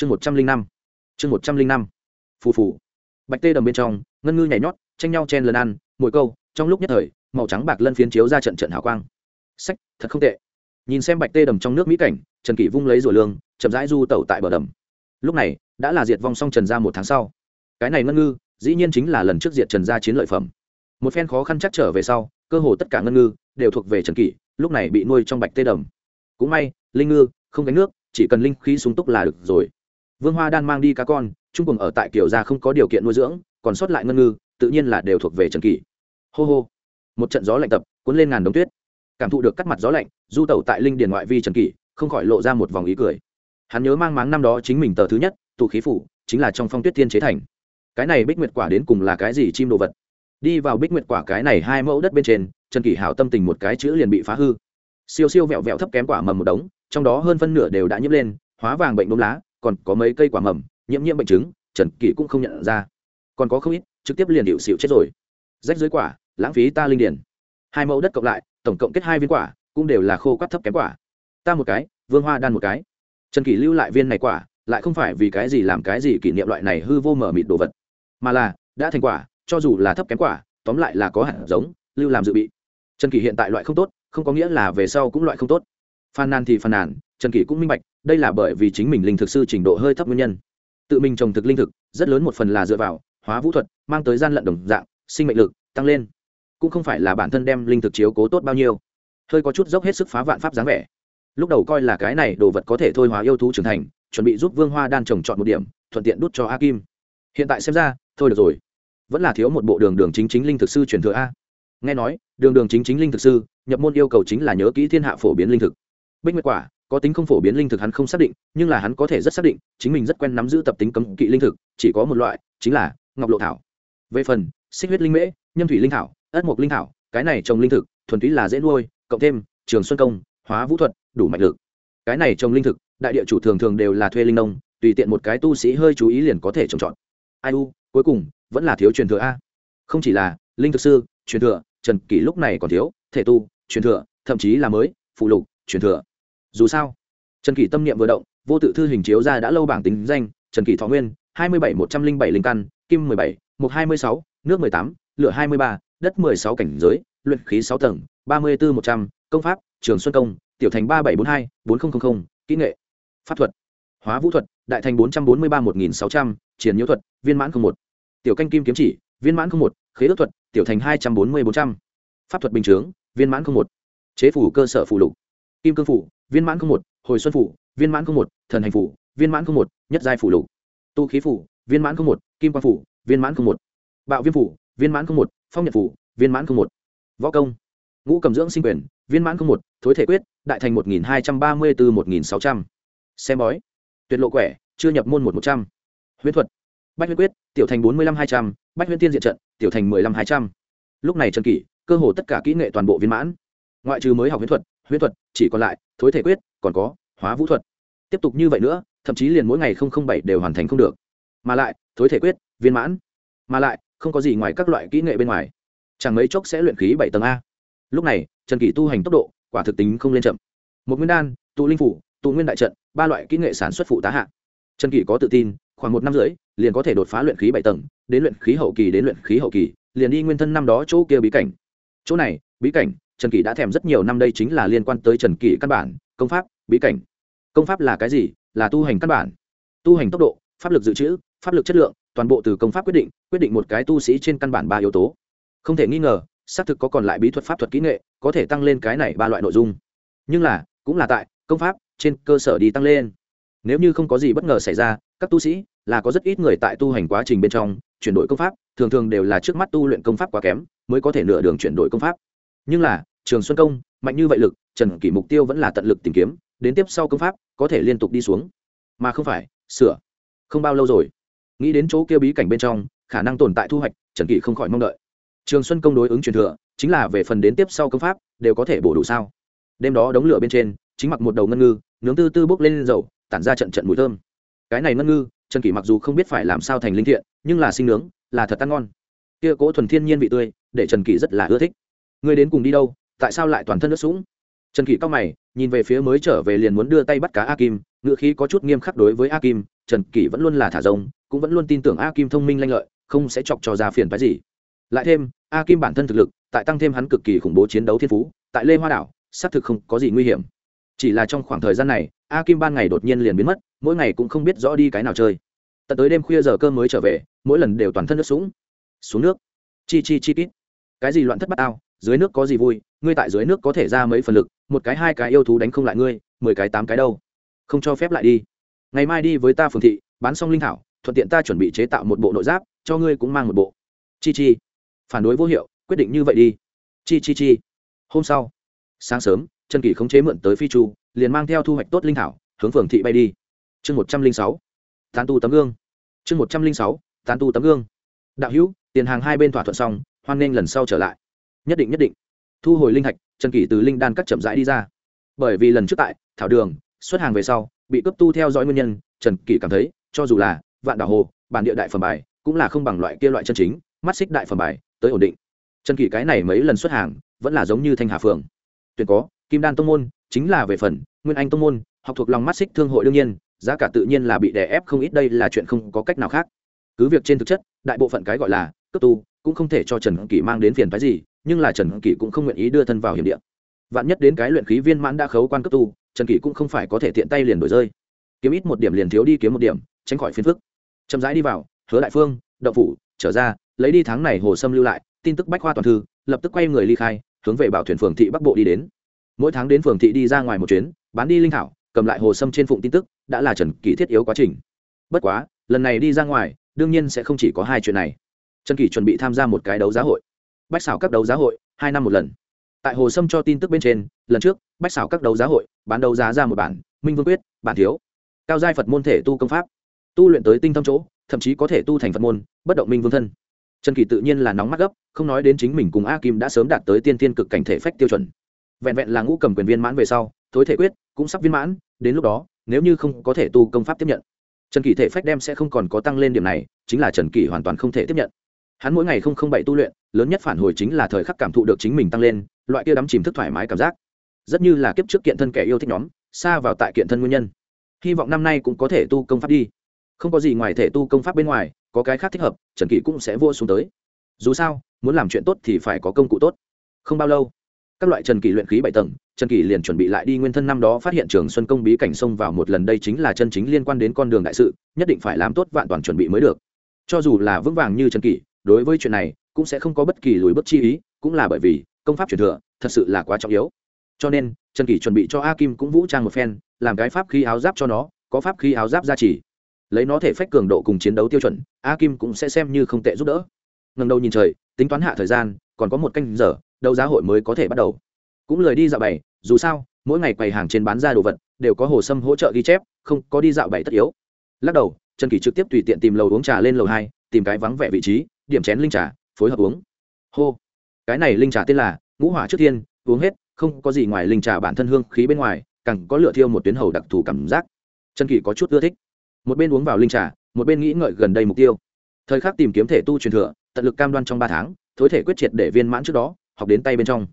chương một trăm linh năm. Chương một trăm linh năm. Phù phù. Bạch tê đầm bên trong, ngân ngư nhảy nhót, tranh nhau chen lần ăn mỗi câu, trong lúc nhất thời, màu trắng bạc lân phiến chiếu ra trận trận hào quang. Sách, thật không tệ. Nhìn xem bạch tê đầm trong nước mỹ cảnh, trần kỷ vung lấy rủa lương, chậm rãi du tẩu tại bờ đầm. Lúc này, đã là diệt vong xong trần ra một tháng sau. Cái này ngân ngư, dĩ nhiên chính là lần trước diệt trần ra chiến lợi phẩm. Một phen khó khăn chắc trở về sau, cơ hồ tất cả ngân ngư đều thuộc về trần kỷ, lúc này bị nuôi trong bạch tê đầm. Cũng may, linh ngư không gánh nước, chỉ cần linh khí súng túc là được rồi vương hoa đan mang đi cá con trung cùng ở tại kiểu gia không có điều kiện nuôi dưỡng, còn sót lại ngân ngư, tự nhiên là đều thuộc về trần kỷ. Hô hô. Một trận gió lạnh tập, cuốn lên ngàn đống tuyết. Cảm thụ được cắt mặt gió lạnh, du tẩu tại linh điền ngoại vi trần kỷ, không khỏi lộ ra một vòng ý cười. Hắn nhớ mang máng năm đó chính mình tờ thứ nhất, tụ khí phủ, chính là trong phong tuyết thiên chế thành. Cái này bích nguyệt quả đến cùng là cái gì chim đồ vật? Đi vào bích nguyệt quả cái này hai mẫu đất bên trên, trần kỷ hảo tâm tình một cái chữ liền bị phá hư. Siêu siêu vẹo vẹo thấp kém quả mầm một đống, trong đó hơn phân nửa đều đã nhiễm lên, hóa vàng bệnh đốm lá còn có mấy cây quả mầm, nhiễm nhiễm bệnh chứng, trần kỷ cũng không nhận ra. Còn có không ít, trực tiếp liền điệu xịu chết rồi. Rách dưới quả, lãng phí ta linh điển hai mẫu đất cộng lại, tổng cộng kết hai viên quả, cũng đều là khô quắt thấp kém quả. Ta một cái, vương hoa đan một cái. Trần kỷ lưu lại viên này quả, lại không phải vì cái gì làm cái gì kỷ niệm loại này hư vô mở mịt đồ vật, mà là, đã thành quả, cho dù là thấp kém quả, tóm lại là có hạt giống, lưu làm dự bị. Trần kỷ hiện tại loại không tốt, không có nghĩa là về sau cũng loại không tốt. Phàn nàn thì phàn nàn trần kỷ cũng minh bạch, đây là bởi vì chính mình linh thực sư trình độ hơi thấp nguyên nhân. Tự mình trồng thực linh thực, rất lớn một phần là dựa vào hóa vũ thuật, mang tới gian lận đồng dạng, sinh mệnh lực tăng lên. Cũng không phải là bản thân đem linh thực chiếu cố tốt bao nhiêu. Hơi có chút dốc hết sức phá vạn pháp dáng vẻ. Lúc đầu coi là cái này đồ vật có thể thôi hóa yêu thú trưởng thành, chuẩn bị giúp vương hoa đan trồng chọn một điểm, thuận tiện đút cho a kim. Hiện tại xem ra, thôi được rồi. Vẫn là thiếu một bộ đường đường chính chính linh thực sư truyền thừa a. Nghe nói, đường đường chính chính linh thực sư, nhập môn yêu cầu chính là nhớ kỹ thiên hạ phổ biến linh thực. Bích nguyệt quả có tính không phổ biến linh thực hắn không xác định, nhưng là hắn có thể rất xác định, chính mình rất quen nắm giữ tập tính cấm kỵ linh thực, chỉ có một loại, chính là ngọc lộ thảo. Về phần, xích huyết linh mễ, nhâm thủy linh thảo, ất mộc linh thảo, cái này trồng linh thực, thuần túy là dễ nuôi, cộng thêm, trường xuân công, hóa vũ thuật, đủ mạnh lực. Cái này trồng linh thực, đại địa chủ thường thường đều là thuê linh nông, tùy tiện một cái tu sĩ hơi chú ý liền có thể trồng trọt. Ai u, cuối cùng, vẫn là thiếu truyền thừa a. Không chỉ là linh thực sư, truyền thừa, trần kỷ lúc này còn thiếu, thể tu, truyền thừa, thậm chí là mới, phụ lục, truyền thừa dù sao. Trần kỷ tâm niệm vừa động, vô tự thư hình chiếu ra đã lâu bảng tính danh, trần kỷ thọ nguyên, hai mươi bảy một trăm linh bảy linh căn, kim mười bảy, một hai mươi sáu, nước mười tám, lửa hai mươi ba, đất mười sáu cảnh giới, luyện khí sáu tầng, ba mươi bốn một trăm, công pháp, trường xuân công, tiểu thành ba bảy bốn hai, bốn nghìn kỹ nghệ, pháp thuật, hóa vũ thuật, đại thành bốn trăm bốn mươi ba một nghìn sáu trăm, triển nhiễu thuật, viên mãn không một, tiểu canh kim kiếm chỉ, viên mãn không một, khế ước thuật, tiểu thành hai trăm bốn mươi bốn trăm, pháp thuật bình chướng, viên mãn không một, chế phủ cơ sở phụ lục, kim cương phủ viên mãn không một, hồi xuân phủ, viên mãn không một, thần hành phủ, viên mãn không một, nhất giai phủ lục. Tu khí phủ, viên mãn không một, kim quang phủ, viên mãn không một. Bạo viêm phủ, viên mãn không một, phong nhật phủ, viên mãn không một. Võ công, ngũ cầm dưỡng sinh quyền, viên mãn không một, thối thể quyết, đại thành một nghìn hai trăm ba mươi bốn một nghìn sáu trăm. Xem bói, tuyệt lộ quẻ, chưa nhập môn một một trăm. Huyễn thuật, bách huyễn quyết, tiểu thành bốn mươi năm hai trăm, bách huyễn tiên diện trận, tiểu thành mười lăm hai trăm. Lúc này trần kỷ, cơ hồ tất cả kỹ nghệ toàn bộ viên mãn. Ngoại trừ mới học huyễn thuật huyễn thuật chỉ còn lại thối thể quyết, còn có hóa vũ thuật. Tiếp tục như vậy nữa, thậm chí liền mỗi ngày không không bảy đều hoàn thành không được. Mà lại, thối thể quyết, viên mãn. Mà lại, không có gì ngoài các loại kỹ nghệ bên ngoài. Chẳng mấy chốc sẽ luyện khí bảy tầng a. Lúc này, trần kỷ tu hành tốc độ, quả thực tính không lên chậm. Một nguyên đan, tụ linh phủ, tụ nguyên đại trận, ba loại kỹ nghệ sản xuất phụ tá hạ. Trần kỷ có tự tin, khoảng một năm rưỡi, liền có thể đột phá luyện khí bảy tầng, đến luyện khí hậu kỳ đến luyện khí hậu kỳ, liền đi nguyên thân năm đó chỗ kia bí cảnh. Chỗ này, bí cảnh trần kỷ đã thèm rất nhiều năm đây chính là liên quan tới trần kỷ căn bản, công pháp, bí cảnh. Công pháp là cái gì? Là tu hành căn bản. Tu hành tốc độ, pháp lực dự trữ, pháp lực chất lượng, toàn bộ từ công pháp quyết định quyết định một cái tu sĩ trên căn bản ba yếu tố. Không thể nghi ngờ, xác thực có còn lại bí thuật pháp thuật kỹ nghệ, có thể tăng lên cái này ba loại nội dung. Nhưng là, cũng là tại, công pháp, trên cơ sở đi tăng lên. Nếu như không có gì bất ngờ xảy ra, các tu sĩ, là có rất ít người tại tu hành quá trình bên trong, chuyển đổi công pháp, thường thường đều là trước mắt tu luyện công pháp quá kém, mới có thể nửa đường chuyển đổi công pháp nhưng là, trường xuân công, mạnh như vậy lực, trần kỷ mục tiêu vẫn là tận lực tìm kiếm, đến tiếp sau công pháp, có thể liên tục đi xuống. Mà không phải, sửa. Không bao lâu rồi. Nghĩ đến chỗ kia bí cảnh bên trong, khả năng tồn tại thu hoạch, trần kỷ không khỏi mong đợi. Trường xuân công đối ứng truyền thừa, chính là về phần đến tiếp sau công pháp, đều có thể bổ đủ sao. Đêm đó đống lửa bên trên, chính mặc một đầu ngân ngư, nướng tư tư bốc lên dầu, tản ra trận trận mùi thơm. Cái này ngân ngư, trần kỷ mặc dù không biết phải làm sao thành linh thiện, nhưng là sinh nướng, là thật ăn ngon. Kia cố thuần thiên nhiên vị tươi, để trần kỷ rất là ưa thích ngươi đến cùng đi đâu, tại sao lại toàn thân nước sũng? Trần kỷ cao mày, nhìn về phía mới trở về liền muốn đưa tay bắt cá a kim ngự khí có chút nghiêm khắc đối với a kim trần kỷ vẫn luôn là thả rông, cũng vẫn luôn tin tưởng a kim thông minh lanh lợi, không sẽ chọc cho ra phiền phái gì. Lại thêm a kim bản thân thực lực, tại tăng thêm hắn cực kỳ khủng bố chiến đấu thiên phú, tại lê hoa đảo, xác thực không có gì nguy hiểm. Chỉ là trong khoảng thời gian này a kim ban ngày đột nhiên liền biến mất, mỗi ngày cũng không biết rõ đi cái nào chơi. Tận tới đêm khuya giờ cơm mới trở về, mỗi lần đều toàn thân nước sũng. Xuống nước. Chi chi chi kít. Cái gì loạn thất bát ao dưới nước có gì vui, ngươi tại dưới nước có thể ra mấy phần lực, một cái hai cái yêu thú đánh không lại ngươi, mười cái tám cái đâu. Không cho phép lại đi. Ngày mai đi với ta phường thị, bán xong linh thảo, thuận tiện ta chuẩn bị chế tạo một bộ nội giáp, cho ngươi cũng mang một bộ. Chi chi. Phản đối vô hiệu, quyết định như vậy đi. Chi chi chi. Hôm sau, sáng sớm, trần kỳ khống chế mượn tới phi chu, liền mang theo thu hoạch tốt linh thảo, hướng phường thị bay đi. Chương một trăm linh sáu. Tán tu tấm gương. Chương một trăm linh sáu. Tán tu tấm gương. Đạo hữu, tiền hàng hai bên thỏa thuận xong, hoan nghênh lần sau trở lại nhất định nhất định. Thu hồi linh hạch, trần kỷ từ linh đan cắt chậm rãi đi ra. Bởi vì lần trước tại thảo đường xuất hàng về sau bị cấp tu theo dõi nguyên nhân trần kỷ cảm thấy cho dù là vạn đảo hồ bản địa đại phẩm bài cũng là không bằng loại kia loại chân chính mắt xích đại phẩm bài tới ổn định. Trần kỷ cái này mấy lần xuất hàng vẫn là giống như thanh hà phường tuyệt có kim đan tông môn chính là về phần nguyên anh tông môn học thuộc lòng mắt xích thương hội đương nhiên giá cả tự nhiên là bị đè ép không ít đây là chuyện không có cách nào khác. Cứ việc trên thực chất đại bộ phận cái gọi là cấp tu cũng không thể cho trần kỷ mang đến phiền phái gì nhưng là trần kỷ cũng không nguyện ý đưa thân vào hiểm địa. Vạn nhất đến cái luyện khí viên mãn đã khấu quan cấp tu, trần kỷ cũng không phải có thể tiện tay liền đổi rơi. Kiếm ít một điểm liền thiếu đi kiếm một điểm, tránh khỏi phiền phức. Chậm rãi đi vào, hứa đại phương đậu phủ, trở ra, lấy đi tháng này hồ sâm lưu lại, tin tức bách khoa toàn thư, lập tức quay người ly khai, hướng về bảo thuyền phường thị bắc bộ đi đến. Mỗi tháng đến phường thị đi ra ngoài một chuyến, bán đi linh thảo, cầm lại hồ sâm trên phụng tin tức, đã là trần kỷ thiết yếu quá trình. Bất quá, lần này đi ra ngoài, đương nhiên sẽ không chỉ có hai chuyện này. Trần kỷ chuẩn bị tham gia một cái đấu giá hội bách xảo các đấu giá hội, hai năm một lần. Tại hồ sâm cho tin tức bên trên, lần trước, bách xảo các đấu giá hội, bán đấu giá ra một bản, minh vương quyết, bản thiếu. Cao giai phật môn thể tu công pháp. Tu luyện tới tinh tâm chỗ, thậm chí có thể tu thành phật môn, bất động minh vương thân. Trần kỳ tự nhiên là nóng mắt gấp, không nói đến chính mình cùng a kim đã sớm đạt tới tiên tiên cực cảnh thể phách tiêu chuẩn. Vẹn vẹn là ngũ cầm quyền viên mãn về sau, thối thể quyết cũng sắp viên mãn, đến lúc đó, nếu như không có thể tu công pháp tiếp nhận, trần kỳ thể phách đem sẽ không còn có tăng lên điểm này, chính là trần kỳ hoàn toàn không thể tiếp nhận. Hắn mỗi ngày không không bảy tu luyện lớn nhất phản hồi chính là thời khắc cảm thụ được chính mình tăng lên, loại kia đắm chìm thức thoải mái cảm giác. Rất như là kiếp trước kiện thân kẻ yêu thích nhóm, xa vào tại kiện thân nguyên nhân. Hy vọng năm nay cũng có thể tu công pháp đi. Không có gì ngoài thể tu công pháp bên ngoài, có cái khác thích hợp, trần kỷ cũng sẽ vô xuống tới. Dù sao, muốn làm chuyện tốt thì phải có công cụ tốt. Không bao lâu, các loại trần kỷ luyện khí bảy tầng, trần kỷ liền chuẩn bị lại đi nguyên thân năm đó phát hiện trường xuân công bí cảnh sông vào một lần đây chính là chân chính liên quan đến con đường đại sự, nhất định phải làm tốt vạn toàn chuẩn bị mới được. Cho dù là vững vàng như trần kỷ, đối với chuyện này cũng sẽ không có bất kỳ lùi bước chi ý, cũng là bởi vì công pháp truyền thừa thật sự là quá trọng yếu. Cho nên, trần kỷ chuẩn bị cho a kim cũng vũ trang một phen, làm cái pháp khí áo giáp cho nó, có pháp khí áo giáp gia trì. Lấy nó thể phách cường độ cùng chiến đấu tiêu chuẩn, a kim cũng sẽ xem như không tệ giúp đỡ. Ngần đầu nhìn trời, tính toán hạ thời gian, còn có một canh giờ, đấu giá hội mới có thể bắt đầu. Cũng lời đi dạo bày, dù sao, mỗi ngày quầy hàng trên bán ra đồ vật, đều có hồ sâm hỗ trợ ghi chép, không có đi dạo bày tất yếu. Lắc đầu, trần kỷ trực tiếp tùy tiện tìm lầu uống trà lên lầu hai, tìm cái vắng vẻ vị trí, điểm chén linh trà phối hợp uống. Hô. Cái này linh trà tên là ngũ hỏa trước thiên, uống hết, không có gì ngoài linh trà bản thân hương khí bên ngoài, càng có lựa thiêu một tuyến hầu đặc thù cảm giác. Trần kỳ có chút ưa thích. Một bên uống vào linh trà, một bên nghĩ ngợi gần đây mục tiêu. Thời khắc tìm kiếm thể tu truyền thừa, tận lực cam đoan trong ba tháng, thối thể quyết triệt để viên mãn trước đó, học đến tay bên trong.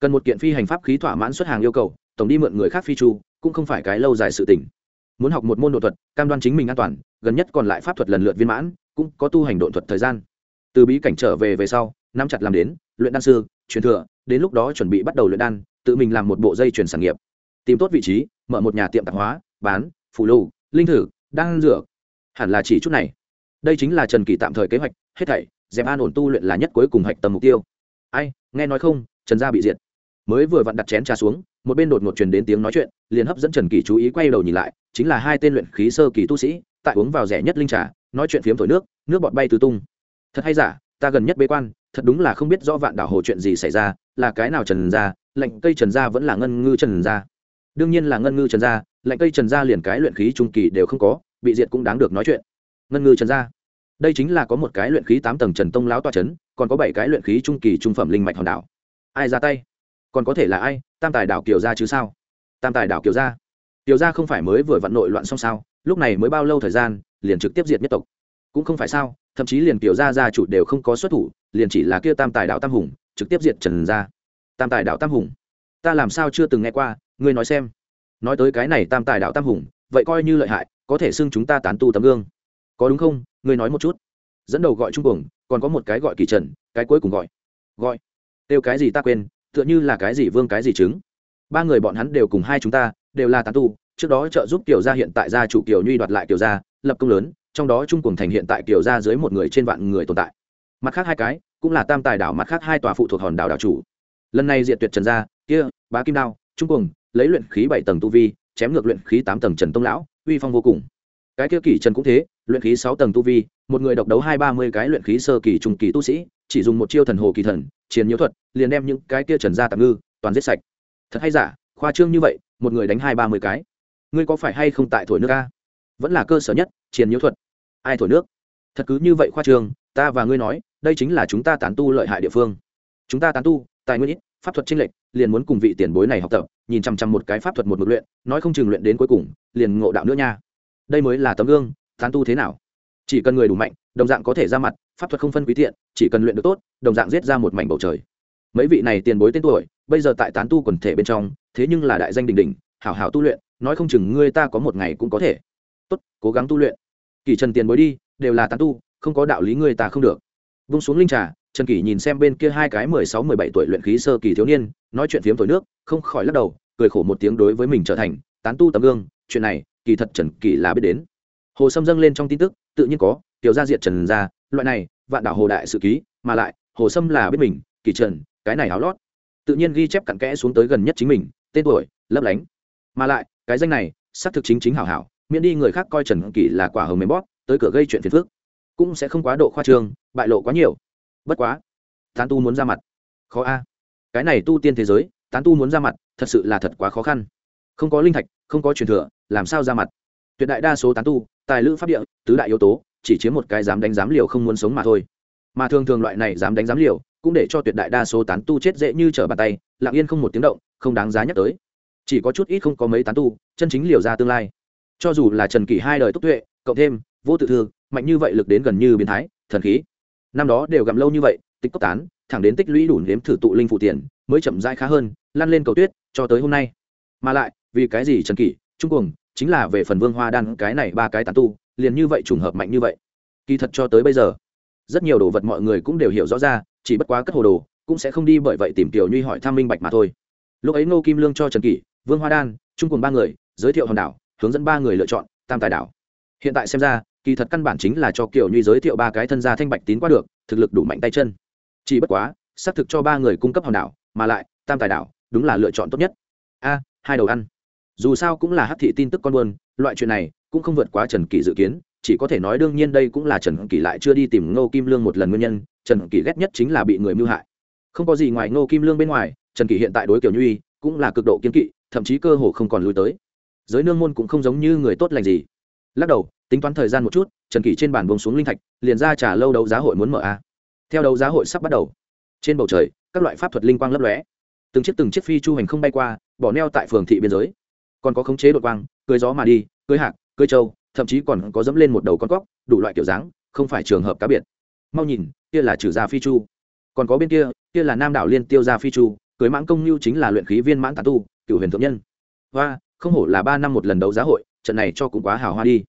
Cần một kiện phi hành pháp khí thỏa mãn xuất hàng yêu cầu, tổng đi mượn người khác phi chu, cũng không phải cái lâu dài sự tỉnh muốn học một môn độ thuật, cam đoan chính mình an toàn, gần nhất còn lại pháp thuật lần lượt viên mãn, cũng có tu hành độ thuật thời gian từ bí cảnh trở về về sau, nắm chặt làm đến, luyện đan sư, truyền thừa, đến lúc đó chuẩn bị bắt đầu luyện đan, tự mình làm một bộ dây chuyển sản nghiệp. Tìm tốt vị trí, mở một nhà tiệm tạp hóa, bán phù lưu linh thử, đan dược. Hẳn là chỉ chút này. Đây chính là trần kỳ tạm thời kế hoạch, hết thảy, dẹp an ổn tu luyện là nhất cuối cùng hạch tầm mục tiêu. Ai, nghe nói không, trần gia bị diệt. Mới vừa vặn đặt chén trà xuống, một bên đột ngột truyền đến tiếng nói chuyện, liền hấp dẫn trần kỳ chú ý quay đầu nhìn lại, chính là hai tên luyện khí sơ kỳ tu sĩ, tại uống vào rẻ nhất linh trà, nói chuyện phiếm thổi nước nước bọt bay tứ tung thật hay giả, ta gần nhất bế quan, thật đúng là không biết rõ vạn đảo hồ chuyện gì xảy ra, là cái nào trần gia lệnh cây trần gia vẫn là ngân ngư trần gia. Đương nhiên là ngân ngư trần gia lệnh cây trần gia liền cái luyện khí trung kỳ đều không có, bị diệt cũng đáng được nói chuyện. Ngân ngư trần gia, đây chính là có một cái luyện khí tám tầng trần tông lão toa trấn, còn có bảy cái luyện khí trung kỳ trung phẩm linh mạch hòn đảo. Ai ra tay? Còn có thể là ai? Tam tài đảo kiều gia chứ sao? Tam tài đảo kiều gia. Kiều gia không phải mới vừa vặn nội loạn xong sao, lúc này mới bao lâu thời gian, liền trực tiếp diệt nhất tộc cũng không phải sao, thậm chí liền kiểu gia gia chủ đều không có xuất thủ, liền chỉ là kia tam tài đạo tam hùng, trực tiếp diệt trần gia tam tài đạo tam hùng? Ta làm sao chưa từng nghe qua, ngươi nói xem. Nói tới cái này tam tài đạo tam hùng, vậy coi như lợi hại, có thể xưng chúng ta tán tu tấm gương. Có đúng không? Ngươi nói một chút. Dẫn đầu gọi trung cuồng, còn có một cái gọi kỳ trần, cái cuối cùng gọi. Gọi. Đều cái gì ta quên, tựa như là cái gì vương cái gì chứng. Ba người bọn hắn đều cùng hai chúng ta, đều là tán tu, trước đó trợ giúp kiều gia hiện tại gia chủ kiều nhuy đoạt lại kiều gia, lập công lớn trong đó trung cùng thành hiện tại kiều gia dưới một người trên vạn người tồn tại. Mặt khác hai cái, cũng là tam tài đảo, mặt khác hai tòa phụ thuộc hòn đảo đảo chủ. Lần này diện tuyệt trần gia, kia, bá kim đao, trung cùng lấy luyện khí bảy tầng tu vi, chém ngược luyện khí tám tầng trần tông lão, uy phong vô cùng. Cái kia kỷ trần cũng thế, luyện khí sáu tầng tu vi, một người độc đấu hai ba mươi cái luyện khí sơ kỳ trung kỳ tu sĩ, chỉ dùng một chiêu thần hồ kỳ thần, chiến nhiễu thuật, liền đem những cái kia trần gia tạm ngư, toàn giết sạch. Thật hay giả, khoa trương như vậy, một người đánh hai ba mươi cái. Ngươi có phải hay không tại thổi nước a? Vẫn là cơ sở nhất, chiến nhiễu thuật ai thổi nước? Thật cứ như vậy khoa trương, ta và ngươi nói, đây chính là chúng ta tán tu lợi hại địa phương. Chúng ta tán tu, tài nguyên ít, pháp thuật trinh lệch, liền muốn cùng vị tiền bối này học tập, nhìn chằm chằm một cái pháp thuật một mực luyện, nói không chừng luyện đến cuối cùng, liền ngộ đạo nữa nha. Đây mới là tấm gương, tán tu thế nào? Chỉ cần người đủ mạnh, đồng dạng có thể ra mặt, pháp thuật không phân quý tiện, chỉ cần luyện được tốt, đồng dạng giết ra một mảnh bầu trời. Mấy vị này tiền bối tên tuổi, bây giờ tại tán tu quần thể bên trong, thế nhưng là đại danh đình đình hảo hảo tu luyện, nói không chừng ngươi ta có một ngày cũng có thể. Tốt, cố gắng tu luyện kỳ trần tiền bối đi, đều là tán tu, không có đạo lý người ta không được. Vung xuống linh trà, trần kỷ nhìn xem bên kia hai cái mười sáu, mười bảy tuổi luyện khí sơ kỳ thiếu niên, nói chuyện phiếm thổi nước, không khỏi lắc đầu, cười khổ một tiếng đối với mình trở thành tán tu tấm gương, chuyện này, kỳ thật trần kỷ là biết đến. Hồ sâm dâng lên trong tin tức, tự nhiên có, tiểu gia diệt trần gia, loại này, vạn đảo hồ đại sự ký, mà lại, hồ sâm là biết mình, kỳ trần, cái này áo lót. Tự nhiên ghi chép cặn kẽ xuống tới gần nhất chính mình, tên tuổi, lấp lánh. Mà lại, cái danh này, xác thực chính chính hảo hảo miễn đi người khác coi trần kỳ là quả hầm mềm bóp, tới cửa gây chuyện phiền phức. Cũng sẽ không quá độ khoa trương, bại lộ quá nhiều. Bất quá, tán tu muốn ra mặt. Khó a. Cái này tu tiên thế giới, tán tu muốn ra mặt, thật sự là thật quá khó khăn. Không có linh thạch, không có truyền thừa, làm sao ra mặt? Tuyệt đại đa số tán tu, tài lữ pháp địa, tứ đại yếu tố, chỉ chiếm một cái dám đánh dám liều không muốn sống mà thôi. Mà thường thường loại này dám đánh dám liều, cũng để cho tuyệt đại đa số tán tu chết dễ như trở bàn tay, lặng yên không một tiếng động, không đáng giá nhắc tới. Chỉ có chút ít không có mấy tán tu, chân chính liều ra tương lai cho dù là trần kỷ hai đời tốt tuệ, cộng thêm, vô tự thương, mạnh như vậy lực đến gần như biến thái, thần khí. Năm đó đều gặm lâu như vậy tích cốc tán, thẳng đến tích lũy đủ nếm thử tụ linh phụ tiền, mới chậm rãi khá hơn, lăn lên cầu tuyết, cho tới hôm nay. Mà lại, vì cái gì trần kỷ, trung cuồng, chính là về phần vương hoa đan cái này ba cái tán tu, liền như vậy trùng hợp mạnh như vậy. Kỳ thật cho tới bây giờ, rất nhiều đồ vật mọi người cũng đều hiểu rõ ra, chỉ bất quá cất hồ đồ, cũng sẽ không đi bởi vậy tìm tiểu nhuy hỏi tham minh bạch mà thôi. Lúc ấy ngô kim lương cho trần kỷ, vương hoa đan, trung cùng ba người, giới thiệu hòn đảo hướng dẫn ba người lựa chọn, tam tài đảo. Hiện tại xem ra, kỳ thật căn bản chính là cho kiểu nhuy giới thiệu ba cái thân gia thanh bạch tín qua được, thực lực đủ mạnh tay chân. Chỉ bất quá, xác thực cho ba người cung cấp hòn đảo, mà lại, tam tài đảo, đúng là lựa chọn tốt nhất. A, hai đầu ăn. Dù sao cũng là hắc thị tin tức con buôn, loại chuyện này cũng không vượt quá trần kỳ dự kiến, chỉ có thể nói đương nhiên đây cũng là trần kỳ lại chưa đi tìm ngô kim lương một lần nguyên nhân, trần kỳ ghét nhất chính là bị người mưu hại. Không có gì ngoài ngô kim lương bên ngoài, trần kỳ hiện tại đối kiểu nhuy cũng là cực độ kiên kỵ, thậm chí cơ hồ không còn lui tới giới nương môn cũng không giống như người tốt lành gì. Lắc đầu, tính toán thời gian một chút, trần kỷ trên bàn bông xuống linh thạch, liền ra trả lâu đấu giá hội muốn mở a. Theo đấu giá hội sắp bắt đầu, trên bầu trời, các loại pháp thuật linh quang lấp lóe. Từng chiếc từng chiếc phi chu hành không bay qua, bỏ neo tại phường thị biên giới. Còn có khống chế đội quang, cưới gió mà đi, cưới hạc, cưới trâu, thậm chí còn có dẫm lên một đầu con cóc, đủ loại kiểu dáng, không phải trường hợp cá biệt. Mau nhìn, kia là trừ gia phi chu. Còn có bên kia kia là nam đảo liên tiêu gia phi chu, cưới mãng công lưu chính là luyện khí viên mãn tà tu cựu huyền thượng nhân. Hoa không hổ là ba năm một lần đấu giá hội, trận này cho cũng quá hào hoa đi.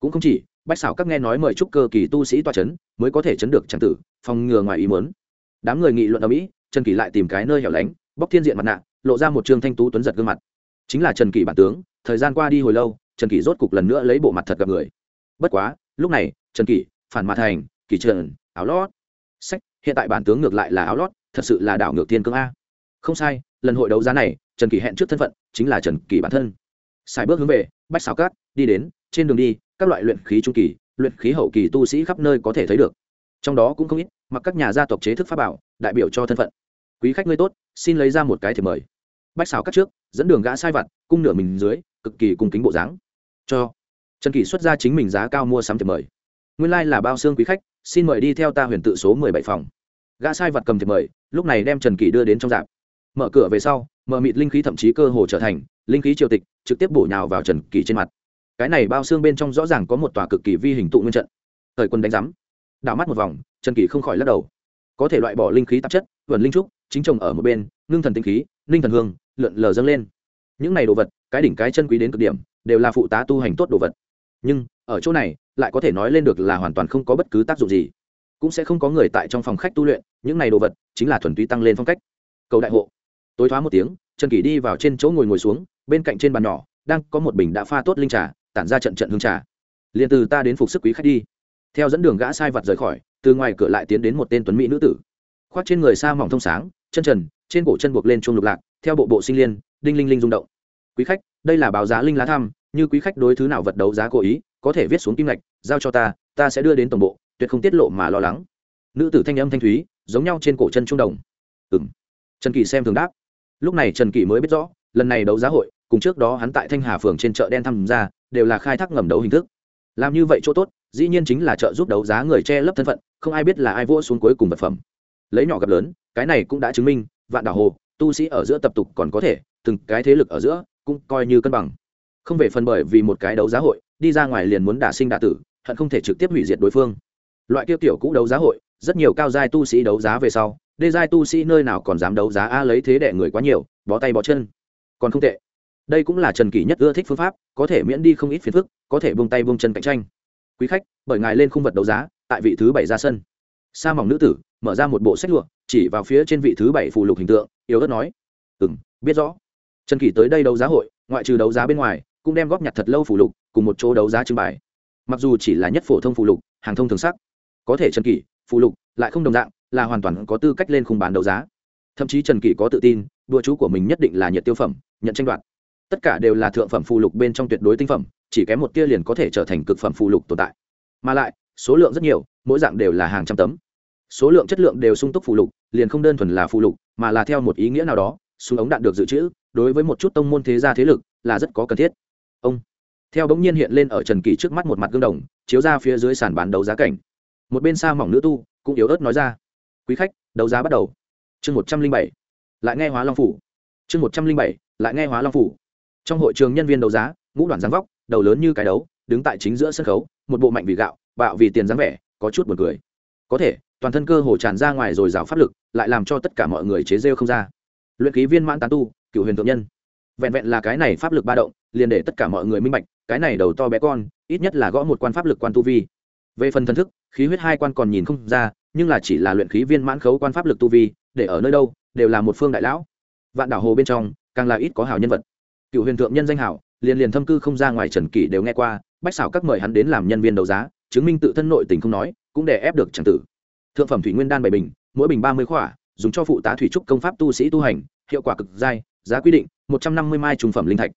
Cũng không chỉ, bách xảo các nghe nói mời chúc cơ kỳ tu sĩ toa chấn, mới có thể chấn được tràng tử, phòng ngừa ngoài ý muốn. Đám người nghị luận ở mỹ, trần kỳ lại tìm cái nơi hẻo lánh, bóc thiên diện mặt nạ, lộ ra một trương thanh tú tuấn giật gương mặt. Chính là trần kỳ bản tướng, thời gian qua đi hồi lâu, trần kỳ rốt cục lần nữa lấy bộ mặt thật gặp người. Bất quá, lúc này, trần kỳ phản mặt thành kỳ trần, áo lót. Sách, hiện tại bản tướng ngược lại là áo lót, thật sự là đảo ngược thiên cương a không sai, lần hội đấu giá này, trần kỳ hẹn trước thân phận chính là trần kỳ bản thân. Xài bước hướng về bách xào cát, đi đến, trên đường đi, các loại luyện khí trung kỳ, luyện khí hậu kỳ tu sĩ khắp nơi có thể thấy được. Trong đó cũng không ít, mặc các nhà gia tộc chế thức pháp bảo, đại biểu cho thân phận. Quý khách ngươi tốt, xin lấy ra một cái thiệp mời. Bách xào cắt trước, dẫn đường gã sai vặt, cung nửa mình dưới, cực kỳ cung kính bộ dáng. Cho trần kỳ xuất ra chính mình giá cao mua sắm thiệp mời. Nguyên lai、like、là bao xương quý khách, xin mời đi theo ta huyền tự số mười bảy phòng. Gã sai vật cầm thiệp mời, lúc này đem trần kỳ đưa đến trong dạp mở cửa về sau, mở mịt linh khí thậm chí cơ hồ trở thành linh khí triều tịch, trực tiếp bổ nhào vào trần kỳ trên mặt. Cái này bao xương bên trong rõ ràng có một tòa cực kỳ vi hình tụ nguyên trận. Thời quân đánh giám. Đảo mắt một vòng, trần kỳ không khỏi lắc đầu. Có thể loại bỏ linh khí tạp chất, vườn linh trúc, chính trồng ở một bên, ngưng thần tinh khí, linh thần hương, lượn lờ dâng lên. Những này đồ vật, cái đỉnh cái chân quý đến cực điểm, đều là phụ tá tu hành tốt đồ vật. Nhưng, ở chỗ này, lại có thể nói lên được là hoàn toàn không có bất cứ tác dụng gì. Cũng sẽ không có người tại trong phòng khách tu luyện, những này đồ vật, chính là thuần túy tăng lên phong cách. Cầu đại hộ tối thoá một tiếng, trần kỷ đi vào trên chỗ ngồi ngồi xuống, bên cạnh trên bàn nhỏ, đang có một bình đã pha tốt linh trà, tản ra trận trận hương trà. Liền từ ta đến phục sức quý khách đi. Theo dẫn đường gã sai vật rời khỏi, từ ngoài cửa lại tiến đến một tên tuấn mỹ nữ tử. Khoác trên người xa mỏng thông sáng, chân trần, trên cổ chân buộc lên chuông lục lạc, theo bộ bộ sinh liên, đinh linh linh rung động. Quý khách, đây là báo giá linh lá thăm, như quý khách đối thứ nào vật đấu giá cố ý, có thể viết xuống kim lạch giao cho ta ta sẽ đưa đến tổng bộ, tuyệt không tiết lộ mà lo lắng. Nữ tử thanh âm thanh thúy, giống nhau trên cổ chân trung đồng. Ừng trần kỳ xem thường đáp lúc này trần kỷ mới biết rõ, lần này đấu giá hội, cùng trước đó hắn tại thanh hà phường trên chợ đen tham gia đều là khai thác ngầm đấu hình thức. Làm như vậy chỗ tốt, dĩ nhiên chính là trợ giúp đấu giá người che lấp thân phận, không ai biết là ai vỗ xuống cuối cùng vật phẩm. Lấy nhỏ gặp lớn, cái này cũng đã chứng minh, vạn đảo hồ, tu sĩ ở giữa tập tục còn có thể, từng cái thế lực ở giữa, cũng coi như cân bằng. Không về phần bởi vì một cái đấu giá hội, đi ra ngoài liền muốn đả sinh đả tử, hận không thể trực tiếp hủy diệt đối phương. Loại kia kiểu cũ đấu giá hội rất nhiều cao giai tu sĩ đấu giá về sau, đê giai tu sĩ nơi nào còn dám đấu giá a lấy thế đệ người quá nhiều, bó tay bó chân. Còn không tệ. Đây cũng là trần kỷ nhất ưa thích phương pháp, có thể miễn đi không ít phiền phức, có thể buông tay buông chân cạnh tranh. Quý khách, bởi ngài lên khung vật đấu giá, tại vị thứ bảy ra sân. Sa mỏng nữ tử, mở ra một bộ sách lụa, chỉ vào phía trên vị thứ bảy phù lục hình tượng, yếu ớt nói ừ m biết rõ. Trần kỷ tới đây đấu giá hội, ngoại trừ đấu giá bên ngoài, cũng đem góp nhặt thật lâu phù lục, cùng một chỗ đấu giá trưng bày. Mặc dù chỉ là nhất phổ thông phù lục, hàng thông thường sắc. Có thể trần kỷ Phụ lục lại không đồng dạng, là hoàn toàn có tư cách lên khung bán đấu giá. Thậm chí trần kỷ có tự tin đua chú của mình nhất định là nhiệt tiêu phẩm, nhận tranh đoạt. Tất cả đều là thượng phẩm phụ lục bên trong tuyệt đối tinh phẩm, chỉ kém một tia liền có thể trở thành cực phẩm phụ lục tồn tại. Mà lại, số lượng rất nhiều, mỗi dạng đều là hàng trăm tấm. Số lượng chất lượng đều sung túc phụ lục, liền không đơn thuần là phụ lục, mà là theo một ý nghĩa nào đó, súng ống đạn được dự trữ, đối với một chút tông môn thế gia thế lực, là rất có cần thiết. Ông. Theo bỗng nhiên hiện lên ở trần kỳ trước mắt một mặt gương đồng, chiếu ra phía dưới sàn bán đấu giá cảnh một bên xa mỏng nữ tu cũng yếu ớt nói ra, quý khách, đấu giá bắt đầu. Chương một trăm linh bảy, lại nghe hóa long phủ. Chương một trăm linh bảy, lại nghe hóa long phủ. Trong hội trường nhân viên đấu giá, ngũ đoàn giáng vóc, đầu lớn như cái đấu, đứng tại chính giữa sân khấu, một bộ mạnh vì gạo, bạo vì tiền dáng vẻ, có chút buồn cười. Có thể, toàn thân cơ hồ tràn ra ngoài rồi rào pháp lực, lại làm cho tất cả mọi người chế rêu không ra. Luyện ký viên mãn tán tu, cựu huyền thượng nhân. Vẹn vẹn là cái này pháp lực ba động, liền để tất cả mọi người minh bạch, cái này đầu to bé con, ít nhất là gõ một quan pháp lực quan tu vi về phần thần thức, khí huyết hai quan còn nhìn không ra, nhưng là chỉ là luyện khí viên mãn khấu quan pháp lực tu vi, để ở nơi đâu, đều là một phương đại lão. Vạn đảo hồ bên trong, càng là ít có hảo nhân vật. Cựu huyền thượng nhân danh hảo, liền liền thâm cư không ra ngoài trần kỷ đều nghe qua, bách xảo các mời hắn đến làm nhân viên đấu giá, chứng minh tự thân nội tình không nói, cũng để ép được tràng tử. Thượng phẩm thủy nguyên đan bảy bình, mỗi bình ba mươi khỏa, dùng cho phụ tá thủy trúc công pháp tu sĩ tu hành, hiệu quả cực dai, giá quy định, một trăm năm mươi mai trùng phẩm linh thạch.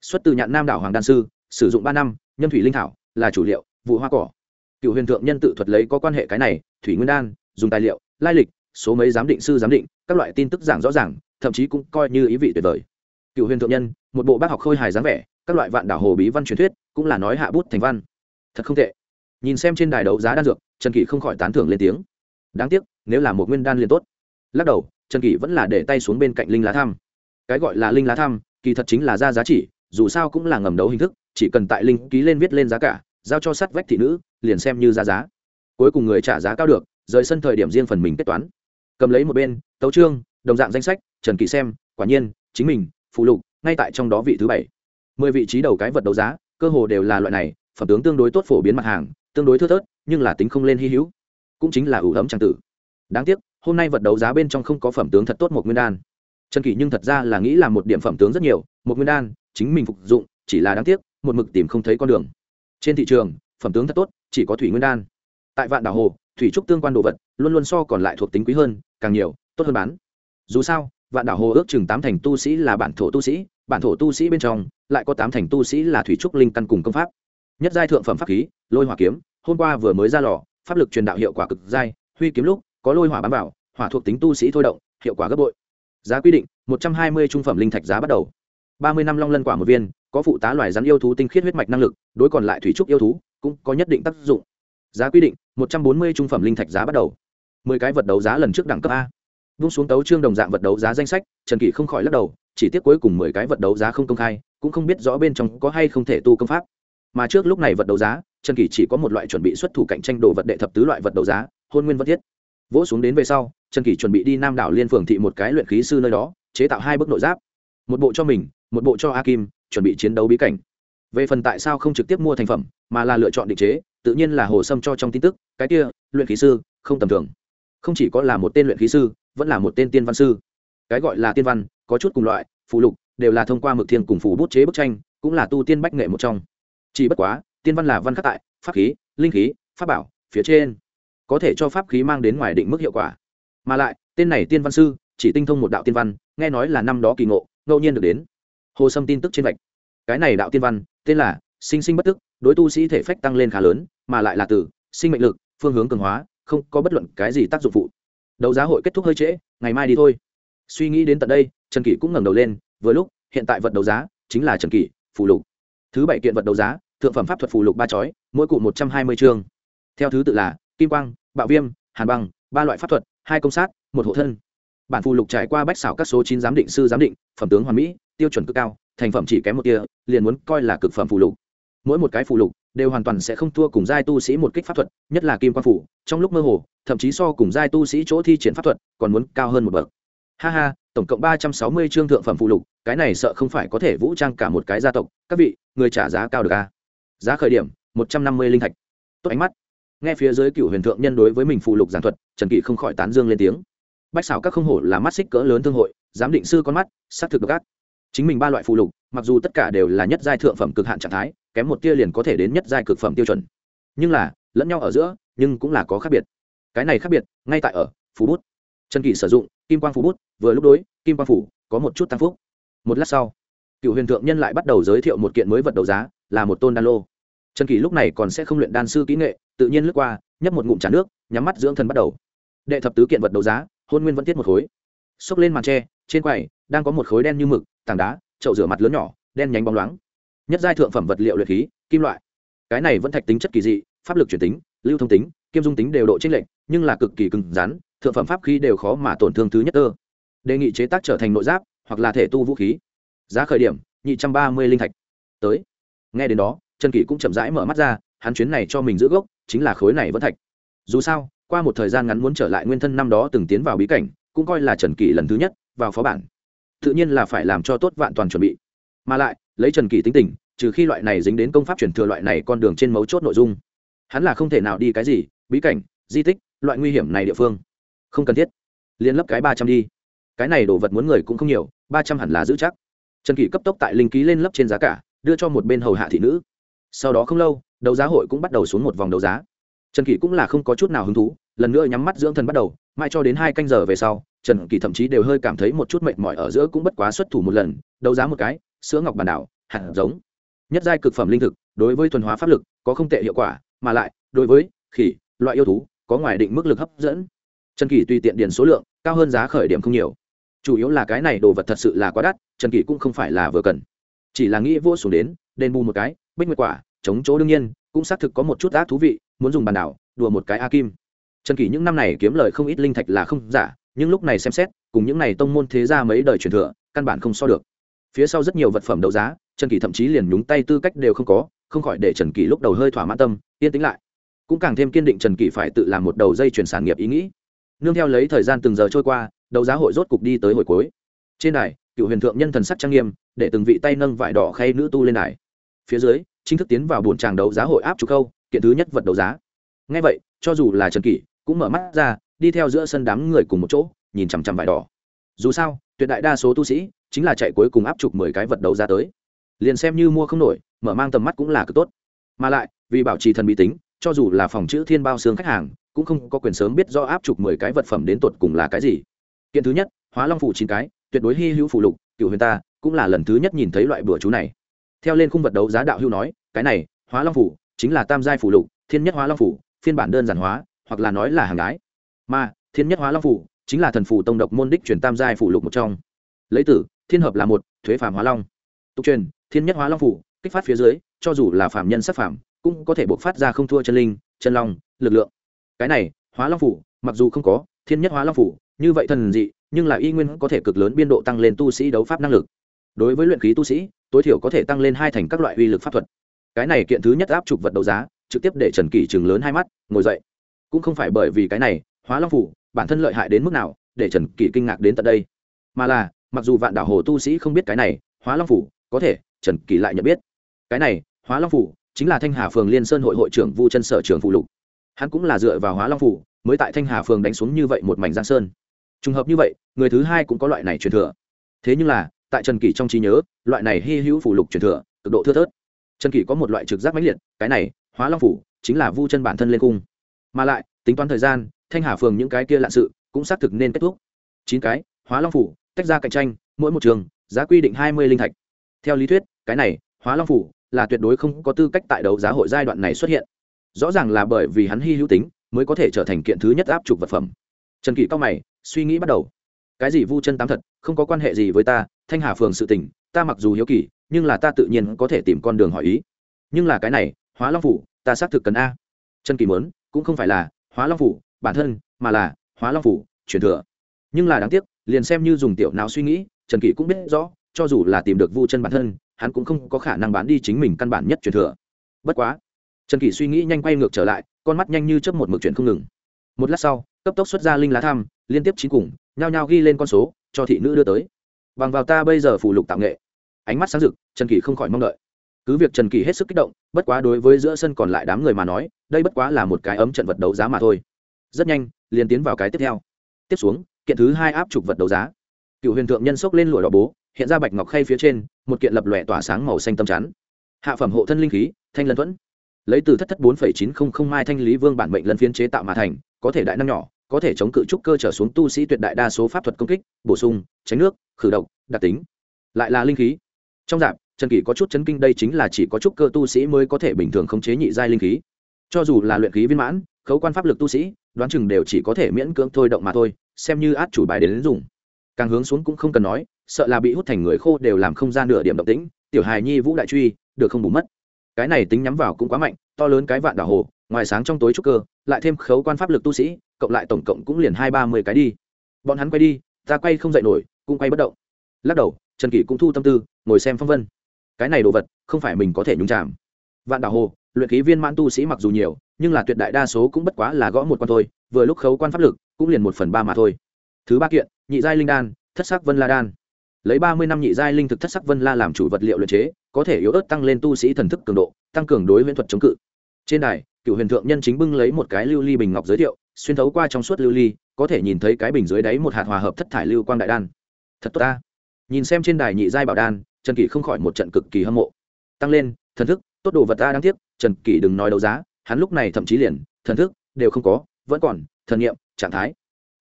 Xuất từ nhạn nam đảo hoàng đan sư, sử dụng ba năm, nhân thủy linh thảo, là chủ liệu, vụ hoa cỏ cựu huyền thượng nhân tự thuật lấy có quan hệ cái này, thủy nguyên đan, dùng tài liệu, lai lịch, số mấy giám định sư giám định, các loại tin tức giảng rõ ràng, thậm chí cũng coi như ý vị tuyệt vời. Cựu huyền thượng nhân, một bộ bác học khôi hài dáng vẻ, các loại vạn đảo hồ bí văn truyền thuyết, cũng là nói hạ bút thành văn. Thật không tệ. Nhìn xem trên đài đấu giá đan dược, trần kỷ không khỏi tán thưởng lên tiếng. Đáng tiếc, nếu là một nguyên đan liền tốt. Lắc đầu, trần kỷ vẫn là để tay xuống bên cạnh linh lá thăm cái gọi là linh lá thăm kỳ thật chính là ra giá trị, dù sao cũng là ngầm đấu hình thức, chỉ cần tại linh ký lên viết lên giá cả giao cho sát vách thị nữ, liền xem như ra giá. Cuối cùng người trả giá cao được, rời sân thời điểm riêng phần mình kết toán. Cầm lấy một bên, tấu trương đồng dạng danh sách, trần kỳ xem, quả nhiên, chính mình, phụ lục, ngay tại trong đó vị thứ bảy. Mười vị trí đầu cái vật đấu giá, cơ hồ đều là loại này, phẩm tướng tương đối tốt phổ biến mặt hàng, tương đối thưa thớt, nhưng là tính không lên hy hữu. Cũng chính là ủ ấm trang tử. Đáng tiếc, hôm nay vật đấu giá bên trong không có phẩm tướng thật tốt một nguyên đan. Trần kỷ nhưng thật ra là nghĩ là một điểm phẩm tướng rất nhiều, một nguyên đan, chính mình phục dụng, chỉ là đáng tiếc, một mực tìm không thấy con đường trên thị trường, phẩm tướng thật tốt, chỉ có thủy nguyên đan. Tại vạn đảo hồ, thủy trúc tương quan đồ vật luôn luôn so còn lại thuộc tính quý hơn, càng nhiều, tốt hơn bán. Dù sao, vạn đảo hồ ước chừng tám thành tu sĩ là bản thổ tu sĩ, bản thổ tu sĩ bên trong, lại có tám thành tu sĩ là thủy trúc linh căn cùng công pháp. Nhất giai thượng phẩm pháp khí, lôi hỏa kiếm, hôm qua vừa mới ra lò, pháp lực truyền đạo hiệu quả cực giai, huy kiếm lúc, có lôi hỏa bám vào, hỏa thuộc tính tu sĩ thôi động, hiệu quả gấp bội. Giá quy định, một trăm hai mươi trung phẩm linh thạch giá bắt đầu ba mươi năm long lân quả một viên, có phụ tá loài rắn yêu thú tinh khiết huyết mạch năng lực, đối còn lại thủy trúc yêu thú cũng có nhất định tác dụng. Giá quy định, một trăm bốn mươi trung phẩm linh thạch giá bắt đầu. mười cái vật đấu giá lần trước đẳng cấp a. Vung xuống tấu trương đồng dạng vật đấu giá danh sách, trần kỷ không khỏi lắc đầu, chỉ tiếc cuối cùng mười cái vật đấu giá không công khai, cũng không biết rõ bên trong có hay không thể tu công pháp. Mà trước lúc này vật đấu giá, trần kỷ chỉ có một loại chuẩn bị xuất thủ cạnh tranh đồ vật đệ thập tứ loại vật đấu giá, hôn nguyên vật thiết. Vỗ xuống đến về sau, trần kỷ chuẩn bị đi nam đảo liên phường thị một cái luyện khí sư nơi đó, chế tạo hai bức nội giáp. Một bộ cho mình một bộ cho a kim chuẩn bị chiến đấu bí cảnh. Về phần tại sao không trực tiếp mua thành phẩm, mà là lựa chọn định chế, tự nhiên là hồ sâm cho trong tin tức, cái kia, luyện khí sư, không tầm thường. Không chỉ có là một tên luyện khí sư, vẫn là một tên tiên văn sư. Cái gọi là tiên văn, có chút cùng loại phụ lục, đều là thông qua mực thiên cùng phủ bút chế bức tranh, cũng là tu tiên bách nghệ một trong. Chỉ bất quá, tiên văn là văn khắc tại, pháp khí, linh khí, pháp bảo, phía trên. Có thể cho pháp khí mang đến ngoài định mức hiệu quả. Mà lại, tên này tiên văn sư, chỉ tinh thông một đạo tiên văn, nghe nói là năm đó kỳ ngộ, ngẫu nhiên được đến hồ sâm tin tức trên vạch. Cái này đạo tiên văn, tên là sinh sinh bất tức, đối tu sĩ thể phách tăng lên khá lớn, mà lại là từ sinh mệnh lực, phương hướng cường hóa, không có bất luận cái gì tác dụng phụ. Đấu giá hội kết thúc hơi trễ, ngày mai đi thôi. Suy nghĩ đến tận đây, trần kỷ cũng ngẩng đầu lên, vừa lúc, hiện tại vật đấu giá chính là trần kỷ, phù lục. Thứ bảy kiện vật đấu giá, thượng phẩm pháp thuật phù lục ba chói, mỗi cụ một trăm hai mươi chương. Theo thứ tự là kim quang, bạo viêm, hàn băng, ba loại pháp thuật, hai công sát, một hộ thân. Bản phù lục trải qua bách xảo các số chín giám định, sư giám định, phẩm tướng hoàn mỹ tiêu chuẩn cực cao, thành phẩm chỉ kém một tia liền muốn coi là cực phẩm phù lục. Mỗi một cái phù lục đều hoàn toàn sẽ không thua cùng giai tu sĩ một kích pháp thuật, nhất là kim quang phủ, trong lúc mơ hồ, thậm chí so cùng giai tu sĩ chỗ thi triển pháp thuật, còn muốn cao hơn một bậc. Ha ha, tổng cộng ba trăm sáu mươi chương thượng phẩm phụ lục, cái này sợ không phải có thể vũ trang cả một cái gia tộc, các vị, người trả giá cao được a à? giá khởi điểm, một trăm năm mươi linh thạch. Tốt ánh mắt. Nghe phía dưới cựu huyền thượng nhân đối với mình phụ lục giảng thuật, trần kỵ không khỏi tán dương lên tiếng. Bách xảo các không hổ là mắt xích cỡ lớn thương hội, giám định sư con mắt, xác thực độc ác chính mình ba loại phù lục, mặc dù tất cả đều là nhất giai thượng phẩm cực hạn trạng thái, kém một tia liền có thể đến nhất giai cực phẩm tiêu chuẩn. Nhưng là, lẫn nhau ở giữa, nhưng cũng là có khác biệt. Cái này khác biệt, ngay tại ở phú bút. Trần kỷ sử dụng, kim quang phú bút, vừa lúc đối, kim quang phủ có một chút tăng phúc. Một lát sau cựu huyền thượng nhân lại bắt đầu giới thiệu một kiện mới vật đấu giá, là một tôn đan lô. Trần kỷ lúc này còn sẽ không luyện đan sư kỹ nghệ, tự nhiên lướt qua, nhấp một ngụm trà nước, nhắm mắt dưỡng thần bắt đầu. Đệ thập tứ kiện vật đấu giá, hôn nguyên vẫn tiết một khối. Xốc lên màn tre, trên quầy, đang có một khối đen như mực tảng đá, chậu rửa mặt lớn nhỏ, đen nhánh bóng loáng. Nhất giai thượng phẩm vật liệu luyện khí, kim loại. Cái này vẫn thạch tính chất kỳ dị, pháp lực chuyển tính, lưu thông tính, kiêm dung tính đều độ trích lệnh nhưng là cực kỳ cứng rắn, thượng phẩm pháp khí đều khó mà tổn thương thứ nhất tơ. Đề nghị chế tác trở thành nội giáp, hoặc là thể tu vũ khí. Giá khởi điểm, nhị trăm ba mươi linh thạch. Tới. Nghe đến đó, trần kỷ cũng chậm rãi mở mắt ra, hắn chuyến này cho mình giữ gốc, chính là khối này vẫn thạch. Dù sao, qua một thời gian ngắn muốn trở lại nguyên thân năm đó từng tiến vào bí cảnh, cũng coi là trần kỷ lần thứ nhất vào phó bản tự nhiên là phải làm cho tốt vạn toàn chuẩn bị. Mà lại, lấy trần kỳ tính tình, trừ khi loại này dính đến công pháp truyền thừa loại này con đường trên mấu chốt nội dung. Hắn là không thể nào đi cái gì, bí cảnh, di tích, loại nguy hiểm này địa phương. Không cần thiết. Liên lấp cái ba trăm đi. Cái này đồ vật muốn người cũng không nhiều, ba trăm hẳn là giữ chắc. Trần kỳ cấp tốc tại linh ký lên lấp trên giá cả, đưa cho một bên hầu hạ thị nữ. Sau đó không lâu, đấu giá hội cũng bắt đầu xuống một vòng đấu giá. Trần kỳ cũng là không có chút nào hứng thú, lần nữa nhắm mắt dưỡng thần bắt đầu mai cho đến hai canh giờ về sau trần Kỳ thậm chí đều hơi cảm thấy một chút mệt mỏi ở giữa cũng bất quá xuất thủ một lần, đấu giá một cái, sữa ngọc bản đảo, hạt giống. Nhất giai cực phẩm linh thực, đối với thuần hóa pháp lực, có không tệ hiệu quả, mà lại, đối với khỉ, loại yêu thú, có ngoài định mức lực hấp dẫn. Trần Kỳ tùy tiện điền số lượng, cao hơn giá khởi điểm không nhiều. Chủ yếu là cái này đồ vật thật sự là quá đắt, trần Kỳ cũng không phải là vừa cần. Chỉ là nghĩ vô xuống đến, đền bù một cái, bích nguyệt quả, chống chỗ đương nhiên, cũng xác thực có một chút ác thú vị, muốn dùng bàn đảo, đùa một cái a kim. Trần Kỳ những năm này kiếm lời không ít linh thạch là không giả nhưng lúc này xem xét, cùng những này tông môn thế ra mấy đời truyền thừa, căn bản không so được. Phía sau rất nhiều vật phẩm đấu giá, trần kỷ thậm chí liền nhúng tay tư cách đều không có, không khỏi để trần kỷ lúc đầu hơi thỏa mãn tâm, yên tĩnh lại. Cũng càng thêm kiên định trần kỷ phải tự làm một đầu dây chuyển sản nghiệp ý nghĩ. Nương theo lấy thời gian từng giờ trôi qua, đấu giá hội rốt cục đi tới hồi cuối. Trên đài, cựu huyền thượng nhân thần sắc trang nghiêm, để từng vị tay nâng vải đỏ khay nữ tu lên đài. Phía dưới, chính thức tiến vào buồn tràng đấu giá hội áp trục câu, kiện thứ nhất vật đấu giá. Ngay vậy, cho dù là trần kỷ, cũng mở mắt ra đi theo giữa sân đám người cùng một chỗ, nhìn chằm chằm vải đỏ. Dù sao, tuyệt đại đa số tu sĩ chính là chạy cuối cùng áp chụp mười cái vật đấu giá tới. Liền xem như mua không nổi, mở mang tầm mắt cũng là cực tốt. Mà lại, vì bảo trì thần bí tính, cho dù là phòng chữ thiên bao xương khách hàng, cũng không có quyền sớm biết do áp chụp mười cái vật phẩm đến tột cùng là cái gì. Kiện thứ nhất, hóa long phủ chín cái, tuyệt đối hy hữu phủ lục, cựu huyền ta cũng là lần thứ nhất nhìn thấy loại bữa chú này. Theo lên khung vật đấu giá đạo hữu nói, cái này, hóa long phủ chính là tam giai phủ lục, thiên nhất hóa long phủ, phiên bản đơn giản hóa, hoặc là nói là hàng đái mà, thiên nhất hóa long phủ chính là thần phủ tông độc môn đích truyền tam giai phủ lục một trong. Lấy tử, thiên hợp là một, thuế phàm hóa long. Tục truyền, thiên nhất hóa long phủ kích phát phía dưới, cho dù là phạm nhân sắc phạm cũng có thể buộc phát ra không thua chân linh, chân long, lực lượng. Cái này, hóa long phủ, mặc dù không có thiên nhất hóa long phủ, như vậy thần dị, nhưng là y nguyên có thể cực lớn biên độ tăng lên tu sĩ đấu pháp năng lực. Đối với luyện khí tu sĩ, tối thiểu có thể tăng lên hai thành các loại uy lực pháp thuật. Cái này kiện thứ nhất áp trục vật đấu giá, trực tiếp để trần kỷ chừng lớn hai mắt, ngồi dậy. Cũng không phải bởi vì cái này hóa long phủ, bản thân lợi hại đến mức nào, để trần kỷ kinh ngạc đến tận đây. Mà là, mặc dù vạn đảo hồ tu sĩ không biết cái này, hóa long phủ, có thể, trần kỷ lại nhận biết. Cái này, hóa long phủ, chính là thanh hà phường liên sơn hội hội trưởng vu chân sở trường phụ lục. Hắn cũng là dựa vào hóa long phủ, mới tại thanh hà phường đánh xuống như vậy một mảnh giang sơn. Trùng hợp như vậy, người thứ hai cũng có loại này truyền thừa. Thế nhưng là, tại trần kỷ trong trí nhớ, loại này hy hữu phủ lục truyền thừa, cực độ thưa thớt. Trần kỷ có một loại trực giác mãnh liệt, cái này, hóa long phủ, chính là vu chân bản thân lên cung. Mà lại, tính toán thời gian thanh hà phường những cái kia lạn sự cũng xác thực nên kết thúc. Chín cái, hóa long phủ, tách ra cạnh tranh, mỗi một trường, giá quy định hai mươi linh thạch. Theo lý thuyết, cái này, hóa long phủ là tuyệt đối không có tư cách tại đấu giá hội giai đoạn này xuất hiện. Rõ ràng là bởi vì hắn hy hữu tính mới có thể trở thành kiện thứ nhất áp trục vật phẩm. Trần kỷ cao mày, suy nghĩ bắt đầu. Cái gì vu chân tám thật, không có quan hệ gì với ta, thanh hà phường sự tình, ta mặc dù hiếu kỳ, nhưng là ta tự nhiên có thể tìm con đường hỏi ý. Nhưng là cái này, hóa long phủ, ta xác thực cần a. Trần kỳ mớn cũng không phải là, hóa long phủ bản thân, mà là hóa long phủ, truyền thừa. Nhưng là đáng tiếc, liền xem như dùng tiểu nào suy nghĩ, trần kỷ cũng biết rõ, cho dù là tìm được vu chân bản thân, hắn cũng không có khả năng bán đi chính mình căn bản nhất truyền thừa. Bất quá, trần kỷ suy nghĩ nhanh quay ngược trở lại, con mắt nhanh như chớp một mực chuyển không ngừng. Một lát sau, cấp tốc xuất ra linh lá thăm liên tiếp chín cùng, nhao nhao ghi lên con số, cho thị nữ đưa tới. Bằng vào ta bây giờ phủ lục tạo nghệ. Ánh mắt sáng rực, trần kỷ không khỏi mong đợi. Cứ việc trần kỷ hết sức kích động, bất quá đối với giữa sân còn lại đám người mà nói, đây bất quá là một cái ấm trận vật đấu giá mà thôi rất nhanh, liền tiến vào cái tiếp theo. Tiếp xuống, kiện thứ hai áp trục vật đấu giá. Cựu huyền thượng nhân sốc lên lụa đỏ bố, hiện ra bạch ngọc khay phía trên, một kiện lập lòe tỏa sáng màu xanh tâm chắn. Hạ phẩm hộ thân linh khí, thanh lân thuẫn. Lấy từ thất thất bốn chín không không mai thanh lý vương bản mệnh lân phiên chế tạo mà thành, có thể đại năng nhỏ, có thể chống cự trúc cơ trở xuống tu sĩ tuyệt đại đa số pháp thuật công kích, bổ sung, tránh nước, khử độc, đặc tính. Lại là linh khí. Trong dạp, trần kỷ có chút chấn kinh, đây chính là chỉ có trúc cơ tu sĩ mới có thể bình thường khống chế nhị giai linh khí cho dù là luyện khí viên mãn khấu quan pháp lực tu sĩ đoán chừng đều chỉ có thể miễn cưỡng thôi động mà thôi xem như át chủ bài đến, đến dùng càng hướng xuống cũng không cần nói sợ là bị hút thành người khô đều làm không ra nửa điểm động tĩnh tiểu hài nhi vũ đại truy được không bù mất. Cái này tính nhắm vào cũng quá mạnh to lớn cái vạn đảo hồ ngoài sáng trong tối trúc cơ lại thêm khấu quan pháp lực tu sĩ cộng lại tổng cộng cũng liền hai ba mươi cái đi. Bọn hắn quay đi ta quay không dậy nổi cũng quay bất động. Lắc đầu trần kỷ cũng thu tâm tư ngồi xem phong vân cái này đồ vật không phải mình có thể nhúng chạm vạn đảo hồ luyện khí viên mãn tu sĩ mặc dù nhiều, nhưng là tuyệt đại đa số cũng bất quá là gõ một con thôi, vừa lúc khấu quan pháp lực, cũng liền một phần ba mà thôi. Thứ ba kiện, nhị giai linh đan, thất sắc vân la đan. Lấy ba mươi năm nhị giai linh thực thất sắc vân la làm chủ vật liệu luyện chế, có thể yếu ớt tăng lên tu sĩ thần thức cường độ, tăng cường đối huyễn thuật chống cự. Trên đài, cựu huyền thượng nhân chính bưng lấy một cái lưu ly bình ngọc giới thiệu, xuyên thấu qua trong suốt lưu ly, có thể nhìn thấy cái bình dưới đáy một hạt hòa hợp thất thải lưu quang đại đan. Thật tốt ta. Nhìn xem trên đài nhị giai bảo đan, trần kỷ không khỏi một trận cực kỳ hâm mộ. Tăng lên, thần thức, tốt đồ vật ta đáng tiếc trần kỷ đừng nói đấu giá, hắn lúc này thậm chí liền, thần thức, đều không có, vẫn còn, thần nghiệm, trạng thái.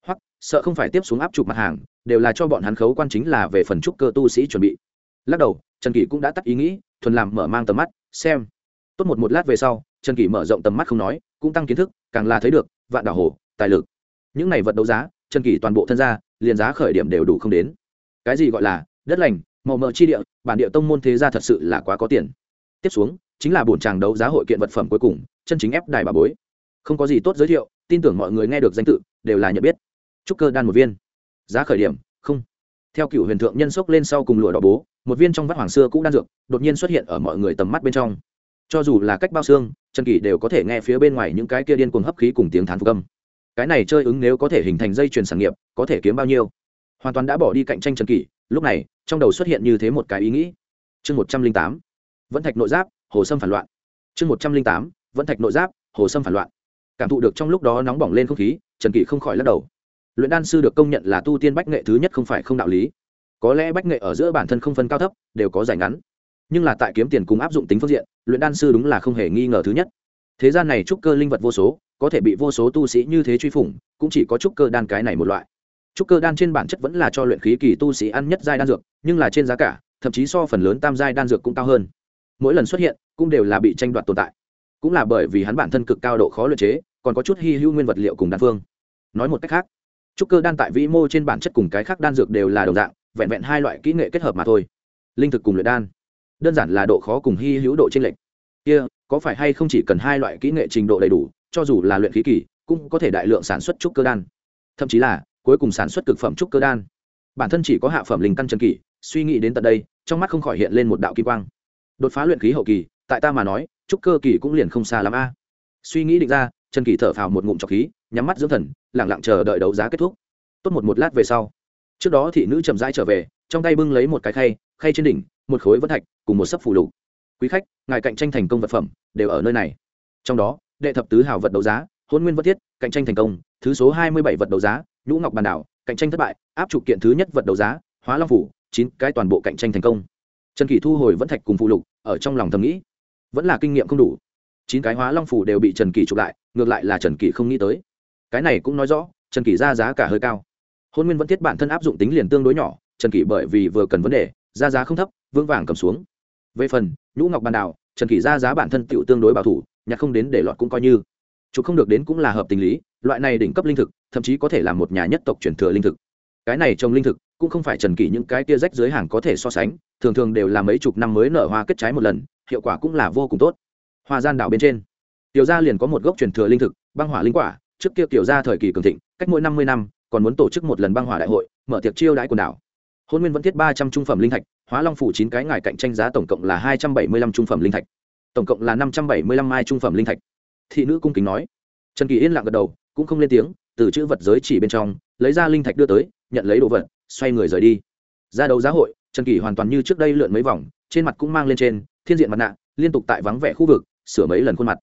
Hoặc, sợ không phải tiếp xuống áp chụp mặt hàng, đều là cho bọn hắn khấu quan chính là về phần trúc cơ tu sĩ chuẩn bị. Lắc đầu, trần kỷ cũng đã tắt ý nghĩ, thuần làm mở mang tầm mắt, xem. Tốt một một lát về sau, trần kỷ mở rộng tầm mắt không nói, cũng tăng kiến thức, càng là thấy được, vạn đảo hồ, tài lực. Những này vật đấu giá, trần kỷ toàn bộ thân gia liền giá khởi điểm đều đủ không đến. Cái gì gọi là đất lành, màu mỡ chi địa, bản địa tông môn thế gia thật sự là quá có tiền tiếp xuống, chính là bổn tràng đấu giá hội kiện vật phẩm cuối cùng, chân chính ép đài bà bối. Không có gì tốt giới thiệu, tin tưởng mọi người nghe được danh tự, đều là nhận biết. Trúc cơ đan một viên. Giá khởi điểm, không. Theo cựu huyền thượng nhân sốc lên sau cùng lụa đỏ bố, một viên trong vắt hoàng xưa cũng đan dược, đột nhiên xuất hiện ở mọi người tầm mắt bên trong. Cho dù là cách bao xương trần kỷ đều có thể nghe phía bên ngoài những cái kia điên cuồng hấp khí cùng tiếng thán phục âm. Cái này chơi ứng nếu có thể hình thành dây chuyền sản nghiệp, có thể kiếm bao nhiêu? Hoàn toàn đã bỏ đi cạnh tranh trần kỷ, lúc này, trong đầu xuất hiện như thế một cái ý nghĩ. Chương một trăm linh tám vẫn thạch nội giáp, hồ sâm phản loạn. Chương một trăm linh tám, vẫn thạch nội giáp, hồ sâm phản loạn. Cảm thụ được trong lúc đó nóng bỏng lên không khí, trần kỷ không khỏi lắc đầu. Luyện đan sư được công nhận là tu tiên bách nghệ thứ nhất không phải không đạo lý. Có lẽ bách nghệ ở giữa bản thân không phân cao thấp, đều có giải ngắn. Nhưng là tại kiếm tiền cùng áp dụng tính phương diện, luyện đan sư đúng là không hề nghi ngờ thứ nhất. Thế gian này trúc cơ linh vật vô số, có thể bị vô số tu sĩ như thế truy phủng, cũng chỉ có trúc cơ đan cái này một loại. Trúc cơ đan trên bản chất vẫn là cho luyện khí kỳ tu sĩ ăn nhất giai đan dược, nhưng là trên giá cả, thậm chí so phần lớn tam giai đan dược cũng cao hơn mỗi lần xuất hiện cũng đều là bị tranh đoạt tồn tại. Cũng là bởi vì hắn bản thân cực cao độ khó luyện chế, còn có chút hy hữu nguyên vật liệu cùng đan phương. Nói một cách khác, trúc cơ đan tại vĩ mô trên bản chất cùng cái khác đan dược đều là đồng dạng, vẹn vẹn hai loại kỹ nghệ kết hợp mà thôi. Linh thực cùng luyện đan, đơn giản là độ khó cùng hy hữu độ trên lệch. Kia, có phải hay không chỉ cần hai loại kỹ nghệ trình độ đầy đủ, cho dù là luyện khí kỳ, cũng có thể đại lượng sản xuất trúc cơ đan. Thậm chí là, cuối cùng sản xuất cực phẩm trúc cơ đan. Bản thân chỉ có hạ phẩm linh căn chân kỳ suy nghĩ đến tận đây, trong mắt không khỏi hiện lên một đạo kỳ quang đột phá luyện khí hậu kỳ, tại ta mà nói, trúc cơ kỳ cũng liền không xa lắm a. Suy nghĩ định ra, trần kỳ thở phào một ngụm trọc khí, nhắm mắt dưỡng thần lẳng lặng chờ đợi đấu giá kết thúc. Tốt một một lát về sau, trước đó thị nữ chậm rãi trở về, trong tay bưng lấy một cái khay khay trên đỉnh, một khối vân thạch, cùng một sấp phủ lục. Quý khách, ngài cạnh tranh thành công vật phẩm, đều ở nơi này. Trong đó, đệ thập tứ hào vật đấu giá hôn nguyên vật thiết, cạnh tranh thành công, thứ số hai mươi bảy vật đấu giá, nhũ ngọc bàn đảo, cạnh tranh thất bại, áp trục kiện thứ nhất vật đấu giá, hóa long phủ, chín cái toàn bộ cạnh tranh thành công trần kỷ thu hồi vẫn thạch cùng phụ lục, ở trong lòng thầm nghĩ, vẫn là kinh nghiệm không đủ. Chín cái hóa long phủ đều bị trần kỷ chụp lại, ngược lại là trần kỷ không nghĩ tới. Cái này cũng nói rõ, trần kỷ ra giá cả hơi cao. Hôn nguyên vẫn thiết bản thân áp dụng tính liền tương đối nhỏ, trần kỷ bởi vì vừa cần vấn đề, ra giá không thấp vương vàng cầm xuống. Về phần, nhũ ngọc bàn đào trần kỷ ra giá bản thân tựu tương đối bảo thủ, nhặt không đến để lọt cũng coi như. Chụp không được đến cũng là hợp tình lý, loại này đỉnh cấp linh thực, thậm chí có thể là một nhà nhất tộc truyền thừa linh thực. Cái này trồng linh thực cũng không phải trần kỷ những cái tia rách dưới hàng có thể so sánh, thường thường đều là mấy chục năm mới nở hoa kết trái một lần, hiệu quả cũng là vô cùng tốt. Hoa gian đảo bên trên, tiểu gia liền có một gốc truyền thừa linh thực, băng hỏa linh quả, trước kia tiểu gia thời kỳ cường thịnh, cách mỗi năm mươi năm, còn muốn tổ chức một lần băng hỏa đại hội, mở tiệc chiêu đãi quần đảo. Hôn nguyên vẫn thiết ba trăm trung phẩm linh thạch, hóa long phủ chín cái ngài cạnh tranh giá tổng cộng là hai trăm bảy mươi lăm trung phẩm linh thạch. Tổng cộng là năm trăm bảy mươi lăm mai trung phẩm linh thạch. Thị nữ cung kính nói. Trần kỳ yên lặng gật đầu, cũng không lên tiếng, từ chữ vật giới chỉ bên trong, lấy ra linh thạch đưa tới, nhận lấy đồ vật xoay người rời đi. Ra đấu giá hội, trần kỳ hoàn toàn như trước đây lượn mấy vòng, trên mặt cũng mang lên trên, thiên diện mặt nạ, liên tục tại vắng vẻ khu vực, sửa mấy lần khuôn mặt.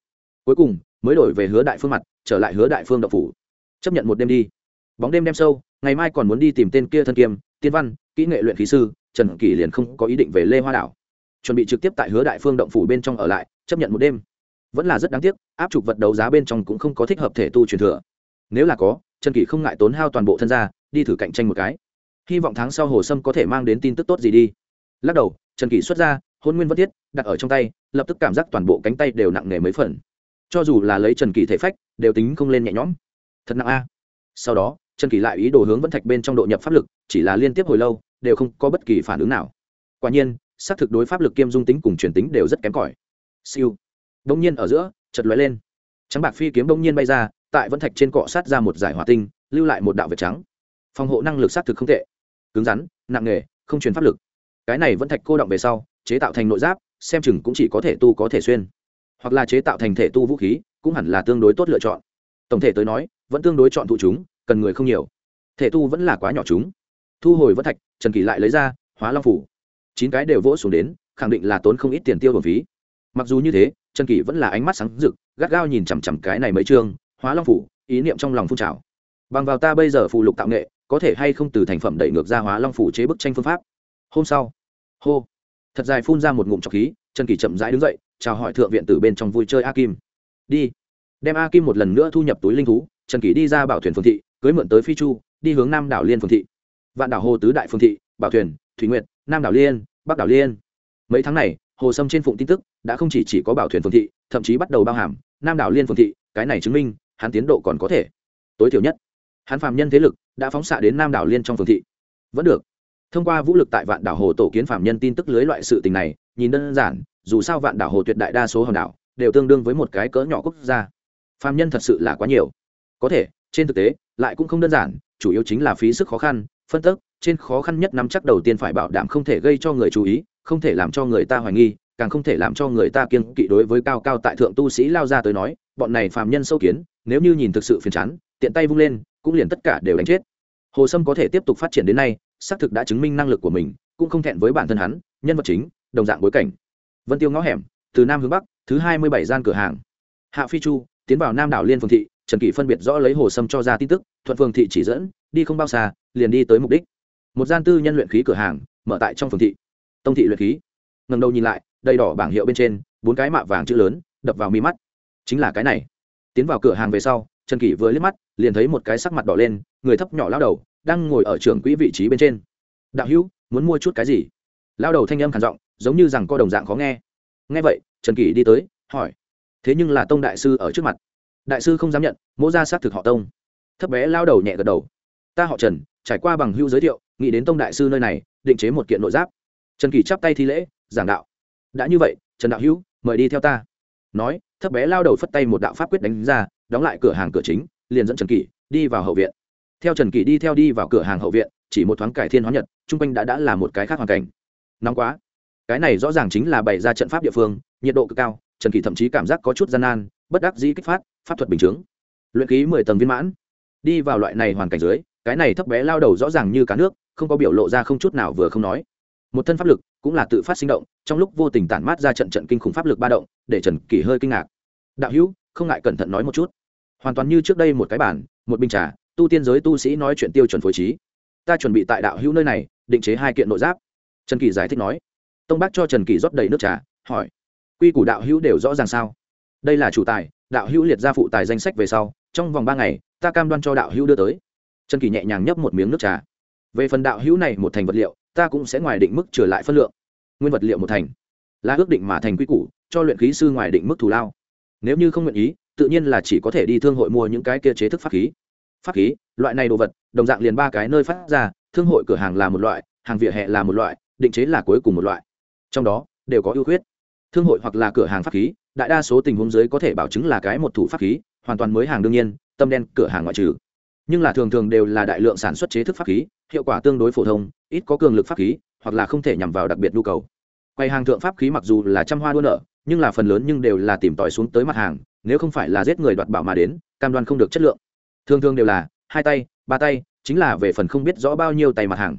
Cuối cùng, mới đổi về hứa đại phương mặt, trở lại hứa đại phương đậu phủ. Chấp nhận một đêm đi. Bóng đêm đêm sâu, ngày mai còn muốn đi tìm tên kia thân kiêm, tiên văn, kỹ nghệ luyện khí sư, trần kỳ liền không có ý định về lê hoa đảo. Chuẩn bị trực tiếp tại hứa đại phương động phủ bên trong ở lại, chấp nhận một đêm. Vẫn là rất đáng tiếc, áp trục vật đấu giá bên trong cũng không có thích hợp thể tu truyền thừa. Nếu là có, trần kỳ không ngại tốn hao toàn bộ thân gia, đi thử cạnh tranh một cái hy vọng tháng sau hồ sâm có thể mang đến tin tức tốt gì đi. Lắc đầu, trần kỷ xuất ra, hôn nguyên vất thiết, đặt ở trong tay, lập tức cảm giác toàn bộ cánh tay đều nặng nề mấy phần. Cho dù là lấy trần kỷ thể phách, đều tính không lên nhẹ nhõm. Thật nặng a. Sau đó, trần kỷ lại ý đồ hướng vẫn thạch bên trong độ nhập pháp lực, chỉ là liên tiếp hồi lâu, đều không có bất kỳ phản ứng nào. Quả nhiên, xác thực đối pháp lực kiêm dung tính cùng truyền tính đều rất kém cỏi. Siêu. Đông nhiên ở giữa chật lóe lên. Trắng bạc phi kiếm đông nhiên bay ra, tại vẫn thạch trên cọ sát ra một giải hỏa tinh, lưu lại một đạo vệt trắng. Phòng hộ năng lực xác thực không tệ cứng rắn, nặng nghề, không truyền pháp lực. Cái này vẫn thạch cô động về sau, chế tạo thành nội giáp, xem chừng cũng chỉ có thể tu có thể xuyên. Hoặc là chế tạo thành thể tu vũ khí, cũng hẳn là tương đối tốt lựa chọn. Tổng thể tới nói, vẫn tương đối chọn thụ chúng, cần người không nhiều. Thể tu vẫn là quá nhỏ chúng. Thu hồi vẫn thạch, trần kỳ lại lấy ra, hóa long phủ. Chín cái đều vỗ xuống đến, khẳng định là tốn không ít tiền tiêu bổng phí. Mặc dù như thế, trần kỳ vẫn là ánh mắt sáng rực, gắt gao nhìn chằm chằm cái này mấy chương, hóa long phủ, ý niệm trong lòng phun trào. Bằng vào ta bây giờ phụ lục tạo nghệ có thể hay không từ thành phẩm đẩy ngược ra hóa long phủ chế bức tranh phương pháp? Hôm sau. Hô. Thật dài phun ra một ngụm trọc khí trần kỳ chậm rãi đứng dậy chào hỏi thượng viện từ bên trong vui chơi a kim. Đi. Đem a kim một lần nữa thu nhập túi linh thú trần kỳ đi ra bảo thuyền phương thị cưới mượn tới phi chu đi hướng nam đảo liên phương thị. Vạn đảo hồ tứ đại phương thị bảo thuyền thủy nguyện nam đảo liên bắc đảo liên. Mấy tháng này hồ sâm trên phụng tin tức đã không chỉ, chỉ có bảo thuyền phương thị thậm chí bắt đầu bao hàm nam đảo liên phương thị cái này chứng minh hắn tiến độ còn có thể. Tối thiểu nhất hắn phạm nhân thế lực đã phóng xạ đến nam đảo liên trong phường thị. Vẫn được. Thông qua vũ lực tại vạn đảo hồ tổ kiến phạm nhân tin tức lưới loại sự tình này, nhìn đơn giản, dù sao vạn đảo hồ tuyệt đại đa số hòn đảo đều tương đương với một cái cỡ nhỏ quốc gia. Phạm nhân thật sự là quá nhiều. Có thể, trên thực tế, lại cũng không đơn giản, chủ yếu chính là phí sức khó khăn, phân tức trên khó khăn nhất nắm chắc đầu tiên phải bảo đảm không thể gây cho người chú ý, không thể làm cho người ta hoài nghi, càng không thể làm cho người ta kiên kỵ đối với cao cao tại thượng tu sĩ lao ra tới nói, bọn này phàm nhân sâu kiến, nếu như nhìn thực sự phiền chán, tiện tay vung lên cũng liền tất cả đều đánh chết. Hồ sâm có thể tiếp tục phát triển đến nay, xác thực đã chứng minh năng lực của mình, cũng không thẹn với bản thân hắn, nhân vật chính, đồng dạng bối cảnh. Vân tiêu ngõ hẻm, từ nam hướng bắc, thứ hai mươi bảy gian cửa hàng. Hạ phi chu, tiến vào nam đảo liên phường thị, trần kỷ phân biệt rõ lấy hồ sâm cho ra tin tức, thuận phường thị chỉ dẫn, đi không bao xa, liền đi tới mục đích. Một gian tư nhân luyện khí cửa hàng, mở tại trong phường thị. Tông thị luyện khí. Ngầm đầu nhìn lại, đầy đỏ bảng hiệu bên trên, bốn cái mạ vàng chữ lớn, đập vào mi mắt. Chính là cái này. Tiến vào cửa hàng về sau, trần kỷ vừa liếc mắt liền thấy một cái sắc mặt đỏ lên, người thấp nhỏ lao đầu đang ngồi ở trường quỹ vị trí bên trên. Đạo hữu, muốn mua chút cái gì? Lao đầu thanh âm khản giọng, giống như rằng có đồng dạng khó nghe. Nghe vậy, trần kỷ đi tới, hỏi, thế nhưng là tông đại sư ở trước mặt? Đại sư không dám nhận, mỗ ra xác thực họ tông. Thấp bé lao đầu nhẹ gật đầu. Ta họ trần, trải qua bằng hưu giới thiệu, nghĩ đến tông đại sư nơi này, định chế một kiện nội giáp. Trần kỳ chắp tay thi lễ, giảng đạo, đã như vậy, trần đạo hữu, mời đi theo ta. Nói, thấp bé lao đầu phất tay một đạo pháp quyết đánh ra, đóng lại cửa hàng cửa chính liền dẫn trần kỷ đi vào hậu viện. Theo trần kỷ đi theo đi vào cửa hàng hậu viện, chỉ một thoáng cải thiên hóa nhật, chung quanh đã đã là một cái khác hoàn cảnh. Nóng quá. Cái này rõ ràng chính là bày ra trận pháp địa phương, nhiệt độ cực cao, trần kỷ thậm chí cảm giác có chút gian nan, bất đắc dĩ kích phát, pháp thuật bình chướng. Luyện khí mười tầng viên mãn. Đi vào loại này hoàn cảnh dưới, cái này thấp bé lao đầu rõ ràng như cá nước, không có biểu lộ ra không chút nào vừa không nói. Một thân pháp lực cũng là tự phát sinh động, trong lúc vô tình tản mát ra trận trận kinh khủng pháp lực ba động, để trần kỷ hơi kinh ngạc. Đạo hữu, không ngại cẩn thận nói một chút hoàn toàn như trước đây một cái bản, một bình trà, tu tiên giới tu sĩ nói chuyện tiêu chuẩn phối trí. Ta chuẩn bị tại đạo hữu nơi này, định chế hai kiện nội giáp. Trần kỳ giải thích nói. Tông bác cho trần kỳ rót đầy nước trà, hỏi. Quy củ đạo hữu đều rõ ràng sao? Đây là chủ tài, đạo hữu liệt ra phụ tài danh sách về sau, trong vòng ba ngày, ta cam đoan cho đạo hữu đưa tới. Trần kỳ nhẹ nhàng nhấp một miếng nước trà. Về phần đạo hữu này một thành vật liệu, ta cũng sẽ ngoài định mức trở lại phân lượng. Nguyên vật liệu một thành. Là ước định mà thành quy củ, cho luyện khí sư ngoài định mức thù lao. Nếu như không nguyện ý tự nhiên là chỉ có thể đi thương hội mua những cái kia chế thức pháp khí. Pháp khí, loại này đồ vật, đồng dạng liền ba cái nơi phát ra, thương hội cửa hàng là một loại, hàng vỉa hè là một loại, định chế là cuối cùng một loại. Trong đó, đều có ưu khuyết. Thương hội hoặc là cửa hàng pháp khí, đại đa số tình huống dưới có thể bảo chứng là cái một thủ pháp khí, hoàn toàn mới hàng đương nhiên, tâm đen cửa hàng ngoại trừ. Nhưng là thường thường đều là đại lượng sản xuất chế thức pháp khí, hiệu quả tương đối phổ thông, ít có cường lực pháp khí, hoặc là không thể nhằm vào đặc biệt nhu cầu. Quay hàng thượng pháp khí mặc dù là trăm hoa đua nợ, nhưng là phần lớn nhưng đều là tìm tòi xuống tới mặt hàng nếu không phải là giết người đoạt bảo mà đến, cam đoan không được chất lượng. Thường thường đều là, hai tay, ba tay, chính là về phần không biết rõ bao nhiêu tay mặt hàng.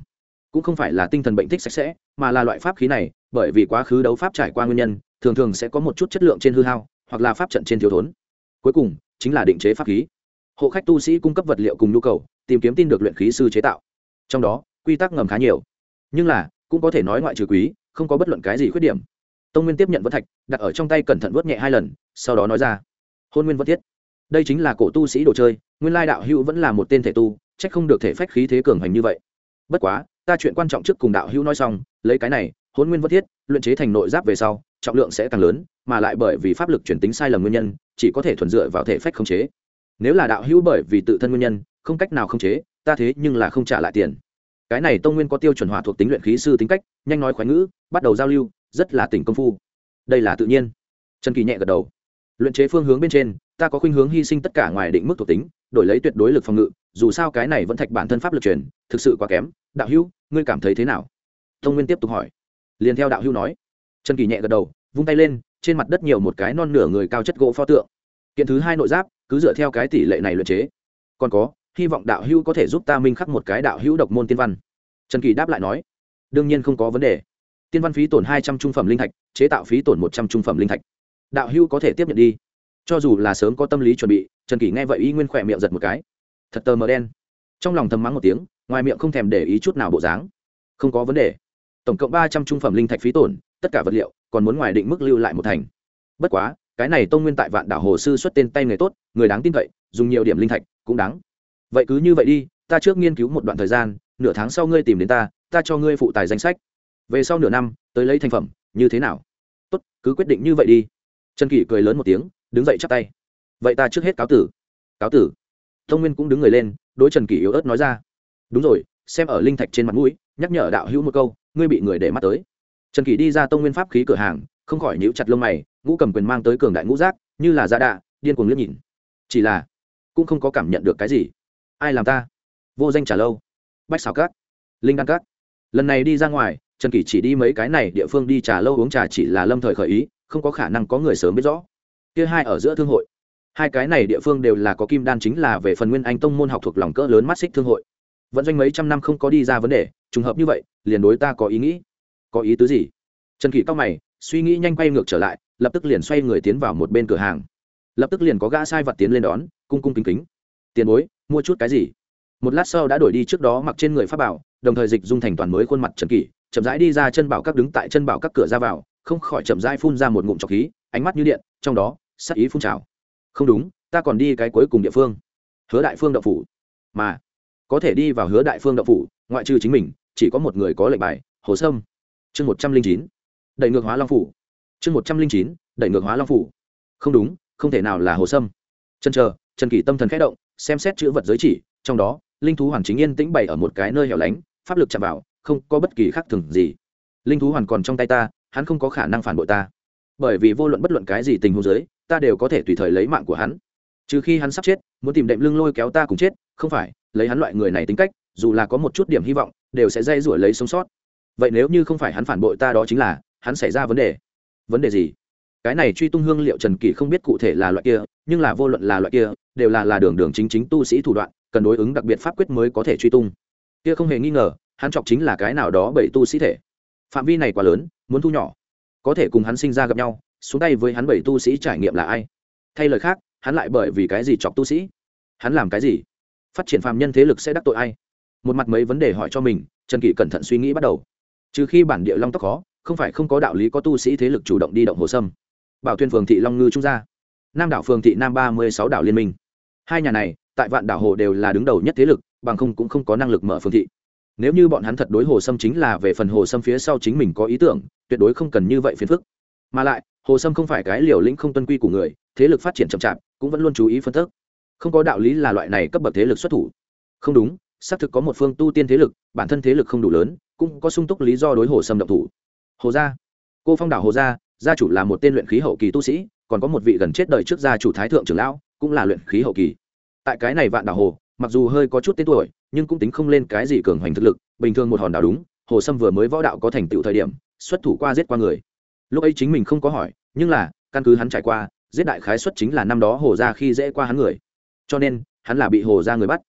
Cũng không phải là tinh thần bệnh thích sạch sẽ, mà là loại pháp khí này, bởi vì quá khứ đấu pháp trải qua nguyên nhân, thường thường sẽ có một chút chất lượng trên hư hao, hoặc là pháp trận trên thiếu thốn. Cuối cùng, chính là định chế pháp khí. Hộ khách tu sĩ cung cấp vật liệu cùng nhu cầu, tìm kiếm tin được luyện khí sư chế tạo. Trong đó, quy tắc ngầm khá nhiều. Nhưng là, cũng có thể nói ngoại trừ quý, không có bất luận cái gì khuyết điểm. Tông nguyên tiếp nhận vân thạch, đặt ở trong tay cẩn thận vớt nhẹ hai lần, sau đó nói ra hôn nguyên vân thiết. Đây chính là cổ tu sĩ đồ chơi, nguyên lai đạo hữu vẫn là một tên thể tu trách không được thể phách khí thế cường hành như vậy. Bất quá, ta chuyện quan trọng trước cùng đạo hữu nói xong, lấy cái này, hôn nguyên vân thiết, luyện chế thành nội giáp về sau, trọng lượng sẽ càng lớn, mà lại bởi vì pháp lực chuyển tính sai lầm nguyên nhân, chỉ có thể thuần dựa vào thể phách khống chế. Nếu là đạo hữu bởi vì tự thân nguyên nhân, không cách nào khống chế, ta thế nhưng là không trả lại tiền. Cái này tông nguyên có tiêu chuẩn hòa thuộc tính luyện khí sư tính cách, nhanh nói khoái ngữ, bắt đầu giao lưu, rất là tỉnh công phu. Đây là tự nhiên. Trần kỳ nhẹ gật đầu luyện chế phương hướng bên trên, ta có khuynh hướng hy sinh tất cả ngoài định mức thuộc tính, đổi lấy tuyệt đối lực phòng ngự, dù sao cái này vẫn thạch bản thân pháp lực truyền, thực sự quá kém. Đạo hữu, ngươi cảm thấy thế nào? Tông nguyên tiếp tục hỏi. Liền theo đạo hữu nói. Trần kỳ nhẹ gật đầu, vung tay lên, trên mặt đất nhiều một cái non nửa người cao chất gỗ pho tượng. Kiện thứ hai nội giáp, cứ dựa theo cái tỷ lệ này luyện chế. Còn có, hy vọng đạo hữu có thể giúp ta minh khắc một cái đạo hữu độc môn tiên văn. Trần kỳ đáp lại nói. Đương nhiên không có vấn đề. Tiên văn phí tổn hai trăm trung phẩm linh thạch, chế tạo phí tổn một trăm trung phẩm linh thạch đạo hữu có thể tiếp nhận đi. Cho dù là sớm có tâm lý chuẩn bị, trần kỷ nghe vậy y nguyên khỏe miệng giật một cái. Thật tờ mờ đen. Trong lòng thầm mắng một tiếng, ngoài miệng không thèm để ý chút nào bộ dáng. Không có vấn đề. Tổng cộng ba trăm trung phẩm linh thạch phí tổn, tất cả vật liệu còn muốn ngoài định mức lưu lại một thành. Bất quá, cái này tông nguyên tại vạn đảo hồ sư xuất tên tay người tốt, người đáng tin cậy, dùng nhiều điểm linh thạch cũng đáng. Vậy cứ như vậy đi, ta trước nghiên cứu một đoạn thời gian, nửa tháng sau ngươi tìm đến ta ta cho ngươi phụ tài danh sách. Về sau nửa năm, tới lấy thành phẩm, như thế nào? Tốt, cứ quyết định như vậy đi trần kỷ cười lớn một tiếng, đứng dậy chắp tay. Vậy ta trước hết cáo tử. Cáo tử. Thông nguyên cũng đứng người lên, đối trần kỷ yếu ớt nói ra. Đúng rồi, xem ở linh thạch trên mặt mũi, nhắc nhở đạo hữu một câu, ngươi bị người để mắt tới. Trần kỷ đi ra tông nguyên pháp khí cửa hàng, không khỏi nhíu chặt lông mày, ngũ cầm quyền mang tới cường đại ngũ giác, như là giả đạ, điên cuồng liếc nhìn. Chỉ là, cũng không có cảm nhận được cái gì. Ai làm ta? Vô danh trả lâu. Bách xào cát linh đan cát lần này đi ra ngoài, trần kỷ chỉ đi mấy cái này địa phương đi trà lâu uống trà chỉ là lâm thời khởi ý không có khả năng có người sớm biết rõ. Kia hai ở giữa thương hội, hai cái này địa phương đều là có kim đan chính là về phần nguyên anh tông môn học thuộc lòng cỡ lớn mắt xích thương hội. Vận doanh mấy trăm năm không có đi ra vấn đề, trùng hợp như vậy, liền đối ta có ý nghĩ. Có ý tứ gì? Trần kỷ cao mày, suy nghĩ nhanh quay ngược trở lại, lập tức liền xoay người tiến vào một bên cửa hàng. Lập tức liền có gã sai vật tiến lên đón, cung cung kính kính. Tiền bối, mua chút cái gì? Một lát sau đã đổi đi trước đó mặc trên người pháp bảo, đồng thời dịch dung thành toàn mới khuôn mặt trần kỷ, chậm rãi đi ra chân bảo các đứng tại chân bảo các cửa ra vào không khỏi chậm rãi phun ra một ngụm trọc khí, ánh mắt như điện, trong đó sắc ý phun trào. Không đúng, ta còn đi cái cuối cùng địa phương. Hứa đại phương đậu phủ. Mà, có thể đi vào hứa đại phương đậu phủ, ngoại trừ chính mình, chỉ có một người có lệnh bài, hồ sâm. Chương một trăm linh chín. Đẩy ngược hóa long phủ. Chương một trăm linh chín. Đẩy ngược hóa long phủ. Không đúng, không thể nào là hồ sâm. Chân chờ, trần kỷ tâm thần khẽ động, xem xét chữ vật giới chỉ, trong đó, linh thú hoàn chính yên tĩnh bày ở một cái nơi hẻo lánh, pháp lực chạm vào, không có bất kỳ khác thường gì. Linh thú hoàn còn trong tay ta hắn không có khả năng phản bội ta. Bởi vì vô luận bất luận cái gì tình huống giới ta đều có thể tùy thời lấy mạng của hắn. Trừ khi hắn sắp chết, muốn tìm đệm lưng lôi kéo ta cùng chết, không phải, lấy hắn loại người này tính cách, dù là có một chút điểm hy vọng, đều sẽ dây rủi lấy sống sót. Vậy nếu như không phải hắn phản bội ta đó chính là, hắn xảy ra vấn đề. Vấn đề gì? Cái này truy tung hương liệu trần kỳ không biết cụ thể là loại kia, nhưng là vô luận là loại kia, đều là là đường đường chính chính tu sĩ thủ đoạn, cần đối ứng đặc biệt pháp quyết mới có thể truy tung. Kia không hề nghi ngờ, hắn chọc chính là cái nào đó bởi tu sĩ thể. Phạm vi này quá lớn muốn thu nhỏ. Có thể cùng hắn sinh ra gặp nhau, xuống tay với hắn bảy tu sĩ trải nghiệm là ai? Thay lời khác, hắn lại bởi vì cái gì chọc tu sĩ? Hắn làm cái gì? Phát triển phạm nhân thế lực sẽ đắc tội ai? Một mặt mấy vấn đề hỏi cho mình, trần kỷ cẩn thận suy nghĩ bắt đầu. Trừ khi bản địa long tóc khó, không phải không có đạo lý có tu sĩ thế lực chủ động đi động hồ sâm. Bảo tuyên phường thị long ngư trung gia. Nam đảo phường thị nam ba mươi sáu đảo liên minh. Hai nhà này, tại vạn đảo hồ đều là đứng đầu nhất thế lực, bằng không cũng không có năng lực mở phường thị. Nếu như bọn hắn thật đối hồ sâm chính là về phần hồ sâm phía sau chính mình có ý tưởng tuyệt đối không cần như vậy phiền phức. Mà lại, hồ sâm không phải cái liều lĩnh không tuân quy của người, thế lực phát triển chậm chạp, cũng vẫn luôn chú ý phân tích không có đạo lý là loại này cấp bậc thế lực xuất thủ. Không đúng, xác thực có một phương tu tiên thế lực, bản thân thế lực không đủ lớn, cũng có sung túc lý do đối hồ sâm động thủ. Hồ gia. Cô phong đảo hồ gia gia chủ là một tên luyện khí hậu kỳ tu sĩ, còn có một vị gần chết đời trước gia chủ thái thượng trưởng lão, cũng là luyện khí hậu kỳ. Tại cái này vạn đảo hồ, mặc dù hơi có chút tên tuổi, nhưng cũng tính không lên cái gì cường hoành thực lực, bình thường một hòn đảo đúng, hồ sâm vừa mới võ đạo có thành tựu thời điểm xuất thủ qua giết qua người. Lúc ấy chính mình không có hỏi, nhưng là, căn cứ hắn trải qua, giết đại khái xuất chính là năm đó hồ ra khi dễ qua hắn người. Cho nên, hắn là bị hồ ra người bắt.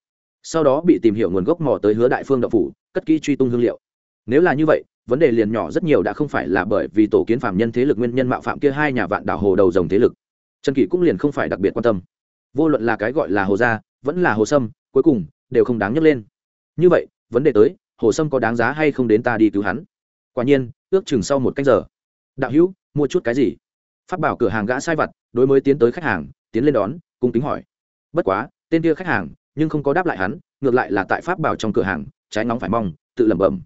Sau đó bị tìm hiểu nguồn gốc mò tới hứa đại phương đậu phủ, cất kỹ truy tung hương liệu. Nếu là như vậy, vấn đề liền nhỏ rất nhiều đã không phải là bởi vì tổ kiến phạm nhân thế lực nguyên nhân mạo phạm kia hai nhà vạn đảo hồ đầu dòng thế lực. Trần kỷ cũng liền không phải đặc biệt quan tâm. Vô luận là cái gọi là hồ gia, vẫn là hồ sâm, cuối cùng, đều không đáng nhắc lên. Như vậy, vấn đề tới, hồ sâm có đáng giá hay không đến ta đi cứu hắn? Quả nhiên ước chừng sau một cách giờ. Đạo hữu, mua chút cái gì? Phát bảo cửa hàng gã sai vặt, đối mới tiến tới khách hàng, tiến lên đón, cung kính hỏi. Bất quá, tên kia khách hàng, nhưng không có đáp lại hắn, ngược lại là tại pháp bảo trong cửa hàng, trái ngóng phải mong, tự lẩm bẩm.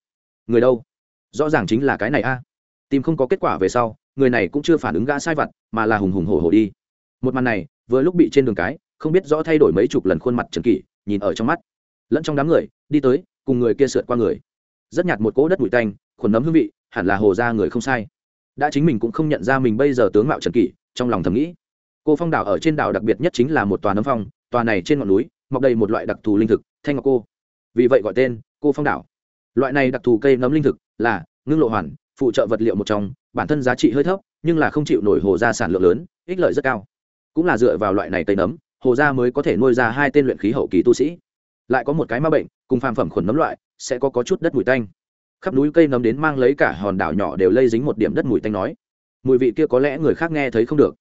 Người đâu? Rõ ràng chính là cái này a. À. Tìm không có kết quả về sau, người này cũng chưa phản ứng gã sai vặt, mà là hùng hùng hổ hổ đi. Một màn này, vừa lúc bị trên đường cái, không biết rõ thay đổi mấy chục lần khuôn mặt trần kỷ, nhìn ở trong mắt. Lẫn trong đám người, đi tới, cùng người kia sượt qua người. Rất nhạt một cỗ đất bụi tanh, khuẩn nấm hương vị hẳn là hồ gia người không sai. Đã chính mình cũng không nhận ra mình bây giờ tướng mạo trần kỷ trong lòng thầm nghĩ. Cô phong đảo ở trên đảo đặc biệt nhất chính là một tòa nấm phong tòa này trên ngọn núi mọc đầy một loại đặc thù linh thực thanh ngọc cô. Vì vậy gọi tên cô phong đảo. Loại này đặc thù cây nấm linh thực là ngưng lộ hoàn phụ trợ vật liệu một trong bản thân giá trị hơi thấp nhưng là không chịu nổi hồ gia sản lượng lớn ích lợi rất cao. Cũng là dựa vào loại này cây nấm hồ gia mới có thể nuôi ra hai tên luyện khí hậu kỳ tu sĩ. Lại có một cái ma bệnh cùng phàm phẩm khuẩn nấm loại sẽ có, có chút đất mùi tanh khắp núi cây nấm đến mang lấy cả hòn đảo nhỏ đều lây dính một điểm đất mùi tanh nói. Mùi vị kia có lẽ người khác nghe thấy không được.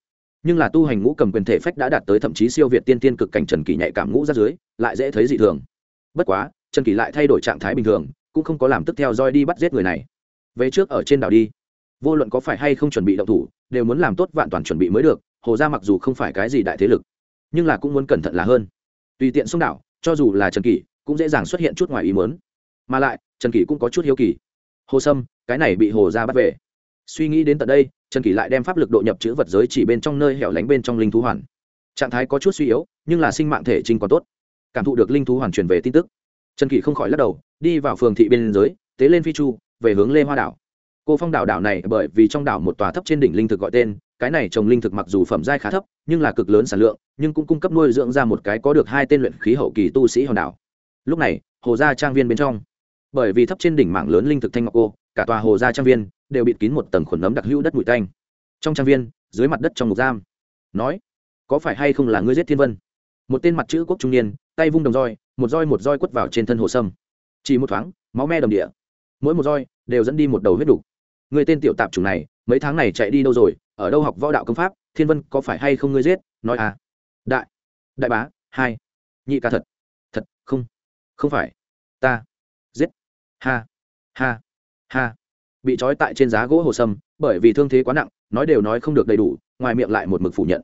Nhưng là tu hành ngũ cầm quyền thể phách đã đạt tới thậm chí siêu việt tiên tiên cực cảnh trần kỳ nhạy cảm ngũ ra dưới, lại dễ thấy dị thường. Bất quá, trần kỳ lại thay đổi trạng thái bình thường, cũng không có làm tức theo roi đi bắt giết người này. Về trước ở trên đảo đi. Vô luận có phải hay không chuẩn bị động thủ, đều muốn làm tốt vạn toàn chuẩn bị mới được, hồ ra mặc dù không phải cái gì đại thế lực, nhưng là cũng muốn cẩn thận là hơn. Tùy tiện sông đảo, cho dù là trần kỳ cũng dễ dàng xuất hiện chút ngoài ý muốn. Mà lại trần kỷ cũng có chút hiếu kỳ. Hồ sâm, cái này bị hồ ra bắt về. Suy nghĩ đến tận đây, trần kỷ lại đem pháp lực độ nhập chữ vật giới chỉ bên trong nơi hẻo lánh bên trong linh thú hoàn. Trạng thái có chút suy yếu, nhưng là sinh mạng thể trinh còn tốt. Cảm thụ được linh thú hoàn truyền về tin tức, trần kỷ không khỏi lắc đầu, đi vào phường thị bên giới, tế lên phi chu, về hướng lê hoa đảo. Cô phong đảo đảo này bởi vì trong đảo một tòa thấp trên đỉnh linh thực gọi tên, cái này trồng linh thực mặc dù phẩm giai khá thấp, nhưng là cực lớn sản lượng, nhưng cũng cung cấp nuôi dưỡng ra một cái có được hai tên luyện khí hậu kỳ tu sĩ hòn đảo. Lúc này, hồ gia trang viên bên trong bởi vì thấp trên đỉnh mảng lớn linh thực thanh ngọc cô cả tòa hồ gia trang viên đều bịt kín một tầng khuẩn nấm đặc hữu đất bụi tanh. Trong trang viên, dưới mặt đất trong ngục giam, nói, có phải hay không là ngươi giết thiên vân? Một tên mặt chữ quốc trung niên, tay vung đồng roi, một roi một roi quất vào trên thân hồ sâm. Chỉ một thoáng, máu me đầm địa. Mỗi một roi đều dẫn đi một đầu huyết đục. Người tên tiểu tạp chủng này, mấy tháng này chạy đi đâu rồi? Ở đâu học võ đạo công pháp? Thiên vân có phải hay không ngươi giết? Nói à đại đại bá, hai, nhị ca thật. Thật, không không phải, ta ha ha ha. Bị trói tại trên giá gỗ hồ sâm, bởi vì thương thế quá nặng, nói đều nói không được đầy đủ, ngoài miệng lại một mực phủ nhận.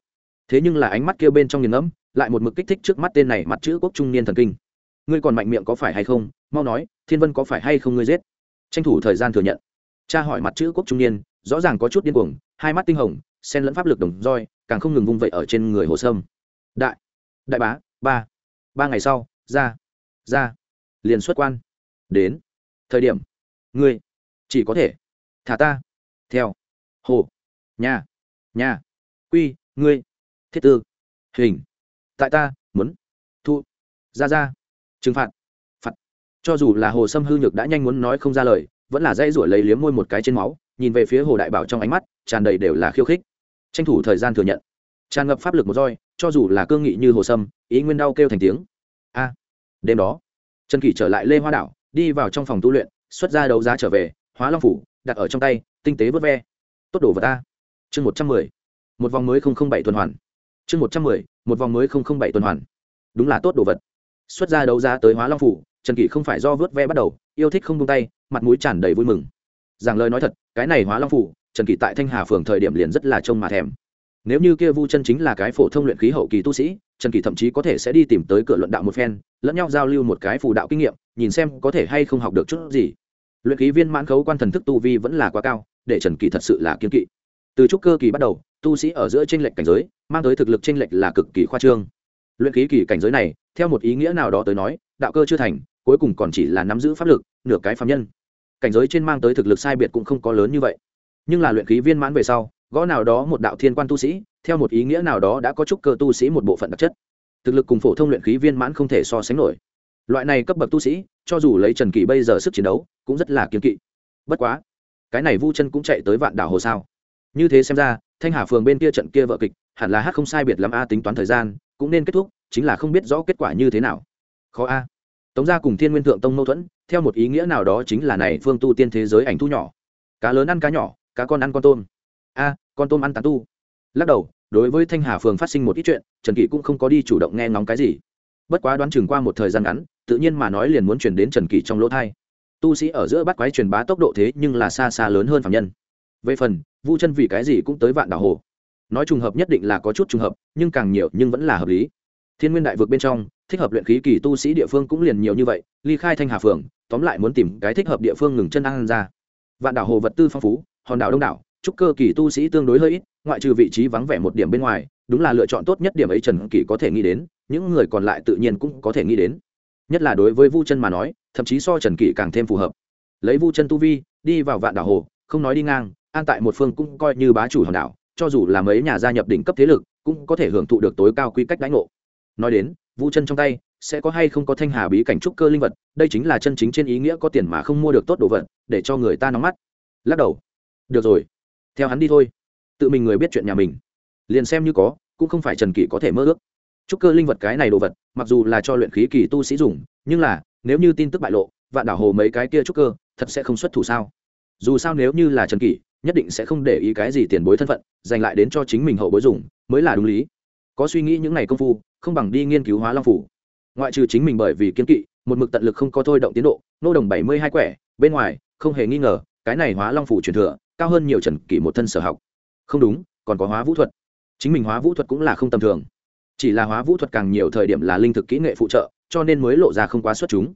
Thế nhưng là ánh mắt kia bên trong nghiền ngẫm, lại một mực kích thích trước mắt tên này mặt chữ quốc trung niên thần kinh. Ngươi còn mạnh miệng có phải hay không? Mau nói, thiên vân có phải hay không ngươi giết? Tranh thủ thời gian thừa nhận. Cha hỏi mặt chữ quốc trung niên, rõ ràng có chút điên cuồng, hai mắt tinh hồng sen lẫn pháp lực đồng roi, càng không ngừng vung vậy ở trên người hồ sâm. Đại đại bá, ba ba ngày sau, ra ra, liền xuất quan. Đến thời điểm. Ngươi. Chỉ có thể. Thả ta. Theo. Hồ. Nhà. Nhà. Quy. Ngươi. Thiết tư. Hình. Tại ta. Muốn. Thu. Ra ra. Trừng phạt. Phạt. Cho dù là hồ sâm hư nhược đã nhanh muốn nói không ra lời, vẫn là dây ruổi lấy liếm môi một cái trên máu, nhìn về phía hồ đại bảo trong ánh mắt, tràn đầy đều là khiêu khích. Tranh thủ thời gian thừa nhận. Tràn ngập pháp lực một roi, cho dù là cương nghị như hồ sâm, ý nguyên đau kêu thành tiếng. A. Đêm đó, trần kỷ trở lại lê hoa đảo đi vào trong phòng tu luyện, xuất ra đấu giá trở về, hóa long phủ, đặt ở trong tay, tinh tế vớt ve. Tốt đồ vật ta. Chương một trăm mười. Một vòng mới không không bảy tuần hoàn. Chương một trăm mười, một vòng mới không không bảy tuần hoàn. Đúng là tốt đồ vật. Xuất ra đấu giá tới hóa long phủ, trần kỷ không phải do vớt ve bắt đầu, yêu thích không tung tay, mặt mũi tràn đầy vui mừng. Rằng lời nói thật, cái này hóa long phủ, trần kỷ tại thanh hà phường thời điểm liền rất là trông mà thèm. Nếu như kia vu chân chính là cái phổ thông luyện khí hậu kỳ tu sĩ trần kỳ thậm chí có thể sẽ đi tìm tới cửa luận đạo một phen, lẫn nhau giao lưu một cái phù đạo kinh nghiệm, nhìn xem có thể hay không học được chút gì. Luyện ký viên mãn khấu quan thần thức tu vi vẫn là quá cao, để trần kỳ thật sự là kiên kỵ. Từ trúc cơ kỳ bắt đầu, tu sĩ ở giữa tranh lệch cảnh giới, mang tới thực lực tranh lệch là cực kỳ khoa trương. Luyện ký kỳ cảnh giới này, theo một ý nghĩa nào đó tới nói, đạo cơ chưa thành, cuối cùng còn chỉ là nắm giữ pháp lực, nửa cái phạm nhân. Cảnh giới trên mang tới thực lực sai biệt cũng không có lớn như vậy. Nhưng là luyện khí viên mãn về sau, gõ nào đó một đạo thiên quan tu sĩ theo một ý nghĩa nào đó đã có chút cơ tu sĩ một bộ phận đặc chất. Thực lực cùng phổ thông luyện khí viên mãn không thể so sánh nổi. Loại này cấp bậc tu sĩ, cho dù lấy trần kỳ bây giờ sức chiến đấu, cũng rất là kiên kỵ. Bất quá, cái này vu chân cũng chạy tới vạn đảo hồ sao. Như thế xem ra, thanh hà phường bên kia trận kia vợ kịch, hẳn là hát không sai biệt lắm a, tính toán thời gian, cũng nên kết thúc, chính là không biết rõ kết quả như thế nào. Khó a. Tống gia cùng thiên nguyên thượng tông mâu thuẫn, theo một ý nghĩa nào đó chính là này phương tu tiên thế giới ảnh thu nhỏ. Cá lớn ăn cá nhỏ, cá con ăn con tôm. A, con tôm ăn tán tu. Lắc đầu đối với thanh hà phường phát sinh một ít chuyện, trần kỷ cũng không có đi chủ động nghe ngóng cái gì. Bất quá đoán chừng qua một thời gian ngắn, tự nhiên mà nói liền muốn chuyển đến trần kỷ trong lỗ thai. Tu sĩ ở giữa bắt quái truyền bá tốc độ thế nhưng là xa xa lớn hơn phạm nhân. Về phần, vu chân vì cái gì cũng tới vạn đảo hồ. Nói trùng hợp nhất định là có chút trùng hợp, nhưng càng nhiều nhưng vẫn là hợp lý. Thiên nguyên đại vực bên trong, thích hợp luyện khí kỳ tu sĩ địa phương cũng liền nhiều như vậy, ly khai thanh hà phường, tóm lại muốn tìm cái thích hợp địa phương ngừng chân ăn ra. Vạn đảo hồ vật tư phong phú, hòn đảo đông đảo trúc cơ kỳ tu sĩ tương đối hơi ít, ngoại trừ vị trí vắng vẻ một điểm bên ngoài, đúng là lựa chọn tốt nhất điểm ấy trần kỳ có thể nghĩ đến, những người còn lại tự nhiên cũng có thể nghĩ đến. Nhất là đối với vu chân mà nói, thậm chí so trần kỳ càng thêm phù hợp. Lấy vu chân tu vi, đi vào vạn đảo hồ, không nói đi ngang, an tại một phương cũng coi như bá chủ hòn đảo, cho dù là mấy nhà gia nhập đỉnh cấp thế lực, cũng có thể hưởng thụ được tối cao quy cách đánh ngộ. Nói đến, vu chân trong tay, sẽ có hay không có thanh hà bí cảnh trúc cơ linh vật, đây chính là chân chính trên ý nghĩa có tiền mà không mua được tốt đồ vật, để cho người ta nóng mắt. Lắc đầu. Được rồi theo hắn đi thôi. Tự mình người biết chuyện nhà mình. Liền xem như có, cũng không phải trần kỷ có thể mơ ước. Trúc cơ linh vật cái này đồ vật, mặc dù là cho luyện khí kỳ tu sĩ dùng, nhưng là, nếu như tin tức bại lộ, vạn đảo hồ mấy cái kia trúc cơ, thật sẽ không xuất thủ sao? Dù sao nếu như là trần kỷ, nhất định sẽ không để ý cái gì tiền bối thân phận dành lại đến cho chính mình hậu bối dùng, mới là đúng lý. Có suy nghĩ những ngày công phu, không bằng đi nghiên cứu hóa long phủ. Ngoại trừ chính mình bởi vì kiên kỵ, một mực tận lực không có thôi động tiến độ, nô đồng bảy mươi hai quẻ, bên ngoài, không hề nghi ngờ cái này hóa long phủ truyền thừa, cao hơn nhiều trần kỷ một thân sở học. Không đúng, còn có hóa vũ thuật. Chính mình hóa vũ thuật cũng là không tầm thường. Chỉ là hóa vũ thuật càng nhiều thời điểm là linh thực kỹ nghệ phụ trợ, cho nên mới lộ ra không quá xuất chúng.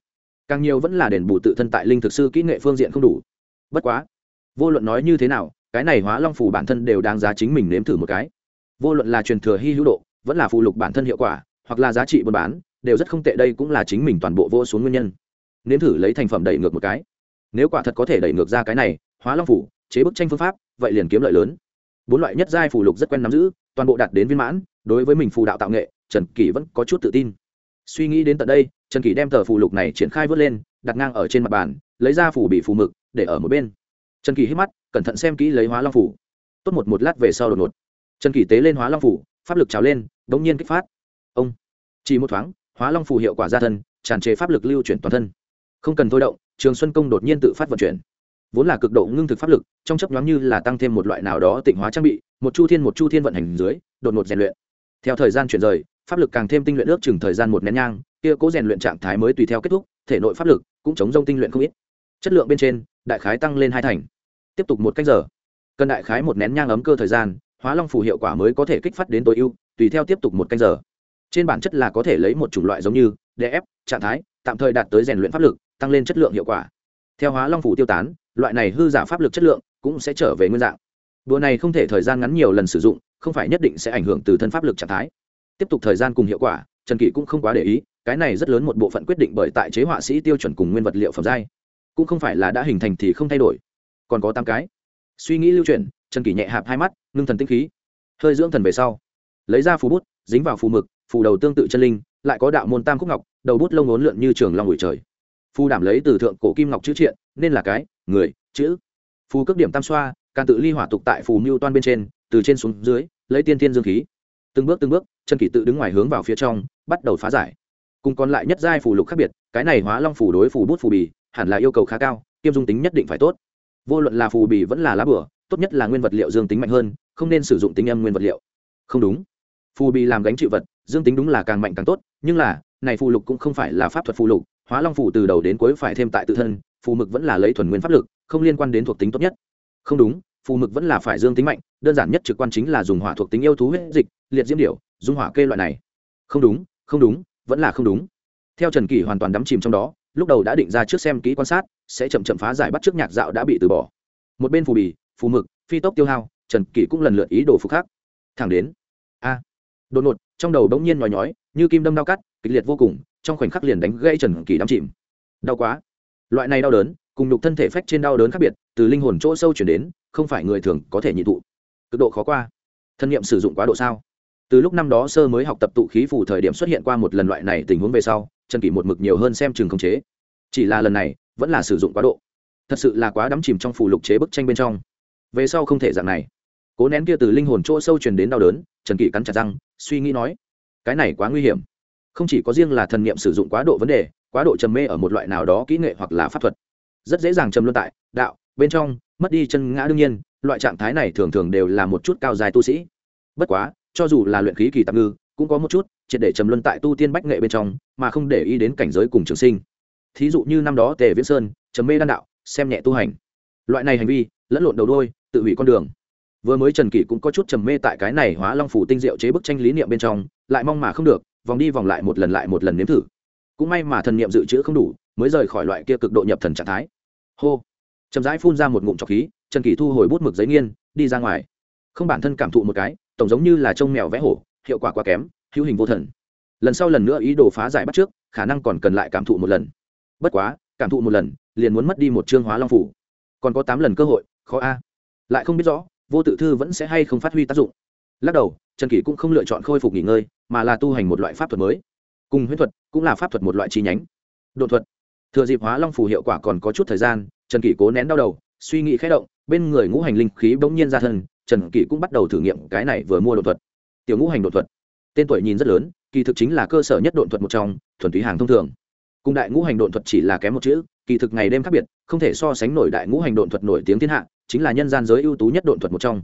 Càng nhiều vẫn là đền bù tự thân tại linh thực sư kỹ nghệ phương diện không đủ. Bất quá, vô luận nói như thế nào, cái này hóa long phủ bản thân đều đáng giá chính mình nếm thử một cái. Vô luận là truyền thừa hy hữu độ, vẫn là phụ lục bản thân hiệu quả, hoặc là giá trị buôn bán, đều rất không tệ đây cũng là chính mình toàn bộ vô xuống nguyên nhân. Nếm thử lấy thành phẩm đẩy ngược một cái nếu quả thật có thể đẩy ngược ra cái này, hóa long phủ, chế bức tranh phương pháp, vậy liền kiếm lợi lớn. Bốn loại nhất giai phủ lục rất quen nắm giữ, toàn bộ đạt đến viên mãn, đối với mình phù đạo tạo nghệ, trần kỷ vẫn có chút tự tin. Suy nghĩ đến tận đây, trần kỷ đem tờ phù lục này triển khai vớt lên, đặt ngang ở trên mặt bàn, lấy ra phủ bị phù mực, để ở một bên. Trần kỷ hít mắt, cẩn thận xem kỹ lấy hóa long phủ. Tốt một một lát về sau đột ngột. Trần kỷ tế lên hóa long phủ, pháp lực trào lên đ ỗ n g nhiên kích phát. Ông. Chỉ một thoáng, hóa long phủ hiệu quả ra thân, tràn trề pháp lực lưu chuyển toàn thân. Không cần thôi động trường xuân công đột nhiên tự phát vận chuyển. Vốn là cực độ ngưng thực pháp lực, trong chấp nhoáng như là tăng thêm một loại nào đó tịnh hóa trang bị, một chu thiên một chu thiên vận hành dưới, đột ngột rèn luyện. Theo thời gian chuyển rời, pháp lực càng thêm tinh luyện ước chừng thời gian một nén nhang, kia cố rèn luyện trạng thái mới tùy theo kết thúc, thể nội pháp lực cũng chống rông tinh luyện không ít. Chất lượng bên trên, đại khái tăng lên hai thành. Tiếp tục một cách giờ. Cần đại khái một nén nhang ấm cơ thời gian, hóa long phù hiệu quả mới có thể kích phát đến tối ưu, tùy theo tiếp tục một canh giờ. Trên bản chất là có thể lấy một chủng loại giống như df trạng thái, tạm thời đạt tới rèn luyện pháp lực, tăng lên chất lượng hiệu quả. Theo hóa long phủ tiêu tán, loại này hư giả pháp lực chất lượng cũng sẽ trở về nguyên dạng. Đùa này không thể thời gian ngắn nhiều lần sử dụng, không phải nhất định sẽ ảnh hưởng từ thân pháp lực trạng thái. Tiếp tục thời gian cùng hiệu quả, trần kỷ cũng không quá để ý, cái này rất lớn một bộ phận quyết định bởi tại chế họa sĩ tiêu chuẩn cùng nguyên vật liệu phẩm giai. Cũng không phải là đã hình thành thì không thay đổi. Còn có tám cái. Suy nghĩ lưu chuyển, trần kỷ nhẹ hạp hai mắt, ngưng thần tinh khí. Hơi dưỡng thần về sau. Lấy ra phù bút, dính vào phù mực, phù đầu tương tự chân linh lại có đạo môn tam khúc ngọc, đầu bút lông ốn lượn như trường long bụi trời. Phù đảm lấy từ thượng cổ kim ngọc chữ triện, nên là cái, người, chữ. Phù cước điểm tam xoa, càng tự ly hỏa tục tại phù mưu toan bên trên, từ trên xuống dưới, lấy tiên tiên dương khí. Từng bước từng bước, chân kỷ tự đứng ngoài hướng vào phía trong, bắt đầu phá giải. Cùng còn lại nhất giai phù lục khác biệt, cái này hóa long phù đối phù bút phù bì, hẳn là yêu cầu khá cao, kiêm dung tính nhất định phải tốt. Vô luận là phù bì vẫn là lá bửa, tốt nhất là nguyên vật liệu dương tính mạnh hơn, không nên sử dụng tính âm nguyên vật liệu. Không đúng. Phù bì làm gánh chịu vật dương tính đúng là càng mạnh càng tốt, nhưng là, này phù lục cũng không phải là pháp thuật phù lục, hóa long phù từ đầu đến cuối phải thêm tại tự thân, phù mực vẫn là lấy thuần nguyên pháp lực, không liên quan đến thuộc tính tốt nhất. Không đúng, phù mực vẫn là phải dương tính mạnh, đơn giản nhất trực quan chính là dùng hỏa thuộc tính yêu thú huyết dịch, liệt diễm điệu dung hỏa kê loại này. Không đúng không đúng, vẫn là không đúng. Theo trần kỷ hoàn toàn đắm chìm trong đó, lúc đầu đã định ra trước xem kỹ quan sát, sẽ chậm chậm phá giải bắt trước nhạc dạo đã bị từ bỏ. Một bên phù bì, phù mực, phi tốc tiêu hao, trần kỷ cũng lần lượt ý đồ phục khác thẳng đến đột ngột, trong đầu đống nhiên nhói nhói, như kim đâm đau cắt, kịch liệt vô cùng, trong khoảnh khắc liền đánh gây trần kỳ đắm chìm. Đau quá. Loại này đau đớn, cùng nhục thân thể phách trên đau đớn khác biệt, từ linh hồn chỗ sâu chuyển đến, không phải người thường có thể nhị thụ cực độ khó qua. Thân nhiệm sử dụng quá độ sao? Từ lúc năm đó sơ mới học tập tụ khí phủ thời điểm xuất hiện qua một lần loại này tình huống về sau, trần kỷ một mực nhiều hơn xem chừng khống chế. Chỉ là lần này, vẫn là sử dụng quá độ. Thật sự là quá đắm chìm trong phủ lục chế bức tranh bên trong. Về sau không thể dạng này. Cố nén kia từ linh hồn chỗ sâu truyền đến đau đớn trần kỷ cắn chặt răng, suy nghĩ nói, cái này quá nguy hiểm. Không chỉ có riêng là thần niệm sử dụng quá độ vấn đề, quá độ trầm mê ở một loại nào đó kỹ nghệ hoặc là pháp thuật. Rất dễ dàng trầm luân tại, đạo, bên trong, mất đi chân ngã đương nhiên, loại trạng thái này thường thường đều là một chút cao dài tu sĩ. Bất quá, cho dù là luyện khí kỳ tạm ngư, cũng có một chút, triệt để trầm luân tại tu tiên bách nghệ bên trong, mà không để ý đến cảnh giới cùng trường sinh. Thí dụ như năm đó tề viễn sơn, trầm mê đan đạo, xem nhẹ tu hành. Loại này hành vi, lẫn lộn đầu đôi, tự hủy con đường vừa mới trần kỷ cũng có chút trầm mê tại cái này hóa long phủ tinh diệu chế bức tranh lý niệm bên trong, lại mong mà không được, vòng đi vòng lại một lần lại một lần nếm thử. Cũng may mà thần niệm dự trữ không đủ, mới rời khỏi loại kia cực độ nhập thần trạng thái. Hô! Chậm rãi phun ra một ngụm trọc khí, trần kỷ thu hồi bút mực giấy nghiên, đi ra ngoài. Không bản thân cảm thụ một cái, tổng giống như là trông mèo vẽ hổ, hiệu quả quá kém, hữu hình vô thần. Lần sau lần nữa ý đồ phá giải bắt trước, khả năng còn cần lại cảm thụ một lần. Bất quá, cảm thụ một lần, liền muốn mất đi một chương hóa long phủ. Còn có tám lần cơ hội, khó a. Lại không biết rõ vô tự thư vẫn sẽ hay không phát huy tác dụng. Lắc đầu, trần kỷ cũng không lựa chọn khôi phục nghỉ ngơi, mà là tu hành một loại pháp thuật mới. Cùng huyết thuật cũng là pháp thuật một loại chi nhánh. Đột thuật. Thừa dịp hóa long phủ hiệu quả còn có chút thời gian, trần kỷ cố nén đau đầu, suy nghĩ khẽ động, bên người ngũ hành linh khí bỗng nhiên ra thân, trần kỷ cũng bắt đầu thử nghiệm cái này vừa mua đột thuật. Tiểu ngũ hành đột thuật. Tên tuổi nhìn rất lớn, kỳ thực chính là cơ sở nhất đột thuật một trong, thuần túy hàng thông thường. Cùng đại ngũ hành đột thuật chỉ là kém một chữ, kỳ thực ngày đêm khác biệt, không thể so sánh nổi đại ngũ hành đột thuật nổi tiếng thiên hạ chính là nhân gian giới ưu tú nhất độn thuật một trong.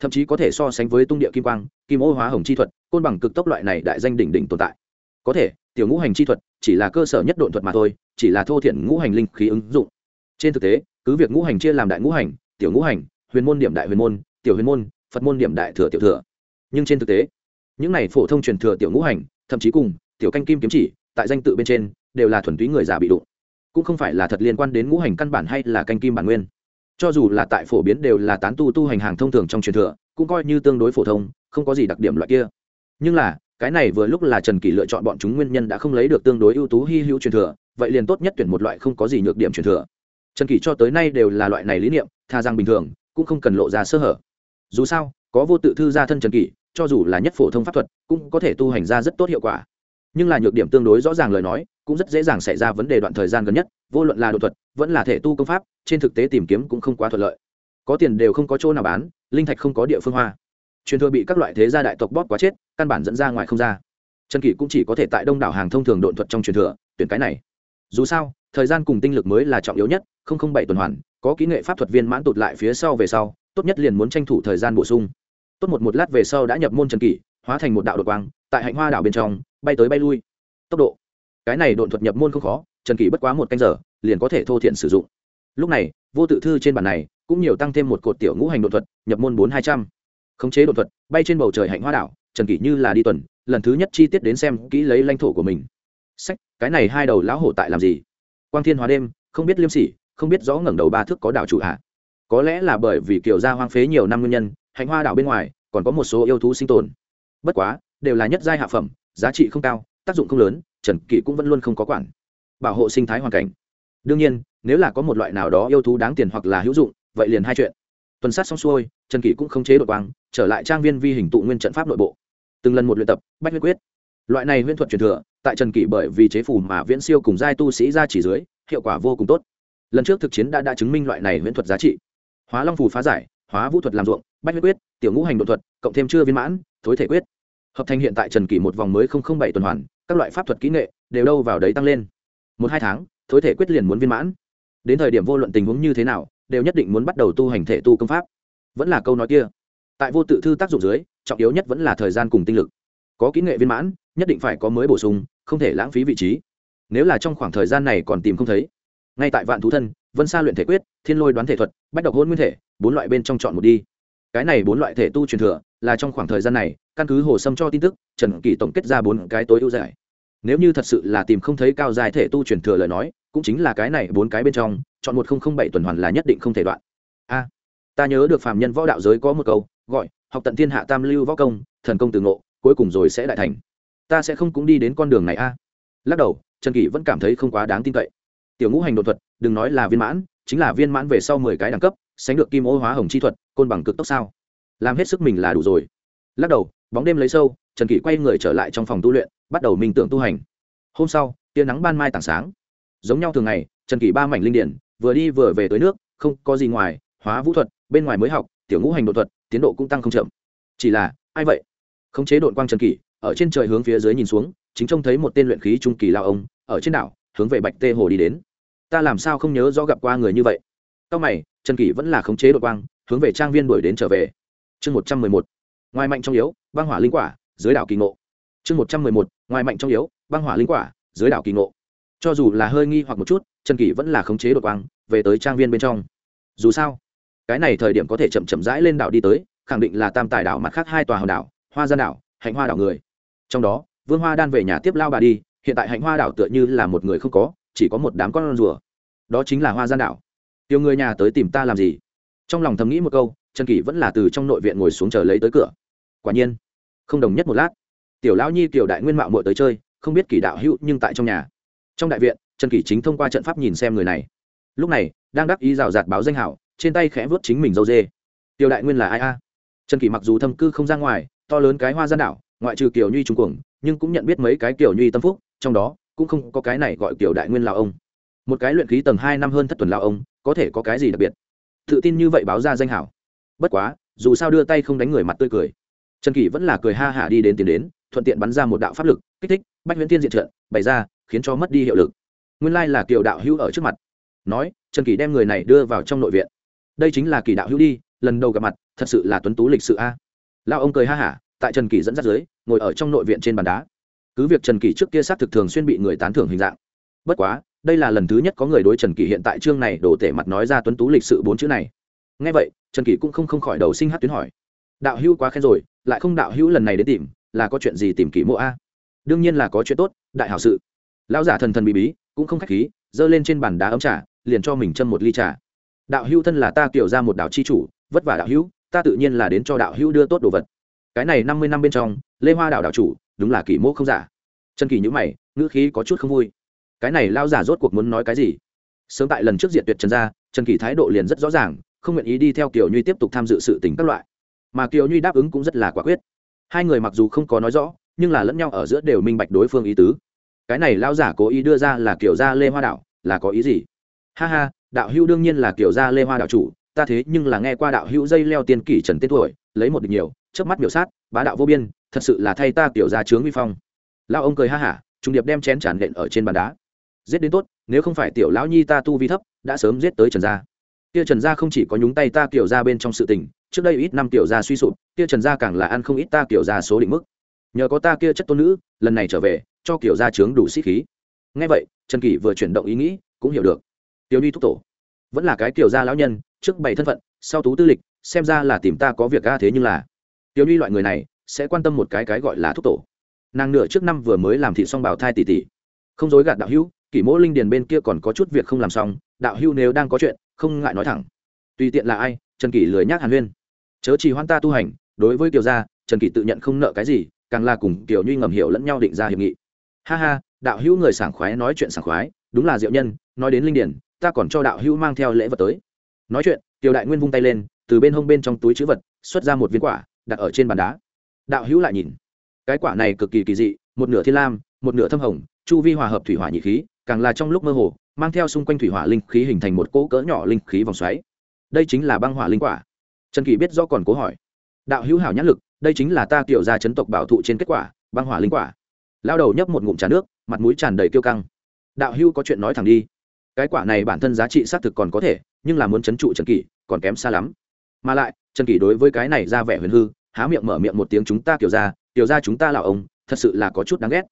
Thậm chí có thể so sánh với tung địa kim quang, kim ô hóa hồng chi thuật, côn bằng cực tốc loại này đại danh đỉnh đỉnh tồn tại. Có thể, tiểu ngũ hành chi thuật chỉ là cơ sở nhất độn thuật mà thôi, chỉ là thô thiện ngũ hành linh khí ứng dụng. Trên thực tế, cứ việc ngũ hành chia làm đại ngũ hành, tiểu ngũ hành, huyền môn điểm đại huyền môn, tiểu huyền môn, phật môn điểm đại thừa tiểu thừa. Nhưng trên thực tế, những này phổ thông truyền thừa tiểu ngũ hành, thậm chí cùng tiểu canh kim kiếm chỉ, tại danh tự bên trên, đều là thuần túy người già bị đụng. Cũng không phải là thật liên quan đến ngũ hành căn bản hay là canh kim bản nguyên cho dù là tại phổ biến đều là tán tu tu hành hàng thông thường trong truyền thừa, cũng coi như tương đối phổ thông, không có gì đặc điểm loại kia. Nhưng là, cái này vừa lúc là trần kỷ lựa chọn bọn chúng nguyên nhân đã không lấy được tương đối ưu tú hy hữu truyền thừa, vậy liền tốt nhất tuyển một loại không có gì nhược điểm truyền thừa. Trần kỷ cho tới nay đều là loại này lý niệm, tha rằng bình thường, cũng không cần lộ ra sơ hở. Dù sao, có vô tự thư gia thân trần kỷ, cho dù là nhất phổ thông pháp thuật, cũng có thể tu hành ra rất tốt hiệu quả nhưng là nhược điểm tương đối rõ ràng lời nói, cũng rất dễ dàng xảy ra vấn đề đoạn thời gian gần nhất, vô luận là đột thuật, vẫn là thể tu công pháp, trên thực tế tìm kiếm cũng không quá thuận lợi. Có tiền đều không có chỗ nào bán, linh thạch không có địa phương hoa. Truyền thừa bị các loại thế gia đại tộc bóp quá chết, căn bản dẫn ra ngoài không ra. Trần kỷ cũng chỉ có thể tại đông đảo hàng thông thường độn thuật trong truyền thừa, tuyển cái này. Dù sao, thời gian cùng tinh lực mới là trọng yếu nhất, không không bảy tuần hoàn, có kỹ nghệ pháp thuật viên mãn tụt lại phía sau về sau, tốt nhất liền muốn tranh thủ thời gian bổ sung. Tốt một một lát về sau đã nhập môn trần kỷ, hóa thành một đạo đột quang, tại hạnh hoa đảo bên trong bay tới bay lui. Tốc độ. Cái này độn thuật nhập môn không khó, trần kỷ bất quá một canh giờ, liền có thể thô thiện sử dụng. Lúc này, vô tự thư trên bản này cũng nhiều tăng thêm một cột tiểu ngũ hành đột thuật, nhập môn bốn hai trăm. Khống chế đột thuật, bay trên bầu trời hạnh hoa đảo, trần kỷ như là đi tuần, lần thứ nhất chi tiết đến xem kỹ lấy lãnh thổ của mình. Sách, cái này hai đầu lão hổ tại làm gì? Quang thiên hóa đêm, không biết liêm sỉ, không biết rõ ngẩng đầu ba thước có đảo chủ hạ. Có lẽ là bởi vì kiểu gia hoang phế nhiều năm nguyên nhân, hạnh hoa đảo bên ngoài còn có một số yêu thú sinh tồn. Bất quá, đều là nhất giai hạ phẩm giá trị không cao, tác dụng không lớn, trần kỷ cũng vẫn luôn không có quản. Bảo hộ sinh thái hoàn cảnh. Đương nhiên, nếu là có một loại nào đó yêu thú đáng tiền hoặc là hữu dụng, vậy liền hai chuyện. Tuần sát xong xuôi, trần kỷ cũng không chế đội quang, trở lại trang viên vi hình tụ nguyên trận pháp nội bộ. Từng lần một luyện tập, bách huyết quyết. Loại này huyễn thuật truyền thừa, tại trần kỷ bởi vì chế phủ mà viễn siêu cùng giai tu sĩ ra chỉ dưới, hiệu quả vô cùng tốt. Lần trước thực chiến đã đã chứng minh loại này huyễn thuật giá trị. Hóa long phù phá giải, hóa vũ thuật làm ruộng, bách huyết quyết, tiểu ngũ hành đột thuật, cộng thêm chưa viên mãn, thối thể quyết hợp thành hiện tại trần kỷ một vòng mới không không bảy tuần hoàn, các loại pháp thuật kỹ nghệ đều đâu vào đấy tăng lên. Một hai tháng, thối thể quyết liền muốn viên mãn. Đến thời điểm vô luận tình huống như thế nào, đều nhất định muốn bắt đầu tu hành thể tu công pháp. Vẫn là câu nói kia, tại vô tự thư tác dụng dưới, trọng yếu nhất vẫn là thời gian cùng tinh lực. Có kỹ nghệ viên mãn, nhất định phải có mới bổ sung, không thể lãng phí vị trí. Nếu là trong khoảng thời gian này còn tìm không thấy, ngay tại vạn thú thân, vân sa luyện thể quyết, thiên lôi đoán thể thuật, bách độc hôn nguyên thể, bốn loại bên trong chọn một đi. Cái này bốn loại thể tu truyền thừa là trong khoảng thời gian này, căn cứ hồ sâm cho tin tức, trần kỳ tổng kết ra bốn cái tối ưu giải. Nếu như thật sự là tìm không thấy cao dài thể tu truyền thừa lời nói, cũng chính là cái này bốn cái bên trong, chọn một nghìn bảy tuần hoàn là nhất định không thể đoạn. A, ta nhớ được phàm nhân võ đạo giới có một câu, gọi, học tận thiên hạ tam lưu võ công, thần công từ ngộ, cuối cùng rồi sẽ đại thành. Ta sẽ không cũng đi đến con đường này a. Lắc đầu, trần kỳ vẫn cảm thấy không quá đáng tin cậy. Tiểu ngũ hành đột thuật, đừng nói là viên mãn, chính là viên mãn về sau mười cái đẳng cấp, sánh được kim ô hóa hồng chi thuật, côn bằng cực tốc sao? Làm hết sức mình là đủ rồi. Lắc đầu, bóng đêm lấy sâu, trần kỷ quay người trở lại trong phòng tu luyện, bắt đầu minh tưởng tu hành. Hôm sau, tia nắng ban mai tảng sáng. Giống nhau thường ngày, trần kỷ ba mảnh linh điển, vừa đi vừa về tới nước, không có gì ngoài, hóa vũ thuật, bên ngoài mới học, tiểu ngũ hành đột thuật, tiến độ cũng tăng không chậm. Chỉ là, ai vậy? Khống chế đội quang trần kỷ, ở trên trời hướng phía dưới nhìn xuống, chính trông thấy một tên luyện khí trung kỳ lao ông, ở trên đảo, hướng về bạch tê hồ đi đến. Ta làm sao không nhớ rõ gặp qua người như vậy? Sau mày, trần kỷ vẫn là khống chế đội quang, hướng về trang viên đuổi đến trở về chương một trăm mười một, ngoài mạnh trong yếu, băng hỏa linh quả, dưới đảo kỳ ngộ. Chương một trăm mười một, ngoài mạnh trong yếu, băng hỏa linh quả, dưới đảo kỳ ngộ. Cho dù là hơi nghi hoặc một chút, trần kỷ vẫn là khống chế đột quang, về tới trang viên bên trong. Dù sao, cái này thời điểm có thể chậm chậm rãi lên đảo đi tới, khẳng định là tam tài đảo mặt khác hai tòa hòn đảo, hoa gian đảo, hạnh hoa đảo người. Trong đó, vương hoa đan về nhà tiếp lao bà đi, hiện tại hạnh hoa đảo tựa như là một người không có, chỉ có một đám con rùa. Đó chính là hoa gian đảo. Tiêu người nhà tới tìm ta làm gì? Trong lòng thầm nghĩ một câu trần kỷ vẫn là từ trong nội viện ngồi xuống chờ lấy tới cửa. Quả nhiên, không đồng nhất một lát, tiểu lão nhi, tiểu đại nguyên mạo mội tới chơi, không biết kỷ đạo hữu nhưng tại trong nhà. Trong đại viện, trần kỷ chính thông qua trận pháp nhìn xem người này. Lúc này, đang đắc ý rào rạt báo danh hảo, trên tay khẽ vớt chính mình dâu dê. Tiểu đại nguyên là ai a? Trần kỷ mặc dù thâm cư không ra ngoài, to lớn cái hoa gian đảo, ngoại trừ kiểu nhuy trung cuồng, nhưng cũng nhận biết mấy cái kiểu nhuy tâm phúc, trong đó, cũng không có cái này gọi kiểu đại nguyên lào ông. Một cái luyện khí tầng hai năm hơn thất tuần lào ông, có thể có cái gì đặc biệt? Tự tin như vậy báo ra danh hảo bất quá, dù sao đưa tay không đánh người mặt tươi cười. Trần kỷ vẫn là cười ha hả đi đến tiến đến, thuận tiện bắn ra một đạo pháp lực, kích thích, bách nguyễn tiên diện trận bày ra, khiến cho mất đi hiệu lực. Nguyên lai là kiều đạo hữu ở trước mặt. Nói, trần kỷ đem người này đưa vào trong nội viện. Đây chính là kỳ đạo hữu đi, lần đầu gặp mặt, thật sự là tuấn tú lịch sự a. Lao ông cười ha hả, tại trần kỷ dẫn dắt dưới, ngồi ở trong nội viện trên bàn đá. Cứ việc trần kỷ trước kia xác thực thường xuyên bị người tán thưởng hình dạng. Bất quá, đây là lần thứ nhất có người đối trần kỷ hiện tại chương này đổ tể mặt nói ra tuấn tú lịch sự bốn chữ này ngay vậy trần kỷ cũng không, không khỏi đầu sinh hát tuyến hỏi. Đạo hữu quá khen rồi lại không đạo hữu lần này đến tìm là có chuyện gì tìm kỷ mộ a? Đương nhiên là có chuyện tốt đại hảo sự. Lão giả thần thần bí bí cũng không khách khí giơ lên trên bàn đá ấm trà liền cho mình châm một ly trà. Đạo hữu thân là ta kiểu ra một đạo chi chủ vất vả đạo hữu ta tự nhiên là đến cho đạo hữu đưa tốt đồ vật. Cái này năm mươi năm bên trong lê hoa đạo đạo chủ đúng là kỷ mộ không giả. Trần kỷ nhữ mày ngữ khí có chút không vui. Cái này lao giả rốt cuộc muốn nói cái gì? Sớm tại lần trước diện tuyệt trần gia trần kỷ thái độ liền rất rõ ràng không nguyện ý đi theo kiều nhuy tiếp tục tham dự sự tình các loại. Mà kiều nhuy đáp ứng cũng rất là quả quyết. Hai người mặc dù không có nói rõ, nhưng là lẫn nhau ở giữa đều minh bạch đối phương ý tứ. Cái này lao giả cố ý đưa ra là kiểu gia lê hoa đạo, là có ý gì? Ha ha, đạo hữu đương nhiên là kiểu gia lê hoa đạo chủ, ta thế nhưng là nghe qua đạo hữu dây leo tiên kỷ trần tên tuổi, lấy một địch nhiều trước mắt biểu sát, bá đạo vô biên, thật sự là thay ta kiểu gia trướng vi phong. Lao ông cười ha hả trung điệp đem chén tràn đệm ở trên bàn đá. Giết đến tốt, nếu không phải tiểu lão nhi ta tu vi thấp, đã sớm giết tới trần gia kia trần gia không chỉ có nhúng tay ta kiểu ra bên trong sự tình, trước đây ít năm kiểu ra suy sụp kia trần gia càng là ăn không ít ta kiểu ra số định mức. Nhờ có ta kia chất tôn nữ, lần này trở về, cho kiểu ra trướng đủ sĩ khí. Ngay vậy, trần kỷ vừa chuyển động ý nghĩ, cũng hiểu được. Tiểu đi thúc tổ, vẫn là cái kiểu gia lão nhân, trước bảy thân phận, sau tú tư lịch, xem ra là tìm ta có việc ga thế nhưng là. Tiểu ly loại người này, sẽ quan tâm một cái cái gọi là thúc tổ. Nàng nửa trước năm vừa mới làm thị xong bảo thai tỷ tỷ không dối gạt đạo hữu, kỷ mỗ linh điền bên kia còn có chút việc không làm xong, đạo hữu nếu đang có chuyện không ngại nói thẳng. Tùy tiện là ai, trần kỷ lười nhác hàn huyên. Chớ chỉ hoan ta tu hành, đối với kiều gia, trần kỷ tự nhận không nợ cái gì, càng là cùng kiều nhuy ngầm hiểu lẫn nhau định ra hiệp nghị. Ha ha, đạo hữu người sảng khoái nói chuyện sảng khoái, đúng là diệu nhân, nói đến linh điển, ta còn cho đạo hữu mang theo lễ vật tới. Nói chuyện, kiều đại nguyên vung tay lên, từ bên hông bên trong túi chữ vật, xuất ra một viên quả, đặt ở trên bàn đá. Đạo hữu lại nhìn. Cái quả này cực kỳ kỳ dị, một nửa thiên lam, một nửa thâm hồng, chu vi hòa hợp thủy hỏa nhị khí, càng là trong lúc mơ hồ mang theo xung quanh thủy hỏa linh khí hình thành một cỗ cỡ nhỏ linh khí vòng xoáy. Đây chính là băng hỏa linh quả. Trần kỳ biết do còn cố hỏi. Đạo hữu hảo nhãn lực, đây chính là ta kiểu ra chấn tộc bảo thụ trên kết quả, băng hỏa linh quả. Lao đầu nhấp một ngụm trà nước, mặt mũi tràn đầy kiêu căng. Đạo hữu có chuyện nói thẳng đi. Cái quả này bản thân giá trị xác thực còn có thể, nhưng là muốn chấn trụ trần kỷ, còn kém xa lắm. Mà lại, trần kỷ đối với cái này ra vẻ huyền hư, há miệng mở miệng một tiếng chúng ta kiểu ra kiểu ra chúng ta là ông, thật sự là có chút đáng ghét.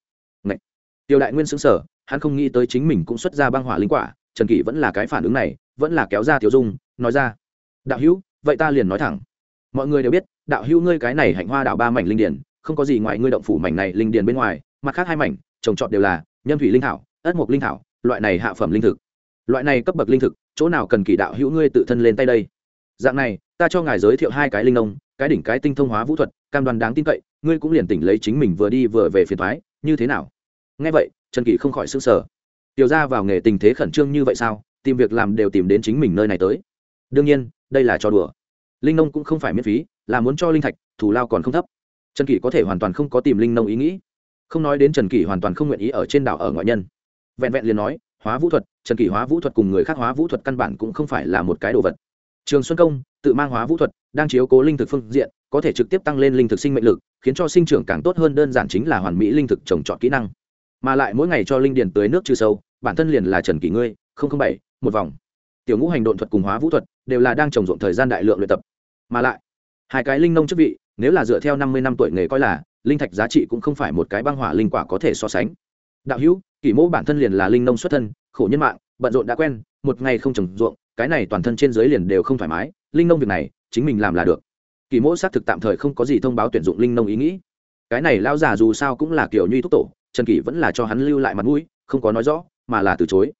Ngậy! tiểu đại nguyên xứng sở hắn không nghĩ tới chính mình cũng xuất ra băng hỏa linh quả, trần kỷ vẫn là cái phản ứng này, vẫn là kéo ra tiểu dung, nói ra, đạo hữu, vậy ta liền nói thẳng. Mọi người đều biết, đạo hữu ngươi cái này hạnh hoa đạo ba mảnh linh điển không có gì ngoài ngươi động phủ mảnh này linh điển bên ngoài, mặt khác hai mảnh, trồng trọt đều là nhâm thủy linh thảo, ất mộc linh thảo, loại này hạ phẩm linh thực. Loại này cấp bậc linh thực, chỗ nào cần kỳ đạo hữu ngươi tự thân lên tay đây? Dạng này, ta cho ngài giới thiệu hai cái linh nông, cái đỉnh cái tinh thông hóa vũ thuật, cam đoan đáng tin cậy, ngươi cũng liền tỉnh lấy chính mình vừa đi vừa về phiền thoái như thế nào? Nghe vậy trần kỷ không khỏi s ư n g sở tiểu ra vào nghề tình thế khẩn trương như vậy sao? Tìm việc làm đều tìm đến chính mình nơi này tới. Đương nhiên, đây là trò đùa. Linh nông cũng không phải miễn phí, là muốn cho linh thạch thù lao còn không thấp. Trần kỷ có thể hoàn toàn không có tìm linh nông ý nghĩ. Không nói đến trần kỷ hoàn toàn không nguyện ý ở trên đảo ở ngoại nhân. Vẹn vẹn liền nói, hóa vũ thuật, trần kỷ hóa vũ thuật cùng người khác hóa vũ thuật căn bản cũng không phải là một cái đồ vật. Trường xuân công, tự mang hóa vũ thuật, đang chiếu cố linh thực phương diện, có thể trực tiếp tăng lên linh thực sinh mệnh lực, khiến cho sinh trưởng càng tốt hơn, đơn giản chính là hoàn mỹ linh thực trồng trọt kỹ năng mà lại mỗi ngày cho linh điền tưới nước trừ sâu, bản thân liền là trần kỷ ngươi bảy, một vòng. Tiểu ngũ hành độn thuật cùng hóa vũ thuật đều là đang trồng rộng thời gian đại lượng luyện tập. Mà lại, hai cái linh nông chức vị, nếu là dựa theo năm mươi năm tuổi nghề coi là, linh thạch giá trị cũng không phải một cái băng hỏa linh quả có thể so sánh. Đạo hữu, kỷ mẫu bản thân liền là linh nông xuất thân, khổ nhân mạng, bận rộn đã quen, một ngày không trồng ruộng, cái này toàn thân trên dưới liền đều không thoải mái, linh nông việc này, chính mình làm là được. Kỳ mỗ xác thực tạm thời không có gì thông báo tuyển dụng linh nông ý nghĩ. Cái này lao già dù sao cũng là kiểu nhuy thúc tổ trần kỷ vẫn là cho hắn lưu lại mặt mũi, không có nói rõ, mà là từ chối.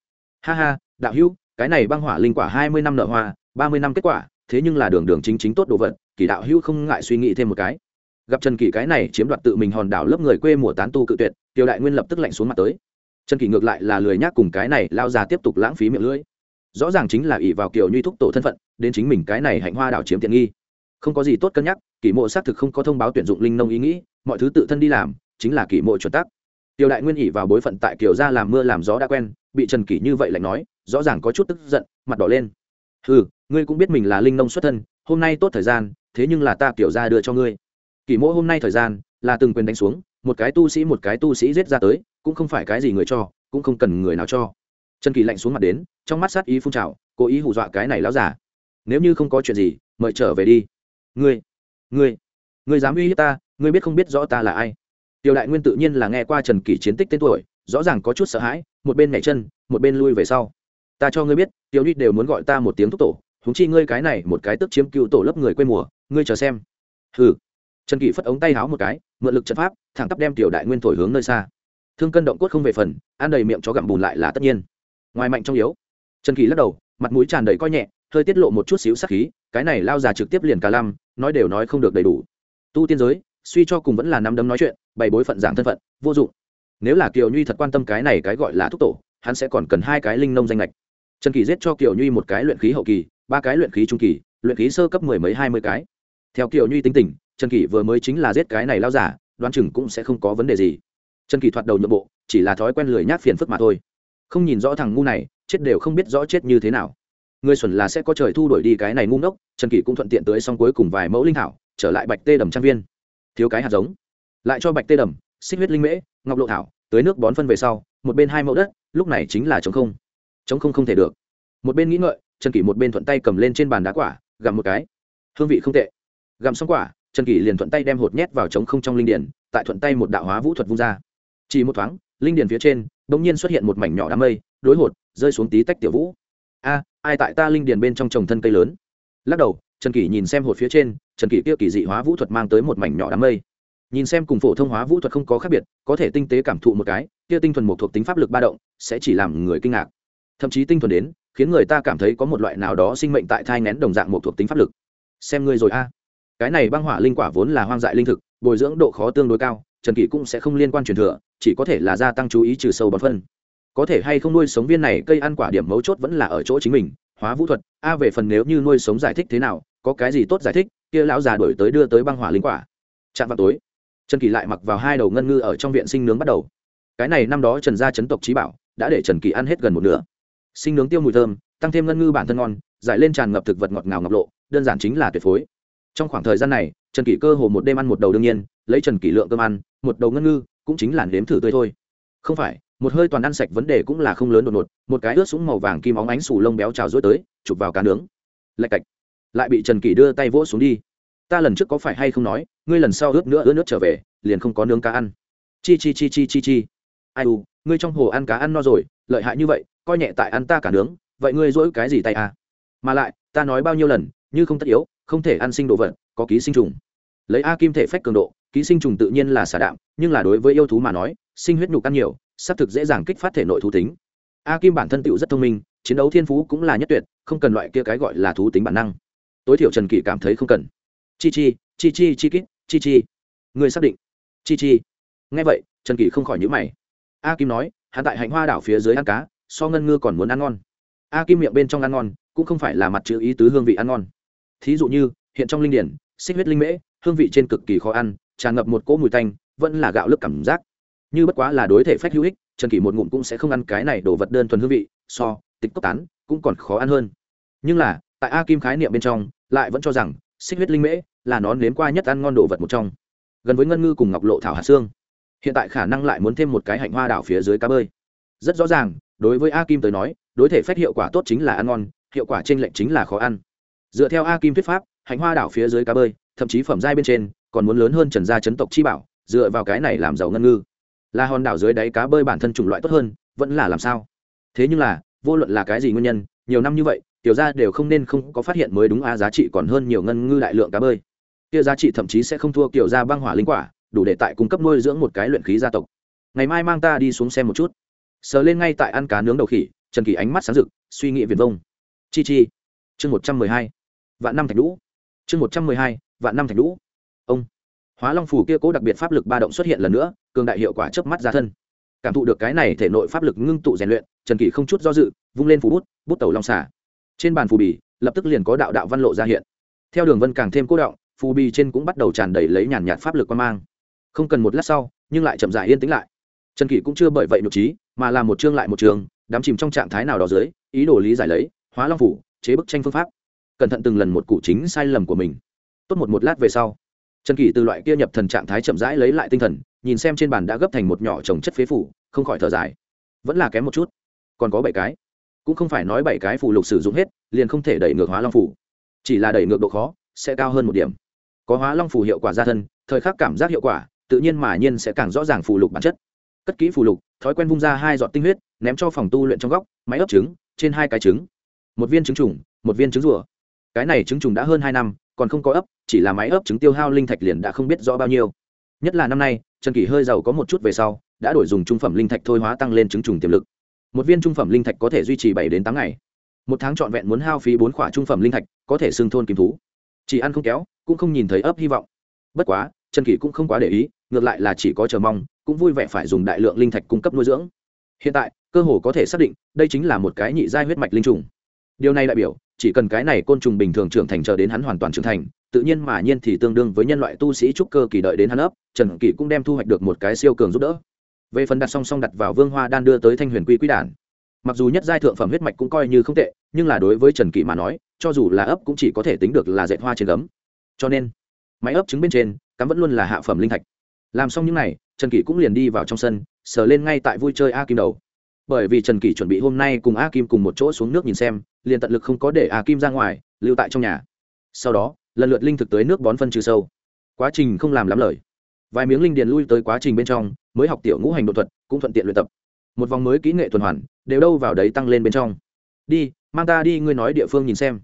Ha ha, đạo hữu, cái này băng hỏa linh quả hai mươi năm nợ hoa, ba mươi năm kết quả, thế nhưng là đường đường chính chính tốt đồ vật kỳ đạo hữu không ngại suy nghĩ thêm một cái. Gặp trần kỷ cái này chiếm đoạt tự mình hòn đảo lớp người quê mùa tán tu cự tuyệt tiểu đại nguyên lập tức lạnh xuống mặt tới. Trần kỷ ngược lại là lười nhác cùng cái này lao ra tiếp tục lãng phí miệng lưỡi. Rõ ràng chính là ỷ vào kiểu nhuy thúc tổ thân phận, đến chính mình cái này hạnh hoa đảo chiếm tiện nghi. Không có gì tốt cân nhắc, kỷ mộ xác thực không có thông báo tuyển dụng linh nông ý nghĩ, mọi thứ tự thân đi làm, chính là kỷ mộ chuẩn tắc tiểu đại nguyên ỉ vào bối phận tại kiều ra làm mưa làm gió đã quen, bị trần kỷ như vậy lạnh nói, rõ ràng có chút tức giận, mặt đỏ lên. Ừ ngươi cũng biết mình là linh nông xuất thân, hôm nay tốt thời gian, thế nhưng là ta kiểu ra đưa cho ngươi. Kỷ mỗi hôm nay thời gian là từng quyền đánh xuống, một cái tu sĩ một cái tu sĩ giết ra tới, cũng không phải cái gì người cho, cũng không cần người nào cho. Trần kỳ lạnh xuống mặt đến, trong mắt sát ý phun trào, cố ý hù dọa cái này láo giả nếu như không có chuyện gì, mời trở về đi. Ngươi ngươi ngươi dám uy hiếp ta, ngươi biết không biết rõ ta là ai? Tiểu đại nguyên tự nhiên là nghe qua trần kỷ chiến tích tên tuổi, rõ ràng có chút sợ hãi, một bên nhảy chân, một bên lui về sau. Ta cho ngươi biết tiểu duy đều muốn gọi ta một tiếng thúc tổ húng chi ngươi cái này một cái tức chiếm cựu tổ lớp người quê mùa, ngươi chờ xem. Hừ. Trần kỷ phất ống tay háo một cái, mượn lực trận pháp, thẳng tắp đem tiểu đại nguyên thổi hướng nơi xa. Thương cân động cốt không về phần, ăn đầy miệng chó gặm bùn lại là tất nhiên. Ngoài mạnh trong yếu. Trần kỳ lắc đầu, mặt mũi tràn đầy coi nhẹ, hơi tiết lộ một chút xíu sắc khí, cái này lao già trực tiếp liền cả lăm, nói đều nói không được đầy đủ. Tu tiên giới suy cho cùng vẫn là nắm đấm nói chuyện, bày bối phận giảng thân phận, vô dụng. Nếu là kiều nhuy thật quan tâm cái này cái gọi là thúc tổ, hắn sẽ còn cần hai cái linh nông danh lệch trần kỳ giết cho kiều nhuy một cái luyện khí hậu kỳ, ba cái luyện khí trung kỳ, luyện khí sơ cấp mười mấy hai mươi cái. Theo kiều nhuy tính tình, trần kỳ vừa mới chính là giết cái này lao giả, đoán chừng cũng sẽ không có vấn đề gì. Trần kỳ thoạt đầu nhượng bộ, chỉ là thói quen lười nhác phiền phức mà thôi. Không nhìn rõ thằng ngu này, chết đều không biết rõ chết như thế nào. Người xuẩn là sẽ có trời thu đổi đi cái này ngu ngốc, trần Kỳ cũng thuận tiện tới xong cuối cùng vài mẫu linh thảo, trở lại bạch tê đầm trang viên thiếu cái hạt giống. Lại cho bạch tê đầm, xích huyết linh mễ, ngọc lộ thảo tới nước bón phân về sau, một bên hai mẫu đất, lúc này chính là chống không. Chống không không thể được. Một bên nghĩ ngợi, trần kỷ một bên thuận tay cầm lên trên bàn đá quả, gặm một cái. Hương vị không tệ. Gặm xong quả, trần kỷ liền thuận tay đem hột nhét vào chống không trong linh điển, tại thuận tay một đạo hóa vũ thuật vung ra. Chỉ một thoáng, linh điển phía trên bỗng nhiên xuất hiện một mảnh nhỏ đám mây, đối hột, rơi xuống tí tách tiểu vũ. A, ai tại ta linh điển bên trong trồng thân cây lớn? Lắc đầu trần kỷ nhìn xem hột phía trên, trần kỷ kia kỳ dị hóa vũ thuật mang tới một mảnh nhỏ đám mây. Nhìn xem cùng phổ thông hóa vũ thuật không có khác biệt, có thể tinh tế cảm thụ một cái, kia tinh thuần một thuộc tính pháp lực ba động, sẽ chỉ làm người kinh ngạc. Thậm chí tinh thuần đến, khiến người ta cảm thấy có một loại nào đó sinh mệnh tại thai ngén đồng dạng một thuộc tính pháp lực. Xem ngươi rồi a. Cái này băng hỏa linh quả vốn là hoang dại linh thực, bồi dưỡng độ khó tương đối cao, trần kỷ cũng sẽ không liên quan truyền thừa, chỉ có thể là gia tăng chú ý trừ sâu bón phân. Có thể hay không nuôi sống viên này cây ăn quả điểm mấu chốt vẫn là ở chỗ chính mình, hóa vũ thuật, a về phần nếu như nuôi sống giải thích thế nào có cái gì tốt giải thích, kia lão già đổi tới đưa tới băng hỏa linh quả. Chạm vào tối, trần kỳ lại mặc vào hai đầu ngân ngư ở trong viện sinh nướng bắt đầu. Cái này năm đó trần gia chấn tộc trí bảo, đã để trần kỳ ăn hết gần một nửa. Sinh nướng tiêu mùi thơm, tăng thêm ngân ngư bản thân ngon, giải lên tràn ngập thực vật ngọt ngào ngọc lộ, đơn giản chính là tuyệt phối. Trong khoảng thời gian này, trần Kỳ cơ hồ một đêm ăn một đầu đương nhiên, lấy trần Kỳ lượng cơm ăn, một đầu ngân ngư cũng chính là nếm thử tươi thôi. Không phải, một hơi toàn ăn sạch vấn đề cũng là không lớn đột ngột, một cái ướt súng màu vàng kim óng ánh sù lông béo trào rối tới, chụp vào cá nướng. Lạch cạch lại bị trần kỷ đưa tay vỗ xuống đi. Ta lần trước có phải hay không nói, ngươi lần sau ướt nữa, ướt nước trở về, liền không có nướng cá ăn. Chi chi chi chi chi chi. Ai u, ngươi trong hồ ăn cá ăn no rồi, lợi hại như vậy, coi nhẹ tại ăn ta cả nướng, vậy ngươi dỗi cái gì tay à? Mà lại, ta nói bao nhiêu lần, như không tất yếu, không thể ăn sinh đồ vật, có ký sinh trùng. Lấy a kim thể phách cường độ, ký sinh trùng tự nhiên là xả đạm, nhưng là đối với yêu thú mà nói, sinh huyết nhục ăn nhiều, xác thực dễ dàng kích phát thể nội thú tính. A kim bản thân tựu rất thông minh, chiến đấu thiên phú cũng là nhất tuyệt, không cần loại kia cái gọi là thú tính bản năng tối thiểu trần kỷ cảm thấy không cần. Chi chi chi chi chi kít, chi chi. Người xác định. Chi chi. Nghe vậy, trần kỷ không khỏi nhữ mày. A kim nói, hắn tại hạnh hoa đảo phía dưới ăn cá, so ngân ngư còn muốn ăn ngon. A kim miệng bên trong ăn ngon, cũng không phải là mặt chữ ý tứ hương vị ăn ngon. Thí dụ như, hiện trong linh điển, xích huyết linh mễ, hương vị trên cực kỳ khó ăn, tràn ngập một cỗ mùi tanh, vẫn là gạo lức cảm giác. Như bất quá là đối thể phách hữu ích, trần kỷ một ngụm cũng sẽ không ăn cái này đồ vật đơn thuần hương vị, so, tịch cốc tán, cũng còn khó ăn hơn. Nhưng là tại a kim khái niệm bên trong, lại vẫn cho rằng, xích huyết linh mễ là nó nếm qua nhất ăn ngon đồ vật một trong. Gần với ngân ngư cùng ngọc lộ thảo hạt xương, hiện tại khả năng lại muốn thêm một cái hạnh hoa đảo phía dưới cá bơi. Rất rõ ràng, đối với a kim tới nói, đối thể phép hiệu quả tốt chính là ăn ngon, hiệu quả trên lệnh chính là khó ăn. Dựa theo a kim thuyết pháp, hạnh hoa đảo phía dưới cá bơi, thậm chí phẩm giai bên trên, còn muốn lớn hơn trần gia chấn tộc chi bảo, dựa vào cái này làm giàu ngân ngư. Là hòn đảo dưới đáy cá bơi bản thân chủng loại tốt hơn, vẫn là làm sao? Thế nhưng là, vô luận là cái gì nguyên nhân, nhiều năm như vậy tiểu gia đều không nên không có phát hiện mới đúng, a, giá trị còn hơn nhiều ngân ngư đại lượng cá bơi. Kia giá trị thậm chí sẽ không thua kiểu gia băng hỏa linh quả, đủ để tại cung cấp nuôi dưỡng một cái luyện khí gia tộc. Ngày mai mang ta đi xuống xem một chút. Sờ lên ngay tại ăn cá nướng đầu khỉ, trần kỳ ánh mắt sáng rực, suy nghĩ viền vông. Chi chi. Chương một trăm mười hai. Vạn năm thạch lũ chương một trăm mười hai. Vạn năm thạch lũ ông. Hóa long phủ kia cố đặc biệt pháp lực ba động xuất hiện lần nữa, cường đại hiệu quả chớp mắt ra thân. Cảm thụ được cái này thể nội pháp lực ngưng tụ rèn luyện, trần kỳ không chút do dự, vung lên phù bút bút tẩu long xả trên bàn phù bì, lập tức liền có đạo đạo văn lộ ra hiện. Theo đường vân càng thêm cố động, phù bì trên cũng bắt đầu tràn đầy lấy nhàn nhạt pháp lực quan mang. Không cần một lát sau, nhưng lại chậm dại yên tĩnh lại. Trần kỷ cũng chưa bởi vậy nhục trí, mà là một chương lại một trường, đắm chìm trong trạng thái nào đó dưới, ý đồ lý giải lấy, hóa long phủ, chế bức tranh phương pháp. Cẩn thận từng lần một cụ chính sai lầm của mình. Tốt một một lát về sau, trần kỷ từ loại kia nhập thần trạng thái chậm rãi lấy lại tinh thần, nhìn xem trên bàn đã gấp thành một nhỏ trồng chất phế phủ, không khỏi thở dài. Vẫn là kém một chút, còn có bảy cái cũng không phải nói bảy cái phụ lục sử dụng hết, liền không thể đẩy ngược hóa long phủ chỉ là đẩy ngược độ khó, sẽ cao hơn một điểm. Có hóa long phủ hiệu quả gia thân, thời khắc cảm giác hiệu quả, tự nhiên mà nhiên sẽ càng rõ ràng phù lục bản chất. Cất kỹ phù lục, thói quen vung ra hai giọt tinh huyết, ném cho phòng tu luyện trong góc, máy ấp trứng, trên hai cái trứng. Một viên trứng trùng, một viên trứng rùa. Cái này trứng trùng đã hơn hai năm, còn không có ấp, chỉ là máy ấp trứng tiêu hao linh thạch liền đã không biết rõ bao nhiêu. Nhất là năm nay, trần kỷ hơi giàu có một chút về sau, đã đổi dùng trung phẩm linh thạch thôi hóa tăng lên trứng trùng tiềm lực một viên trung phẩm linh thạch có thể duy trì bảy đến tám ngày. Một tháng trọn vẹn muốn hao phí bốn khỏa trung phẩm linh thạch, có thể xưng thôn kim thú. Chỉ ăn không kéo, cũng không nhìn thấy ấp hy vọng. Bất quá, trần kỷ cũng không quá để ý, ngược lại là chỉ có chờ mong, cũng vui vẻ phải dùng đại lượng linh thạch cung cấp nuôi dưỡng. Hiện tại, cơ hồ có thể xác định, đây chính là một cái nhị giai huyết mạch linh trùng. Điều này đại biểu, chỉ cần cái này côn trùng bình thường trưởng thành chờ đến hắn hoàn toàn trưởng thành, tự nhiên mà nhiên thì tương đương với nhân loại tu sĩ trúc cơ kỳ đợi đến hắn ấp, trần kỷ cũng đem thu hoạch được một cái siêu cường giúp đỡ về phần đặt song song đặt vào vương hoa đan đưa tới thanh huyền quy quý đản. Mặc dù nhất giai thượng phẩm huyết mạch cũng coi như không tệ, nhưng là đối với trần kỷ mà nói, cho dù là ấp cũng chỉ có thể tính được là dạy hoa trên gấm. Cho nên máy ấp trứng bên trên, cắm vẫn luôn là hạ phẩm linh thạch. Làm xong những n à y trần kỷ cũng liền đi vào trong sân, sờ lên ngay tại vui chơi a kim đầu. Bởi vì trần kỷ chuẩn bị hôm nay cùng a kim cùng một chỗ xuống nước nhìn xem, liền tận lực không có để a kim ra ngoài, lưu tại trong nhà. Sau đó, lần lượt linh thực tới nước bón phân trừ sâu. Quá trình không làm lắm lời vài miếng linh điền lui tới quá trình bên trong, mới học tiểu ngũ hành đột thuật, cũng thuận tiện luyện tập. Một vòng mới kỹ nghệ tuần hoàn, đều đâu vào đấy tăng lên bên trong. Đi, mang ta đi, ngươi nói địa phương nhìn xem.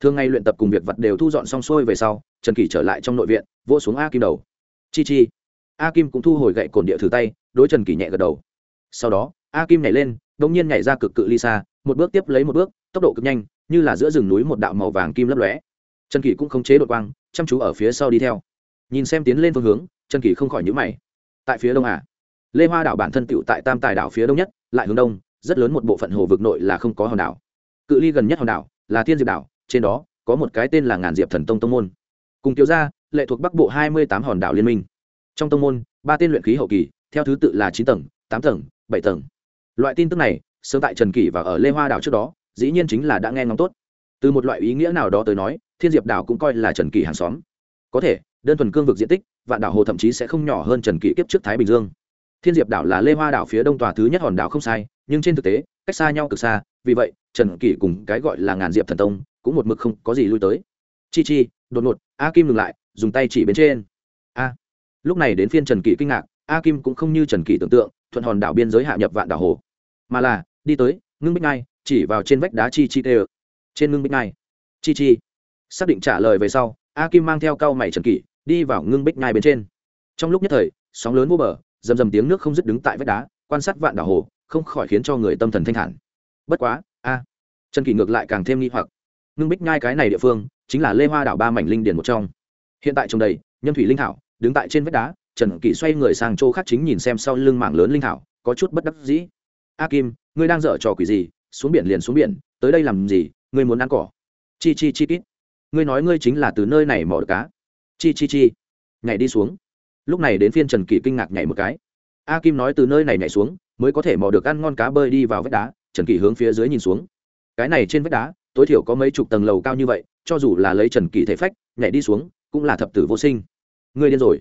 Thường ngày luyện tập cùng việc vật đều thu dọn xong xuôi về sau, trần kỷ trở lại trong nội viện vô xuống a kim đầu. Chi chi. A kim cũng thu hồi gậy cồn địa thử tay, đối trần kỷ nhẹ gật đầu. Sau đó, a kim nhảy lên đ ỗ n g nhiên nhảy ra cực cự ly xa, một bước tiếp lấy một bước, tốc độ cực nhanh, như là giữa rừng núi một đạo màu vàng kim lấp lóe. Trần kỷ cũng không chế đội quang, chăm chú ở phía sau đi theo. Nhìn xem tiến lên phương hướng trần kỷ không khỏi nhữ mày. Tại phía đông à? Lê hoa đảo bản thân tựu tại tam tài đảo phía đông nhất, lại hướng đông, rất lớn một bộ phận hồ vực nội là không có hòn đảo. Cự ly gần nhất hòn đảo là thiên diệp đảo, trên đó có một cái tên là ngàn diệp thần tông tông môn. Cùng kiều gia, lệ thuộc bắc bộ hai mươi tám hòn đảo liên minh. Trong tông môn, ba tên luyện khí hậu kỳ, theo thứ tự là chín tầng, tám tầng, bảy tầng. Loại tin tức này, sớm tại trần kỷ và ở lê hoa đảo trước đó, dĩ nhiên chính là đã nghe ngóng tốt. Từ một loại ý nghĩa nào đó tới nói, thiên diệp đảo cũng coi là trần kỷ hàng xóm. Có thể, đơn thuần cương vực diện tích vạn đảo hồ thậm chí sẽ không nhỏ hơn trần kỷ kiếp trước thái bình dương thiên diệp đảo là lê hoa đảo phía đông tòa thứ nhất hòn đảo không sai nhưng trên thực tế cách xa nhau cực xa vì vậy trần kỷ cùng cái gọi là ngàn diệp thần tông cũng một mực không có gì lui tới chi chi đột ngột a kim ngừng lại dùng tay chỉ bên trên a lúc này đến phiên trần kỷ kinh ngạc a kim cũng không như trần kỷ tưởng tượng thuận hòn đảo biên giới hạ nhập vạn đảo hồ mà là đi tới ngưng bích ngay chỉ vào trên vách đá chi chi tê trên ngưng bích ngay chi chi xác định trả lời về sau a kim mang theo cao mày trần kỷ đi vào ngưng bích nhai bên trên. Trong lúc nhất thời, sóng lớn vô bờ, rầm rầm tiếng nước không dứt đứng tại vách đá, quan sát vạn đảo hồ, không khỏi khiến cho người tâm thần thanh thản. Bất quá, a trần kỷ ngược lại càng thêm nghi hoặc. Ngưng bích nhai cái này địa phương, chính là lê hoa đảo ba mảnh linh điền một trong. Hiện tại trồng đầy, nhâm thủy linh thảo, đứng tại trên vách đá, trần kỷ xoay người sang chỗ khác chính nhìn xem sau lưng mảng lớn linh thảo, có chút bất đắc dĩ. A kim, ngươi đang dở trò quỷ gì? Xuống biển liền xuống biển, tới đây làm gì? Ngươi muốn ăn cỏ. Chi chi chi kít. Ngươi nói ngươi chính là từ nơi này mò được cá chi chi chi. Nhảy đi xuống. Lúc này đến phiên trần kỳ kinh ngạc nhảy một cái. A kim nói từ nơi này nhảy xuống, mới có thể mò được ăn ngon cá bơi đi vào vách đá. Trần kỳ hướng phía dưới nhìn xuống. Cái này trên vách đá, tối thiểu có mấy chục tầng lầu cao như vậy, cho dù là lấy trần kỳ thể phách, nhảy đi xuống, cũng là thập tử vô sinh. Ngươi điên rồi.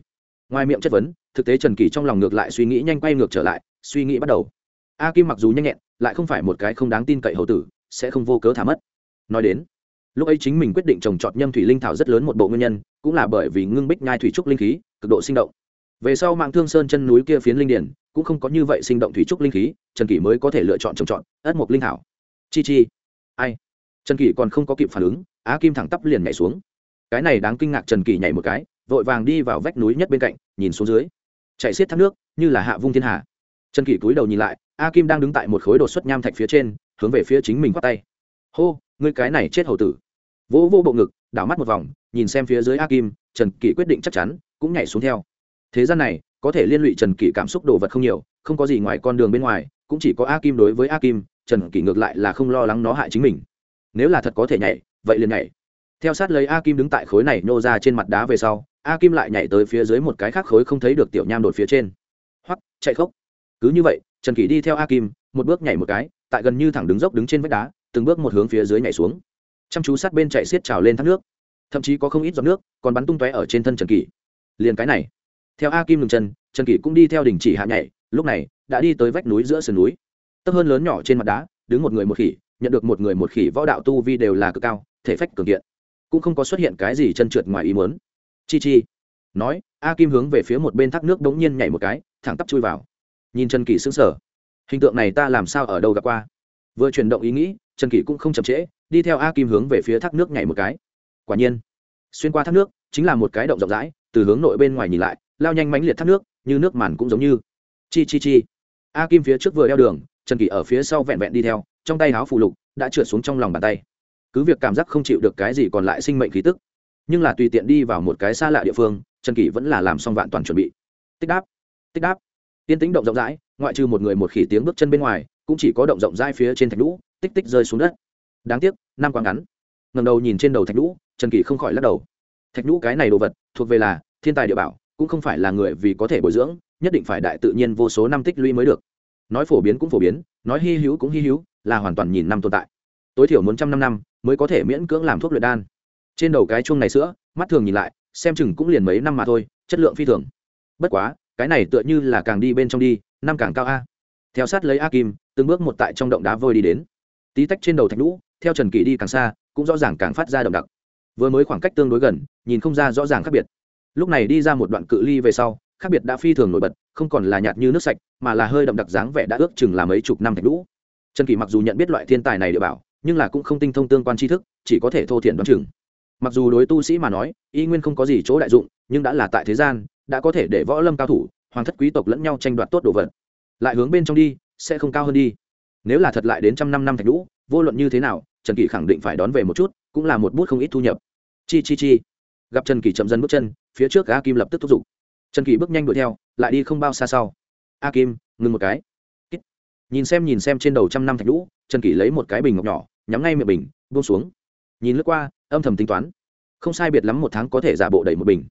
Ngoài miệng chất vấn, thực tế trần kỳ trong lòng ngược lại suy nghĩ nhanh quay ngược trở lại, suy nghĩ bắt đầu. A kim mặc dù nhanh nhẹn, lại không phải một cái không đáng tin cậy hầu tử, sẽ không vô cớ thả mất. Nói đến lúc ấy chính mình quyết định trồng trọt nhâm thủy linh thảo rất lớn một bộ nguyên nhân, cũng là bởi vì ngưng bích nhai thủy trúc linh khí, cực độ sinh động. Về sau mạng thương sơn chân núi kia phiến linh điển, cũng không có như vậy sinh động thủy trúc linh khí, trần kỷ mới có thể lựa chọn trồng trọt, ất mộc linh thảo. Chi chi. Ai? Trần kỷ còn không có kịp phản ứng, á kim thẳng tắp liền nhảy xuống. Cái này đáng kinh ngạc trần kỷ nhảy một cái, vội vàng đi vào vách núi nhất bên cạnh, nhìn xuống dưới. Chạy xiết thác nước, như là hạ vung thiên hà. Trần kỷ cúi đầu nhìn lại a kim đang đứng tại một khối đột xuất nham thạch phía trên, hướng về phía chính mình khoác tay hô, ngươi cái này chết hầu tử. Vỗ vô bộ ngực, đảo mắt một vòng, nhìn xem phía dưới a kim trần kỷ quyết định chắc chắn, cũng nhảy xuống theo. Thế gian này, có thể liên lụy trần kỷ cảm xúc đồ vật không nhiều, không có gì ngoài con đường bên ngoài, cũng chỉ có a kim đối với a kim trần kỷ ngược lại là không lo lắng nó hại chính mình. Nếu là thật có thể nhảy, vậy liền nhảy. Theo sát lấy a kim đứng tại khối này nô ra trên mặt đá về sau a kim lại nhảy tới phía dưới một cái khác khối không thấy được tiểu nham đột phía trên. Hoặc chạy khốc cứ như vậy, trần kỷ đi theo a kim một bước nhảy một cái, tại gần như thẳng đứng dốc đứng trên vách đá từng bước một hướng phía dưới nhảy xuống. Chăm chú sát bên chạy xiết trào lên thác nước. Thậm chí có không ít giọt nước còn bắn tung tóe ở trên thân trần kỷ. Liền cái này, theo a kim ngừng chân, trần kỷ cũng đi theo đình chỉ hạ nhảy, lúc này đã đi tới vách núi giữa sườn núi. Tấp hơn lớn nhỏ trên mặt đá, đứng một người một khỉ, nhận được một người một khỉ võ đạo tu vi đều là cực cao, thể phách cường kiện. Cũng không có xuất hiện cái gì chân trượt ngoài ý muốn. Chi chi, nói, a kim hướng về phía một bên thác nước đ ố n g nhiên nhảy một cái, thẳng tắp chui vào. Nhìn trần kỷ xứng sở hình tượng này ta làm sao ở đâu gặp qua? Vừa chuyển động ý nghĩ, trần kỷ cũng không chậm trễ, đi theo a kim hướng về phía thác nước nhảy một cái. Quả nhiên, xuyên qua thác nước, chính là một cái động rộng rãi, từ hướng nội bên ngoài nhìn lại, lao nhanh mãnh liệt thác nước, như nước màn cũng giống như. Chi chi chi. A kim phía trước vừa đeo đường, trần kỷ ở phía sau vẹn vẹn đi theo, trong tay áo phụ lục đã trượt xuống trong lòng bàn tay. Cứ việc cảm giác không chịu được cái gì còn lại sinh mệnh khí tức, nhưng là tùy tiện đi vào một cái xa lạ địa phương, trần kỷ vẫn là làm xong vạn toàn chuẩn bị. Tích đáp tích đáp. Tiên tính động rộng rãi, ngoại trừ một người một khỉ tiếng bước chân bên ngoài cũng chỉ có động rộng dai phía trên thạch lũ tích tích rơi xuống đất. Đáng tiếc, năm quá ngắn. Ngầm đầu nhìn trên đầu thạch lũ trần kỳ không khỏi lắc đầu. Thạch lũ cái này đồ vật, thuộc về là thiên tài địa bảo, cũng không phải là người vì có thể bồi dưỡng, nhất định phải đại tự nhiên vô số năm tích lũy mới được. Nói phổ biến cũng phổ biến, nói hy hữu cũng hy hữu, là hoàn toàn nhìn năm tồn tại. Tối thiểu muốn trăm năm năm mới có thể miễn cưỡng làm thuốc luyện đan. Trên đầu cái chuông này sữa, mắt thường nhìn lại, xem chừng cũng liền mấy năm mà thôi, chất lượng phi thường. Bất quá, cái này tựa như là càng đi bên trong đi, năm càng cao a theo sát lấy a kim, từng bước một tại trong động đá vôi đi đến. Tí tách trên đầu thạch lũ theo trần kỳ đi càng xa, cũng rõ ràng càng phát ra động đặc. Vừa mới khoảng cách tương đối gần, nhìn không ra rõ ràng khác biệt. Lúc này đi ra một đoạn cự ly về sau, khác biệt đã phi thường nổi bật, không còn là nhạt như nước sạch, mà là hơi đậm đặc dáng vẻ đã ước chừng là mấy chục năm thạch lũ trần kỳ mặc dù nhận biết loại thiên tài này địa bảo, nhưng là cũng không tinh thông tương quan tri thức, chỉ có thể thô thiển đoán chừng. Mặc dù đối tu sĩ mà nói, y nguyên không có gì chỗ đại dụng, nhưng đã là tại thế gian, đã có thể để võ lâm cao thủ, hoàng thất quý tộc lẫn nhau tranh đoạt tốt đồ vật lại hướng bên trong đi, sẽ không cao hơn đi. Nếu là thật lại đến trăm năm năm thạch lũ vô luận như thế nào, trần kỳ khẳng định phải đón về một chút, cũng là một bút không ít thu nhập. Chi chi chi. Gặp trần kỳ chậm dần bước chân, phía trước a kim lập tức thúc giục. Trần kỳ bước nhanh đuổi theo, lại đi không bao xa sau. A kim, ngừng một cái. Nhìn xem nhìn xem trên đầu trăm năm thạch lũ trần kỳ lấy một cái bình ngọc nhỏ, nhắm ngay miệng bình, buông xuống. Nhìn lướt qua, âm thầm tính toán. Không sai biệt lắm một tháng có thể giả bộ đầy một bình.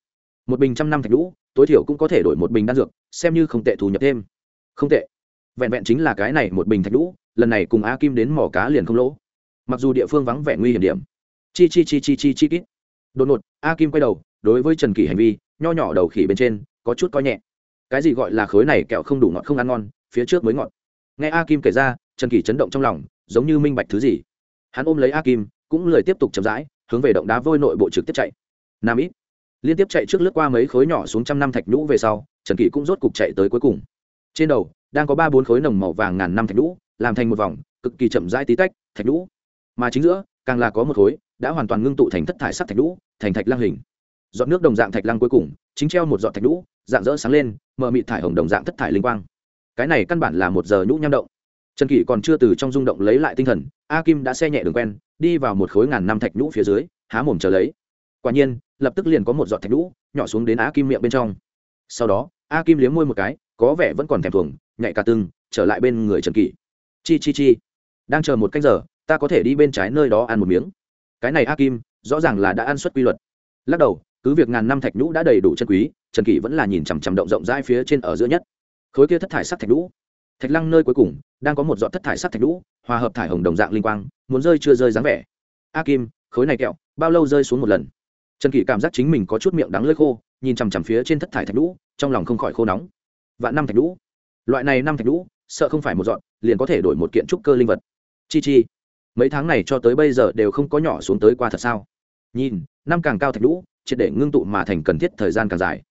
Một bình trăm năm thạch lũ tối thiểu cũng có thể đổi một bình đan dược, xem như không tệ thu nhập thêm không tệ. Vẹn vẹn chính là cái này một bình thạch lũ lần này cùng a kim đến mỏ cá liền không lỗ. Mặc dù địa phương vắng vẻ nguy hiểm điểm. Chi chi chi chi chi chi kít. Đột ngột, a kim quay đầu, đối với trần kỷ hành vi, nho nhỏ đầu khỉ bên trên, có chút coi nhẹ. Cái gì gọi là khối này kẹo không đủ ngọt không ăn ngon, phía trước mới ngọt. Nghe a kim kể ra, trần kỷ chấn động trong lòng, giống như minh bạch thứ gì. Hắn ôm lấy a kim, cũng lời tiếp tục chậm rãi, hướng về động đá vôi nội bộ trực tiếp chạy. Nam ít liên tiếp chạy trước lướt qua mấy khối nhỏ xuống trăm năm thạch nhũ về sau, trần kỷ cũng rốt cục chạy tới cuối cùng trên đầu, đang có ba bốn khối nồng màu vàng ngàn năm thạch nhũ, làm thành một vòng, cực kỳ chậm rãi tí tách, thạch nhũ. Mà chính giữa, càng là có một khối đã hoàn toàn ngưng tụ thành thất thải sắc thạch nhũ, thành thạch lăng hình. Giọt nước đồng dạng thạch lăng cuối cùng, chính treo một giọt thạch nhũ, dạng dỡ sáng lên, mờ mịt thải hồng đồng dạng thất thải linh quang. Cái này căn bản là một giờ nhũ nham động. Trần kỷ còn chưa từ trong rung động lấy lại tinh thần, a kim đã xe nhẹ đường quen, đi vào một khối ngàn năm thạch nhũ phía dưới, há mồm chờ lấy. Quả nhiên, lập tức liền có một giọt thạch nhũ nhỏ xuống đến a kim miệng bên trong. Sau đó, a kim liếm môi một cái có vẻ vẫn còn thèm thuồng nhạy cả tưng, trở lại bên người trần kỷ. Chi chi chi. Đang chờ một cách giờ, ta có thể đi bên trái nơi đó ăn một miếng. Cái này a kim, rõ ràng là đã ăn suất quy luật. Lắc đầu, cứ việc ngàn năm thạch nhũ đã đầy đủ chân quý, trần kỷ vẫn là nhìn chằm chằm động rộng rãi phía trên ở giữa nhất. Khối kia thất thải sắc thạch nhũ. Thạch lăng nơi cuối cùng, đang có một dọn thất thải sắc thạch nhũ, hòa hợp thải hồng đồng dạng linh quang, muốn rơi chưa rơi dáng vẻ. A kim, khối này kẹo, bao lâu rơi xuống một lần? Trần kỷ cảm giác chính mình có chút miệng đắng lơi khô, nhìn chằm chằm phía trên thất thải thạch nhũ, trong lòng không khỏi khô nóng vạn năm thạch nhũ. Loại này năm thạch nhũ, sợ không phải một dọn, liền có thể đổi một kiện trúc cơ linh vật. Chi chi, mấy tháng này cho tới bây giờ đều không có nhỏ xuống tới qua thật sao? Nhìn, năm càng cao thạch nhũ, triệt để ngưng tụ mà thành cần thiết thời gian càng dài.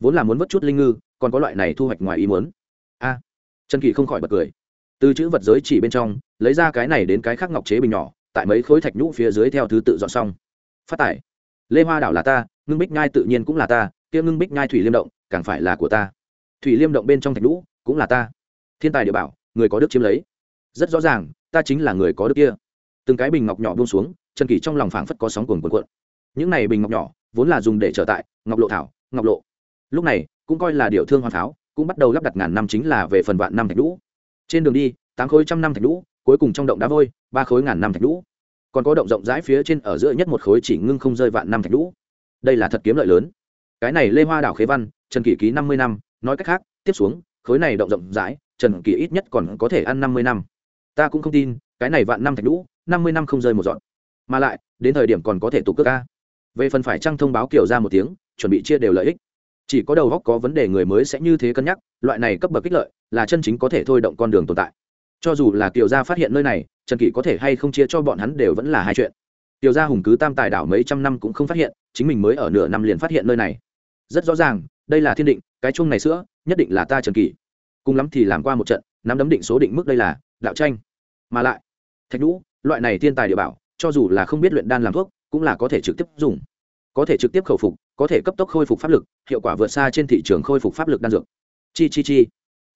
Vốn là muốn vớt chút linh ngư, còn có loại này thu hoạch ngoài ý muốn. A, trần kỳ không khỏi bật cười. Từ chữ vật giới chỉ bên trong, lấy ra cái này đến cái khác ngọc chế bình nhỏ, tại mấy khối thạch nhũ phía dưới theo thứ tự dọn xong. Phát tải lê hoa đảo là ta, ngưng bích nhai tự nhiên cũng là ta, kia ngưng bích nhai thủy liêm động, càng phải là của ta thủy liêm động bên trong thạch lũ cũng là ta. Thiên tài địa bảo, người có đức chiếm lấy. Rất rõ ràng, ta chính là người có đức kia. Từng cái bình ngọc nhỏ buông xuống, trần kỳ trong lòng phảng phất có sóng cuồn cuộn cuộn. Những này bình ngọc nhỏ, vốn là dùng để trở tại, ngọc lộ thảo, ngọc lộ. Lúc này, cũng coi là điều thương hoàn pháo, cũng bắt đầu lắp đặt ngàn năm chính là về phần vạn năm thạch lũ trên đường đi, tám khối trăm năm thạch lũ cuối cùng trong động đá vôi, ba khối ngàn năm thạch lũ còn có động rộng rãi phía trên ở giữa nhất một khối chỉ ngưng không rơi vạn năm thạch lũ đây là thật kiếm lợi lớn. Cái này lê hoa đảo khế văn, trần kỷ ký năm mươi năm nói cách khác, tiếp xuống, khối này động rộng rãi, trần kỳ ít nhất còn có thể ăn năm mươi năm. Ta cũng không tin, cái này vạn năm thạch lũ năm mươi năm không rơi một dọn mà lại, đến thời điểm còn có thể tụ cước ca về phần phải trăng thông báo kiểu ra một tiếng, chuẩn bị chia đều lợi ích. Chỉ có đầu góc có vấn đề người mới sẽ như thế cân nhắc, loại này cấp bậc ích lợi, là chân chính có thể thôi động con đường tồn tại. Cho dù là kiều gia phát hiện nơi này, trần kỷ có thể hay không chia cho bọn hắn đều vẫn là hai chuyện. Kiều gia hùng cứ tam tài đảo mấy trăm năm cũng không phát hiện, chính mình mới ở nửa năm liền phát hiện nơi này. Rất rõ ràng, đây là thiên định cái chung này sữa, nhất định là ta trần kỷ cùng lắm thì làm qua một trận, nắm đấm định số định mức đây là đạo tranh. Mà lại, thạch nhũ, loại này thiên tài địa bảo, cho dù là không biết luyện đan làm thuốc, cũng là có thể trực tiếp dùng. Có thể trực tiếp khẩu phục, có thể cấp tốc khôi phục pháp lực, hiệu quả vượt xa trên thị trường khôi phục pháp lực đan dược. Chi chi chi.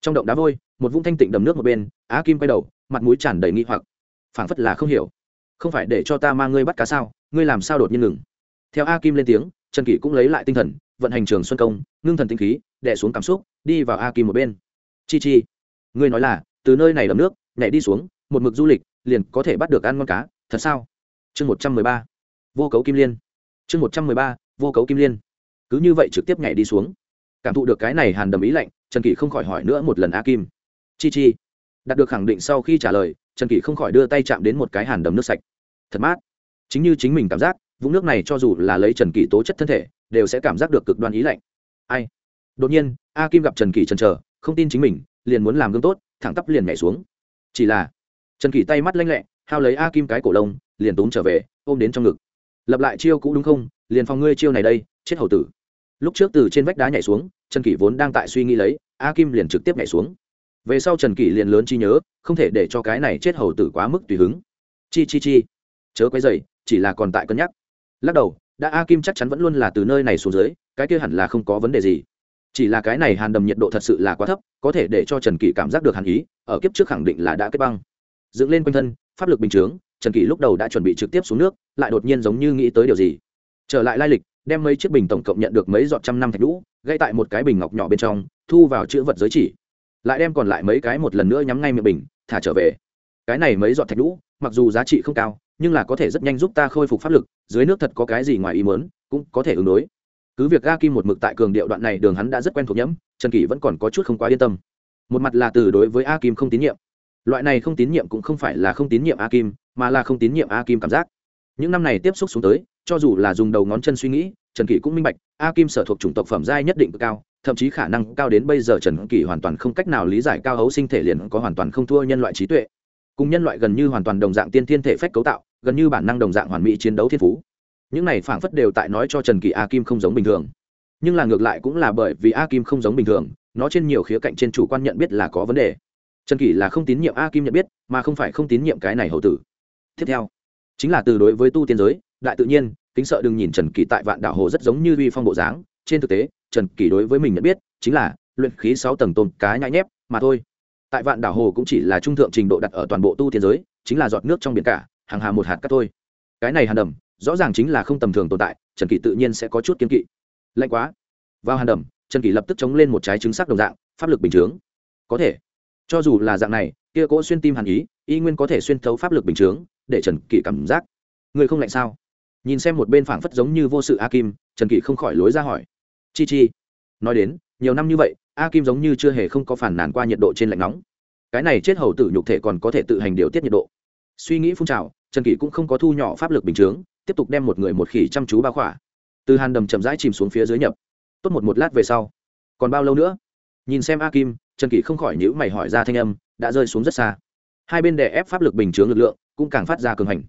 Trong động đá vôi, một vũng thanh tịnh đầm nước một bên, á kim quay đầu, mặt mũi tràn đầy nghi hoặc. Phảng phất là không hiểu. Không phải để cho ta mang ngươi bắt cá sao, ngươi làm sao đột nhiên ngừng? Theo a kim lên tiếng, trần kỷ cũng lấy lại tinh thần, vận hành trường xuân công, ngưng thần tinh khí đẻ xuống cảm xúc, đi vào a kim một bên. Chi chi, ngươi nói là, từ nơi này đầm nước, nhảy đi xuống, một mực du lịch, liền có thể bắt được ăn ngon cá, thật sao? Chương một trăm mười ba, vô cấu kim liên. Chương một trăm mười ba, vô cấu kim liên. Cứ như vậy trực tiếp nhảy đi xuống. Cảm thụ được cái này hàn đầm ý lạnh, trần kỷ không khỏi hỏi nữa một lần a kim. Chi chi, đạt được khẳng định sau khi trả lời, trần kỷ không khỏi đưa tay chạm đến một cái hàn đầm nước sạch. Thật mát. Chính như chính mình cảm giác, vũng nước này cho dù là lấy trần kỷ tố chất thân thể, đều sẽ cảm giác được cực đoan ý lạnh. Ai? Đột nhiên, a kim gặp trần kỷ trần trờ không tin chính mình, liền muốn làm gương tốt, thẳng tắp liền nhảy xuống. Chỉ là, trần kỷ tay mắt lanh lẹ, hao lấy a kim cái cổ lông, liền túm trở về, ôm đến trong ngực. Lập lại chiêu cũ đúng không? Liền phòng ngươi chiêu này đây, chết hầu tử. Lúc trước từ trên vách đá nhảy xuống, trần kỷ vốn đang tại suy nghĩ lấy, a kim liền trực tiếp nhảy xuống. Về sau trần kỷ liền lớn chi nhớ, không thể để cho cái này chết hầu tử quá mức tùy hứng. Chi chi chi. Chớ quấy dày chỉ là còn tại cân nhắc. Lắc đầu, đã a kim chắc chắn vẫn luôn là từ nơi này xuống dưới, cái kia hẳn là không có vấn đề gì chỉ là cái này hàn đầm nhiệt độ thật sự là quá thấp, có thể để cho trần kỷ cảm giác được hàn ý, ở kiếp trước khẳng định là đã kết băng. Dựng lên quanh thân, pháp lực bình chướng, trần kỷ lúc đầu đã chuẩn bị trực tiếp xuống nước, lại đột nhiên giống như nghĩ tới điều gì. Trở lại lai lịch, đem mấy chiếc bình tổng cộng nhận được mấy giọt trăm năm thạch lũ gây tại một cái bình ngọc nhỏ bên trong, thu vào chữ vật giới chỉ. Lại đem còn lại mấy cái một lần nữa nhắm ngay miệng bình, thả trở về. Cái này mấy giọt thạch lũ mặc dù giá trị không cao, nhưng là có thể rất nhanh giúp ta khôi phục pháp lực, dưới nước thật có cái gì ngoài ý mớn cũng có thể ứng đối cứ việc ga kim một mực tại cường điệu đoạn này, đường hắn đã rất quen thuộc nhẫm, trần kỷ vẫn còn có chút không quá yên tâm. Một mặt là từ đối với a kim không tín nhiệm. Loại này không tín nhiệm cũng không phải là không tín nhiệm a kim mà là không tín nhiệm a kim cảm giác. Những năm này tiếp xúc xuống tới, cho dù là dùng đầu ngón chân suy nghĩ, trần kỷ cũng minh bạch a kim sở thuộc chủng tộc phẩm giai nhất định cực cao, thậm chí khả năng cao đến bây giờ trần kỷ hoàn toàn không cách nào lý giải cao hấu sinh thể liền có hoàn toàn không thua nhân loại trí tuệ. Cùng nhân loại gần như hoàn toàn đồng dạng tiên thiên thể phách cấu tạo, gần như bản năng đồng dạng hoàn mỹ chiến đấu thiên phú những này phảng phất đều tại nói cho trần kỳ a kim không giống bình thường. Nhưng là ngược lại cũng là bởi vì a kim không giống bình thường, nó trên nhiều khía cạnh trên chủ quan nhận biết là có vấn đề. Trần kỳ là không tín nhiệm a kim nhận biết, mà không phải không tín nhiệm cái này hậu tử. Tiếp theo, chính là từ đối với tu tiên giới, đại tự nhiên, kính sợ đừng nhìn trần kỳ tại vạn đảo hồ rất giống như uy phong bộ dáng. Trên thực tế, trần kỳ đối với mình nhận biết, chính là luyện khí sáu tầng tôn cá nhãi nhép, mà thôi. Tại vạn đảo hồ cũng chỉ là trung thượng trình độ đặt ở toàn bộ tu tiên giới, chính là giọt nước trong biển cả hàng hà một hạt cát thôi. Cái này hàn đầm rõ ràng chính là không tầm thường tồn tại, trần kỳ tự nhiên sẽ có chút kiên kỵ. Lạnh quá. Vào hàn đầm, trần kỳ lập tức chống lên một trái trứng sắc đồng dạng, pháp lực bình chướng. Có thể. Cho dù là dạng này, kia cỗ xuyên tim hàn ý, y nguyên có thể xuyên thấu pháp lực bình chướng, để trần kỳ cảm giác người không lạnh sao? Nhìn xem một bên phảng phất giống như vô sự a kim trần kỳ không khỏi lối ra hỏi. Chi chi. Nói đến, nhiều năm như vậy a kim giống như chưa hề không có phản nàn qua nhiệt độ trên lạnh nóng. Cái này chết hầu tử nhục thể còn có thể tự hành điều tiết nhiệt độ. Suy nghĩ phun trào, trần kỳ cũng không có thu nhỏ pháp lực bình chướng tiếp tục đem một người một khỉ chăm chú bao khỏa. Từ hàn đầm chậm rãi chìm xuống phía dưới nhập. Tốt một một lát về sau. Còn bao lâu nữa? Nhìn xem a kim trần kỷ không khỏi nhữ mày hỏi ra thanh âm, đã rơi xuống rất xa. Hai bên đè ép pháp lực bình chướng lực lượng, cũng càng phát ra cường hành.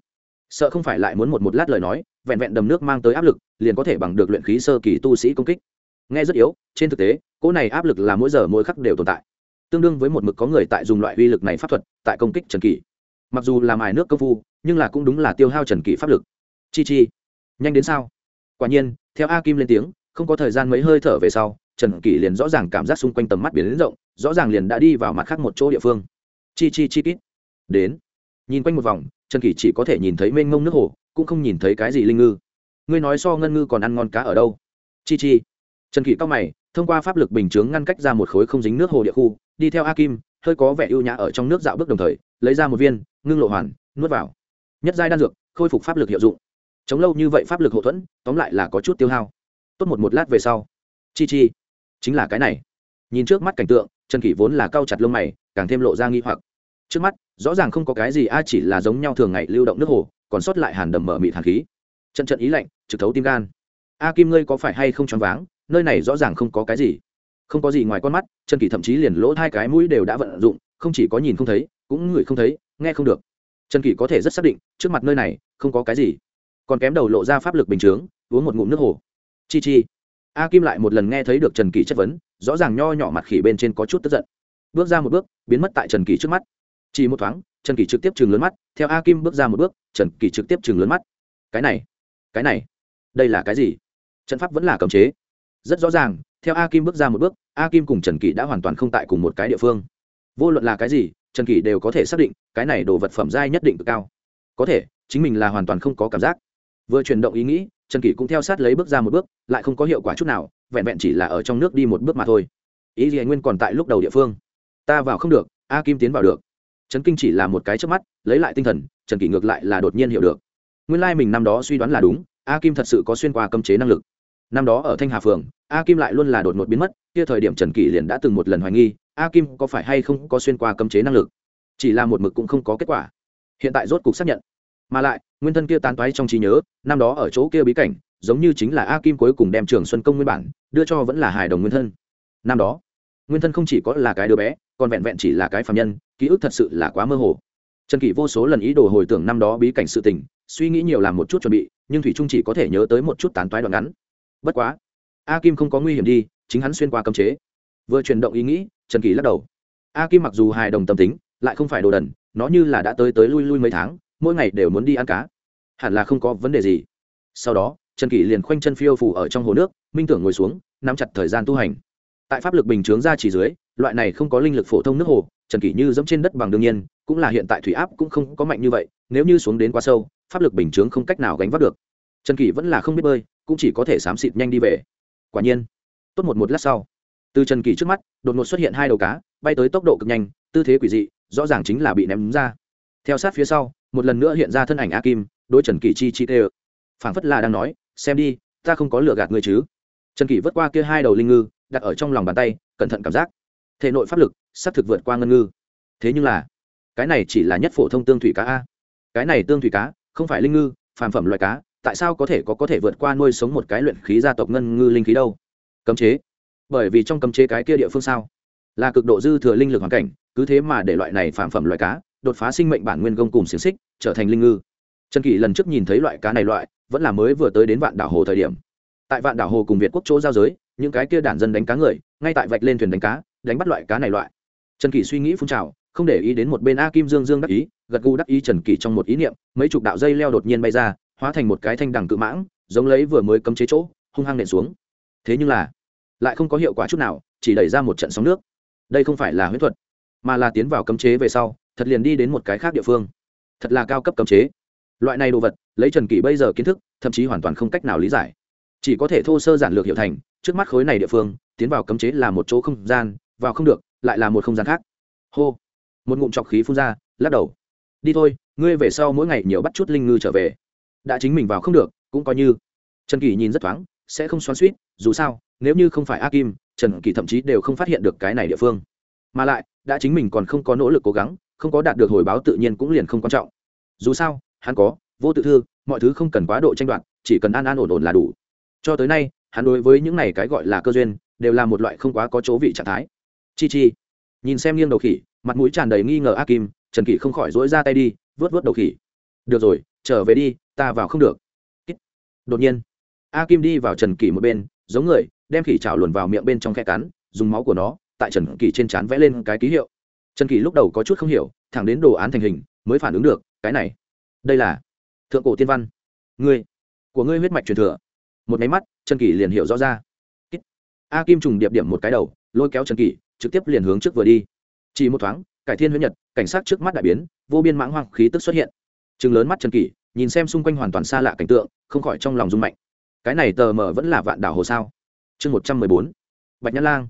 Sợ không phải lại muốn một một lát lời nói, vẹn vẹn đầm nước mang tới áp lực, liền có thể bằng được luyện khí sơ kỳ tu sĩ công kích. Nghe rất yếu, trên thực tế, cỗ này áp lực là mỗi giờ mỗi khắc đều tồn tại. Tương đương với một mực có người tại dùng loại uy lực này pháp thuật, tại công kích trần kỳ mặc dù làm ải nước công phu, nhưng là cũng đúng là tiêu hao trần kỳ pháp lực chi chi. Nhanh đến sao? Quả nhiên, theo a kim lên tiếng, không có thời gian mấy hơi thở về sau, trần kỷ liền rõ ràng cảm giác xung quanh tầm mắt biến đến rộng, rõ ràng liền đã đi vào mặt khác một chỗ địa phương. Chi chi chi kít. Đến. Nhìn quanh một vòng, trần kỷ chỉ có thể nhìn thấy mênh mông nước hồ, cũng không nhìn thấy cái gì linh ngư. Ngươi nói so ngân ngư còn ăn ngon cá ở đâu? Chi chi. Trần kỳ cao mày, thông qua pháp lực bình chướng ngăn cách ra một khối không dính nước hồ địa khu, đi theo a kim, hơi có vẻ ưu nhã ở trong nước dạo bước đồng thời, lấy ra một viên, ngưng lộ hoàn, nuốt vào. Nhất giai đan dược, khôi phục pháp lực hiệu dụng chống lâu như vậy pháp lực hậu thuẫn, tóm lại là có chút tiêu hao. Tốt một một lát về sau. Chi chi, chính là cái này. Nhìn trước mắt cảnh tượng, trần kỷ vốn là cao chặt lông mày, càng thêm lộ ra nghi hoặc. Trước mắt, rõ ràng không có cái gì, a chỉ là giống nhau thường ngày lưu động nước hồ, còn sót lại hàn đầm mở mịt hàn khí. Trận trận ý lạnh, trực thấu tim gan. A kim ngươi có phải hay không choáng váng, nơi này rõ ràng không có cái gì. Không có gì ngoài con mắt, trần kỳ thậm chí liền lỗ hai cái mũi đều đã vận dụng, không chỉ có nhìn không thấy, cũng ngửi không thấy, nghe không được. Trần kỳ có thể rất xác định, trước mặt nơi này, không có cái gì còn kém đầu lộ ra pháp lực bình chướng, uống một ngụm nước hồ. Chi chi. A kim lại một lần nghe thấy được trần kỳ chất vấn, rõ ràng nho nhỏ mặt khỉ bên trên có chút tức giận. Bước ra một bước, biến mất tại trần kỳ trước mắt. Chỉ một thoáng, trần kỳ trực tiếp chừng lớn mắt, theo a kim bước ra một bước, trần kỳ trực tiếp chừng lớn mắt. Cái này cái này, đây là cái gì? Trận pháp vẫn là cấm chế. Rất rõ ràng, theo a kim bước ra một bước, a kim cùng trần kỳ đã hoàn toàn không tại cùng một cái địa phương. Vô luận là cái gì, trần kỳ đều có thể xác định, cái này đồ vật phẩm giai nhất định cực cao. Có thể, chính mình là hoàn toàn không có cảm giác vừa chuyển động ý nghĩ, trần kỷ cũng theo sát lấy bước ra một bước, lại không có hiệu quả chút nào, vẹn vẹn chỉ là ở trong nước đi một bước mà thôi. Ý gì nguyên còn tại lúc đầu địa phương. Ta vào không được, a kim tiến vào được. Trần kinh chỉ là một cái trước mắt, lấy lại tinh thần, trần kỷ ngược lại là đột nhiên hiểu được. Nguyên lai mình năm đó suy đoán là đúng, a kim thật sự có xuyên qua cấm chế năng lực. Năm đó ở thanh hà phường, a kim lại luôn là đột ngột biến mất, kia thời điểm trần kỷ liền đã từng một lần hoài nghi, a kim có phải hay không có xuyên qua cấm chế năng lực. Chỉ là một mực cũng không có kết quả. Hiện tại rốt cục xác nhận mà lại, nguyên thân kia tán toái trong trí nhớ, năm đó ở chỗ kia bí cảnh, giống như chính là a kim cuối cùng đem trường xuân công nguyên bản, đưa cho vẫn là hài đồng nguyên thân. Năm đó, nguyên thân không chỉ có là cái đứa bé, còn vẹn vẹn chỉ là cái phạm nhân, ký ức thật sự là quá mơ hồ. Trần kỷ vô số lần ý đồ hồi tưởng năm đó bí cảnh sự tình, suy nghĩ nhiều làm một chút chuẩn bị, nhưng thủy trung chỉ có thể nhớ tới một chút tán toái đoạn ngắn. Bất quá, a kim không có nguy hiểm đi, chính hắn xuyên qua cấm chế. Vừa chuyển động ý nghĩ, trần kỳ lắc đầu. A kim mặc dù hài đồng tâm tính, lại không phải đồ đần, nó như là đã tới tới lui lui mấy tháng mỗi ngày đều muốn đi ăn cá. Hẳn là không có vấn đề gì. Sau đó, trần kỷ liền khoanh chân phiêu phủ ở trong hồ nước, minh tưởng ngồi xuống, nắm chặt thời gian tu hành. Tại pháp lực bình chướng ra chỉ dưới, loại này không có linh lực phổ thông nước hồ, trần kỷ như dẫm trên đất bằng đương nhiên, cũng là hiện tại thủy áp cũng không có mạnh như vậy, nếu như xuống đến quá sâu, pháp lực bình chướng không cách nào gánh vác được. Trần kỷ vẫn là không biết bơi, cũng chỉ có thể xám xịt nhanh đi về. Quả nhiên, tốt một một lát sau, từ trần kỳ trước mắt, đột ngột xuất hiện hai đầu cá, bay tới tốc độ cực nhanh, tư thế quỷ dị, rõ ràng chính là bị ném ra. Theo sát phía sau một lần nữa hiện ra thân ảnh a kim đôi trần kỳ chi chi tê ơ. Phảng phất là đang nói, xem đi, ta không có lừa gạt ngươi chứ. Trần kỳ vớt qua kia hai đầu linh ngư, đặt ở trong lòng bàn tay, cẩn thận cảm giác. Thể nội pháp lực s thực vượt qua ngân ngư. Thế nhưng là, cái này chỉ là nhất phổ thông tương thủy cá a. Cái này tương thủy cá, không phải linh ngư, phàm phẩm loại cá, tại sao có thể có có thể vượt qua nuôi sống một cái luyện khí gia tộc ngân ngư linh khí đâu? Cấm chế. Bởi vì trong cấm chế cái kia địa phương sao? Là cực độ dư thừa linh lực hoàn cảnh, cứ thế mà để loại này phàm phẩm loại cá, đột phá sinh mệnh bản nguyên công cùng xiềng xích trở thành linh ngư. Trần kỷ lần trước nhìn thấy loại cá này loại, vẫn là mới vừa tới đến vạn đảo hồ thời điểm. Tại vạn đảo hồ cùng việt quốc chỗ giao giới, những cái kia đản dân đánh cá người, ngay tại vạch lên thuyền đánh cá, đánh bắt loại cá này loại. Trần kỷ suy nghĩ phun trào, không để ý đến một bên a kim dương dương đắc ý, gật gù đắc ý trần kỷ trong một ý niệm, mấy chục đạo dây leo đột nhiên bay ra, hóa thành một cái thanh đằng cự mãng, giống lấy vừa mới cấm chế chỗ, hung hăng nện xuống. Thế nhưng là, lại không có hiệu quả chút nào, chỉ đẩy ra một trận sóng nước. Đây không phải là huyết thuật, mà là tiến vào cấm chế về sau, thật liền đi đến một cái khác địa phương thật là cao cấp cấm chế. Loại này đồ vật, lấy trần kỷ bây giờ kiến thức, thậm chí hoàn toàn không cách nào lý giải. Chỉ có thể thô sơ giản lược hiệu thành, trước mắt khối này địa phương, tiến vào cấm chế là một chỗ không gian, vào không được, lại là một không gian khác. Hô. Một ngụm trọc khí phun ra, lắc đầu. Đi thôi, ngươi về sau mỗi ngày nhiều bắt chút linh ngư trở về. Đã chính mình vào không được, cũng coi như. Trần kỳ nhìn rất thoáng, sẽ không xoắn suýt dù sao, nếu như không phải a kim, trần kỳ thậm chí đều không phát hiện được cái này địa phương. Mà lại, đã chính mình còn không có nỗ lực cố gắng không có đạt được hồi báo tự nhiên cũng liền không quan trọng. Dù sao, hắn có, vô tự thư, mọi thứ không cần quá độ tranh đoạt, chỉ cần an an ổn ổn là đủ. Cho tới nay, hắn đối với những này cái gọi là cơ duyên, đều là một loại không quá có chỗ vị trạng thái. Chi chi. Nhìn xem nghiêng đầu khỉ, mặt mũi tràn đầy nghi ngờ a kim, trần kỷ không khỏi dỗi ra tay đi, vớt vớt đầu khỉ. Được rồi, trở về đi, ta vào không được. Đột nhiên, a kim đi vào trần kỷ một bên, giống người, đem khỉ chảo luồn vào miệng bên trong khe cắn, dùng máu của nó, tại trần kỷ trên trán vẽ lên cái ký hiệu trần kỷ lúc đầu có chút không hiểu, thẳng đến đồ án thành hình, mới phản ứng được, cái này, đây là thượng cổ tiên văn. Ngươi, của ngươi huyết mạch truyền thừa. Một máy mắt, trần kỷ liền hiểu rõ ra. A kim trùng điệp điểm một cái đầu, lôi kéo trần kỷ, trực tiếp liền hướng trước vừa đi. Chỉ một thoáng, cải thiên huyết nhật, cảnh sát trước mắt đại biến, vô biên mãng hoang khí tức xuất hiện. Chừng lớn mắt trần kỷ, nhìn xem xung quanh hoàn toàn xa lạ cảnh tượng, không khỏi trong lòng rung mạnh. Cái này tờ mờ vẫn là vạn đảo hồ sao? Chương một trăm mười bốn, bạch nhã lang.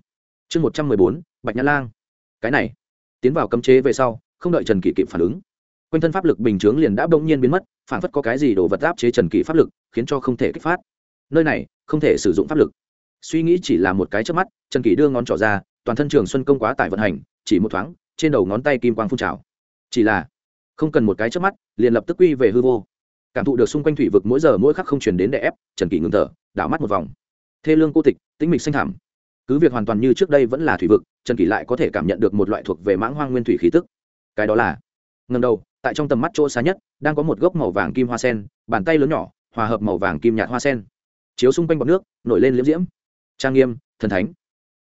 Chương một trăm mười bốn, bạch nhã lang. Cái này tiến vào cấm chế về sau, không đợi trần kỷ kịp phản ứng. Quanh thân pháp lực bình chướng liền đã bỗng nhiên biến mất, phản phất có cái gì đổ vật áp chế trần kỷ pháp lực, khiến cho không thể kích phát. Nơi này, không thể sử dụng pháp lực. Suy nghĩ chỉ là một cái trước mắt, trần kỷ đưa ngón trỏ ra, toàn thân trường xuân công quá tải vận hành, chỉ một thoáng, trên đầu ngón tay kim quang phun trào. Chỉ là, không cần một cái trước mắt, liền lập tức quy về hư vô. Cảm thụ được xung quanh thủy vực mỗi giờ mỗi khắc không chuyển đến đè ép, trần kỷ ngừng thở, đảo mắt một vòng. Thê lương cô tịch, tĩnh mịch xanh thảm cứ việc hoàn toàn như trước đây vẫn là thủy vực, trần kỷ lại có thể cảm nhận được một loại thuộc về mãng hoang nguyên thủy khí tức. Cái đó là ngầm đầu, tại trong tầm mắt chỗ xa nhất, đang có một gốc màu vàng kim hoa sen, bàn tay lớn nhỏ, hòa hợp màu vàng kim nhạt hoa sen. Chiếu xung quanh bọc nước, nổi lên liễm diễm. Trang nghiêm, thần thánh.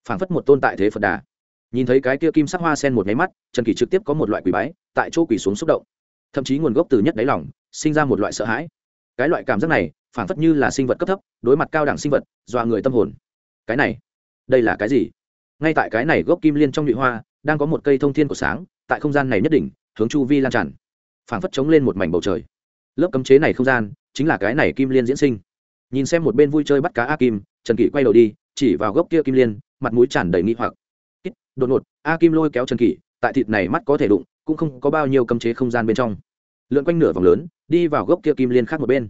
Phảng phất một tôn tại thế phật đà. Nhìn thấy cái kia kim sắc hoa sen một máy mắt, trần kỳ trực tiếp có một loại quỷ bái, tại chỗ quỷ xuống xúc động. Thậm chí nguồn gốc từ nhất đáy lòng, sinh ra một loại sợ hãi. Cái loại cảm giác này, phảng phất như là sinh vật cấp thấp, đối mặt cao đẳng sinh vật, dọa người tâm hồn. Cái này đây là cái gì? Ngay tại cái này gốc kim liên trong nhụy hoa, đang có một cây thông thiên của sáng, tại không gian này nhất định hướng chu vi lan tràn. Phảng phất chống lên một mảnh bầu trời. Lớp cấm chế này không gian, chính là cái này kim liên diễn sinh. Nhìn xem một bên vui chơi bắt cá a kim, trần kỷ quay đầu đi, chỉ vào gốc kia kim liên, mặt mũi tràn đầy nghi hoặc. Đột ngột, a kim lôi kéo trần kỷ, tại thịt này mắt có thể đụng, cũng không có bao nhiêu cấm chế không gian bên trong. Lượn quanh nửa vòng lớn, đi vào gốc kia kim liên khác một bên.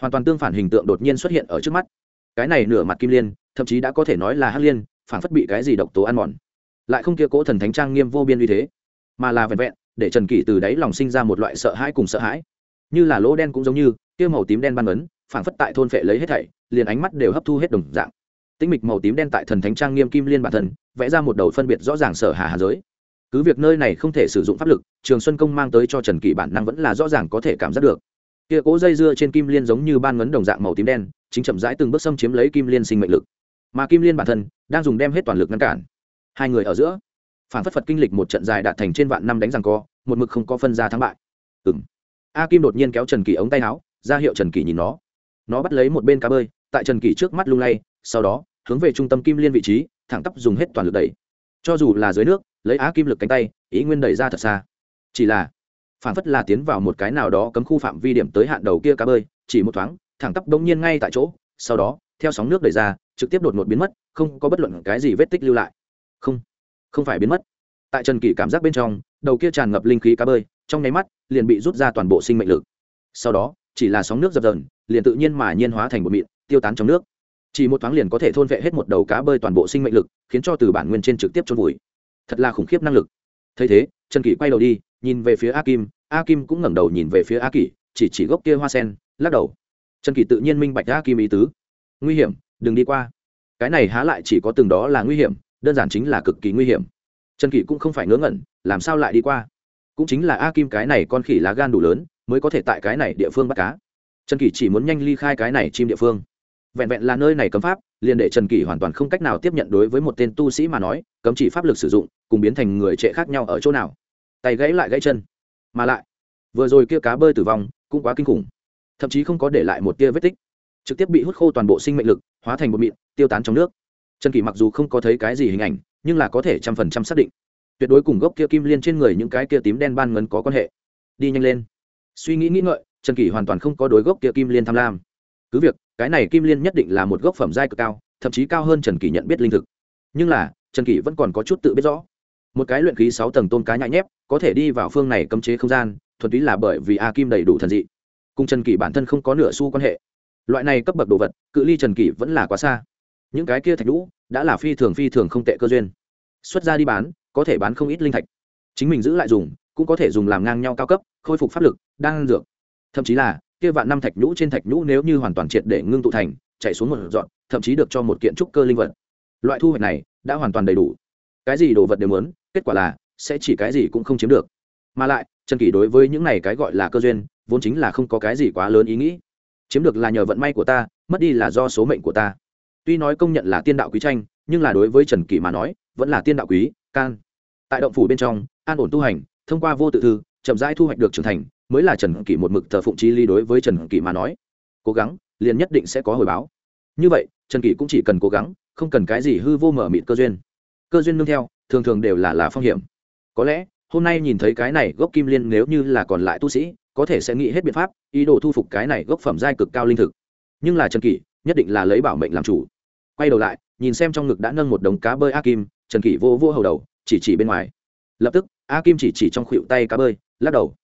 Hoàn toàn tương phản hình tượng đột nhiên xuất hiện ở trước mắt. Cái này nửa mặt kim liên thậm chí đã có thể nói là hắc liên phản phất bị cái gì độc tố ăn mòn. Lại không kia cố thần thánh trang nghiêm vô biên uy thế, mà là vẹn vẹn, để trần kỷ từ đáy lòng sinh ra một loại sợ hãi cùng sợ hãi. Như là lỗ đen cũng giống như, kia màu tím đen ban ấn phản phất tại thôn phệ lấy hết thảy, liền ánh mắt đều hấp thu hết đồng dạng. Tinh mịch màu tím đen tại thần thánh trang nghiêm kim liên bản thân, vẽ ra một đầu phân biệt rõ ràng sở hà hà giới. Cứ việc nơi này không thể sử dụng pháp lực, trường xuân công mang tới cho trần kỳ bản năng vẫn là rõ ràng có thể cảm giác được. Kia cố dây dưa trên kim liên giống như ban ngấn đồng dạng màu tím đen, chính chậm rãi từng bước xâm chiếm lấy kim liên sinh mệnh lực mà kim liên bản thân đang dùng đem hết toàn lực ngăn cản hai người ở giữa phản phất phật kinh lịch một trận dài đạt thành trên vạn năm đánh rằng co một mực không có phân ra thắng bại ừ m a kim đột nhiên kéo trần kỳ ống tay áo ra hiệu trần kỳ nhìn nó nó bắt lấy một bên cá bơi tại trần kỳ trước mắt lung lay sau đó hướng về trung tâm kim liên vị trí thẳng tắp dùng hết toàn lực đẩy cho dù là dưới nước lấy á kim lực cánh tay ý nguyên đẩy ra thật xa chỉ là phản phất là tiến vào một cái nào đó cấm khu phạm vi điểm tới hạn đầu kia cá bơi chỉ một thoáng thẳng tắp đông nhiên ngay tại chỗ sau đó theo sóng nước đẩy ra, trực tiếp đột ngột biến mất, không có bất luận cái gì vết tích lưu lại. Không không phải biến mất. Tại trần kỷ cảm giác bên trong, đầu kia tràn ngập linh khí cá bơi, trong nháy mắt, liền bị rút ra toàn bộ sinh mệnh lực. Sau đó, chỉ là sóng nước dập dần liền tự nhiên mà nhiên hóa thành một mịn, tiêu tán trong nước. Chỉ một thoáng liền có thể thôn vệ hết một đầu cá bơi toàn bộ sinh mệnh lực, khiến cho từ bản nguyên trên trực tiếp trôn vùi. Thật là khủng khiếp năng lực. Thấy thế, trần kỷ quay đầu đi, nhìn về phía a kim a kim cũng ngẩng đầu nhìn về phía a kỷ, chỉ chỉ gốc kia hoa sen, lắc đầu. Trần kỷ tự nhiên minh bạch a kim ý tứ nguy hiểm, đừng đi qua. Cái này há lại chỉ có từng đó là nguy hiểm, đơn giản chính là cực kỳ nguy hiểm. Trần kỷ cũng không phải ngớ ngẩn, làm sao lại đi qua? Cũng chính là a kim cái này con khỉ lá gan đủ lớn, mới có thể tại cái này địa phương bắt cá. Trần kỷ chỉ muốn nhanh ly khai cái này chim địa phương. Vẹn vẹn là nơi này cấm pháp, liền để trần kỷ hoàn toàn không cách nào tiếp nhận đối với một tên tu sĩ mà nói, cấm chỉ pháp lực sử dụng, cùng biến thành người trệ khác nhau ở chỗ nào. Tay gãy lại gãy chân. Mà lại, vừa rồi kia cá bơi tử vong, cũng quá kinh khủng. Thậm chí không có để lại một tia vết tích trực tiếp bị hút khô toàn bộ sinh mệnh lực, hóa thành một mịn, tiêu tán trong nước. Trần kỷ mặc dù không có thấy cái gì hình ảnh, nhưng là có thể trăm phần trăm xác định. Tuyệt đối cùng gốc kia kim liên trên người những cái kia tím đen ban ngấn có quan hệ. Đi nhanh lên. Suy nghĩ nghĩ ngợi, trần kỷ hoàn toàn không có đối gốc kia kim liên tham lam. Cứ việc, cái này kim liên nhất định là một gốc phẩm giai cực cao, thậm chí cao hơn trần kỷ nhận biết linh thực. Nhưng là, trần kỷ vẫn còn có chút tự biết rõ. Một cái luyện khí sáu tầng tôn cá nhại nhép, có thể đi vào phương này cấm chế không gian, thuần túy là bởi vì a kim đầy đủ thần dị. Cùng trần kỷ bản thân không có nửa xu quan hệ loại này cấp bậc đồ vật, cự ly trần kỷ vẫn là quá xa. Những cái kia thạch lũ đã là phi thường phi thường không tệ cơ duyên. Xuất ra đi bán, có thể bán không ít linh thạch. Chính mình giữ lại dùng, cũng có thể dùng làm ngang nhau cao cấp, khôi phục pháp lực đang dược. Thậm chí là, kia vạn năm thạch nhũ trên thạch nhũ nếu như hoàn toàn triệt để ngưng tụ thành, chạy xuống một dọn thậm chí được cho một kiện trúc cơ linh vật. Loại thu hoạch này, đã hoàn toàn đầy đủ. Cái gì đồ vật đều muốn, kết quả là, sẽ chỉ cái gì cũng không chiếm được. Mà lại, trần kỷ đối với những này cái gọi là cơ duyên, vốn chính là không có cái gì quá lớn ý nghĩ chiếm được là nhờ vận may của ta, mất đi là do số mệnh của ta. Tuy nói công nhận là tiên đạo quý tranh, nhưng là đối với trần kỷ mà nói, vẫn là tiên đạo quý, can. Tại động phủ bên trong, an ổn tu hành, thông qua vô tự thư, chậm rãi thu hoạch được trưởng thành, mới là trần kỷ một mực thờ phụng chi ly đối với trần kỷ mà nói. Cố gắng, liền nhất định sẽ có hồi báo. Như vậy, trần kỷ cũng chỉ cần cố gắng, không cần cái gì hư vô mở mịt cơ duyên. Cơ duyên nương theo, thường thường đều là là phong hiểm. Có lẽ hôm nay nhìn thấy cái này gốc kim liên nếu như là còn lại tu sĩ, có thể sẽ nghĩ hết biện pháp, ý đồ thu phục cái này gốc phẩm giai cực cao linh thực. Nhưng là trần kỷ, nhất định là lấy bảo mệnh làm chủ. Quay đầu lại, nhìn xem trong ngực đã nâng một đống cá bơi a kim, trần kỷ vô vô hầu đầu, chỉ chỉ bên ngoài. Lập tức, a kim chỉ chỉ trong khuỵu tay cá bơi, lắc đầu.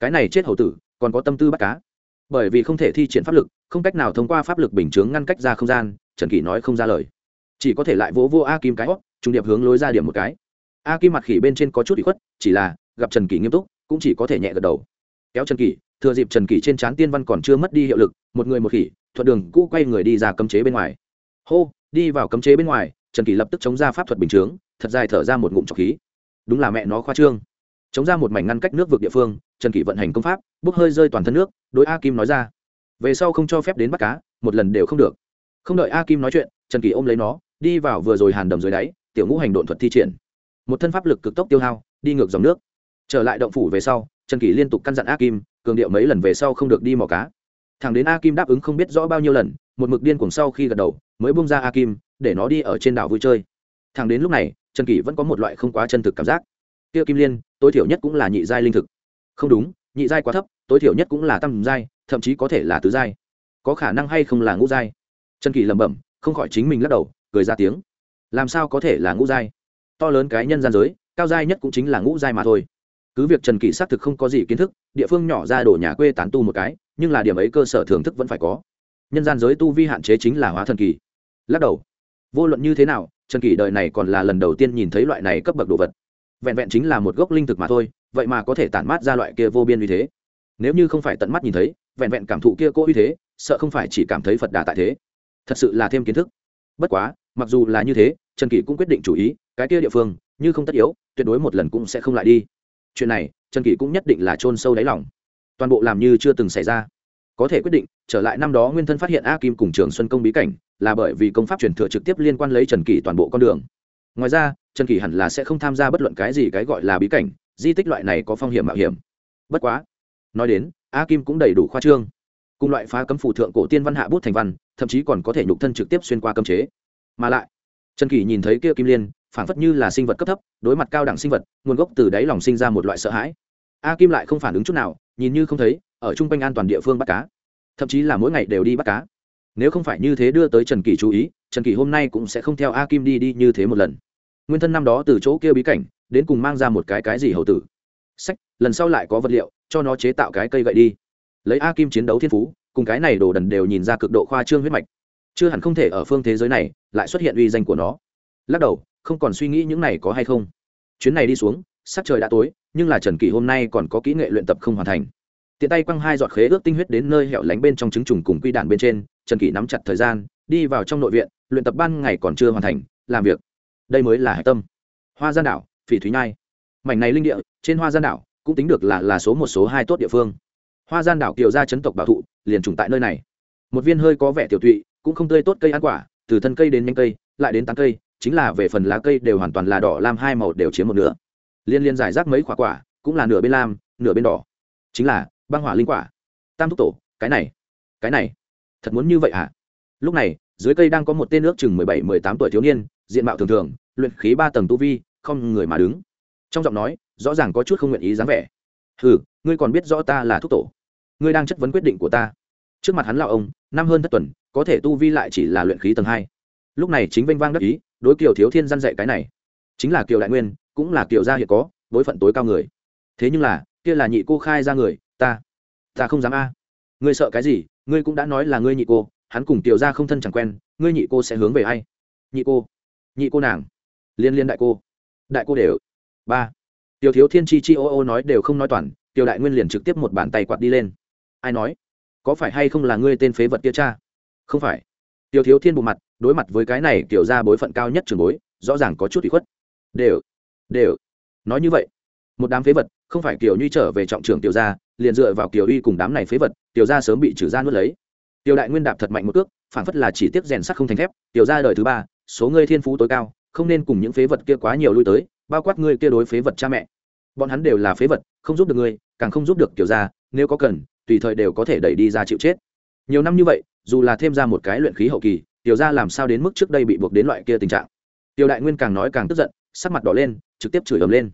Cái này chết hầu tử, còn có tâm tư bắt cá. Bởi vì không thể thi triển pháp lực, không cách nào thông qua pháp lực bình chướng ngăn cách ra không gian, trần kỷ nói không ra lời. Chỉ có thể lại vỗ vô a kim cái hót trung điệp hướng lối ra điểm một cái a kim mặt khỉ bên trên có chút bị khuất, chỉ là, gặp trần kỷ nghiêm túc, cũng chỉ có thể nhẹ gật đầu. Kéo trần kỷ, thừa dịp trần kỷ trên trán tiên văn còn chưa mất đi hiệu lực, một người một khỉ, thuận đường cũ quay người đi ra cấm chế bên ngoài. Hô, đi vào cấm chế bên ngoài, trần kỷ lập tức chống ra pháp thuật bình chướng, thật dài thở ra một ngụm trọc khí. Đúng là mẹ nó khoa trương. Chống ra một mảnh ngăn cách nước vực địa phương, trần kỷ vận hành công pháp, bốc hơi rơi toàn thân nước, đối a kim nói ra. Về sau không cho phép đến bắt cá, một lần đều không được. Không đợi a kim nói chuyện, trần kỷ ôm lấy nó, đi vào vừa rồi hàn đầm dưới đáy, tiểu ngũ hành độn thuật thi triển một thân pháp lực cực tốc tiêu hao, đi ngược dòng nước. Trở lại động phủ về sau, trần kỷ liên tục căn dặn a kim cường điệu mấy lần về sau không được đi mò cá. Thằng đến a kim đáp ứng không biết rõ bao nhiêu lần, một mực điên cuồng sau khi gật đầu, mới bung ra a kim để nó đi ở trên đảo vui chơi. Thằng đến lúc này, trần kỷ vẫn có một loại không quá chân thực cảm giác. Tiêu kim liên, tối thiểu nhất cũng là nhị giai linh thực. Không đúng, nhị giai quá thấp, tối thiểu nhất cũng là tam giai, thậm chí có thể là tứ giai. Có khả năng hay không là ngũ giai? Trần kỷ lẩm bẩm, không khỏi chính mình lắc đầu, cười ra tiếng. Làm sao có thể là ngũ giai? To lớn cái nhân gian giới, cao giai nhất cũng chính là ngũ giai mà thôi. Cứ việc trần kỷ xác thực không có gì kiến thức, địa phương nhỏ ra đổ nhà quê tán tu một cái, nhưng là điểm ấy cơ sở thưởng thức vẫn phải có. Nhân gian giới tu vi hạn chế chính là hóa thần kỳ. Lắc đầu. Vô luận như thế nào, trần kỷ đời này còn là lần đầu tiên nhìn thấy loại này cấp bậc đồ vật. Vẹn vẹn chính là một gốc linh thực mà thôi, vậy mà có thể tản mát ra loại kia vô biên uy thế. Nếu như không phải tận mắt nhìn thấy, vẹn vẹn cảm thụ kia cố uy thế, sợ không phải chỉ cảm thấy phật đà tại thế. Thật sự là thêm kiến thức. Bất quá, mặc dù là như thế trần kỷ cũng quyết định chủ ý, cái kia địa phương, như không tất yếu, tuyệt đối một lần cũng sẽ không lại đi. Chuyện này, trần kỷ cũng nhất định là chôn sâu đáy lòng. Toàn bộ làm như chưa từng xảy ra. Có thể quyết định, trở lại năm đó nguyên thân phát hiện a kim cùng trường xuân công bí cảnh, là bởi vì công pháp truyền thừa trực tiếp liên quan lấy trần kỷ toàn bộ con đường. Ngoài ra, trần kỷ hẳn là sẽ không tham gia bất luận cái gì cái gọi là bí cảnh, di tích loại này có phong hiểm mạo hiểm. Bất quá, nói đến, a kim cũng đầy đủ khoa trương. Cùng loại phá cấm phụ thượng cổ tiên văn hạ bút thành văn, thậm chí còn có thể nhục thân trực tiếp xuyên qua cấm chế. Mà lại trần kỷ nhìn thấy kia kim liên phản phất như là sinh vật cấp thấp, đối mặt cao đẳng sinh vật, nguồn gốc từ đáy lòng sinh ra một loại sợ hãi. A kim lại không phản ứng chút nào, nhìn như không thấy, ở chung quanh an toàn địa phương bắt cá. Thậm chí là mỗi ngày đều đi bắt cá. Nếu không phải như thế đưa tới trần kỳ chú ý, trần kỳ hôm nay cũng sẽ không theo a kim đi đi như thế một lần. Nguyên thân năm đó từ chỗ kia bí cảnh, đến cùng mang ra một cái cái gì hậu tử. Sách, lần sau lại có vật liệu, cho nó chế tạo cái cây gậy đi. Lấy a kim chiến đấu thiên phú, cùng cái này đồ đần đều nhìn ra cực độ khoa trương huyết mạch. Chưa hẳn không thể ở phương thế giới này lại xuất hiện uy danh của nó. Lắc đầu, không còn suy nghĩ những này có hay không. Chuyến này đi xuống, sắc trời đã tối, nhưng là trần kỳ hôm nay còn có kỹ nghệ luyện tập không hoàn thành. Tiện tay quăng hai giọt khế ước tinh huyết đến nơi hẻo lánh bên trong trứng trùng cùng quy đản bên trên, trần kỳ nắm chặt thời gian, đi vào trong nội viện, luyện tập ban ngày còn chưa hoàn thành, làm việc. Đây mới là hải tâm. Hoa gian đảo, phỉ thúy nhai. Mảnh này linh địa, trên hoa gian đảo, cũng tính được là là số một, số hai tốt địa phương. Hoa gian đảo kiều gia chấn tộc bảo thụ, liền trùng tại nơi này. Một viên hơi có vẻ tiểu tụy, cũng không tươi tốt cây ăn quả từ thân cây đến nhanh cây, lại đến tán cây, chính là về phần lá cây đều hoàn toàn là đỏ, lam hai màu đều chiếm một nửa. Liên liên giải rác mấy quả quả, cũng là nửa bên lam, nửa bên đỏ. Chính là, băng hỏa linh quả. Tam thúc tổ, cái này cái này, thật muốn như vậy hả? Lúc này, dưới cây đang có một tên nước chừng mười bảy, mười tám tuổi thiếu niên, diện mạo thường thường, luyện khí ba tầng tu vi, không người mà đứng. Trong giọng nói, rõ ràng có chút không nguyện ý dáng vẻ. Hừ, ngươi còn biết rõ ta là thúc tổ. Ngươi đang chất vấn quyết định của ta trước mặt hắn lão ông, năm hơn thất tuần, có thể tu vi lại chỉ là luyện khí tầng hai. Lúc này chính vinh vang đắc ý, đối kiều thiếu thiên gian dạy cái này. Chính là kiều đại nguyên, cũng là kiều gia hiện có, đối phận tối cao người. Thế nhưng là, kia là nhị cô khai ra người, ta ta không dám a. Ngươi sợ cái gì, ngươi cũng đã nói là ngươi nhị cô, hắn cùng kiều gia không thân chẳng quen, ngươi nhị cô sẽ hướng về ai? Nhị cô nhị cô nàng, liên liên đại cô đại cô đều. Ba tiểu thiếu thiên chi chi ô ô nói đều không nói toàn tiểu đại nguyên liền trực tiếp một bàn tay quạt đi lên. Ai nói? Có phải hay không là ngươi tên phế vật kia cha? Không phải. Tiểu thiếu thiên bộ mặt, đối mặt với cái này tiểu ra bối phận cao nhất trường bối, rõ ràng có chút bị khuất. Đều đều. Nói như vậy, một đám phế vật, không phải kiểu như trở về trọng trường tiểu gia, liền dựa vào kiểu uy cùng đám này phế vật, tiểu gia sớm bị trừ ra nuốt lấy. Tiểu đại nguyên đạp thật mạnh một cước, phản phất là chỉ tiếp rèn sắt không thành thép, tiểu gia đời thứ ba, số ngươi thiên phú tối cao, không nên cùng những phế vật kia quá nhiều lui tới, bao quát ngươi kia đối phế vật cha mẹ. Bọn hắn đều là phế vật, không giúp được ngươi, càng không giúp được tiểu gia, nếu có cần tùy thời đều có thể đẩy đi ra chịu chết. Nhiều năm như vậy, dù là thêm ra một cái luyện khí hậu kỳ, tiểu gia làm sao đến mức trước đây bị buộc đến loại kia tình trạng? Tiểu đại nguyên càng nói càng tức giận, sắc mặt đỏ lên, trực tiếp chửi ầm lên.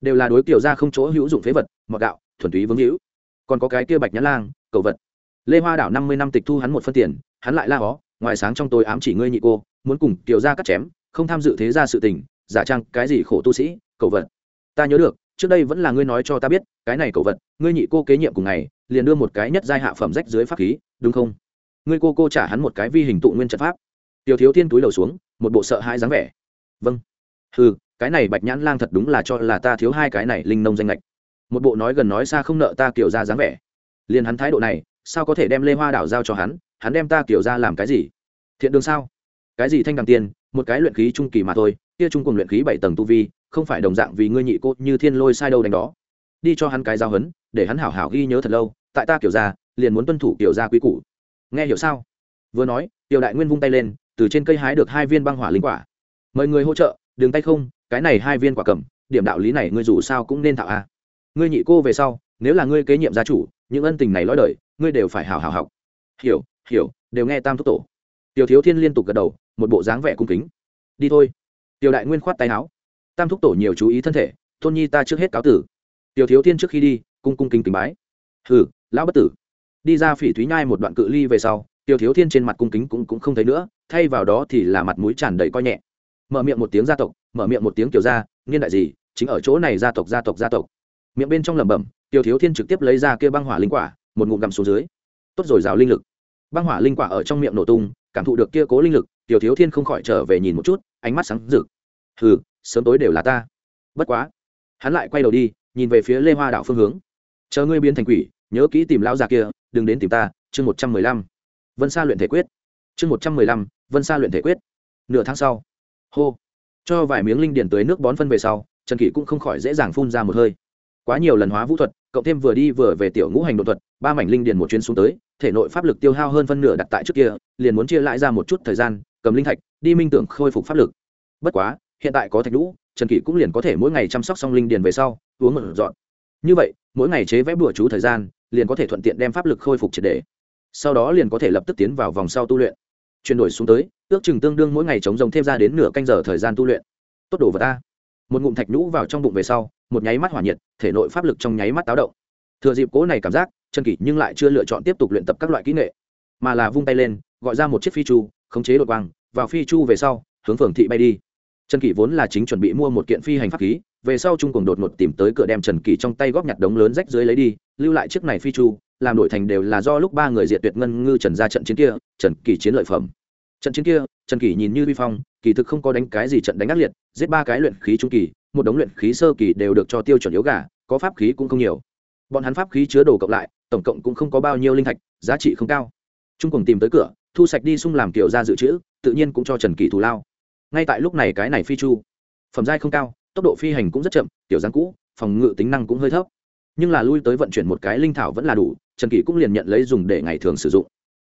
Đều là đối tiểu gia không chỗ hữu dụng phế vật mọt gạo, thuần túy vướng hữu còn có cái kia bạch nhã lang, cầu vật. Lê hoa đảo năm mươi năm tịch thu hắn một phân tiền, hắn lại la hó, ngoài sáng trong tôi ám chỉ ngươi nhị cô, muốn cùng tiểu gia cắt chém, không tham dự thế gia sự tình, giả trang cái gì khổ tu sĩ, cầu vật. Ta nhớ được, trước đây vẫn là ngươi nói cho ta biết, cái này cầu vật, ngươi nhị cô kế nhiệm cùng ngày liền đưa một cái nhất giai hạ phẩm rách dưới pháp khí, đúng không? Ngươi cô cô trả hắn một cái vi hình tụ nguyên trận pháp. Tiểu thiếu thiên túi đầu xuống, một bộ sợ hãi dáng vẻ. Vâng. Ừ cái này bạch nhãn lang thật đúng là cho là ta thiếu hai cái này linh nông danh lệch một bộ nói gần nói xa không nợ ta kiểu ra dáng vẻ. Liền hắn thái độ này, sao có thể đem lê hoa đảo giao cho hắn? Hắn đem ta kiểu ra làm cái gì? Thiện đường sao? Cái gì thanh đằng tiền? Một cái luyện khí trung kỳ mà thôi, kia trung cùng luyện khí bảy tầng tu vi, không phải đồng dạng vì ngươi nhị cô như thiên lôi sai đâu đánh đó. Đi cho hắn cái giao hấn để hắn hảo hảo ghi nhớ thật lâu, tại ta kiểu ra liền muốn tuân thủ kiểu ra quý củ. Nghe hiểu sao? Vừa nói, tiểu đại nguyên vung tay lên, từ trên cây hái được hai viên băng hỏa linh quả. Mời người hỗ trợ, đừng tay không, cái này hai viên quả cầm, điểm đạo lý này ngươi dù sao cũng nên thạo a. Ngươi nhị cô về sau, nếu là ngươi kế nhiệm gia chủ, những ân tình này lõi đời, ngươi đều phải hào hào học. Hiểu hiểu, đều nghe tam thúc tổ. Tiểu thiếu thiên liên tục gật đầu, một bộ dáng vẻ cung kính. Đi thôi. Tiểu đại nguyên khoát tay áo. Tam thúc tổ nhiều chú ý thân thể, tôn nhi ta trước hết cáo tử. Tiểu thiếu thiên trước khi đi cung cung kính kính bái. Hừ, lão bất tử. Đi ra phỉ thúy nhai một đoạn cự ly về sau tiểu thiếu thiên trên mặt cung kính cũng cũng không thấy nữa, thay vào đó thì là mặt mũi tràn đầy coi nhẹ. Mở miệng một tiếng gia tộc, mở miệng một tiếng tiểu gia, niên đại gì, chính ở chỗ này gia tộc gia tộc gia tộc. Miệng bên trong lẩm bẩm tiểu thiếu thiên trực tiếp lấy ra kia băng hỏa linh quả, một ngụm gầm xuống dưới. Tốt rồi, rào linh lực. Băng hỏa linh quả ở trong miệng nổ tung, cảm thụ được kia cố linh lực tiểu thiếu thiên không khỏi trở về nhìn một chút, ánh mắt sáng rực. Hừ, sớm tối đều là ta. Bất quá, hắn lại quay đầu đi, nhìn về phía lê hoa đảo phương hướng chờ ngươi biến thành quỷ, nhớ kỹ tìm lão già kia, đừng đến tìm ta, chương một trăm mười lăm. Vân sa luyện thể quyết. Chương một trăm mười lăm, vân sa luyện thể quyết. Nửa tháng sau, hô. Cho vài miếng linh điển tới nước bón phân về sau, trần kỷ cũng không khỏi dễ dàng phun ra một hơi. Quá nhiều lần hóa vũ thuật, cộng thêm vừa đi vừa về tiểu ngũ hành đột thuật, ba mảnh linh điền một chuyến xuống tới, thể nội pháp lực tiêu hao hơn phân nửa đặt tại trước kia, liền muốn chia lại ra một chút thời gian, cầm linh thạch, đi minh tưởng khôi phục pháp lực. Bất quá, hiện tại có thạch lũ trần kỷ cũng liền có thể mỗi ngày chăm sóc xong linh điền về sau, uống một dọn như vậy, mỗi ngày chế vẽ bùa chú thời gian, liền có thể thuận tiện đem pháp lực khôi phục triệt đề sau đó liền có thể lập tức tiến vào vòng sau tu luyện. Chuyển đổi xuống tới, ước chừng tương đương mỗi ngày chống rồng thêm ra đến nửa canh giờ thời gian tu luyện. Tốt đồ vật ta một ngụm thạch nhũ vào trong bụng về sau, một nháy mắt hỏa nhiệt, thể nội pháp lực trong nháy mắt táo động. Thừa dịp cố này cảm giác trần kỷ nhưng lại chưa lựa chọn tiếp tục luyện tập các loại kỹ nghệ, mà là vung tay lên, gọi ra một chiếc phi chu, khống chế đột quang, vào phi chu về sau, hướng phường thị bay đi. Trần kỷ vốn là chính chuẩn bị mua một kiện phi hành pháp khí về sau trung cùng đột ngột tìm tới cửa đem trần kỳ trong tay góp nhặt đống lớn rách dưới lấy đi, lưu lại chiếc này phi chu, làm đổi thành đều là do lúc ba người diệt tuyệt ngân ngư trần ra trận chiến kia, trần kỳ chiến lợi phẩm. Trận chiến kia, trần kỳ nhìn như vi phong, kỳ thực không có đánh cái gì trận đánh ác liệt, giết ba cái luyện khí trung kỳ, một đống luyện khí sơ kỳ đều được cho tiêu chuẩn yếu gà, có pháp khí cũng không nhiều. Bọn hắn pháp khí chứa đồ cộng lại, tổng cộng cũng không có bao nhiêu linh thạch, giá trị không cao. Trung cùng tìm tới cửa, thu sạch đi xung làm kiểu ra dự trữ, tự nhiên cũng cho trần kỳ thù lao. Ngay tại lúc này cái này phi chu, phẩm giai không cao tốc độ phi hành cũng rất chậm tiểu dáng cũ, phòng ngự tính năng cũng hơi thấp. Nhưng là lui tới vận chuyển một cái linh thảo vẫn là đủ, trần kỳ cũng liền nhận lấy dùng để ngày thường sử dụng.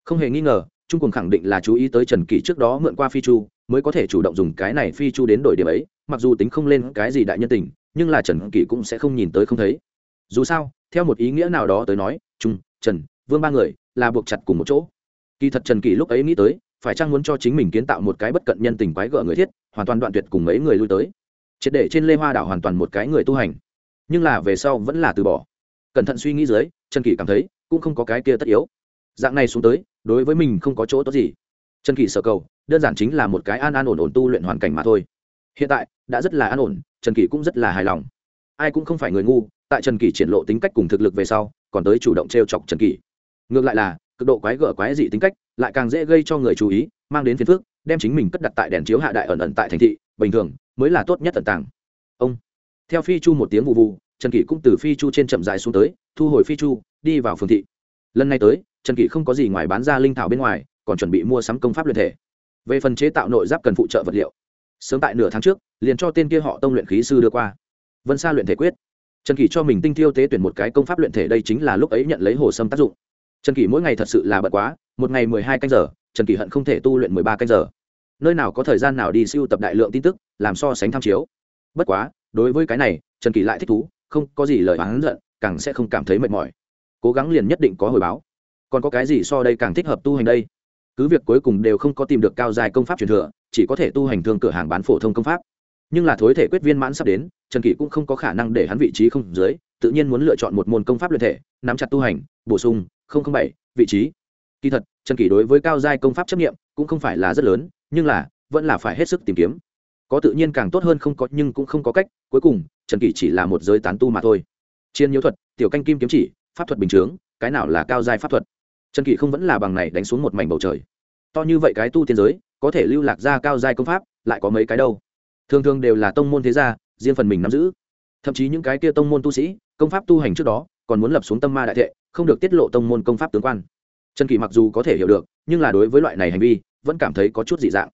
Không hề nghi ngờ, trung cùng khẳng định là chú ý tới trần kỳ trước đó mượn qua phi chu, mới có thể chủ động dùng cái này phi chu đến đổi điểm ấy, mặc dù tính không lên cái gì đại nhân tình, nhưng là trần kỳ cũng sẽ không nhìn tới không thấy. Dù sao, theo một ý nghĩa nào đó tới nói, trung, trần, vương ba người là buộc chặt cùng một chỗ. Kỳ thật trần kỳ lúc ấy nghĩ tới, phải chăng muốn cho chính mình kiến tạo một cái bất cận nhân tình quái gở người thiết, hoàn toàn đoạn tuyệt cùng mấy người lui tới triệt để trên lê hoa đảo hoàn toàn một cái người tu hành. Nhưng là về sau vẫn là từ bỏ. Cẩn thận suy nghĩ dưới, trần kỷ cảm thấy cũng không có cái kia tất yếu. Dạng này xuống tới, đối với mình không có chỗ tốt gì. Trần kỷ sở cầu, đơn giản chính là một cái an an ổn ổn tu luyện hoàn cảnh mà thôi. Hiện tại, đã rất là an ổn, trần kỷ cũng rất là hài lòng. Ai cũng không phải người ngu, tại trần kỷ triển lộ tính cách cùng thực lực về sau, còn tới chủ động t r e o chọc trần kỷ. Ngược lại là, cực độ quái gở quái dị tính cách, lại càng dễ gây cho người chú ý, mang đến phiền phước đem chính mình cất đặt tại đèn chiếu hạ đại ẩn ẩn tại thành thị bình thường, mới là tốt nhất tận tàng. Ông. Theo phi chu một tiếng vụ vụ, trần kỷ cũng từ phi chu trên chậm dài xuống tới, thu hồi phi chu, đi vào phường thị. Lần này tới, trần kỷ không có gì ngoài bán ra linh thảo bên ngoài, còn chuẩn bị mua sắm công pháp luyện thể. Về phần chế tạo nội giáp cần phụ trợ vật liệu, sớm tại nửa tháng trước, liền cho tên kia họ tông luyện khí sư đưa qua. Vân sa luyện thể quyết. Trần kỷ cho mình tinh thiêu tế tuyển một cái công pháp luyện thể đây chính là lúc ấy nhận lấy hồ sâm tác dụng. Trần kỷ mỗi ngày thật sự là bận quá, một ngày mười hai canh giờ, trần kỷ hận không thể tu luyện mười ba canh giờ nơi nào có thời gian nào đi siêu tập đại lượng tin tức, làm so sánh tham chiếu. Bất quá, đối với cái này, trần kỳ lại thích thú, không có gì lời oán giận, càng sẽ không cảm thấy mệt mỏi. Cố gắng liền nhất định có hồi báo. Còn có cái gì so đây càng thích hợp tu hành đây? Cứ việc cuối cùng đều không có tìm được cao dài công pháp truyền thừa, chỉ có thể tu hành thương cửa hàng bán phổ thông công pháp. Nhưng là thối thể quyết viên mãn sắp đến, trần kỷ cũng không có khả năng để hắn vị trí không dưới, tự nhiên muốn lựa chọn một môn công pháp luyện thể, nắm chặt tu hành, bổ sung bảy vị trí. Kỳ thật, trần kỷ đối với cao giai công pháp chấp nghiệm cũng không phải là rất lớn nhưng là, vẫn là phải hết sức tìm kiếm. Có tự nhiên càng tốt hơn không có, nhưng cũng không có cách. Cuối cùng, trần kỷ chỉ là một giới tán tu mà thôi. Chiên nhiễu thuật, tiểu canh kim kiếm chỉ, pháp thuật bình chướng, cái nào là cao giai pháp thuật? Trần kỷ không vẫn là bằng này đánh xuống một mảnh bầu trời. To như vậy cái tu tiên giới, có thể lưu lạc ra cao giai công pháp, lại có mấy cái đâu? Thường thường đều là tông môn thế gia, riêng phần mình nắm giữ. Thậm chí những cái kia tông môn tu sĩ, công pháp tu hành trước đó, còn muốn lập xuống tâm ma đại thệ, không được tiết lộ tông môn công pháp tướng quan. Trần kỷ mặc dù có thể hiểu được, nhưng là đối với loại này hành vi vẫn cảm thấy có chút dị dạng.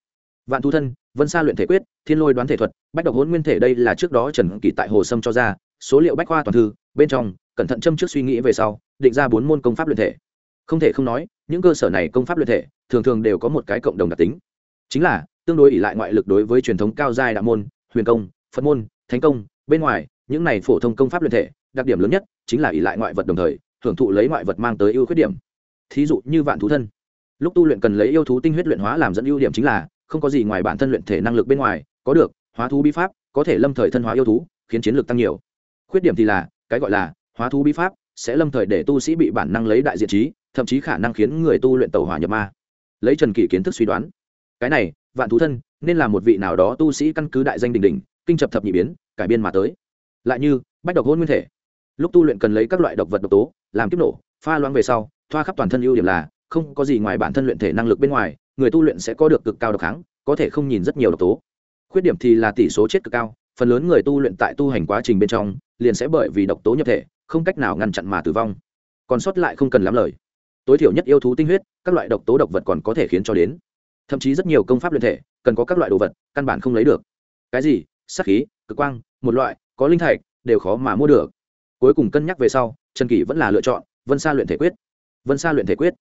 Vạn thu thân, vân sa luyện thể quyết, thiên lôi đoán thể thuật, bách độc hôn nguyên thể đây là trước đó trần kỳ tại hồ sâm cho ra, số liệu bách khoa toàn thư, bên trong, cẩn thận châm trước suy nghĩ về sau, định ra bốn môn công pháp luyện thể. Không thể không nói, những cơ sở này công pháp luyện thể, thường thường đều có một cái cộng đồng đặc tính. Chính là, tương đối ỷ lại ngoại lực đối với truyền thống cao giai đạo môn, huyền công, phật môn, thánh công, bên ngoài, những này phổ thông công pháp luyện thể, đặc điểm lớn nhất chính là ỷ lại ngoại vật đồng thời, hưởng thụ lấy ngoại vật mang tới ưu khuyết điểm. Thí dụ như vạn thú thân lúc tu luyện cần lấy yêu thú tinh huyết luyện hóa làm dẫn ưu điểm chính là, không có gì ngoài bản thân luyện thể năng lực bên ngoài, có được, hóa thú bí pháp, có thể lâm thời thân hóa yêu thú, khiến chiến lược tăng nhiều. Khuyết điểm thì là, cái gọi là, hóa thú bí pháp sẽ lâm thời để tu sĩ bị bản năng lấy đại diện trí, thậm chí khả năng khiến người tu luyện tàu hỏa nhập ma. Lấy trần kỷ kiến thức suy đoán. Cái này, vạn thú thân nên là một vị nào đó tu sĩ căn cứ đại danh đình đình kinh chập thập nhị biến, cải biên mà tới. Lại như, bách độc hôn nguyên thể. Lúc tu luyện cần lấy các loại độc vật độc tố, làm kiếp nổ, pha loãng về sau, thoa khắp toàn thân ưu điểm là không có gì ngoài bản thân luyện thể năng lực bên ngoài, người tu luyện sẽ có được cực cao độc kháng, có thể không nhìn rất nhiều độc tố. Khuyết điểm thì là tỷ số chết cực cao, phần lớn người tu luyện tại tu hành quá trình bên trong, liền sẽ bởi vì độc tố nhập thể, không cách nào ngăn chặn mà tử vong. Còn sót lại không cần lắm lời. Tối thiểu nhất yêu thú tinh huyết, các loại độc tố độc vật còn có thể khiến cho đến. Thậm chí rất nhiều công pháp luyện thể, cần có các loại đồ vật, căn bản không lấy được. Cái gì? Sắc khí, cực quang, một loại, có linh thạch, đều khó mà mua được. Cuối cùng cân nhắc về sau, trần kỷ vẫn là lựa chọn vân sa luyện thể quyết. Vân sa luyện thể quyết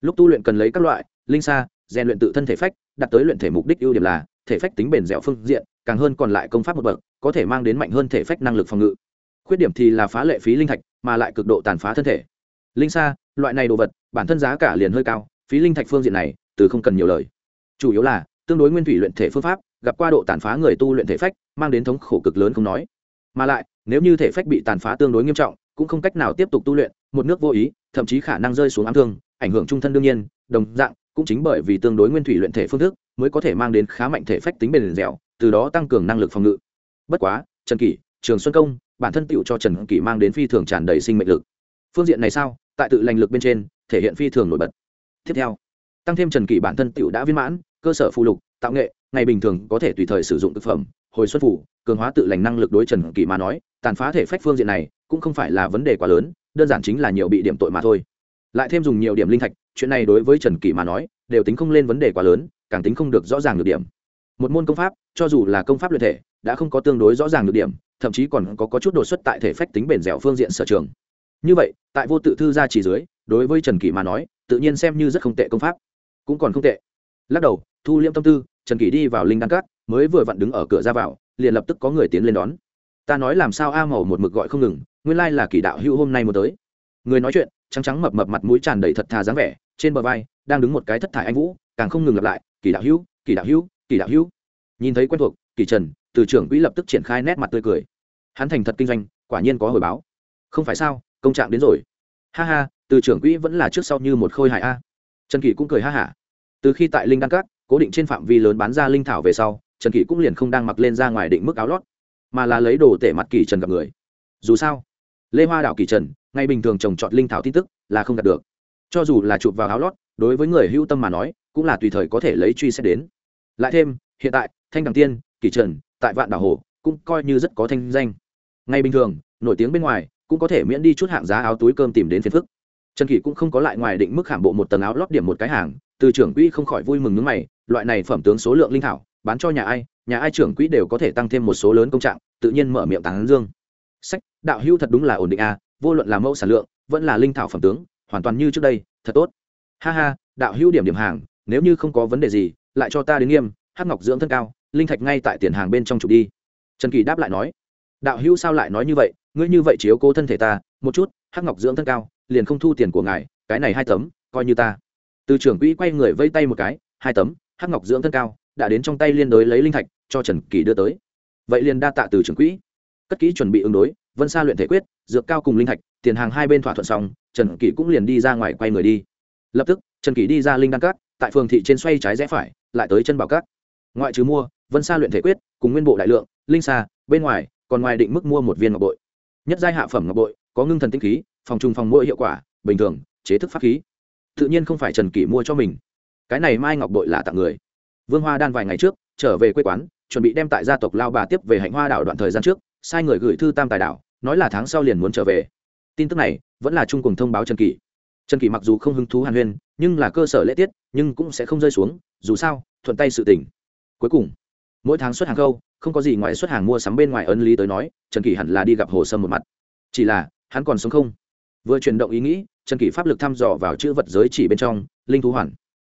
lúc tu luyện cần lấy các loại, linh sa, rèn luyện tự thân thể phách đặt tới luyện thể mục đích ưu điểm là, thể phách tính bền dẻo phương diện, càng hơn còn lại công pháp một bậc, có thể mang đến mạnh hơn thể phách năng lực phòng ngự. Khuyết điểm thì là phá lệ phí linh thạch, mà lại cực độ tàn phá thân thể. Linh sa, loại này đồ vật, bản thân giá cả liền hơi cao, phí linh thạch phương diện này, từ không cần nhiều lời. Chủ yếu là, tương đối nguyên thủy luyện thể phương pháp, gặp qua độ tàn phá người tu luyện thể phách, mang đến thống khổ cực lớn không nói. Mà lại, nếu như thể phách bị tàn phá tương đối nghiêm trọng, cũng không cách nào tiếp tục tu luyện, một nước vô ý, thậm chí khả năng rơi xuống ám thương ảnh hưởng trung thân đương nhiên, đồng dạng, cũng chính bởi vì tương đối nguyên thủy luyện thể phương thức, mới có thể mang đến khá mạnh thể phách tính bền dẻo, từ đó tăng cường năng lực phòng ngự. Bất quá, trần kỷ, trường xuân công, bản thân tựu cho trần kỷ mang đến phi thường tràn đầy sinh mệnh lực. Phương diện này sao? Tại tự lành lực bên trên, thể hiện phi thường nổi bật. Tiếp theo, tăng thêm trần kỷ bản thân tựu đã viên mãn, cơ sở phụ lục, tạo nghệ, ngày bình thường có thể tùy thời sử dụng thực phẩm, hồi xuất phủ, cường hóa tự lành năng lực đối trần kỷ mà nói, tàn phá thể phách phương diện này, cũng không phải là vấn đề quá lớn, đơn giản chính là nhiều bị điểm tội mà thôi lại thêm dùng nhiều điểm linh thạch chuyện này đối với trần kỷ mà nói đều tính không lên vấn đề quá lớn càng tính không được rõ ràng được điểm. Một môn công pháp cho dù là công pháp luyện thể đã không có tương đối rõ ràng được điểm thậm chí còn có, có chút đột xuất tại thể phách tính bền dẻo phương diện sở trường. Như vậy tại vô tự thư gia chỉ dưới đối với trần kỷ mà nói tự nhiên xem như rất không tệ công pháp. Cũng còn không tệ. Lắc đầu thu liễm tâm tư trần kỷ đi vào linh đăng cát mới vừa vặn đứng ở cửa ra vào liền lập tức có người tiến lên đón. Ta nói làm sao a màu một mực gọi không ngừng nguyên lai là kỷ đạo hữu hôm nay mới tới. Người nói chuyện trắng trắng mập mập mặt mũi tràn đầy thật thà dáng vẻ, trên bờ vai đang đứng một cái thất thải anh vũ, càng không ngừng lặp lại, kỳ đạo hữu, kỳ đạo hữu, kỳ đạo hữu. Nhìn thấy quen thuộc, kỳ trần, từ trưởng quỹ lập tức triển khai nét mặt tươi cười. Hắn thành thật kinh doanh, quả nhiên có hồi báo. Không phải sao, công trạng đến rồi. Ha ha, từ trưởng quỹ vẫn là trước sau như một khôi hài a. Trần kỳ cũng cười ha hả. Từ khi tại linh đăng cát cố định trên phạm vi lớn bán ra linh thảo về sau, trần kỳ cũng liền không đang mặc lên ra ngoài định mức áo lót, mà là lấy đồ tể mặt kỳ trần gặp người. Dù sao, lê hoa đảo kỳ trần ngay bình thường trồng trọt linh thảo tin tức là không đạt được. Cho dù là chụp vào áo lót, đối với người hưu tâm mà nói, cũng là tùy thời có thể lấy truy xét đến. Lại thêm, hiện tại, thanh đằng tiên, kỳ trần, tại vạn đảo hồ cũng coi như rất có thanh danh. Ngay bình thường, nổi tiếng bên ngoài cũng có thể miễn đi chút hạng giá áo túi cơm tìm đến phiền phức. Trần kỷ cũng không có lại ngoài định mức hạng bộ một tầng áo lót điểm một cái hàng, từ trưởng quỹ không khỏi vui mừng nước mày, loại này phẩm tướng số lượng linh thảo, bán cho nhà ai nhà ai trưởng quỹ đều có thể tăng thêm một số lớn công trạng, tự nhiên mở miệng tán dương. Sách, đạo hưu thật đúng là ổn định a vô luận là mẫu sản lượng, vẫn là linh thảo phẩm tướng, hoàn toàn như trước đây, thật tốt. Ha ha, đạo hưu điểm điểm hàng, nếu như không có vấn đề gì, lại cho ta đến nghiêm, hắc ngọc dưỡng thân cao, linh thạch ngay tại tiền hàng bên trong trục đi. Trần kỳ đáp lại nói. Đạo hưu sao lại nói như vậy, ngươi như vậy chiếu cố thân thể ta, một chút, hắc ngọc dưỡng thân cao, liền không thu tiền của ngài, cái này hai tấm, coi như ta. Từ trưởng quỹ quay người vây tay một cái, hai tấm, hắc ngọc dưỡng thân cao, đã đến trong tay liên đối lấy linh thạch, cho trần kỳ đưa tới. Vậy liền đa tạ từ trưởng quỹ. Cất kỹ chuẩn bị ứng đối vân sa luyện thể quyết, dược cao cùng linh thạch, tiền hàng hai bên thỏa thuận xong, trần kỷ cũng liền đi ra ngoài quay người đi. Lập tức, trần kỷ đi ra linh đăng cát, tại phường thị trên xoay trái rẽ phải, lại tới chân bảo cát. Ngoại trừ mua, vân sa luyện thể quyết, cùng nguyên bộ đại lượng, linh sa, bên ngoài, còn ngoài định mức mua một viên ngọc bội. Nhất giai hạ phẩm ngọc bội, có ngưng thần tinh khí, phòng trùng phòng mỗi hiệu quả, bình thường, chế thức pháp khí. Tự nhiên không phải trần kỷ mua cho mình. Cái này mai ngọc bội là tặng người. Vương hoa đan vài ngày trước, trở về quê quán, chuẩn bị đem tại gia tộc lao bà tiếp về hạnh hoa đảo đoạn thời gian trước, sai người gửi thư tam tài đảo nói là tháng sau liền muốn trở về. Tin tức này vẫn là trung cùng thông báo trần kỷ. Trần kỷ mặc dù không hứng thú hàn huyên, nhưng là cơ sở lễ tiết, nhưng cũng sẽ không rơi xuống, dù sao, thuận tay sự tỉnh cuối cùng, mỗi tháng xuất hàng câu, không có gì ngoài xuất hàng mua sắm bên ngoài ấn lý tới nói, trần kỷ hẳn là đi gặp hồ sâm một mặt. Chỉ là, hắn còn sống không? Vừa chuyển động ý nghĩ, trần kỷ pháp lực thăm dò vào chữ vật giới chỉ bên trong, linh thú hoàn.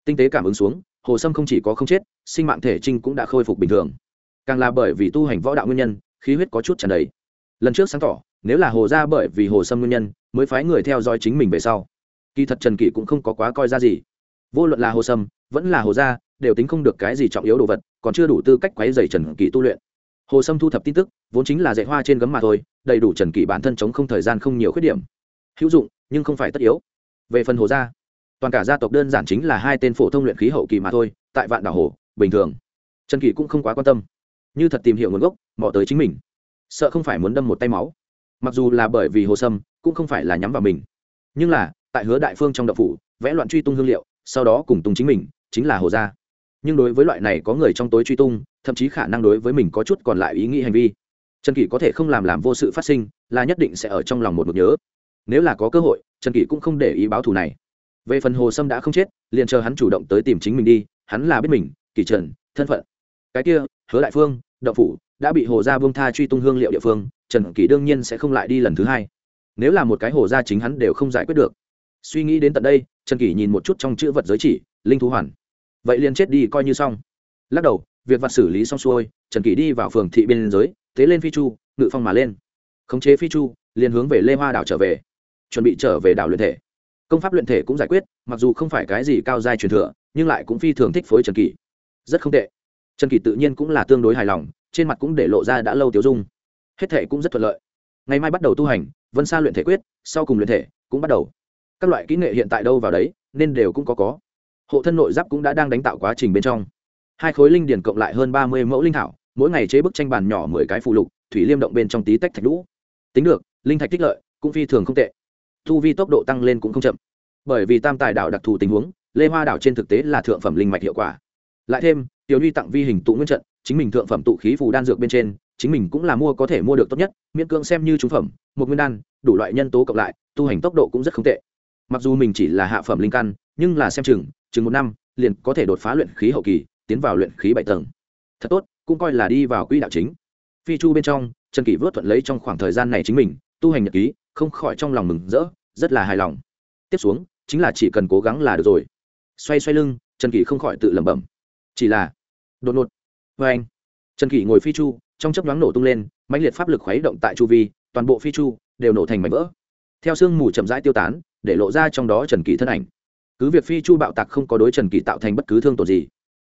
Tinh tế cảm ứng xuống, hồ sâm không chỉ có không chết, sinh mạng thể trinh cũng đã khôi phục bình thường. Càng là bởi vì tu hành võ đạo nguyên nhân, khí huyết có chút tràn đầy lần trước sáng tỏ, nếu là hồ ra bởi vì hồ sâm nguyên nhân, mới phái người theo dõi chính mình về sau, kỳ thật trần kỷ cũng không có quá coi ra gì. Vô luận là hồ sâm, vẫn là hồ gia, đều tính không được cái gì trọng yếu đồ vật, còn chưa đủ tư cách quấy dày trần kỷ tu luyện. Hồ sâm thu thập tin tức, vốn chính là dạy hoa trên gấm mà thôi, đầy đủ trần kỷ bản thân chống không thời gian không nhiều khuyết điểm. Hữu dụng, nhưng không phải tất yếu. Về phần hồ gia, toàn cả gia tộc đơn giản chính là hai tên phổ thông luyện khí hậu kỳ mà thôi, tại vạn đảo hồ, bình thường. Trần kỷ cũng không quá quan tâm. Như thật tìm hiểu nguồn gốc, mò tới chính mình sợ không phải muốn đâm một tay máu. Mặc dù là bởi vì hồ sâm, cũng không phải là nhắm vào mình. Nhưng là, tại hứa đại phương trong đậu phủ, vẽ loạn truy tung hương liệu, sau đó cùng tung chính mình, chính là hồ gia. Nhưng đối với loại này có người trong tối truy tung, thậm chí khả năng đối với mình có chút còn lại ý nghĩ hành vi, trần kỷ có thể không làm làm vô sự phát sinh, là nhất định sẽ ở trong lòng một mực nhớ. Nếu là có cơ hội, trần kỷ cũng không để ý báo thù này. Về phần hồ sâm đã không chết, liền chờ hắn chủ động tới tìm chính mình đi, hắn là biết mình, kỷ trần, thân phận. Cái kia, hứa đại phương đậu phủ đã bị hồ gia vương tha truy tung hương liệu địa phương, trần kỷ đương nhiên sẽ không lại đi lần thứ hai. Nếu là một cái hồ gia chính hắn đều không giải quyết được. Suy nghĩ đến tận đây, trần kỷ nhìn một chút trong chữ vật giới chỉ, linh thú hoàn. Vậy liền chết đi coi như xong. Lắc đầu, việc vặt xử lý xong xuôi, trần kỷ đi vào phường thị biên giới thế lên phi chu, ngự phong mà lên. Khống chế phi chu, liền hướng về lê hoa đảo trở về. Chuẩn bị trở về đảo luyện thể. Công pháp luyện thể cũng giải quyết, mặc dù không phải cái gì cao giai truyền thừa, nhưng lại cũng phi thường thích phối trần kỷ rất không tệ. Trần kỷ tự nhiên cũng là tương đối hài lòng trên mặt cũng để lộ ra đã lâu tiêu dung. Hết thể cũng rất thuận lợi. Ngày mai bắt đầu tu hành, vân sa luyện thể quyết, sau cùng luyện thể cũng bắt đầu. Các loại kỹ nghệ hiện tại đâu vào đấy, nên đều cũng có có. Hộ thân nội giáp cũng đã đang đánh tạo quá trình bên trong. Hai khối linh điển cộng lại hơn ba mươi mẫu linh thảo, mỗi ngày chế bức tranh bàn nhỏ mười cái phụ lục, thủy liêm động bên trong tí tách thạch lũ tính được, linh thạch tích lợi, cũng phi thường không tệ. Thu vi tốc độ tăng lên cũng không chậm. Bởi vì tam tài đảo đặc thù tình huống, lê hoa đảo trên thực tế là thượng phẩm linh mạch hiệu quả. Lại thêm, tiểu ly tặng vi hình tụ nguyên trận chính mình thượng phẩm tụ khí phù đan dược bên trên, chính mình cũng là mua có thể mua được tốt nhất, miễn cưỡng xem như trung phẩm, một nguyên đan, đủ loại nhân tố cộng lại, tu hành tốc độ cũng rất không tệ. Mặc dù mình chỉ là hạ phẩm linh căn, nhưng là xem chừng chừng một năm, liền có thể đột phá luyện khí hậu kỳ, tiến vào luyện khí bảy tầng. Thật tốt, cũng coi là đi vào quỹ đạo chính. Phi chu bên trong, trần kỷ vớt thuận lấy trong khoảng thời gian này chính mình, tu hành nhật ký, không khỏi trong lòng mừng rỡ, rất là hài lòng. Tiếp xuống, chính là chỉ cần cố gắng là được rồi. Xoay xoay lưng, trần kỷ không khỏi tự lẩm bẩm. Chỉ là, đột ngột vê anh. Trần kỷ ngồi phi chu, trong chấp nhoáng nổ tung lên, mãnh liệt pháp lực khuấy động tại chu vi, toàn bộ phi chu đều nổ thành mảnh vỡ. Theo sương mù chậm rãi tiêu tán, để lộ ra trong đó trần kỷ thân ảnh. Cứ việc phi chu bạo tạc không có đối trần kỷ tạo thành bất cứ thương tổn gì,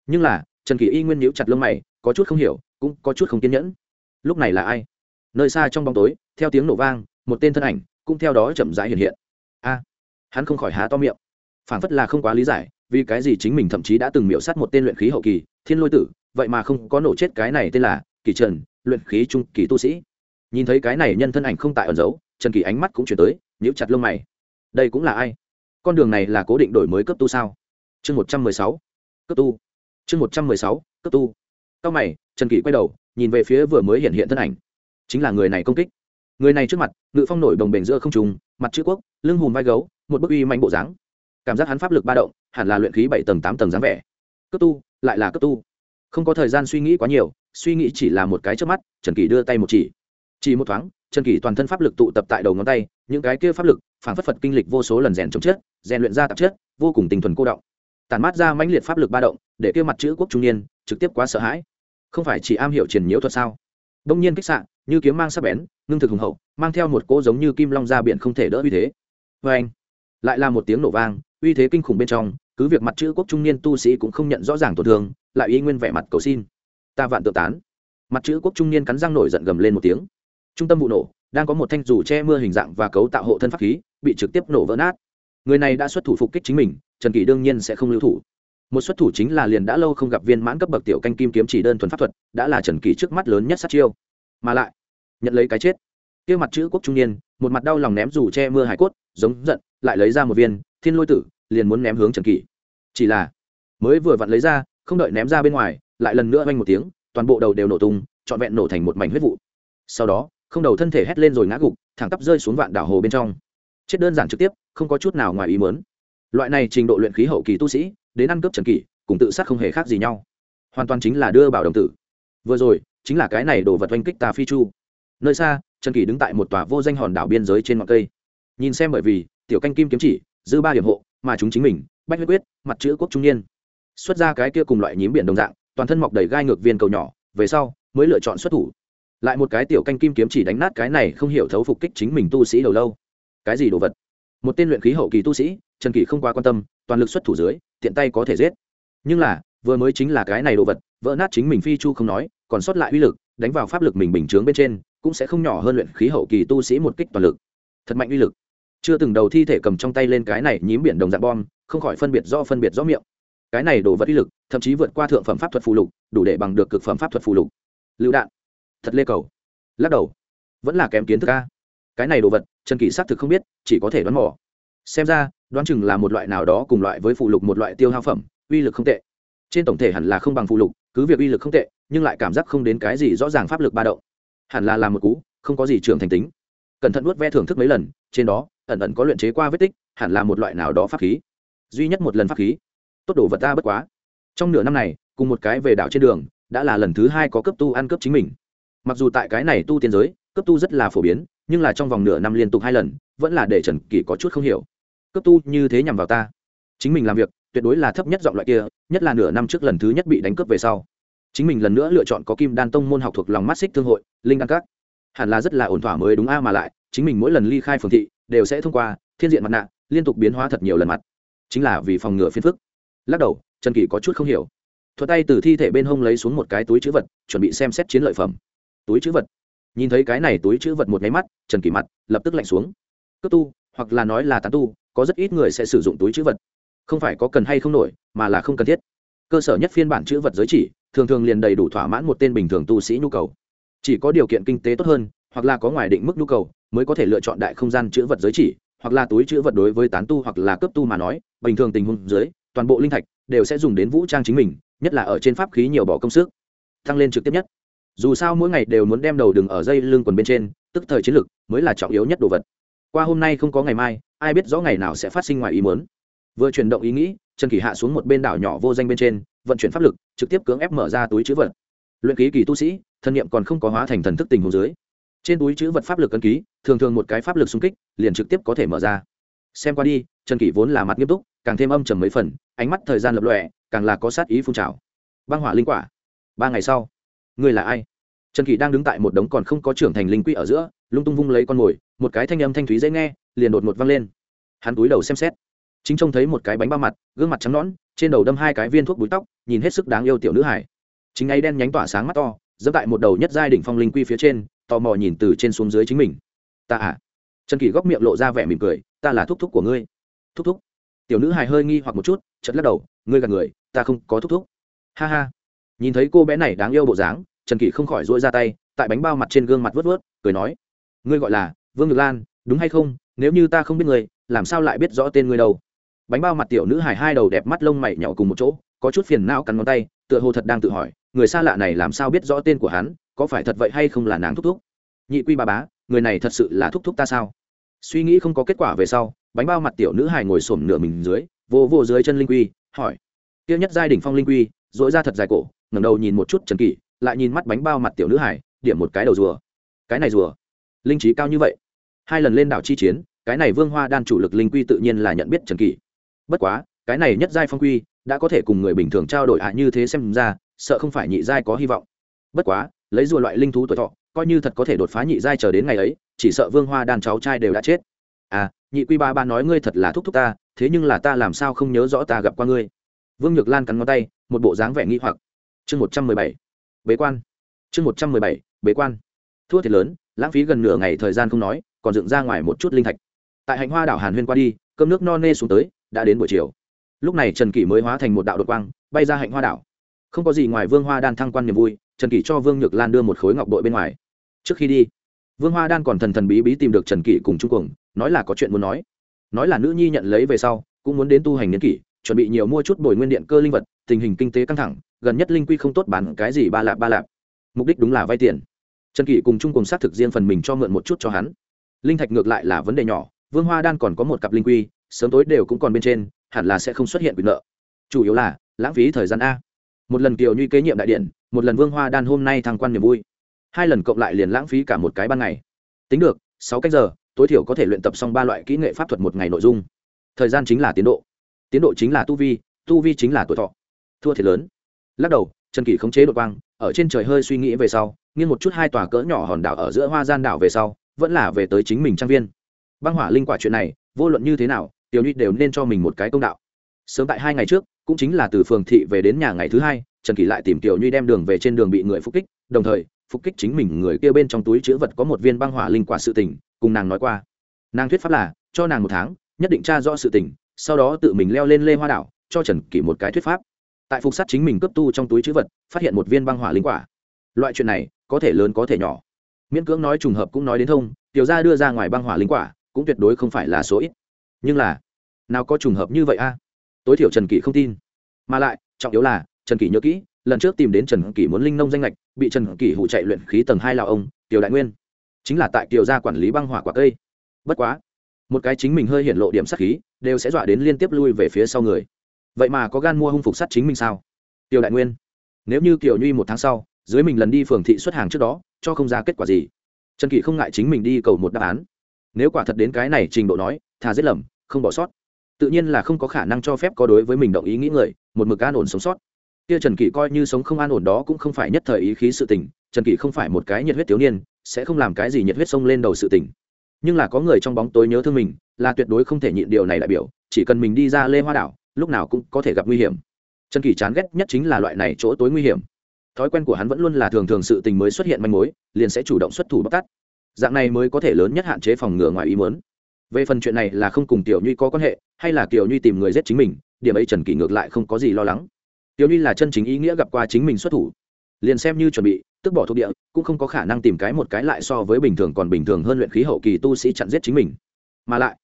nhưng là, trần kỷ y nguyên nhíu chặt lông mày, có chút không hiểu, cũng có chút không kiên nhẫn. Lúc này là ai? Nơi xa trong bóng tối, theo tiếng nổ vang, một tên thân ảnh cũng theo đó chậm rãi hiện hiện. A! Hắn không khỏi há to miệng. Phảng phất là không quá lý giải, vì cái gì chính mình thậm chí đã từng miễu sát một tên luyện khí hậu kỳ, thiên lôi tử vậy mà không có nổ chết cái này tên là kỳ trần, luyện khí trung kỳ tu sĩ. Nhìn thấy cái này nhân thân ảnh không tại ẩn giấu, trần kỳ ánh mắt cũng chuyển tới, nhíu chặt lông mày. Đây cũng là ai? Con đường này là cố định đổi mới cấp tu sao? Chương một trăm mười sáu, cấp tu. Chương một trăm mười sáu, cấp tu. Cao mày, trần kỳ quay đầu, nhìn về phía vừa mới hiện hiện thân ảnh. Chính là người này công kích. Người này trước mặt, ngự phong nổi đồng bền giữa không trùng mặt chữ quốc, lưng hùm vai gấu, một bức uy mạnh bộ dáng. Cảm giác hắn pháp lực ba động, hẳn là luyện khí bảy tầng tám tầng dáng vẻ. Cấp tu, lại là cấp tu không có thời gian suy nghĩ quá nhiều, suy nghĩ chỉ là một cái trước mắt, trần kỳ đưa tay một chỉ. Chỉ một thoáng, trần kỳ toàn thân pháp lực tụ tập tại đầu ngón tay, những cái kia pháp lực, phản phất phật kinh lịch vô số lần rèn chống chết, rèn luyện ra tạp chất, vô cùng tinh thuần cô động. Tản mát ra mãnh liệt pháp lực ba động, để kia mặt chữ quốc trung niên, trực tiếp quá sợ hãi. Không phải chỉ am hiểu triển nhiễu thuật sao? Đông nhiên kích sạn như kiếm mang sắc bén, ngưng thực hùng hậu, mang theo một cỗ giống như kim long ra biển không thể đỡ uy thế. Vê anh lại là một tiếng nổ vang, uy thế kinh khủng bên trong cứ việc mặt chữ quốc trung niên tu sĩ cũng không nhận rõ ràng tổn thương, lại y nguyên vẻ mặt cầu xin. Ta vạn tự tán. Mặt chữ quốc trung niên cắn răng nổi giận gầm lên một tiếng. Trung tâm vụ nổ, đang có một thanh dù che mưa hình dạng và cấu tạo hộ thân pháp khí, bị trực tiếp nổ vỡ nát. Người này đã xuất thủ phục kích chính mình, trần kỳ đương nhiên sẽ không lưu thủ. Một xuất thủ chính là liền đã lâu không gặp viên mãn cấp bậc tiểu canh kim kiếm chỉ đơn thuần pháp thuật, đã là trần kỳ trước mắt lớn nhất sát chiêu. Mà lại, nhận lấy cái chết. Kia mặt chữ quốc trung niên, một mặt đau lòng ném dù che mưa hải cốt, giống giận, lại lấy ra một viên, thiên lôi tử liền muốn ném hướng trần kỷ. Chỉ là, mới vừa vặn lấy ra, không đợi ném ra bên ngoài, lại lần nữa oanh một tiếng, toàn bộ đầu đều nổ tung, trọn vẹn nổ thành một mảnh huyết vụ. Sau đó, không đầu thân thể hét lên rồi ngã gục, thẳng tắp rơi xuống vạn đảo hồ bên trong. Chết đơn giản trực tiếp, không có chút nào ngoài ý mớn loại này trình độ luyện khí hậu kỳ tu sĩ, đến ăn cướp trần kỷ, cùng tự sát không hề khác gì nhau. Hoàn toàn chính là đưa bảo đồng tử. Vừa rồi, chính là cái này đổ vật oanh kích tà phi chu. Nơi xa, trần kỷ đứng tại một tòa vô danh hòn đảo biên giới trên ngọn cây. Nhìn xem bởi vì, tiểu canh kim kiếm chỉ, dư ba điểm hộ mà chúng chính mình, bách huyết quyết, mặt chữ quốc trung niên. Xuất ra cái kia cùng loại nhím biển đồng dạng, toàn thân mọc đầy gai ngược viên cầu nhỏ, về sau, mới lựa chọn xuất thủ. Lại một cái tiểu canh kim kiếm chỉ đánh nát cái này không hiểu thấu phục kích chính mình tu sĩ đầu lâu. Cái gì đồ vật? Một tên luyện khí hậu kỳ tu sĩ, trần kỳ không quá quan tâm, toàn lực xuất thủ dưới, tiện tay có thể giết. Nhưng là, vừa mới chính là cái này đồ vật, vỡ nát chính mình phi chu không nói, còn sót lại uy lực, đánh vào pháp lực mình bình chướng bên trên, cũng sẽ không nhỏ hơn luyện khí hậu kỳ tu sĩ một kích toàn lực. Thật mạnh uy lực chưa từng đầu thi thể cầm trong tay lên cái này nhím biển đồng dạng bom, không khỏi phân biệt do phân biệt rõ miệng. Cái này đồ vật uy lực, thậm chí vượt qua thượng phẩm pháp thuật phù lục, đủ để bằng được cực phẩm pháp thuật phù lục. Lựu đạn. Thật lê cầu. Lắc đầu. Vẫn là kém kiến thức ca cái này đồ vật, trần kỳ xác thực không biết, chỉ có thể đoán mò. Xem ra, đoán chừng là một loại nào đó cùng loại với phụ lục một loại tiêu hao phẩm, uy lực không tệ. Trên tổng thể hẳn là không bằng phụ lục, cứ việc uy lực không tệ, nhưng lại cảm giác không đến cái gì rõ ràng pháp lực ba động. Hẳn là làm một cú, không có gì trưởng thành tính. Cẩn thận nuốt ve thưởng thức mấy lần, trên đó ẩn ẩn có luyện chế qua vết tích, hẳn là một loại nào đó pháp khí. Duy nhất một lần pháp khí. Tốt đồ vật ta bất quá. Trong nửa năm này, cùng một cái về đảo trên đường, đã là lần thứ hai có cấp tu ăn cấp chính mình. Mặc dù tại cái này tu tiên giới, cấp tu rất là phổ biến, nhưng là trong vòng nửa năm liên tục hai lần, vẫn là để trần kỳ có chút không hiểu. Cấp tu như thế nhằm vào ta. Chính mình làm việc, tuyệt đối là thấp nhất giọng loại kia, nhất là nửa năm trước lần thứ nhất bị đánh cướp về sau. Chính mình lần nữa lựa chọn có kim đan tông môn học thuộc lòng mắt xích thương hội, linh đan các. Hẳn là rất là ổn thỏa mới đúng a mà lại, chính mình mỗi lần ly khai phường thị đều sẽ thông qua, thiên diện mặt nạ liên tục biến hóa thật nhiều lần mặt. Chính là vì phòng ngừa phiền phức. Lắc đầu, trần kỳ có chút không hiểu. Thuật tay từ thi thể bên hông lấy xuống một cái túi chữ vật, chuẩn bị xem xét chiến lợi phẩm. Túi chữ vật. Nhìn thấy cái này túi chữ vật một nháy mắt, trần kỳ mặt lập tức lạnh xuống. Cướp tu, hoặc là nói là tán tu, có rất ít người sẽ sử dụng túi chữ vật. Không phải có cần hay không nổi, mà là không cần thiết. Cơ sở nhất phiên bản chữ vật giới chỉ, thường thường liền đầy đủ thỏa mãn một tên bình thường tu sĩ nhu cầu. Chỉ có điều kiện kinh tế tốt hơn, hoặc là có ngoài định mức nhu cầu mới có thể lựa chọn đại không gian chữ vật giới chỉ, hoặc là túi chữ vật đối với tán tu hoặc là cấp tu mà nói, bình thường tình huống dưới, toàn bộ linh thạch đều sẽ dùng đến vũ trang chính mình, nhất là ở trên pháp khí nhiều bỏ công sức. Tăng lên trực tiếp nhất. Dù sao mỗi ngày đều muốn đem đầu đừng ở dây lưng quần bên trên, tức thời chiến lược mới là trọng yếu nhất đồ vật. Qua hôm nay không có ngày mai, ai biết rõ ngày nào sẽ phát sinh ngoài ý muốn. Vừa chuyển động ý nghĩ, trần kỳ hạ xuống một bên đảo nhỏ vô danh bên trên, vận chuyển pháp lực, trực tiếp cưỡng ép mở ra túi chữ vật. Luyện ký kỳ tu sĩ, thân nhiệm còn không có hóa thành thần thức tình hồ dưới. Trên túi chữ vật pháp lực cân ký thường thường một cái pháp lực xung kích, liền trực tiếp có thể mở ra. Xem qua đi, trần kỷ vốn là mặt nghiêm túc, càng thêm âm trầm mấy phần, ánh mắt thời gian lập lọe càng là có sát ý phun trào. Băng hỏa linh quả. Ba ngày sau, ngươi là ai? Trần kỷ đang đứng tại một đống còn không có trưởng thành linh quy ở giữa, lung tung vung lấy con mồi, một cái thanh âm thanh thúy dễ nghe, liền đột một văng lên. Hắn túi đầu xem xét. Chính trông thấy một cái bánh ba mặt, gương mặt trắng nõn, trên đầu đâm hai cái viên thuốc búi tóc, nhìn hết sức đáng yêu tiểu nữ hải. Chính ấy đen nhánh tỏa sáng mắt to dẫm tại một đầu nhất giai đỉnh phong linh quy phía trên, tò mò nhìn từ trên xuống dưới chính mình ta à? Trần kỳ góc miệng lộ ra vẻ mỉm cười ta là thúc thúc của ngươi. Thúc thúc. Tiểu nữ hài hơi nghi hoặc một chút chật lắc đầu ngươi gạt người ta không có thúc thúc. Ha ha. Nhìn thấy cô bé này đáng yêu bộ dáng trần kỳ không khỏi dỗi ra tay tại bánh bao mặt trên gương mặt vớt vớt cười nói ngươi gọi là vương ngược lan đúng hay không? Nếu như ta không biết người, làm sao lại biết rõ tên ngươi đâu? Bánh bao mặt tiểu nữ hài hai đầu đẹp mắt lông mày nhậu cùng một chỗ có chút phiền não cắn ngón tay tựa hồ thật đang tự hỏi người xa lạ này làm sao biết rõ tên của hắn có phải thật vậy hay không là nàng thúc thúc? Nhị quy ba bá người này thật sự là thúc thúc ta sao? Suy nghĩ không có kết quả về sau, bánh bao mặt tiểu nữ hài ngồi xổm nửa mình dưới, vô vô dưới chân linh quy, hỏi. Tiêu nhất giai đỉnh phong linh quy dỗi ra thật dài cổ, ngẩng đầu nhìn một chút trần kỷ, lại nhìn mắt bánh bao mặt tiểu nữ hải điểm một cái đầu rùa. Cái này rùa? Linh trí cao như vậy. Hai lần lên đảo chi chiến, cái này vương hoa đan chủ lực linh quy tự nhiên là nhận biết trần kỷ. Bất quá, cái này nhất giai phong quy, đã có thể cùng người bình thường trao đổi ạ như thế xem ra, sợ không phải nhị giai có hy vọng. Bất quá lấy rùa loại linh thú tuổi thọ, coi như thật có thể đột phá nhị giai chờ đến ngày ấy, chỉ sợ vương hoa đan cháu trai đều đã chết. À nhị quy ba ba nói ngươi thật là thúc thúc ta, thế nhưng là ta làm sao không nhớ rõ ta gặp qua ngươi? Vương nhược lan cắn ngón tay, một bộ dáng vẻ nghi hoặc. Chương một trăm mười bảy, bế quan. Chương một trăm mười bảy, bế quan. Thua thiệt lớn, lãng phí gần nửa ngày thời gian không nói, còn dựng ra ngoài một chút linh thạch. Tại hạnh hoa đảo hàn huyên qua đi, cơm nước no nê xuống tới, đã đến buổi chiều. Lúc này trần kỷ mới hóa thành một đạo đột quang, bay ra hạnh hoa đảo. Không có gì ngoài vương hoa đan thăng quan niềm vui trần kỷ cho vương nhược lan đưa một khối ngọc bội bên ngoài. Trước khi đi, vương hoa đan còn thần thần bí bí tìm được trần kỷ cùng trung cuồng, nói là có chuyện muốn nói. Nói là nữ nhi nhận lấy về sau, cũng muốn đến tu hành niên kỷ, chuẩn bị nhiều mua chút bồi nguyên điện cơ linh vật, tình hình kinh tế căng thẳng, gần nhất linh quy không tốt bán cái gì ba lạp ba lạp. Mục đích đúng là vay tiền. Trần kỷ cùng Trung cùng xác thực riêng phần mình cho mượn một chút cho hắn. Linh thạch ngược lại là vấn đề nhỏ, vương hoa đan còn có một cặp linh quy, sớm tối đều cũng còn bên trên, hẳn là sẽ không xuất hiện quyền nợ. Chủ yếu là, lãng phí thời gian a. Một lần kiều như kế nhiệm đại điện một lần vương hoa đan hôm nay thăng quan niềm vui. Hai lần cộng lại liền lãng phí cả một cái ban ngày. Tính được, sáu cách giờ, tối thiểu có thể luyện tập xong ba loại kỹ nghệ pháp thuật một ngày nội dung. Thời gian chính là tiến độ. Tiến độ chính là tu vi tu vi chính là tuổi thọ. Thua thiệt lớn. Lắc đầu, trần kỷ khống chế đội quang, ở trên trời hơi suy nghĩ về sau, nghiêng một chút hai tòa cỡ nhỏ hòn đảo ở giữa hoa gian đảo về sau, vẫn là về tới chính mình trang viên. Băng hỏa linh quả chuyện này, vô luận như thế nào, tiểu nhi đều nên cho mình một cái công đạo. Sớm tại hai ngày trước, cũng chính là từ phường thị về đến nhà ngày thứ hai trần kỳ lại tìm tiểu nhuy đem đường về trên đường bị người phục kích, đồng thời, phục kích chính mình người kia bên trong túi chữ vật có một viên băng hỏa linh quả sự tình, cùng nàng nói qua. Nàng thuyết pháp là, cho nàng một tháng, nhất định tra rõ sự tình, sau đó tự mình leo lên lê hoa đảo, cho trần kỳ một cái thuyết pháp. Tại phục sát chính mình cấp tu trong túi chữ vật, phát hiện một viên băng hỏa linh quả. Loại chuyện này, có thể lớn có thể nhỏ. Miễn cưỡng nói trùng hợp cũng nói đến thông, tiểu ra đưa ra ngoài băng hỏa linh quả, cũng tuyệt đối không phải là số ít. Nhưng là, nào có trùng hợp như vậy a? Tối thiểu trần kỳ không tin. Mà lại, trọng yếu là trần kỷ nhớ kỹ, lần trước tìm đến trần kỷ muốn linh nông danh lệch bị trần kỷ hụ chạy luyện khí tầng hai lào ông tiểu đại nguyên. Chính là tại kiều gia quản lý băng hỏa quả cây. Bất quá, một cái chính mình hơi hiện lộ điểm sắc khí, đều sẽ dọa đến liên tiếp lui về phía sau người. Vậy mà có gan mua hung phục sắt chính mình sao? Tiểu đại nguyên. Nếu như kiều nhuy một tháng sau, dưới mình lần đi phường thị xuất hàng trước đó, cho không ra kết quả gì. Trần kỷ không ngại chính mình đi cầu một đáp án. Nếu quả thật đến cái này trình độ nói, thà giết lầm, không bỏ sót. Tự nhiên là không có khả năng cho phép có đối với mình động ý nghĩ người, một mực an ổn sống sót kia trần kỷ coi như sống không an ổn đó cũng không phải nhất thời ý khí sự tình, trần kỷ không phải một cái nhiệt huyết thiếu niên, sẽ không làm cái gì nhiệt huyết xông lên đầu sự tình. Nhưng là có người trong bóng tối nhớ thương mình, là tuyệt đối không thể nhịn điều này đại biểu, chỉ cần mình đi ra lê hoa đảo, lúc nào cũng có thể gặp nguy hiểm. Trần kỳ chán ghét nhất chính là loại này chỗ tối nguy hiểm. Thói quen của hắn vẫn luôn là thường thường sự tình mới xuất hiện manh mối, liền sẽ chủ động xuất thủ bóc tát. Dạng này mới có thể lớn nhất hạn chế phòng ngừa ngoài ý muốn. Về phần chuyện này là không cùng tiểu nhuy có quan hệ, hay là tiểu nhuy tìm người giết chính mình, điểm ấy trần kỳ ngược lại không có gì lo lắng tiểu ly là chân chính ý nghĩa gặp qua chính mình xuất thủ. Liền xem như chuẩn bị, tức bỏ thuộc địa, cũng không có khả năng tìm cái một cái lại so với bình thường còn bình thường hơn luyện khí hậu kỳ tu sĩ chặn giết chính mình. Mà lại,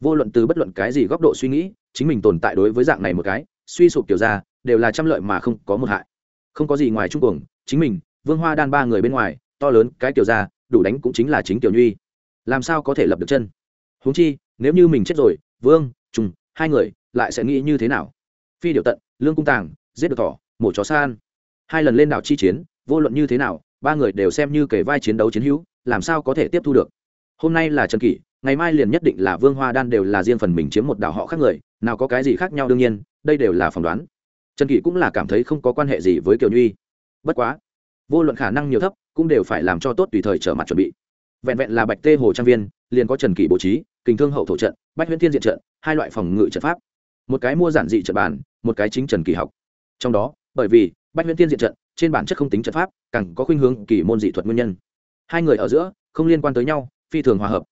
vô luận từ bất luận cái gì góc độ suy nghĩ, chính mình tồn tại đối với dạng này một cái, suy sụp kiểu ra đều là trăm lợi mà không có một hại. Không có gì ngoài trung cuồng, chính mình, vương hoa đan ba người bên ngoài, to lớn cái kiểu ra đủ đánh cũng chính là chính tiểu nhuy làm sao có thể lập được chân? Huống chi, nếu như mình chết rồi, vương, trùng, hai người, lại sẽ nghĩ như thế nào? Phi điều tận, lương cung tàng giết được thỏ, mổ chó san. Hai lần lên đảo chi chiến, vô luận như thế nào, ba người đều xem như kể vai chiến đấu chiến hữu, làm sao có thể tiếp thu được. Hôm nay là trần kỷ, ngày mai liền nhất định là vương hoa đan đều là riêng phần mình chiếm một đảo họ khác người, nào có cái gì khác nhau đương nhiên, đây đều là phỏng đoán. Trần kỷ cũng là cảm thấy không có quan hệ gì với kiều nhuy bất quá, vô luận khả năng nhiều thấp, cũng đều phải làm cho tốt tùy thời trở mặt chuẩn bị. Vẹn vẹn là bạch tê hồ trang viên, liền có trần kỷ bố trí, kình thương hậu thổ trận, bách huyễn thiên diện trận, hai loại phòng ngự trận pháp. Một cái mua giản dị trận bàn, một cái chính trần kỷ học trong đó, bởi vì, bách huyễn tiên diện trận, trên bản chất không tính trận pháp, càng có khuynh hướng kỳ môn dị thuật nguyên nhân. Hai người ở giữa, không liên quan tới nhau, phi thường hòa hợp.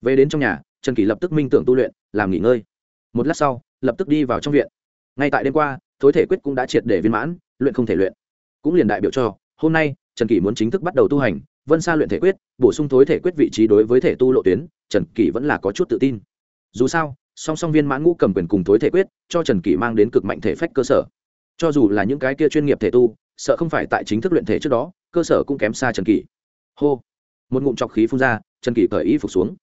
Về đến trong nhà, trần kỳ lập tức minh tưởng tu luyện, làm nghỉ ngơi. Một lát sau, lập tức đi vào trong viện. Ngay tại đêm qua, thối thể quyết cũng đã triệt để viên mãn, luyện không thể luyện. Cũng liền đại biểu cho, hôm nay, trần kỳ muốn chính thức bắt đầu tu hành, vân xa luyện thể quyết, bổ sung thối thể quyết vị trí đối với thể tu lộ tuyến, trần kỳ vẫn là có chút tự tin. Dù sao, song song viên mãn ngũ cầm quyền cùng thối thể quyết, cho trần kỳ mang đến cực mạnh thể phách cơ sở cho dù là những cái kia chuyên nghiệp thể tu, sợ không phải tại chính thức luyện thể trước đó, cơ sở cũng kém xa trần kỳ hô! Một ngụm trọc khí phun ra, trần kỳ cởi y phục xuống.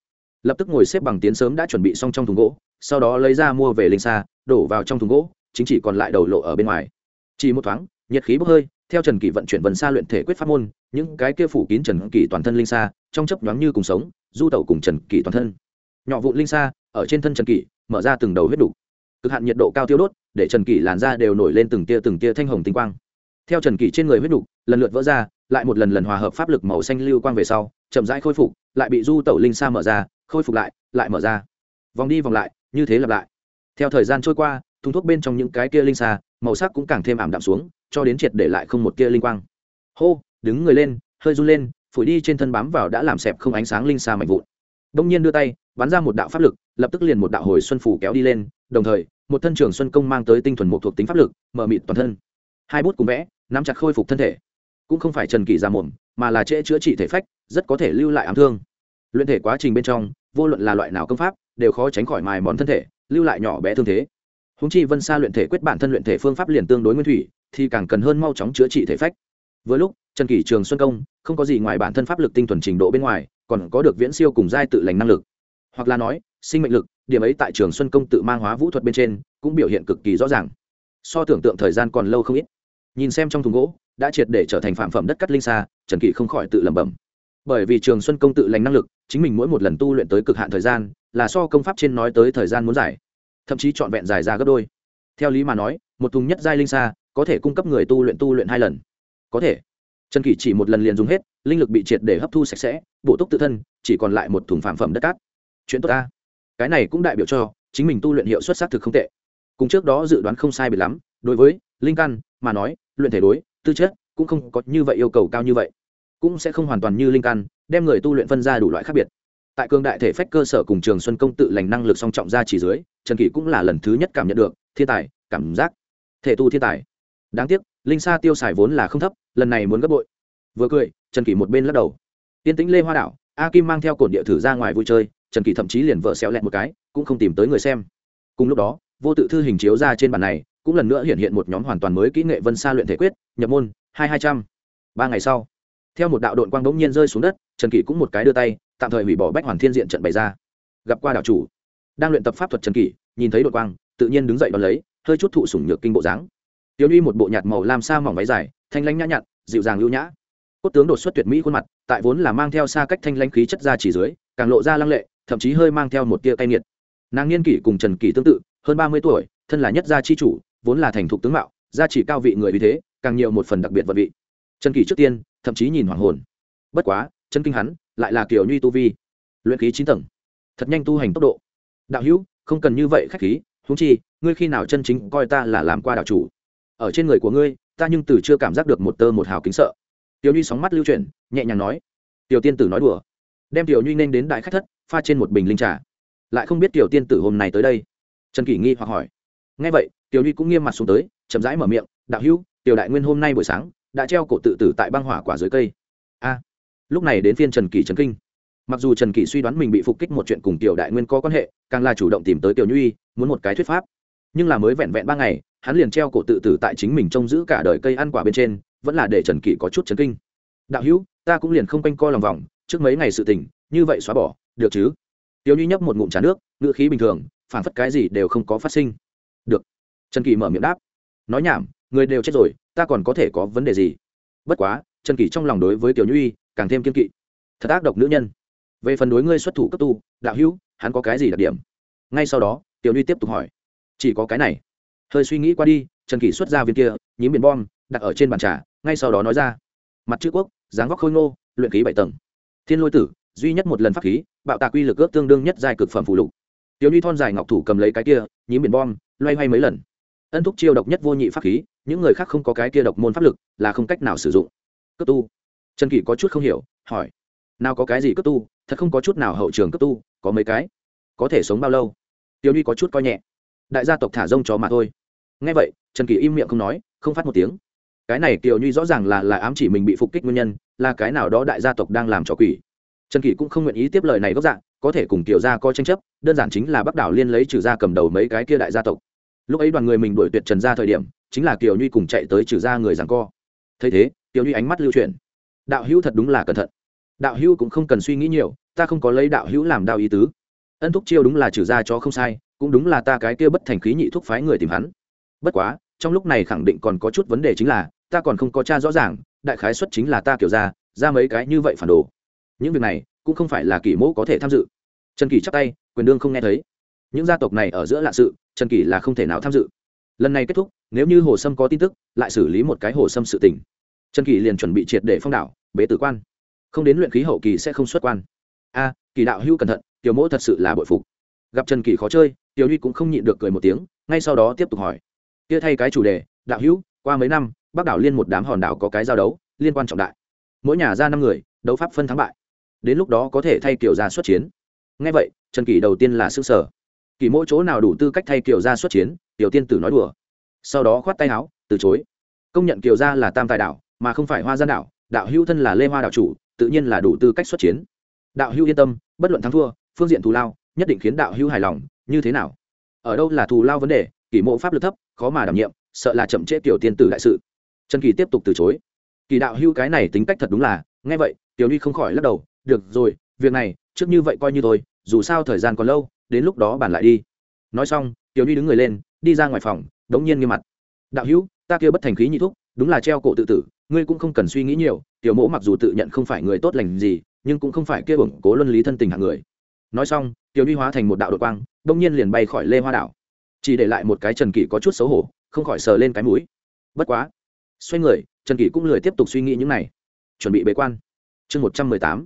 Lập tức ngồi xếp bằng tiến sớm đã chuẩn bị xong trong thùng gỗ, sau đó lấy ra mua về linh xa đổ vào trong thùng gỗ, chính chỉ còn lại đầu lộ ở bên ngoài. Chỉ một thoáng, nhiệt khí bốc hơi, theo trần kỳ vận chuyển vần xa luyện thể quyết pháp môn, những cái kia phủ kín trần kỳ toàn thân linh xa trong chấp nhoáng như cùng sống, du tẩu cùng trần kỳ toàn thân. Nhỏ vụ linh xa ở trên thân trần kỳ mở ra từng đầu huyết đủ cực hạn nhiệt độ cao tiêu đốt, để trần kỷ làn da đều nổi lên từng tia từng tia thanh hồng tinh quang. Theo trần kỷ trên người huyết đủ lần lượt vỡ ra, lại một lần lần hòa hợp pháp lực màu xanh lưu quang về sau, chậm rãi khôi phục, lại bị du tẩu linh xa mở ra, khôi phục lại lại mở ra. Vòng đi vòng lại, như thế lặp lại. Theo thời gian trôi qua, thùng thuốc bên trong những cái kia linh xa màu sắc cũng càng thêm ảm đạm xuống, cho đến triệt để lại không một kia linh quang. Hô, đứng người lên, hơi run lên, phủi đi trên thân bám vào đã làm xẹp không ánh sáng linh xa mạnh vụn. Đông nhiên đưa tay, bắn ra một đạo pháp lực, lập tức liền một đạo hồi xuân phủ kéo đi lên, đồng thời một thân trường xuân công mang tới tinh thuần một thuộc tính pháp lực, mở mịt toàn thân. Hai bút cùng vẽ, nắm chặt khôi phục thân thể. Cũng không phải trần kỳ ra mồm mà là trễ chữa trị thể phách, rất có thể lưu lại ám thương. Luyện thể quá trình bên trong, vô luận là loại nào công pháp, đều khó tránh khỏi mài mòn thân thể, lưu lại nhỏ bé thương thế. Húng chi vân xa luyện thể quyết bản thân luyện thể phương pháp liền tương đối nguyên thủy, thì càng cần hơn mau chóng chữa trị thể phách. Với lúc, trần kỷ trường xuân công, không có gì ngoài bản thân pháp lực tinh thuần trình độ bên ngoài, còn có được viễn siêu cùng giai tự lành năng lực hoặc là nói, sinh mệnh lực, điểm ấy tại trường xuân công tự mang hóa vũ thuật bên trên, cũng biểu hiện cực kỳ rõ ràng. So tưởng tượng thời gian còn lâu không ít. Nhìn xem trong thùng gỗ, đã triệt để trở thành phạm phẩm đất cắt linh xa trần Kỵ không khỏi tự lẩm bẩm. Bởi vì trường xuân công tự lành năng lực, chính mình mỗi một lần tu luyện tới cực hạn thời gian, là so công pháp trên nói tới thời gian muốn giải thậm chí trọn vẹn dài ra gấp đôi. Theo lý mà nói, một thùng nhất giai linh xa có thể cung cấp người tu luyện tu luyện hai lần. Có thể. Trần kỷ chỉ một lần liền dùng hết, linh lực bị triệt để hấp thu sạch sẽ, bổ túc tự thân, chỉ còn lại một thùng phạm phẩm đất cát chuyện tốt ta. Cái này cũng đại biểu cho, chính mình tu luyện hiệu suất xác thực không tệ. Cùng trước đó dự đoán không sai biệt lắm, đối với linh căn mà nói, luyện thể đối, tư chất cũng không có như vậy yêu cầu cao như vậy. Cũng sẽ không hoàn toàn như linh căn, đem người tu luyện phân ra đủ loại khác biệt. Tại cương đại thể phách cơ sở cùng trường xuân công tự lành năng lực song trọng ra chỉ dưới, trần kỷ cũng là lần thứ nhất cảm nhận được thiên tài, cảm giác thể tu thiên tài. Đáng tiếc, linh sa tiêu xài vốn là không thấp, lần này muốn gấp bội. Vừa cười, trần kỷ một bên lắc đầu. Tiên tĩnh lê hoa đảo, a kim mang theo cổn địa thử ra ngoài vui chơi trần kỷ thậm chí liền vợ xéo lẹt một cái, cũng không tìm tới người xem. Cùng lúc đó, vô tự thư hình chiếu ra trên bản này, cũng lần nữa hiện hiện một nhóm hoàn toàn mới kỹ nghệ vân sa luyện thể quyết, nhập môn, hai hai trăm. Ba ngày sau, theo một đạo đội quang bỗng nhiên rơi xuống đất, trần kỷ cũng một cái đưa tay, tạm thời hủy bỏ bách hoàn thiên diện trận bày ra. Gặp qua đạo chủ, đang luyện tập pháp thuật trần kỷ nhìn thấy đội quang, tự nhiên đứng dậy đón lấy, hơi chút thụ sủng nhược kinh bộ dáng. Tiêu uy một bộ nhạt màu lam sa mỏng váy dài, thanh lãnh nhã nhặn, dịu dàng lưu nhã. Cốt tướng đột xuất tuyệt mỹ khuôn mặt, tại vốn là mang theo xa cách thanh lãnh khí chất ra chỉ dưới, càng lộ ra lăng lệ thậm chí hơi mang theo một tia cay nghiệt. Nàng niên kỷ cùng trần kỷ tương tự, hơn ba mươi tuổi, thân là nhất gia chi chủ, vốn là thành thục tướng mạo, gia chỉ cao vị người vì thế, càng nhiều một phần đặc biệt vật vị. Trần kỷ trước tiên, thậm chí nhìn hoàng hồn. Bất quá, chân kinh hắn, lại là kiểu nhuy tu vi. Luyện khí chín tầng. Thật nhanh tu hành tốc độ. Đạo hữu, không cần như vậy khách khí, huống chi, ngươi khi nào chân chính coi ta là làm qua đạo chủ. Ở trên người của ngươi, ta nhưng từ chưa cảm giác được một tơ một hào kính sợ. Tiểu nhuy sóng mắt lưu chuyển, nhẹ nhàng nói. Tiểu tiên tử nói đùa. Đem tiểu nhuy nên đến đại khách thất pha trên một bình linh trà. Lại không biết tiểu tiên tử hôm nay tới đây. Trần kỷ nghi hoặc hỏi. Ngay vậy, tiểu nhuy cũng nghiêm mặt xuống tới, chậm rãi mở miệng, đạo hữu, tiểu đại nguyên hôm nay buổi sáng đã treo cổ tự tử tại băng hỏa quả dưới cây. A. Lúc này đến phiên trần kỷ trần kinh. Mặc dù trần kỷ suy đoán mình bị phục kích một chuyện cùng tiểu đại nguyên có quan hệ, càng là chủ động tìm tới tiểu nhuy muốn một cái thuyết pháp. Nhưng là mới vẹn vẹn ba ngày, hắn liền treo cổ tự tử tại chính mình trông giữ cả đời cây ăn quả bên trên, vẫn là để trần kỷ có chút chấn kinh. Đạo hữu, ta cũng liền không quanh co lòng vòng, trước mấy ngày sự tình, như vậy xóa bỏ được chứ? Tiểu nhuy nhấp một ngụm trà nước ngựa khí bình thường phản phất cái gì đều không có phát sinh. Được, trần kỳ mở miệng đáp. Nói nhảm người đều chết rồi ta còn có thể có vấn đề gì? Bất quá trần kỳ trong lòng đối với tiểu nhuy càng thêm kiên kỵ. Thật ác độc nữ nhân. Về phần đối ngươi xuất thủ cấp tu đạo hữu hắn có cái gì đặc điểm? Ngay sau đó tiểu nhuy tiếp tục hỏi. Chỉ có cái này. Hơi suy nghĩ qua đi trần kỳ xuất ra viên kia nhím biển bom đặt ở trên bàn trà ngay sau đó nói ra. Mặt chữ quốc dáng vóc khôi ngô luyện khí bảy tầng. Thiên lôi tử duy nhất một lần pháp khí, bạo tạc uy lực ước tương đương nhất giai cực phẩm phụ lục. Tiểu nhi thon dài ngọc thủ cầm lấy cái kia, nhím biển bom, loay hoay mấy lần. Ân thúc chiêu độc nhất vô nhị pháp khí, những người khác không có cái kia độc môn pháp lực, là không cách nào sử dụng. Cấp tu. Trần kỷ có chút không hiểu, hỏi, nào có cái gì cấp tu? Thật không có chút nào hậu trường cấp tu, có mấy cái? Có thể sống bao lâu? Tiểu nhi có chút coi nhẹ. Đại gia tộc thả rông chó mà thôi. Nghe vậy, trần kỳ im miệng không nói, không phát một tiếng. Cái này kiều nhi rõ ràng là là ám chỉ mình bị phục kích nguyên nhân, là cái nào đó đại gia tộc đang làm trò quỷ trần kỷ cũng không nguyện ý tiếp lời này gốc dạng, có thể cùng kiều gia coi tranh chấp, đơn giản chính là bắc đảo liên lấy trừ gia cầm đầu mấy cái kia đại gia tộc. Lúc ấy đoàn người mình đuổi tuyệt trần ra thời điểm, chính là kiều nhuy cùng chạy tới trừ gia người rằng co. Thấy thế, kiều nhuy ánh mắt lưu chuyển. Đạo hữu thật đúng là cẩn thận. Đạo hữu cũng không cần suy nghĩ nhiều, ta không có lấy đạo hữu làm đạo ý tứ. Ân thúc chiêu đúng là trừ gia cho không sai, cũng đúng là ta cái kia bất thành khí nhị thúc phái người tìm hắn. Bất quá, trong lúc này khẳng định còn có chút vấn đề chính là, ta còn không có cha rõ ràng, đại khái xuất chính là ta kiểu ra ra mấy cái như vậy phản đồ những việc này cũng không phải là kỷ mẫu có thể tham dự. Trần kỷ chắp tay, quyền đương không nghe thấy. Những gia tộc này ở giữa lạ sự, trần kỷ là không thể nào tham dự. Lần này kết thúc, nếu như hồ sâm có tin tức, lại xử lý một cái hồ sâm sự tình. Trần kỷ liền chuẩn bị triệt để phong đảo, bế tử quan. Không đến luyện khí hậu kỳ sẽ không xuất quan. A kỳ đạo hưu cẩn thận, tiểu mẫu thật sự là bội phục. Gặp trần kỷ khó chơi, tiểu huy cũng không nhịn được cười một tiếng, ngay sau đó tiếp tục hỏi. Kia thay cái chủ đề, đạo hữu, qua mấy năm, bắc đảo liên một đám hòn đảo có cái giao đấu, liên quan trọng đại. Mỗi nhà ra năm người, đấu pháp phân thắng bại đến lúc đó có thể thay kiểu ra xuất chiến. Ngay vậy, trần kỷ đầu tiên là s ư sở kỳ mỗi chỗ nào đủ tư cách thay kiểu ra xuất chiến, tiểu tiên tử nói đùa. Sau đó khoát tay áo, từ chối. Công nhận kiều gia là tam tài đảo mà không phải hoa gian đảo đạo hữu thân là lê hoa đạo chủ, tự nhiên là đủ tư cách xuất chiến. Đạo hữu yên tâm, bất luận thắng thua, phương diện thù lao, nhất định khiến đạo hữu hài lòng, như thế nào? Ở đâu là thù lao vấn đề, kỷ mộ pháp lực thấp, khó mà đảm nhiệm, sợ là chậm trễ tiểu tiên tử đại sự. Trần kỳ tiếp tục từ chối. Kỳ đạo hưu cái này tính cách thật đúng là, nghe vậy, tiểu ly không khỏi lắc đầu được rồi, việc này, trước như vậy coi như tôi dù sao thời gian còn lâu, đến lúc đó bàn lại đi. Nói xong, tiểu ly đứng người lên, đi ra ngoài phòng, đống nhiên nghiêm mặt. Đạo hữu, ta kia bất thành khí nhị thúc, đúng là treo cổ tự tử, ngươi cũng không cần suy nghĩ nhiều, tiểu mỗ mặc dù tự nhận không phải người tốt lành gì, nhưng cũng không phải kia bổng cố luân lý thân tình hạng người. Nói xong, tiểu ly hóa thành một đạo đội quang, đống nhiên liền bay khỏi lê hoa đảo. Chỉ để lại một cái trần kỷ có chút xấu hổ, không khỏi sờ lên cái mũi. Bất quá, xoay người, trần kỷ cũng lười tiếp tục suy nghĩ những này. Chuẩn bị bế quan. Chương một trăm mười tám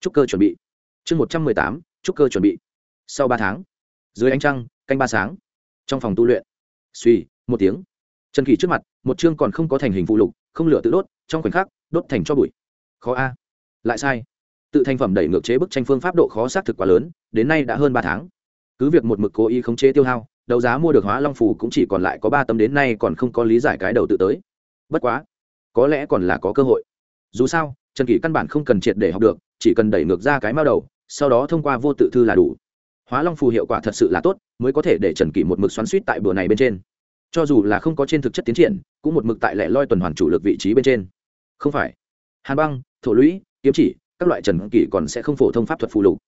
trúc cơ chuẩn bị. Chương một trăm mười tám, trúc cơ chuẩn bị. Sau ba tháng, dưới ánh trăng, canh ba sáng, trong phòng tu luyện, suy, một tiếng. Trần kỳ trước mặt, một chương còn không có thành hình phụ lục, không lửa tự đốt, trong khoảnh khắc, đốt thành cho bụi. Khó a. Lại sai. Tự thành phẩm đẩy ngược chế bức tranh phương pháp độ khó xác thực quá lớn, đến nay đã hơn ba tháng. Cứ việc một mực cố ý khống chế tiêu hao, đấu giá mua được hóa long phủ cũng chỉ còn lại có ba tâm đến nay còn không có lý giải cái đầu tự tới. Bất quá, có lẽ còn là có cơ hội. Dù sao, trần kỷ căn bản không cần triệt để học được chỉ cần đẩy ngược ra cái mao đầu, sau đó thông qua vô tự thư là đủ. Hóa long phù hiệu quả thật sự là tốt, mới có thể để trần kỷ một mực xoắn suýt tại bữa này bên trên. Cho dù là không có trên thực chất tiến triển, cũng một mực tại lẻ loi tuần hoàn chủ lực vị trí bên trên. Không phải. Hàn băng, thổ lũy, kiếm chỉ, các loại trần kỷ còn sẽ không phổ thông pháp thuật phù lục.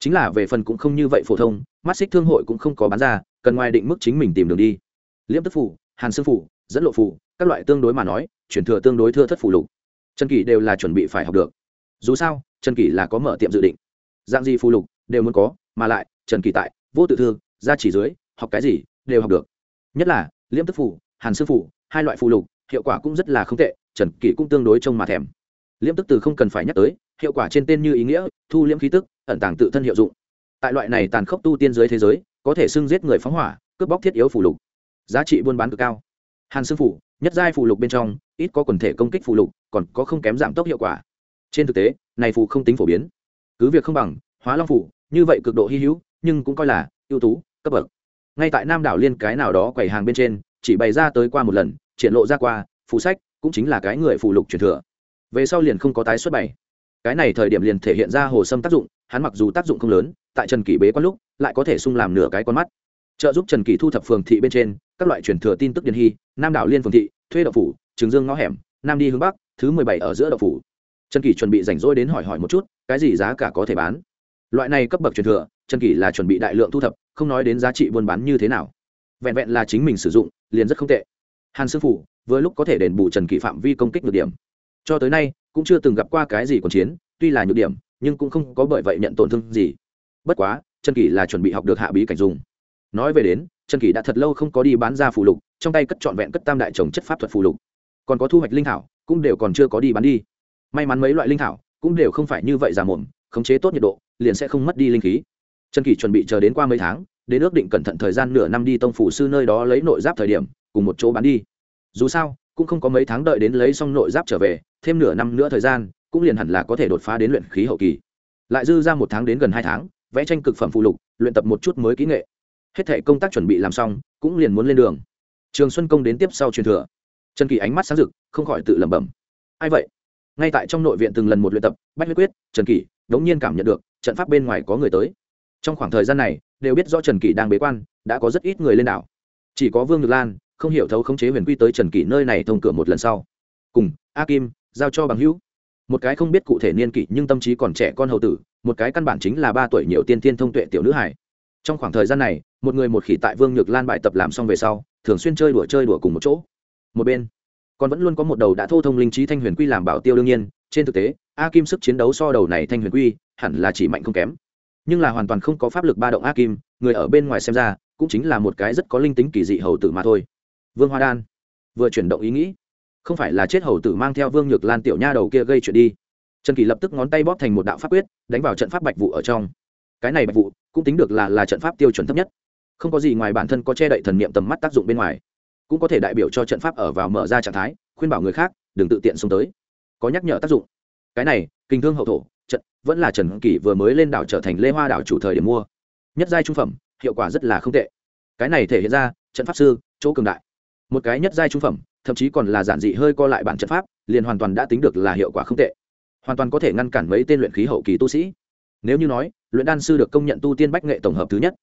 Chính là về phần cũng không như vậy phổ thông, mắt xích thương hội cũng không có bán ra, cần ngoài định mức chính mình tìm đường đi. Liễm tức phủ hàn sư phủ dẫn lộ phủ các loại tương đối mà nói chuyển thừa tương đối thưa thất phủ lục. Trần kỷ đều là chuẩn bị phải học được. Dù sao trần kỷ là có mở tiệm dự định. Dạng gì phù lục, đều muốn có, mà lại, trần kỷ tại, vô tự thương ra chỉ dưới, học cái gì, đều học được. Nhất là, liễm tức phủ, hàn sư phủ, hai loại phù lục, hiệu quả cũng rất là không tệ, trần kỷ cũng tương đối trông mà thèm. Liễm tức từ không cần phải nhắc tới, hiệu quả trên tên như ý nghĩa, thu liễm khí tức, ẩn tàng tự thân hiệu dụng. Tại loại này tàn khốc tu tiên giới thế giới, có thể xưng giết người phóng hỏa, cướp bóc thiết yếu phù lục. Giá trị buôn bán cực cao. Hàn sư phủ, nhất giai phù lục bên trong, ít có quần thể công kích phù lục, còn có không kém giảm tốc hiệu quả trên thực tế, này phù không tính phổ biến. Cứ việc không bằng, hóa long phủ như vậy cực độ hy hữu, nhưng cũng coi là ưu tú, cấp bậc. Ngay tại nam đảo liên cái nào đó quầy hàng bên trên, chỉ bày ra tới qua một lần, triển lộ ra qua, phù sách cũng chính là cái người phù lục truyền thừa. Về sau liền không có tái xuất bày. Cái này thời điểm liền thể hiện ra hồ sâm tác dụng, hắn mặc dù tác dụng không lớn, tại trần kỷ bế quan lúc, lại có thể sung làm nửa cái con mắt. Trợ giúp trần kỷ thu thập phường thị bên trên, các loại truyền thừa tin tức điền hy, nam đảo liên phường thị, thuê đậu phủ, trường dương ngõ hẻm, nam đi hướng bắc, thứ mười bảy ở giữa đậu phủ trần kỷ chuẩn bị rảnh rỗi đến hỏi hỏi một chút, cái gì giá cả có thể bán? Loại này cấp bậc truyền thừa, trần kỷ là chuẩn bị đại lượng thu thập, không nói đến giá trị buôn bán như thế nào. Vẹn vẹn là chính mình sử dụng, liền rất không tệ. Hàn sư phủ vừa lúc có thể đền bù trần kỷ phạm vi công kích nhược điểm. Cho tới nay, cũng chưa từng gặp qua cái gì còn chiến, tuy là nhược điểm, nhưng cũng không có bởi vậy nhận tổn thương gì. Bất quá, trần kỷ là chuẩn bị học được hạ bí cảnh dùng. Nói về đến, trần kỷ đã thật lâu không có đi bán ra phù lục, trong tay cất trọn vẹn cất tam đại trồng chất pháp thuật phù lục. Còn có thu hoạch linh thảo, cũng đều còn chưa có đi bán đi may mắn mấy loại linh thảo cũng đều không phải như vậy giả mồm, khống chế tốt nhiệt độ, liền sẽ không mất đi linh khí. Trần kỷ chuẩn bị chờ đến qua mấy tháng, đến ước định cẩn thận thời gian nửa năm đi tông phủ sư nơi đó lấy nội giáp thời điểm, cùng một chỗ bán đi. Dù sao, cũng không có mấy tháng đợi đến lấy xong nội giáp trở về, thêm nửa năm nữa thời gian, cũng liền hẳn là có thể đột phá đến luyện khí hậu kỳ. Lại dư ra một tháng đến gần hai tháng, vẽ tranh cực phẩm phụ lục, luyện tập một chút mới kỹ nghệ. Hết thể công tác chuẩn bị làm xong, cũng liền muốn lên đường. Trường xuân công đến tiếp sau truyền thừa. Trần kỳ ánh mắt sáng rực, không khỏi tự lẩm bẩm. Ai vậy? Ngay tại trong nội viện từng lần một luyện tập, bách huyết quyết, trần kỳ đống nhiên cảm nhận được, trận pháp bên ngoài có người tới. Trong khoảng thời gian này, đều biết do trần kỷ đang bế quan, đã có rất ít người lên đảo. Chỉ có vương nhược lan, không hiểu thấu khống chế huyền quy tới trần kỷ nơi này thông cửa một lần sau. Cùng, a kim, giao cho bằng hữu. Một cái không biết cụ thể niên kỷ nhưng tâm trí còn trẻ con hầu tử, một cái căn bản chính là ba tuổi nhiều tiên tiên thông tuệ tiểu nữ hải trong khoảng thời gian này, một người một khỉ tại vương nhược lan bài tập làm xong về sau, thường xuyên chơi đùa chơi đùa cùng một chỗ. Một bên còn vẫn luôn có một đầu đã thô thông linh trí thanh huyền quy làm bảo tiêu đương nhiên, trên thực tế, a kim sức chiến đấu so đầu này thanh huyền quy hẳn là chỉ mạnh không kém. Nhưng là hoàn toàn không có pháp lực ba động a kim, người ở bên ngoài xem ra, cũng chính là một cái rất có linh tính kỳ dị hầu tử mà thôi. Vương hoa đan, vừa chuyển động ý nghĩ, không phải là chết hầu tử mang theo vương nhược lan tiểu nha đầu kia gây chuyện đi. Trần kỳ lập tức ngón tay bóp thành một đạo pháp quyết, đánh vào trận pháp bạch vụ ở trong. Cái này bạch vụ cũng tính được là là trận pháp tiêu chuẩn thấp nhất. Không có gì ngoài bản thân có che đậy thần niệm tầm mắt tác dụng bên ngoài cũng có thể đại biểu cho trận pháp ở vào mở ra trạng thái, khuyên bảo người khác, đừng tự tiện xông tới. Có nhắc nhở tác dụng. Cái này, kinh thương hậu thổ, trận vẫn là trần kỳ vừa mới lên đảo trở thành lê hoa đảo chủ thời điểm mua. Nhất giai trung phẩm, hiệu quả rất là không tệ. Cái này thể hiện ra, trận pháp sư, chỗ cường đại. Một cái nhất giai trung phẩm, thậm chí còn là giản dị hơi co lại bản trận pháp, liền hoàn toàn đã tính được là hiệu quả không tệ. Hoàn toàn có thể ngăn cản mấy tên luyện khí hậu kỳ tu sĩ. Nếu như nói, luyện đan sư được công nhận tu tiên bách nghệ tổng hợp thứ nhất.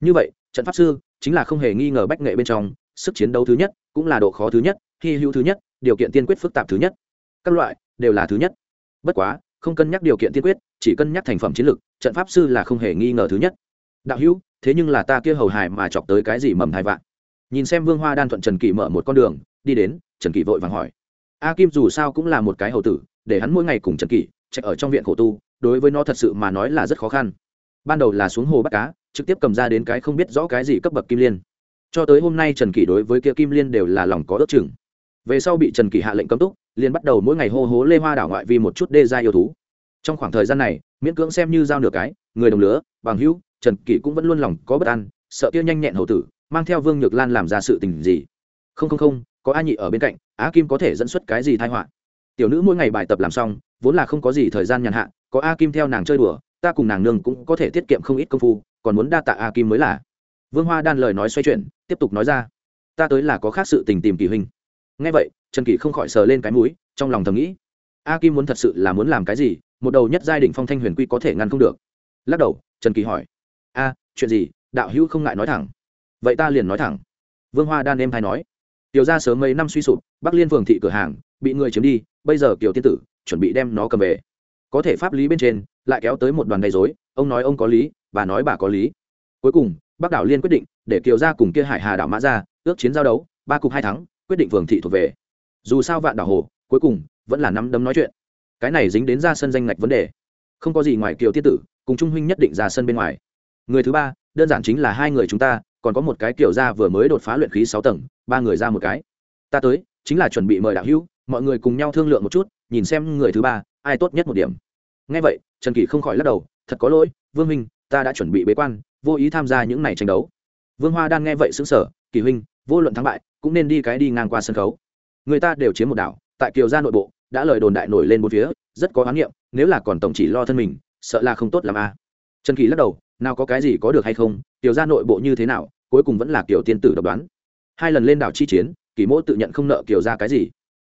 Như vậy, trận pháp sư chính là không hề nghi ngờ bách nghệ bên trong sức chiến đấu thứ nhất, cũng là độ khó thứ nhất, hy hữu thứ nhất, điều kiện tiên quyết phức tạp thứ nhất. Các loại đều là thứ nhất. Bất quá, không cân nhắc điều kiện tiên quyết, chỉ cân nhắc thành phẩm chiến lược trận pháp sư là không hề nghi ngờ thứ nhất. Đạo hữu, thế nhưng là ta kia hầu hài mà chọc tới cái gì mầm hai vạn? Nhìn xem vương hoa đan thuận trần kỷ mở một con đường, đi đến, trần kỷ vội vàng hỏi. A kim dù sao cũng là một cái hầu tử, để hắn mỗi ngày cùng trần kỷ chạy ở trong viện khổ tu, đối với nó thật sự mà nói là rất khó khăn. Ban đầu là xuống hồ bắt cá, trực tiếp cầm ra đến cái không biết rõ cái gì cấp bậc kim liên cho tới hôm nay trần kỷ đối với kia kim liên đều là lòng có ước chừng. Về sau bị trần kỷ hạ lệnh cấm túc liên bắt đầu mỗi ngày hô hố lê hoa đảo ngoại vi một chút đê gia yêu thú. Trong khoảng thời gian này, miễn cưỡng xem như giao nửa cái, người đồng lứa, bằng hữu, trần kỷ cũng vẫn luôn lòng có bất an, sợ kia nhanh nhẹn hầu tử, mang theo vương nhược lan làm ra sự tình gì. Không không không, có a nhị ở bên cạnh á kim có thể dẫn xuất cái gì thai họa? Tiểu nữ mỗi ngày bài tập làm xong, vốn là không có gì thời gian nhàn hạ, có a kim theo nàng chơi đùa, ta cùng nàng nương cũng có thể tiết kiệm không ít công phu, còn muốn đa tạ a kim mới là. Vương hoa đan lời nói xoay chuyển tiếp tục nói ra. Ta tới là có khác sự tình tìm kỳ huynh ngay vậy, trần kỳ không khỏi sờ lên cái mũi, trong lòng thầm nghĩ. A kim muốn thật sự là muốn làm cái gì, một đầu nhất giai đ phong thanh huyền quy có thể ngăn không được. Lắc đầu, trần kỳ hỏi. A, chuyện gì? Đạo hữu không ngại nói thẳng. Vậy ta liền nói thẳng. Vương hoa đan em thay nói. Tiểu ra sớm mấy năm suy sụp, bắc liên phường thị cửa hàng, bị người chiếm đi, bây giờ kiều tiên tử chuẩn bị đem nó cầm về. Có thể pháp lý bên trên, lại kéo tới một đoàn gây dối ông nói ông có lý, bà nói bà có lý. Cuối cùng bắc đảo liên quyết định, để kiều ra cùng kia hải hà đảo mã ra ước chiến giao đấu, ba cục hai thắng, quyết định phường thị thuộc về. Dù sao vạn đảo hồ, cuối cùng, vẫn là năm đấm nói chuyện. Cái này dính đến ra sân danh ngạch vấn đề. Không có gì ngoài kiều tiết tử, cùng trung huynh nhất định ra sân bên ngoài. Người thứ ba, đơn giản chính là hai người chúng ta, còn có một cái kiểu ra vừa mới đột phá luyện khí sáu tầng, ba người ra một cái. Ta tới, chính là chuẩn bị mời đạo hữu, mọi người cùng nhau thương lượng một chút, nhìn xem người thứ ba, ai tốt nhất một điểm. Ngay vậy, trần kỳ không khỏi lắc đầu, thật có lỗi, vương minh ta đã chuẩn bị bế quan vô ý tham gia những này tranh đấu. Vương hoa đang nghe vậy xứng sở kỳ huynh, vô luận thắng bại, cũng nên đi cái đi ngang qua sân khấu. Người ta đều chiếm một đảo, tại kiều gia nội bộ, đã lời đồn đại nổi lên một phía, rất có hoán niệm, nếu là còn tổng chỉ lo thân mình, sợ là không tốt làm a. Trần kỳ lắc đầu, nào có cái gì có được hay không, kiều gia nội bộ như thế nào, cuối cùng vẫn là kiều tiên tử độc đoán. Hai lần lên đảo chi chiến, kỳ mỗ tự nhận không nợ kiều ra cái gì.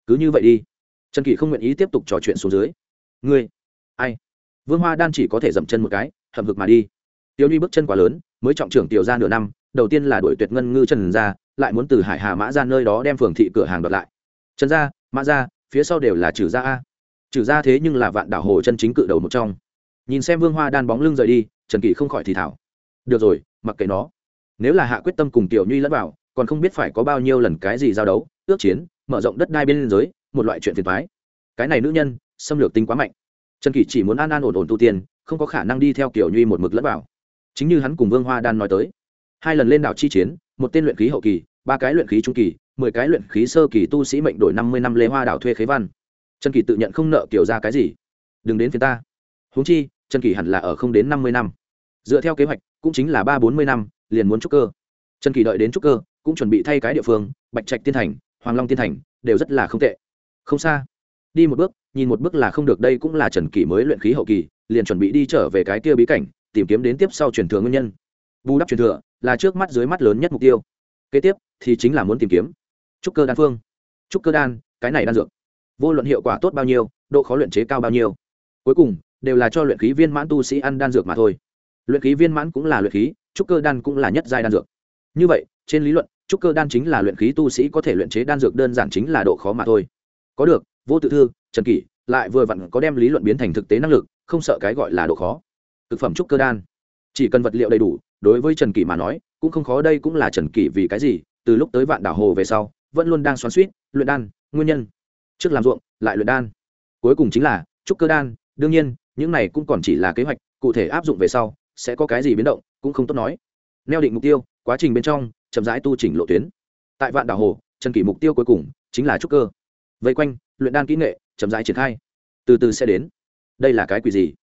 Cứ như vậy đi. Trần kỳ không nguyện ý tiếp tục trò chuyện xuống dưới. Ngươi, ai? Vương hoa đan chỉ có thể dậm chân một cái hầm hực mà đi tiêu nhi bước chân quá lớn, mới trọng trưởng tiểu ra nửa năm, đầu tiên là đuổi tuyệt ngân ngư trần ra lại muốn từ hải hà mã ra nơi đó đem phường thị cửa hàng đoạt lại. Trần ra mã ra phía sau đều là trừ gia a. Trừ gia thế nhưng là vạn đảo hồ chân chính cự đầu một trong. Nhìn xem vương hoa đan bóng lưng rời đi, trần kỳ không khỏi thì thảo được rồi, mặc kệ nó. Nếu là hạ quyết tâm cùng tiểu Nhi lẫn vào, còn không biết phải có bao nhiêu lần cái gì giao đấu, ước chiến, mở rộng đất đai bên giới, một loại chuyện phiền thoái cái này nữ nhân, xâm lược tính quá mạnh. Trần kỷ chỉ muốn an an ổn ổn tu tiên, không có khả năng đi theo kiểu nhuy một mực lẫn vào chính như hắn cùng vương hoa đan nói tới, hai lần lên đảo chi chiến, một tên luyện khí hậu kỳ, ba cái luyện khí trung kỳ, mười cái luyện khí sơ kỳ tu sĩ mệnh đổi năm mươi năm lê hoa đảo thuê khế văn. Trần kỳ tự nhận không nợ kiểu ra cái gì. Đừng đến phía ta. Huống chi, trần kỳ hẳn là ở không đến năm mươi năm. Dựa theo kế hoạch, cũng chính là ba bốn mươi năm, liền muốn trúc cơ. Trần kỳ đợi đến trúc cơ, cũng chuẩn bị thay cái địa phương, bạch trạch tiên thành, hoàng long tiên thành, đều rất là không tệ. Không xa. Đi một bước, nhìn một bước là không được, đây cũng là trần kỳ mới luyện khí hậu kỳ, liền chuẩn bị đi trở về cái kia bí cảnh tìm kiếm đến tiếp sau truyền thừa nguyên nhân. Bù đắp truyền thừa là trước mắt dưới mắt lớn nhất mục tiêu. Kế tiếp thì chính là muốn tìm kiếm. Trúc cơ đan phương. Trúc cơ đan, cái này đan dược. Vô luận hiệu quả tốt bao nhiêu, độ khó luyện chế cao bao nhiêu. Cuối cùng, đều là cho luyện khí viên mãn tu sĩ ăn đan dược mà thôi. Luyện khí viên mãn cũng là luyện khí, trúc cơ đan cũng là nhất giai đan dược. Như vậy, trên lý luận, trúc cơ đan chính là luyện khí tu sĩ có thể luyện chế đan dược đơn giản chính là độ khó mà thôi. Có được, vô tự thư, trần kỷ lại vừa vặn có đem lý luận biến thành thực tế năng lực, không sợ cái gọi là độ khó thực phẩm trúc cơ đan. Chỉ cần vật liệu đầy đủ, đối với trần kỷ mà nói, cũng không khó đây cũng là trần kỷ vì cái gì, từ lúc tới vạn đảo hồ về sau, vẫn luôn đang xoắn suýt luyện đan, nguyên nhân. Trước làm ruộng, lại luyện đan. Cuối cùng chính là, trúc cơ đan, đương nhiên, những này cũng còn chỉ là kế hoạch, cụ thể áp dụng về sau, sẽ có cái gì biến động, cũng không tốt nói. Neo định mục tiêu, quá trình bên trong, chậm rãi tu chỉnh lộ tuyến. Tại vạn đảo hồ, trần kỷ mục tiêu cuối cùng, chính là trúc cơ. Vây quanh, luyện đan kỹ nghệ, chậm rãi triển khai. Từ từ sẽ đến. Đây là cái quỷ gì?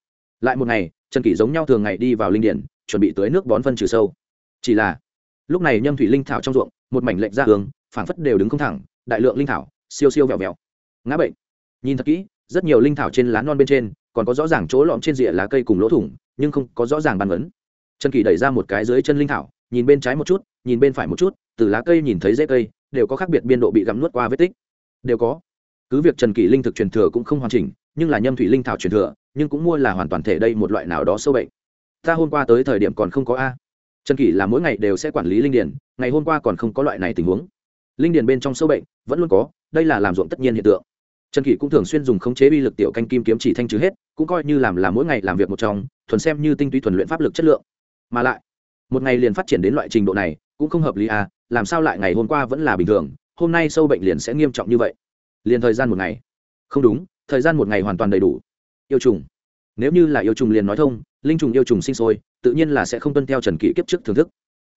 Lại một ngày, trần kỷ giống nhau thường ngày đi vào linh điển chuẩn bị tưới nước bón phân trừ sâu. Chỉ là, lúc này nhâm thủy linh thảo trong ruộng, một mảnh lệnh ra hướng, phảng phất đều đứng không thẳng, đại lượng linh thảo, siêu siêu vẹo vẹo. Ngã bệnh. Nhìn thật kỹ, rất nhiều linh thảo trên lá non bên trên, còn có rõ ràng chỗ lõm trên rìa lá cây cùng lỗ thủng, nhưng không có rõ ràng bàn vấn trần kỳ đẩy ra một cái dưới chân linh thảo, nhìn bên trái một chút, nhìn bên phải một chút, từ lá cây nhìn thấy dễ cây, đều có khác biệt biên độ bị gặm nuốt qua vết tích. Đều có. Cứ việc trần kỳ linh thực truyền thừa cũng không hoàn chỉnh, nhưng là nhâm thủy linh thảo truyền thừa nhưng cũng mua là hoàn toàn thể đây một loại nào đó sâu bệnh. Ta hôm qua tới thời điểm còn không có a. Trần kỷ là mỗi ngày đều sẽ quản lý linh điền, ngày hôm qua còn không có loại này tình huống. Linh điền bên trong sâu bệnh, vẫn luôn có, đây là làm ruộng tất nhiên hiện tượng. Trần kỷ cũng thường xuyên dùng khống chế uy lực tiểu canh kim kiếm chỉ thanh trừ hết, cũng coi như làm là mỗi ngày làm việc một trong, thuần xem như tinh túy thuần luyện pháp lực chất lượng. Mà lại, một ngày liền phát triển đến loại trình độ này, cũng không hợp lý à làm sao lại ngày hôm qua vẫn là bình thường, hôm nay sâu bệnh liền sẽ nghiêm trọng như vậy? Liền thời gian một ngày. Không đúng, thời gian một ngày hoàn toàn đầy đủ yêu trùng. Nếu như là yêu trùng liền nói thông linh trùng yêu trùng sinh sôi tự nhiên là sẽ không tuân theo trần kỷ kiếp trước thưởng thức.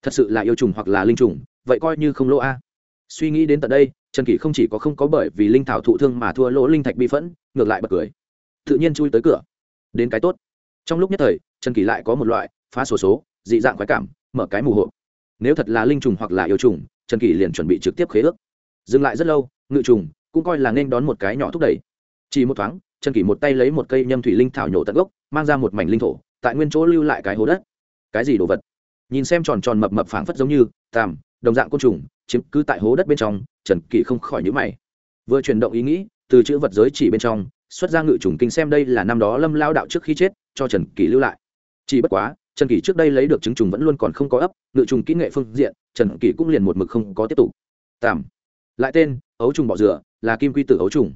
Thật sự là yêu trùng hoặc là linh trùng vậy coi như không lỗ a. Suy nghĩ đến tận đây trần kỷ không chỉ có không có bởi vì linh thảo thụ thương mà thua lỗ linh thạch bi phẫn ngược lại bật cười. Tự nhiên chui tới cửa. Đến cái tốt. Trong lúc nhất thời trần kỷ lại có một loại phá sổ số, số dị dạng khoái cảm mở cái mù hộp nếu thật là linh trùng hoặc là yêu trùng trần kỷ liền chuẩn bị trực tiếp khế ước. Dừng lại rất lâu ngự trùng cũng coi là nên đón một cái nhỏ thúc đẩy. Chỉ một thoáng trần kỷ một tay lấy một cây nhâm thủy linh thảo nhổ tận gốc, mang ra một mảnh linh thổ, tại nguyên chỗ lưu lại cái hố đất. Cái gì đồ vật? Nhìn xem tròn tròn mập mập phảng phất giống như, tàm, đồng dạng côn trùng, chiếm cứ tại hố đất bên trong, trần kỷ không khỏi nhữ mày. Vừa chuyển động ý nghĩ, từ chữ vật giới chỉ bên trong, xuất ra ngự trùng kinh xem đây là năm đó lâm lao đạo trước khi chết, cho trần kỷ lưu lại. Chỉ bất quá, trần kỷ trước đây lấy được chứng trùng vẫn luôn còn không có ấp, ngự trùng kỹ nghệ phương diện, trần kỷ cũng liền một mực không có tiếp tục. Tạm lại tên, ấu trùng bọ dựa là kim quy tử ấu trùng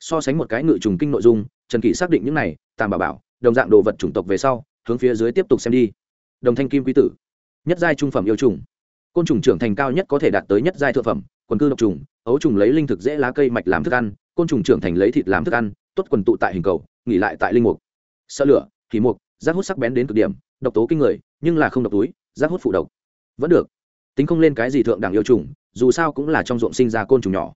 so sánh một cái ngự trùng kinh nội dung, trần kỷ xác định những này tàm bảo bảo, đồng dạng đồ vật chủng tộc về sau, hướng phía dưới tiếp tục xem đi. Đồng thanh kim quý tử, nhất giai trung phẩm yêu trùng. Côn trùng trưởng thành cao nhất có thể đạt tới nhất giai thượng phẩm, quần cư độc trùng, ấu trùng lấy linh thực dễ lá cây mạch làm thức ăn, côn trùng trưởng thành lấy thịt làm thức ăn tuất quần tụ tại hình cầu, nghỉ lại tại linh mục. Sợ lửa thì mục, rác hút sắc bén đến cực điểm, độc tố kinh người, nhưng là không độc túi, rác hút phụ độc. Vẫn được. Tính không lên cái gì thượng đẳng yêu trùng, dù sao cũng là trong ruộng sinh ra côn trùng nhỏ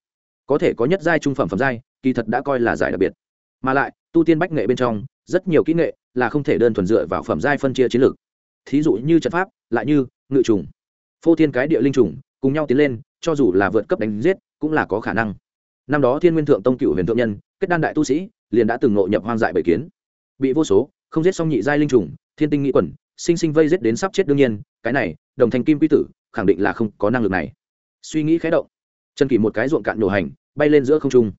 có thể có nhất giai trung phẩm phẩm giai, kỳ thật đã coi là giải đặc biệt. Mà lại, tu tiên bách nghệ bên trong, rất nhiều kỹ nghệ là không thể đơn thuần dựa vào phẩm giai phân chia chiến lược. Thí dụ như trận pháp, lại như ngự trùng, phô thiên cái địa linh trùng, cùng nhau tiến lên, cho dù là vượt cấp đánh giết, cũng là có khả năng. Năm đó thiên nguyên thượng tông cựu huyền thượng nhân, kết đan đại tu sĩ, liền đã từng ngộ nhập hoang dại bảy kiến. Bị vô số, không giết xong nhị giai linh trùng, thiên tinh nghĩ quẩn, sinh sinh vây giết đến sắp chết đương nhiên, cái này, đồng thành kim quy tử, khẳng định là không có năng lực này. Suy nghĩ khé động, chân kỷ một cái ruộng cạn nổ hành bay lên giữa không trung.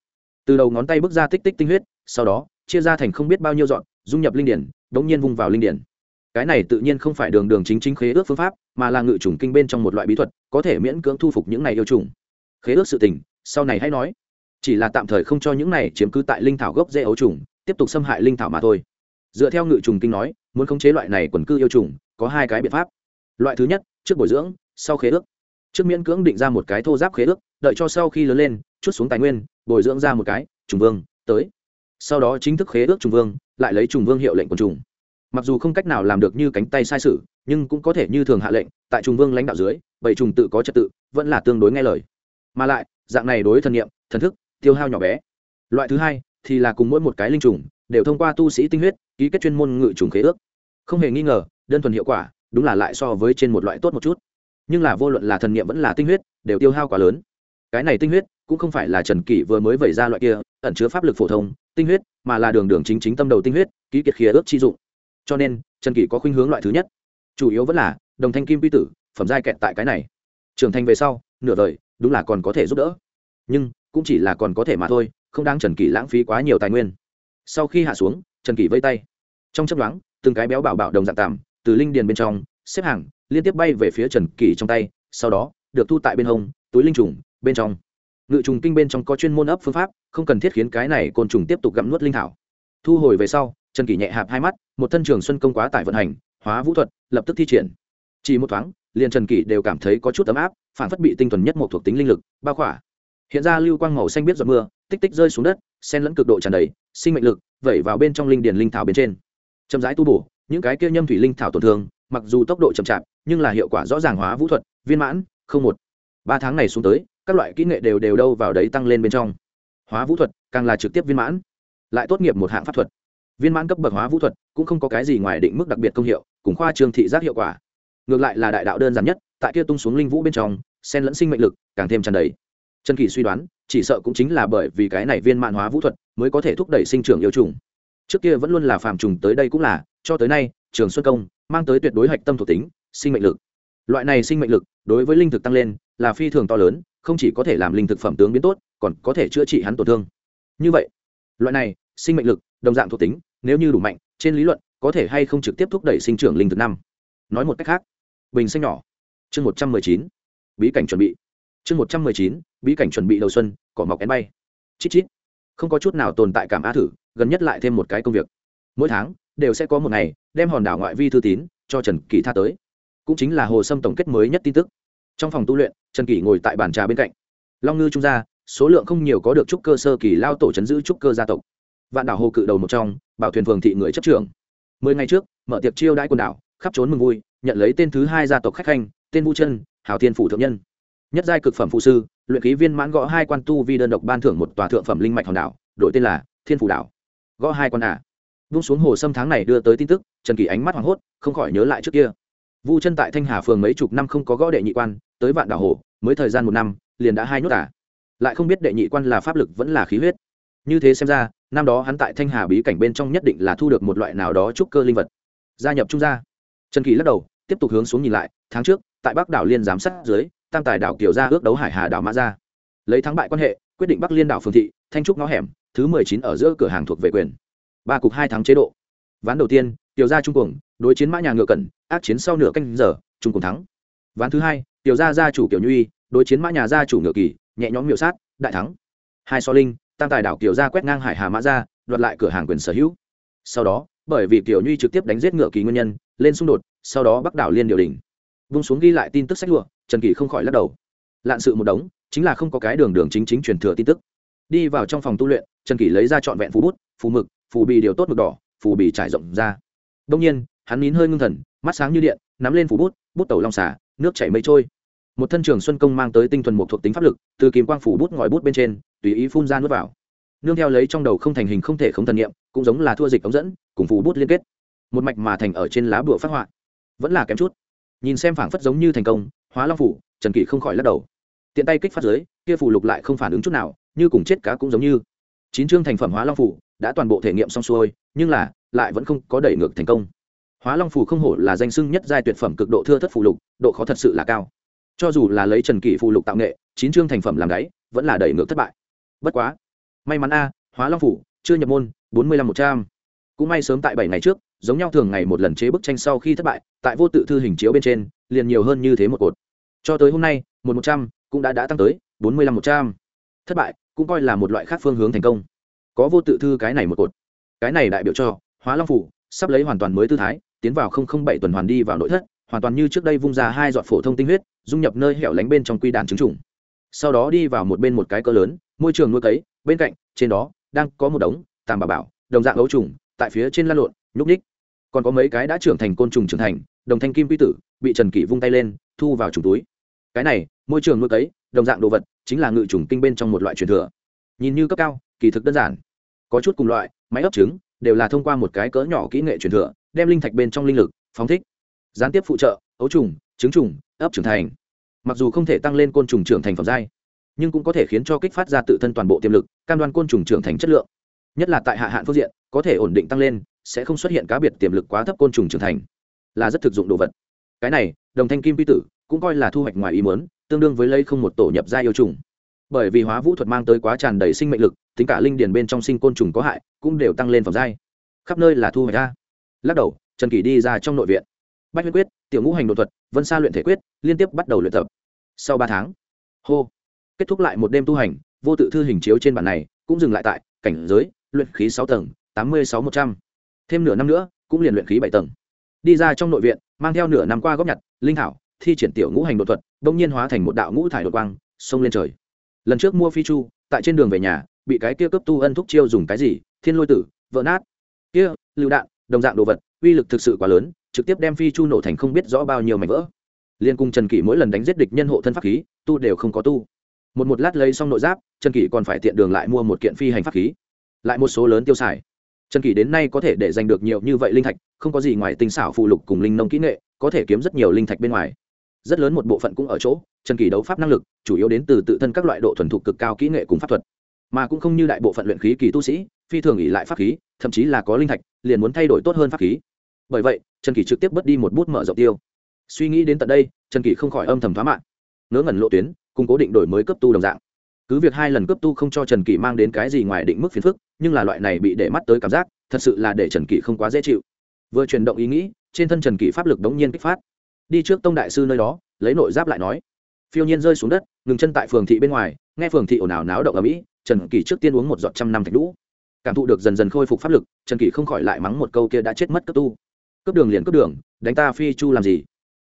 Từ đầu ngón tay bước ra tích tích tinh huyết, sau đó, chia ra thành không biết bao nhiêu dọn, dung nhập linh điển, đống nhiên vung vào linh điển. Cái này tự nhiên không phải đường đường chính chính khế ước phương pháp, mà là ngự trùng kinh bên trong một loại bí thuật, có thể miễn cưỡng thu phục những này yêu trùng. Khế ước sự tình, sau này hãy nói. Chỉ là tạm thời không cho những này chiếm cứ tại linh thảo gốc dễ ấu trùng, tiếp tục xâm hại linh thảo mà thôi. Dựa theo ngự trùng kinh nói, muốn khống chế loại này quần cư yêu trùng, có hai cái biện pháp. Loại thứ nhất, trước bồi dưỡng, sau khế ước trước miễn cưỡng định ra một cái thô giáp khế ước, đợi cho sau khi lớn lên, chút xuống tài nguyên, bồi dưỡng ra một cái, trùng vương, tới. Sau đó chính thức khế ước trùng vương, lại lấy trùng vương hiệu lệnh quần trùng. Mặc dù không cách nào làm được như cánh tay sai sự, nhưng cũng có thể như thường hạ lệnh, tại trùng vương lãnh đạo dưới, bảy trùng tự có trật tự, vẫn là tương đối nghe lời. Mà lại, dạng này đối thần nghiệm thần thức, tiêu hao nhỏ bé. Loại thứ hai, thì là cùng mỗi một cái linh trùng, đều thông qua tu sĩ tinh huyết, ký kết chuyên môn ngự trùng khế ước. Không hề nghi ngờ, đơn thuần hiệu quả, đúng là lại so với trên một loại tốt một chút nhưng là vô luận là thần nghiệm vẫn là tinh huyết, đều tiêu hao quá lớn. Cái này tinh huyết cũng không phải là trần kỷ vừa mới vẩy ra loại kia, ẩn chứa pháp lực phổ thông, tinh huyết, mà là đường đường chính chính tâm đầu tinh huyết, ký kiệt khía ước chi dụng. Cho nên, trần kỷ có khuynh hướng loại thứ nhất. Chủ yếu vẫn là, đồng thanh kim quy tử, phẩm giai kẹt tại cái này. Trưởng thành về sau, nửa đời, đúng là còn có thể giúp đỡ. Nhưng, cũng chỉ là còn có thể mà thôi, không đáng trần kỷ lãng phí quá nhiều tài nguyên. Sau khi hạ xuống, trần kỷ vây tay. Trong chấp đoán từng cái béo bảo bảo đồng dạng tạm, từ linh điền bên trong, xếp hàng liên tiếp bay về phía trần kỳ trong tay, sau đó, được thu tại bên hông, túi linh trùng, bên trong. Ngự trùng kinh bên trong có chuyên môn ấp phương pháp, không cần thiết khiến cái này côn trùng tiếp tục gặm nuốt linh thảo. Thu hồi về sau, trần kỳ nhẹ hạp hai mắt, một thân trường xuân công quá tải vận hành, hóa vũ thuật, lập tức thi triển. Chỉ một thoáng, liền trần kỳ đều cảm thấy có chút ấm áp, phản phất bị tinh thuần nhất một thuộc tính linh lực, bao khỏa. Hiện ra lưu quang màu xanh biết giọt mưa, tích tích rơi xuống đất sen lẫn cực độ tràn đầy, sinh mệnh lực, vẩy vào bên trong linh điền linh thảo bên trên. Chậm rãi tu bổ, những cái kia nhâm thủy linh thảo tổn thương, mặc dù tốc độ chậm chạp nhưng là hiệu quả rõ ràng hóa vũ thuật, viên mãn, không một. Ba tháng này xuống tới, các loại kỹ nghệ đều đều đâu vào đấy tăng lên bên trong. Hóa vũ thuật, càng là trực tiếp viên mãn. Lại tốt nghiệp một hạng pháp thuật. Viên mãn cấp bậc hóa vũ thuật cũng không có cái gì ngoài định mức đặc biệt công hiệu, cùng khoa trường thị giác hiệu quả. Ngược lại là đại đạo đơn giản nhất, tại kia tung xuống linh vũ bên trong sen lẫn sinh mệnh lực càng thêm tràn đầy. Trần kỳ suy đoán, chỉ sợ cũng chính là bởi vì cái này viên mãn hóa vũ thuật mới có thể thúc đẩy sinh trưởng yêu trùng. Trước kia vẫn luôn là phàm trùng tới đây cũng là, cho tới nay, trường xuân công mang tới tuyệt đối hạch tâm thuộc tính, sinh mệnh lực. Loại này sinh mệnh lực, đối với linh thực tăng lên, là phi thường to lớn, không chỉ có thể làm linh thực phẩm tướng biến tốt, còn có thể chữa trị hắn tổn thương. Như vậy, loại này sinh mệnh lực, đồng dạng thuộc tính, nếu như đủ mạnh, trên lý luận, có thể hay không trực tiếp thúc đẩy sinh trưởng linh thực năm. Nói một cách khác, bình xanh nhỏ. Chương một trăm mười chín, bí cảnh chuẩn bị. Chương một trăm mười chín, bí cảnh chuẩn bị đầu xuân, cỏ mọc én bay. Chít chít. Không có chút nào tồn tại cảm á thử, gần nhất lại thêm một cái công việc. Mỗi tháng, đều sẽ có một ngày đem hòn đảo ngoại vi thư tín cho trần kỳ tha tới. Cũng chính là hồ sâm tổng kết mới nhất tin tức. Trong phòng tu luyện, trần kỳ ngồi tại bàn trà bên cạnh. Long ngư trung gia, số lượng không nhiều có được trúc cơ sơ kỳ lao tổ chấn giữ trúc cơ gia tộc. Vạn đảo hồ cự đầu một trong, bảo thuyền phường thị người chấp trưởng. Mười ngày trước, mở tiệc chiêu đãi quần đảo, khắp trốn mừng vui, nhận lấy tên thứ hai gia tộc khách khanh, tên Vu chân, hào thiên phủ thượng nhân. Nhất giai cực phẩm phụ sư, luyện ký viên mãn gõ hai quan tu vi đơn độc ban thưởng một tòa thượng phẩm linh mạch hòn đảo, đổi tên là thiên phủ đảo. Gõ hai quan à vung xuống hồ sâm tháng này đưa tới tin tức, trần kỳ ánh mắt hoảng hốt, không khỏi nhớ lại trước kia. Vu chân tại thanh hà phường mấy chục năm không có gõ đệ nhị quan, tới vạn đảo hồ, mới thời gian một năm, liền đã hai nhốt à. lại không biết đệ nhị quan là pháp lực vẫn là khí huyết. Như thế xem ra, năm đó hắn tại thanh hà bí cảnh bên trong nhất định là thu được một loại nào đó trúc cơ linh vật. Gia nhập trung gia. Trần kỳ lắc đầu, tiếp tục hướng xuống nhìn lại, tháng trước, tại bắc đảo liên giám sát dưới, tam tài đảo kiều gia ước đấu hải hà đảo mã gia. Lấy thắng bại quan hệ, quyết định bắc liên đảo phường thị, thanh trúc ngõ hẻm, thứ mười chín ở giữa cửa hàng thuộc về quyền ba cục hai tháng chế độ. Ván đầu tiên, tiểu gia trung cuồng, đối chiến mã nhà ngựa cẩn, ác chiến sau nửa canh giờ, trung cuồng thắng. Ván thứ hai, tiểu gia gia chủ kiểu nhuy, đối chiến mã nhà gia chủ ngựa kỳ, nhẹ nhõm miệu sát, đại thắng. Hai so linh, tam tài đảo tiểu gia quét ngang hải hà mã gia, đoạt lại cửa hàng quyền sở hữu. Sau đó, bởi vì tiểu nhuy trực tiếp đánh giết ngựa kỳ nguyên nhân, lên xung đột, sau đó bắc đảo liên điều đình. Vung xuống ghi lại tin tức sách lụa, trần kỳ không khỏi lắc đầu. Lạn sự một đống, chính là không có cái đường đường chính chính truyền thừa tin tức. Đi vào trong phòng tu luyện, trần kỳ lấy ra trọn vẹn phú bút, phù mực phù bì điều tốt mực đỏ, phù bì trải rộng ra. Đông nhiên, hắn nín hơi ngưng thần, mắt sáng như điện, nắm lên phù bút bút tẩu long xả nước chảy mây trôi. Một thân trường xuân công mang tới tinh thuần một thuộc tính pháp lực, từ kìm quang phủ bút ngòi bút bên trên, tùy ý phun ra nước vào. Nương theo lấy trong đầu không thành hình không thể không thần nghiệm cũng giống là thua dịch ống dẫn, cùng phù bút liên kết. Một mạch mà thành ở trên lá bụa phát họa. Vẫn là kém chút. Nhìn xem phảng phất giống như thành công, hóa long phủ, trần kỷ không khỏi lắc đầu. Tiện tay kích phát giới kia phù lục lại không phản ứng chút nào, như cùng chết cá cũng giống như. Chín chương thành phẩm hóa long phủ đã toàn bộ thể nghiệm xong xuôi, nhưng là, lại vẫn không có đẩy ngược thành công. Hóa long Phù không hổ là danh sưng nhất giai tuyệt phẩm cực độ thưa thất phù lục, độ khó thật sự là cao. Cho dù là lấy trần kỷ phù lục tạo nghệ, chín chương thành phẩm làm đáy, vẫn là đẩy ngược thất bại. Bất quá, may mắn a, hóa long phủ chưa nhập môn, bốn mươi lăm một trăm. Cũng may sớm tại bảy ngày trước, giống nhau thường ngày một lần chế bức tranh sau khi thất bại, tại vô tự thư hình chiếu bên trên, liền nhiều hơn như thế một cột. Cho tới hôm nay, một một trăm cũng đã đã tăng tới, bốn mươi lăm một trăm. Thất bại, cũng coi là một loại khác phương hướng thành công có vô tự thư cái này một cột. Cái này đại biểu cho, hóa long phủ sắp lấy hoàn toàn mới tư thái, tiến vào không không bảy tuần hoàn đi vào nội thất, hoàn toàn như trước đây vung ra hai giọt phổ thông tinh huyết, dung nhập nơi hẻo lánh bên trong quy đàn trứng trùng. Sau đó đi vào một bên một cái cỡ lớn, môi trường nuôi cấy, bên cạnh, trên đó, đang có một đống, tàm bà bảo, đồng dạng ấu trùng, tại phía trên lăn lộn, nhúc ních còn có mấy cái đã trưởng thành côn trùng trưởng thành, đồng thanh kim quy tử, bị trần kỷ vung tay lên, thu vào trùng túi. Cái này, môi trường nuôi cấy, đồng dạng đồ vật, chính là ngự trùng kinh bên trong một loại truyền thừa. Nhìn như cấp cao kỳ thực đơn giản. Có chút cùng loại, máy ấp trứng đều là thông qua một cái cỡ nhỏ kỹ nghệ truyền thừa, đem linh thạch bên trong linh lực, phóng thích, gián tiếp phụ trợ, ấu trùng, trứng trùng, ấp trưởng thành. Mặc dù không thể tăng lên côn trùng trưởng thành phẩm giai, nhưng cũng có thể khiến cho kích phát ra tự thân toàn bộ tiềm lực, cam đoan côn trùng trưởng thành chất lượng. Nhất là tại hạ hạn phương diện, có thể ổn định tăng lên, sẽ không xuất hiện cá biệt tiềm lực quá thấp côn trùng trưởng thành. Là rất thực dụng đồ vật. Cái này, đồng thanh kim pi tử cũng coi là thu hoạch ngoài ý muốn, tương đương với lấy không một tổ nhập gia yêu trùng bởi vì hóa vũ thuật mang tới quá tràn đầy sinh mệnh lực, tính cả linh điền bên trong sinh côn trùng có hại, cũng đều tăng lên phẩm giai. Khắp nơi là thu hoạch ra. Lắc đầu, trần kỳ đi ra trong nội viện. Bách huyết quyết, tiểu ngũ hành đột thuật, vân sa luyện thể quyết, liên tiếp bắt đầu luyện tập. Sau ba tháng, hô, kết thúc lại một đêm tu hành, vô tự thư hình chiếu trên bản này, cũng dừng lại tại cảnh giới, luyện khí sáu tầng, tám mươi sáu một trăm. Thêm nửa năm nữa, cũng liền luyện khí bảy tầng. Đi ra trong nội viện, mang theo nửa năm qua góp nhặt, linh thảo, thi triển tiểu ngũ hành đột thuật, bỗng nhiên hóa thành một đạo ngũ thải đột quang, xông lên trời lần trước mua phi chu, tại trên đường về nhà, bị cái kia cấp tu ân thúc chiêu dùng cái gì? Thiên lôi tử vỡ nát. Kia, lựu đạn, đồng dạng đồ vật, uy lực thực sự quá lớn, trực tiếp đem phi chu nổ thành không biết rõ bao nhiêu mảnh vỡ. Liên cung trần kỷ mỗi lần đánh giết địch nhân hộ thân pháp khí, tu đều không có tu. Một một lát lấy xong nội giáp, trần kỷ còn phải tiện đường lại mua một kiện phi hành pháp khí. Lại một số lớn tiêu xài. Trần kỷ đến nay có thể để giành được nhiều như vậy linh thạch, không có gì ngoài tinh xảo phụ lục cùng linh nông kỹ nghệ, có thể kiếm rất nhiều linh thạch bên ngoài. Rất lớn một bộ phận cũng ở chỗ trần Kỳ đấu pháp năng lực, chủ yếu đến từ tự thân các loại độ thuần thục cực cao kỹ nghệ cùng pháp thuật. Mà cũng không như đại bộ phận luyện khí kỳ tu sĩ, phi thường ỉ lại pháp khí, thậm chí là có linh thạch, liền muốn thay đổi tốt hơn pháp khí. Bởi vậy, trần Kỳ trực tiếp bớt đi một bút mở rộng tiêu. Suy nghĩ đến tận đây, trần Kỳ không khỏi âm thầm thoá mạng ngớ ngẩn lộ tuyến, cùng cố định đổi mới cấp tu đồng dạng. Cứ việc hai lần cấp tu không cho trần Kỳ mang đến cái gì ngoài định mức phiền phức, nhưng là loại này bị để mắt tới cảm giác, thật sự là để trần Kỳ không quá dễ chịu. Vừa chuyển động ý nghĩ, trên thân trần Kỳ pháp lực đống nhiên kích phát. Đi trước tông đại sư nơi đó, lấy nội giáp lại nói phiêu nhiên rơi xuống đất, ngừng chân tại phường thị bên ngoài, nghe phường thị ồn ào náo động ở mỹ, trần kỷ trước tiên uống một giọt trăm năm thạch lũ cảm thụ được dần dần khôi phục pháp lực, trần kỷ không khỏi lại mắng một câu kia đã chết mất cấp tu. Cấp đường liền cấp đường, đánh ta phi chu làm gì?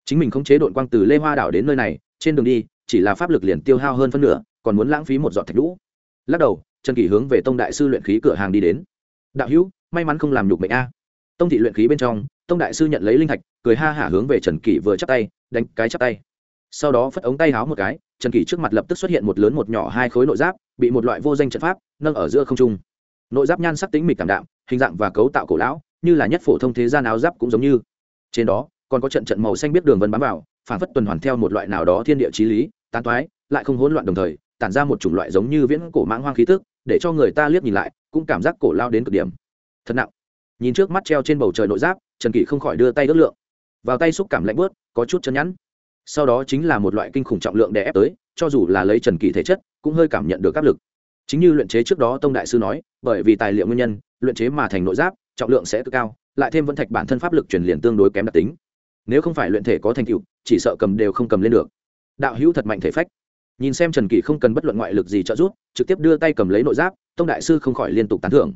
Chính mình không chế đội quang từ lê hoa đảo đến nơi này, trên đường đi, chỉ là pháp lực liền tiêu hao hơn phân nửa, còn muốn lãng phí một giọt thạch lũ lắc đầu, trần kỷ hướng về tông đại sư luyện khí cửa hàng đi đến. Đạo hữu, may mắn không làm nhục mệnh a. Tông thị luyện khí bên trong, tông đại sư nhận lấy linh thạch, cười ha hả hướng về trần kỷ vừa chắp tay, đánh cái chắp tay sau đó phất ống tay háo một cái, trần kỷ trước mặt lập tức xuất hiện một lớn một nhỏ hai khối nội giáp, bị một loại vô danh trận pháp nâng ở giữa không trung. Nội giáp nhan sắc tính mịch cảm đạm, hình dạng và cấu tạo cổ lão, như là nhất phổ thông thế gian áo giáp cũng giống như. Trên đó, còn có trận trận màu xanh biết đường vân bám vào, phản phất tuần hoàn theo một loại nào đó thiên địa trí lý, tán toái, lại không hỗn loạn đồng thời, tản ra một chủng loại giống như viễn cổ mãng hoang khí tức, để cho người ta liếc nhìn lại, cũng cảm giác cổ lao đến cực điểm. Thật nặng. Nhìn trước mắt treo trên bầu trời nội giáp, trần kỷ không khỏi đưa tay ước lượng. Vào tay xúc cảm lạnh bớt có chút chân nhẵn sau đó chính là một loại kinh khủng trọng lượng đè ép tới, cho dù là lấy trần kỷ thể chất, cũng hơi cảm nhận được áp lực. Chính như luyện chế trước đó tông đại sư nói, bởi vì tài liệu nguyên nhân, luyện chế mà thành nội giáp, trọng lượng sẽ cực cao, lại thêm vẫn thạch bản thân pháp lực truyền liền tương đối kém đặc tính. Nếu không phải luyện thể có thành tựu, chỉ sợ cầm đều không cầm lên được. Đạo hữu thật mạnh thể phách. Nhìn xem trần kỳ không cần bất luận ngoại lực gì trợ giúp, trực tiếp đưa tay cầm lấy nội giáp, tông đại sư không khỏi liên tục tán thưởng.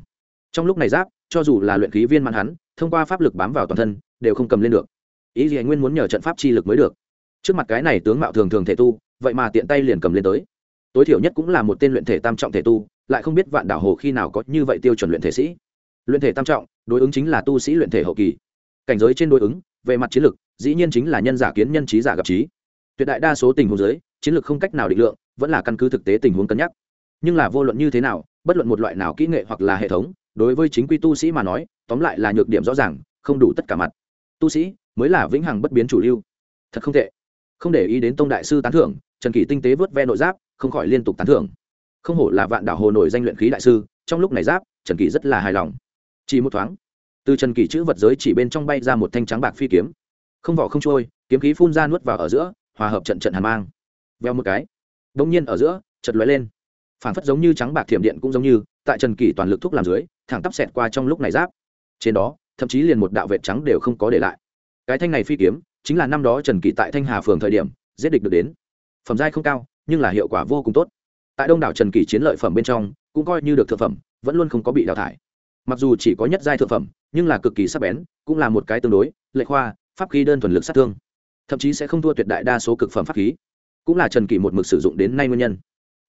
Trong lúc này giáp, cho dù là luyện khí viên mãn hắn, thông qua pháp lực bám vào toàn thân, đều không cầm lên được. Ý gì anh nguyên muốn nhờ trận pháp chi lực mới được trước mặt cái này tướng mạo thường thường thể tu, vậy mà tiện tay liền cầm lên tới. Tối thiểu nhất cũng là một tên luyện thể tam trọng thể tu, lại không biết vạn đảo hồ khi nào có như vậy tiêu chuẩn luyện thể sĩ. Luyện thể tam trọng, đối ứng chính là tu sĩ luyện thể hậu kỳ. Cảnh giới trên đối ứng, về mặt chiến lược dĩ nhiên chính là nhân giả kiến nhân trí giả gặp trí. Tuyệt đại đa số tình huống giới chiến lược không cách nào định lượng, vẫn là căn cứ thực tế tình huống cân nhắc. Nhưng là vô luận như thế nào, bất luận một loại nào kỹ nghệ hoặc là hệ thống, đối với chính quy tu sĩ mà nói, tóm lại là nhược điểm rõ ràng, không đủ tất cả mặt. Tu sĩ mới là vĩnh hằng bất biến chủ lưu. Thật không tệ không để ý đến tông đại sư tán thưởng, trần kỷ tinh tế vớt ve nội giáp, không khỏi liên tục tán thưởng. Không hổ là vạn đảo hồ nổi danh luyện khí đại sư, trong lúc này giáp, trần kỷ rất là hài lòng. Chỉ một thoáng, từ trần kỷ chữ vật giới chỉ bên trong bay ra một thanh trắng bạc phi kiếm. Không vỏ không trôi, kiếm khí phun ra nuốt vào ở giữa, hòa hợp trận trận hàn mang. Veo một cái đông nhiên ở giữa chật lóe lên. Phản phất giống như trắng bạc thiểm điện cũng giống như, tại trần kỷ toàn lực thúc làm dưới, thẳng tắp xẹt qua trong lúc này giáp. Trên đó, thậm chí liền một đạo vệ trắng đều không có để lại. Cái thanh này phi kiếm chính là năm đó trần kỵ tại thanh hà phường thời điểm, giết địch được đến. Phẩm giai không cao, nhưng là hiệu quả vô cùng tốt. Tại đông đảo trần kỷ chiến lợi phẩm bên trong, cũng coi như được thực phẩm, vẫn luôn không có bị đào thải. Mặc dù chỉ có nhất giai thực phẩm, nhưng là cực kỳ sắc bén, cũng là một cái tương đối, lệ khoa, pháp khí đơn thuần lực sát thương. Thậm chí sẽ không thua tuyệt đại đa số cực phẩm pháp khí. Cũng là trần kỷ một mực sử dụng đến nay nguyên nhân.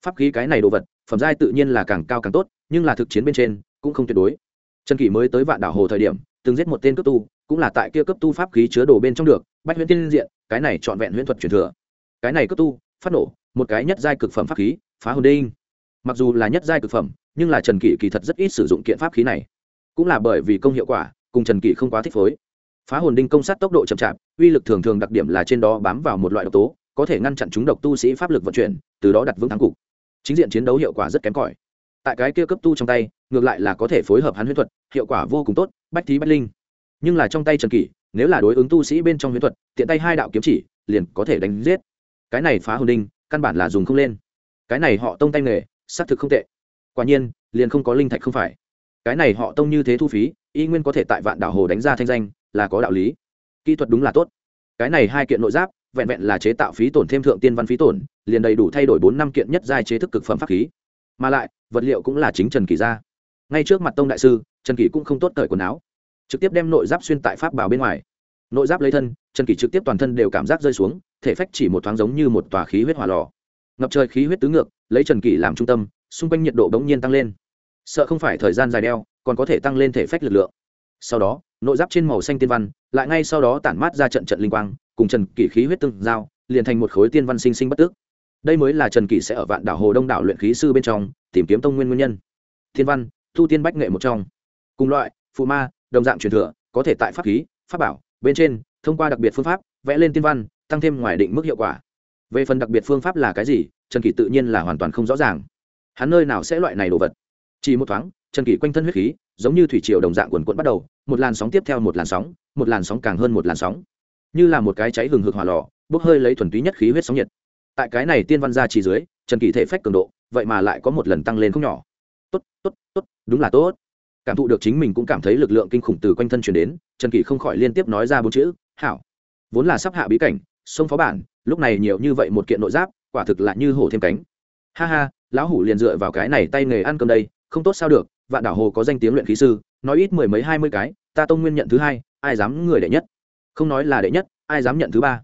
Pháp khí cái này đồ vật, phẩm giai tự nhiên là càng cao càng tốt, nhưng là thực chiến bên trên, cũng không tuyệt đối. Trần kỷ mới tới vạn đảo hồ thời điểm, từng giết một tên cấp tu, cũng là tại kia cấp tu pháp khí chứa đồ bên trong được bách huyễn tiên diện, cái này trọn vẹn huyễn thuật truyền thừa. Cái này cấp tu, phát nổ, một cái nhất giai cực phẩm pháp khí, phá hồn đinh. Mặc dù là nhất giai cực phẩm, nhưng là trần kỷ kỳ thật rất ít sử dụng kiện pháp khí này. Cũng là bởi vì công hiệu quả, cùng trần kỷ không quá thích phối. Phá hồn đinh công sát tốc độ chậm chạp, uy lực thường thường đặc điểm là trên đó bám vào một loại độc tố, có thể ngăn chặn chúng độc tu sĩ pháp lực vận chuyển, từ đó đặt vững thắng cục. Chính diện chiến đấu hiệu quả rất kém cỏi. Tại cái kia cấp tu trong tay, ngược lại là có thể phối hợp hắn huyễn thuật, hiệu quả vô cùng tốt, bách thí bách linh. Nhưng là trong tay trần kỷ nếu là đối ứng tu sĩ bên trong huyễn thuật, tiện tay hai đạo kiếm chỉ, liền có thể đánh giết. Cái này phá hồn đinh, căn bản là dùng không lên. Cái này họ tông tay nghề, xác thực không tệ. Quả nhiên, liền không có linh thạch không phải. Cái này họ tông như thế thu phí, y nguyên có thể tại vạn đảo hồ đánh ra thanh danh, là có đạo lý. Kỹ thuật đúng là tốt. Cái này hai kiện nội giáp, vẹn vẹn là chế tạo phí tổn thêm thượng tiên văn phí tổn, liền đầy đủ thay đổi bốn năm kiện nhất giai chế thức cực phẩm pháp khí. Mà lại, vật liệu cũng là chính trần kỳ ra. Ngay trước mặt tông đại sư, trần kỳ cũng không tốt cởi quần áo trực tiếp đem nội giáp xuyên tại pháp bảo bên ngoài. Nội giáp lấy thân trần kỷ trực tiếp toàn thân đều cảm giác rơi xuống, thể phách chỉ một thoáng giống như một tòa khí huyết hỏa lò. Ngập trời khí huyết tứ ngược, lấy trần kỷ làm trung tâm, xung quanh nhiệt độ bỗng nhiên tăng lên. Sợ không phải thời gian dài đeo, còn có thể tăng lên thể phách lực lượng. Sau đó, nội giáp trên màu xanh tiên văn, lại ngay sau đó tản mát ra trận trận linh quang, cùng trần kỷ khí huyết tương giao, liền thành một khối tiên văn sinh sinh bất tước. Đây mới là trần kỷ sẽ ở vạn đảo hồ đông đảo luyện khí sư bên trong, tìm kiếm tông nguyên nguyên nhân. Thiên văn thu tiên bách nghệ một trong. Cùng loại, phụ ma đồng dạng truyền thừa, có thể tại pháp khí, pháp bảo, bên trên, thông qua đặc biệt phương pháp, vẽ lên tiên văn, tăng thêm ngoài định mức hiệu quả. Về phần đặc biệt phương pháp là cái gì, trần kỷ tự nhiên là hoàn toàn không rõ ràng. Hắn nơi nào sẽ loại này đồ vật? Chỉ một thoáng, trần kỷ quanh thân huyết khí, giống như thủy triều đồng dạng quần quận bắt đầu, một làn sóng tiếp theo một làn sóng, một làn sóng càng hơn một làn sóng. Như là một cái cháy hừng hực hỏa lò, bốc hơi lấy thuần túy nhất khí huyết sóng nhiệt. Tại cái này tiên văn ra chỉ dưới, trần kỷ thể phách cường độ, vậy mà lại có một lần tăng lên không nhỏ. Tốt tốt tốt, đúng là tốt cảm thụ được chính mình cũng cảm thấy lực lượng kinh khủng từ quanh thân chuyển đến, trần kỷ không khỏi liên tiếp nói ra bốn chữ, hảo. Vốn là sắp hạ bí cảnh, sông phó bản, lúc này nhiều như vậy một kiện nội giáp, quả thực là như hổ thêm cánh. Ha ha, lão hủ liền dựa vào cái này tay nghề ăn cơm đây, không tốt sao được, vạn đảo hồ có danh tiếng luyện khí sư, nói ít mười mấy hai mươi cái, ta tông nguyên nhận thứ hai, ai dám người đệ nhất? Không nói là đệ nhất, ai dám nhận thứ ba?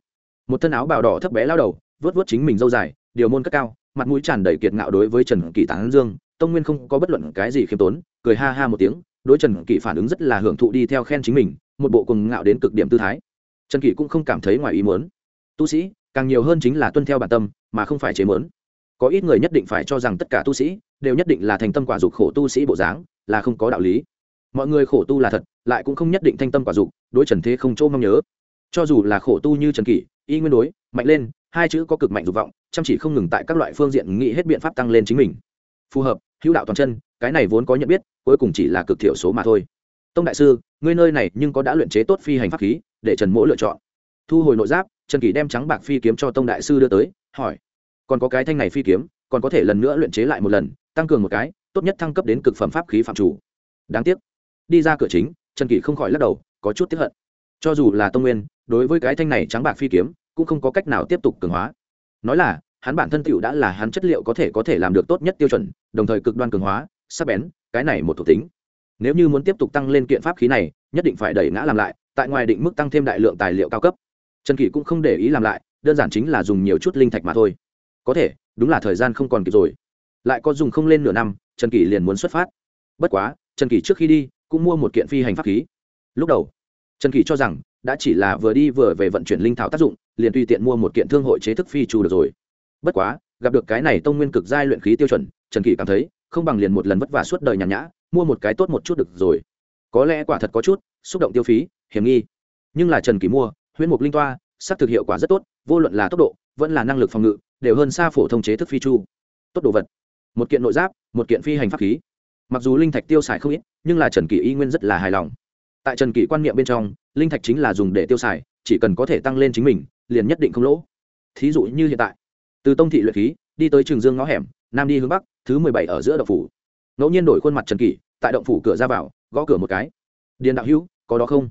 Một thân áo bào đỏ thấp bé lao đầu vớt vớt chính mình dâu dài, điều môn cất cao, mặt mũi tràn đầy kiệt ngạo đối với trần kỷ tán dương, tông nguyên không có bất luận cái gì khiêm tốn cười ha ha một tiếng, đối trần kỷ phản ứng rất là hưởng thụ đi theo khen chính mình, một bộ cùng ngạo đến cực điểm tư thái. Trần kỷ cũng không cảm thấy ngoài ý muốn. Tu sĩ, càng nhiều hơn chính là tuân theo bản tâm, mà không phải chế mớn có ít người nhất định phải cho rằng tất cả tu sĩ đều nhất định là thành tâm quả dục khổ tu sĩ bộ dáng, là không có đạo lý. Mọi người khổ tu là thật, lại cũng không nhất định thanh tâm quả dục, đối trần thế không chỗ mong nhớ. Cho dù là khổ tu như trần kỷ, y nguyên đối, mạnh lên, hai chữ có cực mạnh dục vọng, chăm chỉ không ngừng tại các loại phương diện nghĩ hết biện pháp tăng lên chính mình. Phù hợp, hữu đạo toàn chân cái này vốn có nhận biết, cuối cùng chỉ là cực thiểu số mà thôi. Tông đại sư, ngươi nơi này nhưng có đã luyện chế tốt phi hành pháp khí, để trần mỗ lựa chọn. Thu hồi nội giáp, trần kỷ đem trắng bạc phi kiếm cho tông đại sư đưa tới, hỏi, còn có cái thanh này phi kiếm, còn có thể lần nữa luyện chế lại một lần, tăng cường một cái, tốt nhất thăng cấp đến cực phẩm pháp khí phạm chủ. Đáng tiếc. Đi ra cửa chính, trần kỷ không khỏi lắc đầu, có chút tiếp hận. Cho dù là tông nguyên, đối với cái thanh này trắng bạc phi kiếm, cũng không có cách nào tiếp tục cường hóa. Nói là, hắn bản thân tựu đã là hắn chất liệu có thể có thể làm được tốt nhất tiêu chuẩn, đồng thời cực đoan cường hóa sắc bén, cái này một thuộc tính. Nếu như muốn tiếp tục tăng lên kiện pháp khí này, nhất định phải đẩy ngã làm lại, tại ngoài định mức tăng thêm đại lượng tài liệu cao cấp. Trần kỷ cũng không để ý làm lại, đơn giản chính là dùng nhiều chút linh thạch mà thôi. Có thể, đúng là thời gian không còn kịp rồi. Lại có dùng không lên nửa năm, trần kỷ liền muốn xuất phát. Bất quá, trần kỷ trước khi đi, cũng mua một kiện phi hành pháp khí. Lúc đầu, trần kỷ cho rằng, đã chỉ là vừa đi vừa về vận chuyển linh thảo tác dụng, liền tùy tiện mua một kiện thương hội chế thức phi trù được rồi. Bất quá, gặp được cái này tông nguyên cực giai luyện khí tiêu chuẩn, trần kỷ cảm thấy không bằng liền một lần vất vả suốt đời nhàn nhã, mua một cái tốt một chút được rồi. Có lẽ quả thật có chút, xúc động tiêu phí, hiểm nghi. Nhưng là trần kỳ mua, huyễn mục linh toa sắc thực hiệu quả rất tốt, vô luận là tốc độ, vẫn là năng lực phòng ngự, đều hơn xa phổ thông chế thức phi chu. Tốt đồ vật. Một kiện nội giáp, một kiện phi hành pháp khí. Mặc dù linh thạch tiêu xài không ít, nhưng là trần kỳ y nguyên rất là hài lòng. Tại trần kỳ quan niệm bên trong, linh thạch chính là dùng để tiêu xài, chỉ cần có thể tăng lên chính mình, liền nhất định không lỗ. Thí dụ như hiện tại, từ tông thị luyện khí, đi tới trường dương ngõ hẻm, nam đi hướng bắc thứ mười bảy ở giữa động phủ. Ngẫu nhiên đổi khuôn mặt trần kỷ, tại động phủ cửa ra vào, gõ cửa một cái. Điền đạo hữu, có đó không?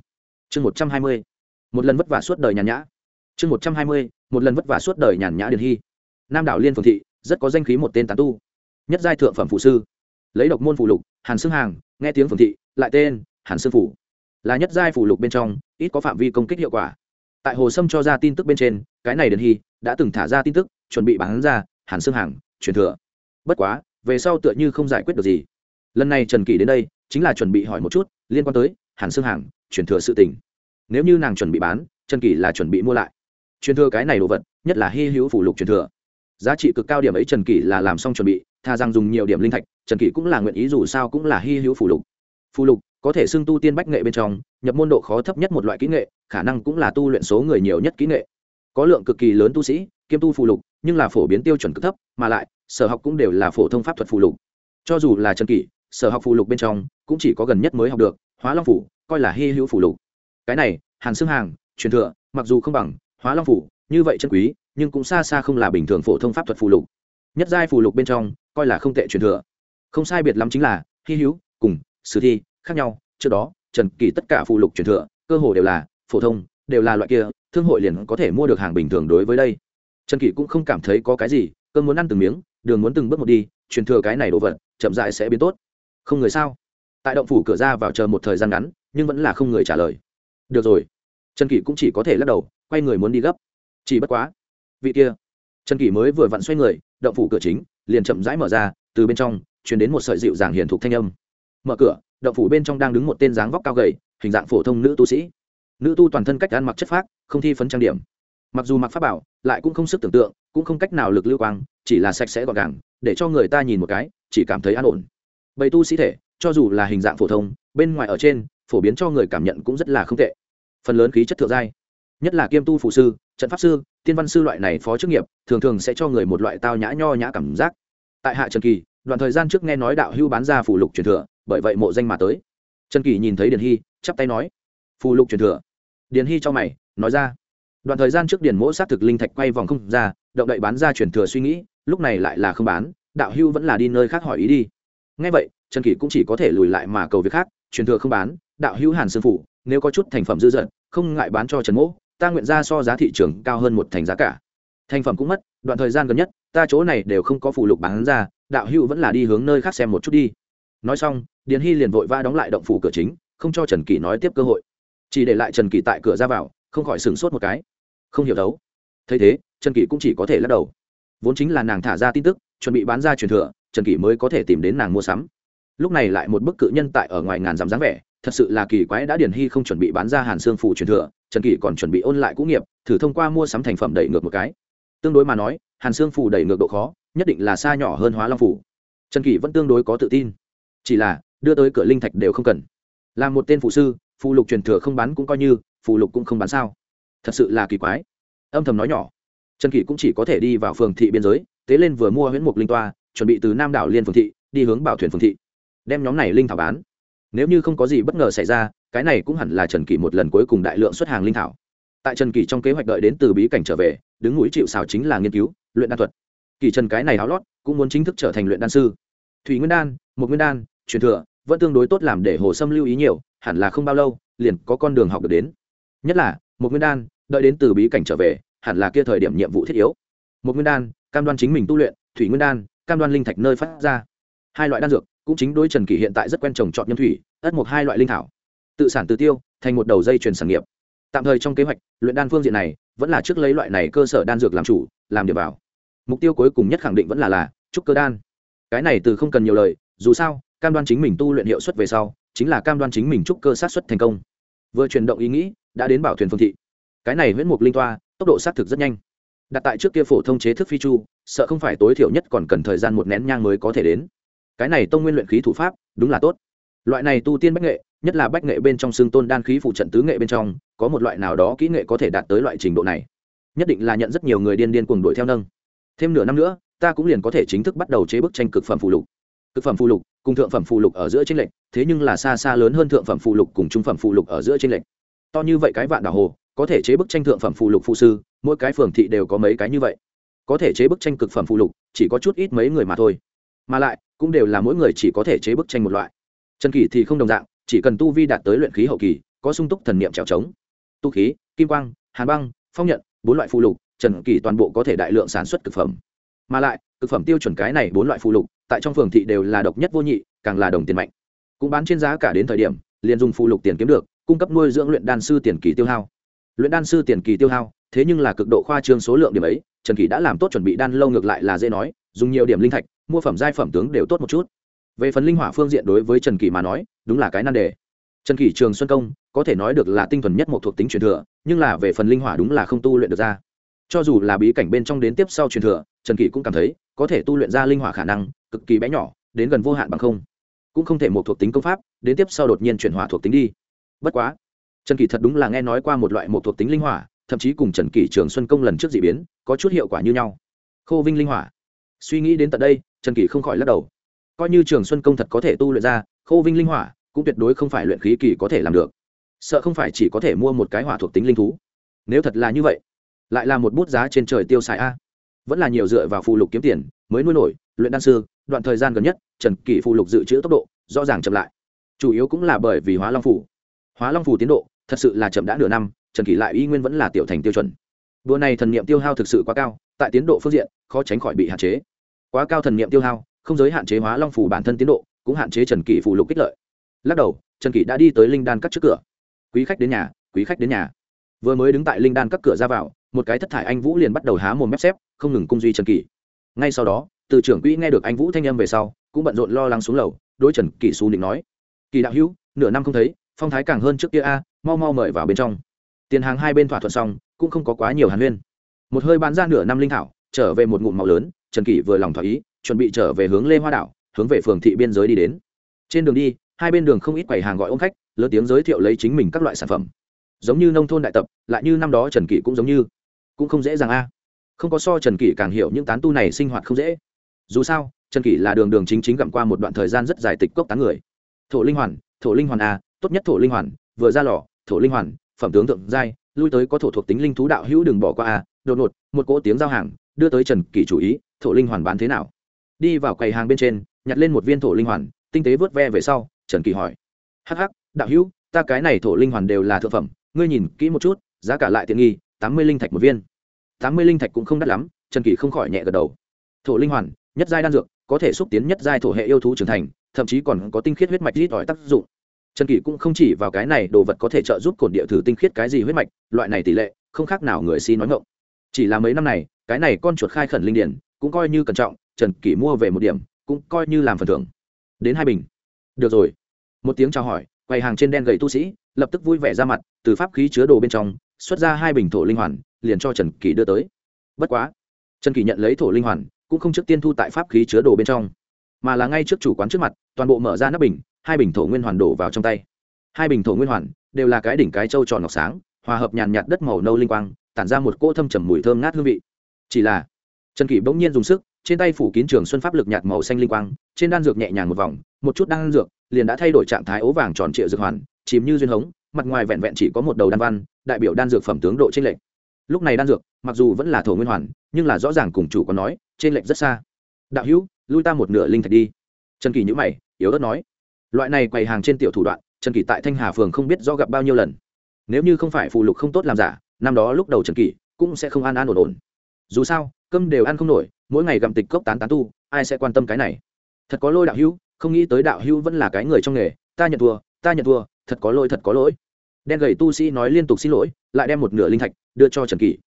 Chương một trăm hai mươi. Một lần vất vả suốt đời nhàn nhã. Chương một trăm hai mươi, một lần vất vả suốt đời nhàn nhã điền hy. Nam đảo liên phường thị, rất có danh khí một tên tán tu. Nhất giai thượng phẩm phụ sư. Lấy độc môn phụ lục, hàn xương hàng, nghe tiếng phường thị, lại tên hàn xương phủ. Là nhất giai phủ lục bên trong, ít có phạm vi công kích hiệu quả. Tại hồ sâm cho ra tin tức bên trên, cái này điền hy đã từng thả ra tin tức, chuẩn bị bán ra, hàn xương hàng, truyền thừa bất quá, về sau tựa như không giải quyết được gì. Lần này trần kỳ đến đây, chính là chuẩn bị hỏi một chút, liên quan tới hàn xương hàng truyền thừa sự tình. Nếu như nàng chuẩn bị bán, trần kỳ là chuẩn bị mua lại. Truyền thừa cái này đồ vật, nhất là hy hữu phủ lục truyền thừa. Giá trị cực cao điểm ấy trần kỷ là làm xong chuẩn bị, tha rằng dùng nhiều điểm linh thạch, trần kỷ cũng là nguyện ý dù sao cũng là hy hữu phủ lục. Phù lục, có thể xưng tu tiên bách nghệ bên trong, nhập môn độ khó thấp nhất một loại kỹ nghệ, khả năng cũng là tu luyện số người nhiều nhất kỹ nghệ. Có lượng cực kỳ lớn tu sĩ, kiêm tu phù lục, nhưng là phổ biến tiêu chuẩn cực thấp, mà lại sở học cũng đều là phổ thông pháp thuật phụ lục. Cho dù là trần kỷ, sở học phụ lục bên trong cũng chỉ có gần nhất mới học được, hóa long phủ, coi là hy hữu phụ lục. Cái này, hàn xương hàng, truyền thừa, mặc dù không bằng hóa long phủ, như vậy chân quý, nhưng cũng xa xa không là bình thường phổ thông pháp thuật phụ lục. Nhất giai phụ lục bên trong, coi là không tệ truyền thừa. Không sai biệt lắm chính là hy hữu, cùng sử thi, khác nhau. Trước đó, trần kỳ tất cả phụ lục truyền thừa, cơ hồ đều là phổ thông, đều là loại kia, thương hội liền có thể mua được hàng bình thường đối với đây. Trần kỳ cũng không cảm thấy có cái gì cơn muốn ăn từng miếng đường muốn từng bước một đi, truyền thừa cái này đồ vật, chậm dại sẽ biến tốt. Không người sao? Tại động phủ cửa ra vào chờ một thời gian ngắn, nhưng vẫn là không người trả lời. Được rồi. Trần kỷ cũng chỉ có thể lắc đầu, quay người muốn đi gấp. Chỉ bất quá. Vị kia. Trần kỷ mới vừa vặn xoay người, động phủ cửa chính, liền chậm rãi mở ra, từ bên trong chuyển đến một sợi dịu dàng hiền thục thanh âm. Mở cửa, động phủ bên trong đang đứng một tên dáng vóc cao gầy, hình dạng phổ thông nữ tu sĩ. Nữ tu toàn thân cách ăn mặc chất phác, không thi phấn trang điểm. Mặc dù mặc pháp bảo, lại cũng không sức tưởng tượng, cũng không cách nào lực lưu quang chỉ là sạch sẽ gọn gàng, để cho người ta nhìn một cái, chỉ cảm thấy an ổn. Bầy tu sĩ thể, cho dù là hình dạng phổ thông, bên ngoài ở trên, phổ biến cho người cảm nhận cũng rất là không tệ. Phần lớn khí chất thượng giai, nhất là kiêm tu phụ sư, trận pháp sư, tiên văn sư loại này phó chức nghiệp, thường thường sẽ cho người một loại tao nhã nho nhã cảm giác. Tại hạ trần kỳ, đoạn thời gian trước nghe nói đạo hưu bán ra phù lục truyền thừa, bởi vậy mộ danh mà tới. Trần kỳ nhìn thấy điền hy, chắp tay nói, phù lục truyền thừa. Điền hy cho mày, nói ra, đoạn thời gian trước điền mỗ xác thực linh thạch quay vòng không ra, động đậy bán ra truyền thừa suy nghĩ lúc này lại là không bán, đạo hưu vẫn là đi nơi khác hỏi ý đi. Ngay vậy, trần kỷ cũng chỉ có thể lùi lại mà cầu việc khác, truyền thừa không bán, đạo hưu hàn sư phụ, nếu có chút thành phẩm dư dật, không ngại bán cho trần mỗ, ta nguyện ra so giá thị trường cao hơn một thành giá cả. Thành phẩm cũng mất, đoạn thời gian gần nhất, ta chỗ này đều không có phụ lục bán ra, đạo hưu vẫn là đi hướng nơi khác xem một chút đi. Nói xong, điền hy liền vội va đóng lại động phủ cửa chính, không cho trần kỳ nói tiếp cơ hội. Chỉ để lại trần kỳ tại cửa ra vào, không khỏi sửng sốt một cái. Không hiểu đấu. Thấy thế, trần kỳ cũng chỉ có thể lắc đầu vốn chính là nàng thả ra tin tức, chuẩn bị bán ra truyền thừa, trần kỷ mới có thể tìm đến nàng mua sắm. Lúc này lại một bức cự nhân tại ở ngoài ngàn dặm dáng vẻ, thật sự là kỳ quái đã điển hy không chuẩn bị bán ra hàn xương phủ truyền thừa, trần kỷ còn chuẩn bị ôn lại cũ nghiệp, thử thông qua mua sắm thành phẩm đẩy ngược một cái. Tương đối mà nói, hàn xương phủ đẩy ngược độ khó, nhất định là xa nhỏ hơn hóa long phủ. Trần kỷ vẫn tương đối có tự tin. Chỉ là, đưa tới cửa linh thạch đều không cần. Là một tên phụ sư, phụ lục truyền thừa không bán cũng coi như, phụ lục cũng không bán sao. Thật sự là kỳ quái. Âm thầm nói nhỏ trần kỷ cũng chỉ có thể đi vào phường thị biên giới, tế lên vừa mua huyễn mục linh toa, chuẩn bị từ nam đảo liên phường thị, đi hướng bảo thuyền phường thị. Đem nhóm này linh thảo bán. Nếu như không có gì bất ngờ xảy ra, cái này cũng hẳn là trần kỷ một lần cuối cùng đại lượng xuất hàng linh thảo. Tại trần kỷ trong kế hoạch đợi đến từ bí cảnh trở về, đứng núi chịu xào chính là nghiên cứu, luyện đan thuật. Kỳ trần cái này háo lót, cũng muốn chính thức trở thành luyện đan sư. Thủy nguyên đan một nguyên đan, truyền thừa, vẫn tương đối tốt làm để hồ sâm lưu ý nhiều, hẳn là không bao lâu, liền có con đường học được đến. Nhất là một nguyên đan, đợi đến từ bí cảnh trở về hẳn là kia thời điểm nhiệm vụ thiết yếu. Một nguyên đan, cam đoan chính mình tu luyện, thủy nguyên đan, cam đoan linh thạch nơi phát ra. Hai loại đan dược, cũng chính đối trần kỷ hiện tại rất quen trồng trọt nhân thủy, ất một hai loại linh thảo. Tự sản tự tiêu, thành một đầu dây chuyền sản nghiệp. Tạm thời trong kế hoạch, luyện đan phương diện này, vẫn là trước lấy loại này cơ sở đan dược làm chủ, làm điểm vào. Mục tiêu cuối cùng nhất khẳng định vẫn là là trúc cơ đan. Cái này từ không cần nhiều lời, dù sao, cam đoan chính mình tu luyện hiệu suất về sau, chính là cam đoan chính mình trúc cơ sát xuất thành công. Vừa chuyển động ý nghĩ, đã đến bảo thuyền phương thị. Cái này huyễn mục linh toa tốc độ xác thực rất nhanh. Đặt tại trước kia phổ thông chế thức phi chu, sợ không phải tối thiểu nhất còn cần thời gian một nén nhang mới có thể đến. Cái này tông nguyên luyện khí thủ pháp, đúng là tốt. Loại này tu tiên bách nghệ, nhất là bách nghệ bên trong xương tôn đan khí phụ trận tứ nghệ bên trong, có một loại nào đó kỹ nghệ có thể đạt tới loại trình độ này. Nhất định là nhận rất nhiều người điên điên cuồng đuổi theo nâng. Thêm nửa năm nữa, ta cũng liền có thể chính thức bắt đầu chế bức tranh cực phẩm phụ lục. Cực phẩm phụ lục cùng thượng phẩm phụ lục ở giữa tranh lệch, thế nhưng là xa xa lớn hơn thượng phẩm phụ lục cùng trung phẩm phụ lục ở giữa tranh lệch. To như vậy cái vạn đảo hồ có thể chế bức tranh thượng phẩm phụ lục phụ sư, mỗi cái phường thị đều có mấy cái như vậy. Có thể chế bức tranh cực phẩm phụ lục, chỉ có chút ít mấy người mà thôi. Mà lại, cũng đều là mỗi người chỉ có thể chế bức tranh một loại. Trần kỳ thì không đồng dạng, chỉ cần tu vi đạt tới luyện khí hậu kỳ, có sung túc thần niệm trèo trống. Tu khí, kim quang, hàn băng, phong nhận, bốn loại phụ lục, trần kỳ toàn bộ có thể đại lượng sản xuất cực phẩm. Mà lại, cực phẩm tiêu chuẩn cái này bốn loại phụ lục, tại trong phường thị đều là độc nhất vô nhị, càng là đồng tiền mạnh. Cũng bán trên giá cả đến thời điểm, liền dùng phụ lục tiền kiếm được, cung cấp nuôi dưỡng luyện đan sư tiền kỳ tiêu hao luyện đan sư tiền kỳ tiêu hao, thế nhưng là cực độ khoa trương số lượng điểm ấy, trần kỳ đã làm tốt chuẩn bị đan lâu ngược lại là dễ nói, dùng nhiều điểm linh thạch, mua phẩm giai phẩm tướng đều tốt một chút. Về phần linh hỏa phương diện đối với trần kỳ mà nói, đúng là cái nan đề. Trần kỳ trường xuân công, có thể nói được là tinh thuần nhất một thuộc tính truyền thừa, nhưng là về phần linh hỏa đúng là không tu luyện được ra. Cho dù là bí cảnh bên trong đến tiếp sau truyền thừa, trần kỳ cũng cảm thấy, có thể tu luyện ra linh hỏa khả năng, cực kỳ bé nhỏ, đến gần vô hạn bằng không. Cũng không thể một thuộc tính công pháp, đến tiếp sau đột nhiên chuyển hỏa thuộc tính đi. Bất quá trần kỳ thật đúng là nghe nói qua một loại một thuộc tính linh hỏa, thậm chí cùng trần kỳ trường xuân công lần trước d ị biến, có chút hiệu quả như nhau. Khô vinh linh hỏa. Suy nghĩ đến tận đây, trần kỳ không khỏi lắc đầu. Coi như trường xuân công thật có thể tu luyện ra, khô vinh linh hỏa cũng tuyệt đối không phải luyện khí kỳ có thể làm được. Sợ không phải chỉ có thể mua một cái hỏa thuộc tính linh thú. Nếu thật là như vậy, lại là một bút giá trên trời tiêu xài a. Vẫn là nhiều dựa vào phụ lục kiếm tiền, mới nuôi nổi, luyện đan sư, đoạn thời gian gần nhất, trần kỳ phụ lục dự trữ tốc độ rõ ràng chậm lại. Chủ yếu cũng là bởi vì hóa long phủ. Hóa long phủ tiến độ thật sự là chậm đã nửa năm, trần kỷ lại y nguyên vẫn là tiểu thành tiêu chuẩn. Đua này thần niệm tiêu hao thực sự quá cao, tại tiến độ phương diện, khó tránh khỏi bị hạn chế. Quá cao thần niệm tiêu hao, không giới hạn chế hóa long phủ bản thân tiến độ, cũng hạn chế trần kỷ phụ lục kích lợi. Lắc đầu, trần kỷ đã đi tới linh đan cắt trước cửa. Quý khách đến nhà, quý khách đến nhà. Vừa mới đứng tại linh đan cắt cửa ra vào, một cái thất thải anh vũ liền bắt đầu há mồm mép xếp, không ngừng cung duy trần kỷ. Ngay sau đó, từ trưởng quỹ nghe được anh vũ thanh âm về sau, cũng bận rộn lo lắng xuống lầu, đối trần kỷ xu định nói. Kỳ đạo hữu, nửa năm không thấy, phong thái càng hơn trước kia a mau mau mời vào bên trong. Tiền hàng hai bên thỏa thuận xong, cũng không có quá nhiều hàn huyên. Một hơi bán ra nửa năm linh thảo, trở về một ngụm màu lớn, trần kỷ vừa lòng thỏa ý, chuẩn bị trở về hướng lê hoa đảo, hướng về phường thị biên giới đi đến. Trên đường đi, hai bên đường không ít quầy hàng gọi ôm khách, lớn tiếng giới thiệu lấy chính mình các loại sản phẩm. Giống như nông thôn đại tập, lại như năm đó trần kỷ cũng giống như. Cũng không dễ dàng a. Không có so trần kỷ càng hiểu những tán tu này sinh hoạt không dễ. Dù sao, trần kỷ là đường đường chính chính gặm qua một đoạn thời gian rất dài tịch cốc tán người. Thổ linh hoàn, thổ linh hoàn a, tốt nhất thổ linh hoàn, vừa ra lò thổ linh hoàn, phẩm tướng thượng giai, lui tới có thổ thuộc tính linh thú đạo hữu đừng bỏ qua a. Đột ngột, một cỗ tiếng giao hàng, đưa tới trần kỷ chủ ý, thổ linh hoàn bán thế nào? Đi vào quầy hàng bên trên, nhặt lên một viên thổ linh hoàn, tinh tế vớt ve về sau, trần kỷ hỏi. Hắc hắc, đạo hữu, ta cái này thổ linh hoàn đều là thượng phẩm, ngươi nhìn kỹ một chút, giá cả lại tiện nghi, tám mươi linh thạch một viên. Tám mươi linh thạch cũng không đắt lắm, trần kỷ không khỏi nhẹ gật đầu. Thổ linh hoàn, nhất giai đan dược, có thể xúc tiến nhất giai thổ hệ yêu thú trưởng thành, thậm chí còn có tinh khiết huyết mạch rít ỏi tác dụng trần kỷ cũng không chỉ vào cái này, đồ vật có thể trợ giúp cổn địa thử tinh khiết cái gì huyết mạch, loại này tỷ lệ, không khác nào người si nói ngộng chỉ là mấy năm này, cái này con chuột khai khẩn linh điển cũng coi như cẩn trọng, trần kỷ mua về một điểm, cũng coi như làm phần thưởng. Đến hai bình. Được rồi. Một tiếng chào hỏi, quầy hàng trên đen gầy tu sĩ, lập tức vui vẻ ra mặt, từ pháp khí chứa đồ bên trong, xuất ra hai bình thổ linh hoàn, liền cho trần kỷ đưa tới. Bất quá, trần kỷ nhận lấy thổ linh hoàn, cũng không trước tiên thu tại pháp khí chứa đồ bên trong mà là ngay trước chủ quán trước mặt, toàn bộ mở ra nắp bình, hai bình thổ nguyên hoàn đổ vào trong tay. Hai bình thổ nguyên hoàn đều là cái đỉnh cái trâu tròn ngọc sáng, hòa hợp nhàn nhạt đất màu nâu linh quang, tản ra một cỗ thâm trầm mùi thơm ngát hương vị. Chỉ là, trần kỷ bỗng nhiên dùng sức, trên tay phủ kín trường xuân pháp lực nhạt màu xanh linh quang, trên đan dược nhẹ nhàng một vòng, một chút đan dược liền đã thay đổi trạng thái ố vàng tròn trịa dược hoàn, chìm như duyên hống, mặt ngoài vẹn vẹn chỉ có một đầu đan văn, đại biểu đan dược phẩm tướng độ trên lệch. Lúc này đan dược, mặc dù vẫn là thổ nguyên hoàn, nhưng là rõ ràng cùng chủ có nói trên lệch rất xa. Đạo hữu lui ta một nửa linh thạch đi. Trần kỳ nhữ mày, yếu ớt nói, loại này quầy hàng trên tiểu thủ đoạn, trần kỳ tại thanh hà phường không biết do gặp bao nhiêu lần. Nếu như không phải phụ lục không tốt làm giả, năm đó lúc đầu trần kỳ cũng sẽ không an an ổn ổn. Dù sao, cơm đều ăn không nổi, mỗi ngày gặm tịch cốc tán tán tu, ai sẽ quan tâm cái này? Thật có lôi đạo hữu, không nghĩ tới đạo hữu vẫn là cái người trong nghề, ta nhận thua, ta nhận thua, thật có lỗi, thật có lỗi. Đen gầy tu sĩ nói liên tục xin lỗi, lại đem một nửa linh thạch đưa cho trần kỳ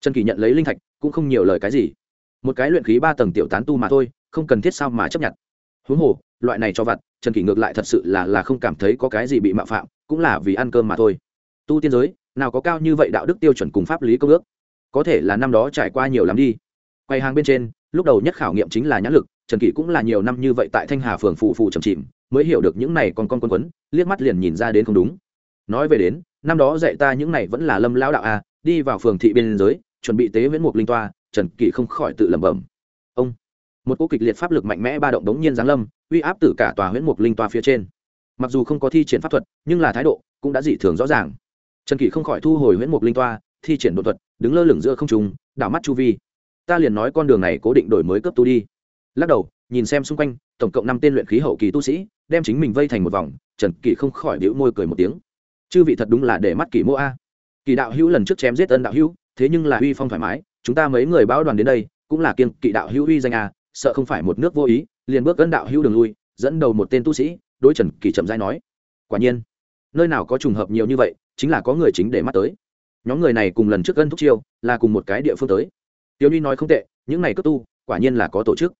trần kỳ nhận lấy linh thạch, cũng không nhiều lời cái gì. Một cái luyện khí ba tầng tiểu tán tu mà thôi không cần thiết sao mà chấp nhận. Huống hồ, loại này cho vặt, trần kỷ ngược lại thật sự là là không cảm thấy có cái gì bị mạo phạm, cũng là vì ăn cơm mà thôi. Tu tiên giới, nào có cao như vậy đạo đức tiêu chuẩn cùng pháp lý công ước? Có thể là năm đó trải qua nhiều lắm đi. Quay hàng bên trên, lúc đầu nhất khảo nghiệm chính là nhãn lực, trần kỷ cũng là nhiều năm như vậy tại thanh hà phường phụ phụ trầm chìm, mới hiểu được những này còn con quân quấn, liếc mắt liền nhìn ra đến không đúng. Nói về đến, năm đó dạy ta những này vẫn là lâm lão đạo a, đi vào phường thị biên giới, chuẩn bị tế viễn mục linh toa, trần kỷ không khỏi tự lẩm bẩm một cô kịch liệt pháp lực mạnh mẽ ba động đống nhiên giáng lâm, uy áp từ cả tòa huyễn mục linh toa phía trên. Mặc dù không có thi triển pháp thuật, nhưng là thái độ cũng đã dị thường rõ ràng. Trần kỷ không khỏi thu hồi huyễn mục linh toa thi triển đột thuật, đứng lơ lửng giữa không trùng đảo mắt chu vi. Ta liền nói con đường này cố định đổi mới cấp tu đi. Lắc đầu, nhìn xem xung quanh, tổng cộng năm tên luyện khí hậu kỳ tu sĩ, đem chính mình vây thành một vòng, trần kỷ không khỏi đĩu môi cười một tiếng. Chư vị thật đúng là để mắt kỷ mô a. Kỳ đạo hữu lần trước chém giết ân đạo hữu, thế nhưng là uy phong thoải mái, chúng ta mấy người báo đoàn đến đây, cũng là kiên kỵ đạo hữu uy danh a sợ không phải một nước vô ý, liền bước gân đạo hữu đường lui, dẫn đầu một tên tu sĩ, đối trần kỳ chậm dai nói, quả nhiên, nơi nào có trùng hợp nhiều như vậy, chính là có người chính để mắt tới. Nhóm người này cùng lần trước gân thúc chiêu, là cùng một cái địa phương tới. Tiêu nhi nói không tệ, những này cấp tu, quả nhiên là có tổ chức.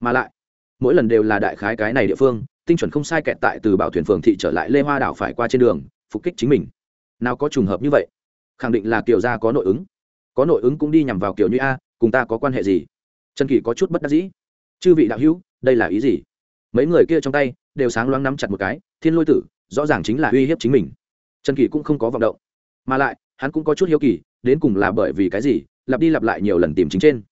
Mà lại, mỗi lần đều là đại khái cái này địa phương, tinh chuẩn không sai kẹt tại từ bảo thuyền phường thị trở lại lê hoa đảo phải qua trên đường, phục kích chính mình. Nào có trùng hợp như vậy? Khẳng định là kiểu gia có nội ứng. Có nội ứng cũng đi nhằm vào kiểu như a, cùng ta có quan hệ gì? Trần kỳ có chút bất đắc dĩ chư vị đạo hữu, đây là ý gì? Mấy người kia trong tay đều sáng loáng nắm chặt một cái, thiên lôi tử, rõ ràng chính là uy hiếp chính mình. Trần kỳ cũng không có vọng động. Mà lại, hắn cũng có chút hiếu kỳ, đến cùng là bởi vì cái gì, lặp đi lặp lại nhiều lần tìm chính trên.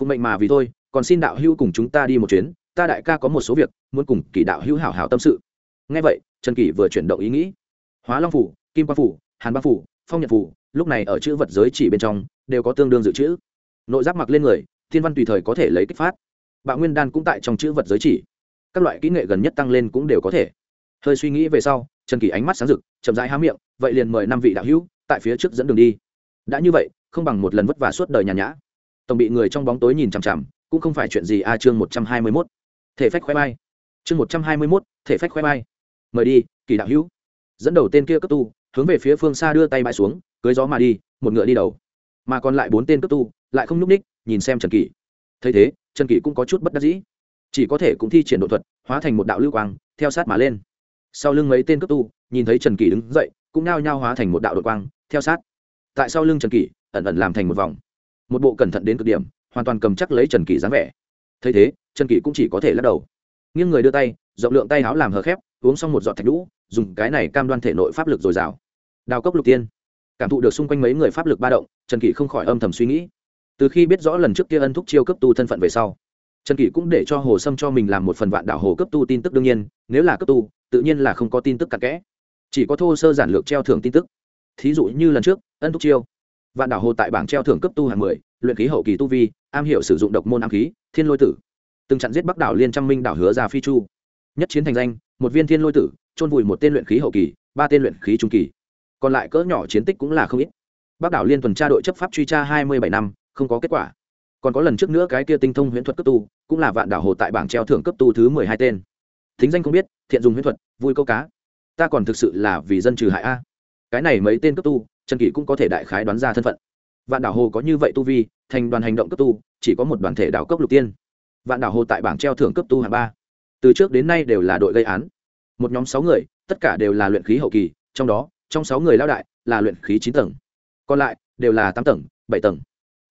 Phụ mệnh mà vì thôi, còn xin đạo hữu cùng chúng ta đi một chuyến, ta đại ca có một số việc, muốn cùng kỳ đạo hữu hảo hảo tâm sự. Ngay vậy, trần kỳ vừa chuyển động ý nghĩ. Hóa long phủ, kim quang phủ, hàn ba phủ, phong nhật phủ, lúc này ở chữ vật giới chỉ bên trong, đều có tương đương dự trữ. Nội giáp mặc lên người, thiên văn tùy thời có thể lấy kích phát bạo nguyên đan cũng tại trong chữ vật giới chỉ. Các loại kỹ nghệ gần nhất tăng lên cũng đều có thể. Hơi suy nghĩ về sau, trần kỳ ánh mắt sáng rực, chậm rãi há miệng, vậy liền mời năm vị đạo hữu, tại phía trước dẫn đường đi. Đã như vậy, không bằng một lần vất vả suốt đời nhàn nhã. Tổng bị người trong bóng tối nhìn chằm chằm, cũng không phải chuyện gì a chương một trăm hai mươi mốt. Thể phách khoe bay chương một trăm hai mươi mốt, thể phách khoe bay mời đi, kỳ đạo hữu. Dẫn đầu tên kia cấp tu, hướng về phía phương xa đưa tay bãi xuống, cưới gió mà đi, một ngựa đi đầu. Mà còn lại bốn tên cấp tu, lại không nhúc ních nhìn xem trần kỳ. Thấy thế trần kỳ cũng có chút bất đắc dĩ. Chỉ có thể cũng thi triển độ thuật, hóa thành một đạo lưu quang, theo sát mà lên. Sau lưng mấy tên cấp tu, nhìn thấy trần kỳ đứng dậy, cũng nao nhao hóa thành một đạo đột quang, theo sát. Tại sau lưng trần kỳ ẩn ẩn làm thành một vòng. Một bộ cẩn thận đến cực điểm, hoàn toàn cầm chắc lấy trần kỳ dáng vẻ. Thấy thế, trần kỳ cũng chỉ có thể lắc đầu. Nghiêng người đưa tay, rộng lượng tay áo làm hờ khép, uống xong một giọt thạch lũ dùng cái này cam đoan thể nội pháp lực dồi dào. Đào cốc lục tiên. Cảm thụ được xung quanh mấy người pháp lực ba động, trần kỳ không khỏi âm thầm suy nghĩ từ khi biết rõ lần trước kia ân thúc chiêu cấp tu thân phận về sau, trần kỳ cũng để cho hồ sâm cho mình làm một phần vạn đảo hồ cấp tu tin tức đương nhiên, nếu là cấp tu, tự nhiên là không có tin tức cặn kẽ. Chỉ có thô sơ giản lược treo thưởng tin tức. Thí dụ như lần trước, ân thúc chiêu, vạn đảo hồ tại bảng treo thưởng cấp tu hàng mười, luyện khí hậu kỳ tu vi, am hiểu sử dụng độc môn am khí, thiên lôi tử. Từng chặn giết bắc đảo liên trăm minh đảo hứa ra phi chu. Nhất chiến thành danh, một viên thiên lôi tử trôn vùi một tên luyện khí hậu kỳ, ba tên luyện khí trung kỳ. Còn lại cỡ nhỏ chiến tích cũng là không ít. Bắc đảo liên tuần tra đội chấp pháp truy tra hai mươi bảy năm không có kết quả. Còn có lần trước nữa cái kia tinh thông huyễn thuật cấp tu, cũng là vạn đảo hồ tại bảng treo thưởng cấp tu thứ mười hai tên. Thính danh không biết, thiện dùng huyễn thuật, vui câu cá. Ta còn thực sự là vì dân trừ hại a. Cái này mấy tên cấp tu, trần kỷ cũng có thể đại khái đoán ra thân phận. Vạn đảo hồ có như vậy tu vi, thành đoàn hành động cấp tu, chỉ có một đoàn thể đảo cấp lục tiên. Vạn đảo hồ tại bảng treo thưởng cấp tu hạng ba. Từ trước đến nay đều là đội gây án. Một nhóm sáu người, tất cả đều là luyện khí hậu kỳ, trong đó, trong sáu người lao đại là luyện khí chín tầng. Còn lại, đều là tám tầng, bảy tầng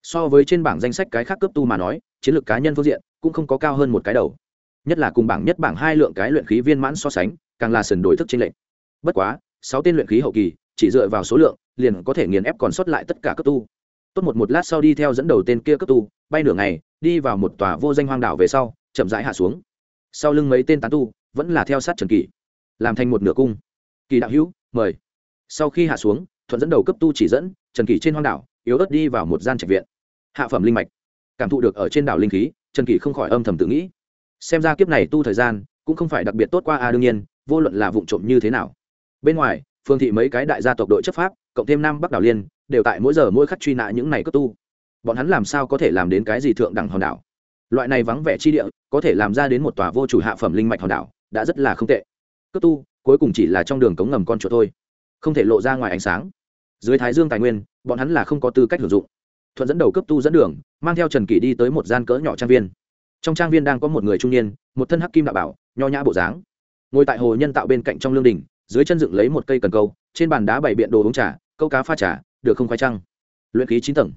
so với trên bảng danh sách cái khác cấp tu mà nói, chiến lược cá nhân phương diện cũng không có cao hơn một cái đầu. Nhất là cùng bảng nhất bảng hai lượng cái luyện khí viên mãn so sánh, càng là sần đổi thức trên lệnh bất quá, sáu tên luyện khí hậu kỳ, chỉ dựa vào số lượng, liền có thể nghiền ép còn sót lại tất cả cấp tu. Tốt một một lát sau đi theo dẫn đầu tên kia cấp tu, bay nửa ngày, đi vào một tòa vô danh hoang đảo về sau, chậm rãi hạ xuống. Sau lưng mấy tên tán tu, vẫn là theo sát trần kỳ làm thành một nửa cung. Kỳ đạo hữu, mời. Sau khi hạ xuống, thuận dẫn đầu cấp tu chỉ dẫn, trần kỳ trên hoang đảo, yếu ớt đi vào một gian trạch viện hạ phẩm linh mạch. Cảm thụ được ở trên đảo linh khí, trần kỳ không khỏi âm thầm tự nghĩ. Xem ra kiếp này tu thời gian cũng không phải đặc biệt tốt qua a, đương nhiên, vô luận là vụ trộm như thế nào. Bên ngoài, phương thị mấy cái đại gia tộc đội chấp pháp, cộng thêm nam bắc đảo liên, đều tại mỗi giờ mỗi khắc truy nã những này cấp tu. Bọn hắn làm sao có thể làm đến cái gì thượng đẳng hòn đảo? Loại này vắng vẻ chi địa, có thể làm ra đến một tòa vô chủ hạ phẩm linh mạch hòn đảo, đã rất là không tệ. Cấp tu, cuối cùng chỉ là trong đường cống ngầm con chuột thôi, không thể lộ ra ngoài ánh sáng. Dưới thái dương tài nguyên, bọn hắn là không có tư cách sử dụng thuận dẫn đầu cấp tu dẫn đường, mang theo trần kỷ đi tới một gian cỡ nhỏ trang viên. Trong trang viên đang có một người trung niên, một thân hắc kim đạo bảo, nho nhã bộ dáng. Ngồi tại hồ nhân tạo bên cạnh trong lương đình dưới chân dựng lấy một cây cần câu, trên bàn đá bày biện đồ uống trà, câu cá pha trà, được không khoai trăng luyện khí chín tầng.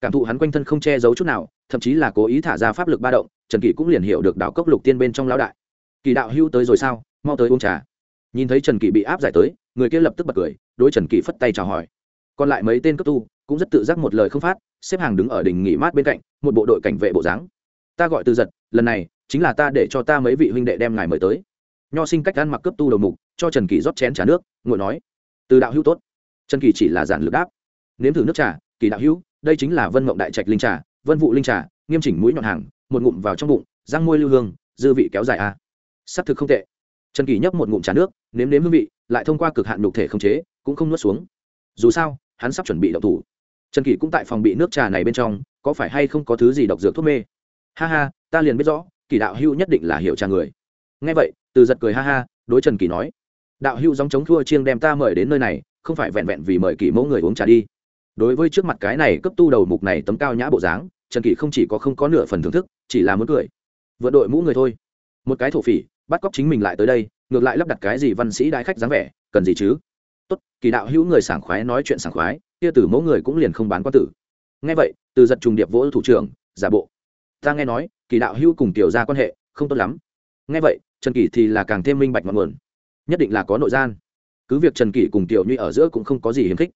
Cảm thụ hắn quanh thân không che giấu chút nào, thậm chí là cố ý thả ra pháp lực ba động, trần kỷ cũng liền hiểu được đạo cốc lục tiên bên trong lão đại. Kỳ đạo hưu tới rồi sao? Mau tới uống trà. Nhìn thấy trần kỷ bị áp giải tới, người kia lập tức bật cười, đối trần kỷ phất tay chào hỏi. Còn lại mấy tên cấp tu cũng rất tự giác một lời không phát, xếp hàng đứng ở đỉnh nghỉ mát bên cạnh, một bộ đội cảnh vệ bộ dáng. Ta gọi từ giật, lần này, chính là ta để cho ta mấy vị huynh đệ đem ngài mời tới. Nho sinh cách ăn mặc cấp tu đầu mục, cho trần kỳ rót chén trà nước, ngồi nói, từ đạo hữu tốt. Trần kỳ chỉ là giản lược đáp, nếm thử nước trà kỳ đạo hữu, đây chính là vân mộng đại trạch linh trà, vân vụ linh trà, nghiêm chỉnh mũi nhọn hàng, một ngụm vào trong bụng, răng môi lưu hương, dư vị kéo dài a. À. s ắ c thực không tệ. Trần kỳ nhấp một ngụm trà nước, nếm nếm hương vị, lại thông qua cực hạn nhục thể không chế, cũng không nuốt xuống. Dù sao, hắn sắp chuẩn bị đậu thủ trần kỳ cũng tại phòng bị nước trà này bên trong, có phải hay không có thứ gì độc dược thuốc mê? Ha ha, ta liền biết rõ kỳ đạo hữu nhất định là hiểu trà người. Nghe vậy, từ giật cười ha ha, đối trần kỳ nói, đạo hữu dòng chống thua chiêng đem ta mời đến nơi này, không phải vẹn vẹn vì mời kỳ mẫu người uống trà đi. Đối với trước mặt cái này cấp tu đầu mục này tấm cao nhã bộ dáng, trần kỷ không chỉ có không có nửa phần thưởng thức, chỉ là muốn cười. Vượt đội mũ người thôi. Một cái thổ phỉ, bắt cóc chính mình lại tới đây, ngược lại lắp đặt cái gì văn sĩ đại khách dáng vẻ, cần gì chứ? Tốt, kỳ đạo hữu người sảng khoái nói chuyện sảng khoái, kia từ mẫu người cũng liền không bán quan tử. Nghe vậy, từ giật trùng điệp vỗ thủ trưởng, giả bộ. Ta nghe nói, kỳ đạo hữu cùng tiểu ra quan hệ không tốt lắm. Nghe vậy, trần kỷ thì là càng thêm minh bạch ngọn nguồn. Nhất định là có nội gian. Cứ việc trần kỷ cùng tiểu nhuy ở giữa cũng không có gì hiếm khích,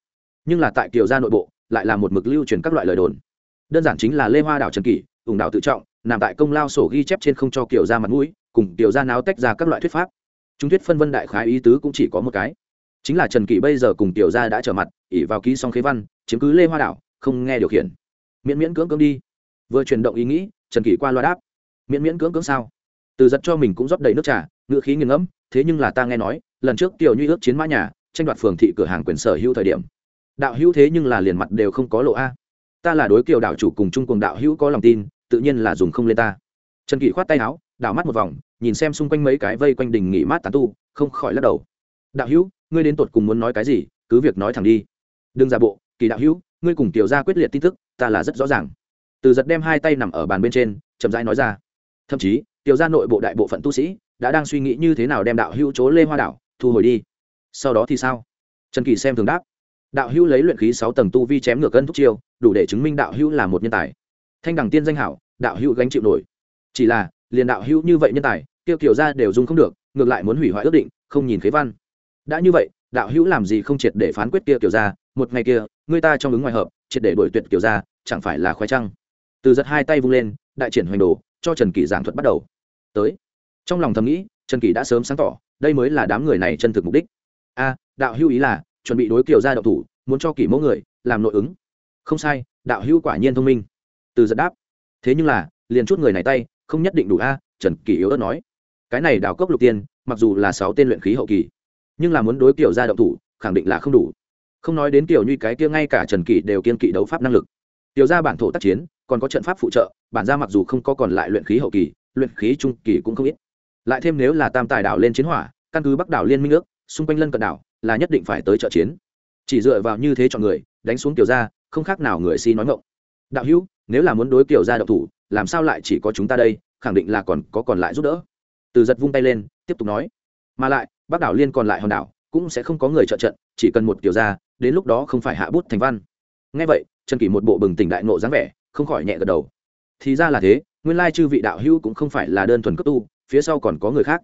nhưng là tại tiểu gia nội bộ, lại là một mực lưu truyền các loại lời đồn. Đơn giản chính là lê hoa đảo trần kỷ ủng đảo tự trọng, nằm tại công lao sổ ghi chép trên không cho kiểu ra mặt mũi, cùng kiểu gia náo tách ra các loại thuyết pháp. Chúng thuyết phân vân đại khái ý tứ cũng chỉ có một cái chính là trần kỷ bây giờ cùng tiểu gia đã trở mặt ỉ vào ký xong khế văn, chiếm cứ lê hoa đảo, không nghe điều khiển. Miễn miễn cưỡng cưỡng đi. Vừa chuyển động ý nghĩ, trần kỷ qua loa đáp. Miễn miễn cưỡng cưỡng sao? Từ giật cho mình cũng rót đầy nước trà ngựa khí nghiền ngẫm, thế nhưng là ta nghe nói, lần trước tiểu nhuy ước chiến mã nhà, tranh đoạt phường thị cửa hàng quyền sở hữu thời điểm. Đạo hữu thế nhưng là liền mặt đều không có lộ a. Ta là đối kiều đạo chủ cùng chung cùng đạo hữu có lòng tin, tự nhiên là dùng không lên ta. Trần kỷ khoát tay áo, đảo mắt một vòng, nhìn xem xung quanh mấy cái vây quanh đình nghỉ mát tán tu, không khỏi lắc đầu đạo hữu, ngươi đến tột cùng muốn nói cái gì, cứ việc nói thẳng đi. Đừng giả bộ, kỳ đạo hữu, ngươi cùng tiểu ra quyết liệt tin tức, ta là rất rõ ràng. Từ giật đem hai tay nằm ở bàn bên trên, chậm rãi nói ra. Thậm chí, tiểu ra nội bộ đại bộ phận tu sĩ, đã đang suy nghĩ như thế nào đem đạo hữu chố lê hoa đảo, thu hồi đi. Sau đó thì sao? Trần kỳ xem thường đáp. Đạo hữu lấy luyện khí sáu tầng tu vi chém ngược gân thúc chiêu, đủ để chứng minh đạo hữu là một nhân tài. Thanh đẳng tiên danh hảo, đạo hữu gánh chịu nổi. Chỉ là, liền đạo hữu như vậy nhân tài, tiêu kiểu ra đều dùng không được, ngược lại muốn hủy hoại ước định, không nhìn khế văn đã như vậy, đạo hữu làm gì không triệt để phán quyết kia kiểu ra một ngày kia người ta trong ứng ngoài hợp, triệt để đổi tuyệt kiểu ra chẳng phải là khoái trăng? Từ giật hai tay vung lên, đại triển hoành đồ, cho trần kỷ giảng thuật bắt đầu. Tới. Trong lòng thầm nghĩ, trần kỷ đã sớm sáng tỏ, đây mới là đám người này chân thực mục đích. A, đạo hữu ý là, chuẩn bị đối kiểu ra đậu thủ, muốn cho kỷ mẫu người, làm nội ứng. Không sai, đạo hữu quả nhiên thông minh. Từ giật đáp. Thế nhưng là, liền chút người này tay, không nhất định đủ a, trần kỷ yếu ớt nói. Cái này đào cốc lục tiên, mặc dù là sáu tên luyện khí hậu kỳ nhưng là muốn đối kiểu ra động thủ, khẳng định là không đủ. Không nói đến kiểu như cái kia ngay cả trần kỷ đều kiên kỵ đấu pháp năng lực. Tiểu ra bản thổ tác chiến, còn có trận pháp phụ trợ, bản ra mặc dù không có còn lại luyện khí hậu kỳ, luyện khí trung kỳ cũng không ít. Lại thêm nếu là tam tài đảo lên chiến hỏa, căn cứ bắc đảo liên minh ước, xung quanh lân cận đảo, là nhất định phải tới trợ chiến. Chỉ dựa vào như thế chọn người, đánh xuống tiểu ra, không khác nào người si nói ngộng đạo hữu, nếu là muốn đối kiểu ra độc thủ, làm sao lại chỉ có chúng ta đây, khẳng định là còn có còn lại giúp đỡ. Từ giật vung tay lên, tiếp tục nói. Mà lại bắc đảo liên còn lại hòn đảo cũng sẽ không có người trợ trận, chỉ cần một kiểu ra, đến lúc đó không phải hạ bút thành văn. Ngay vậy, trần kỷ một bộ bừng tỉnh đại nộ dáng vẻ, không khỏi nhẹ gật đầu. Thì ra là thế, nguyên lai chư vị đạo hữu cũng không phải là đơn thuần cấp tu, phía sau còn có người khác.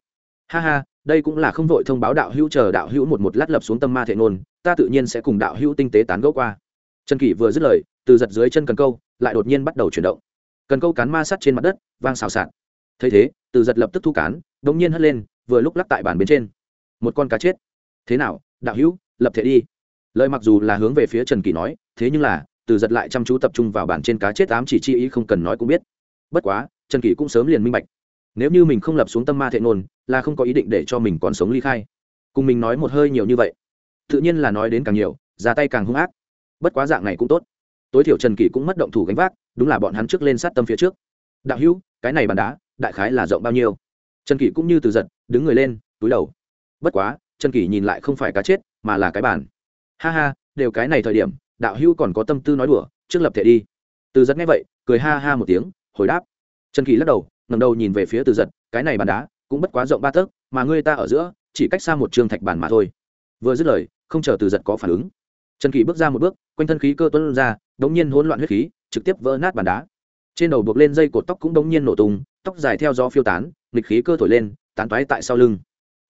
Ha ha, đây cũng là không vội thông báo đạo hữu chờ đạo hữu một một lát lập xuống tâm ma thệ ngôn, ta tự nhiên sẽ cùng đạo hữu tinh tế tán gẫu qua. Trần kỷ vừa dứt lời, từ giật dưới chân cần câu, lại đột nhiên bắt đầu chuyển động. Cần câu cán ma sắt trên mặt đất, vang xào xạc. Thấy thế, từ giật lập tức thu cán đ ỗ n g nhiên hất lên, vừa lúc lắc tại bàn bên trên một con cá chết. Thế nào, đạo hữu, lập thể đi. Lời mặc dù là hướng về phía trần kỳ nói, thế nhưng là, từ giật lại chăm chú tập trung vào bản trên cá chết ám chỉ chi ý không cần nói cũng biết. Bất quá, trần kỳ cũng sớm liền minh bạch. Nếu như mình không lập xuống tâm ma thệ nôn là không có ý định để cho mình còn sống ly khai. Cùng mình nói một hơi nhiều như vậy, tự nhiên là nói đến càng nhiều, ra tay càng hung ác. Bất quá dạng này cũng tốt. Tối thiểu trần kỳ cũng mất động thủ gánh vác, đúng là bọn hắn trước lên sát tâm phía trước. Đạo hữu, cái này bàn đá, đại khái là rộng bao nhiêu? Trần kỳ cũng như từ giật, đứng người lên, túi đầu bất quá, trần kỳ nhìn lại không phải cá chết, mà là cái bàn. Ha ha, đều cái này thời điểm, đạo hữu còn có tâm tư nói đùa, trước lập thể đi. Từ giật nghe vậy, cười ha ha một tiếng, hồi đáp. Trần kỳ lắc đầu ngầm đầu nhìn về phía từ giật, cái này bàn đá, cũng bất quá rộng ba tấc, mà ngươi ta ở giữa, chỉ cách xa một trường thạch bàn mà thôi. Vừa dứt lời, không chờ từ giật có phản ứng. Trần kỳ bước ra một bước, quanh thân khí cơ tuân ra, đống nhiên hỗn loạn huyết khí, trực tiếp vỡ nát bàn đá. Trên đầu buộc lên dây cột tóc cũng đống nhiên nổ tung, tóc dài theo gió phiêu tán, nghịch khí cơ thổi lên, tán toái tại sau lưng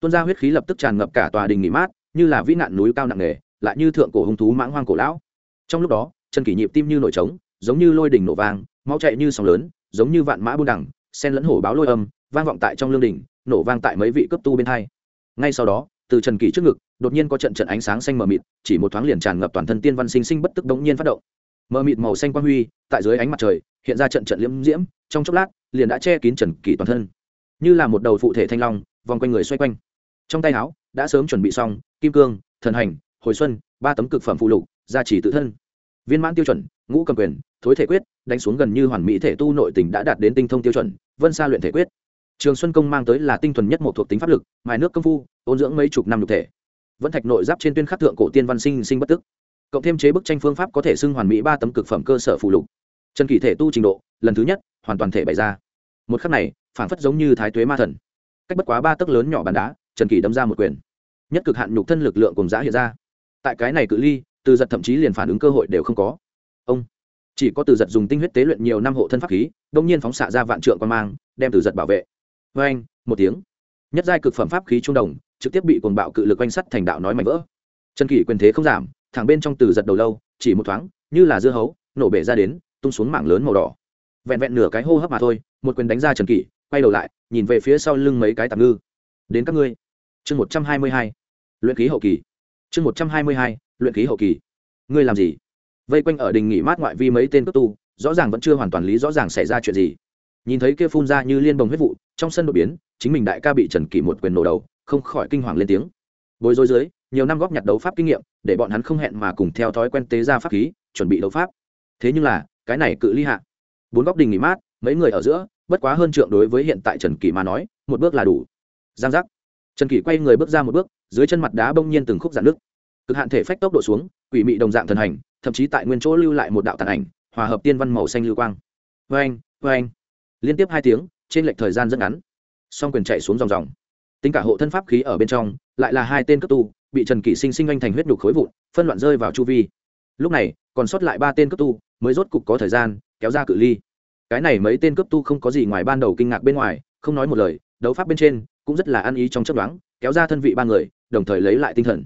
tuôn ra huyết khí lập tức tràn ngập cả tòa đình nghỉ mát, như là vĩ nạn núi cao nặng nề, lại như thượng cổ hung thú mãng hoang cổ lão. Trong lúc đó trần kỷ nhịp tim như nổi trống, giống như lôi đỉnh nổ vang, máu chạy như sóng lớn, giống như vạn mã buôn đẳng sen lẫn hổ báo lôi âm, vang vọng tại trong lương đỉnh, nổ vang tại mấy vị cấp tu bên hai. Ngay sau đó, từ trần kỷ trước ngực, đột nhiên có trận trận ánh sáng xanh mờ mịt, chỉ một thoáng liền tràn ngập toàn thân tiên văn sinh sinh bất tức đống nhiên phát động. Mờ mịt màu xanh quang huy, tại dưới ánh mặt trời, hiện ra trận trận liễm diễm, trong chốc lát, liền đã che kín trần kỷ toàn thân. Như là một đầu phụ thể thanh long, vòng quanh người xoay quanh trong tay áo, đã sớm chuẩn bị xong, kim cương, thần hành, hồi xuân, ba tấm cực phẩm phụ lục, gia trì tự thân. Viên mãn tiêu chuẩn, ngũ cầm quyền, thối thể quyết, đánh xuống gần như hoàn mỹ thể tu nội tình đã đạt đến tinh thông tiêu chuẩn, vân xa luyện thể quyết. Trường xuân công mang tới là tinh thuần nhất một thuộc tính pháp lực, mài nước công phu, ôn dưỡng mấy chục năm nhục thể. Vẫn thạch nội giáp trên tuyên khắc thượng cổ tiên văn sinh sinh bất tức. Cộng thêm chế bức tranh phương pháp có thể xưng hoàn mỹ ba tấm cực phẩm cơ sở phụ lục. Trần kỳ thể tu trình độ, lần thứ nhất, hoàn toàn thể bày ra. Một khắc này phản phất giống như thái tuế ma thần. Cách bất quá ba tấc lớn nhỏ bàn đá trần kỳ đâm ra một quyền. Nhất cực hạn nhục thân lực lượng cùng giã hiện ra. Tại cái này cự ly, từ giật thậm chí liền phản ứng cơ hội đều không có. Ông, chỉ có từ giật dùng tinh huyết tế luyện nhiều năm hộ thân pháp khí, đông nhiên phóng xạ ra vạn trượng quan mang, đem từ giật bảo vệ. Vê anh một tiếng. Nhất giai cực phẩm pháp khí trung đồng, trực tiếp bị cuồng bạo cự lực oanh sắt thành đạo nói mạnh vỡ. Trần kỷ quyền thế không giảm, thẳng bên trong từ giật đầu lâu, chỉ một thoáng, như là dưa hấu, nổ bể ra đến, tung xuống mảng lớn màu đỏ. Vẹn vẹn nửa cái hô hấp mà thôi, một quyền đánh ra trần kỷ, quay đầu lại, nhìn về phía sau lưng mấy cái tạm ngư. Đến các ngươi chương một trăm hai mươi hai, luyện khí hậu kỳ. Chương một trăm hai mươi hai, luyện khí hậu kỳ. Ngươi làm gì? Vây quanh ở đình nghỉ mát ngoại vi mấy tên cấp tu, rõ ràng vẫn chưa hoàn toàn lý rõ ràng xảy ra chuyện gì. Nhìn thấy kia phun ra như liên bồng huyết vụ, trong sân đột biến, chính mình đại ca bị trần kỷ một quyền nổ đầu, không khỏi kinh hoàng lên tiếng. Bối rối dưới, nhiều năm góp nhặt đấu pháp kinh nghiệm, để bọn hắn không hẹn mà cùng theo thói quen tế ra pháp khí, chuẩn bị đấu pháp. Thế nhưng là, cái này cự ly hạ. Bốn góc đình nghỉ mát, mấy người ở giữa, bất quá hơn trượng đối với hiện tại trần kỷ mà nói, một bước là đủ. Giang giác trần kỷ quay người bước ra một bước, dưới chân mặt đá bông nhiên từng khúc dạn nước cực hạn thể phách tốc độ xuống, quỷ mị đồng dạng thần hành, thậm chí tại nguyên chỗ lưu lại một đạo tàn ảnh, hòa hợp tiên văn màu xanh lưu quang. Vê anh vê anh liên tiếp hai tiếng, trên lệch thời gian rất ngắn. Song quyền chạy xuống dòng dòng. Tính cả hộ thân pháp khí ở bên trong, lại là hai tên cấp tu, bị trần kỷ sinh sinh anh thành huyết nhục khối vụn, phân loạn rơi vào chu vi. Lúc này, còn sót lại ba tên cấp tu, mới rốt cục có thời gian, kéo ra cự ly. Cái này mấy tên cấp tu không có gì ngoài ban đầu kinh ngạc bên ngoài, không nói một lời, đấu pháp bên trên cũng rất là ăn ý trong chấp đoán kéo ra thân vị ba người, đồng thời lấy lại tinh thần.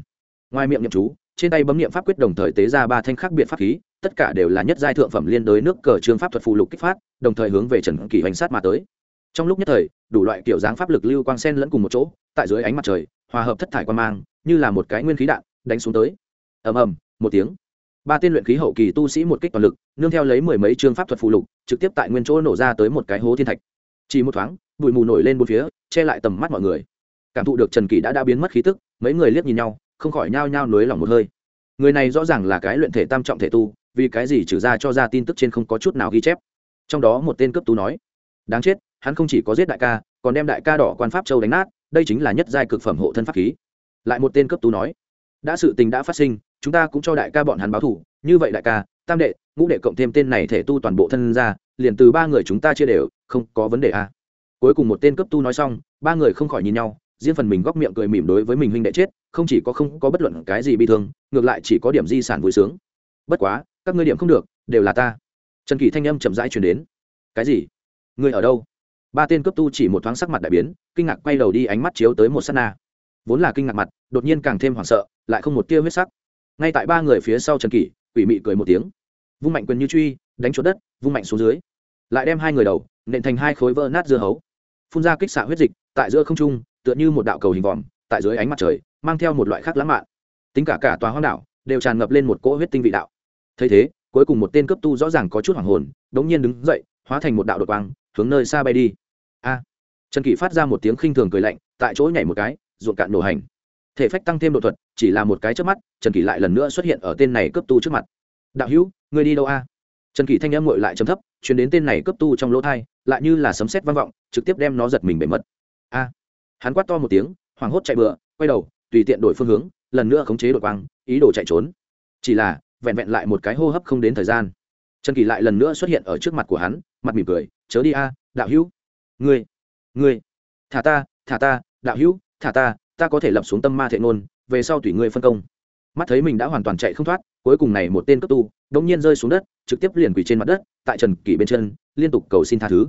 Ngoài miệng nhậm chú, trên tay bấm niệm pháp quyết đồng thời tế ra ba thanh khác biệt pháp khí, tất cả đều là nhất giai thượng phẩm liên đối nước cờ trương pháp thuật phù lục kích phát, đồng thời hướng về trần kỳ hoành sát mà tới. Trong lúc nhất thời, đủ loại kiểu dáng pháp lực lưu quang sen lẫn cùng một chỗ, tại dưới ánh mặt trời, hòa hợp thất thải quan mang, như là một cái nguyên khí đạn, đánh xuống tới. Ầm ầm, một tiếng. Ba tiên luyện khí hậu kỳ tu sĩ một kích toàn lực, nương theo lấy mười mấy chương pháp thuật phù lục, trực tiếp tại nguyên chỗ nổ ra tới một cái hố thiên thạch. Chỉ một thoáng bụi mù nổi lên bốn phía, che lại tầm mắt mọi người. Cảm thụ được trần kỳ đã đã biến mất khí tức, mấy người liếc nhìn nhau, không khỏi nhao nhao nối lòng một hơi. Người này rõ ràng là cái luyện thể tam trọng thể tu, vì cái gì trừ ra cho ra tin tức trên không có chút nào ghi chép. Trong đó một tên cấp tú nói, đáng chết, hắn không chỉ có giết đại ca, còn đem đại ca đỏ quan pháp châu đánh nát, đây chính là nhất giai cực phẩm hộ thân pháp khí. Lại một tên cấp tú nói, đã sự tình đã phát sinh, chúng ta cũng cho đại ca bọn hắn báo thủ như vậy đại ca, tam đệ, ngũ đệ cộng thêm tên này thể tu toàn bộ thân ra, liền từ ba người chúng ta chia đều, không có vấn đề à cuối cùng một tên cấp tu nói xong, ba người không khỏi nhìn nhau, riêng phần mình góc miệng cười mỉm đối với mình huynh đệ chết, không chỉ có không có bất luận cái gì bị thương, ngược lại chỉ có điểm di sản vui sướng. Bất quá, các ngươi điểm không được, đều là ta. Trần kỳ thanh âm chậm rãi chuyển đến. Cái gì? Ngươi ở đâu? Ba tên cấp tu chỉ một thoáng sắc mặt đại biến, kinh ngạc quay đầu đi ánh mắt chiếu tới một s á t na. Vốn là kinh ngạc mặt, đột nhiên càng thêm hoảng sợ, lại không một tia huyết sắc. Ngay tại ba người phía sau trần kỳ quỷ mị cười một tiếng. Vung mạnh quyền như truy, đánh chốt đất, vung mạnh xuống dưới. Lại đem hai người đầu, nện thành hai khối vỡ nát dưa hấu phun ra kích xạ huyết dịch, tại giữa không trung, tựa như một đạo cầu hình vòm, tại dưới ánh mặt trời, mang theo một loại khác lãng mạn. Tính cả cả tòa hoang đảo, đều tràn ngập lên một cỗ huyết tinh vị đạo. Thấy thế, cuối cùng một tên cấp tu rõ ràng có chút hoảng hồn, đống nhiên đứng dậy, hóa thành một đạo đột quang, hướng nơi xa bay đi. A! Trần kỷ phát ra một tiếng khinh thường cười lạnh, tại chỗ nhảy một cái ruột cạn nổ hành. Thể phách tăng thêm độ thuật, chỉ là một cái trước mắt, trần kỷ lại lần nữa xuất hiện ở tên này cấp tu trước mặt. Đạo hữu người đi đâu a? Trần kỷ thanh âm ngội lại chấm thấp chuyển đến tên này cấp tu trong lỗ thai lại như là sấm sét vang vọng trực tiếp đem nó giật mình bể mất a! Hắn quát to một tiếng, hoảng hốt chạy bựa quay đầu, tùy tiện đổi phương hướng, lần nữa khống chế đội quang, ý đồ chạy trốn. Chỉ là, vẹn vẹn lại một cái hô hấp không đến thời gian. Trần kỳ lại lần nữa xuất hiện ở trước mặt của hắn, mặt mỉm cười, chớ đi a, đạo hữu. Ngươi ngươi, thả ta thả ta, đạo hữu, thả ta ta có thể lập xuống tâm ma thệ ngôn, về sau tùy ngươi phân công. Mắt thấy mình đã hoàn toàn chạy không thoát, cuối cùng này một tên cấp tu, đống nhiên rơi xuống đất, trực tiếp liền quỳ trên mặt đất, tại trần Kỳ bên chân, liên tục cầu xin tha thứ.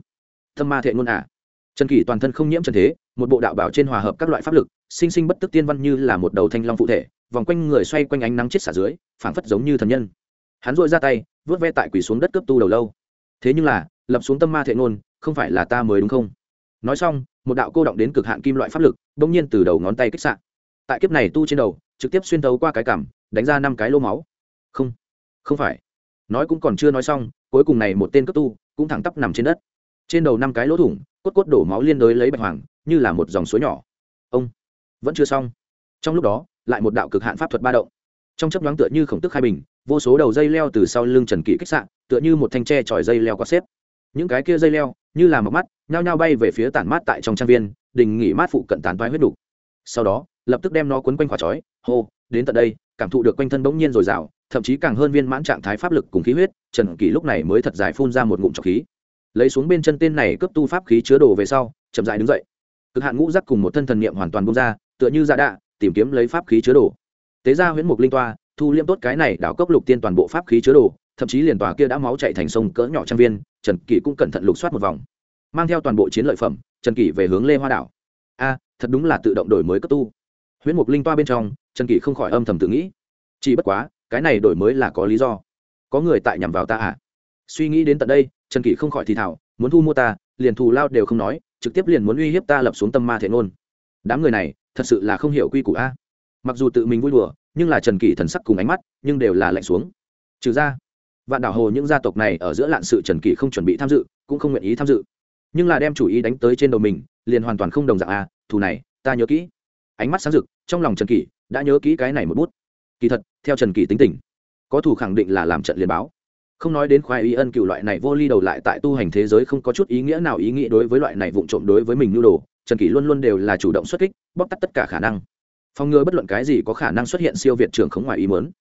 Tâm ma thệ ngôn à trần kỷ toàn thân không nhiễm trần thế, một bộ đạo bảo trên hòa hợp các loại pháp lực, sinh sinh bất tức tiên văn như là một đầu thanh long phụ thể, vòng quanh người xoay quanh ánh nắng chết xả dưới, phảng phất giống như thần nhân. Hắn dội ra tay, vớt ve tại quỷ xuống đất cấp tu đầu lâu. Thế nhưng là, lập xuống tâm ma thệ ngôn, không phải là ta mới đúng không? Nói xong, một đạo cô động đến cực hạn kim loại pháp lực, bỗng nhiên từ đầu ngón tay kích sạn tại kiếp này tu trên đầu, trực tiếp xuyên tấu qua cái cảm, đánh ra năm cái lô máu. Không không phải. Nói cũng còn chưa nói xong, cuối cùng này một tên cấp tu, cũng thẳng tắp nằm trên đất. Trên đầu năm cái lỗ thủng cốt cốt đổ máu liên đối lấy bạch hoàng, như là một dòng suối nhỏ. Ông, vẫn chưa xong. Trong lúc đó, lại một đạo cực hạn pháp thuật ba động. Trong chấp nhoáng tựa như khổng tức khai bình, vô số đầu dây leo từ sau lưng trần kỷ kích sạn tựa như một thanh tre tròi dây leo có xếp. Những cái kia dây leo, như là mọc mắt, nhao nhao bay về phía tản mát tại trong trang viên, đình nghỉ mát phụ cận tán toái huyết đục. Sau đó, lập tức đem nó quấn quanh khỏa chói, hô, đến tận đây, cảm thụ được quanh thân bỗng nhiên rồi rào thậm chí càng hơn viên mãn trạng thái pháp lực cùng khí huyết, trần kỷ lúc này mới thật dài phun ra một ngụm trọc khí lấy xuống bên chân tên này cấp tu pháp khí chứa đồ về sau, chậm dại đứng dậy. Cực hạn ngũ giác cùng một thân thần niệm hoàn toàn bung ra, tựa như dạ đạ, tìm kiếm lấy pháp khí chứa đồ. Tế ra huyễn mục linh toa, thu liêm tốt cái này đảo cốc lục tiên toàn bộ pháp khí chứa đồ, thậm chí liền tòa kia đã máu chạy thành sông cỡ nhỏ trang viên, trần kỷ cũng cẩn thận lục soát một vòng. Mang theo toàn bộ chiến lợi phẩm, trần kỷ về hướng lê hoa đảo. A, thật đúng là tự động đổi mới cấp tu. Huyễn mục linh toa bên trong, trần kỷ không khỏi âm thầm tự nghĩ. Chỉ bất quá, cái này đổi mới là có lý do. Có người tại nhằm vào ta à? Suy nghĩ đến tận đây trần kỷ không khỏi thì thảo muốn thu mua ta, liền thù lao đều không nói, trực tiếp liền muốn uy hiếp ta lập xuống tâm ma thể ngôn. Đám người này, thật sự là không hiểu quy củ a. Mặc dù tự mình vui đùa, nhưng là trần kỷ thần sắc cùng ánh mắt, nhưng đều là lạnh xuống. Trừ ra, vạn đảo hồ những gia tộc này ở giữa lạn sự trần kỷ không chuẩn bị tham dự, cũng không nguyện ý tham dự. Nhưng là đem chủ ý đánh tới trên đầu mình, liền hoàn toàn không đồng dạng a, thù này, ta nhớ kỹ. Ánh mắt sáng rực, trong lòng trần kỷ đã nhớ kỹ cái này một bút. Kỳ thật, theo trần kỷ tính tình, có thủ khẳng định là làm trận liền báo không nói đến khoái ý ân cựu loại này vô ly đầu lại tại tu hành thế giới không có chút ý nghĩa nào ý nghĩ đối với loại này vụng trộm đối với mình nhu đồ, trần kỷ luôn luôn đều là chủ động xuất kích, bóc tắt tất cả khả năng. Phòng ngừa bất luận cái gì có khả năng xuất hiện siêu việt trưởng khống ngoài ý mớn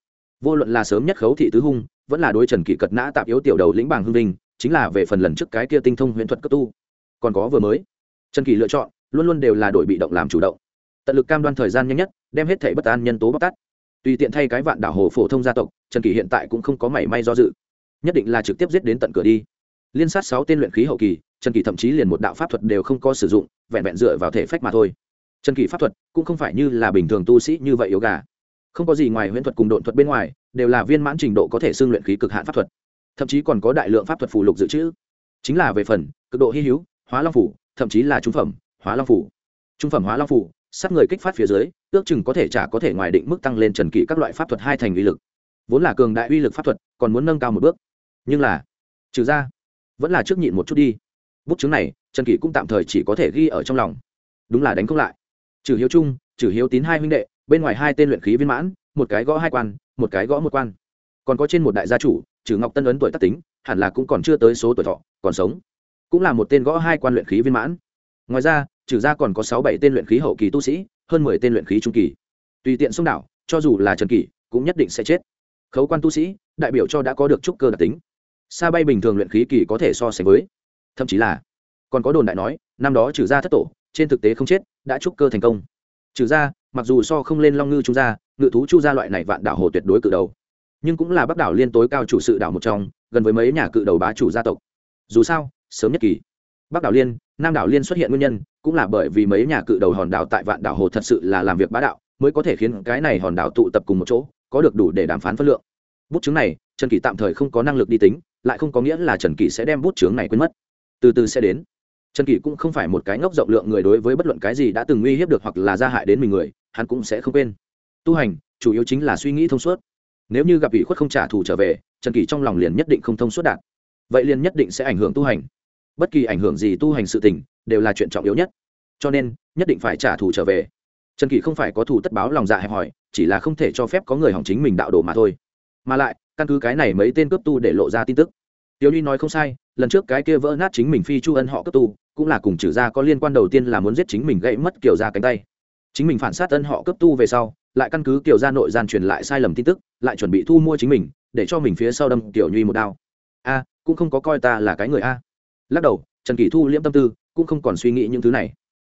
vô luận là sớm nhất khấu thị tứ hung, vẫn là đối trần kỷ cật nã tạp yếu tiểu đầu lĩnh bảng hương vinh, chính là về phần lần trước cái kia tinh thông huyễn thuật cấp tu. Còn có vừa mới, trần kỷ lựa chọn, luôn luôn đều là đội bị động làm chủ động. Tận lực cam đoan thời gian nhanh nhất, đem hết thể bất an nhân tố bóc tắt. Tùy tiện thay cái vạn đảo hồ phổ thông gia tộc, trần kỷ hiện tại cũng không có mảy may do dự nhất định là trực tiếp giết đến tận cửa đi. Liên sát sáu tên luyện khí hậu kỳ, trần kỷ thậm chí liền một đạo pháp thuật đều không có sử dụng, vẹn vẹn dựa vào thể phách mà thôi. Trần kỷ pháp thuật cũng không phải như là bình thường tu sĩ như vậy yếu gà. Không có gì ngoài huyễn thuật cùng độn thuật bên ngoài, đều là viên mãn trình độ có thể xương luyện khí cực hạn pháp thuật. Thậm chí còn có đại lượng pháp thuật phù lục dự trữ. Chính là về phần, cực độ hy hữu, hóa long phủ, thậm chí là trung phẩm, hóa long phủ. Trung phẩm hóa long phủ, sát người kích phát phía dưới, ước chừng có thể trả có thể ngoài định mức tăng lên trần kỷ các loại pháp thuật hai thành uy lực. Vốn là cường đại uy lực pháp thuật, còn muốn nâng cao một bước nhưng là, trừ ra, vẫn là trước nhịn một chút đi. Bút chứng này, trần kỷ cũng tạm thời chỉ có thể ghi ở trong lòng. Đúng là đánh không lại. Trừ hiếu trung, trừ hiếu tín hai huynh đệ, bên ngoài hai tên luyện khí viên mãn, một cái gõ hai quan, một cái gõ một quan. Còn có trên một đại gia chủ, trừ ngọc tân ấn tuổi tác tính, hẳn là cũng còn chưa tới số tuổi thọ, còn sống. Cũng là một tên gõ hai quan luyện khí viên mãn. Ngoài ra, trừ ra còn có sáu bảy tên luyện khí hậu kỳ tu sĩ, hơn mười tên luyện khí trung kỳ. Tùy tiện sông đảo, cho dù là trần kỷ, cũng nhất định sẽ chết. Khấu quan tu sĩ, đại biểu cho đã có được trúc cơ đặc tính xa bay bình thường luyện khí kỳ có thể so sánh với. Thậm chí là, còn có đồn đại nói, năm đó trừ ra thất tổ, trên thực tế không chết, đã trúc cơ thành công. Trừ ra, mặc dù so không lên long ngư chu gia, ngự thú chu gia loại này vạn đảo hồ tuyệt đối cự đầu. Nhưng cũng là bắc đảo liên tối cao chủ sự đảo một trong, gần với mấy nhà cự đầu bá chủ gia tộc. Dù sao, sớm nhất kỳ. Bắc đảo liên, nam đảo liên xuất hiện nguyên nhân, cũng là bởi vì mấy nhà cự đầu hòn đảo tại vạn đảo hồ thật sự là làm việc bá đạo, mới có thể khiến cái này hòn đảo tụ tập cùng một chỗ, có được đủ để đàm phán phân lượng. Bút chứng này trần kỳ tạm thời không có năng lực đi tính, lại không có nghĩa là trần kỳ sẽ đem bút chướng này quên mất. Từ từ sẽ đến. Trần kỳ cũng không phải một cái ngốc rộng lượng người đối với bất luận cái gì đã từng uy hiếp được hoặc là gia hại đến mình người, hắn cũng sẽ không quên. Tu hành, chủ yếu chính là suy nghĩ thông suốt. Nếu như gặp ủy khuất không trả thù trở về, trần kỳ trong lòng liền nhất định không thông suốt đạt. Vậy liền nhất định sẽ ảnh hưởng tu hành. Bất kỳ ảnh hưởng gì tu hành sự tình, đều là chuyện trọng yếu nhất. Cho nên, nhất định phải trả thù trở về. Trần kỳ không phải có thù tất báo lòng dạ hẹp hòi, chỉ là không thể cho phép có người hỏng chính mình đạo đồ mà thôi. Mà lại căn cứ cái này mấy tên cướp tu để lộ ra tin tức. Tiểu ly nói không sai, lần trước cái kia vỡ nát chính mình phi chu ân họ cướp tu, cũng là cùng trừ gia có liên quan đầu tiên là muốn giết chính mình gãy mất kiểu ra cánh tay. Chính mình phản sát ân họ cướp tu về sau, lại căn cứ kiểu ra nội gian truyền lại sai lầm tin tức, lại chuẩn bị thu mua chính mình, để cho mình phía sau đâm tiểu nhuy một đao. A, cũng không có coi ta là cái người a. Lắc đầu, trần kỳ thu liễm tâm tư, cũng không còn suy nghĩ những thứ này.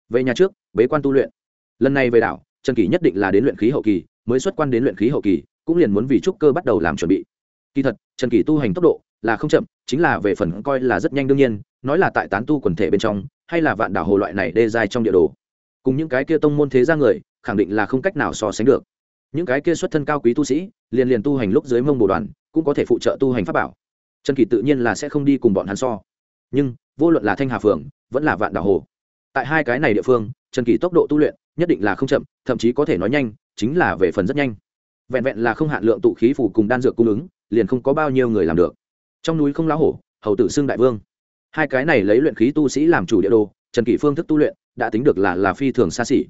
Về nhà trước, bế quan tu luyện. Lần này về đảo, trần kỳ nhất định là đến luyện khí hậu kỳ, mới xuất quan đến luyện khí hậu kỳ cũng liền muốn vì trúc cơ bắt đầu làm chuẩn bị. Kỳ thật, trần kỳ tu hành tốc độ là không chậm, chính là về phần coi là rất nhanh đương nhiên, nói là tại tán tu quần thể bên trong, hay là vạn đảo hồ loại này đê dài trong địa đồ. Cùng những cái kia tông môn thế ra người, khẳng định là không cách nào so sánh được. Những cái kia xuất thân cao quý tu sĩ, liền liền tu hành lúc dưới mông bồ đoàn, cũng có thể phụ trợ tu hành pháp bảo. Trần kỳ tự nhiên là sẽ không đi cùng bọn hắn so. Nhưng, vô luận là thanh hà phường, vẫn là vạn đảo hồ, tại hai cái này địa phương, trần kỳ tốc độ tu luyện nhất định là không chậm, thậm chí có thể nói nhanh, chính là về phần rất nhanh vẹn vẹn là không hạn lượng tụ khí phủ cùng đan dược cung ứng, liền không có bao nhiêu người làm được. Trong núi không lá hổ, hầu tử xưng đại vương. Hai cái này lấy luyện khí tu sĩ làm chủ địa đồ, trần kỷ phương thức tu luyện, đã tính được là là phi thường xa xỉ.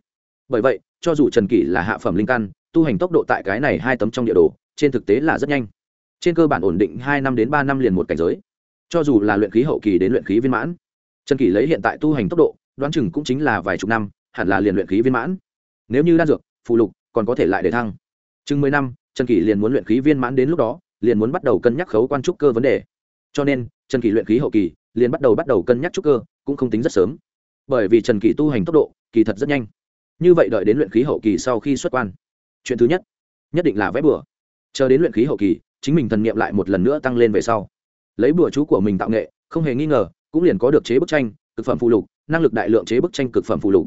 Bởi vậy, cho dù trần kỷ là hạ phẩm linh căn, tu hành tốc độ tại cái này hai tấm trong địa đồ, trên thực tế là rất nhanh. Trên cơ bản ổn định hai năm đến ba năm liền một cảnh giới. Cho dù là luyện khí hậu kỳ đến luyện khí viên mãn, trần kỷ lấy hiện tại tu hành tốc độ, đoán chừng cũng chính là vài chục năm, hẳn là liền luyện khí viên mãn. Nếu như đan dược, phụ lục, còn có thể lại để thăng chừng mười năm, trần kỷ liền muốn luyện khí viên mãn đến lúc đó, liền muốn bắt đầu cân nhắc khấu quan trúc cơ vấn đề. Cho nên, trần kỷ luyện khí hậu kỳ, liền bắt đầu bắt đầu cân nhắc trúc cơ, cũng không tính rất sớm. Bởi vì trần kỷ tu hành tốc độ, kỳ thật rất nhanh. Như vậy đợi đến luyện khí hậu kỳ sau khi xuất quan. Chuyện thứ nhất nhất định là vẽ bừa chờ đến luyện khí hậu kỳ, chính mình thần nghiệm lại một lần nữa tăng lên về sau. Lấy bừa chú của mình tạo nghệ, không hề nghi ngờ, cũng liền có được chế bức tranh, cực phẩm phụ lục, năng lực đại lượng chế bức tranh cực phẩm phụ lục.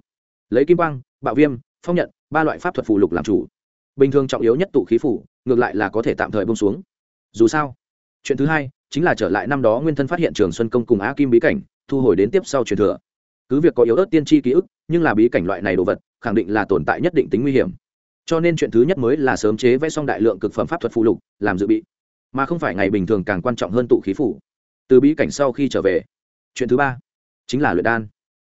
Lấy kim quang, bạo viêm, phong nhận, ba loại pháp thuật phụ lục làm chủ bình thường trọng yếu nhất tụ khí phủ, ngược lại là có thể tạm thời bông xuống. Dù sao, chuyện thứ hai chính là trở lại năm đó nguyên thân phát hiện trường xuân công cùng á kim bí cảnh, thu hồi đến tiếp sau truyền thừa. Cứ việc có yếu ớt tiên tri ký ức, nhưng là bí cảnh loại này đồ vật, khẳng định là tồn tại nhất định tính nguy hiểm. Cho nên chuyện thứ nhất mới là sớm chế vẽ xong đại lượng cực phẩm pháp thuật phụ lục, làm dự bị. Mà không phải ngày bình thường càng quan trọng hơn tụ khí phủ. Từ bí cảnh sau khi trở về, chuyện thứ ba chính là luyện đan.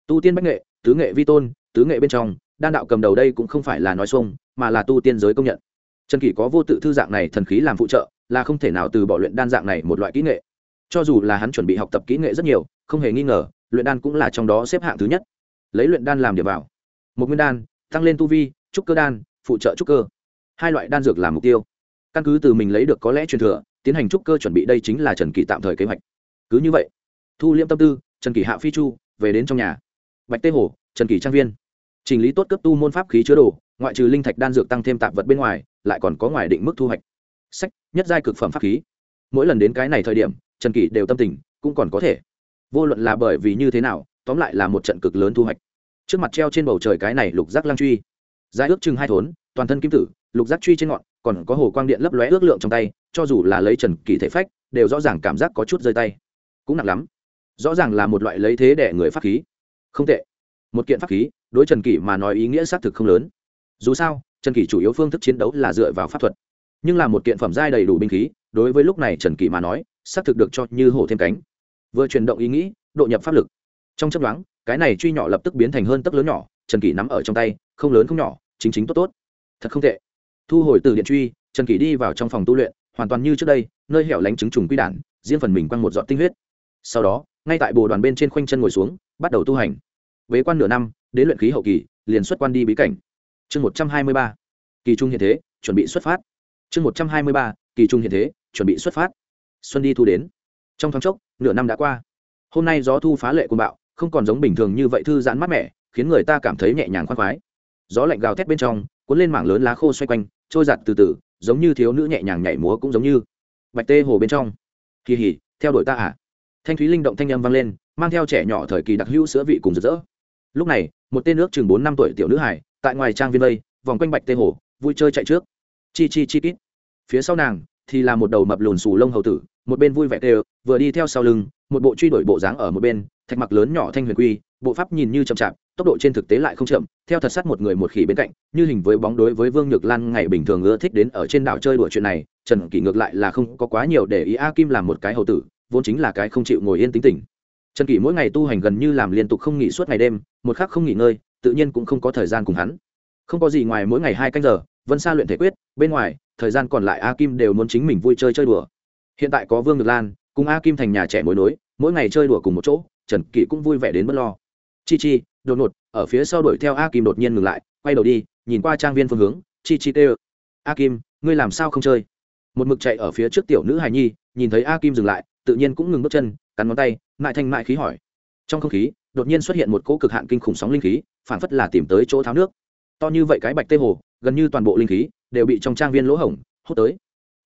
Tu tiên bách nghệ, tứ nghệ vi tôn, tứ nghệ bên trong đan đạo cầm đầu đây cũng không phải là nói xuông, mà là tu tiên giới công nhận. Trần kỷ có vô tự thư dạng này thần khí làm phụ trợ, là không thể nào từ bỏ luyện đan dạng này một loại kỹ nghệ. Cho dù là hắn chuẩn bị học tập kỹ nghệ rất nhiều, không hề nghi ngờ, luyện đan cũng là trong đó xếp hạng thứ nhất. Lấy luyện đan làm điểm vào một nguyên đan, tăng lên tu vi, trúc cơ đan, phụ trợ trúc cơ. Hai loại đan dược làm mục tiêu. Căn cứ từ mình lấy được có lẽ truyền thừa, tiến hành trúc cơ chuẩn bị đây chính là trần kỳ tạm thời kế hoạch. Cứ như vậy, thu liễm tâm tư, trần kỳ hạ phi chu, về đến trong nhà. Bạch tê hồ, trần kỳ trang viên chỉnh lý tốt cấp tu môn pháp khí chứa đồ, ngoại trừ linh thạch đan dược tăng thêm tạp vật bên ngoài, lại còn có ngoài định mức thu hoạch. Sách, nhất giai cực phẩm pháp khí. Mỗi lần đến cái này thời điểm, trần kỷ đều tâm tình cũng còn có thể. Vô luận là bởi vì như thế nào, tóm lại là một trận cực lớn thu hoạch. Trước mặt treo trên bầu trời cái này lục giác lang truy. Dài ước chừng hai thốn, toàn thân kim tử, lục giác truy trên ngọn, còn có hồ quang điện lấp lóe ước lượng trong tay, cho dù là lấy trần kỳ thể phách, đều rõ ràng cảm giác có chút rơi tay. Cũng nặng lắm. Rõ ràng là một loại lấy thế để người pháp khí. Không tệ. Một kiện pháp khí đối trần kỷ mà nói ý nghĩa xác thực không lớn. Dù sao, trần kỷ chủ yếu phương thức chiến đấu là dựa vào pháp thuật, nhưng là một kiện phẩm giai đầy đủ binh khí, đối với lúc này trần kỷ mà nói, xác thực được cho như hổ thêm cánh. Vừa chuyển động ý nghĩ, độ nhập pháp lực. Trong chấp đoán cái này truy nhỏ lập tức biến thành hơn tấc lớn nhỏ, trần kỷ nắm ở trong tay, không lớn không nhỏ, chính chính tốt tốt. Thật không tệ. Thu hồi từ điện truy, trần kỷ đi vào trong phòng tu luyện, hoàn toàn như trước đây, nơi hẻo lánh trứng trùng quy đản, riêng phần mình quăng một dọn tinh huyết. Sau đó, ngay tại bồ đoàn bên trên khoanh chân ngồi xuống, bắt đầu tu hành. Bế quan nửa năm đến luyện khí hậu kỳ, liền xuất quan đi bí cảnh. Chương một trăm hai mươi ba, kỳ trung hiện thế, chuẩn bị xuất phát. Chương một trăm hai mươi ba, kỳ trung hiện thế, chuẩn bị xuất phát. Xuân đi thu đến. Trong tháng chốc, nửa năm đã qua. Hôm nay gió thu phá lệ côn bạo, không còn giống bình thường như vậy thư giãn mát mẻ, khiến người ta cảm thấy nhẹ nhàng khoan khoái. Gió lạnh gào thét bên trong, cuốn lên mảng lớn lá khô xoay quanh, trôi giặt từ từ, giống như thiếu nữ nhẹ nhàng nhảy múa cũng giống như. Bạch tê hồ bên trong. Kỳ hỉ, theo đuổi ta à? Thanh thúy linh động thanh âm vang lên, mang theo trẻ nhỏ thời kỳ đặc hữu sữa vị cùng rực rỡ. Lúc này một tên nước chừng bốn năm tuổi tiểu nữ hải tại ngoài trang viên vây, vòng quanh bạch tê hồ, vui chơi chạy trước. Chi chi chi kít. Phía sau nàng thì là một đầu mập lùn xù lông hầu tử, một bên vui vẻ tê, vừa đi theo sau lưng, một bộ truy đuổi bộ dáng ở một bên, thạch mặc lớn nhỏ thanh huyền quy, bộ pháp nhìn như chậm chạp, tốc độ trên thực tế lại không chậm, theo thật sát một người một khỉ bên cạnh, như hình với bóng đối với vương nhược lan ngày bình thường ưa thích đến ở trên đảo chơi đùa chuyện này, trần kỷ ngược lại là không có quá nhiều để ý a kim làm một cái hầu tử, vốn chính là cái không chịu ngồi yên tính tình trần kỷ mỗi ngày tu hành gần như làm liên tục không nghỉ suốt ngày đêm, một khắc không nghỉ ngơi, tự nhiên cũng không có thời gian cùng hắn. Không có gì ngoài mỗi ngày hai canh giờ, vân sa luyện thể quyết, bên ngoài, thời gian còn lại a kim đều muốn chính mình vui chơi chơi đùa. Hiện tại có vương ngược lan, cùng a kim thành nhà trẻ mối nối, mỗi ngày chơi đùa cùng một chỗ, trần kỷ cũng vui vẻ đến bất lo. Chi chi, đột ngột, ở phía sau đuổi theo a kim đột nhiên ngừng lại, quay đầu đi, nhìn qua trang viên phương hướng, chi chi tê a kim, ngươi làm sao không chơi? Một mực chạy ở phía trước tiểu nữ hài nhi, nhìn thấy a kim dừng lại, tự nhiên cũng ngừng bước chân cắn ngón tay, mại thanh mại khí hỏi. Trong không khí, đột nhiên xuất hiện một cỗ cực hạn kinh khủng sóng linh khí phản phất là tìm tới chỗ tháo nước. To như vậy cái bạch tê hồ, gần như toàn bộ linh khí đều bị trong trang viên lỗ hổng, hút tới.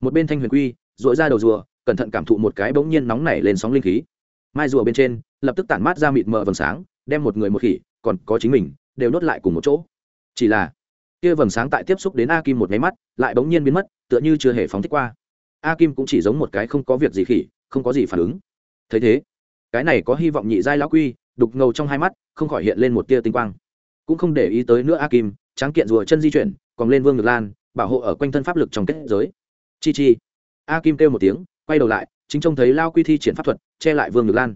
Một bên thanh huyền quy dội ra đầu rùa, cẩn thận cảm thụ một cái bỗng nhiên nóng nảy lên sóng linh khí. Mai rùa bên trên, lập tức tản mát ra mịt mờ vầng sáng, đem một người một khỉ, còn có chính mình, đều nốt lại cùng một chỗ. Chỉ là, kia vầng sáng tại tiếp xúc đến a kim một nháy mắt, lại bỗng nhiên biến mất, tựa như chưa hề phóng thích qua. A kim cũng chỉ giống một cái không có việc gì khỉ, không có gì phản ứng thấy thế, cái này có hy vọng nhị giai lão quy, đục ngầu trong hai mắt, không khỏi hiện lên một tia tinh quang. Cũng không để ý tới nữa a kim, tráng kiện rùa chân di chuyển, còn lên vương ngược lan, bảo hộ ở quanh thân pháp lực trong kết giới. Chi chi. A kim kêu một tiếng, quay đầu lại, chính trông thấy lao quy thi triển pháp thuật, che lại vương ngược lan.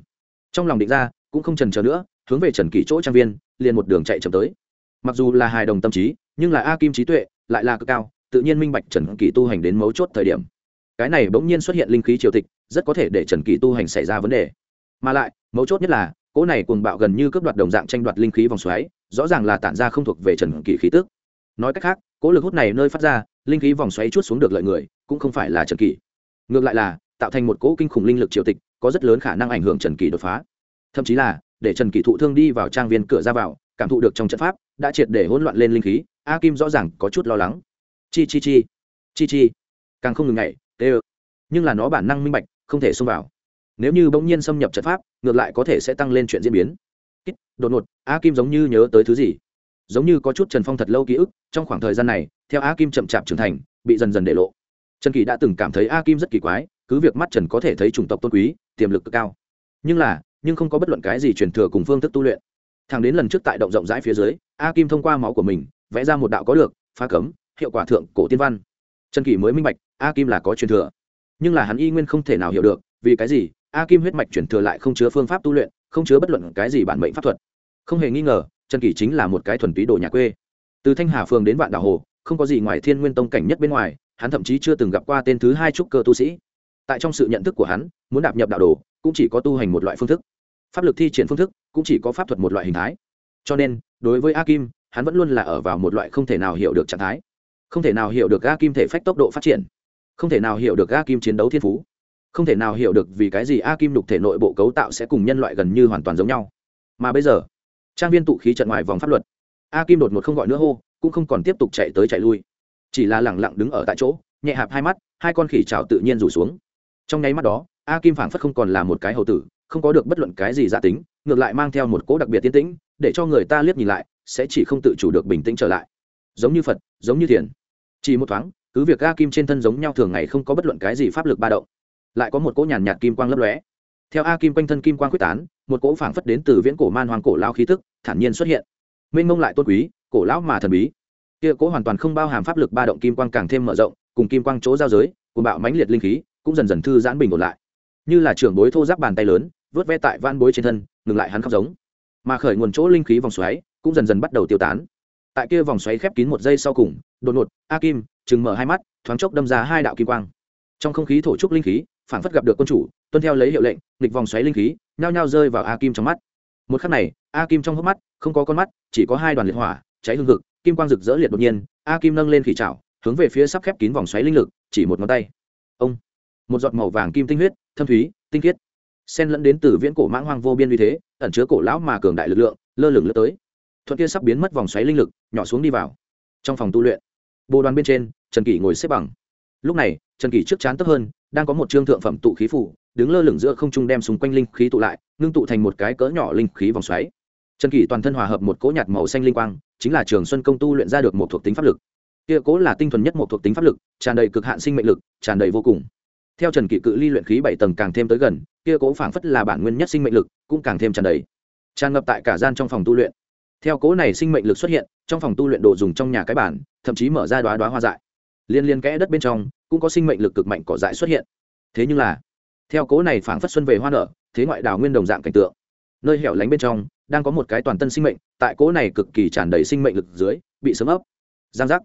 Trong lòng định ra, cũng không trần chờ nữa, hướng về trần kỷ chỗ trang viên, liền một đường chạy chậm tới. Mặc dù là hài đồng tâm trí, nhưng là a kim trí tuệ lại là cực cao, tự nhiên minh bạch trần kỷ tu hành đến mấu chốt thời điểm. Cái này bỗng nhiên xuất hiện linh khí triều tịch rất có thể để trần kỳ tu hành xảy ra vấn đề. Mà lại, mấu chốt nhất là, cỗ này cuồng bạo gần như cướp đoạt đồng dạng tranh đoạt linh khí vòng xoáy, rõ ràng là tản ra không thuộc về trần kỳ khí tức. Nói cách khác, cỗ lực hút này nơi phát ra, linh khí vòng xoáy chút xuống được lợi người, cũng không phải là trần kỳ. Ngược lại là, tạo thành một cỗ kinh khủng linh lực triều tịch, có rất lớn khả năng ảnh hưởng trần kỳ đột phá. Thậm chí là, để trần kỳ thụ thương đi vào trang viên cửa ra vào, cảm thụ được trong trận pháp, đã triệt để hỗn loạn lên linh khí, a kim rõ ràng có chút lo lắng. Chi chi chi. Chi chi. Càng không ngừng ngày tê ơ. Nhưng là nó bản năng minh bạch không thể xông vào. Nếu như bỗng nhiên xâm nhập trận pháp, ngược lại có thể sẽ tăng lên chuyện diễn biến. Đột ngột, a kim giống như nhớ tới thứ gì? Giống như có chút trần phong thật lâu ký ức, trong khoảng thời gian này, theo a kim chậm chạp trưởng thành, bị dần dần để lộ. Trần kỳ đã từng cảm thấy a kim rất kỳ quái, cứ việc mắt trần có thể thấy chủng tộc tôn quý, tiềm lực cực cao. Nhưng là, nhưng không có bất luận cái gì truyền thừa cùng phương thức tu luyện. Thằng đến lần trước tại động rộng rãi phía dưới, a kim thông qua máu của mình, vẽ ra một đạo có được, phá cấm, hiệu quả thượng cổ tiên văn. Trần kỳ mới minh bạch, a kim là có truyền thừa nhưng là hắn y nguyên không thể nào hiểu được, vì cái gì? A kim huyết mạch chuyển thừa lại không chứa phương pháp tu luyện, không chứa bất luận cái gì bản mệnh pháp thuật. Không hề nghi ngờ, trần kỷ chính là một cái thuần túy đồ nhà quê. Từ thanh hà phường đến vạn đảo hồ, không có gì ngoài thiên nguyên tông cảnh nhất bên ngoài, hắn thậm chí chưa từng gặp qua tên thứ hai trúc cơ tu sĩ. Tại trong sự nhận thức của hắn, muốn đạp nhập đạo đồ, cũng chỉ có tu hành một loại phương thức. Pháp lực thi triển phương thức, cũng chỉ có pháp thuật một loại hình thái. Cho nên, đối với a kim, hắn vẫn luôn là ở vào một loại không thể nào hiểu được trạng thái. Không thể nào hiểu được a kim thể phách tốc độ phát triển không thể nào hiểu được a kim chiến đấu thiên phú. Không thể nào hiểu được vì cái gì a kim đục thể nội bộ cấu tạo sẽ cùng nhân loại gần như hoàn toàn giống nhau. Mà bây giờ, trang viên tụ khí trận ngoài vòng pháp luật, a kim đột ngột không gọi nữa hô, cũng không còn tiếp tục chạy tới chạy lui. Chỉ là lẳng lặng đứng ở tại chỗ, nhẹ hạp hai mắt, hai con khỉ trào tự nhiên rủ xuống. Trong nháy mắt đó, a kim phảng phất không còn là một cái hầu tử, không có được bất luận cái gì giả tính, ngược lại mang theo một cỗ đặc biệt tiến tĩnh, để cho người ta liếc nhìn lại, sẽ chỉ không tự chủ được bình tĩnh trở lại. Giống như phật, giống như thiền. Chỉ một thoáng cứ việc a kim trên thân giống nhau thường ngày không có bất luận cái gì pháp lực ba động, lại có một cỗ nhàn nhạt kim quang lấp lóe. Theo a kim quanh thân kim quang quyết tán, một cỗ phảng phất đến từ viễn cổ man hoàng cổ lao khí tức, thản nhiên xuất hiện. Mênh mông lại tôn quý, cổ lão mà thần bí. Kia cỗ hoàn toàn không bao hàm pháp lực ba động kim quang càng thêm mở rộng, cùng kim quang chỗ giao giới cùng bạo mãnh liệt linh khí, cũng dần dần thư giãn bình ổn lại. Như là trưởng bối thô giáp bàn tay lớn, vớt ve tại van bối trên thân, ngừng lại hắn khóc giống. Mà khởi nguồn chỗ linh khí vòng xoáy, cũng dần dần bắt đầu tiêu tán. Tại kia vòng xoáy khép kín một giây sau cùng, đột ngột, a kim chừng mở hai mắt, thoáng chốc đâm ra hai đạo kim quang. Trong không khí thổ trúc linh khí phản phất gặp được quân chủ, tuân theo lấy hiệu lệnh, nghịch vòng xoáy linh khí, nhao nhao rơi vào a kim trong mắt. Một khắc này, a kim trong hốc mắt, không có con mắt, chỉ có hai đoàn liệt hỏa, cháy hương thực kim quang rực rỡ liệt đột nhiên, a kim nâng lên khỉ trào hướng về phía sắp khép kín vòng xoáy linh lực, chỉ một ngón tay. Ông! Một giọt màu vàng kim tinh huyết, thâm thúy, tinh khiết sen lẫn đến từ viễn cổ mãng hoang vô biên uy thế, ẩn chứa cổ lão mà cường đại lực lượng, lơ lửng lướt tới. Thuận kia sắp biến mất vòng xoáy linh lực, nhỏ xuống đi vào. Trong phòng tu luyện bồ đoàn bên trên, trần kỷ ngồi xếp bằng. Lúc này, trần kỷ trước chán tấp hơn, đang có một trương thượng phẩm tụ khí phủ, đứng lơ lửng giữa không trung đem xung quanh linh khí tụ lại, ngưng tụ thành một cái cỡ nhỏ linh khí vòng xoáy. Trần kỷ toàn thân hòa hợp một cỗ nhạt màu xanh linh quang, chính là trường xuân công tu luyện ra được một thuộc tính pháp lực. Kia cố là tinh thuần nhất một thuộc tính pháp lực, tràn đầy cực hạn sinh mệnh lực, tràn đầy vô cùng. Theo trần kỷ cự ly luyện khí bảy tầng càng thêm tới gần, kia cố phảng phất là bản nguyên nhất sinh mệnh lực, cũng càng thêm tràn đầy. Tràn ngập tại cả gian trong phòng tu luyện theo cố này sinh mệnh lực xuất hiện, trong phòng tu luyện đồ dùng trong nhà cái bản, thậm chí mở ra đoá đoá hoa dại. Liên liên kẽ đất bên trong, cũng có sinh mệnh lực cực mạnh cỏ dại xuất hiện. Thế nhưng là, theo cố này phảng phất xuân về hoa nở, thế ngoại đảo nguyên đồng dạng cảnh tượng. Nơi hẻo lánh bên trong, đang có một cái toàn tân sinh mệnh, tại cố này cực kỳ tràn đầy sinh mệnh lực dưới, bị sớm ấp. Giang giác.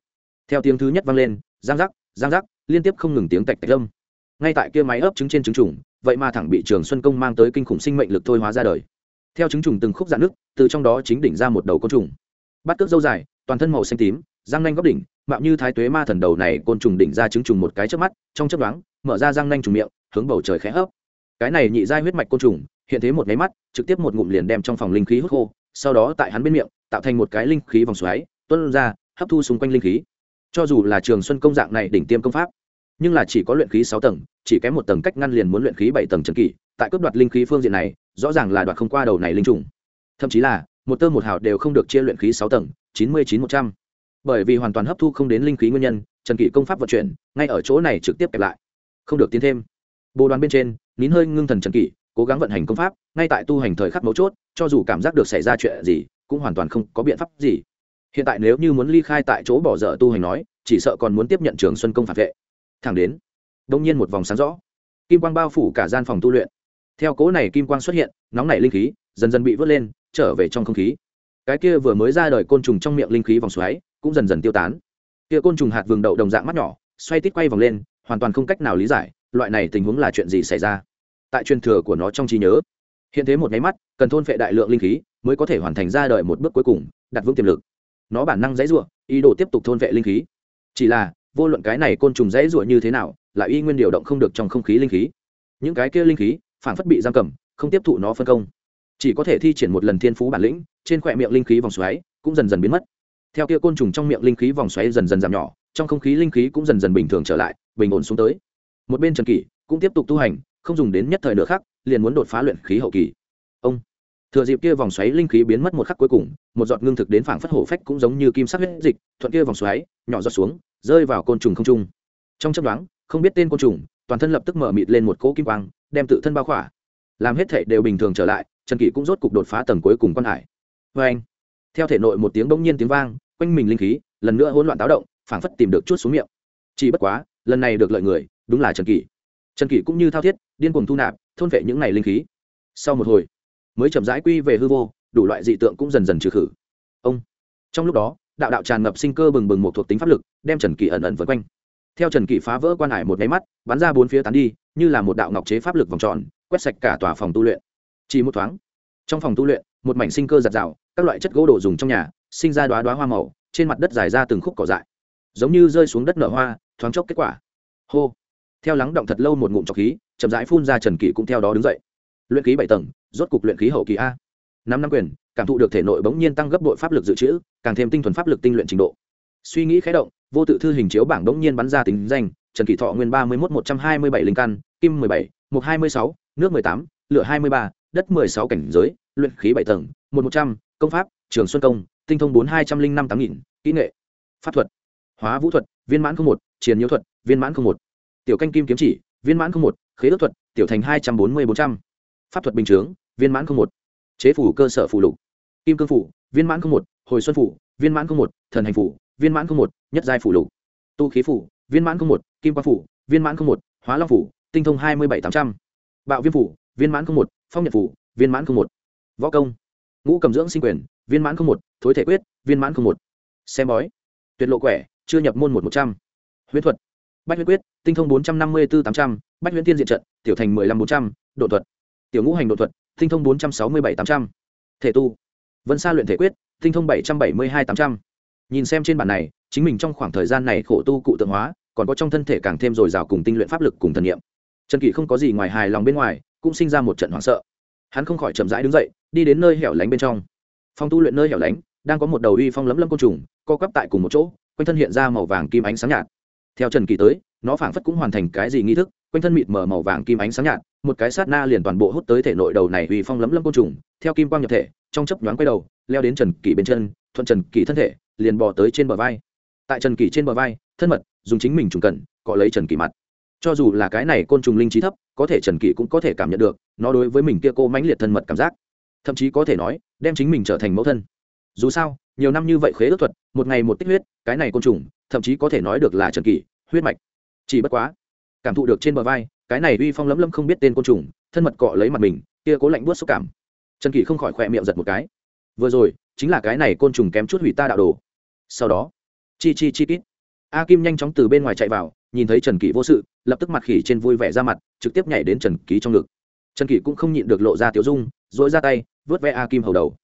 Theo tiếng thứ nhất vang lên, giang giác giang giác, liên tiếp không ngừng tiếng tạch tạch lâm ngay tại kia máy ấp trứng trên trứng trùng, vậy mà thẳng bị trường xuân công mang tới kinh khủng sinh mệnh lực thôi hóa ra đời theo trứng trùng từng khúc dạn nước, từ trong đó chính đỉnh ra một đầu côn trùng. Bắt cước dâu dài, toàn thân màu xanh tím, răng nanh góc đỉnh, mạo như thái tuế ma thần đầu này côn trùng đỉnh ra trứng trùng một cái trước mắt, trong chấp đoán mở ra răng nanh trùng miệng, hướng bầu trời khẽ hấp. Cái này nhị giai huyết mạch côn trùng, hiện thế một máy mắt, trực tiếp một ngụm liền đem trong phòng linh khí hút khô, sau đó tại hắn bên miệng, tạo thành một cái linh khí vòng xoáy tuân ra, hấp thu xung quanh linh khí. Cho dù là trường xuân công dạng này đỉnh tiêm công pháp, nhưng là chỉ có luyện khí sáu tầng, chỉ kém một tầng cách ngăn liền muốn luyện khí bảy tầng trần kỷ, tại cướp đoạt linh khí phương diện này rõ ràng là đoạt không qua đầu này linh trùng. Thậm chí là, một tơ một hào đều không được chia luyện khí sáu tầng, chín mươi chín một trăm. Bởi vì hoàn toàn hấp thu không đến linh khí nguyên nhân, trần kỷ công pháp vận chuyển, ngay ở chỗ này trực tiếp kẹp lại. Không được tiến thêm. Bồ đoàn bên trên, nín hơi ngưng thần trần kỷ, cố gắng vận hành công pháp, ngay tại tu hành thời khắc mấu chốt, cho dù cảm giác được xảy ra chuyện gì, cũng hoàn toàn không có biện pháp gì. Hiện tại nếu như muốn ly khai tại chỗ bỏ dở tu hành nói, chỉ sợ còn muốn tiếp nhận trường xuân công phản vệ. Thẳng đến, đông nhiên một vòng sáng rõ. Kim quang bao phủ cả gian phòng tu luyện theo cố này kim quang xuất hiện, nóng nảy linh khí dần dần bị vớt lên, trở về trong không khí. Cái kia vừa mới ra đời côn trùng trong miệng linh khí vòng xoáy cũng dần dần tiêu tán. Kia côn trùng hạt vừng đậu đồng dạng mắt nhỏ, xoay tít quay vòng lên, hoàn toàn không cách nào lý giải, loại này tình huống là chuyện gì xảy ra. Tại truyền thừa của nó trong trí nhớ, hiện thế một nháy mắt, cần thôn phệ đại lượng linh khí mới có thể hoàn thành ra đời một bước cuối cùng, đặt vững tiềm lực. Nó bản năng dãy ruộng ý đồ tiếp tục thôn vệ linh khí. Chỉ là, vô luận cái này côn trùng dãy ruộng như thế nào, lại y nguyên điều động không được trong không khí linh khí. Những cái kia linh khí phản phất bị giam cầm, không tiếp thụ nó phân công. Chỉ có thể thi triển một lần thiên phú bản lĩnh, trên khỏe miệng linh khí vòng xoáy cũng dần dần biến mất. Theo kia côn trùng trong miệng linh khí vòng xoáy dần dần giảm nhỏ, trong không khí linh khí cũng dần dần bình thường trở lại, bình ổn xuống tới. Một bên trần kỷ cũng tiếp tục tu hành, không dùng đến nhất thời nữa khác liền muốn đột phá luyện khí hậu kỳ. Ông, thừa dịp kia vòng xoáy linh khí biến mất một khắc cuối cùng, một giọt ngưng thực đến phảng phất hổ phách cũng giống như kim sắc huyết dịch, thuận kia vòng xoáy, nhỏ giọt xuống, rơi vào côn trùng không trung. Trong chấp đoán không biết tên côn trùng toàn thân lập tức mở mịt lên một cỗ kim quang, đem tự thân bao khỏa. Làm hết thể đều bình thường trở lại, trần kỷ cũng rốt cục đột phá tầng cuối cùng quan hải. Vê anh, theo thể nội một tiếng bỗng nhiên tiếng vang, quanh mình linh khí lần nữa hỗn loạn táo động, phảng phất tìm được chút xuống miệng. Chỉ bất quá, lần này được lợi người, đúng là trần kỷ. Trần kỷ cũng như thao thiết, điên cuồng thu nạp, thôn vệ những này linh khí. Sau một hồi, mới chậm rãi quy về hư vô, đủ loại dị tượng cũng dần dần trừ khử. Ông, trong lúc đó, đạo đạo tràn ngập sinh cơ bừng bừng một thuộc tính pháp lực, đem trần kỷ ẩn ẩn vượt quanh theo trần kỷ phá vỡ quan hải một nháy mắt, bắn ra bốn phía tán đi, như là một đạo ngọc chế pháp lực vòng tròn, quét sạch cả tòa phòng tu luyện. Chỉ một thoáng, trong phòng tu luyện, một mảnh sinh cơ giặt rào, các loại chất gỗ đồ dùng trong nhà, sinh ra đoá đoá hoa màu, trên mặt đất dài ra từng khúc cỏ dại. Giống như rơi xuống đất nở hoa, thoáng chốc kết quả. Hô! Theo lắng động thật lâu một ngụm trọc khí, chậm rãi phun ra trần kỷ cũng theo đó đứng dậy. Luyện khí bảy tầng, rốt cục luyện khí hậu kỳ a. Năm năm quyền, cảm thụ được thể nội bỗng nhiên tăng gấp bội pháp lực dự trữ, càng thêm tinh thuần pháp lực tinh luyện trình độ. Suy nghĩ khé động vô tự thư hình chiếu bảng đống nhiên bắn ra tính danh, trần kỳ thọ nguyên ba mươi một một trăm hai mươi bảy linh căn, kim mười bảy một hai mươi sáu, nước mười tám, lửa hai mươi ba, đất mười sáu cảnh giới, luyện khí bảy tầng, một một trăm, công pháp, trường xuân công, tinh thông bốn hai trăm linh năm tám nghìn, kỹ nghệ, pháp thuật, hóa vũ thuật, viên mãn không một chiến nhiễu thuật, viên mãn không một, tiểu canh kim kiếm chỉ, viên mãn không một, khế ước thuật, tiểu thành hai trăm bốn mươi bốn trăm, pháp thuật bình chướng, viên mãn không một, chế phủ cơ sở phụ lục, kim cương phủ, viên mãn không một, hồi xuân phủ, viên mãn không một, thần hành phủ viên mãn không một, nhất giai phủ lục. Tu khí phủ, viên mãn không một, kim quang phủ, viên mãn không một, hóa long phủ, tinh thông hai mươi bảy tám trăm. Bạo viêm phủ, viên mãn không một, phong nhật phủ, viên mãn không một. Võ công, ngũ cầm dưỡng sinh quyền, viên mãn không một, thối thể quyết, viên mãn không một. Xem bói, tuyệt lộ quẻ, chưa nhập môn một một trăm. Huyễn thuật, bách huyết quyết, tinh thông bốn trăm năm mươi bốn tám trăm, bách huyễn tiên diện trận, tiểu thành mười lăm bốn trăm, độ thuật. Tiểu ngũ hành độ thuật, tinh thông bốn trăm sáu mươi bảy tám trăm. Thể tu, vân sa luyện thể quyết, tinh thông bảy trăm bảy mươi hai tám trăm nhìn xem trên bản này, chính mình trong khoảng thời gian này khổ tu cụ tượng hóa, còn có trong thân thể càng thêm dồi dào cùng tinh luyện pháp lực cùng thần nghiệm trần kỷ không có gì ngoài hài lòng bên ngoài, cũng sinh ra một trận hoảng sợ. Hắn không khỏi chậm rãi đứng dậy, đi đến nơi hẻo lánh bên trong. Phòng tu luyện nơi hẻo lánh, đang có một đầu uy phong lấm lấm côn trùng, co quắp tại cùng một chỗ, quanh thân hiện ra màu vàng kim ánh sáng nhạt. Theo trần kỳ tới, nó phảng phất cũng hoàn thành cái gì nghi thức, quanh thân mịt mờ màu vàng kim ánh sáng nhạt, một cái sát na liền toàn bộ hút tới thể nội đầu này uy phong lấm lấm côn trùng, theo kim quang nhập thể, trong chấp nhoáng quay đầu, leo đến trần kỳ bên chân, thuận trần kỳ thân thể liền bò tới trên bờ vai. Tại trần kỷ trên bờ vai, thân mật, dùng chính mình trùng cần, cọ lấy trần kỷ mặt. Cho dù là cái này côn trùng linh trí thấp, có thể trần kỷ cũng có thể cảm nhận được, nó đối với mình kia cô mãnh liệt thân mật cảm giác. Thậm chí có thể nói, đem chính mình trở thành mẫu thân. Dù sao, nhiều năm như vậy khế ước thuật, một ngày một tích huyết, cái này côn trùng, thậm chí có thể nói được là trần kỷ, huyết mạch. Chỉ bất quá, cảm thụ được trên bờ vai, cái này uy phong lấm lấm không biết tên côn trùng, thân mật cọ lấy mặt mình, kia cố lạnh buốt xúc cảm. Trần kỷ không khỏi khỏe miệng giật một cái. Vừa rồi, chính là cái này côn trùng kém chút hủy ta đạo đồ sau đó, chi chi chi kít. A kim nhanh chóng từ bên ngoài chạy vào, nhìn thấy trần kỷ vô sự, lập tức mặt khỉ trên vui vẻ ra mặt, trực tiếp nhảy đến trần ký trong ngực. Trần kỷ cũng không nhịn được lộ ra tiểu dung dỗi ra tay, vớt ve a kim hầu đầu.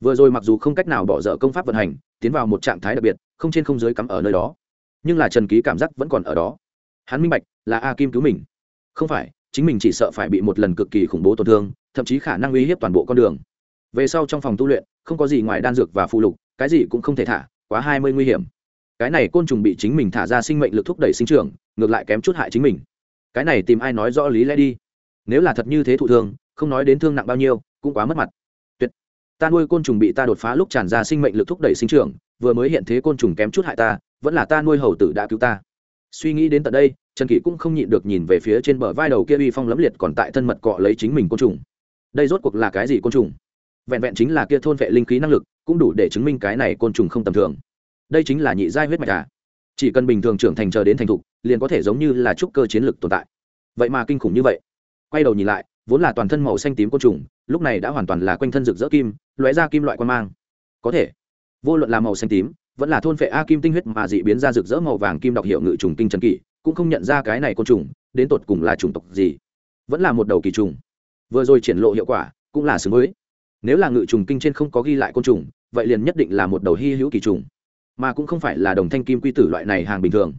Vừa rồi mặc dù không cách nào bỏ dở công pháp vận hành, tiến vào một trạng thái đặc biệt, không trên không dưới cắm ở nơi đó. Nhưng là trần ký cảm giác vẫn còn ở đó. Hắn minh bạch, là a kim cứu mình. Không phải, chính mình chỉ sợ phải bị một lần cực kỳ khủng bố tổn thương, thậm chí khả năng uy hiếp toàn bộ con đường. Về sau trong phòng tu luyện, không có gì ngoài đan dược và phụ lục, cái gì cũng không thể thả quá hai mươi nguy hiểm. Cái này côn trùng bị chính mình thả ra sinh mệnh lực thúc đẩy sinh trưởng, ngược lại kém chút hại chính mình. Cái này tìm ai nói rõ lý lẽ đi. Nếu là thật như thế thụ thương không nói đến thương nặng bao nhiêu, cũng quá mất mặt. Tuyệt. Ta nuôi côn trùng bị ta đột phá lúc tràn ra sinh mệnh lực thúc đẩy sinh trưởng, vừa mới hiện thế côn trùng kém chút hại ta, vẫn là ta nuôi hầu tử đã cứu ta. Suy nghĩ đến tận đây, trần kỷ cũng không nhịn được nhìn về phía trên bờ vai đầu kia uy phong lẫm liệt còn tại thân mật cọ lấy chính mình côn trùng. Đây rốt cuộc là cái gì côn trùng? Vẹn vẹn chính là kia thôn vệ linh khí năng lực, cũng đủ để chứng minh cái này côn trùng không tầm thường. Đây chính là nhị giai huyết mạch à? Chỉ cần bình thường trưởng thành chờ đến thành thục, liền có thể giống như là trúc cơ chiến lực tồn tại. Vậy mà kinh khủng như vậy. Quay đầu nhìn lại, vốn là toàn thân màu xanh tím côn trùng, lúc này đã hoàn toàn là quanh thân rực rỡ kim, lóe ra kim loại quan mang. Có thể, vô luận là màu xanh tím, vẫn là thôn phệ a kim tinh huyết mà dị biến ra rực rỡ màu vàng kim đọc hiệu ngự trùng kinh trần kỷ, cũng không nhận ra cái này côn trùng, đến tột cùng là chủng tộc gì. Vẫn là một đầu kỳ trùng. Vừa rồi triển lộ hiệu quả, cũng là xứng với nếu là ngự trùng kinh trên không có ghi lại côn trùng, vậy liền nhất định là một đầu hy hữu kỳ trùng, mà cũng không phải là đồng thanh kim quy tử loại này hàng bình thường.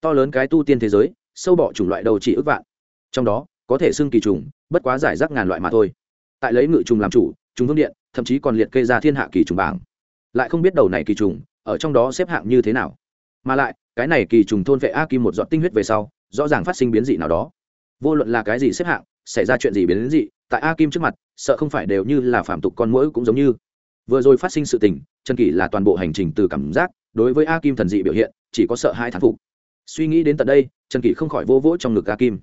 To lớn cái tu tiên thế giới, sâu bọ chủng loại đầu chỉ ước vạn. Trong đó, có thể xưng kỳ trùng, bất quá giải rác ngàn loại mà thôi. Tại lấy ngự trùng làm chủ, trùng vương điện, thậm chí còn liệt kê ra thiên hạ kỳ trùng bảng. Lại không biết đầu này kỳ trùng, ở trong đó xếp hạng như thế nào. Mà lại, cái này kỳ trùng thôn vệ a kim một giọt tinh huyết về sau, rõ ràng phát sinh biến dị nào đó. Vô luận là cái gì xếp hạng, xảy ra chuyện gì biến dị tại a kim trước mặt, sợ không phải đều như là phạm tục con mũi cũng giống như. Vừa rồi phát sinh sự tình, trần kỷ là toàn bộ hành trình từ cảm giác, đối với a kim thần dị biểu hiện, chỉ có sợ hai thán phục. Suy nghĩ đến tận đây, trần kỷ không khỏi vô vỗ trong ngực a kim.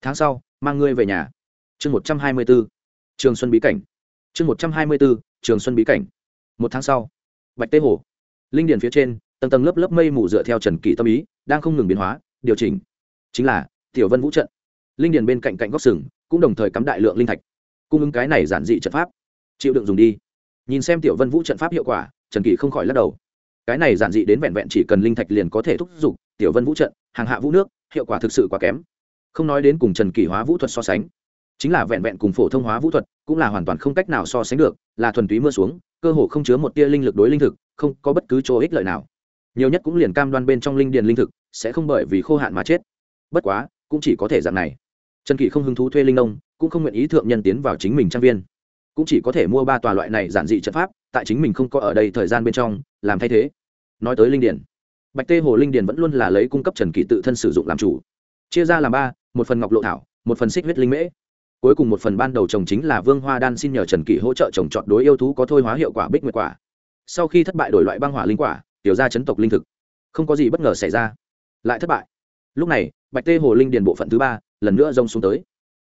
Tháng sau, mang ngươi về nhà. Chương một trăm hai mươi b ố trường xuân bí cảnh. Chương một trăm hai mươi b ố trường xuân bí cảnh. Một tháng sau, bạch tế hồ. Linh điền phía trên, tầng tầng lớp lớp mây mù dựa theo trần kỷ tâm ý, đang không ngừng biến hóa, điều chỉnh. Chính là, tiểu vân vũ trận. Linh điền bên cạnh cạnh góc sừng, cũng đồng thời cắm đại lượng linh thạch cung ứng cái này giản dị trận pháp. Chịu đựng dùng đi. Nhìn xem tiểu vân vũ trận pháp hiệu quả, trần kỷ không khỏi lắc đầu. Cái này giản dị đến vẹn vẹn chỉ cần linh thạch liền có thể thúc giục tiểu vân vũ trận, hàng hạ vũ nước, hiệu quả thực sự quá kém. Không nói đến cùng trần kỷ hóa vũ thuật so sánh. Chính là vẹn vẹn cùng phổ thông hóa vũ thuật, cũng là hoàn toàn không cách nào so sánh được, là thuần túy mưa xuống, cơ hồ không chứa một tia linh lực đối linh thực, không có bất cứ chỗ ích lợi nào. Nhiều nhất cũng liền cam đoan bên trong linh điền linh thực, sẽ không bởi vì khô hạn mà chết. Bất quá, cũng chỉ có thể dạng này trần kỷ không hứng thú thuê linh nông, cũng không nguyện ý thượng nhân tiến vào chính mình trang viên. Cũng chỉ có thể mua ba tòa loại này giản dị trận pháp, tại chính mình không có ở đây thời gian bên trong, làm thay thế. Nói tới linh điền, bạch tê hồ linh điền vẫn luôn là lấy cung cấp trần kỷ tự thân sử dụng làm chủ. Chia ra làm ba, một phần ngọc lộ thảo, một phần xích huyết linh mễ. Cuối cùng một phần ban đầu trồng chính là vương hoa đan xin nhờ trần kỷ hỗ trợ trồng trọt đối yêu thú có thôi hóa hiệu quả bích nguyệt quả. Sau khi thất bại đổi loại băng hỏa linh quả, tiểu ra chấn tộc linh thực. Không có gì bất ngờ xảy ra. Lại thất bại. Lúc này, bạch tê hồ linh điền bộ phận thứ ba lần nữa rông xuống tới.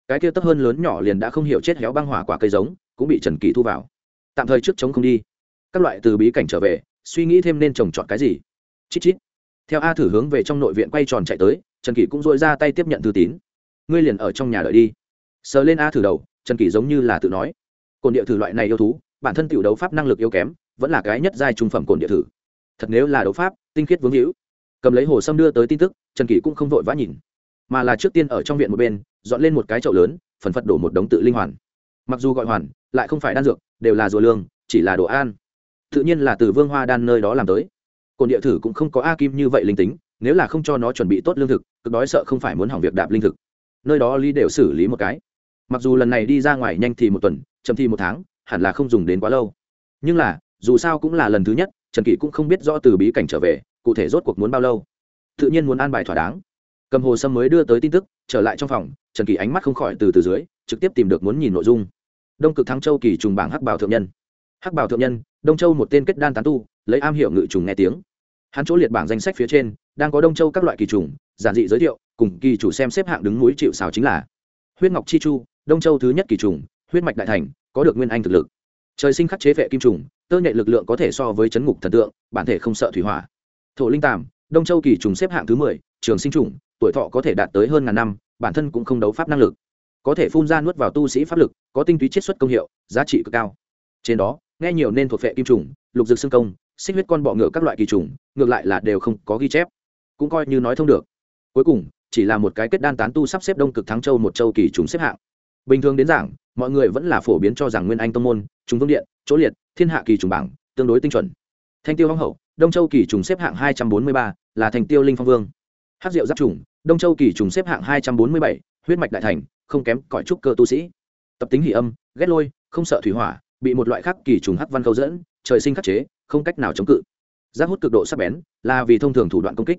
Cái kia tấp hơn lớn nhỏ liền đã không hiểu chết héo băng hỏa quả cây giống, cũng bị trần kỳ thu vào. Tạm thời trước chống không đi. Các loại từ bí cảnh trở về, suy nghĩ thêm nên trồng trọt cái gì. Chít chít. Theo a thử hướng về trong nội viện quay tròn chạy tới, trần kỳ cũng dội ra tay tiếp nhận thư tín. Ngươi liền ở trong nhà đợi đi. Sờ lên a thử đầu, trần kỳ giống như là tự nói. Cồn địa thử loại này yêu thú, bản thân tiểu đấu pháp năng lực yếu kém, vẫn là cái nhất giai trung phẩm cồn địa thử. Thật nếu là đấu pháp, tinh khiết vướng hữu cầm lấy hồ sâm đưa tới tin tức, trần kỳ cũng không vội vã nhìn mà là trước tiên ở trong viện một bên, dọn lên một cái chậu lớn, phần phật đổ một đống tự linh hoàn. Mặc dù gọi hoàn, lại không phải đan dược, đều là rùa lương, chỉ là đồ an tự nhiên là từ vương hoa đan nơi đó làm tới. Cồn địa thử cũng không có a kim như vậy linh tính, nếu là không cho nó chuẩn bị tốt lương thực, cực đói sợ không phải muốn hỏng việc đạp linh thực. Nơi đó lý đều xử lý một cái. Mặc dù lần này đi ra ngoài nhanh thì một tuần, chậm thì một tháng, hẳn là không dùng đến quá lâu. Nhưng là, dù sao cũng là lần thứ nhất, trần kỷ cũng không biết rõ từ bí cảnh trở về, cụ thể rốt cuộc muốn bao lâu. Tự nhiên muốn an bài thỏa đáng cầm hồ sâm mới đưa tới tin tức, trở lại trong phòng, trần kỳ ánh mắt không khỏi từ từ dưới, trực tiếp tìm được muốn nhìn nội dung. Đông cực thắng châu kỳ trùng bảng hắc bảo thượng nhân. Hắc bảo thượng nhân, đông châu một tên kết đan tán tu, lấy am hiểu ngự trùng nghe tiếng. Hắn chỗ liệt bảng danh sách phía trên, đang có đông châu các loại kỳ trùng, giản dị giới thiệu, cùng kỳ chủ xem xếp hạng đứng núi chịu xào chính là huyết ngọc chi chu, đông châu thứ nhất kỳ trùng, huyết mạch đại thành, có được nguyên anh thực lực. Trời sinh khắc chế vệ kim trùng, tơ nhạy lực lượng có thể so với chấn ngục thần tượng, bản thể không sợ thủy hỏa. Thổ linh tàm, đông châu kỳ trùng xếp hạng thứ mười, trường sinh trùng tuổi thọ có thể đạt tới hơn ngàn năm, bản thân cũng không đấu pháp năng lực. Có thể phun ra nuốt vào tu sĩ pháp lực, có tinh túy chiết xuất công hiệu, giá trị cực cao. Trên đó, nghe nhiều nên thuộc vệ kim trùng, lục dược xương công, xích huyết con bọ ngựa các loại kỳ trùng, ngược lại là đều không có ghi chép. Cũng coi như nói thông được. Cuối cùng, chỉ là một cái kết đan tán tu sắp xếp đông cực thắng châu một châu kỳ trùng xếp hạng. Bình thường đến giảng, mọi người vẫn là phổ biến cho rằng nguyên anh tông môn chúng vương điện, chỗ liệt, thiên hạ kỳ trùng bảng, tương đối tinh chuẩn. Thanh tiêu hong hậu, đông châu kỳ trùng xếp hạng hai trăm bốn mươi ba, là thành tiêu linh phong vương hát rượu giáp trùng đông châu kỳ trùng xếp hạng hai trăm bốn mươi bảy, huyết mạch đại thành, không kém cõi trúc cơ tu sĩ. Tập tính hỉ âm, ghét lôi, không sợ thủy hỏa, bị một loại khác kỳ trùng hắc văn câu dẫn, trời sinh khắc chế, không cách nào chống cự. Giác hút cực độ sắc bén, là vì thông thường thủ đoạn công kích.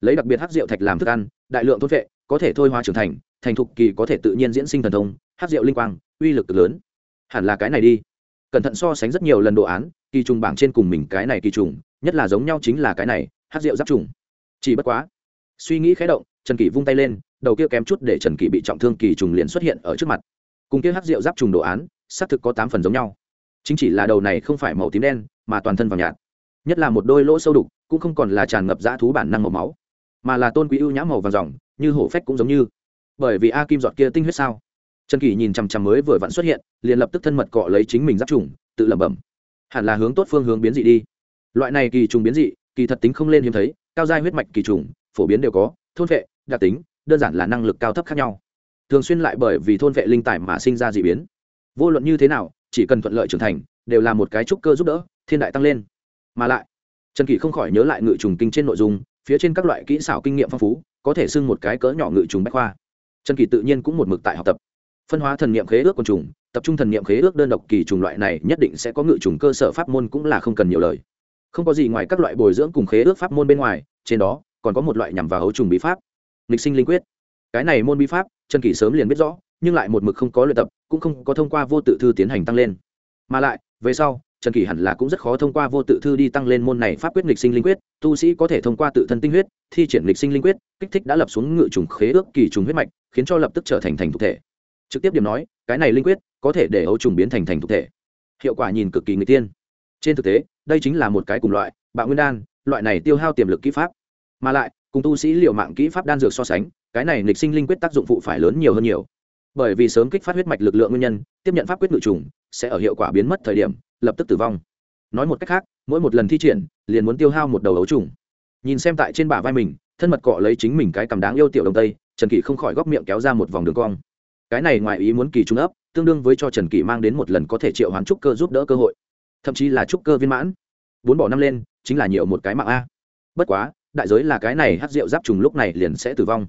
Lấy đặc biệt hắc rượu thạch làm thức ăn, đại lượng thốt vệ có thể thôi hóa trưởng thành thành thục kỳ có thể tự nhiên diễn sinh thần thông, hắc rượu linh quang, uy lực cực lớn. Hẳn là cái này đi. Cẩn thận so sánh rất nhiều lần đồ án, kỳ trùng bảng trên cùng mình cái này kỳ trùng nhất là giống nhau chính là cái này, hắc rượu giáp trùng chỉ bất quá suy nghĩ khé động, trần kỷ vung tay lên, đầu kia kém chút để trần kỷ bị trọng thương kỳ trùng liền xuất hiện ở trước mặt. Cùng kia hắc rượu giáp trùng đồ án, xác thực có tám phần giống nhau. Chính chỉ là đầu này không phải màu tím đen, mà toàn thân vào nhạt. Nhất là một đôi lỗ sâu đục, cũng không còn là tràn ngập dã thú bản năng màu máu, mà là tôn quý ưu nhã màu vàng dòng, như hổ phách cũng giống như. Bởi vì a kim giọt kia tinh huyết sao? Trần kỷ nhìn chằm chằm mới vừa vặn xuất hiện, liền lập tức thân mật cọ lấy chính mình giáp trùng, tự lẩm bẩm. Hẳn là hướng tốt phương hướng biến dị đi. Loại này kỳ trùng biến dị, kỳ thật tính không lên hiếm thấy, cao giai huyết mạch kỳ trùng phổ biến đều có, thôn vệ, đặc tính, đơn giản là năng lực cao thấp khác nhau. Thường xuyên lại bởi vì thôn vệ linh tài mà sinh ra d ị biến. Vô luận như thế nào, chỉ cần thuận lợi trưởng thành, đều là một cái trúc cơ giúp đỡ, thiên đại tăng lên. Mà lại, trần kỷ không khỏi nhớ lại ngự trùng kinh trên nội dung, phía trên các loại kỹ xảo kinh nghiệm phong phú, có thể xưng một cái cỡ nhỏ ngự trùng bách khoa. Trần kỳ tự nhiên cũng một mực tại học tập. Phân hóa thần niệm khế ước quần trùng, tập trung thần niệm khế ước đơn độc kỳ trùng loại này nhất định sẽ có ngự trùng cơ sở pháp môn cũng là không cần nhiều lời. Không có gì ngoài các loại bồi dưỡng cùng khế ước pháp môn bên ngoài, trên đó còn có một loại nhằm vào hấu trùng bí pháp lịch sinh linh quyết. Cái này môn bí pháp, trần kỳ sớm liền biết rõ, nhưng lại một mực không có luyện tập, cũng không có thông qua vô tự thư tiến hành tăng lên. Mà lại, về sau, trần kỳ hẳn là cũng rất khó thông qua vô tự thư đi tăng lên môn này pháp quyết lịch sinh linh quyết. Tu sĩ có thể thông qua tự thân tinh huyết, thi triển lịch sinh linh quyết, kích thích đã lập xuống ngự trùng khế ước kỳ trùng huyết mạch, khiến cho lập tức trở thành thành thực thể. Trực tiếp điểm nói, cái này linh quyết có thể để ấu trùng biến thành thành thực thể. Hiệu quả nhìn cực kỳ người tiên. Trên thực tế, đây chính là một cái cùng loại, bạo nguyên đan, loại này tiêu hao tiềm lực kỹ pháp mà lại, cùng tu sĩ liệu mạng kỹ pháp đan dược so sánh, cái này nịch sinh linh quyết tác dụng phụ phải lớn nhiều hơn nhiều. Bởi vì sớm kích phát huyết mạch lực lượng nguyên nhân, tiếp nhận pháp quyết ngự trùng, sẽ ở hiệu quả biến mất thời điểm, lập tức tử vong. Nói một cách khác, mỗi một lần thi triển, liền muốn tiêu hao một đầu ấu trùng. Nhìn xem tại trên bả vai mình, thân mật cọ lấy chính mình cái cầm đáng yêu tiểu đồng tây, trần kỷ không khỏi góc miệng kéo ra một vòng đường cong. Cái này ngoài ý muốn kỳ trung ấp, tương đương với cho trần kỷ mang đến một lần có thể triệu hoán trúc cơ giúp đỡ cơ hội. Thậm chí là trúc cơ viên mãn. Bốn bỏ năm lên, chính là nhiều một cái mạng a. Bất quá đại giới là cái này hát rượu giáp trùng lúc này liền sẽ tử vong.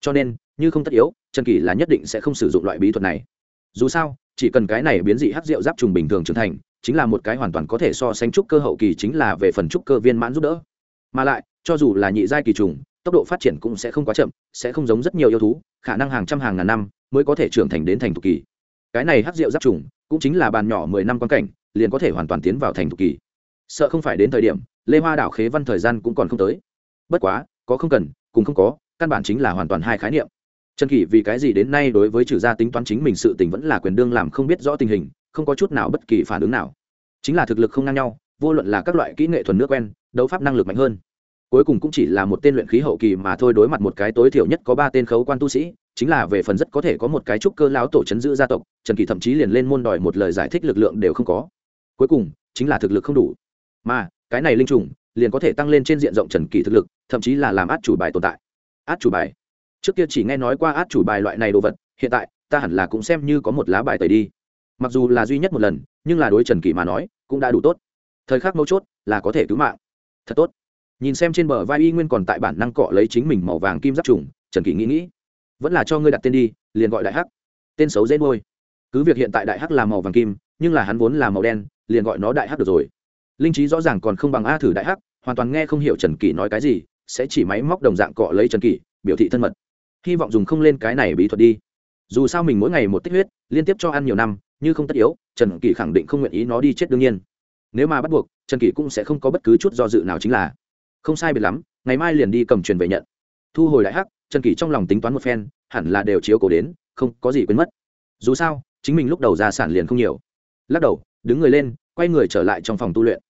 Cho nên, như không tất yếu, trần kỳ là nhất định sẽ không sử dụng loại bí thuật này. Dù sao, chỉ cần cái này biến dị hát rượu giáp trùng bình thường trưởng thành, chính là một cái hoàn toàn có thể so sánh trúc cơ hậu kỳ chính là về phần trúc cơ viên mãn giúp đỡ. Mà lại, cho dù là nhị giai kỳ trùng, tốc độ phát triển cũng sẽ không quá chậm, sẽ không giống rất nhiều yêu thú, khả năng hàng trăm hàng ngàn năm mới có thể trưởng thành đến thành thục kỳ. Cái này hát rượu giáp trùng cũng chính là bàn nhỏ mười năm quan cảnh, liền có thể hoàn toàn tiến vào thành thục kỳ. Sợ không phải đến thời điểm, lê hoa đảo khế văn thời gian cũng còn không tới bất quá, có không cần, cùng không có, căn bản chính là hoàn toàn hai khái niệm. Trần kỷ vì cái gì đến nay đối với trừ gia tính toán chính mình sự tình vẫn là quyền đương làm không biết rõ tình hình, không có chút nào bất kỳ phản ứng nào. Chính là thực lực không ngang nhau, vô luận là các loại kỹ nghệ thuần nước quen, đấu pháp năng lực mạnh hơn. Cuối cùng cũng chỉ là một tên luyện khí hậu kỳ mà thôi đối mặt một cái tối thiểu nhất có ba tên khấu quan tu sĩ, chính là về phần rất có thể có một cái trúc cơ lão tổ chấn giữ gia tộc, trần kỳ thậm chí liền lên môn đòi một lời giải thích lực lượng đều không có. Cuối cùng, chính là thực lực không đủ. Mà, cái này linh trùng, liền có thể tăng lên trên diện rộng trần kỳ thực lực thậm chí là làm át chủ bài tồn tại. Át chủ bài? Trước kia chỉ nghe nói qua át chủ bài loại này đồ vật, hiện tại, ta hẳn là cũng xem như có một lá bài tẩy đi. Mặc dù là duy nhất một lần, nhưng là đối trần kỳ mà nói, cũng đã đủ tốt. Thời khắc mấu chốt là có thể cứu mạng. Thật tốt. Nhìn xem trên bờ vai y nguyên còn tại bản năng cọ lấy chính mình màu vàng kim giáp trùng, trần kỳ nghĩ nghĩ. Vẫn là cho ngươi đặt tên đi, liền gọi đại hắc. Tên xấu dễ nuôi. Cứ việc hiện tại đại hắc là màu vàng kim, nhưng là hắn vốn là màu đen, liền gọi nó đại hắc được rồi. Linh trí rõ ràng còn không bằng a thử đại hắc, hoàn toàn nghe không hiểu trần kỳ nói cái gì sẽ chỉ máy móc đồng dạng cọ lấy trần kỷ, biểu thị thân mật. Hy vọng dùng không lên cái này bí thuật đi. Dù sao mình mỗi ngày một tích huyết, liên tiếp cho ăn nhiều năm, như không tất yếu, trần kỷ khẳng định không nguyện ý nó đi chết đương nhiên. Nếu mà bắt buộc, trần kỷ cũng sẽ không có bất cứ chút do dự nào chính là. Không sai biệt lắm, ngày mai liền đi cầm truyền về nhận. Thu hồi đại hắc, trần kỷ trong lòng tính toán một phen, hẳn là đều chiếu cổ đến, không có gì quên mất. Dù sao, chính mình lúc đầu ra sản liền không nhiều. Lắc đầu, đứng người lên, quay người trở lại trong phòng tu luyện.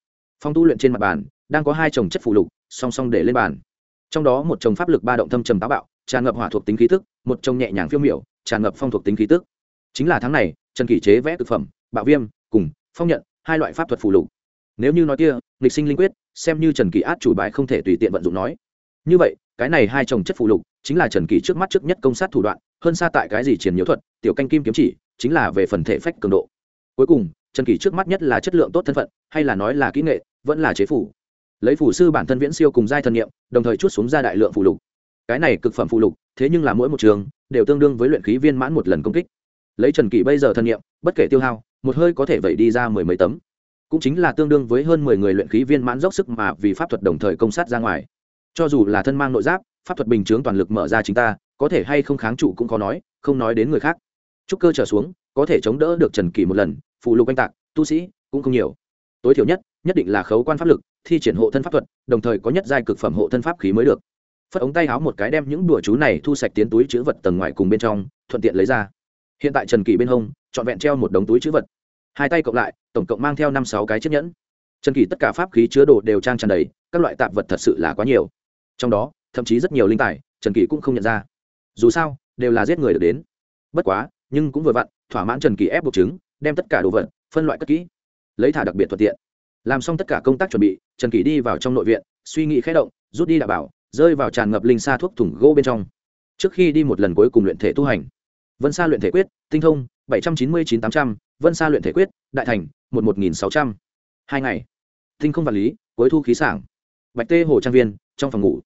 Phòng tu luyện trên mặt bàn, đang có hai chồng chất phụ lục, song song để lên bàn trong đó một chồng pháp lực ba động thâm trầm táo bạo, tràn ngập hỏa thuộc tính khí tức, một chồng nhẹ nhàng phiêu miểu, tràn ngập phong thuộc tính khí tức. Chính là tháng này, trần kỷ chế vẽ thực phẩm, bạo viêm, cùng, phong nhận, hai loại pháp thuật phù lục. Nếu như nói kia, nghịch sinh linh quyết, xem như trần kỷ át chủ bài không thể tùy tiện vận dụng nói. Như vậy, cái này hai chồng chất phù lục, chính là trần kỷ trước mắt trước nhất công sát thủ đoạn, hơn xa tại cái gì triển nhiễu thuật, tiểu canh kim kiếm chỉ, chính là về phần thể phách cường độ. Cuối cùng, trần kỷ trước mắt nhất là chất lượng tốt thân phận, hay là nói là kỹ nghệ, vẫn là chế phủ lấy phủ sư bản thân viễn siêu cùng giai thần nghiệm đồng thời chút xuống ra đại lượng phụ lục. Cái này cực phẩm phụ lục, thế nhưng là mỗi một trường, đều tương đương với luyện khí viên mãn một lần công kích. Lấy trần kỷ bây giờ thân nghiệm bất kể tiêu hao, một hơi có thể vẩy đi ra mười mấy tấm. Cũng chính là tương đương với hơn mười người luyện khí viên mãn dốc sức mà vì pháp thuật đồng thời công sát ra ngoài. Cho dù là thân mang nội giáp, pháp thuật bình chướng toàn lực mở ra chính ta, có thể hay không kháng trụ cũng khó nói, không nói đến người khác. Trúc cơ trở xuống, có thể chống đỡ được trần kỷ một lần phụ lục oanh tạc, tu sĩ, cũng không nhiều. Tối thiểu nhất nhất định là khấu quan pháp lực thi triển hộ thân pháp thuật, đồng thời có nhất giai cực phẩm hộ thân pháp khí mới được. Phất ống tay háo một cái đem những đùa chú này thu sạch tiến túi chữ vật tầng ngoài cùng bên trong, thuận tiện lấy ra. Hiện tại trần kỳ bên hông, trọn vẹn treo một đống túi chữ vật. Hai tay cộng lại, tổng cộng mang theo năm sáu cái chiếc nhẫn. Trần kỳ tất cả pháp khí chứa đồ đều trang tràn đầy, các loại tạp vật thật sự là quá nhiều. Trong đó, thậm chí rất nhiều linh tài, trần kỳ cũng không nhận ra. Dù sao, đều là giết người được đến. Bất quá, nhưng cũng vừa vặn, thỏa mãn trần kỳ ép buộc chứng, đem tất cả đồ vật, phân loại cất kỹ. Lấy thả đặc biệt thuận tiện làm xong tất cả công tác chuẩn bị, trần kỳ đi vào trong nội viện, suy nghĩ khẽ động, rút đi đạo bảo, rơi vào tràn ngập linh xa thuốc thủng gỗ bên trong. Trước khi đi một lần cuối cùng luyện thể tu hành. Vân sa luyện thể quyết, tinh thông, bảy trăm chín mươi chín tám trăm, vân sa luyện thể quyết, đại thành, một một nghìn sáu trăm. Hai ngày. Tinh không vật lý, cuối thu khí sảng. Bạch tê hồ trang viên, trong phòng ngủ.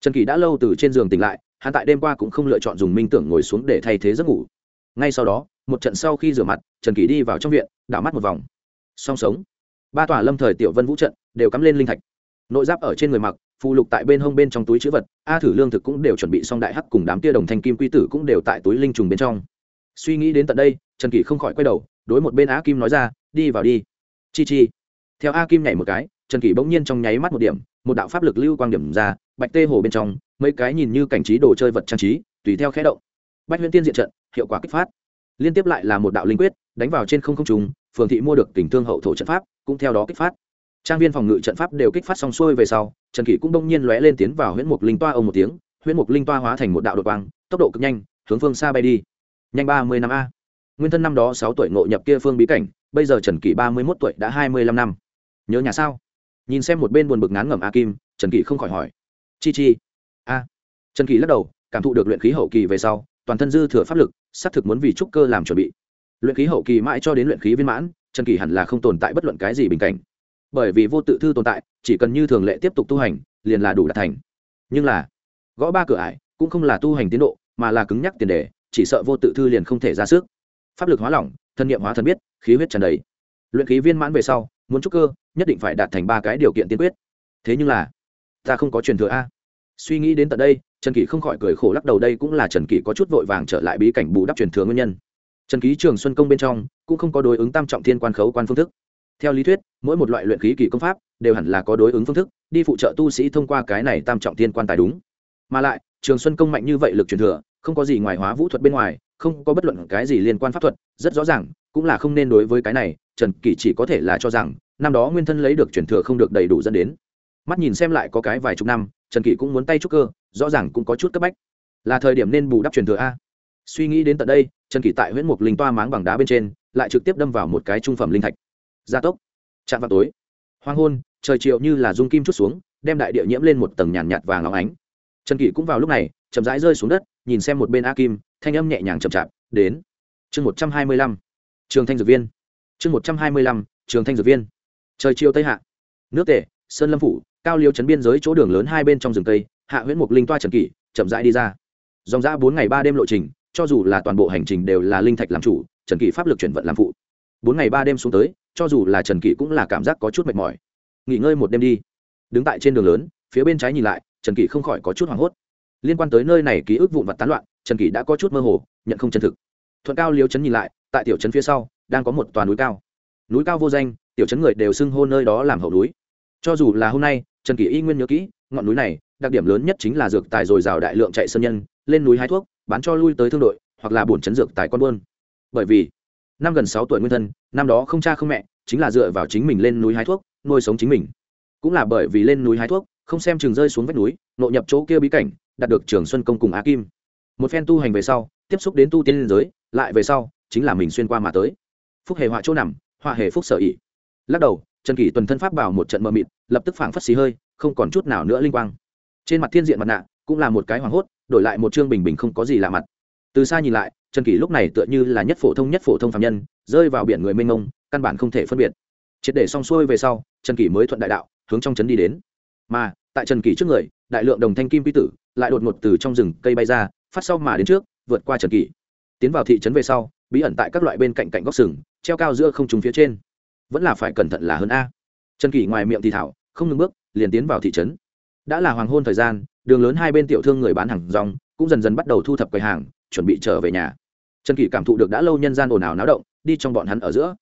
Trần kỳ đã lâu từ trên giường tỉnh lại, hắn tại đêm qua cũng không lựa chọn dùng minh tưởng ngồi xuống để thay thế giấc ngủ. Ngay sau đó, một trận sau khi rửa mặt, trần kỳ đi vào trong viện, đảo mắt một vòng. Song sống ba tòa lâm thời tiểu vân vũ trận đều cắm lên linh thạch. Nội giáp ở trên người mặc phụ lục tại bên hông bên trong túi chữ vật, a thử lương thực cũng đều chuẩn bị xong đại hắc cùng đám tia đồng thanh kim quy tử cũng đều tại túi linh trùng bên trong. Suy nghĩ đến tận đây, trần kỷ không khỏi quay đầu, đối một bên a kim nói ra, đi vào đi. Chi chi. Theo a kim nhảy một cái, trần kỷ bỗng nhiên trong nháy mắt một điểm, một đạo pháp lực lưu quang điểm ra, bạch tê hồ bên trong, mấy cái nhìn như cảnh trí đồ chơi vật trang trí, tùy theo khẽ động. Bách huyễn tiên diện trận, hiệu quả kích phát. Liên tiếp lại là một đạo linh quyết, đánh vào trên không không trùng phường thị mua được tình thương hậu thổ trận pháp cũng theo đó kích phát. Trang viên phòng ngự trận pháp đều kích phát xong xuôi về sau, trần kỷ cũng đông nhiên lóe lên tiến vào huyễn mục linh toa ông một tiếng, huyễn mục linh toa hóa thành một đạo đột quang, tốc độ cực nhanh, hướng phương xa bay đi. Nhanh ba mươi năm a. Nguyên thân năm đó sáu tuổi ngộ nhập kia phương bí cảnh, bây giờ trần kỷ ba mươi mốt tuổi đã hai mươi lăm năm. Nhớ nhà sao? Nhìn xem một bên buồn bực ngán ngẩm a kim, trần kỷ không khỏi hỏi. Chi chi. A. Trần kỷ lắc đầu, cảm thụ được luyện khí hậu kỳ về sau, toàn thân dư thừa pháp lực, xác thực muốn vì trúc cơ làm chuẩn bị. Luyện khí hậu kỳ mãi cho đến luyện khí viên mãn trần kỳ hẳn là không tồn tại bất luận cái gì bình cảnh. Bởi vì vô tự thư tồn tại, chỉ cần như thường lệ tiếp tục tu hành, liền là đủ đạt thành. Nhưng là, gõ ba cửa ải cũng không là tu hành tiến độ, mà là cứng nhắc tiền đề, chỉ sợ vô tự thư liền không thể ra sức. Pháp lực hóa lỏng, thân nhiệm hóa thần biết, khí huyết tràn đầy. Luyện khí viên mãn về sau, muốn trúc cơ, nhất định phải đạt thành ba cái điều kiện tiên quyết. Thế nhưng là, ta không có truyền thừa a. Suy nghĩ đến tận đây, trần kỷ không khỏi cười khổ lắc đầu đây cũng là trần kỷ có chút vội vàng trở lại bí cảnh bù đắp truyền thừa nguyên nhân trần ký trường xuân công bên trong cũng không có đối ứng tam trọng thiên quan khấu quan phương thức. Theo lý thuyết, mỗi một loại luyện khí kỳ công pháp đều hẳn là có đối ứng phương thức, đi phụ trợ tu sĩ thông qua cái này tam trọng thiên quan tài đúng. Mà lại, trường xuân công mạnh như vậy lực truyền thừa, không có gì ngoài hóa vũ thuật bên ngoài, không có bất luận cái gì liên quan pháp thuật, rất rõ ràng, cũng là không nên đối với cái này, trần kỷ chỉ có thể là cho rằng, năm đó nguyên thân lấy được truyền thừa không được đầy đủ dẫn đến. Mắt nhìn xem lại có cái vài chục năm, trần kỷ cũng muốn tay trúc cơ, rõ ràng cũng có chút cấp bách. Là thời điểm nên bù đắp truyền thừa a suy nghĩ đến tận đây trần kỷ tại huyễn mục linh toa máng bằng đá bên trên lại trực tiếp đâm vào một cái trung phẩm linh thạch. Gia tốc. Chạm vào tối. Hoang hôn trời chiều như là dung kim chút xuống đem đại địa nhiễm lên một tầng nhàn nhạt, vàng óng ánh. Trần kỷ cũng vào lúc này chậm rãi rơi xuống đất nhìn xem một bên a kim thanh âm nhẹ nhàng chậm chạp đến. Chương một trăm hai mươi lăm. Trường thanh dược viên. Chương một trăm hai mươi lăm trường thanh dược viên. Trời chiều tây hạ. Nước tể sơn lâm phủ cao liêu chấn biên giới chỗ đường lớn hai bên trong rừng tây hạ huyễn mục linh toa trần kỷ chậm rãi đi ra. Dòng ra bốn ngày ba đêm lộ trình cho dù là toàn bộ hành trình đều là linh thạch làm chủ, trần kỷ pháp lực chuyển vận làm phụ. Bốn ngày ba đêm xuống tới, cho dù là trần kỷ cũng là cảm giác có chút mệt mỏi. Nghỉ ngơi một đêm đi. Đứng tại trên đường lớn, phía bên trái nhìn lại, trần kỷ không khỏi có chút hoảng hốt. Liên quan tới nơi này ký ức vụn vặt tán loạn, trần kỷ đã có chút mơ hồ, nhận không chân thực. Thuận cao liếu chấn nhìn lại, tại tiểu trấn phía sau, đang có một toàn núi cao. Núi cao vô danh, tiểu trấn người đều xưng hô nơi đó làm hậu núi. Cho dù là hôm nay, trần kỷ y nguyên nhớ kỹ, ngọn núi này, đặc điểm lớn nhất chính là dược tài dồi dào đại lượng chạy sơn nhân, lên núi hái thuốc bán cho lui tới thương đội, hoặc là bổn chấn dược tại con buôn. Bởi vì, năm gần sáu tuổi nguyên thân, năm đó không cha không mẹ, chính là dựa vào chính mình lên núi hái thuốc, nuôi sống chính mình. Cũng là bởi vì lên núi hái thuốc, không xem trường rơi xuống vách núi nộ nhập chỗ kia bí cảnh, đạt được trường xuân công cùng á kim. Một phen tu hành về sau, tiếp xúc đến tu tiên liên giới, lại về sau, chính là mình xuyên qua mà tới. Phúc hề họa chỗ nằm, họa hề phúc sở ỉ lắc đầu, trần kỷ tuần thân pháp bảo một trận mờ mịt, lập tức phảng phất xì hơi, không còn chút nào nữa linh quang. Trên mặt thiên diện mặt nạ, cũng là một cái hoảng hốt đổi lại một chương bình bình không có gì lạ mặt. Từ xa nhìn lại, trần kỷ lúc này tựa như là nhất phổ thông nhất phổ thông phạm nhân, rơi vào biển người mênh mông, căn bản không thể phân biệt. Triệt để xong xuôi về sau, trần kỷ mới thuận đại đạo, hướng trong trấn đi đến. Mà, tại trần kỷ trước người, đại lượng đồng thanh kim quy tử lại đột ngột từ trong rừng cây bay ra, phát sau mà đến trước, vượt qua trần kỷ. Tiến vào thị trấn về sau, bí ẩn tại các loại bên cạnh cạnh góc sừng treo cao giữa không trùng phía trên. Vẫn là phải cẩn thận là hơn a. Trần kỷ ngoài miệng thì thảo, không ngừng bước, liền tiến vào thị trấn. Đã là hoàng hôn thời gian đường lớn hai bên tiểu thương người bán hàng rong cũng dần dần bắt đầu thu thập quầy hàng, chuẩn bị trở về nhà. Trần kỳ cảm thụ được đã lâu nhân gian ồn ào náo động, đi trong bọn hắn ở giữa.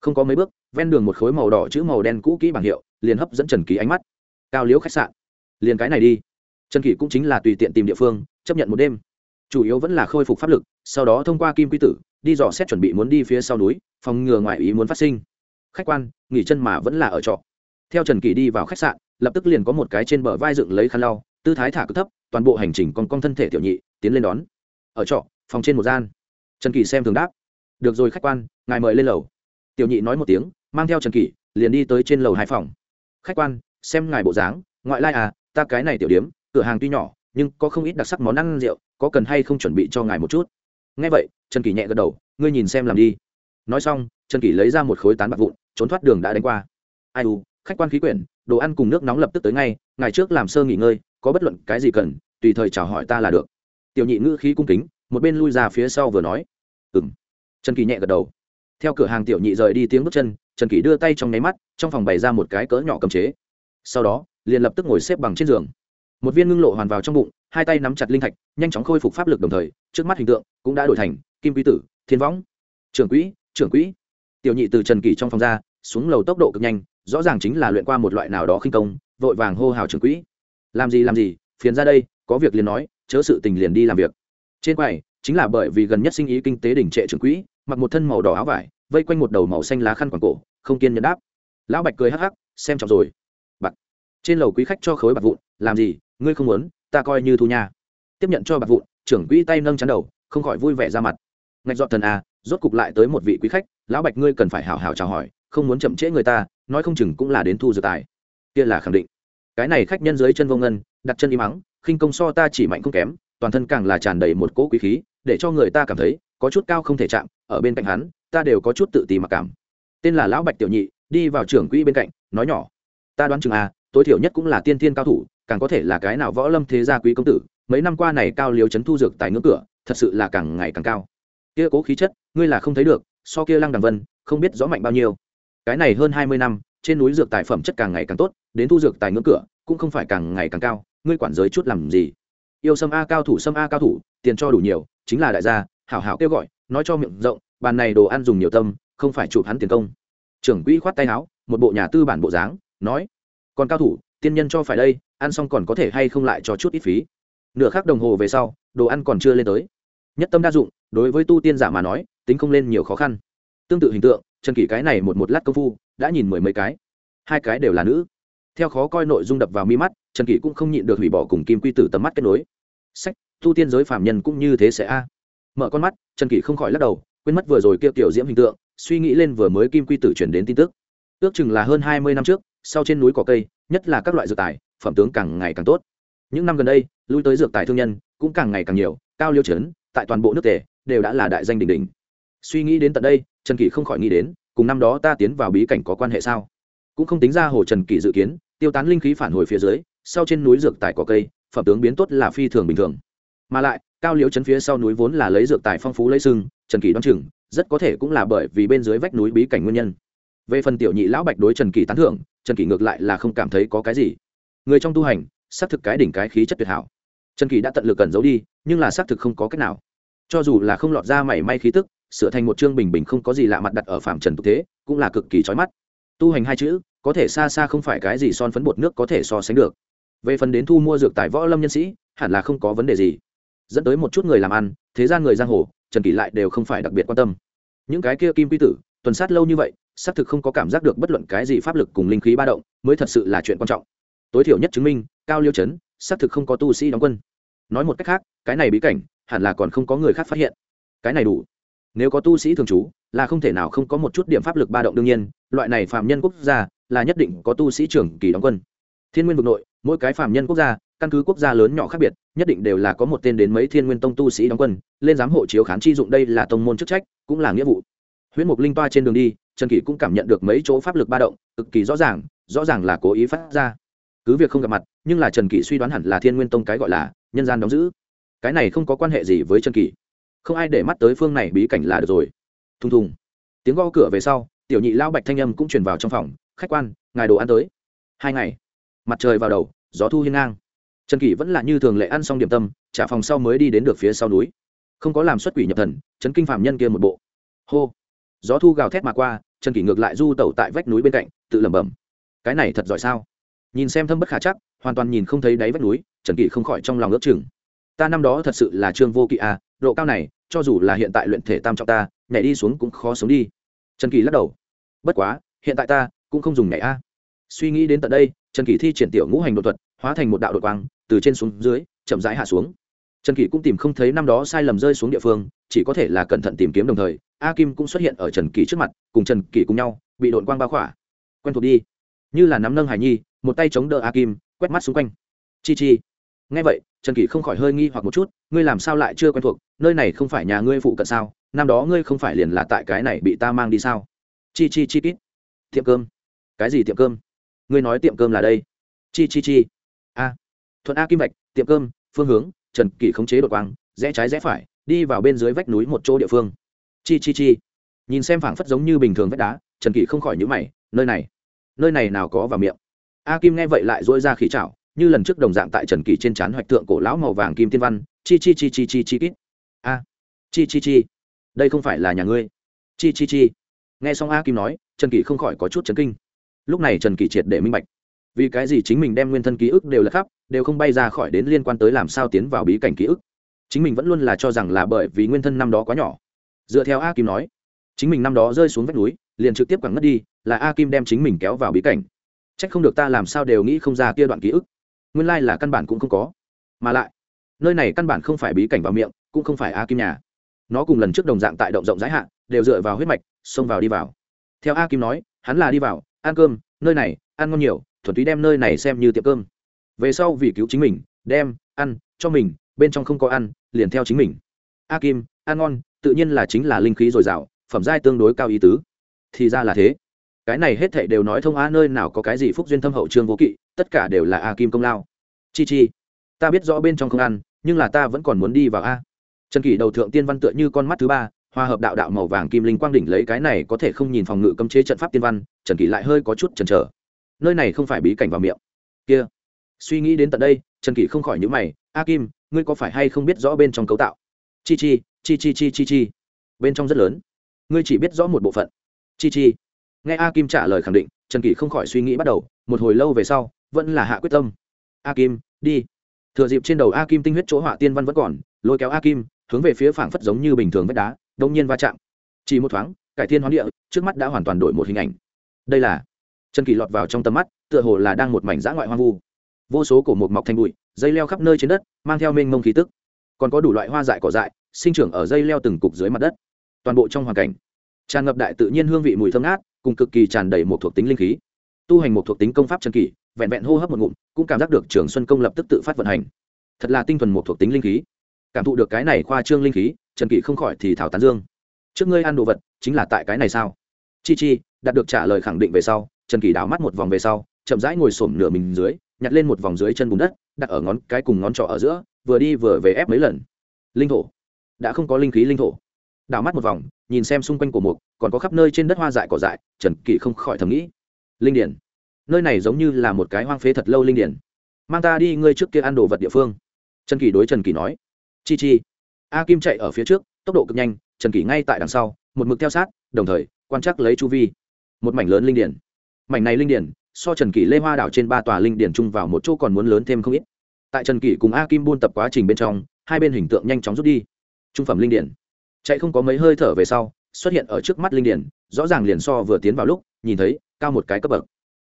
Không có mấy bước, ven đường một khối màu đỏ chữ màu đen cũ kỹ bảng hiệu, liền hấp dẫn trần kỳ ánh mắt. Cao liễu khách sạn. Liền cái này đi. Trần kỳ cũng chính là tùy tiện tìm địa phương, chấp nhận một đêm. Chủ yếu vẫn là khôi phục pháp lực, sau đó thông qua kim quy tử, đi dò xét chuẩn bị muốn đi phía sau núi, phòng ngừa ngoại ý muốn phát sinh. Khách quan, nghỉ chân mà vẫn là ở trọ. Theo trần kỳ đi vào khách sạn, lập tức liền có một cái trên bờ vai dựng lấy khăn lau tư thái thả cực thấp, toàn bộ hành trình còn con thân thể tiểu nhị, tiến lên đón. Ở trọ, phòng trên một gian. Trần kỳ xem thường đáp. Được rồi khách quan, ngài mời lên lầu. Tiểu nhị nói một tiếng, mang theo trần kỳ liền đi tới trên lầu hai phòng. Khách quan, xem ngài bộ dáng, ngoại lai à ta cái này tiểu điếm cửa hàng tuy nhỏ, nhưng có không ít đặc sắc món ăn, rượu, có cần hay không chuẩn bị cho ngài một chút? Ngay vậy, trần kỳ nhẹ gật đầu, ngươi nhìn xem làm đi. Nói xong, trần kỳ lấy ra một khối tán bạc vụn, trốn thoát đường đã đánh qua. Ai u, khách quan khí quyển, đồ ăn cùng nước nóng lập tức tới ngay ngày trước làm sơ nghỉ ngơi có bất luận cái gì cần, tùy thời chào hỏi ta là được. Tiểu nhị ngữ khí cung kính, một bên lui ra phía sau vừa nói ừ m trần kỳ nhẹ gật đầu. Theo cửa hàng tiểu nhị rời đi tiếng bước chân, trần kỳ đưa tay trong nháy mắt, trong phòng bày ra một cái cỡ nhỏ cầm chế. Sau đó, liền lập tức ngồi xếp bằng trên giường. Một viên ngưng lộ hoàn vào trong bụng, hai tay nắm chặt linh thạch, nhanh chóng khôi phục pháp lực đồng thời, trước mắt hình tượng cũng đã đổi thành kim quý tử, thiên võng. Trưởng quỹ trưởng quỹ. Tiểu nhị từ trần kỳ trong phòng ra, xuống lầu tốc độ cực nhanh, rõ ràng chính là luyện qua một loại nào đó khinh công, vội vàng hô hào trưởng quỹ làm gì làm gì phiền ra đây có việc liền nói chớ sự tình liền đi làm việc. Trên quầy chính là bởi vì gần nhất sinh ý kinh tế đỉnh trệ trưởng quỹ mặc một thân màu đỏ áo vải vây quanh một đầu màu xanh lá khăn quàng cổ không kiên nhẫn đáp. Lão bạch cười hắc hắc xem trọng rồi. Bạc trên lầu quý khách cho khối bạc vụn làm gì ngươi không muốn ta coi như thu nha. Tiếp nhận cho bạc vụn trưởng quỹ tay nâng chắn đầu không khỏi vui vẻ ra mặt. Ngạch dọn thần à, rốt cục lại tới một vị quý khách lão bạch ngươi cần phải hào hào chào hỏi không muốn chậm trễ người ta nói không chừng cũng là đến thu dược tài. Kia là khẳng định cái này khách nhân dưới chân vô ngân, đặt chân im mắng khinh công so ta chỉ mạnh không kém, toàn thân càng là tràn đầy một cỗ quý khí, để cho người ta cảm thấy có chút cao không thể chạm, ở bên cạnh hắn, ta đều có chút tự ti mặc cảm. Tên là lão bạch tiểu nhị, đi vào trưởng quỹ bên cạnh, nói nhỏ, ta đoán chừng à tối thiểu nhất cũng là tiên thiên cao thủ, càng có thể là cái nào võ lâm thế gia quý công tử, mấy năm qua này cao liếu chấn thu dược tại ngưỡng cửa, thật sự là càng ngày càng cao. Kia cố khí chất, ngươi là không thấy được, so kia lăng đằng vân, không biết rõ mạnh bao nhiêu. Cái này hơn hai mươi năm, trên núi dược tài phẩm chất càng ngày càng tốt đến thu dược tài ngưỡng cửa, cũng không phải càng ngày càng cao, ngươi quản giới chút làm gì? Yêu sâm a cao thủ, sâm a cao thủ, tiền cho đủ nhiều, chính là đại gia, hảo hảo kêu gọi, nói cho miệng rộng, bàn này đồ ăn dùng nhiều tâm, không phải chụp hắn tiền công. Trưởng quỹ khoát tay áo, một bộ nhà tư bản bộ dáng, nói, còn cao thủ, tiên nhân cho phải đây, ăn xong còn có thể hay không lại cho chút ít phí. Nửa khắc đồng hồ về sau, đồ ăn còn chưa lên tới. Nhất tâm đa dụng, đối với tu tiên giả mà nói, tính không lên nhiều khó khăn. Tương tự hình tượng, trần kỷ cái này một một lát công phu, đã nhìn mười mấy cái. Hai cái đều là nữ theo khó coi nội dung đập vào mi mắt, trần kỷ cũng không nhịn được hủy bỏ cùng kim quy tử tầm mắt kết nối. Sách, tu tiên giới phạm nhân cũng như thế sẽ a. À. Mở con mắt, trần kỷ không khỏi lắc đầu, quên mất vừa rồi kia kiểu diễm hình tượng, suy nghĩ lên vừa mới kim quy tử chuyển đến tin tức. Ước chừng là hơn hai mươi năm trước, sau trên núi cỏ cây, nhất là các loại dược tài, phẩm tướng càng ngày càng tốt. Những năm gần đây, lui tới dược tài thương nhân cũng càng ngày càng nhiều, cao liêu trấn tại toàn bộ nước tề, đều đã là đại danh đỉnh đỉnh. Suy nghĩ đến tận đây, trần kỷ không khỏi nghĩ đến, cùng năm đó ta tiến vào bí cảnh có quan hệ sao? Cũng không tính ra hồ trần kỷ dự kiến tiêu tán linh khí phản hồi phía dưới, sau trên núi dược tài có cây, phẩm tướng biến tốt là phi thường bình thường. Mà lại, cao liễu chấn phía sau núi vốn là lấy dược tài phong phú lấy sưng trần kỳ đoán chừng, rất có thể cũng là bởi vì bên dưới vách núi bí cảnh nguyên nhân. Về phần tiểu nhị lão bạch đối trần kỳ tán thưởng, trần kỳ ngược lại là không cảm thấy có cái gì. Người trong tu hành, xác thực cái đỉnh cái khí chất tuyệt hảo. Trần kỳ đã tận lực cần giấu đi, nhưng là xác thực không có cách nào. Cho dù là không lọt ra mảy may khí tức, sửa thành một chương bình bình không có gì lạ mặt đặt ở phạm trần tục thế, cũng là cực kỳ trói mắt. Tu hành hai chữ có thể xa xa không phải cái gì son phấn bột nước có thể so sánh được. Về phần đến thu mua dược tài võ lâm nhân sĩ, hẳn là không có vấn đề gì. Dẫn tới một chút người làm ăn, thế gian người giang hồ, trần kỳ lại đều không phải đặc biệt quan tâm. Những cái kia kim quy tử, tuần sát lâu như vậy, xác thực không có cảm giác được bất luận cái gì pháp lực cùng linh khí ba động, mới thật sự là chuyện quan trọng. Tối thiểu nhất chứng minh, cao liêu chấn xác thực không có tu sĩ đóng quân. Nói một cách khác, cái này bí cảnh, hẳn là còn không có người khác phát hiện. Cái này đủ. Nếu có tu sĩ thường trú, là không thể nào không có một chút điểm pháp lực ba động đương nhiên, loại này phạm nhân quốc gia là nhất định có tu sĩ trưởng kỳ đóng quân. Thiên nguyên vực nội, mỗi cái phạm nhân quốc gia, căn cứ quốc gia lớn nhỏ khác biệt, nhất định đều là có một tên đến mấy thiên nguyên tông tu sĩ đóng quân, lên giám hộ chiếu khán chi dụng đây là tông môn chức trách, cũng là nghĩa vụ. Huyễn mục linh toa trên đường đi, trần kỷ cũng cảm nhận được mấy chỗ pháp lực ba động, cực kỳ rõ ràng rõ ràng là cố ý phát ra. Cứ việc không gặp mặt, nhưng là trần kỷ suy đoán hẳn là thiên nguyên tông cái gọi là nhân gian đóng giữ. Cái này không có quan hệ gì với trần kỷ. Không ai để mắt tới phương này bí cảnh là được rồi. Thùng thùng. Tiếng gõ cửa về sau, tiểu nhị lao bạch thanh âm cũng truyền vào trong phòng khách quan, ngài đồ ăn tới. Hai ngày. Mặt trời vào đầu, gió thu hiên ngang. Trần kỷ vẫn là như thường lệ ăn xong điểm tâm, trả phòng sau mới đi đến được phía sau núi. Không có làm xuất quỷ nhập thần, chấn kinh phạm nhân kia một bộ. Hô. Gió thu gào thét mà qua, trần kỷ ngược lại du tẩu tại vách núi bên cạnh, tự lẩm bẩm. Cái này thật giỏi sao? Nhìn xem thâm bất khả chắc, hoàn toàn nhìn không thấy đáy vách núi, trần kỷ không khỏi trong lòng ước chừng. Ta năm đó thật sự là trương vô kỵ à độ cao này, cho dù là hiện tại luyện thể tam trọng ta, nhảy đi xuống cũng khó sống đi. Trần kỳ lắc đầu. Bất quá, hiện tại ta cũng không dùng nhảy a. Suy nghĩ đến tận đây, trần kỳ thi triển tiểu ngũ hành đột thuật, hóa thành một đạo đội quang, từ trên xuống dưới, chậm rãi hạ xuống. Trần kỳ cũng tìm không thấy năm đó sai lầm rơi xuống địa phương, chỉ có thể là cẩn thận tìm kiếm đồng thời, a kim cũng xuất hiện ở trần kỳ trước mặt, cùng trần kỳ cùng nhau, bị đội quang bao khỏa. Quen thuộc đi. Như là nắm nâng hải nhi, một tay chống đỡ a kim, quét mắt xung quanh. Chi chi. Ngay vậy, trần kỳ không khỏi hơi nghi hoặc một chút, ngươi làm sao lại chưa quen thuộc, nơi này không phải nhà ngươi phụ cận sao? Năm đó ngươi không phải liền là tại cái này bị ta mang đi sao? Chi chi chi kít. Tiệm cơm cái gì tiệm cơm? Ngươi nói tiệm cơm là đây. Chi chi chi. A. Thuận a kim vạch tiệm cơm, phương hướng, trần kỳ khống chế đột quang, rẽ trái rẽ phải, đi vào bên dưới vách núi một chỗ địa phương. Chi chi chi. Nhìn xem phảng phất giống như bình thường vách đá, trần kỳ không khỏi nhữ mày, nơi này nơi này nào có vào miệng. A kim nghe vậy lại dỗi ra khí chảo như lần trước đồng dạng tại trần kỳ trên trán hoạch tượng cổ lão màu vàng kim tiên văn, chi chi chi chi chi chi, kít. A. Chi chi chi. Đây không phải là nhà ngươi. Chi chi chi. Nghe xong a kim nói, trần kỳ không khỏi có chút chấn kinh lúc này trần kỳ triệt để minh bạch. Vì cái gì chính mình đem nguyên thân ký ức đều là khắp, đều không bay ra khỏi đến liên quan tới làm sao tiến vào bí cảnh ký ức. Chính mình vẫn luôn là cho rằng là bởi vì nguyên thân năm đó quá nhỏ. Dựa theo a kim nói, chính mình năm đó rơi xuống vách núi, liền trực tiếp quẳng ngất đi, là a kim đem chính mình kéo vào bí cảnh. C h ắ c không được ta làm sao đều nghĩ không ra kia đoạn ký ức. Nguyên lai là căn bản cũng không có. Mà lại, nơi này căn bản không phải bí cảnh vào miệng, cũng không phải a kim nhà. Nó cùng lần trước đồng dạng tại động rộng rãi hạn đều dựa vào huyết mạch, xông vào đi vào. Theo a kim nói, hắn là đi vào ăn cơm, nơi này, ăn ngon nhiều, thuần túy đem nơi này xem như tiệm cơm. Về sau vì cứu chính mình, đem, ăn, cho mình, bên trong không có ăn, liền theo chính mình. A kim, ăn ngon, tự nhiên là chính là linh khí dồi dào, phẩm giai tương đối cao ý tứ. Thì ra là thế. Cái này hết thảy đều nói thông a nơi nào có cái gì phúc duyên thâm hậu trương vô kỵ, tất cả đều là a kim công lao. Chi chi. Ta biết rõ bên trong không ăn, nhưng là ta vẫn còn muốn đi vào a. Trần kỷ đầu thượng tiên văn tựa như con mắt thứ ba hòa hợp đạo đạo màu vàng kim linh quang đỉnh lấy cái này có thể không nhìn phòng ngự cấm chế trận pháp tiên văn, trần kỳ lại hơi có chút chần chờ. Nơi này không phải bí cảnh vào miệng. Kia, suy nghĩ đến tận đây, trần kỳ không khỏi nhữ mày, a kim, ngươi có phải hay không biết rõ bên trong cấu tạo? Chi chi chi chi chi chi chi. Bên trong rất lớn. Ngươi chỉ biết rõ một bộ phận. Chi chi. Nghe a kim trả lời khẳng định, trần kỳ không khỏi suy nghĩ bắt đầu, một hồi lâu về sau, vẫn là hạ quyết tâm. A kim, đi. Thừa dịp trên đầu a kim tinh huyết chỗ họa tiên văn vẫn còn, lôi kéo a kim, hướng về phía phảng phất giống như bình thường vách đá đông nhiên va chạm. Chỉ một thoáng, cải thiên hoán địa, trước mắt đã hoàn toàn đổi một hình ảnh. Đây là chân kỳ lọt vào trong tầm mắt, tựa hồ là đang một mảnh dã ngoại hoang vu. Vô số cổ mục mọc thành bụi, dây leo khắp nơi trên đất, mang theo mênh mông khí tức. Còn có đủ loại hoa dại cỏ dại, sinh trưởng ở dây leo từng cục dưới mặt đất. Toàn bộ trong hoàn cảnh, tràn ngập đại tự nhiên hương vị mùi thơm ngát, cùng cực kỳ tràn đầy một thuộc tính linh khí. Tu hành một thuộc tính công pháp chân kỳ vẹn vẹn hô hấp một ngụm, cũng cảm giác được trường xuân công lập tức tự phát vận hành. Thật là tinh thuần một thuộc tính linh khí cảm thụ được cái này khoa trương linh khí, trần kỷ không khỏi thì thảo tán dương. Trước ngươi ăn đồ vật, chính là tại cái này sao? Chi chi, đạt được trả lời khẳng định về sau, trần kỷ đảo mắt một vòng về sau, chậm rãi ngồi xổm nửa mình dưới, nhặt lên một vòng dưới chân bùn đất, đặt ở ngón cái cùng ngón trỏ ở giữa, vừa đi vừa về ép mấy lần. Linh thổ. Đã không có linh khí linh thổ. Đảo mắt một vòng, nhìn xem xung quanh của mục, còn có khắp nơi trên đất hoa dại cỏ dại, trần kỷ không khỏi thầm nghĩ. Linh điển. Nơi này giống như là một cái hoang phế thật lâu linh điển. Mang ta đi ngươi trước kia ăn đồ vật địa phương. Trần kỷ đối trần kỷ nói chi chi. A kim chạy ở phía trước, tốc độ cực nhanh, trần kỷ ngay tại đằng sau, một mực theo sát, đồng thời, quan trắc lấy chu vi. Một mảnh lớn linh điển. Mảnh này linh điển, so trần kỷ lê hoa đảo trên ba tòa linh điển chung vào một chỗ còn muốn lớn thêm không ít. Tại trần kỷ cùng a kim buôn tập quá trình bên trong, hai bên hình tượng nhanh chóng rút đi. Trung phẩm linh điển. Chạy không có mấy hơi thở về sau, xuất hiện ở trước mắt linh điển, rõ ràng liền so vừa tiến vào lúc, nhìn thấy, cao một cái cấp bậc.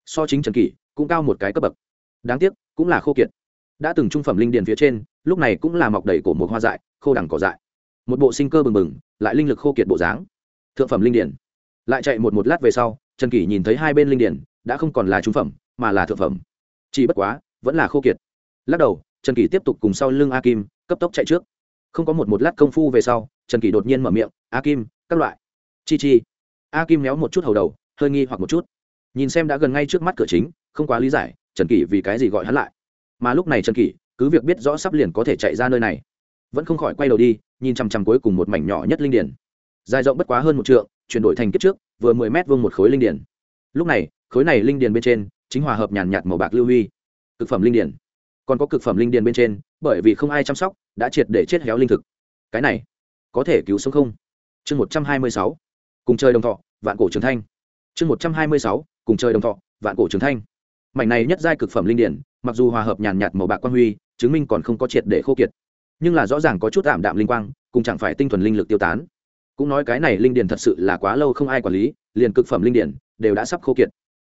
So chính trần kỷ, cũng cao một cái cấp bậc. Đáng tiếc, cũng là khô kiệt. Đã từng trung phẩm linh điển phía trên lúc này cũng là mọc đầy cổ một hoa dại, khô đằng cỏ dại. Một bộ sinh cơ bừng bừng, lại linh lực khô kiệt bộ dáng. Thượng phẩm linh điển. Lại chạy một một lát về sau, trần kỷ nhìn thấy hai bên linh điển, đã không còn là trung phẩm, mà là thượng phẩm. Chỉ bất quá, vẫn là khô kiệt. Lắc đầu, trần kỷ tiếp tục cùng sau lưng a kim, cấp tốc chạy trước. Không có một một lát công phu về sau, trần kỷ đột nhiên mở miệng, a kim, các loại. Chi chi. A kim méo một chút hầu đầu, hơi nghi hoặc một chút. Nhìn xem đã gần ngay trước mắt cửa chính, không quá lý giải, trần kỷ vì cái gì gọi hắn lại. Mà lúc này trần kỷ cứ việc biết rõ sắp liền có thể chạy ra nơi này. Vẫn không khỏi quay đầu đi, nhìn chằm chằm cuối cùng một mảnh nhỏ nhất linh điển dài rộng bất quá hơn một trượng, chuyển đổi thành kiếp trước, vừa mười mét vuông một khối linh điển lúc này, khối này linh điển bên trên, chính hòa hợp nhàn nhạt màu bạc lưu huy. Cực phẩm linh điển còn có cực phẩm linh điển bên trên, bởi vì không ai chăm sóc, đã triệt để chết héo linh thực. Cái này, có thể cứu sống không? Chương một trăm hai mươi sáu, cùng chơi đồng thọ, vạn cổ trường thanh. Chương một trăm hai mươi sáu, cùng chơi đồng thọ, vạn cổ trường thanh. Mảnh này nhất giai cực phẩm linh điển mặc dù hòa hợp nhàn nhạt màu bạc quan huy chứng minh còn không có triệt để khô kiệt. Nhưng là rõ ràng có chút ảm đạm linh quang, cùng chẳng phải tinh thuần linh lực tiêu tán. Cũng nói cái này linh điển thật sự là quá lâu không ai quản lý, liền cực phẩm linh điển đều đã sắp khô kiệt.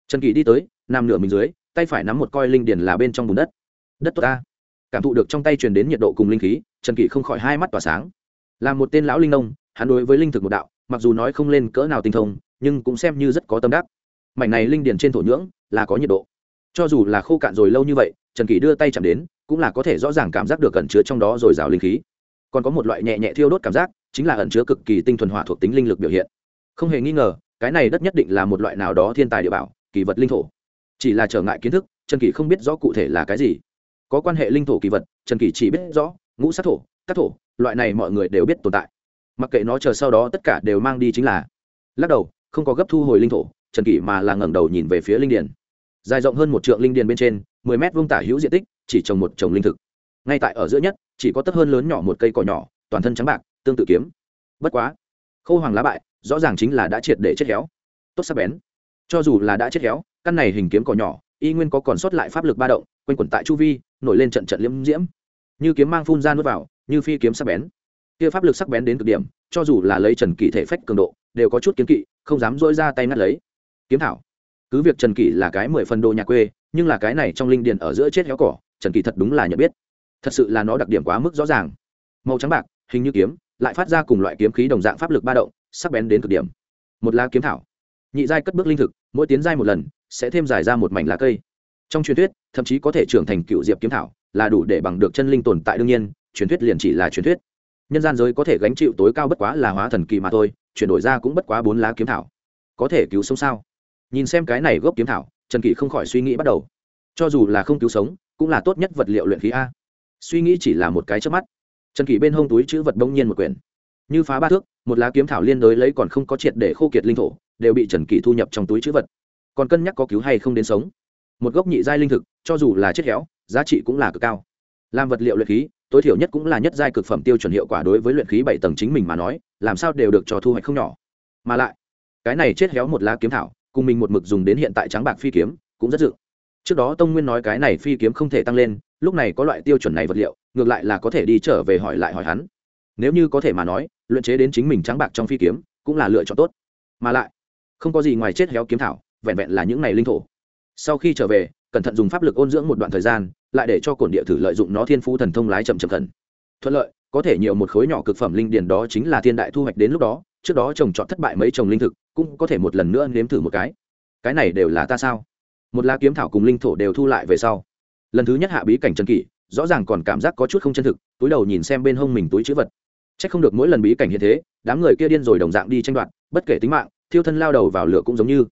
Trần kỳ đi tới, nằm nửa mình dưới, tay phải nắm một coi linh điển là bên trong bùn đất. Đất tốt ta. Cảm thụ được trong tay truyền đến nhiệt độ cùng linh khí, trần kỳ không khỏi hai mắt tỏa sáng. Là một tên lão linh nông, hắn đối với linh thực một đạo, mặc dù nói không lên cỡ nào tinh thông, nhưng cũng xem như rất có tâm đắc. Mảnh này linh điển trên thổ nhưỡng là có nhiệt độ. Cho dù là khô cạn rồi lâu như vậy, trần kỳ đưa tay chạm đến cũng là có thể rõ ràng cảm giác được ẩn chứa trong đó rồi rào linh khí. Còn có một loại nhẹ nhẹ thiêu đốt cảm giác, chính là ẩn chứa cực kỳ tinh thuần hỏa thuộc tính linh lực biểu hiện. Không hề nghi ngờ, cái này đất nhất định là một loại nào đó thiên tài địa bảo, kỳ vật linh thổ. Chỉ là trở ngại kiến thức, trần kỳ không biết rõ cụ thể là cái gì. Có quan hệ linh thổ kỳ vật, trần kỳ chỉ biết rõ, ngũ sát thổ tác thổ, loại này mọi người đều biết tồn tại. Mặc kệ nó chờ sau đó tất cả đều mang đi chính là. Lắc đầu, không có gấp thu hồi linh thổ, trần kỷ mà là ngẩng đầu nhìn về phía linh điền. Dài rộng hơn một trượng linh điền bên trên, mười mét vuông tả hữu diện tích chỉ trồng một trồng linh thực. Ngay tại ở giữa nhất, chỉ có tấp hơn lớn nhỏ một cây cỏ nhỏ, toàn thân trắng bạc, tương tự kiếm. Bất quá, khô hoàng lá bại, rõ ràng chính là đã triệt để chết héo. Tốt sắc bén. Cho dù là đã chết héo, căn này hình kiếm cỏ nhỏ, y nguyên có còn sót lại pháp lực ba động, quanh quẩn tại chu vi, nổi lên trận trận liễm diễm. Như kiếm mang phun ra nuốt vào, như phi kiếm sắc bén. Kia pháp lực sắc bén đến cực điểm, cho dù là lấy trần kỷ thể phách cường độ, đều có chút kiếm kỵ, không dám dỗi ra tay ngắt lấy. Kiếm thảo. Cứ việc trần kỷ là cái mười phần đồ nhà quê, nhưng là cái này trong linh điền ở giữa chết héo cỏ trần Kỳ thật đúng là nhận biết. Thật sự là nó đặc điểm quá mức rõ ràng. Màu trắng bạc, hình như kiếm, lại phát ra cùng loại kiếm khí đồng dạng pháp lực ba động, sắc bén đến cực điểm. Một lá kiếm thảo. Nhị giai cất bước linh thực, mỗi tiến giai một lần, sẽ thêm giải ra một mảnh lá cây. Trong truyền thuyết, thậm chí có thể trưởng thành cựu diệp kiếm thảo, là đủ để bằng được chân linh tồn tại đương nhiên, truyền thuyết liền chỉ là truyền thuyết. Nhân gian giới có thể gánh chịu tối cao bất quá là hóa thần kỳ mà thôi, chuyển đổi ra cũng bất quá bốn lá kiếm thảo. Có thể cứu sống sao? Nhìn xem cái này gốc kiếm thảo, trần kỳ không khỏi suy nghĩ bắt đầu. Cho dù là không cứu sống cũng là tốt nhất vật liệu luyện khí a. Suy nghĩ chỉ là một cái trước mắt. Trần kỷ bên hông túi chữ vật bỗng nhiên một quyển. Như phá ba thước, một lá kiếm thảo liên đối lấy còn không có triệt để khô kiệt linh thổ, đều bị trần kỷ thu nhập trong túi chữ vật. Còn cân nhắc có cứu hay không đến sống. Một gốc nhị giai linh thực, cho dù là chết héo, giá trị cũng là cực cao. Làm vật liệu luyện khí, tối thiểu nhất cũng là nhất giai cực phẩm tiêu chuẩn hiệu quả đối với luyện khí bảy tầng chính mình mà nói, làm sao đều được cho thu hoạch không nhỏ. Mà lại, cái này chết héo một lá kiếm thảo, cùng mình một mực dùng đến hiện tại trắng bạc phi kiếm, cũng rất dự trước đó tông nguyên nói cái này phi kiếm không thể tăng lên, lúc này có loại tiêu chuẩn này vật liệu, ngược lại là có thể đi trở về hỏi lại hỏi hắn. Nếu như có thể mà nói, luyện chế đến chính mình trắng bạc trong phi kiếm, cũng là lựa chọn tốt. Mà lại, không có gì ngoài chết héo kiếm thảo, vẹn vẹn là những này linh thổ. Sau khi trở về, cẩn thận dùng pháp lực ôn dưỡng một đoạn thời gian, lại để cho cổn địa thử lợi dụng nó thiên phú thần thông lái chậm chậm thần thuận lợi, có thể nhiều một khối nhỏ cực phẩm linh điền đó chính là thiên đại thu hoạch đến lúc đó, trước đó trồng trọt thất bại mấy trồng linh thực, cũng có thể một lần nữa nếm thử một cái. Cái này đều là ta sao? Một lá kiếm thảo cùng linh thổ đều thu lại về sau. Lần thứ nhất hạ bí cảnh trần kỷ, rõ ràng còn cảm giác có chút không chân thực, túi đầu nhìn xem bên hông mình túi chữ vật. C h ắ c không được mỗi lần bí cảnh hiện thế, đám người kia điên rồi đồng dạng đi tranh đoạt, bất kể tính mạng, thiêu thân lao đầu vào lửa cũng giống như.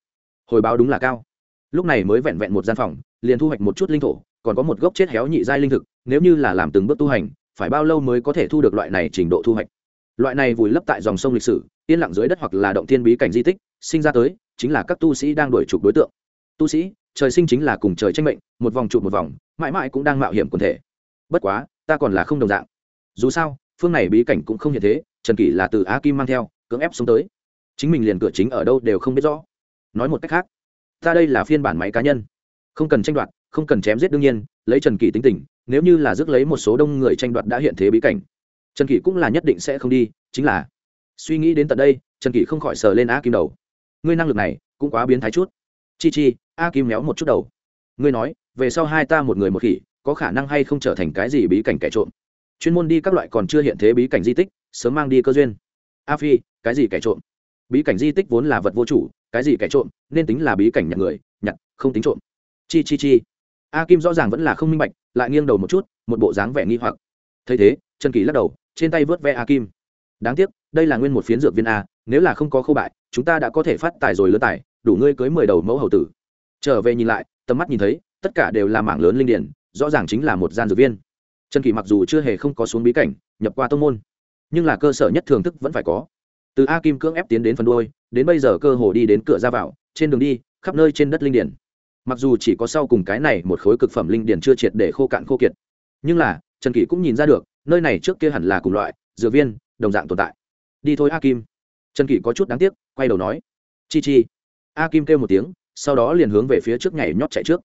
Hồi báo đúng là cao. Lúc này mới vẹn vẹn một gian phòng, liền thu hoạch một chút linh thổ, còn có một gốc chết héo nhị giai linh thực, nếu như là làm từng bước tu hành, phải bao lâu mới có thể thu được loại này trình độ thu hoạch? Loại này vùi lấp tại dòng sông lịch sử, yên lặng dưới đất hoặc là động thiên bí cảnh di tích, sinh ra tới, chính là các tu sĩ đang đổi trục đối tượng. Tu sĩ trời sinh chính là cùng trời tranh mệnh, một vòng trụ một vòng, mãi mãi cũng đang mạo hiểm quần thể. Bất quá, ta còn là không đồng dạng. Dù sao, phương này bí cảnh cũng không hiện thế, trần kỷ là từ Á kim mang theo, cưỡng ép xuống tới. Chính mình liền cửa chính ở đâu đều không biết rõ. Nói một cách khác, ta đây là phiên bản máy cá nhân. Không cần tranh đoạt, không cần chém giết đương nhiên, lấy trần kỷ tính tình, nếu như là rước lấy một số đông người tranh đoạt đã hiện thế bí cảnh, trần kỷ cũng là nhất định sẽ không đi, chính là suy nghĩ đến tận đây, trần kỷ không khỏi sờ lên Á kim đầu. Ngươi năng lực này cũng quá biến thái chút chi chi, a kim méo một chút đầu. Ngươi nói, về sau hai ta một người một khỉ, có khả năng hay không trở thành cái gì bí cảnh kẻ trộm? Chuyên môn đi các loại còn chưa hiện thế bí cảnh di tích, sớm mang đi cơ duyên. A phi, cái gì kẻ trộm? Bí cảnh di tích vốn là vật vô chủ, cái gì kẻ trộm, nên tính là bí cảnh nhặt người, nhặt, không tính trộm. Chi chi chi. A kim rõ ràng vẫn là không minh bạch, lại nghiêng đầu một chút, một bộ dáng vẻ nghi hoặc. Thấy thế, trần kỳ lắc đầu, trên tay vớt ve a kim. Đáng tiếc, đây là nguyên một phiến dược viên a, nếu là không có khâu bại chúng ta đã có thể phát tài rồi lứa tài, đủ ngươi cưới mười đầu mẫu hầu tử. Trở về nhìn lại, tầm mắt nhìn thấy, tất cả đều là mảng lớn linh điển, rõ ràng chính là một gian dược viên. Trần kỳ mặc dù chưa hề không có xuống bí cảnh, nhập qua tông môn, nhưng là cơ sở nhất thường thức vẫn phải có. Từ a kim cưỡng ép tiến đến phần đôi đến bây giờ cơ hồ đi đến cửa ra vào, trên đường đi, khắp nơi trên đất linh điển. Mặc dù chỉ có sau cùng cái này một khối cực phẩm linh điển chưa triệt để khô cạn khô kiệt, nhưng là, trần kỷ cũng nhìn ra được, nơi này trước kia hẳn là cùng loại, dược viên, đồng dạng tồn tại. Đi thôi a kim trần kỷ có chút đáng tiếc, quay đầu nói, chi chi. A kim kêu một tiếng, sau đó liền hướng về phía trước nhảy nhót chạy trước.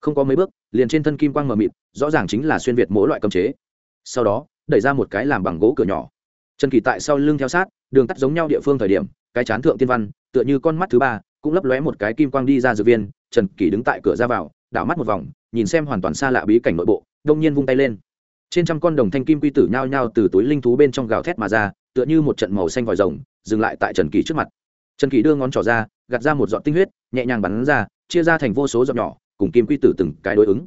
Không có mấy bước, liền trên thân kim quang mờ mịt, rõ ràng chính là xuyên việt mỗi loại cấm chế. Sau đó, đẩy ra một cái làm bằng gỗ cửa nhỏ. Trần kỳ tại sau lưng theo sát, đường tắt giống nhau địa phương thời điểm, cái chán thượng tiên văn, tựa như con mắt thứ ba, cũng lấp lóe một cái kim quang đi ra dược viên, trần kỳ đứng tại cửa ra vào, đảo mắt một vòng, nhìn xem hoàn toàn xa lạ bí cảnh nội bộ, đông nhiên vung tay lên. Trên trăm con đồng thanh kim quy tử nhao nhao từ túi linh thú bên trong gào thét mà ra tựa như một trận màu xanh vòi rồng, dừng lại tại trần kỳ trước mặt. Trần kỳ đưa ngón trỏ ra, gạt ra một giọt tinh huyết, nhẹ nhàng bắn ra, chia ra thành vô số giọt nhỏ, cùng kim quy tử từng cái đối ứng.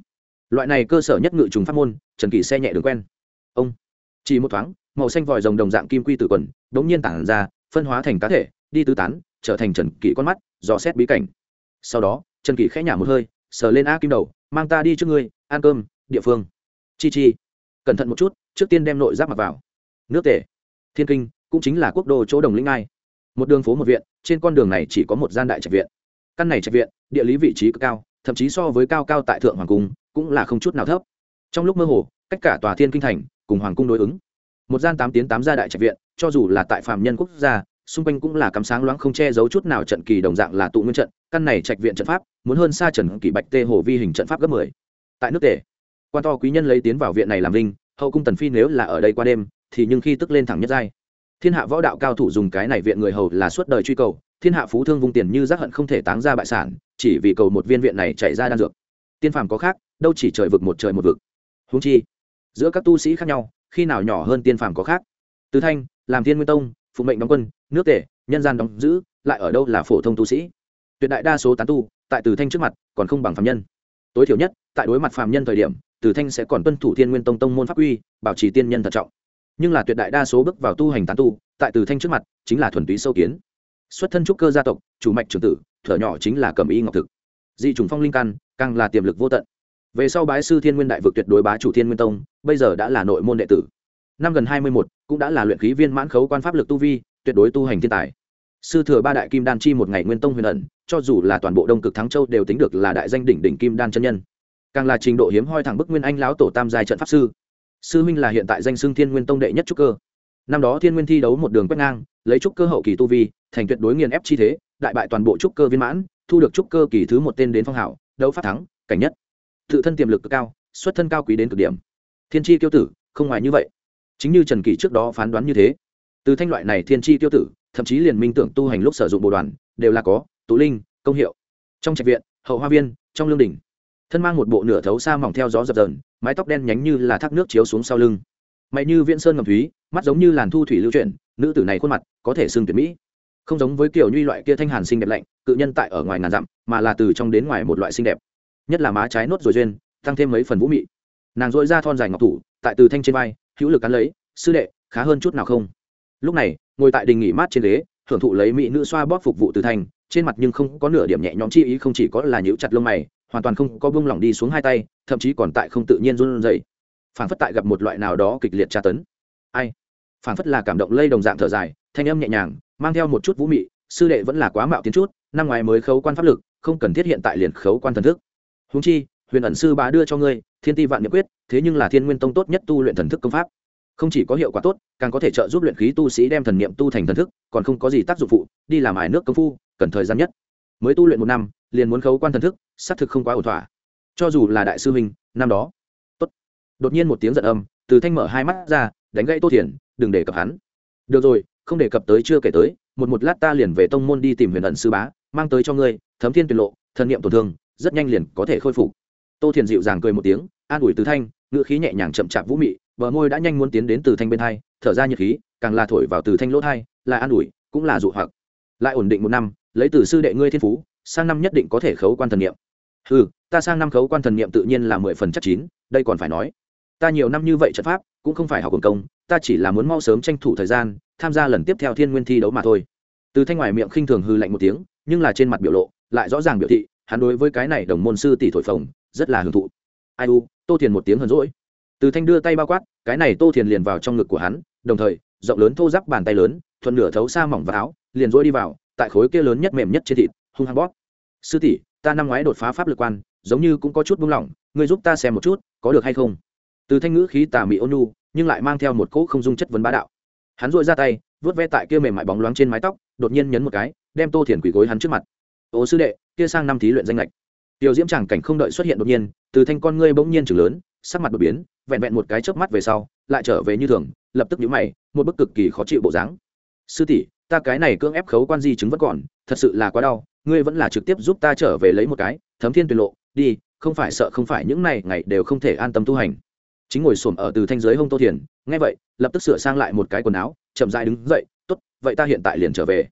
Loại này cơ sở nhất ngự trùng pháp môn, trần kỳ xe nhẹ đường quen. Ông, chỉ một thoáng, màu xanh vòi rồng đồng dạng kim quy tử quần, đống nhiên tản ra, phân hóa thành cá thể, đi tứ tán, trở thành trần kỳ con mắt, dò xét bí cảnh. Sau đó, trần kỳ khẽ nhả một hơi, sờ lên a kim đầu, mang ta đi trước ngươi, ăn cơm, địa phương. Chi chi. Cẩn thận một chút, trước tiên đem nội giáp mặc vào. Nước tể thiên kinh, cũng chính là quốc đô chỗ đồng lĩnh ai. Một đường phố một viện, trên con đường này chỉ có một gian đại trạch viện. Căn này trạch viện, địa lý vị trí cực cao, thậm chí so với cao cao tại thượng hoàng cung, cũng là không chút nào thấp. Trong lúc mơ hồ, cách cả tòa thiên kinh thành, cùng hoàng cung đối ứng. Một gian tám tiến tám gia đại trạch viện, cho dù là tại phạm nhân quốc gia, xung quanh cũng là cắm sáng loáng không che giấu chút nào trận kỳ đồng dạng là tụ nguyên trận. Căn này trạch viện trận pháp, muốn hơn xa trần kỳ bạch tê hồ vi hình trận pháp gấp mười. Tại nước tề, quan to quý nhân lấy tiến vào viện này làm linh, hậu cung tần phi nếu là ở đây qua đêm thì nhưng khi tức lên thẳng nhất giai. Thiên hạ võ đạo cao thủ dùng cái này viện người hầu là suốt đời truy cầu, thiên hạ phú thương vung tiền như giác hận không thể táng ra bại sản, chỉ vì cầu một viên viện này chạy ra đan dược. Tiên phàm có khác, đâu chỉ trời vực một trời một vực. Húng chi, giữa các tu sĩ khác nhau, khi nào nhỏ hơn tiên phàm có khác? Tứ thanh, làm thiên nguyên tông, phụ mệnh đóng quân, nước tể, nhân gian đóng giữ, lại ở đâu là phổ thông tu sĩ? Tuyệt đại đa số tán tu, tại từ thanh trước mặt, còn không bằng phạm nhân. Tối thiểu nhất, tại đối mặt phạm nhân thời điểm, từ thanh sẽ còn tuân thủ thiên nguyên tông tông môn pháp uy bảo trì tiên nhân thận trọng nhưng là tuyệt đại đa số bước vào tu hành tán tu, tại từ thanh trước mặt, chính là thuần túy sâu kiến. Xuất thân trúc cơ gia tộc, chủ mạch trưởng tử, thở nhỏ chính là cầm y ngọc thực. Dị trùng phong linh căn, càng là tiềm lực vô tận. Về sau bái sư thiên nguyên đại vực tuyệt đối bá chủ thiên nguyên tông, bây giờ đã là nội môn đệ tử. Năm gần hai mươi một, cũng đã là luyện khí viên mãn khấu quan pháp lực tu vi, tuyệt đối tu hành thiên tài. Sư thừa ba đại kim đan chi một ngày nguyên tông huyền ẩn, cho dù là toàn bộ đông cực thắng châu đều tính được là đại danh đỉnh đỉnh kim đan chân nhân. Càng là trình độ hiếm hoi thẳng bức nguyên anh lão tổ tam giai trận pháp sư sư minh là hiện tại danh xưng thiên nguyên tông đệ nhất trúc cơ. Năm đó thiên nguyên thi đấu một đường quét ngang, lấy trúc cơ hậu kỳ tu vi, thành tuyệt đối nghiền ép chi thế, đại bại toàn bộ trúc cơ viên mãn, thu được trúc cơ kỳ thứ một tên đến phong hảo, đấu phát thắng, cảnh nhất. Tự thân tiềm lực cực cao, xuất thân cao quý đến cực điểm. Thiên tri tiêu tử, không ngoài như vậy. Chính như trần kỳ trước đó phán đoán như thế. Từ thanh loại này thiên tri tiêu tử, thậm chí liền minh tưởng tu hành lúc sử dụng bộ đoàn, đều là có tú linh, công hiệu. Trong trạch viện, hậu hoa viên, trong lương đình thân mang một bộ nửa thấu xa mỏng theo gió dập dờn mái tóc đen nhánh như là thác nước chiếu xuống sau lưng. Mày như viễn sơn ngầm thúy, mắt giống như làn thu thủy lưu chuyển, nữ tử này khuôn mặt có thể xương tuyệt mỹ. Không giống với kiểu nhuy loại kia thanh hàn xinh đẹp lạnh, cự nhân tại ở ngoài ngàn dặm, mà là từ trong đến ngoài một loại xinh đẹp. Nhất là má trái nốt rồi duyên, tăng thêm mấy phần vũ mị. Nàng dội ra thon dài ngọc thủ, tại từ thanh trên vai, hữu lực cắn lấy, sư đệ, khá hơn chút nào không? Lúc này, ngồi tại đình nghỉ mát trên ghế hưởng thụ lấy mỹ nữ xoa bóp phục vụ từ thanh trên mặt nhưng không có nửa điểm nhẹ nhõm chi ý, không chỉ có là nhíu chặt lông mày hoàn toàn không có buông lỏng đi xuống hai tay, thậm chí còn tại không tự nhiên run rẩy. Phản phất tại gặp một loại nào đó kịch liệt tra tấn. Ai? Phản phất là cảm động lây đồng dạng thở dài, thanh âm nhẹ nhàng, mang theo một chút vũ mị, sư đệ vẫn là quá mạo tiến chút, năm ngoài mới khấu quan pháp lực, không cần thiết hiện tại liền khấu quan thần thức. Húng chi, huyền ẩn sư bá đưa cho ngươi, thiên ti vạn nhật quyết, thế nhưng là thiên nguyên tông tốt nhất tu luyện thần thức công pháp. Không chỉ có hiệu quả tốt, càng có thể trợ giúp luyện khí tu sĩ đem thần niệm tu thành thần thức, còn không có gì tác dụng phụ, đi làm ải nước công phu, cần thời gian nhất. Mới tu luyện một năm, liền muốn khấu quan thần thức xác thực không quá ổn thỏa. Cho dù là đại sư huynh, năm đó. Tốt. đột nhiên một tiếng giận âm, từ thanh mở hai mắt ra, đánh gãy tô thiền đừng để cập hắn. Được rồi, không đề cập tới chưa kể tới, một một lát ta liền về tông môn đi tìm huyền ẩn sư bá, mang tới cho ngươi, thấm thiên tuyệt lộ, thần niệm tổn thương, rất nhanh liền có thể khôi phục. Tô thiền dịu dàng cười một tiếng, an ủi từ thanh ngựa khí nhẹ nhàng chậm chạp vũ mị, bờ môi đã nhanh muốn tiến đến từ thanh bên thai thở ra nhiệt khí, càng là thổi vào từ thanh lỗ thai, là an ủi, cũng là dụ hoặc. Lại ổn định một năm, lấy từ sư đệ ngươi thiên phú, sang năm nhất định có thể khấu quan thần niệm ừ ta sang năm khấu quan thần niệm tự nhiên là mười phần chắc chín, đây còn phải nói. Ta nhiều năm như vậy trận pháp, cũng không phải học quần công, ta chỉ là muốn mau sớm tranh thủ thời gian, tham gia lần tiếp theo thiên nguyên thi đấu mà thôi. Từ thanh ngoài miệng khinh thường hư lạnh một tiếng, nhưng là trên mặt biểu lộ, lại rõ ràng biểu thị, hắn đối với cái này đồng môn sư tỷ thổi phồng, rất là hưởng thụ. Ai u, tô thiền một tiếng hờn rỗi từ thanh đưa tay bao quát, cái này tô thiền liền vào trong ngực của hắn, đồng thời, rộng lớn thô giáp bàn tay lớn, thuận nửa thấu xa mỏng và áo, liền rỗi đi vào, tại khối kia lớn nhất mềm nhất trên thịt, hung hăng bóp. Sư tỷ ta năm ngoái đột phá pháp lực quan, giống như cũng có chút buông lỏng, ngươi giúp ta xem một chút, có được hay không? Từ thanh ngữ khí tà mị ôn nu nhưng lại mang theo một cỗ không dung chất vấn bá đạo. Hắn dội ra tay vớt ve tại kia mềm mại bóng loáng trên mái tóc, đột nhiên nhấn một cái, đem tô thiền quỳ gối hắn trước mặt. Ô sư đệ, kia sang năm thí luyện danh lệch. Tiểu diễm chẳng cảnh không đợi xuất hiện đột nhiên, từ thanh con ngươi bỗng nhiên chừng lớn, sắc mặt đột biến, vẹn vẹn một cái chớp mắt về sau, lại trở về như thường, lập tức nhíu mày, một bức cực kỳ khó chịu bộ dáng. Sư tỷ, ta cái này cưỡng ép khấu quan di chứng vẫn còn, thật sự là quá đau ngươi vẫn là trực tiếp giúp ta trở về lấy một cái, thấm thiên tuyệt lộ, đi, không phải sợ không phải, những này ngày đều không thể an tâm tu hành. Chính ngồi xổm ở từ thanh giới hông tô thiền, nghe vậy, lập tức sửa sang lại một cái quần áo, chậm dại đứng dậy, tốt, vậy ta hiện tại liền trở về.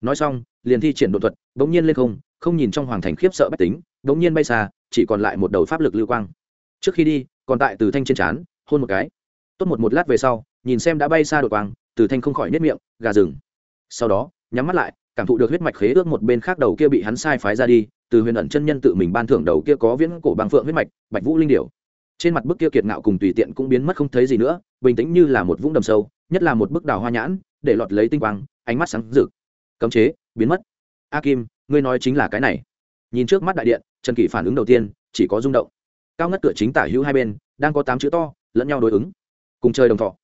Nói xong, liền thi triển đột thuật, bỗng nhiên lên không không nhìn trong hoàng thành khiếp sợ bách tính, bỗng nhiên bay xa, chỉ còn lại một đầu pháp lực lưu quang. Trước khi đi, còn tại từ thanh trên trán, hôn một cái. Tốt một một lát về sau, nhìn xem đã bay xa đột quang, từ thanh không khỏi nếp miệng, gà rừng. Sau đó, nhắm mắt lại cảm thụ được huyết mạch khế ước một bên khác đầu kia bị hắn sai phái ra đi, từ huyền ẩn chân nhân tự mình ban thưởng đầu kia có viễn cổ băng phượng huyết mạch, bạch vũ linh điểu. Trên mặt bức kia kiệt ngạo cùng tùy tiện cũng biến mất không thấy gì nữa, bình tĩnh như là một vũng đầm sâu, nhất là một bức đào hoa nhãn, để lọt lấy tinh quang, ánh mắt sáng rực. Cấm chế, biến mất. A kim, ngươi nói chính là cái này. Nhìn trước mắt đại điện, trần kỷ phản ứng đầu tiên, chỉ có rung động. Cao ngất cửa chính tả hữu hai bên, đang có tám chữ to, lẫn nhau đối ứng. Cùng chơi đồng thọ.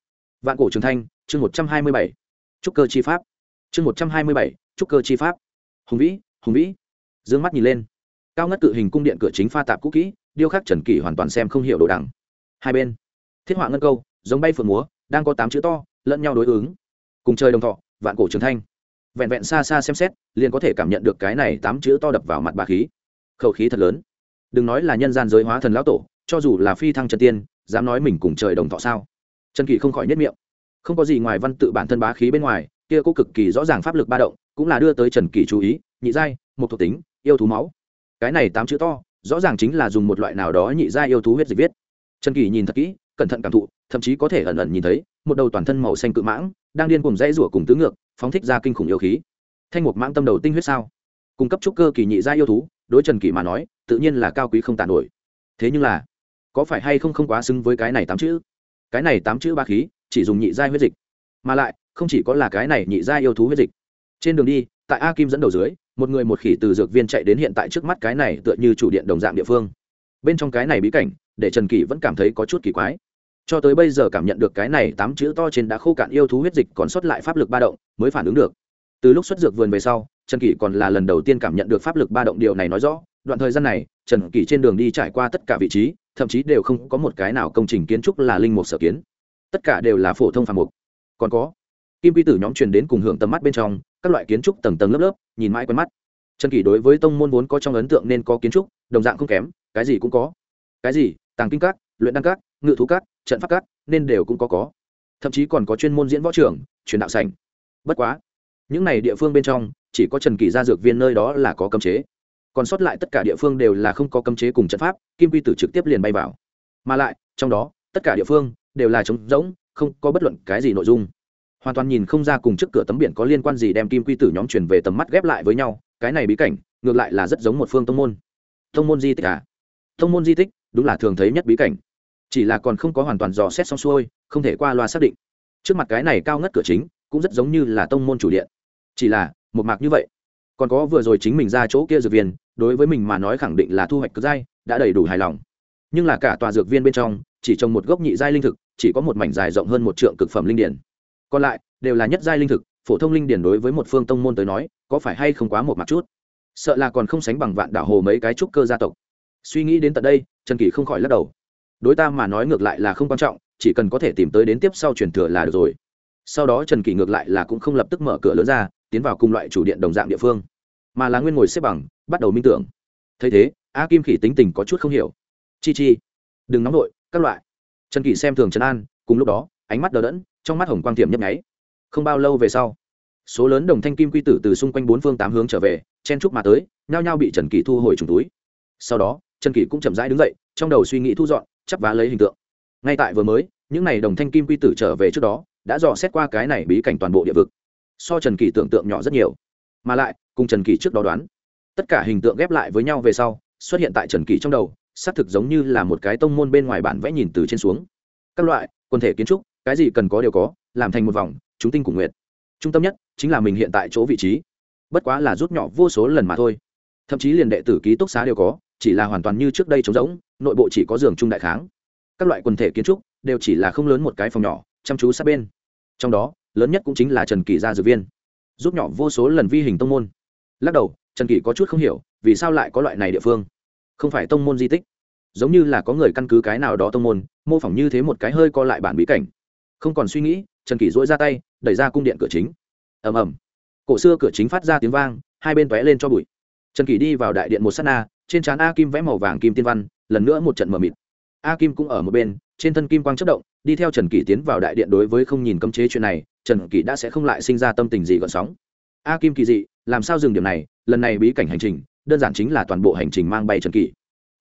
Vạn cổ trường thanh, chương một trăm hai mươi bảy. Trúc cơ chi pháp. Chương một trăm hai mươi bảy trúc cơ chi pháp. Hùng vĩ hùng vĩ. D ư ơ n g mắt nhìn lên. Cao ngất cự hình cung điện cửa chính pha tạp cũ kỹ, điêu khắc trần kỷ hoàn toàn xem không hiểu đồ đằng. Hai bên, thiết họa ngân câu, giống bay phượng múa, đang có tám chữ to, lẫn nhau đối ứng. Cùng chơi đồng thọ, vạn cổ trường thanh. Vẹn vẹn xa xa xem xét, liền có thể cảm nhận được cái này tám chữ to đập vào mặt bà khí. Khẩu khí thật lớn. Đừng nói là nhân gian giới hóa thần lão tổ, cho dù là phi thăng trần tiên, dám nói mình cùng trời đồng thọ sao? Trần kỳ không khỏi nhất miệng. Không có gì ngoài văn tự bản thân bá khí bên ngoài, kia cũng cực kỳ rõ ràng pháp lực ba động cũng là đưa tới trần kỳ chú ý, nhị giai, một thuộc tính, yêu thú máu. Cái này tám chữ to, rõ ràng chính là dùng một loại nào đó nhị giai yêu thú huyết dịch viết. Trần kỳ nhìn thật kỹ, cẩn thận cảm thụ, thậm chí có thể ẩn ẩn nhìn thấy, một đầu toàn thân màu xanh cự mãng, đang điên cùng dãy rủa cùng tứ ngược, phóng thích ra kinh khủng yêu khí. Thanh mục mãng tâm đầu tinh huyết sao? Cung cấp trúc cơ kỳ nhị giai yêu thú, đối trần kỳ mà nói, tự nhiên là cao quý không tàn nổi. Thế nhưng là, có phải hay không không quá xứng với cái này tám chữ? Cái này tám chữ ba khí, chỉ dùng nhị giai huyết dịch. Mà lại, không chỉ có là cái này nhị giai yêu thú huyết dịch trên đường đi, tại a kim dẫn đầu dưới, một người một khỉ từ dược viên chạy đến hiện tại trước mắt cái này tựa như chủ điện đồng dạng địa phương. Bên trong cái này bí cảnh, để trần kỷ vẫn cảm thấy có chút kỳ quái. Cho tới bây giờ cảm nhận được cái này tám chữ to trên đã khô cạn yêu thú huyết dịch còn sót lại pháp lực ba động, mới phản ứng được. Từ lúc xuất dược vườn về sau, trần kỷ còn là lần đầu tiên cảm nhận được pháp lực ba động điều này nói rõ. Đoạn thời gian này, trần kỷ trên đường đi trải qua tất cả vị trí, thậm chí đều không có một cái nào công trình kiến trúc là linh mục sở kiến. Tất cả đều là phổ thông phàm mục. Còn có, kim quy tử nhóm truyền đến cùng hưởng tầm mắt bên trong các loại kiến trúc tầng tầng lớp lớp, nhìn mãi quen mắt. Trần kỷ đối với tông môn vốn có trong ấn tượng nên có kiến trúc, đồng dạng không kém, cái gì cũng có. Cái gì? Tàng kinh các, luyện đăng các, ngự thú các, trận pháp các, nên đều cũng có có. Thậm chí còn có chuyên môn diễn võ trưởng truyền đạo sành bất quá, những này địa phương bên trong, chỉ có trần kỳ ra dược viên nơi đó là có cấm chế. Còn sót lại tất cả địa phương đều là không có cấm chế cùng trận pháp, kim quy tử trực tiếp liền bay vào. Mà lại, trong đó, tất cả địa phương đều là trống rỗng, không có bất luận cái gì nội dung hoàn toàn nhìn không ra cùng trước cửa tấm biển có liên quan gì đem kim quy tử nhóm chuyển về tầm mắt ghép lại với nhau, cái này bí cảnh, ngược lại là rất giống một phương tông môn. Tông môn di tích à? Tông môn di tích, đúng là thường thấy nhất bí cảnh. Chỉ là còn không có hoàn toàn dò xét xong xuôi, không thể qua loa xác định. Trước mặt cái này cao ngất cửa chính, cũng rất giống như là tông môn chủ điện. Chỉ là, một mạc như vậy. Còn có vừa rồi chính mình ra chỗ kia dược viên, đối với mình mà nói khẳng định là thu hoạch cực giai đã đầy đủ hài lòng. Nhưng là cả tòa dược viên bên trong, chỉ trồng một gốc nhị giai linh thực, chỉ có một mảnh dài rộng hơn một trượng cực phẩm linh điển còn lại, đều là nhất giai linh thực, phổ thông linh điển đối với một phương tông môn tới nói, có phải hay không quá một mặt chút? Sợ là còn không sánh bằng vạn đảo hồ mấy cái trúc cơ gia tộc. Suy nghĩ đến tận đây, trần kỳ không khỏi lắc đầu. Đối ta mà nói ngược lại là không quan trọng, chỉ cần có thể tìm tới đến tiếp sau truyền thừa là được rồi. Sau đó trần kỳ ngược lại là cũng không lập tức mở cửa lớn ra, tiến vào cùng loại chủ điện đồng dạng địa phương. Mà là nguyên ngồi xếp bằng, bắt đầu minh tưởng. Thấy thế, a kim khỉ tính tình có chút không hiểu. Chi chi, đừng nóng vội, các loại. Trần kỳ xem thường trần an, cùng lúc đó ánh mắt đờ đẫn, trong mắt hồng quang tiệm nhấp nháy. Không bao lâu về sau, số lớn đồng thanh kim quy tử từ xung quanh bốn phương tám hướng trở về, chen trúc mà tới, nhao nhao bị trần kỳ thu hồi trùng túi. Sau đó, trần kỳ cũng chậm rãi đứng dậy, trong đầu suy nghĩ thu dọn, chắp vá lấy hình tượng. Ngay tại vừa mới, những n à y đồng thanh kim quy tử trở về trước đó, đã dò xét qua cái này bí cảnh toàn bộ địa vực. So trần kỳ tưởng tượng nhỏ rất nhiều. Mà lại, cùng trần kỳ trước đó đoán, tất cả hình tượng ghép lại với nhau về sau, xuất hiện tại trần kỳ trong đầu, xác thực giống như là một cái tông môn bên ngoài bản vẽ nhìn từ trên xuống. Các loại, quần thể kiến trúc cái gì cần có đều có, làm thành một vòng, chúng tinh cùng nguyện trung tâm nhất chính là mình hiện tại chỗ vị trí. Bất quá là rút nhỏ vô số lần mà thôi. Thậm chí liền đệ tử ký túc xá đều có, chỉ là hoàn toàn như trước đây trống rỗng, nội bộ chỉ có giường trung đại kháng. Các loại quần thể kiến trúc đều chỉ là không lớn một cái phòng nhỏ, chăm chú sát bên. Trong đó, lớn nhất cũng chính là trần kỳ gia dược viên. Rút nhỏ vô số lần vi hình tông môn. Lắc đầu, trần kỳ có chút không hiểu, vì sao lại có loại này địa phương? Không phải tông môn di tích. Giống như là có người căn cứ cái nào đó tông môn, mô phỏng như thế một cái hơi co lại bản bí cảnh không còn suy nghĩ, trần kỳ dỗi ra tay, đẩy ra cung điện cửa chính. Ầm ầm. Cổ xưa cửa chính phát ra tiếng vang, hai bên vẽ lên cho bụi. Trần kỳ đi vào đại điện một s á t na, trên trán a kim vẽ màu vàng kim tiên văn, lần nữa một trận mờ mịt. A kim cũng ở một bên, trên thân kim quang chất động, đi theo trần kỳ tiến vào đại điện đối với không nhìn cấm chế chuyện này, trần kỳ đã sẽ không lại sinh ra tâm tình gì gọn sóng. A kim kỳ dị, làm sao dừng điểm này, lần này bí cảnh hành trình, đơn giản chính là toàn bộ hành trình mang bay trần kỳ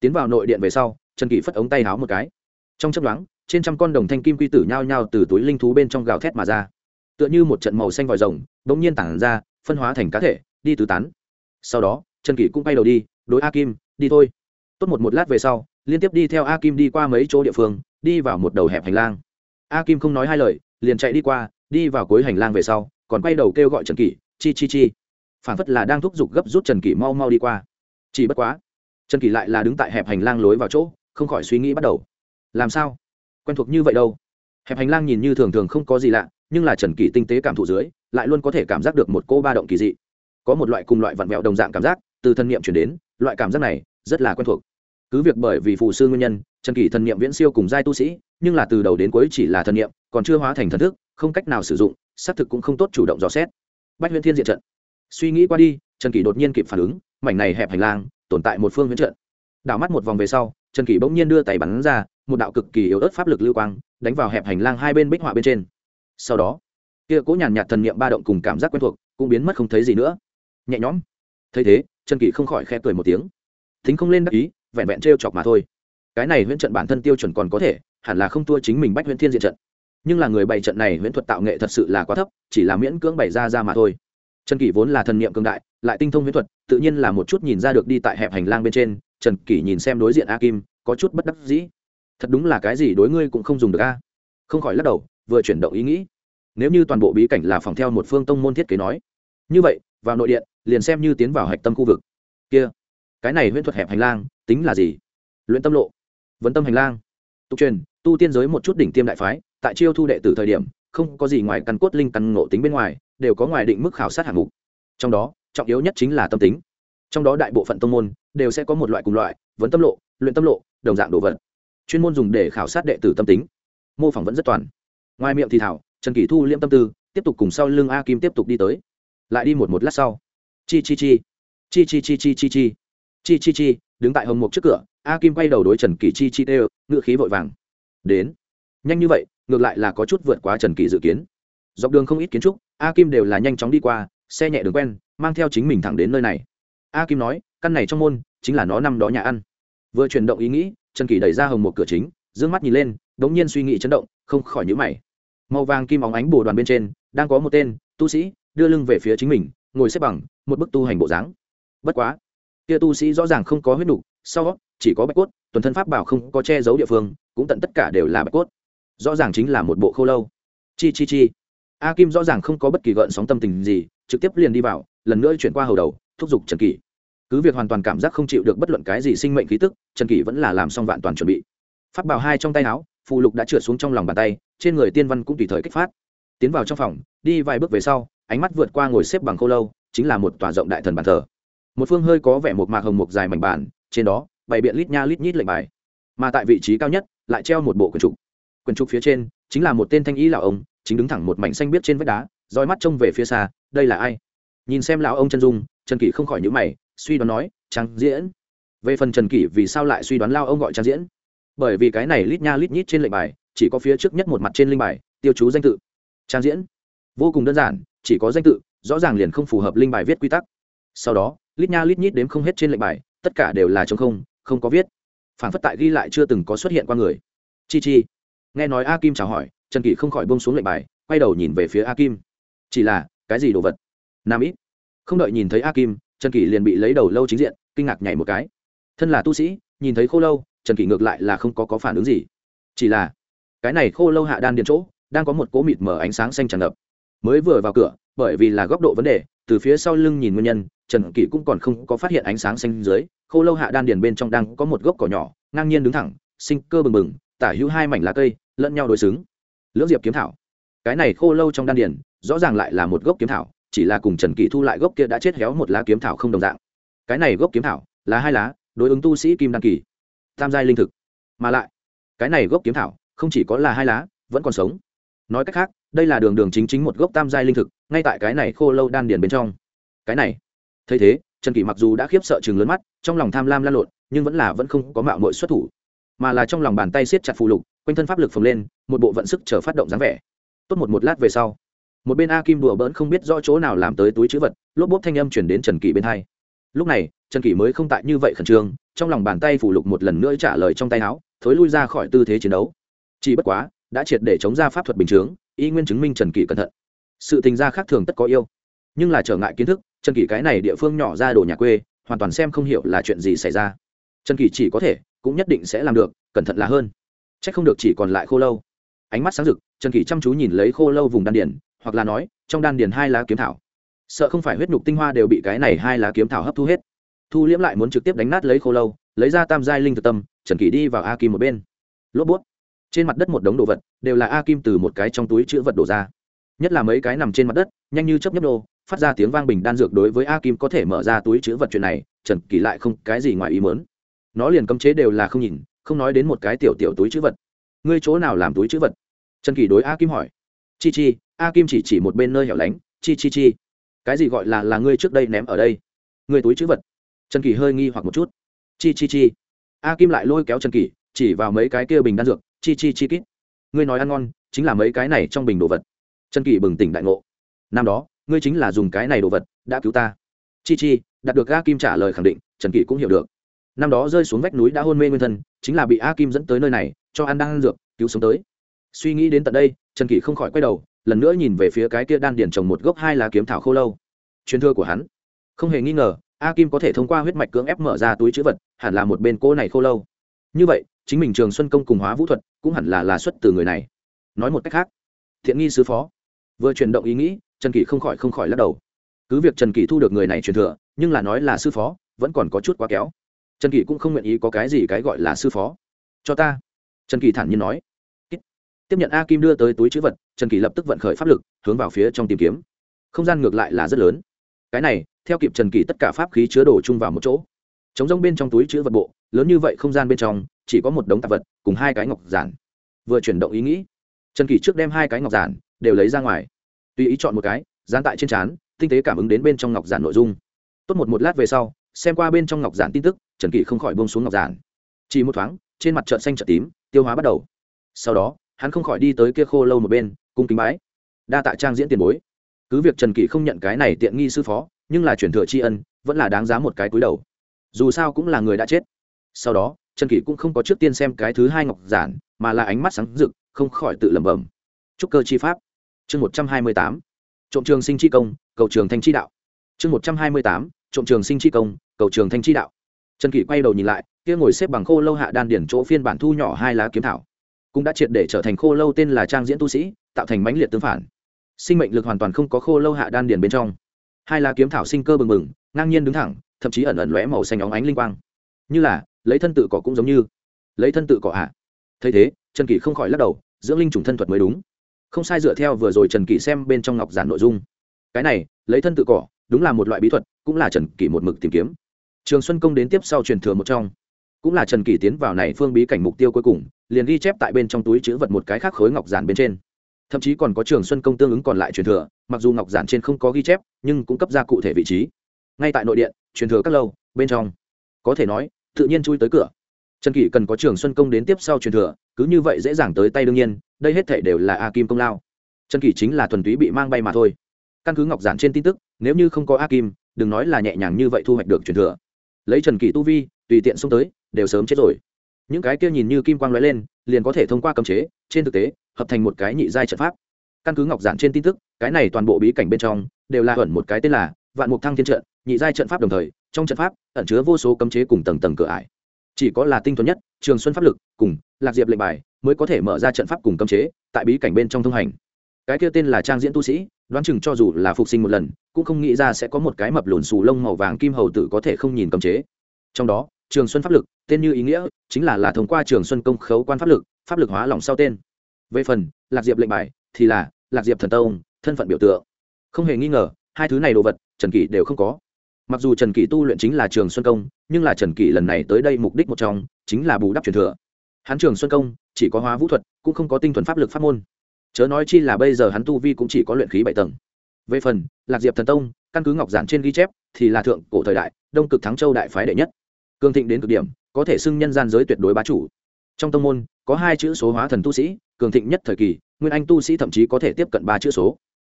tiến vào nội điện về sau, trần kỳ phất ống tay háo một cái. Trong chấp đoán trên trăm con đồng thanh kim quy tử nhao nhao từ túi linh thú bên trong gào thét mà ra. Tựa như một trận màu xanh vòi rồng đ ỗ n g nhiên tản ra, phân hóa thành cá thể, đi tứ tán. Sau đó, trần kỷ cũng bay đầu đi, đối a kim, đi thôi. Tốt một một lát về sau, liên tiếp đi theo a kim đi qua mấy chỗ địa phương, đi vào một đầu hẹp hành lang. A kim không nói hai lời, liền chạy đi qua, đi vào cuối hành lang về sau, còn quay đầu kêu gọi trần kỷ, chi chi chi. Phản phất là đang thúc giục gấp rút trần kỷ mau mau đi qua. Chỉ bất quá, trần kỷ lại là đứng tại hẹp hành lang lối vào chỗ, không khỏi suy nghĩ bắt đầu. Làm sao? Quen thuộc như vậy đâu. Hẹp hành lang nhìn như thường thường không có gì lạ, nhưng là trần kỳ tinh tế cảm thụ dưới, lại luôn có thể cảm giác được một cô ba động kỳ dị. Có một loại cùng loại vặn vẹo đồng dạng cảm giác, từ thân nhiệm chuyển đến, loại cảm giác này rất là quen thuộc. Cứ việc bởi vì phù sư nguyên nhân, trần kỳ thần niệm viễn siêu cùng giai tu sĩ, nhưng là từ đầu đến cuối chỉ là thần niệm, còn chưa hóa thành thần thức, không cách nào sử dụng, xác thực cũng không tốt chủ động dò xét. Bách huyễn thiên diện trận. Suy nghĩ qua đi, trần kỳ đột nhiên kịp phản ứng, mảnh này hẹp hành lang tồn tại một phương huyễn trận. Đảo mắt một vòng về sau trần kỷ bỗng nhiên đưa tay bắn ra, một đạo cực kỳ yếu ớt pháp lực lưu quang, đánh vào hẹp hành lang hai bên bích họa bên trên. Sau đó, kia cố nhàn nhạt thần niệm ba động cùng cảm giác quen thuộc cũng biến mất không thấy gì nữa. Nhẹ nhõm. Thấy thế, trần kỷ không khỏi khẽ cười một tiếng. Thính không lên đắc ý, vẹn vẹn t chọc mà thôi. Cái này huyễn trận bản thân tiêu chuẩn còn có thể, hẳn là không thua chính mình bách huyễn thiên diện trận. Nhưng là người bày trận này huyễn thuật tạo nghệ thật sự là quá thấp, chỉ là miễn cưỡng bày ra ra mà thôi. Trần kỷ vốn là thần niệm cường đại, lại tinh thông huyễn thuật, tự nhiên là một chút nhìn ra được đi tại hẹp hành lang bên trên trần kỷ nhìn xem đối diện a kim có chút bất đắc dĩ. Thật đúng là cái gì đối ngươi cũng không dùng được a. Không khỏi lắc đầu, vừa chuyển động ý nghĩ. Nếu như toàn bộ bí cảnh là phòng theo một phương tông môn thiết kế nói, như vậy, vào nội điện, liền xem như tiến vào hạch tâm khu vực. Kia, cái này huyễn thuật hẹp hành lang, tính là gì? Luyện tâm lộ, vấn tâm hành lang. Tục truyền, tu tiên giới một chút đỉnh tiêm đại phái, tại chiêu thu đệ tử thời điểm, không có gì ngoài căn cốt linh căn ngộ tính bên ngoài, đều có ngoài định mức khảo sát hạng mục. Trong đó, trọng yếu nhất chính là tâm tính trong đó đại bộ phận tông môn đều sẽ có một loại cùng loại, vấn tâm lộ, luyện tâm lộ, đồng dạng đồ vật. Chuyên môn dùng để khảo sát đệ tử tâm tính. Mô phỏng vẫn rất toàn. Ngoài miệng thì thảo, trần kỷ thu liễm tâm tư, tiếp tục cùng sau lưng a kim tiếp tục đi tới. Lại đi một một lát sau. Chi chi chi. Chi chi chi chi chi chi. Chi chi chi, đứng tại hồng mục trước cửa, a kim quay đầu đối trần kỳ chi chi tê ngựa khí vội vàng. Đến. Nhanh như vậy, ngược lại là có chút vượt quá trần kỳ dự kiến. Dọc đường không ít kiến trúc, a kim đều là nhanh chóng đi qua, xe nhẹ đường quen, mang theo chính mình thẳng đến nơi này a kim nói căn này trong môn chính là nó năm đó nhà ăn. Vừa chuyển động ý nghĩ trần kỳ đẩy ra hồng một cửa chính d ư ơ n g mắt nhìn lên đ ố n g nhiên suy nghĩ chấn động không khỏi nhữ mày. Màu vàng kim óng ánh bồ đoàn bên trên đang có một tên tu sĩ đưa lưng về phía chính mình ngồi xếp bằng một bức tu hành bộ dáng. Bất quá kia tu sĩ rõ ràng không có huyết đủ, sau chỉ có bạch cốt tuần thân pháp bảo không có che giấu địa phương cũng tận tất cả đều là bạch cốt. Rõ ràng chính là một bộ khô lâu. Chi chi chi. A kim rõ ràng không có bất kỳ gợn sóng tâm tình gì trực tiếp liền đi vào lần nữa chuyển qua hầu đầu thúc giục trần kỷ cứ việc hoàn toàn cảm giác không chịu được bất luận cái gì sinh mệnh khí tức trần kỷ vẫn là làm xong vạn toàn chuẩn bị. Phát bảo hai trong tay áo phù lục đã trượt xuống trong lòng bàn tay trên người tiên văn cũng tùy thời kích phát. Tiến vào trong phòng đi vài bước về sau ánh mắt vượt qua ngồi xếp bằng khô lâu chính là một tòa rộng đại thần bàn thờ. Một phương hơi có vẻ một mạc hồng mục dài mảnh bàn, trên đó bày biện lít nha lít nhít lệnh bài. Mà tại vị trí cao nhất lại treo một bộ quyển trục. Quyển trục phía trên chính là một tên thanh ý lão ông chính đứng thẳng một mảnh xanh biết trên vách đá roi mắt trông về phía xa đây là ai? Nhìn xem lão ông chân dung trần kỷ không khỏi nhữ mày suy đoán nói trang diễn. Về phần trần kỷ vì sao lại suy đoán lao ông gọi trang diễn? Bởi vì cái này lít nha lít nhít trên lệnh bài, chỉ có phía trước nhất một mặt trên linh bài, tiêu chú danh tự. Trang diễn. Vô cùng đơn giản, chỉ có danh tự, rõ ràng liền không phù hợp linh bài viết quy tắc. Sau đó, lít nha lít nhít đếm không hết trên lệnh bài, tất cả đều là chống không không có viết. Phản phất tại ghi lại chưa từng có xuất hiện qua người. Chi chi. Nghe nói a kim chào hỏi, trần kỷ không khỏi bông xuống lệnh bài, quay đầu nhìn về phía a kim. Chỉ là, cái gì đồ vật? Nam ít không đợi nhìn thấy a kim trần kỷ liền bị lấy đầu lâu chính diện kinh ngạc nhảy một cái. Thân là tu sĩ nhìn thấy khô lâu trần kỷ ngược lại là không có, có phản ứng gì. Chỉ là cái này khô lâu hạ đan điện chỗ đang có một cỗ mịt mở ánh sáng xanh tràn ngập. Mới vừa vào cửa bởi vì là góc độ vấn đề từ phía sau lưng nhìn nguyên nhân trần kỷ cũng còn không có phát hiện ánh sáng xanh dưới khô lâu hạ đan điền bên trong đang có một gốc cỏ nhỏ ngang nhiên đứng thẳng sinh cơ bừng bừng tả hữu hai mảnh lá cây lẫn nhau đối xứng. Lưỡng diệp kiếm thảo. Cái này khô lâu trong đan điền rõ ràng lại là một gốc kiếm thảo chỉ là cùng trần kỷ thu lại gốc kia đã chết héo một lá kiếm thảo không đồng dạng. Cái này gốc kiếm thảo, là hai lá, đối ứng tu sĩ kim đăng kỳ. Tam giai linh thực. Mà lại, cái này gốc kiếm thảo, không chỉ có là hai lá, vẫn còn sống. Nói cách khác, đây là đường đường chính chính một gốc tam giai linh thực, ngay tại cái này khô lâu đan điền bên trong. Cái này, thấy thế, trần kỷ mặc dù đã khiếp sợ chừng lớn mắt, trong lòng tham lam lan lộn, nhưng vẫn là vẫn không có mạo mội xuất thủ. Mà là trong lòng bàn tay siết chặt phù lục, quanh thân pháp lực phồng lên, một bộ vận sức chờ phát động dáng vẻ. Tốt một một lát về sau một bên a kim đùa bỡn không biết rõ chỗ nào làm tới túi chữ vật, lốp bốp thanh âm chuyển đến trần kỷ bên hai. Lúc này, trần kỷ mới không tại như vậy khẩn trương, trong lòng bàn tay phủ lục một lần nữa trả lời trong tay áo, thối lui ra khỏi tư thế chiến đấu. Chỉ bất quá, đã triệt để chống ra pháp thuật bình chướng, y nguyên chứng minh trần kỷ cẩn thận. Sự tình gia khác thường tất có yêu. Nhưng là trở ngại kiến thức, trần kỷ cái này địa phương nhỏ ra đồ nhà quê, hoàn toàn xem không hiểu là chuyện gì xảy ra. Trần kỷ chỉ có thể, cũng nhất định sẽ làm được, cẩn thận là hơn. C h ắ c không được chỉ còn lại khô lâu. Ánh mắt sáng rực, trần kỷ chăm chú nhìn lấy khô lâu vùng đan điền hoặc là nói, trong đan điền hai lá kiếm thảo. Sợ không phải huyết nhục tinh hoa đều bị cái này hai lá kiếm thảo hấp thu hết. Thu liễm lại muốn trực tiếp đánh nát lấy khô lâu, lấy ra tam giai linh thực tâm, trần kỷ đi vào a kim một bên. Lốp bút. Trên mặt đất một đống đồ vật, đều là a kim từ một cái trong túi chữ vật đổ ra. Nhất là mấy cái nằm trên mặt đất, nhanh như chấp nhấp đô phát ra tiếng vang bình đan dược đối với a kim có thể mở ra túi chữ vật chuyện này, trần kỷ lại không cái gì ngoài ý mớn nó liền cấm chế đều là không nhìn, không nói đến một cái tiểu tiểu túi chữ vật. Ngươi chỗ nào làm túi chữ vật? Trần kỷ đối a kim hỏi. Chi chi a kim chỉ chỉ một bên nơi hẻo lánh, chi chi chi. Cái gì gọi là là ngươi trước đây ném ở đây? Ngươi túi chữ vật. Trần kỳ hơi nghi hoặc một chút. Chi chi chi. A kim lại lôi kéo trần kỳ chỉ vào mấy cái kia bình đan dược, chi chi chi kít. Ngươi nói ăn ngon, chính là mấy cái này trong bình đồ vật. Trần kỳ bừng tỉnh đại ngộ. Năm đó, ngươi chính là dùng cái này đồ vật, đã cứu ta. Chi chi, đạt được a kim trả lời khẳng định, trần kỳ cũng hiểu được. Năm đó rơi xuống vách núi đã hôn mê nguyên thân, chính là bị a kim dẫn tới nơi này, cho ăn đang ăn dược, cứu sống tới. Suy nghĩ đến tận đây, trần kỳ không khỏi quay đầu lần nữa nhìn về phía cái kia đan điền trồng một gốc hai lá kiếm thảo khô lâu. Truyền thừa của hắn. Không hề nghi ngờ, a kim có thể thông qua huyết mạch cưỡng ép mở ra túi chữ vật, hẳn là một bên cô này khô lâu. Như vậy, chính mình trường xuân công cùng hóa vũ thuật cũng hẳn là là xuất từ người này. Nói một cách khác, thiện nghi sứ phó. Vừa chuyển động ý nghĩ, trần kỳ không khỏi không khỏi lắc đầu. Cứ việc trần kỳ thu được người này truyền thừa, nhưng là nói là sư phó, vẫn còn có chút quá kéo. Trần kỳ cũng không nguyện ý có cái gì cái gọi là sư phó. Cho ta. Trần kỳ thản nhiên nói tiếp nhận a kim đưa tới túi chữ vật, trần kỳ lập tức vận khởi pháp lực, hướng vào phía trong tìm kiếm. Không gian ngược lại là rất lớn. Cái này, theo kịp trần kỳ tất cả pháp khí chứa đồ chung vào một chỗ. Chống rông bên trong túi chứa vật bộ, lớn như vậy không gian bên trong, chỉ có một đống tạp vật, cùng hai cái ngọc giản. Vừa chuyển động ý nghĩ, trần kỳ trước đem hai cái ngọc giản đều lấy ra ngoài. Tùy ý chọn một cái, dán tại trên trán, tinh tế cảm ứng đến bên trong ngọc giản nội dung. Tốt một một lát về sau, xem qua bên trong ngọc giản tin tức, trần kỳ không khỏi bông xuống ngọc giản. Chỉ một thoáng, trên mặt trợn xanh trợn tím, tiêu hóa bắt đầu. Sau đó hắn không khỏi đi tới kia khô lâu một bên, cung kính bái. Đa tạ trang diễn tiền bối. Cứ việc trần kỷ không nhận cái này tiện nghi sư phó, nhưng là chuyển thừa tri ân, vẫn là đáng giá một cái cúi đầu. Dù sao cũng là người đã chết. Sau đó, trần kỷ cũng không có trước tiên xem cái thứ hai ngọc giản, mà là ánh mắt sáng rực, không khỏi tự lẩm bẩm. Chúc cơ chi pháp. Chương một trăm hai mươi tám. Trộm trường sinh chi công, cầu trường thanh chi đạo. Chương một trăm hai mươi tám. Trộm trường sinh chi công, cầu trường thanh chi đạo. Trần kỷ quay đầu nhìn lại, kia ngồi xếp bằng khô lâu hạ đan điển chỗ phiên bản thu nhỏ hai lá kiếm thảo cũng đã triệt để trở thành khô lâu tên là trang diễn tu sĩ, tạo thành mãnh liệt tương phản. Sinh mệnh lực hoàn toàn không có khô lâu hạ đan điển bên trong. Hai lá kiếm thảo sinh cơ bừng bừng, ngang nhiên đứng thẳng, thậm chí ẩn ẩn lóe màu xanh óng ánh linh quang. Như là, lấy thân tự cỏ cũng giống như. Lấy thân tự cỏ hạ à. thấy thế, trần kỷ không khỏi lắc đầu, dưỡng linh chủng thân thuật mới đúng. Không sai dựa theo vừa rồi trần kỷ xem bên trong ngọc giản nội dung. Cái này, lấy thân tự cỏ, đúng là một loại bí thuật, cũng là trần kỷ một mực tìm kiếm. Trường xuân công đến tiếp sau truyền thừa một trong cũng là trần Kỳ tiến vào này phương bí cảnh mục tiêu cuối cùng, liền ghi chép tại bên trong túi chữ vật một cái khác khối ngọc giản bên trên. Thậm chí còn có trường xuân công tương ứng còn lại truyền thừa, mặc dù ngọc giản trên không có ghi chép, nhưng cũng cấp ra cụ thể vị trí. Ngay tại nội điện, truyền thừa các lâu, bên trong. Có thể nói, tự nhiên chui tới cửa. Trần kỷ cần có trường xuân công đến tiếp sau truyền thừa, cứ như vậy dễ dàng tới tay đương nhiên, đây hết thể đều là a kim công lao. Trần kỷ chính là thuần túy bị mang bay mà thôi. Căn cứ ngọc giản trên tin tức, nếu như không có a kim, đừng nói là nhẹ nhàng như vậy thu hoạch được truyền thừa lấy trần kỳ tu vi, tùy tiện xông tới, đều sớm chết rồi. Những cái kia nhìn như kim quang lóe lên, liền có thể thông qua cấm chế, trên thực tế, hợp thành một cái nhị giai trận pháp. Căn cứ ngọc giản trên tin tức, cái này toàn bộ bí cảnh bên trong, đều là ẩn một cái tên là vạn mục thăng thiên trận, nhị giai trận pháp đồng thời, trong trận pháp, ẩn chứa vô số cấm chế cùng tầng tầng cửa ải. Chỉ có là tinh thuần nhất, trường xuân pháp lực, cùng lạc diệp lệnh bài, mới có thể mở ra trận pháp cùng cấm chế, tại bí cảnh bên trong thông hành. Cái kia tên là trang diễn tu sĩ đoán chừng cho dù là phục sinh một lần, cũng không nghĩ ra sẽ có một cái mập lùn xù lông màu vàng kim hầu tử có thể không nhìn cấm chế. Trong đó, trường xuân pháp lực, tên như ý nghĩa, chính là là thông qua trường xuân công khấu quan pháp lực pháp lực hóa lỏng sau tên. Về phần, lạc diệp lệnh bài, thì là lạc diệp thần tông, thân phận biểu tượng. Không hề nghi ngờ, hai thứ này đồ vật, trần kỷ đều không có. Mặc dù trần kỷ tu luyện chính là trường xuân công, nhưng là trần kỷ lần này tới đây mục đích một trong, chính là bù đắp truyền thừa. Hắn trường xuân công, chỉ có hóa vũ thuật, cũng không có tinh thuần pháp lực pháp môn chớ nói chi là bây giờ hắn tu vi cũng chỉ có luyện khí bảy tầng. Về phần, lạc diệp thần tông, căn cứ ngọc giản trên ghi chép, thì là thượng cổ thời đại, đông cực thắng châu đại phái đệ nhất. Cương thịnh đến cực điểm, có thể xưng nhân gian giới tuyệt đối bá chủ. Trong tông môn, có hai chữ số hóa thần tu sĩ, cường thịnh nhất thời kỳ, nguyên anh tu sĩ thậm chí có thể tiếp cận ba chữ số.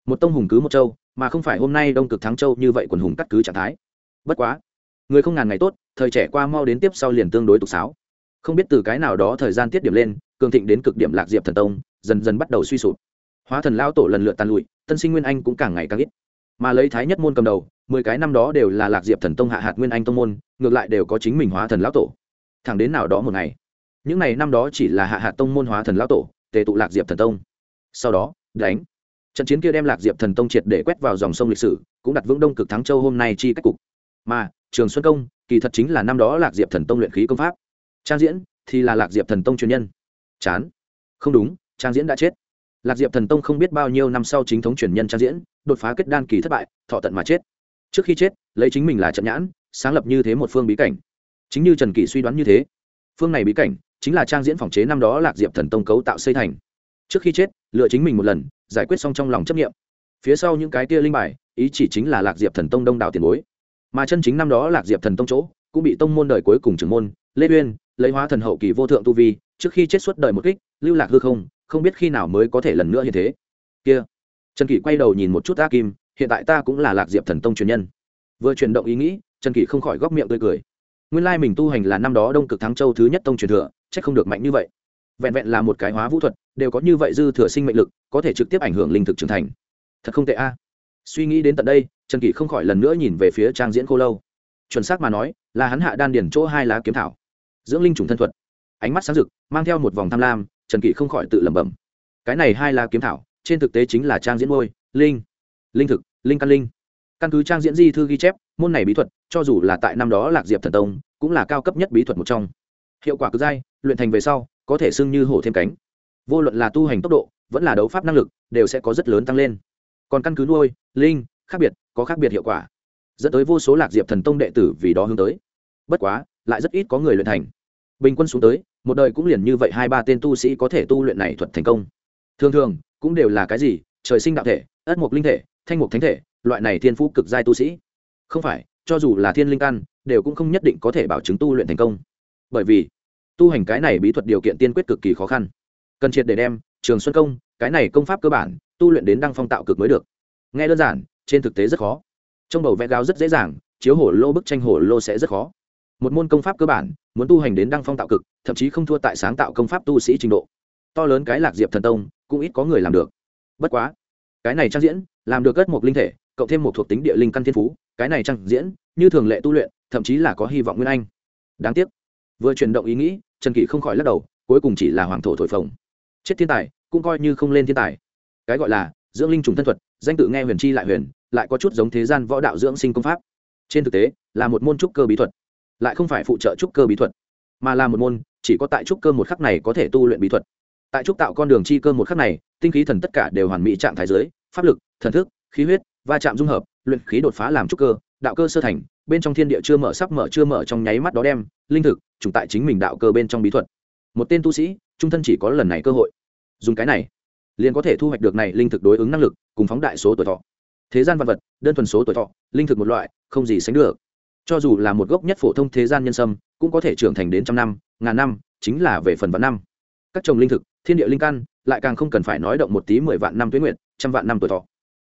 Một tông hùng cứ một châu, mà không phải hôm nay đông cực thắng châu như vậy quần hùng cắt cứ trạng thái. Bất quá, người không ngàn ngày tốt, thời trẻ qua mau đến tiếp sau liền tương đối tục sáo. Không biết từ cái nào đó thời gian tiết điểm lên, cường thịnh đến cực điểm lạc diệp thần tông dần dần bắt đầu suy sụp. Hóa thần lao tổ lần lượt tàn lụi, tân sinh nguyên anh cũng càng ngày càng ít. Mà lấy thái nhất môn cầm đầu, mười cái năm đó đều là lạc diệp thần tông hạ hạt nguyên anh tông môn, ngược lại đều có chính mình hóa thần lão tổ. Thẳng đến nào đó một ngày, những ngày năm đó chỉ là hạ hạt tông môn hóa thần lão tổ, tề tụ lạc diệp thần tông. Sau đó, đánh. Trận chiến kia đem lạc diệp thần tông triệt để quét vào dòng sông lịch sử, cũng đặt vững đông cực thắng châu hôm nay chi cách cục. Mà, trường xuân công, kỳ thật chính là năm đó lạc diệp thần tông luyện khí công pháp. Trang diễn thì là lạc diệp thần tông truyền nhân. Chán. Không đúng trang diễn đã chết. Lạc diệp thần tông không biết bao nhiêu năm sau chính thống truyền nhân trang diễn, đột phá kết đan kỳ thất bại, thọ tận mà chết. Trước khi chết, lấy chính mình là trận nhãn, sáng lập như thế một phương bí cảnh. Chính như trần kỷ suy đoán như thế, phương này bí cảnh chính là trang diễn phòng chế năm đó lạc diệp thần tông cấu tạo xây thành. Trước khi chết, lựa chính mình một lần, giải quyết xong trong lòng chấp nghiệm phía sau những cái tia linh bài, ý chỉ chính là lạc diệp thần tông đông đảo tiền bối. Mà chân chính năm đó lạc diệp thần tông chỗ, cũng bị tông môn đời cuối cùng trưởng môn, lê uyên, lấy hóa thần hậu kỳ vô thượng tu vi, trước khi chết suốt đời một kích, lưu lạc hư không không biết khi nào mới có thể lần nữa như thế. Kia. Trần kỷ quay đầu nhìn một chút a kim, hiện tại ta cũng là lạc diệp thần tông truyền nhân. Vừa chuyển động ý nghĩ, trần kỷ không khỏi góc miệng tươi cười. Nguyên lai mình tu hành là năm đó đông cực thắng châu thứ nhất tông truyền thừa c h ắ c không được mạnh như vậy. Vẹn vẹn là một cái hóa vũ thuật, đều có như vậy dư thừa sinh mệnh lực, có thể trực tiếp ảnh hưởng linh thực trưởng thành. Thật không tệ a. Suy nghĩ đến tận đây, trần kỷ không khỏi lần nữa nhìn về phía trang diễn cô lâu. Chuẩn xác mà nói, là hắn hạ đan điển chỗ hai lá kiếm thảo. Dưỡng linh trùng thân thuật. Ánh mắt sáng rực, mang theo một vòng tham lam trần kỷ không khỏi tự lẩm bẩm. Cái này hai là kiếm thảo, trên thực tế chính là trang diễn môi linh. Linh thực, linh căn linh. Căn cứ trang diễn di thư ghi chép, môn này bí thuật, cho dù là tại năm đó lạc diệp thần tông, cũng là cao cấp nhất bí thuật một trong. Hiệu quả cực dai, luyện thành về sau, có thể xưng như hổ thêm cánh. Vô luận là tu hành tốc độ, vẫn là đấu pháp năng lực, đều sẽ có rất lớn tăng lên. Còn căn cứ nuôi linh, khác biệt, có khác biệt hiệu quả. Dẫn tới vô số lạc diệp thần tông đệ tử vì đó hướng tới. Bất quá, lại rất ít có người luyện thành bình quân xuống tới, một đời cũng liền như vậy hai ba tên tu sĩ có thể tu luyện này thuật thành công. Thường thường, cũng đều là cái gì, trời sinh đạo thể, ất mục linh thể, thanh mục thánh thể, loại này thiên phú cực giai tu sĩ. Không phải, cho dù là thiên linh căn, đều cũng không nhất định có thể bảo chứng tu luyện thành công. Bởi vì, tu hành cái này bí thuật điều kiện tiên quyết cực kỳ khó khăn. Cần triệt để đem, trường xuân công, cái này công pháp cơ bản, tu luyện đến đăng phong tạo cực mới được. Nghe đơn giản, trên thực tế rất khó. Trong bầu vẽ gáo rất dễ dàng, chiếu hổ lô bức tranh hổ lô sẽ rất khó một môn công pháp cơ bản, muốn tu hành đến đăng phong tạo cực, thậm chí không thua tại sáng tạo công pháp tu sĩ trình độ. To lớn cái lạc diệp thần tông, cũng ít có người làm được. Bất quá, cái này trang diễn, làm được cất một linh thể, cộng thêm một thuộc tính địa linh căn thiên phú, cái này trang diễn, như thường lệ tu luyện, thậm chí là có hy vọng nguyên anh. Đáng tiếc, vừa chuyển động ý nghĩ, trần kỷ không khỏi lắc đầu, cuối cùng chỉ là hoàng thổ thổi phồng. Chết thiên tài, cũng coi như không lên thiên tài. Cái gọi là dưỡng linh trùng thân thuật, danh tự nghe huyền chi lại huyền, lại có chút giống thế gian võ đạo dưỡng sinh công pháp. Trên thực tế, là một môn trúc cơ bí thuật lại không phải phụ trợ trúc cơ bí thuật, mà là một môn, chỉ có tại trúc cơ một khắc này có thể tu luyện bí thuật. Tại trúc tạo con đường chi cơ một khắc này, tinh khí thần tất cả đều hoàn mỹ trạng thái giới, pháp lực, thần thức, khí huyết, va chạm dung hợp, luyện khí đột phá làm trúc cơ, đạo cơ sơ thành, bên trong thiên địa chưa mở sắp mở chưa mở trong nháy mắt đó đem, linh thực, trùng tại chính mình đạo cơ bên trong bí thuật. Một tên tu sĩ, trung thân chỉ có lần này cơ hội. Dùng cái này, liền có thể thu hoạch được này linh thực đối ứng năng lực, cùng phóng đại số tuổi thọ. Thế gian vật vật, đơn thuần số tuổi thọ, linh thực một loại, không gì sánh được cho dù là một gốc nhất phổ thông thế gian nhân sâm, cũng có thể trưởng thành đến trăm năm, ngàn năm, chính là về phần vạn năm. Các trồng linh thực, thiên địa linh căn, lại càng không cần phải nói động một tí mười vạn năm tuyến nguyện trăm vạn năm tuổi thọ.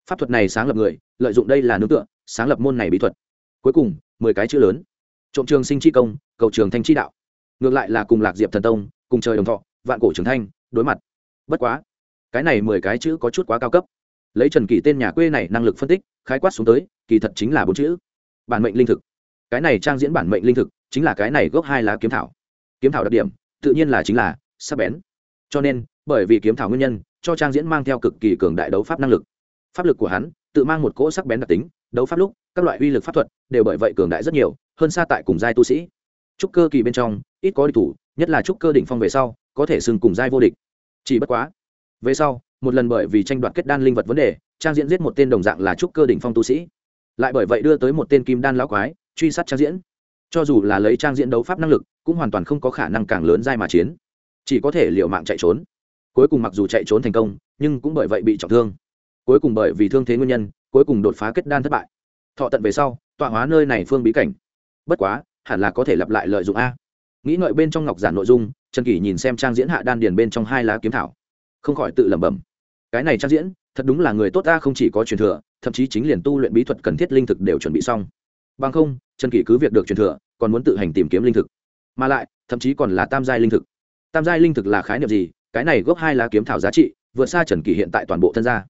Pháp thuật này sáng lập người, lợi dụng đây là nương tựa, sáng lập môn này bí thuật. Cuối cùng, mười cái chữ lớn. Trộm trường sinh chi công, cầu trường thanh chi đạo. Ngược lại là cùng lạc diệp thần tông, cùng trời đồng thọ, vạn cổ trường thanh, đối mặt. Bất quá, cái này mười cái chữ có chút quá cao cấp. Lấy trần kỳ tên nhà quê này năng lực phân tích, khái quát xuống tới, kỳ thật chính là bốn chữ. Bản mệnh linh thực cái này trang diễn bản mệnh linh thực chính là cái này gốc hai lá kiếm thảo. Kiếm thảo đặc điểm, tự nhiên là chính là sắc bén. Cho nên, bởi vì kiếm thảo nguyên nhân, cho trang diễn mang theo cực kỳ cường đại đấu pháp năng lực. Pháp lực của hắn tự mang một cỗ sắc bén đặc tính, đấu pháp lúc, các loại uy lực pháp thuật đều bởi vậy cường đại rất nhiều, hơn xa tại cùng giai tu sĩ. Trúc cơ kỳ bên trong, ít có địch thủ, nhất là trúc cơ đỉnh phong về sau, có thể xưng cùng giai vô địch. Chỉ bất quá, về sau, một lần bởi vì tranh đoạt kết đan linh vật vấn đề, trang diễn giết một tên đồng dạng là trúc cơ đỉnh phong tu sĩ. Lại bởi vậy đưa tới một tên kim đan lão quái truy sát trang diễn. Cho dù là lấy trang diễn đấu pháp năng lực, cũng hoàn toàn không có khả năng càng lớn dai mà chiến. Chỉ có thể liệu mạng chạy trốn. Cuối cùng mặc dù chạy trốn thành công, nhưng cũng bởi vậy bị trọng thương. Cuối cùng bởi vì thương thế nguyên nhân, cuối cùng đột phá kết đan thất bại. Thọ tận về sau, tọa hóa nơi này phương bí cảnh. Bất quá, hẳn là có thể lặp lại lợi dụng a. Nghĩ ngợi bên trong ngọc giản nội dung, trần kỷ nhìn xem trang diễn hạ đan điền bên trong hai lá kiếm thảo. Không khỏi tự lẩm bẩm. Cái này trang diễn, thật đúng là người tốt ta không chỉ có truyền thừa, thậm chí chính liền tu luyện bí thuật cần thiết linh thực đều chuẩn bị xong. Bằng không trần kỷ cứ việc được truyền thừa, còn muốn tự hành tìm kiếm linh thực. Mà lại, thậm chí còn là tam giai linh thực. Tam giai linh thực là khái niệm gì? Cái này gốc hai lá kiếm thảo giá trị, vượt xa trần kỷ hiện tại toàn bộ thân gia.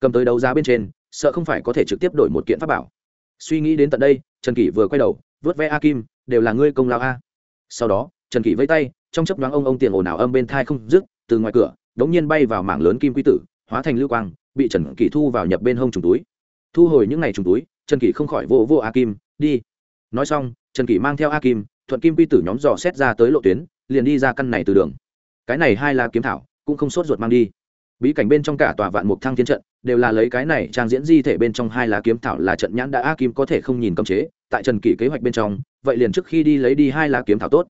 Cầm tới đấu giá bên trên, sợ không phải có thể trực tiếp đổi một kiện pháp bảo. Suy nghĩ đến tận đây, trần kỷ vừa quay đầu, vớt ve a kim, đều là ngươi công lao a. Sau đó, trần kỷ vẫy tay, trong chấp đoán ông ông tiền ồn ào âm bên thai không dứt, từ ngoài cửa, đống nhiên bay vào mảng lớn kim quy tử, hóa thành lưu quang, bị trần kỷ thu vào nhập bên hông trùng túi. Thu hồi những ngày trùng túi, trần kỷ không khỏi vô vô a kim, đi nói xong, trần kỷ mang theo a kim thuận kim quy tử nhóm dò xét ra tới lộ tuyến, liền đi ra căn này từ đường. Cái này hai là kiếm thảo, cũng không sốt ruột mang đi. Bí cảnh bên trong cả tòa vạn mục thăng thiên trận, đều là lấy cái này trang diễn di thể bên trong hai lá kiếm thảo là trận nhãn đã a kim có thể không nhìn cấm chế, tại trần kỷ kế hoạch bên trong, vậy liền trước khi đi lấy đi hai lá kiếm thảo tốt.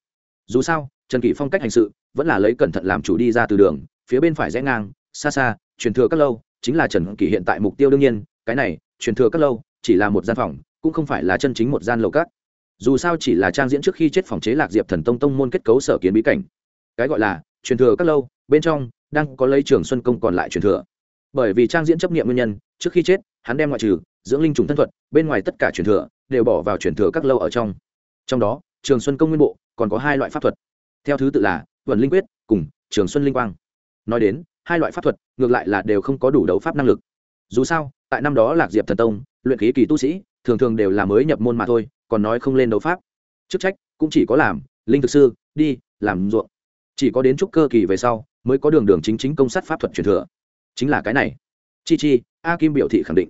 Dù sao, trần kỷ phong cách hành sự, vẫn là lấy cẩn thận làm chủ đi ra từ đường, phía bên phải rẽ ngang, xa xa, truyền thừa các lâu, chính là trần kỷ hiện tại mục tiêu đương nhiên, cái này, truyền thừa các lâu, chỉ là một gian phòng cũng không phải là chân chính một gian lầu cát. dù sao chỉ là trang diễn trước khi chết phòng chế lạc diệp thần tông tông môn kết cấu sở kiến bí cảnh. Cái gọi là truyền thừa các lâu, bên trong đang có lấy trường xuân công còn lại truyền thừa. Bởi vì trang diễn chấp nghiệm nguyên nhân, trước khi chết, hắn đem ngoại trừ dưỡng linh trùng thân thuật, bên ngoài tất cả truyền thừa đều bỏ vào truyền thừa các lâu ở trong. Trong đó, trường xuân công nguyên bộ còn có hai loại pháp thuật. Theo thứ tự là vần linh quyết cùng trường xuân linh quang. Nói đến, hai loại pháp thuật ngược lại là đều không có đủ đấu pháp năng lực. Dù sao, tại năm đó lạc diệp thần tông luyện khí kỳ tu sĩ thường thường đều là mới nhập môn mà thôi, còn nói không lên đấu pháp. Chức trách cũng chỉ có làm, linh thực sư, đi, làm ruộng. Chỉ có đến trúc cơ kỳ về sau mới có đường đường chính chính công sát pháp thuật truyền thừa. Chính là cái này. Chi chi, a kim biểu thị khẳng định.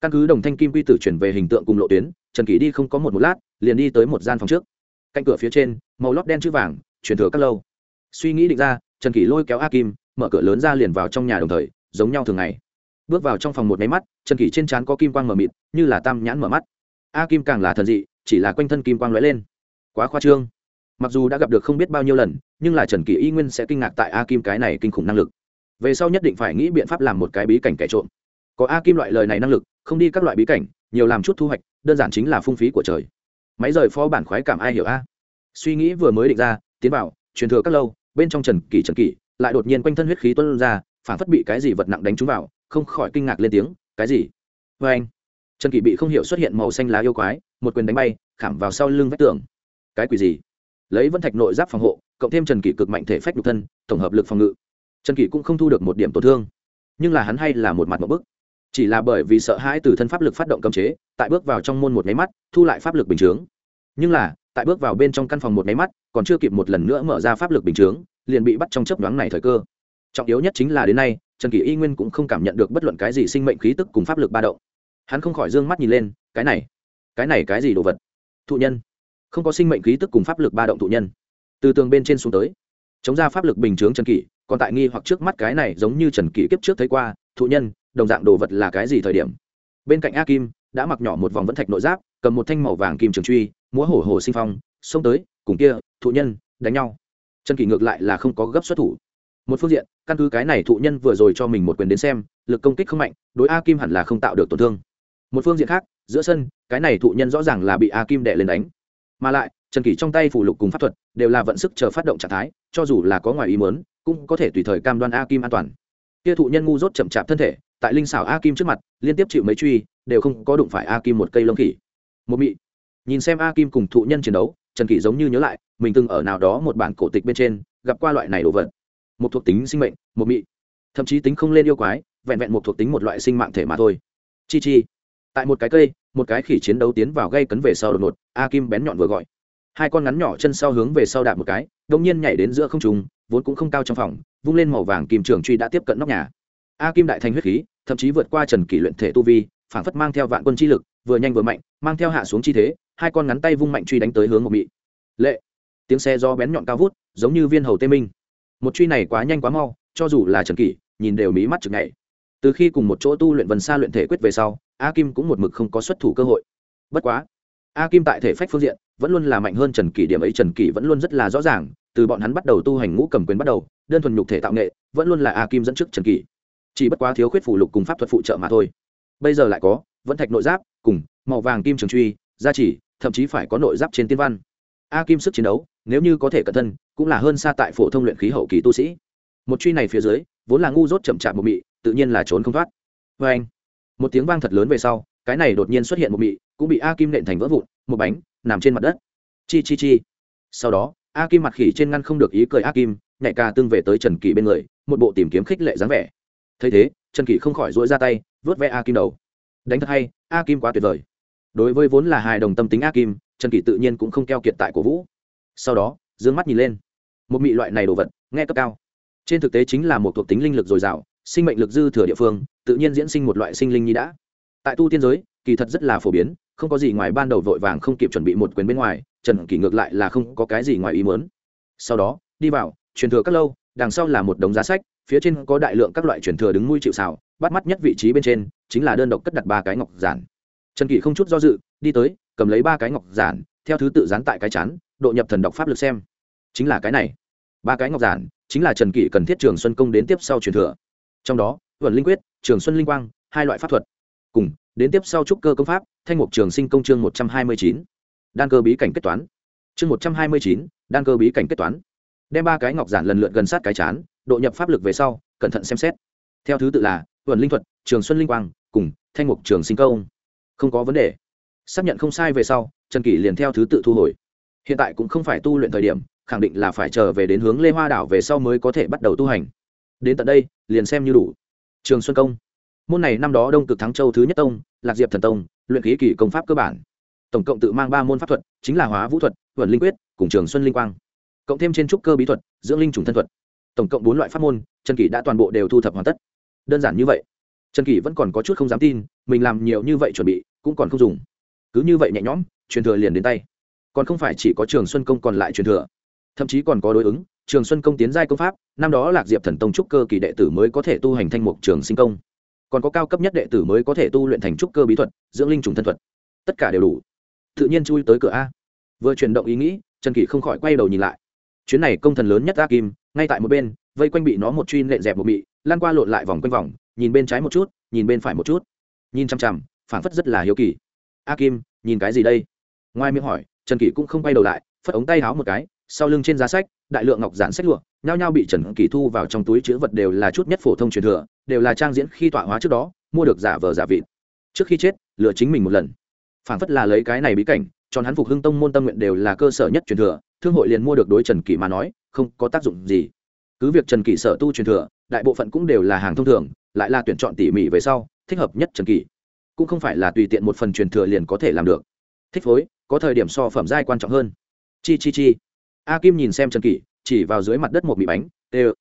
Căn cứ đồng thanh kim quy tử chuyển về hình tượng cùng lộ tuyến, trần kỷ đi không có một một lát, liền đi tới một gian phòng trước. Cạnh cửa phía trên, màu lót đen chữ vàng, truyền thừa các lâu. Suy nghĩ định ra, trần kỷ lôi kéo a kim, mở cửa lớn ra liền vào trong nhà đồng thời, giống nhau thường ngày bước vào trong phòng một máy mắt, trần kỷ trên trán có kim quang mở mịt, như là tam nhãn mở mắt. A kim càng là thần dị, chỉ là quanh thân kim quang lóe lên. Quá khoa trương. Mặc dù đã gặp được không biết bao nhiêu lần, nhưng là trần kỷ y nguyên sẽ kinh ngạc tại a kim cái này kinh khủng năng lực. Về sau nhất định phải nghĩ biện pháp làm một cái bí cảnh kẻ trộm. Có a kim loại lời này năng lực, không đi các loại bí cảnh, nhiều làm chút thu hoạch, đơn giản chính là phung phí của trời. Máy rời phó bản khoái cảm ai hiểu a? Suy nghĩ vừa mới định ra, tiến vào, truyền thừa các lâu, bên trong trần kỷ trần kỷ, lại đột nhiên quanh thân huyết khí tuân ra, phản phất bị cái gì vật nặng đánh trúng vào không khỏi kinh ngạc lên tiếng, cái gì? Vê anh. Trần kỳ bị không hiểu xuất hiện màu xanh lá yêu quái, một quyền đánh bay, khảm vào sau lưng vách tường. Cái quỷ gì? Lấy vân thạch nội giáp phòng hộ, cộng thêm trần kỳ cực mạnh thể phách nhục thân, tổng hợp lực phòng ngự. Trần kỳ cũng không thu được một điểm tổn thương, nhưng là hắn hay là một mặt một bức. Chỉ là bởi vì sợ hãi từ thân pháp lực phát động cấm chế, tại bước vào trong môn một máy mắt, thu lại pháp lực bình chướng. Nhưng là, tại bước vào bên trong căn phòng một máy mắt, còn chưa kịp một lần nữa mở ra pháp lực bình chướng, liền bị bắt trong chấp đoán này thời cơ. Trọng yếu nhất chính là đến nay trần kỷ y nguyên cũng không cảm nhận được bất luận cái gì sinh mệnh khí tức cùng pháp lực ba động. Hắn không khỏi d ư ơ n g mắt nhìn lên, cái này cái này cái gì đồ vật? Thụ nhân. Không có sinh mệnh khí tức cùng pháp lực ba động thụ nhân. Từ tường bên trên xuống tới. Chống ra pháp lực bình chướng trần kỷ, còn tại nghi hoặc trước mắt cái này giống như trần kỷ kiếp trước thấy qua, thụ nhân, đồng dạng đồ vật là cái gì thời điểm? Bên cạnh a kim, đã mặc nhỏ một vòng vẫn thạch nội giáp, cầm một thanh màu vàng kim trường truy, múa hổ hổ sinh phong, xông tới, cùng kia, thụ nhân, đánh nhau. Trần kỷ ngược lại là không có gấp xuất thủ một phương diện, căn cứ cái này thụ nhân vừa rồi cho mình một quyền đến xem, lực công kích không mạnh, đối a kim hẳn là không tạo được tổn thương. Một phương diện khác, giữa sân, cái này thụ nhân rõ ràng là bị a kim đệ lên đánh. Mà lại, trần kỷ trong tay phủ lục cùng pháp thuật đều là vận sức chờ phát động trạng thái, cho dù là có ngoài ý mớn cũng có thể tùy thời cam đoan a kim an toàn. Kia thụ nhân ngu dốt chậm chạp thân thể, tại linh xảo a kim trước mặt, liên tiếp chịu mấy truy, đều không có đụng phải a kim một cây lông khỉ. Một mị. Nhìn xem a kim cùng thụ nhân chiến đấu, trần kỷ giống như nhớ lại, mình từng ở nào đó một bản cổ tịch bên trên, gặp qua loại này đồ vật một thuộc tính sinh mệnh, một mị. Thậm chí tính không lên yêu quái, vẹn vẹn một thuộc tính một loại sinh mạng thể mà thôi. Chi chi. Tại một cái cây, một cái khỉ chiến đấu tiến vào gây cấn về sau đột ngột, a kim bén nhọn vừa gọi. Hai con ngắn nhỏ chân sau hướng về sau đạp một cái đông nhiên nhảy đến giữa không trùng vốn cũng không cao trong phòng, vung lên màu vàng kim trường truy đã tiếp cận nóc nhà. A kim đại thành huyết khí, thậm chí vượt qua trần kỷ luyện thể tu vi phản phất mang theo vạn quân chi lực, vừa nhanh vừa mạnh, mang theo hạ xuống chi thế, hai con ngắn tay vung mạnh truy đánh tới hướng một mị. Lệ. Tiếng xe do bén nhọn cao vút, giống như viên hầu tê minh một truy này quá nhanh quá mau, cho dù là trần kỷ, nhìn đều mí mắt chực ngày từ khi cùng một chỗ tu luyện vần xa luyện thể quyết về sau, a kim cũng một mực không có xuất thủ cơ hội. Bất quá, a kim tại thể phách phương diện vẫn luôn là mạnh hơn trần kỷ, điểm ấy trần kỷ vẫn luôn rất là rõ ràng, từ bọn hắn bắt đầu tu hành ngũ cầm quyền bắt đầu, đơn thuần nhục thể tạo nghệ, vẫn luôn là a kim dẫn trước trần kỷ. Chỉ bất quá thiếu khuyết phủ lục cùng pháp thuật phụ trợ mà thôi. Bây giờ lại có, vẫn thạch nội giáp, cùng màu vàng kim trường truy, gia chỉ thậm chí phải có nội giáp trên tiên văn. A kim sức chiến đấu, nếu như có thể cẩn thân cũng là hơn xa tại phổ thông luyện khí hậu kỳ tu sĩ. Một truy này phía dưới, vốn là ngu dốt chậm chạp một mị, tự nhiên là trốn không thoát. Vê anh, một tiếng vang thật lớn về sau, cái này đột nhiên xuất hiện một mị, cũng bị a kim nện thành vỡ vụn, một bánh, nằm trên mặt đất. Chi chi chi. Sau đó, a kim mặt khỉ trên ngăn không được ý cười a kim nhạy ca tương về tới trần kỳ bên người, một bộ tìm kiếm khích lệ dáng vẻ. Thấy thế, trần kỳ không khỏi dỗi ra tay, vớt ve a kim đầu. Đánh thật hay, a kim quá tuyệt vời. Đối với vốn là hài đồng tâm tính a kim, trần kỳ tự nhiên cũng không keo kiệt tại cổ vũ. Sau đó d ư ơ n g mắt nhìn lên một mị loại này đồ vật, nghe cấp cao. Trên thực tế chính là một thuộc tính linh lực dồi dào, sinh mệnh lực dư thừa địa phương, tự nhiên diễn sinh một loại sinh linh nhi đã. Tại tu tiên giới, kỳ thật rất là phổ biến, không có gì ngoài ban đầu vội vàng không kịp chuẩn bị một quyền bên ngoài, trần kỷ ngược lại là không có cái gì ngoài ý mớn sau đó, đi vào, truyền thừa các lâu, đằng sau là một đống giá sách, phía trên có đại lượng các loại truyền thừa đứng nuôi chịu xào, bắt mắt nhất vị trí bên trên, chính là đơn độc cất đặt ba cái ngọc giản. Trần kỷ không chút do dự, đi tới, cầm lấy ba cái ngọc giản, theo thứ tự dán tại cái chán, độ nhập thần đọc pháp lực xem chính là cái này. Ba cái ngọc giản, chính là trần kỷ cần thiết trường xuân công đến tiếp sau truyền thừa. Trong đó vận linh quyết, trường xuân linh quang, hai loại pháp thuật. Cùng, đến tiếp sau trúc cơ công pháp, thanh mục trường sinh công chương một trăm hai mươi chín. Đan cơ bí cảnh kết toán. Chương một trăm hai mươi chín, đan cơ bí cảnh kết toán. Đem ba cái ngọc giản lần lượt gần sát cái chán, độ nhập pháp lực về sau, cẩn thận xem xét. Theo thứ tự là vận linh thuật, trường xuân linh quang, cùng, thanh mục trường sinh công. Không có vấn đề. Xác nhận không sai về sau, trần kỷ liền theo thứ tự thu hồi. Hiện tại cũng không phải tu luyện thời điểm khẳng định là phải chờ về đến hướng lê hoa đảo về sau mới có thể bắt đầu tu hành. Đến tận đây, liền xem như đủ. Trường xuân công. Môn này năm đó đông cực thắng châu thứ nhất tông, lạc diệp thần tông, luyện khí kỳ công pháp cơ bản. Tổng cộng tự mang ba môn pháp thuật, chính là hóa vũ thuật, vận linh quyết, cùng trường xuân linh quang. Cộng thêm trên trúc cơ bí thuật, dưỡng linh trùng thân thuật. Tổng cộng bốn loại pháp môn, trần kỷ đã toàn bộ đều thu thập hoàn tất. Đơn giản như vậy. Trần kỷ vẫn còn có chút không dám tin, mình làm nhiều như vậy chuẩn bị, cũng còn không dùng. Cứ như vậy nhẹ nhõm, truyền thừa liền đến tay. Còn không phải chỉ có trường xuân công còn lại truyền thừa thậm chí còn có đối ứng, trường xuân công tiến giai công pháp, năm đó lạc diệp thần tông trúc cơ kỳ đệ tử mới có thể tu hành thanh mục trường sinh công. Còn có cao cấp nhất đệ tử mới có thể tu luyện thành trúc cơ bí thuật, dưỡng linh trùng thân thuật. Tất cả đều đủ. Tự nhiên chui tới cửa a. Vừa chuyển động ý nghĩ, trần kỳ không khỏi quay đầu nhìn lại. Chuyến này công thần lớn nhất a kim, ngay tại một bên, vây quanh bị nó một truy nệ dẹp một bị lan qua lộn lại vòng quanh vòng, nhìn bên trái một chút, nhìn bên phải một chút. Nhìn chằm chằm, phảng phất rất là hiếu kỳ. A kim, nhìn cái gì đây? Ngoài miệng hỏi, trần kỳ cũng không quay đầu lại, phất ống tay háo một cái sau lưng trên giá sách, đại lượng ngọc giản sách lụa, nhao nhao bị trần kỷ thu vào trong túi chữ vật đều là chút nhất phổ thông truyền thừa, đều là trang diễn khi tọa hóa trước đó, mua được giả vờ giả vịt. Trước khi chết lựa chính mình một lần. Phảng phất là lấy cái này bí cảnh, tròn hắn phục hưng tông môn tâm nguyện đều là cơ sở nhất truyền thừa, thương hội liền mua được đối trần kỷ mà nói, không có tác dụng gì. Cứ việc trần kỷ sở tu truyền thừa, đại bộ phận cũng đều là hàng thông thường, lại là tuyển chọn tỉ mỉ về sau, thích hợp nhất trần kỷ cũng không phải là tùy tiện một phần truyền thừa liền có thể làm được. Thích phối, có thời điểm so phẩm giai quan trọng hơn. Chi chi chi a kim nhìn xem trần kỷ, chỉ vào dưới mặt đất một mị bánh, tê ơ.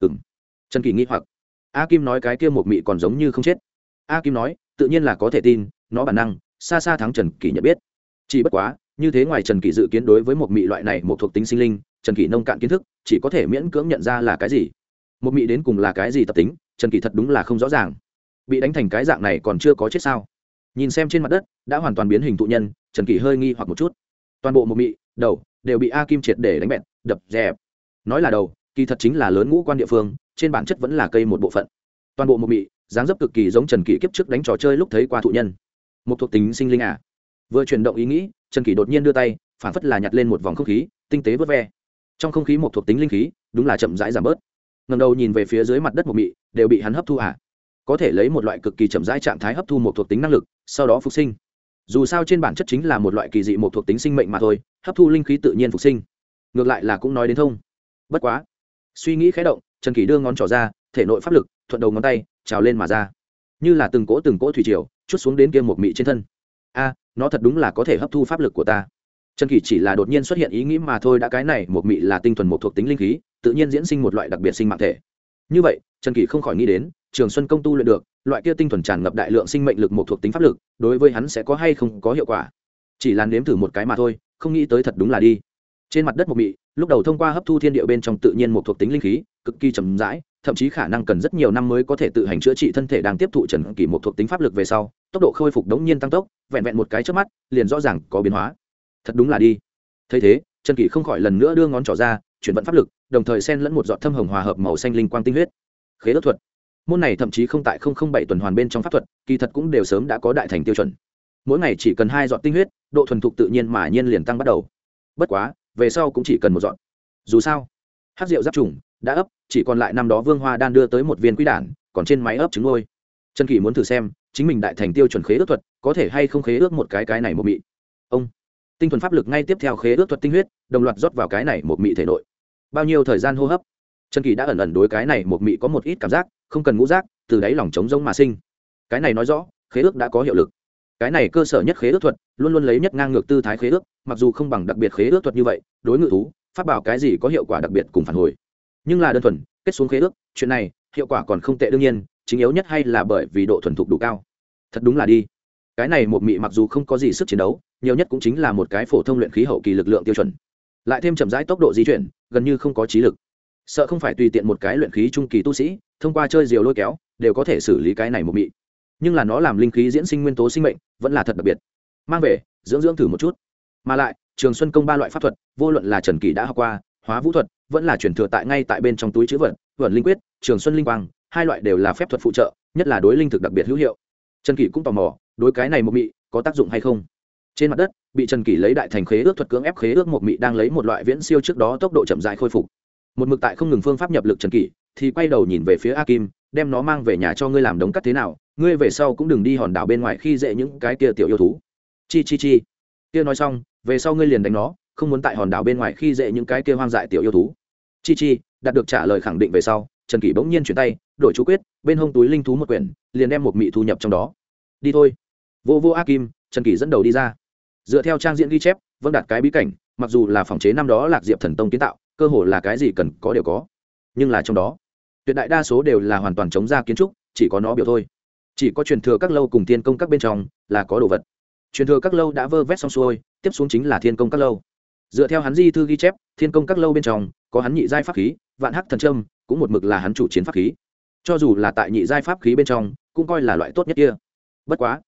Ừng trần kỷ nghĩ hoặc. A kim nói cái kia một mị còn giống như không chết. A kim nói, tự nhiên là có thể tin, nó bản năng, xa xa thắng trần kỷ nhận biết. Chỉ bất quá, như thế ngoài trần kỷ dự kiến đối với một mị loại này một thuộc tính sinh linh, trần kỷ nông cạn kiến thức, chỉ có thể miễn cưỡng nhận ra là cái gì. Một mị đến cùng là cái gì tập tính, trần kỷ thật đúng là không rõ ràng. Bị đánh thành cái dạng này còn chưa có chết sao? Nhìn xem trên mặt đất, đã hoàn toàn biến hình tụ nhân, trần kỷ hơi nghi hoặc một chút. Toàn bộ một mị, đầu đều bị a kim triệt để đánh bẹn, đập, dẹp. Nói là đầu, kỳ thật chính là lớn ngũ quan địa phương, trên bản chất vẫn là cây một bộ phận. Toàn bộ một mị, dáng dấp cực kỳ giống trần kỷ kiếp trước đánh trò chơi lúc thấy qua thụ nhân. Một thuộc tính sinh linh à. Vừa chuyển động ý nghĩ, trần kỷ đột nhiên đưa tay, phản phất là nhặt lên một vòng không khí, tinh tế vớt ve. Trong không khí một thuộc tính linh khí, đúng là chậm rãi giảm bớt. Ngầm đầu nhìn về phía dưới mặt đất một mị, đều bị hắn hấp thu à. Có thể lấy một loại cực kỳ chậm rãi trạng thái hấp thu một thuộc tính năng lực, sau đó phục sinh dù sao trên bản chất chính là một loại kỳ dị một thuộc tính sinh mệnh mà thôi, hấp thu linh khí tự nhiên phục sinh. Ngược lại là cũng nói đến thông. Bất quá, suy nghĩ khé động, trần kỳ đưa ngón trỏ ra, thể nội pháp lực, thuận đầu ngón tay, trào lên mà ra. Như là từng cỗ từng cỗ thủy triều, chút xuống đến kia một mị trên thân. A, nó thật đúng là có thể hấp thu pháp lực của ta. Trần kỳ chỉ là đột nhiên xuất hiện ý nghĩ mà thôi, đã cái này một mị là tinh thuần một thuộc tính linh khí, tự nhiên diễn sinh một loại đặc biệt sinh mạng thể. Như vậy, trần kỳ không khỏi nghĩ đến, trường xuân công tu luyện được loại kia tinh thuần tràn ngập đại lượng sinh mệnh lực một thuộc tính pháp lực, đối với hắn sẽ có hay không có hiệu quả? Chỉ là nếm thử một cái mà thôi, không nghĩ tới thật đúng là đi. Trên mặt đất một mị, lúc đầu thông qua hấp thu thiên địa bên trong tự nhiên một thuộc tính linh khí, cực kỳ chậm rãi, thậm chí khả năng cần rất nhiều năm mới có thể tự hành chữa trị thân thể đang tiếp thụ trần kỳ một thuộc tính pháp lực về sau, tốc độ khôi phục đống nhiên tăng tốc, vẹn vẹn một cái trước mắt, liền rõ ràng có biến hóa. Thật đúng là đi. Thấy thế, trần kỳ không khỏi lần nữa đưa ngón trỏ ra, chuyển vận pháp lực, đồng thời xen lẫn một giọt thâm hồng hòa hợp màu xanh linh quang tinh huyết. Khế ước thuật môn này thậm chí không tại không không bảy tuần hoàn bên trong pháp thuật, kỳ thật cũng đều sớm đã có đại thành tiêu chuẩn. Mỗi ngày chỉ cần hai giọt tinh huyết, độ thuần thục tự nhiên mà nhiên liền tăng bắt đầu. Bất quá, về sau cũng chỉ cần một giọt. Dù sao hát rượu giáp trùng đã ấp, chỉ còn lại năm đó vương hoa đan đưa tới một viên quý đản, còn trên máy ấp trứng ngôi trần kỳ muốn thử xem, chính mình đại thành tiêu chuẩn khế ước thuật có thể hay không khế ước một cái cái này một mị. Ông, tinh thuần pháp lực ngay tiếp theo khế ước thuật tinh huyết, đồng loạt rót vào cái này một mị thể nội. Bao nhiêu thời gian hô hấp? Trần kỳ đã ẩn ẩn đối cái này một mị có một ít cảm giác, không cần ngũ giác, từ đáy lòng trống rỗng mà sinh. Cái này nói rõ, khế ước đã có hiệu lực. Cái này cơ sở nhất khế ước thuật, luôn luôn lấy nhất ngang ngược tư thái khế ước, mặc dù không bằng đặc biệt khế ước thuật như vậy, đối ngự thú phát bảo cái gì có hiệu quả đặc biệt cùng phản hồi. Nhưng là đơn thuần, kết xuống khế ước, chuyện này, hiệu quả còn không tệ đương nhiên, chính yếu nhất hay là bởi vì độ thuần thục đủ cao. Thật đúng là đi. Cái này một mị mặc dù không có gì sức chiến đấu, nhiều nhất cũng chính là một cái phổ thông luyện khí hậu kỳ lực lượng tiêu chuẩn. Lại thêm chậm rãi tốc độ di chuyển, gần như không có trí lực sợ không phải tùy tiện một cái luyện khí trung kỳ tu sĩ, thông qua chơi diều lôi kéo, đều có thể xử lý cái này một mị. Nhưng là nó làm linh khí diễn sinh nguyên tố sinh mệnh, vẫn là thật đặc biệt. Mang về, dưỡng dưỡng thử một chút. Mà lại, trường xuân công ba loại pháp thuật, vô luận là trần kỳ đã học qua, hóa vũ thuật, vẫn là chuyển thừa tại ngay tại bên trong túi chữ vật vẩn linh quyết, trường xuân linh quang, hai loại đều là phép thuật phụ trợ, nhất là đối linh thực đặc biệt hữu hiệu. Trần kỳ cũng tò mò, đối cái này một mị có tác dụng hay không? Trên mặt đất, bị trần kỳ lấy đại thành khế ước thuật cưỡng ép khế ước một mị đang lấy một loại viễn siêu trước đó tốc độ chậm dại khôi phục một mực tại không ngừng phương pháp nhập lực trần kỷ, thì quay đầu nhìn về phía a kim đem nó mang về nhà cho ngươi làm đống cắt thế nào ngươi về sau cũng đừng đi hòn đảo bên ngoài khi dễ những cái kia tiểu yêu thú. Chi chi chi. Kia nói xong về sau ngươi liền đánh nó không muốn tại hòn đảo bên ngoài khi dễ những cái kia hoang dại tiểu yêu thú. Chi chi đạt được trả lời khẳng định về sau trần kỷ bỗng nhiên chuyển tay đổi chú quyết bên hông túi linh thú một quyển liền đem một mị thu nhập trong đó. Đi thôi. Vô vô a kim trần kỷ dẫn đầu đi ra. Dựa theo trang diễn ghi chép vâng đặt cái bí cảnh mặc dù là phòng chế năm đó lạc diệp thần tông kiến tạo cơ hồ là cái gì cần có đều có. Nhưng là trong đó, tuyệt đại đa số đều là hoàn toàn chống ra kiến trúc, chỉ có nó biểu thôi. Chỉ có truyền thừa các lâu cùng thiên công các bên trong là có đồ vật. Truyền thừa các lâu đã vơ vét xong xuôi, tiếp xuống chính là thiên công các lâu. Dựa theo hắn di thư ghi chép, thiên công các lâu bên trong có hắn nhị giai pháp khí, vạn hắc thần trâm cũng một mực là hắn chủ chiến pháp khí. Cho dù là tại nhị giai pháp khí bên trong, cũng coi là loại tốt nhất kia. Bất quá,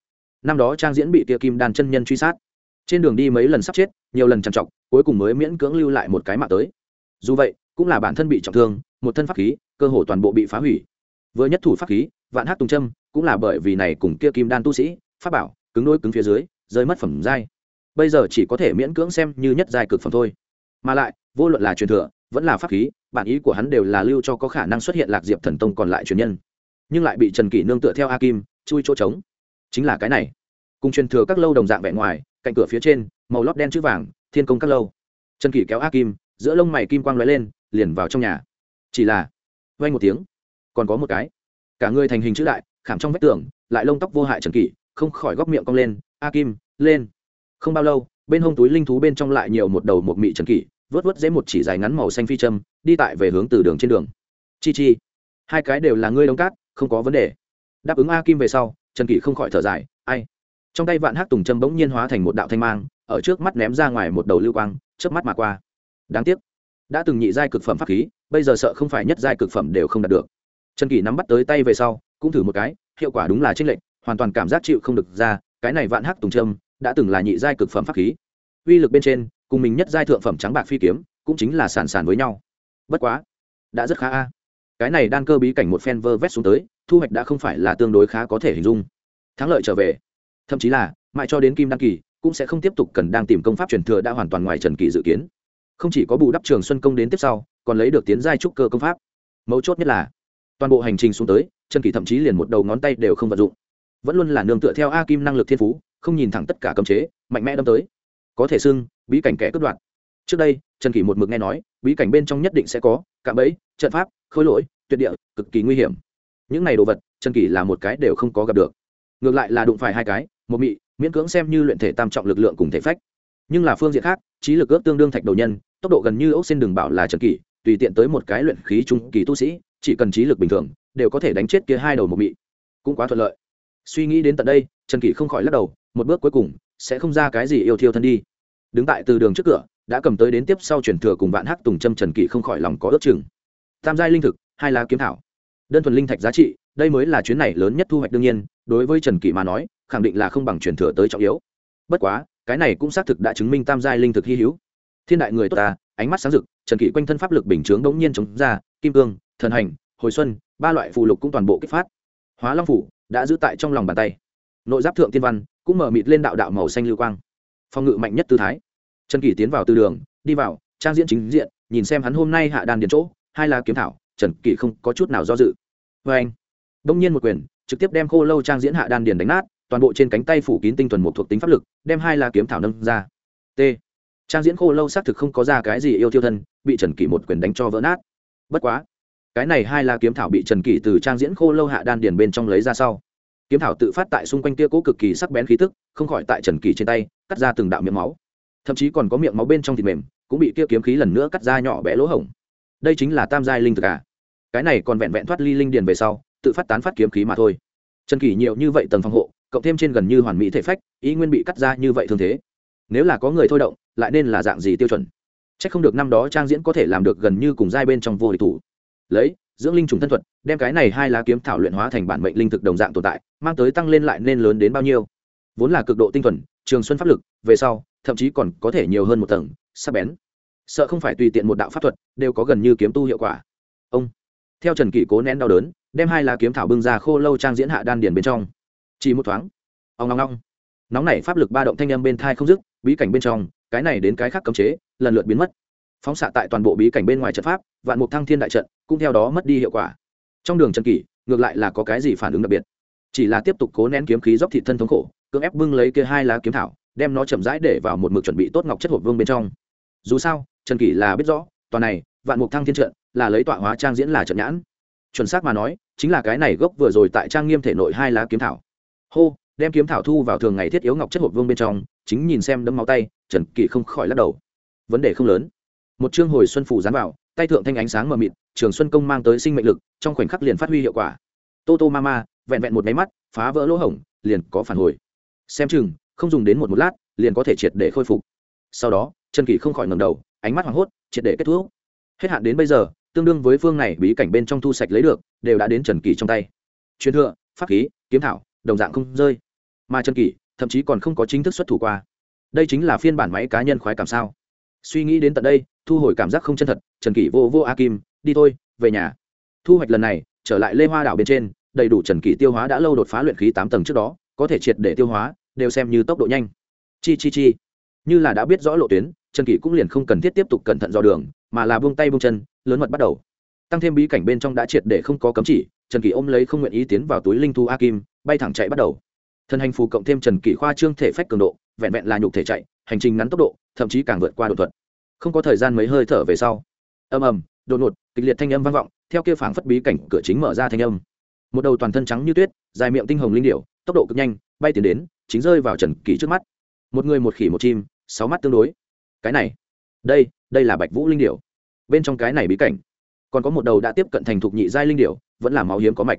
năm đó trang diễn bị tia kim đàn chân nhân truy sát. Trên đường đi mấy lần sắp chết, nhiều lần trằn trọc, cuối cùng mới miễn cưỡng lưu lại một cái mạng tới dù vậy, cũng là bản thân bị trọng thương, một thân pháp khí, cơ hồ toàn bộ bị phá hủy. Vừa nhất thủ pháp khí, vạn hát tùng trâm cũng là bởi vì này cùng kia kim đan tu sĩ, pháp bảo, cứng đôi cứng phía dưới, rơi mất phẩm giai. Bây giờ chỉ có thể miễn cưỡng xem như nhất giai cực phẩm thôi. Mà lại, vô luận là truyền thừa, vẫn là pháp khí, bản ý của hắn đều là lưu cho có khả năng xuất hiện lạc diệp thần tông còn lại truyền nhân. Nhưng lại bị trần kỷ nương tựa theo a kim, chui chỗ trống. Chính là cái này. Cùng truyền thừa các lâu đồng dạng vẻ ngoài, cạnh cửa phía trên, màu lót đen chữ vàng, thiên công các lâu. Trần kỷ kéo a kim giữa lông mày kim quang lóe lên, liền vào trong nhà. Chỉ là vay một tiếng, còn có một cái. Cả người thành hình chữ đại, khảm trong vách tường, lại lông tóc vô hại trần kỷ, không khỏi góc miệng cong lên, a kim, lên. Không bao lâu, bên hông túi linh thú bên trong lại nhiều một đầu một mị trần kỷ, vớt vớt dễ một chỉ dài ngắn màu xanh phi châm, đi tại về hướng từ đường trên đường. Chi chi, hai cái đều là ngươi đóng cát, không có vấn đề. Đáp ứng a kim về sau, trần kỷ không khỏi thở dài, ai? Trong tay vạn hắc tùng châm bỗng nhiên hóa thành một đạo thanh mang, ở trước mắt ném ra ngoài một đầu lưu quang trước mắt mà qua đáng tiếc, đã từng nhị giai cực phẩm pháp khí, bây giờ sợ không phải nhất giai cực phẩm đều không đạt được. Trần kỷ nắm bắt tới tay về sau, cũng thử một cái, hiệu quả đúng là tranh lệch, hoàn toàn cảm giác chịu không được ra, cái này vạn hắc tùng trâm đã từng là nhị giai cực phẩm pháp khí. Uy lực bên trên, cùng mình nhất giai thượng phẩm trắng bạc phi kiếm, cũng chính là sàn sàn với nhau. Bất quá, đã rất khá a. Cái này đan cơ bí cảnh một phen vơ vét xuống tới, thu hoạch đã không phải là tương đối khá có thể hình dung. Thắng lợi trở về. Thậm chí là, mãi cho đến kim đăng kỳ, cũng sẽ không tiếp tục cần đang tìm công pháp truyền thừa đã hoàn toàn ngoài trần kỳ dự kiến không chỉ có bù đắp trường xuân công đến tiếp sau, còn lấy được tiến giai trúc cơ công pháp. Mấu chốt nhất là, toàn bộ hành trình xuống tới, trần kỳ thậm chí liền một đầu ngón tay đều không vận dụng. Vẫn luôn là nương tựa theo a kim năng lực thiên phú, không nhìn thẳng tất cả cấm chế, mạnh mẽ đâm tới. Có thể xưng, bí cảnh kẻ cướp đoạt. Trước đây, trần kỳ một mực nghe nói, bí cảnh bên trong nhất định sẽ có, cạm bẫy, trận pháp, khôi lỗi, tuyệt địa, cực kỳ nguy hiểm. Những này đồ vật, trần kỳ là một cái đều không có gặp được. Ngược lại là đụng phải hai cái, một mị, miễn cưỡng xem như luyện thể tam trọng lực lượng cùng thể phách nhưng là phương diện khác, trí lực ước tương đương thạch đầu nhân, tốc độ gần như ốc xin đường bảo là trần kỷ, tùy tiện tới một cái luyện khí trung kỳ tu sĩ, chỉ cần trí lực bình thường, đều có thể đánh chết kia hai đầu một mị. Cũng quá thuận lợi. Suy nghĩ đến tận đây, trần kỷ không khỏi lắc đầu, một bước cuối cùng, sẽ không ra cái gì yêu thiêu thân đi. Đứng tại từ đường trước cửa, đã cầm tới đến tiếp sau chuyển thừa cùng vạn hắc tùng trâm trần kỷ không khỏi lòng có ước chừng. Tam giai linh thực, hai lá kiếm thảo. Đơn thuần linh thạch giá trị, đây mới là chuyến này lớn nhất thu hoạch đương nhiên, đối với trần kỷ mà nói, khẳng định là không bằng chuyển thừa tới trọng yếu. Bất quá cái này cũng xác thực đã chứng minh tam giai linh thực hy hữu. Thiên đại người tốt ta, ánh mắt sáng rực, trần kỷ quanh thân pháp lực bình chướng đống nhiên chống ra, kim cương, thần hành, hồi xuân, ba loại phù lục cũng toàn bộ kích phát. Hóa long phủ đã giữ tại trong lòng bàn tay. Nội giáp thượng tiên văn cũng mở mịt lên đạo đạo màu xanh lưu quang. Phòng ngự mạnh nhất tư thái. Trần kỷ tiến vào tư đường, đi vào, trang diễn chính diện, nhìn xem hắn hôm nay hạ đàn điền chỗ, hai là kiếm thảo, trần kỷ không có chút nào do dự. Vê anh đông nhiên một quyền, trực tiếp đem khô lâu trang diễn hạ đan điền đánh nát toàn bộ trên cánh tay phủ kín tinh thuần một thuộc tính pháp lực, đem hai la kiếm thảo nâng ra. T. Trang diễn khô lâu xác thực không có ra cái gì yêu tiêu thân, bị trần kỷ một quyền đánh cho vỡ nát. Bất quá, cái này hai la kiếm thảo bị trần kỷ từ trang diễn khô lâu hạ đan điền bên trong lấy ra sau. Kiếm thảo tự phát tại xung quanh kia cố cực kỳ sắc bén khí tức, không khỏi tại trần kỷ trên tay, cắt ra từng đạo miệng máu. Thậm chí còn có miệng máu bên trong thịt mềm, cũng bị kia kiếm khí lần nữa cắt ra nhỏ bé lỗ hổng. Đây chính là tam giai linh thực à? Cái này còn vẹn vẹn thoát ly linh điền về sau, tự phát tán phát kiếm khí mà thôi. Trần kỷ nhiều như vậy tầng phòng hộ cộng thêm trên gần như hoàn mỹ thể phách, ý nguyên bị cắt ra như vậy thương thế. Nếu là có người thôi động, lại nên là dạng gì tiêu chuẩn? C h ắ c không được năm đó trang diễn có thể làm được gần như cùng giai bên trong vô địch thủ. Lấy, dưỡng linh trùng thân thuật, đem cái này hai lá kiếm thảo luyện hóa thành bản mệnh linh thực đồng dạng tồn tại, mang tới tăng lên lại nên lớn đến bao nhiêu? Vốn là cực độ tinh thuần, trường xuân pháp lực, về sau, thậm chí còn có thể nhiều hơn một tầng, sắc bén. Sợ không phải tùy tiện một đạo pháp thuật, đều có gần như kiếm tu hiệu quả. Ông, theo trần kỷ cố nén đau đớn, đem hai lá kiếm thảo bưng ra khô lâu trang diễn hạ đan điền bên trong chỉ một thoáng. Ông ngong ngong nóng này pháp lực ba động thanh âm bên thai không dứt, bí cảnh bên trong, cái này đến cái khác cấm chế, lần lượt biến mất. Phóng xạ tại toàn bộ bí cảnh bên ngoài trận pháp, vạn mục thăng thiên đại trận, cũng theo đó mất đi hiệu quả. Trong đường trần kỷ, ngược lại là có cái gì phản ứng đặc biệt? Chỉ là tiếp tục cố nén kiếm khí dốc thị thân thống khổ, cưỡng ép bưng lấy kia hai lá kiếm thảo, đem nó chậm rãi để vào một mực chuẩn bị tốt ngọc chất hộp vương bên trong. Dù sao trần kỷ là biết rõ, toàn này, vạn mục thăng thiên trận, là lấy tọa hóa trang diễn là trận nhãn. Chuẩn xác mà nói, chính là cái này gốc vừa rồi tại trang nghiêm thể nội hai lá kiếm thảo hô, đem kiếm thảo thu vào thường ngày thiết yếu ngọc chất hộp vương bên trong, chính nhìn xem đấm máu tay, trần kỷ không khỏi lắc đầu. Vấn đề không lớn. Một chương hồi xuân phủ dán vào, tay thượng thanh ánh sáng mờ mịt, trường xuân công mang tới sinh mệnh lực, trong khoảnh khắc liền phát huy hiệu quả. Tô tô ma ma, vẹn vẹn một máy mắt, phá vỡ lỗ hổng, liền có phản hồi. Xem chừng, không dùng đến một một lát, liền có thể triệt để khôi phục. Sau đó, trần kỷ không khỏi ngầm đầu, ánh mắt hoảng hốt, triệt để kết thúc. Hết hạn đến bây giờ, tương đương với phương này bí cảnh bên trong thu sạch lấy được, đều đã đến trần kỷ trong tay. Truyền thừa, pháp khí, kiếm thảo đồng dạng không rơi. Mà trần kỷ, thậm chí còn không có chính thức xuất thủ qua. Đây chính là phiên bản máy cá nhân khoái cảm sao? Suy nghĩ đến tận đây, thu hồi cảm giác không chân thật, trần kỷ vô vô a kim, đi thôi, về nhà. Thu hoạch lần này, trở lại lê hoa đảo bên trên, đầy đủ trần kỷ tiêu hóa đã lâu đột phá luyện khí tám tầng trước đó, có thể triệt để tiêu hóa, đều xem như tốc độ nhanh. Chi chi chi. Như là đã biết rõ lộ tuyến, trần kỷ cũng liền không cần thiết tiếp tục cẩn thận dò đường, mà là buông tay buông chân, lớn mật bắt đầu. Tăng thêm bí cảnh bên trong đã triệt để không có cấm chỉ trần kỷ ôm lấy không nguyện ý tiến vào túi linh thu a kim bay thẳng chạy bắt đầu. Thân hành phù cộng thêm trần kỷ khoa trương thể phách cường độ, vẹn vẹn là nhục thể chạy, hành trình ngắn tốc độ, thậm chí càng vượt qua đột thuật. Không có thời gian mấy hơi thở về sau, ầm ầm, đột ngột, kịch liệt thanh âm vang vọng, theo kia phảng phất bí cảnh cửa chính mở ra thanh âm. Một đầu toàn thân trắng như tuyết, dài miệng tinh hồng linh điệu tốc độ cực nhanh, bay tiến đến, chính rơi vào trần kỷ trước mắt. Một người một khỉ một chim, sáu mắt tương đối. Cái này, đây đây là bạch vũ linh điệu bên trong cái này bí cảnh còn có một đầu đã tiếp cận thành thục nhị giai linh điểu, vẫn là máu hiếm có mạch.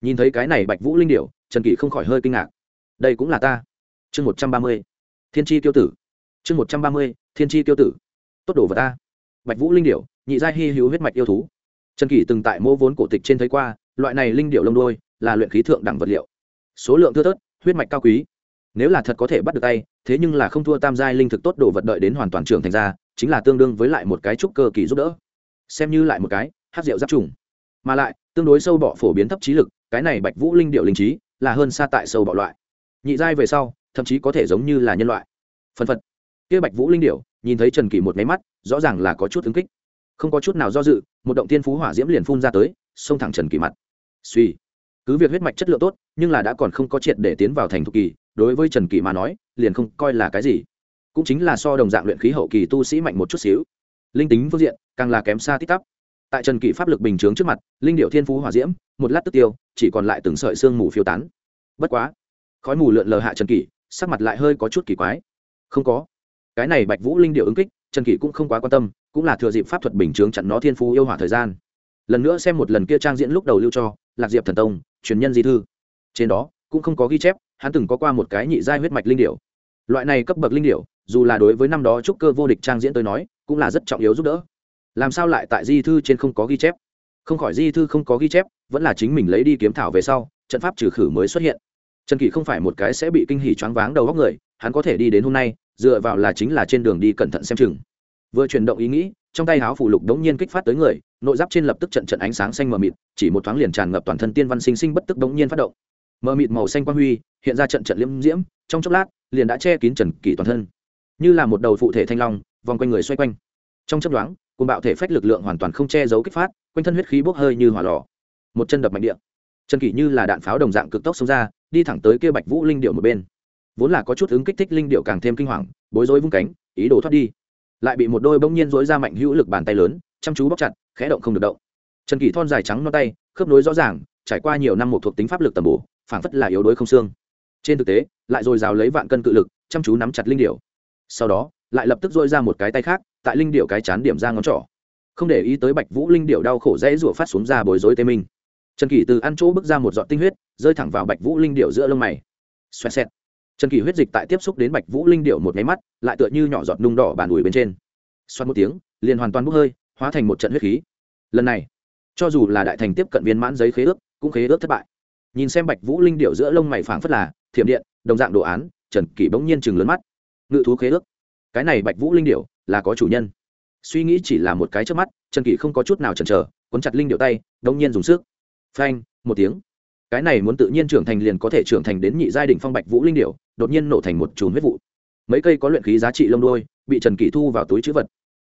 Nhìn thấy cái này bạch vũ linh điểu, trần kỷ không khỏi hơi kinh ngạc. Đây cũng là ta. Chương một trăm ba mươi, thiên tri tiêu tử. Chương một trăm ba mươi, thiên tri tiêu tử. Tốt đồ vật ta. Bạch vũ linh điểu, nhị giai hy hữu huyết mạch yêu thú. Trần kỷ từng tại mô vốn cổ tịch trên thấy qua, loại này linh điệu lông đôi là luyện khí thượng đẳng vật liệu. Số lượng thưa thớt, huyết mạch cao quý. Nếu là thật có thể bắt được tay, thế nhưng là không thua tam giai linh thực tốt đồ vật đợi đến hoàn toàn trưởng thành ra, chính là tương đương với lại một cái trúc cơ kỳ giúp đỡ. Xem như lại một cái hát rượu giáp trùng. Mà lại, tương đối sâu bọ phổ biến thấp trí lực, cái này bạch vũ linh điệu linh trí là hơn xa tại sâu bọ loại. Nhị giai về sau, thậm chí có thể giống như là nhân loại. Phân phật. Kia bạch vũ linh điệu, nhìn thấy trần kỷ một máy mắt, rõ ràng là có chút ứng kích. Không có chút nào do dự, một động tiên phú hỏa diễm liền phun ra tới, xông thẳng trần kỷ mặt. Suy. Cứ việc huyết mạch chất lượng tốt, nhưng là đã còn không có triệt để tiến vào thành thục kỳ, đối với trần kỷ mà nói, liền không coi là cái gì. Cũng chính là so đồng dạng luyện khí hậu kỳ tu sĩ mạnh một chút xíu. Linh tính phương diện, càng là kém xa tít tắp tại trần kỷ pháp lực bình chướng trước mặt, linh điệu thiên phú hỏa diễm, một lát tức tiêu, chỉ còn lại từng sợi sương mù phiêu tán. Bất quá, khói mù lượn lờ hạ trần kỷ, sắc mặt lại hơi có chút kỳ quái. Không có. Cái này bạch vũ linh điệu ứng kích, trần kỷ cũng không quá quan tâm, cũng là thừa dịp pháp thuật bình chướng chặn nó thiên phú yêu hỏa thời gian. Lần nữa xem một lần kia trang diễn lúc đầu lưu cho, lạc diệp thần tông, truyền nhân di thư. Trên đó, cũng không có ghi chép, hắn từng có qua một cái nhị giai huyết mạch linh điệu. Loại này cấp bậc linh điệu, dù là đối với năm đó trúc cơ vô địch trang diễn tới nói, cũng là rất trọng yếu giúp đỡ làm sao lại tại di thư trên không có ghi chép? Không khỏi di thư không có ghi chép, vẫn là chính mình lấy đi kiếm thảo về sau, trận pháp trừ khử mới xuất hiện. Trần kỷ không phải một cái sẽ bị kinh hỉ choáng váng đầu góc người, hắn có thể đi đến hôm nay, dựa vào là chính là trên đường đi cẩn thận xem chừng. Vừa chuyển động ý nghĩ, trong tay háo phủ lục đống nhiên kích phát tới người, nội giáp trên lập tức trận trận ánh sáng xanh mờ mịt, chỉ một thoáng liền tràn ngập toàn thân tiên văn sinh sinh bất tức đống nhiên phát động. Mờ mịt màu xanh quang huy, hiện ra trận trận liễm diễm, trong chốc lát, liền đã che kín trần kỷ toàn thân. Như là một đầu phụ thể thanh long, vòng quanh người xoay quanh. Trong chấp đoán cùng bạo thể phách lực lượng hoàn toàn không che giấu kích phát, quanh thân huyết khí bốc hơi như hỏa lò. Một chân đập mạnh điện trần kỷ như là đạn pháo đồng dạng cực tốc xông ra, đi thẳng tới kia bạch vũ linh điệu một bên. Vốn là có chút ứng kích thích linh điệu càng thêm kinh hoàng, bối rối vung cánh, ý đồ thoát đi. Lại bị một đôi bỗng nhiên dối ra mạnh hữu lực bàn tay lớn, chăm chú bóc chặt, khẽ động không được động. Trần kỷ thon dài trắng no tay, khớp nối rõ ràng, trải qua nhiều năm một thuộc tính pháp lực tầm bổ, phảng phất là yếu đuối không xương. Trên thực tế, lại dồi dào lấy vạn cân cự lực, chăm chú nắm chặt linh điệu. Sau đó, lại lập tức dội ra một cái tay khác tại linh điệu cái chán điểm ra ngón trỏ. Không để ý tới bạch vũ, linh điệu đau khổ dễ rủa phát xuống ra bối rối tê minh. Trần kỷ từ ăn chỗ bước ra một giọt tinh huyết, rơi thẳng vào bạch vũ, linh điệu giữa lông mày. Xoẹt xẹt. Trần kỷ huyết dịch tại tiếp xúc đến bạch vũ, linh điệu một nháy mắt, lại tựa như nhỏ giọt nung đỏ bàn ủi bên trên. Xoắt một tiếng, liền hoàn toàn bốc hơi, hóa thành một trận huyết khí. Lần này, cho dù là đại thành tiếp cận viên mãn giấy khế ước, cũng khế ước thất bại. Nhìn xem bạch vũ, linh điệu giữa lông mày phảng phất là thiểm điện, đồng dạng đồ án, trần kỷ bỗng nhiên chừng lớn mắt. Ngự thú khế ước. Cái này bạch vũ, linh điệu là có chủ nhân. Suy nghĩ chỉ là một cái trước mắt, trần kỷ không có chút nào chần chờ cuốn chặt linh điệu tay, đông nhiên dùng sức. Phanh, một tiếng. Cái này muốn tự nhiên trưởng thành liền có thể trưởng thành đến nhị giai đ ỉ n h phong bạch vũ linh điệu, đột nhiên nổ thành một chùm huyết vụ. Mấy cây có luyện khí giá trị lông đôi bị trần kỷ thu vào túi chữ vật.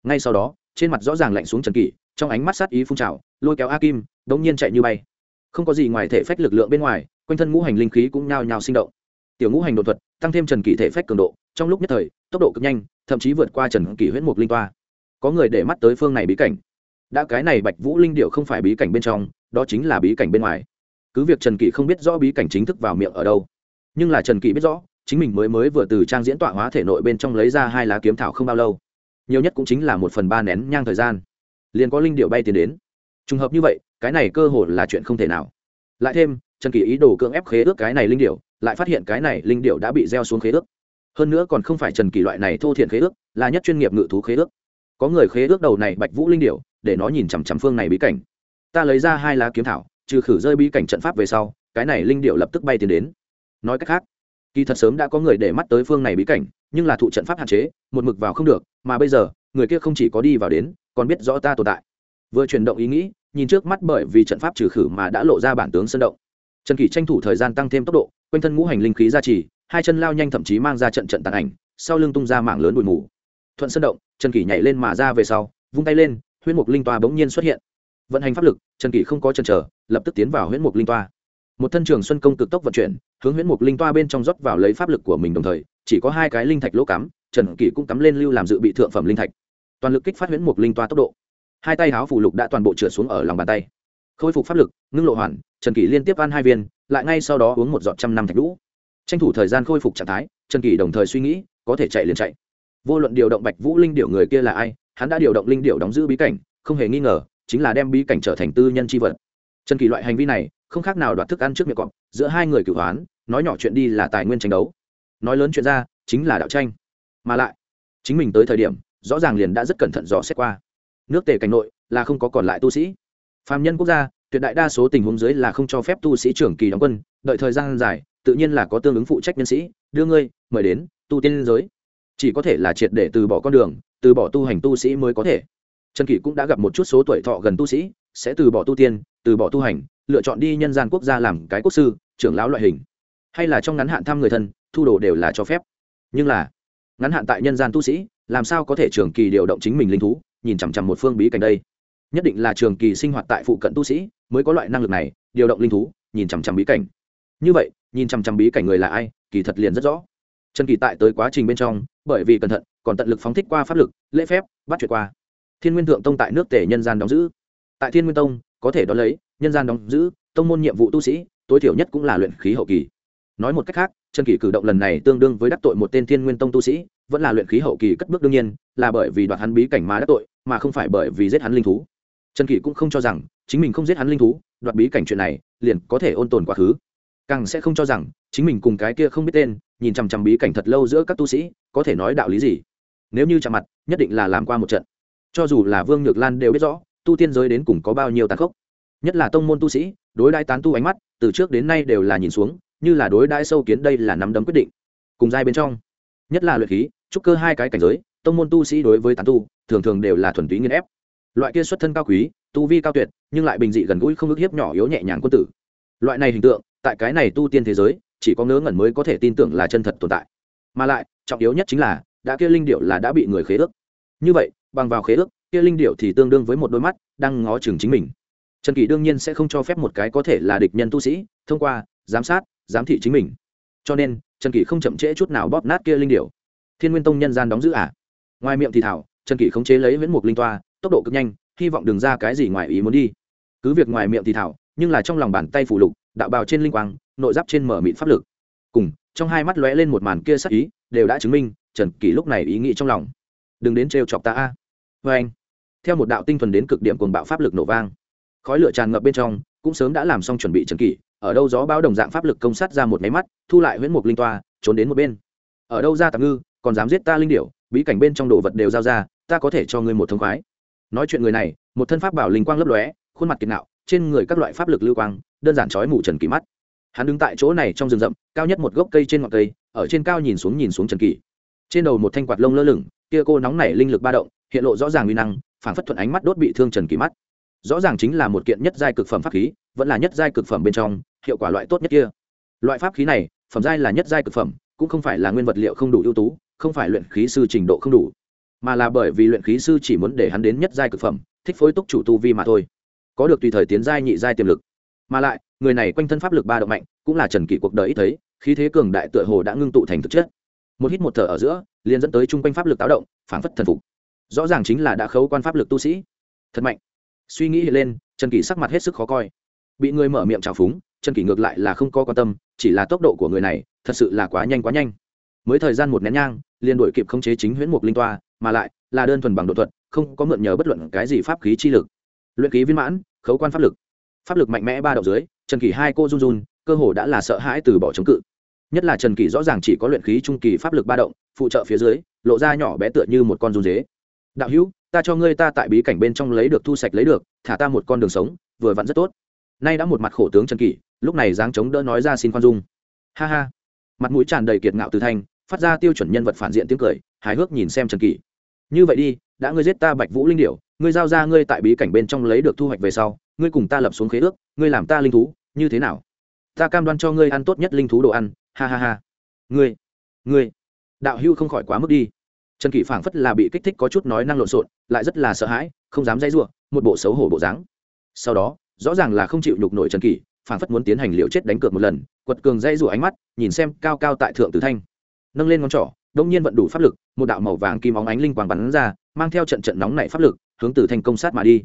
Ngay sau đó, trên mặt rõ ràng lạnh xuống trần kỷ, trong ánh mắt sát ý phun trào, lôi kéo a kim đ ỗ n g nhiên chạy như bay. Không có gì ngoài thể phách lực lượng bên ngoài, quanh thân ngũ hành linh khí cũng nhao nhao sinh động tiểu ngũ hành đột thuật, tăng thêm trần kỷ thể phách cường độ, trong lúc nhất thời, tốc độ cực nhanh, thậm chí vượt qua trần kỷ huyết mục linh toa. Có người để mắt tới phương này bí cảnh. Đã cái này bạch vũ linh điệu không phải bí cảnh bên trong, đó chính là bí cảnh bên ngoài. Cứ việc trần kỷ không biết rõ bí cảnh chính thức vào miệng ở đâu, nhưng là trần kỷ biết rõ, chính mình mới mới vừa từ trang diễn tọa hóa thể nội bên trong lấy ra hai lá kiếm thảo không bao lâu. Nhiều nhất cũng chính là một phần ba nén nhang thời gian. Liền có linh điệu bay tiến đến. Trùng hợp như vậy, cái này cơ hội là chuyện không thể nào. Lại thêm, trần kỳ ý đồ cưỡng ép khế ước cái này linh điệu lại phát hiện cái này linh điệu đã bị gieo xuống khế ước. Hơn nữa còn không phải trần kỳ loại này thô thiện khế ước, là nhất chuyên nghiệp ngự thú khế ước. Có người khế ước đầu này bạch vũ linh điệu để nó nhìn chằm chằm phương này bí cảnh. Ta lấy ra hai lá kiếm thảo, trừ khử rơi bí cảnh trận pháp về sau, cái này linh điệu lập tức bay tiến đến. Nói cách khác, kỳ thật sớm đã có người để mắt tới phương này bí cảnh, nhưng là thụ trận pháp hạn chế, một mực vào không được, mà bây giờ, người kia không chỉ có đi vào đến, còn biết rõ ta tồn tại. Vừa chuyển động ý nghĩ, nhìn trước mắt bởi vì trận pháp trừ khử mà đã lộ ra bản tướng sân động. Trần kỳ tranh thủ thời gian tăng thêm tốc độ quanh thân ngũ hành linh khí ra trì, hai chân lao nhanh thậm chí mang ra trận trận tàn ảnh, sau lưng tung ra mạng lớn bụi mù. Thuận sân động, trần kỷ nhảy lên mà ra về sau, vung tay lên huyết mục linh toa bỗng nhiên xuất hiện. Vận hành pháp lực, trần kỷ không có chân trở lập tức tiến vào huyết mục linh toa. Một thân trường xuân công cực tốc vận chuyển, hướng huyết mục linh toa bên trong rót vào lấy pháp lực của mình đồng thời, chỉ có hai cái linh thạch lỗ cắm, trần kỷ cũng cắm lên lưu làm dự bị thượng phẩm linh thạch. Toàn lực kích phát huyết mục linh toa tốc độ. Hai tay háo phủ lục đã toàn bộ trượt xuống ở lòng bàn tay khôi phục pháp lực, ngưng lộ hoàn, trần kỷ liên tiếp ăn hai viên, lại ngay sau đó uống một giọt trăm năm thạch lũ tranh thủ thời gian khôi phục trạng thái, trần kỷ đồng thời suy nghĩ, có thể chạy liền chạy. Vô luận điều động bạch vũ linh điệu người kia là ai, hắn đã điều động linh điệu đóng giữ bí cảnh, không hề nghi ngờ, chính là đem bí cảnh trở thành tư nhân tri vật. Trần kỳ loại hành vi này, không khác nào đoạt thức ăn trước miệng cọp, giữa hai người cửu hoán, nói nhỏ chuyện đi là tài nguyên tranh đấu. Nói lớn chuyện ra, chính là đạo tranh. Mà lại, chính mình tới thời điểm, rõ ràng liền đã rất cẩn thận dò xét qua. Nước tề cảnh nội là không có còn lại tu sĩ phạm nhân quốc gia, tuyệt đại đa số tình huống dưới là không cho phép tu sĩ trưởng kỳ đóng quân, đợi thời gian dài, tự nhiên là có tương ứng phụ trách nhân sĩ, đưa ngươi, mời đến, tu tiên giới. Chỉ có thể là triệt để từ bỏ con đường, từ bỏ tu hành tu sĩ mới có thể. Trần kỷ cũng đã gặp một chút số tuổi thọ gần tu sĩ, sẽ từ bỏ tu tiên, từ bỏ tu hành, lựa chọn đi nhân gian quốc gia làm cái quốc sư, trưởng lão loại hình. Hay là trong ngắn hạn thăm người thân, thu đồ đều là cho phép. Nhưng là, ngắn hạn tại nhân gian tu sĩ, làm sao có thể trường kỳ điều động chính mình linh thú, nhìn chằm chằm một phương bí cảnh đây? Nhất định là trường kỳ sinh hoạt tại phụ cận tu sĩ mới có loại năng lực này, điều động linh thú, nhìn chằm chằm bí cảnh. Như vậy, nhìn chằm chằm bí cảnh người là ai, kỳ thật liền rất rõ. Trần kỳ tại tới quá trình bên trong, bởi vì cẩn thận, còn tận lực phóng thích qua pháp lực, lễ phép, bắt chuyện qua. Thiên nguyên thượng tông tại nước tể nhân gian đóng giữ. Tại thiên nguyên tông, có thể đón lấy, nhân gian đóng giữ, tông môn nhiệm vụ tu sĩ, tối thiểu nhất cũng là luyện khí hậu kỳ. Nói một cách khác, trần kỳ cử động lần này tương đương với đắc tội một tên thiên nguyên tông tu sĩ, vẫn là luyện khí hậu kỳ cất bước đương nhiên, là bởi vì đoạt hắn bí cảnh mà đắc tội, mà không phải bởi vì giết hắn linh thú trần kỷ cũng không cho rằng chính mình không giết hắn linh thú, đoạt bí cảnh chuyện này liền có thể ôn tồn quá khứ. Càng sẽ không cho rằng chính mình cùng cái kia không biết tên, nhìn chằm chằm bí cảnh thật lâu giữa các tu sĩ, có thể nói đạo lý gì. Nếu như chạm mặt, nhất định là làm qua một trận. Cho dù là vương nhược lan đều biết rõ, tu tiên giới đến cùng có bao nhiêu tàn khốc. Nhất là tông môn tu sĩ, đối đãi tán tu ánh mắt, từ trước đến nay đều là nhìn xuống, như là đối đãi sâu kiến đây là nắm đấm quyết định. Cùng giai bên trong, nhất là luyện khí, trúc cơ hai cái cảnh giới, tông môn tu sĩ đối với tán tu, thường thường đều là thuần túy nghiên ép loại kia xuất thân cao quý, tu vi cao tuyệt, nhưng lại bình dị gần gũi không ức hiếp nhỏ yếu nhẹ nhàng quân tử. Loại này hình tượng, tại cái này tu tiên thế giới, chỉ có ngớ ngẩn mới có thể tin tưởng là chân thật tồn tại. Mà lại, trọng yếu nhất chính là, đã kia linh điệu là đã bị người khế ước. Như vậy, bằng vào khế ước, kia linh điệu thì tương đương với một đôi mắt, đang ngó chừng chính mình. Trần kỳ đương nhiên sẽ không cho phép một cái có thể là địch nhân tu sĩ, thông qua, giám sát, giám thị chính mình. Cho nên, trần kỳ không chậm trễ chút nào bóp nát kia linh điệu thiên nguyên tông nhân gian đóng giữ ả à. ngoài miệng thì thảo, trần kỳ khống chế lấy viễn mục linh toa tốc độ cực nhanh, hy vọng đừng ra cái gì ngoài ý muốn đi. Cứ việc ngoài miệng thì thảo, nhưng là trong lòng bàn tay phủ lục, đạo bào trên linh quang, nội giáp trên mở mịn pháp lực. Cùng, trong hai mắt lóe lên một màn kia sắc ý, đều đã chứng minh, trần kỳ lúc này ý nghĩ trong lòng. Đừng đến trêu chọc ta a. Vê anh, theo một đạo tinh thuần đến cực điểm cuồng bạo pháp lực nổ vang, khói lửa tràn ngập bên trong, cũng sớm đã làm xong chuẩn bị trần kỷ, ở đâu gió báo đồng dạng pháp lực công sát ra một máy mắt, thu lại huyễn mục linh toa, trốn đến một bên. Ở đâu ra tạm ngư, còn dám giết ta linh điểu, bí cảnh bên trong đồ vật đều giao ra, ta có thể cho ngươi một thông khoái nói chuyện người này, một thân pháp bảo linh quang lấp lóe, khuôn mặt kiệt nạo, trên người các loại pháp lực lưu quang, đơn giản trói mù trần kỳ mắt. Hắn đứng tại chỗ này trong rừng rậm, cao nhất một gốc cây trên ngọn cây, ở trên cao nhìn xuống nhìn xuống trần kỳ. Trên đầu một thanh quạt lông lơ lửng, kia cô nóng nảy linh lực ba động, hiện lộ rõ ràng uy năng phản phất thuận ánh mắt đốt bị thương trần kỳ mắt. Rõ ràng chính là một kiện nhất giai cực phẩm pháp khí, vẫn là nhất giai cực phẩm bên trong, hiệu quả loại tốt nhất kia. Loại pháp khí này, phẩm giai là nhất giai cực phẩm, cũng không phải là nguyên vật liệu không đủ ưu tú, không phải luyện khí sư trình độ không đủ mà là bởi vì luyện khí sư chỉ muốn để hắn đến nhất giai cực phẩm, thích phối túc chủ tu vi mà thôi. Có được tùy thời tiến giai nhị giai tiềm lực. Mà lại, người này quanh thân pháp lực ba động mạnh, cũng là trần kỷ cuộc đời ít thấy, khí thế cường đại tựa hồ đã ngưng tụ thành thực chất. Một hít một thở ở giữa, liền dẫn tới chung quanh pháp lực táo động phản phất thần phục. Rõ ràng chính là đã khấu quan pháp lực tu sĩ. Thật mạnh. Suy nghĩ hiện lên, trần kỷ sắc mặt hết sức khó coi. Bị người mở miệng trào phúng, trần kỷ ngược lại là không có quan tâm, chỉ là tốc độ của người này, thật sự là quá nhanh quá nhanh. Mới thời gian một nén nhang, liền đổi kịp khống chế chính huyễn mục linh toa mà lại là đơn thuần bằng độ thuật, không có mượn nhờ bất luận cái gì pháp khí chi lực. Luyện khí viên mãn, khấu quan pháp lực. Pháp lực mạnh mẽ ba động dưới, trần kỳ hai cô run run, cơ hồ đã là sợ hãi từ bỏ chống cự. Nhất là trần kỳ rõ ràng chỉ có luyện khí trung kỳ pháp lực ba động, phụ trợ phía dưới, lộ ra nhỏ bé tựa như một con run dế. Đạo hữu, ta cho ngươi ta tại bí cảnh bên trong lấy được thu sạch lấy được, thả ta một con đường sống, vừa vặn rất tốt. Nay đã một mặt khổ tướng trần kỳ lúc này dáng chống đỡ nói ra xin khoan dung. Ha ha. Mặt mũi tràn đầy kiệt ngạo từ thanh, phát ra tiêu chuẩn nhân vật phản diện tiếng cười, hài hước nhìn xem trần kỳ như vậy đi, đã ngươi giết ta bạch vũ linh điểu, ngươi giao ra ngươi tại bí cảnh bên trong lấy được thu hoạch về sau, ngươi cùng ta lập xuống khế ước, ngươi làm ta linh thú, như thế nào? Ta cam đoan cho ngươi ăn tốt nhất linh thú đồ ăn, ha ha ha. Ngươi ngươi, đạo hưu không khỏi quá mức đi. Trần kỷ phảng phất là bị kích thích có chút nói năng lộn xộn, lại rất là sợ hãi, không dám dây giụa, một bộ xấu hổ bộ dáng. Sau đó, rõ ràng là không chịu nhục nổi trần kỷ, phảng phất muốn tiến hành liệu chết đánh cược một lần, quật cường dây rủa ánh mắt, nhìn xem cao cao tại thượng tử thanh. Nâng lên ngón trỏ đông nhiên vận đủ pháp lực, một đạo màu vàng kim óng ánh linh quang bắn ra, mang theo trận trận nóng nảy pháp lực, hướng từ thanh công sát mà đi.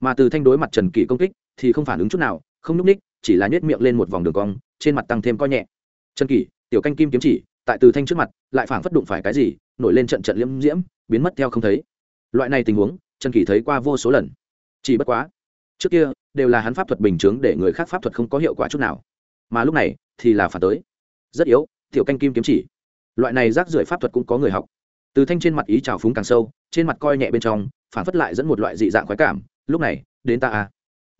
Mà từ thanh đối mặt trần kỷ công kích, thì không phản ứng chút nào, không núp ních chỉ là nhét miệng lên một vòng đường cong, trên mặt tăng thêm coi nhẹ. Trần kỷ, tiểu canh kim kiếm chỉ, tại từ thanh trước mặt, lại phảng phất đụng phải cái gì, nổi lên trận trận liễm diễm, biến mất theo không thấy. Loại này tình huống, trần kỷ thấy qua vô số lần. Chỉ bất quá, trước kia, đều là hắn pháp thuật bình chướng để người khác pháp thuật không có hiệu quả chút nào. Mà lúc này, thì là phản tới. Rất yếu, tiểu canh kim kiếm chỉ loại này rác rưởi pháp thuật cũng có người học. Từ thanh trên mặt ý trào phúng càng sâu, trên mặt coi nhẹ bên trong, phản phất lại dẫn một loại dị dạng khoái cảm. Lúc này, đến ta à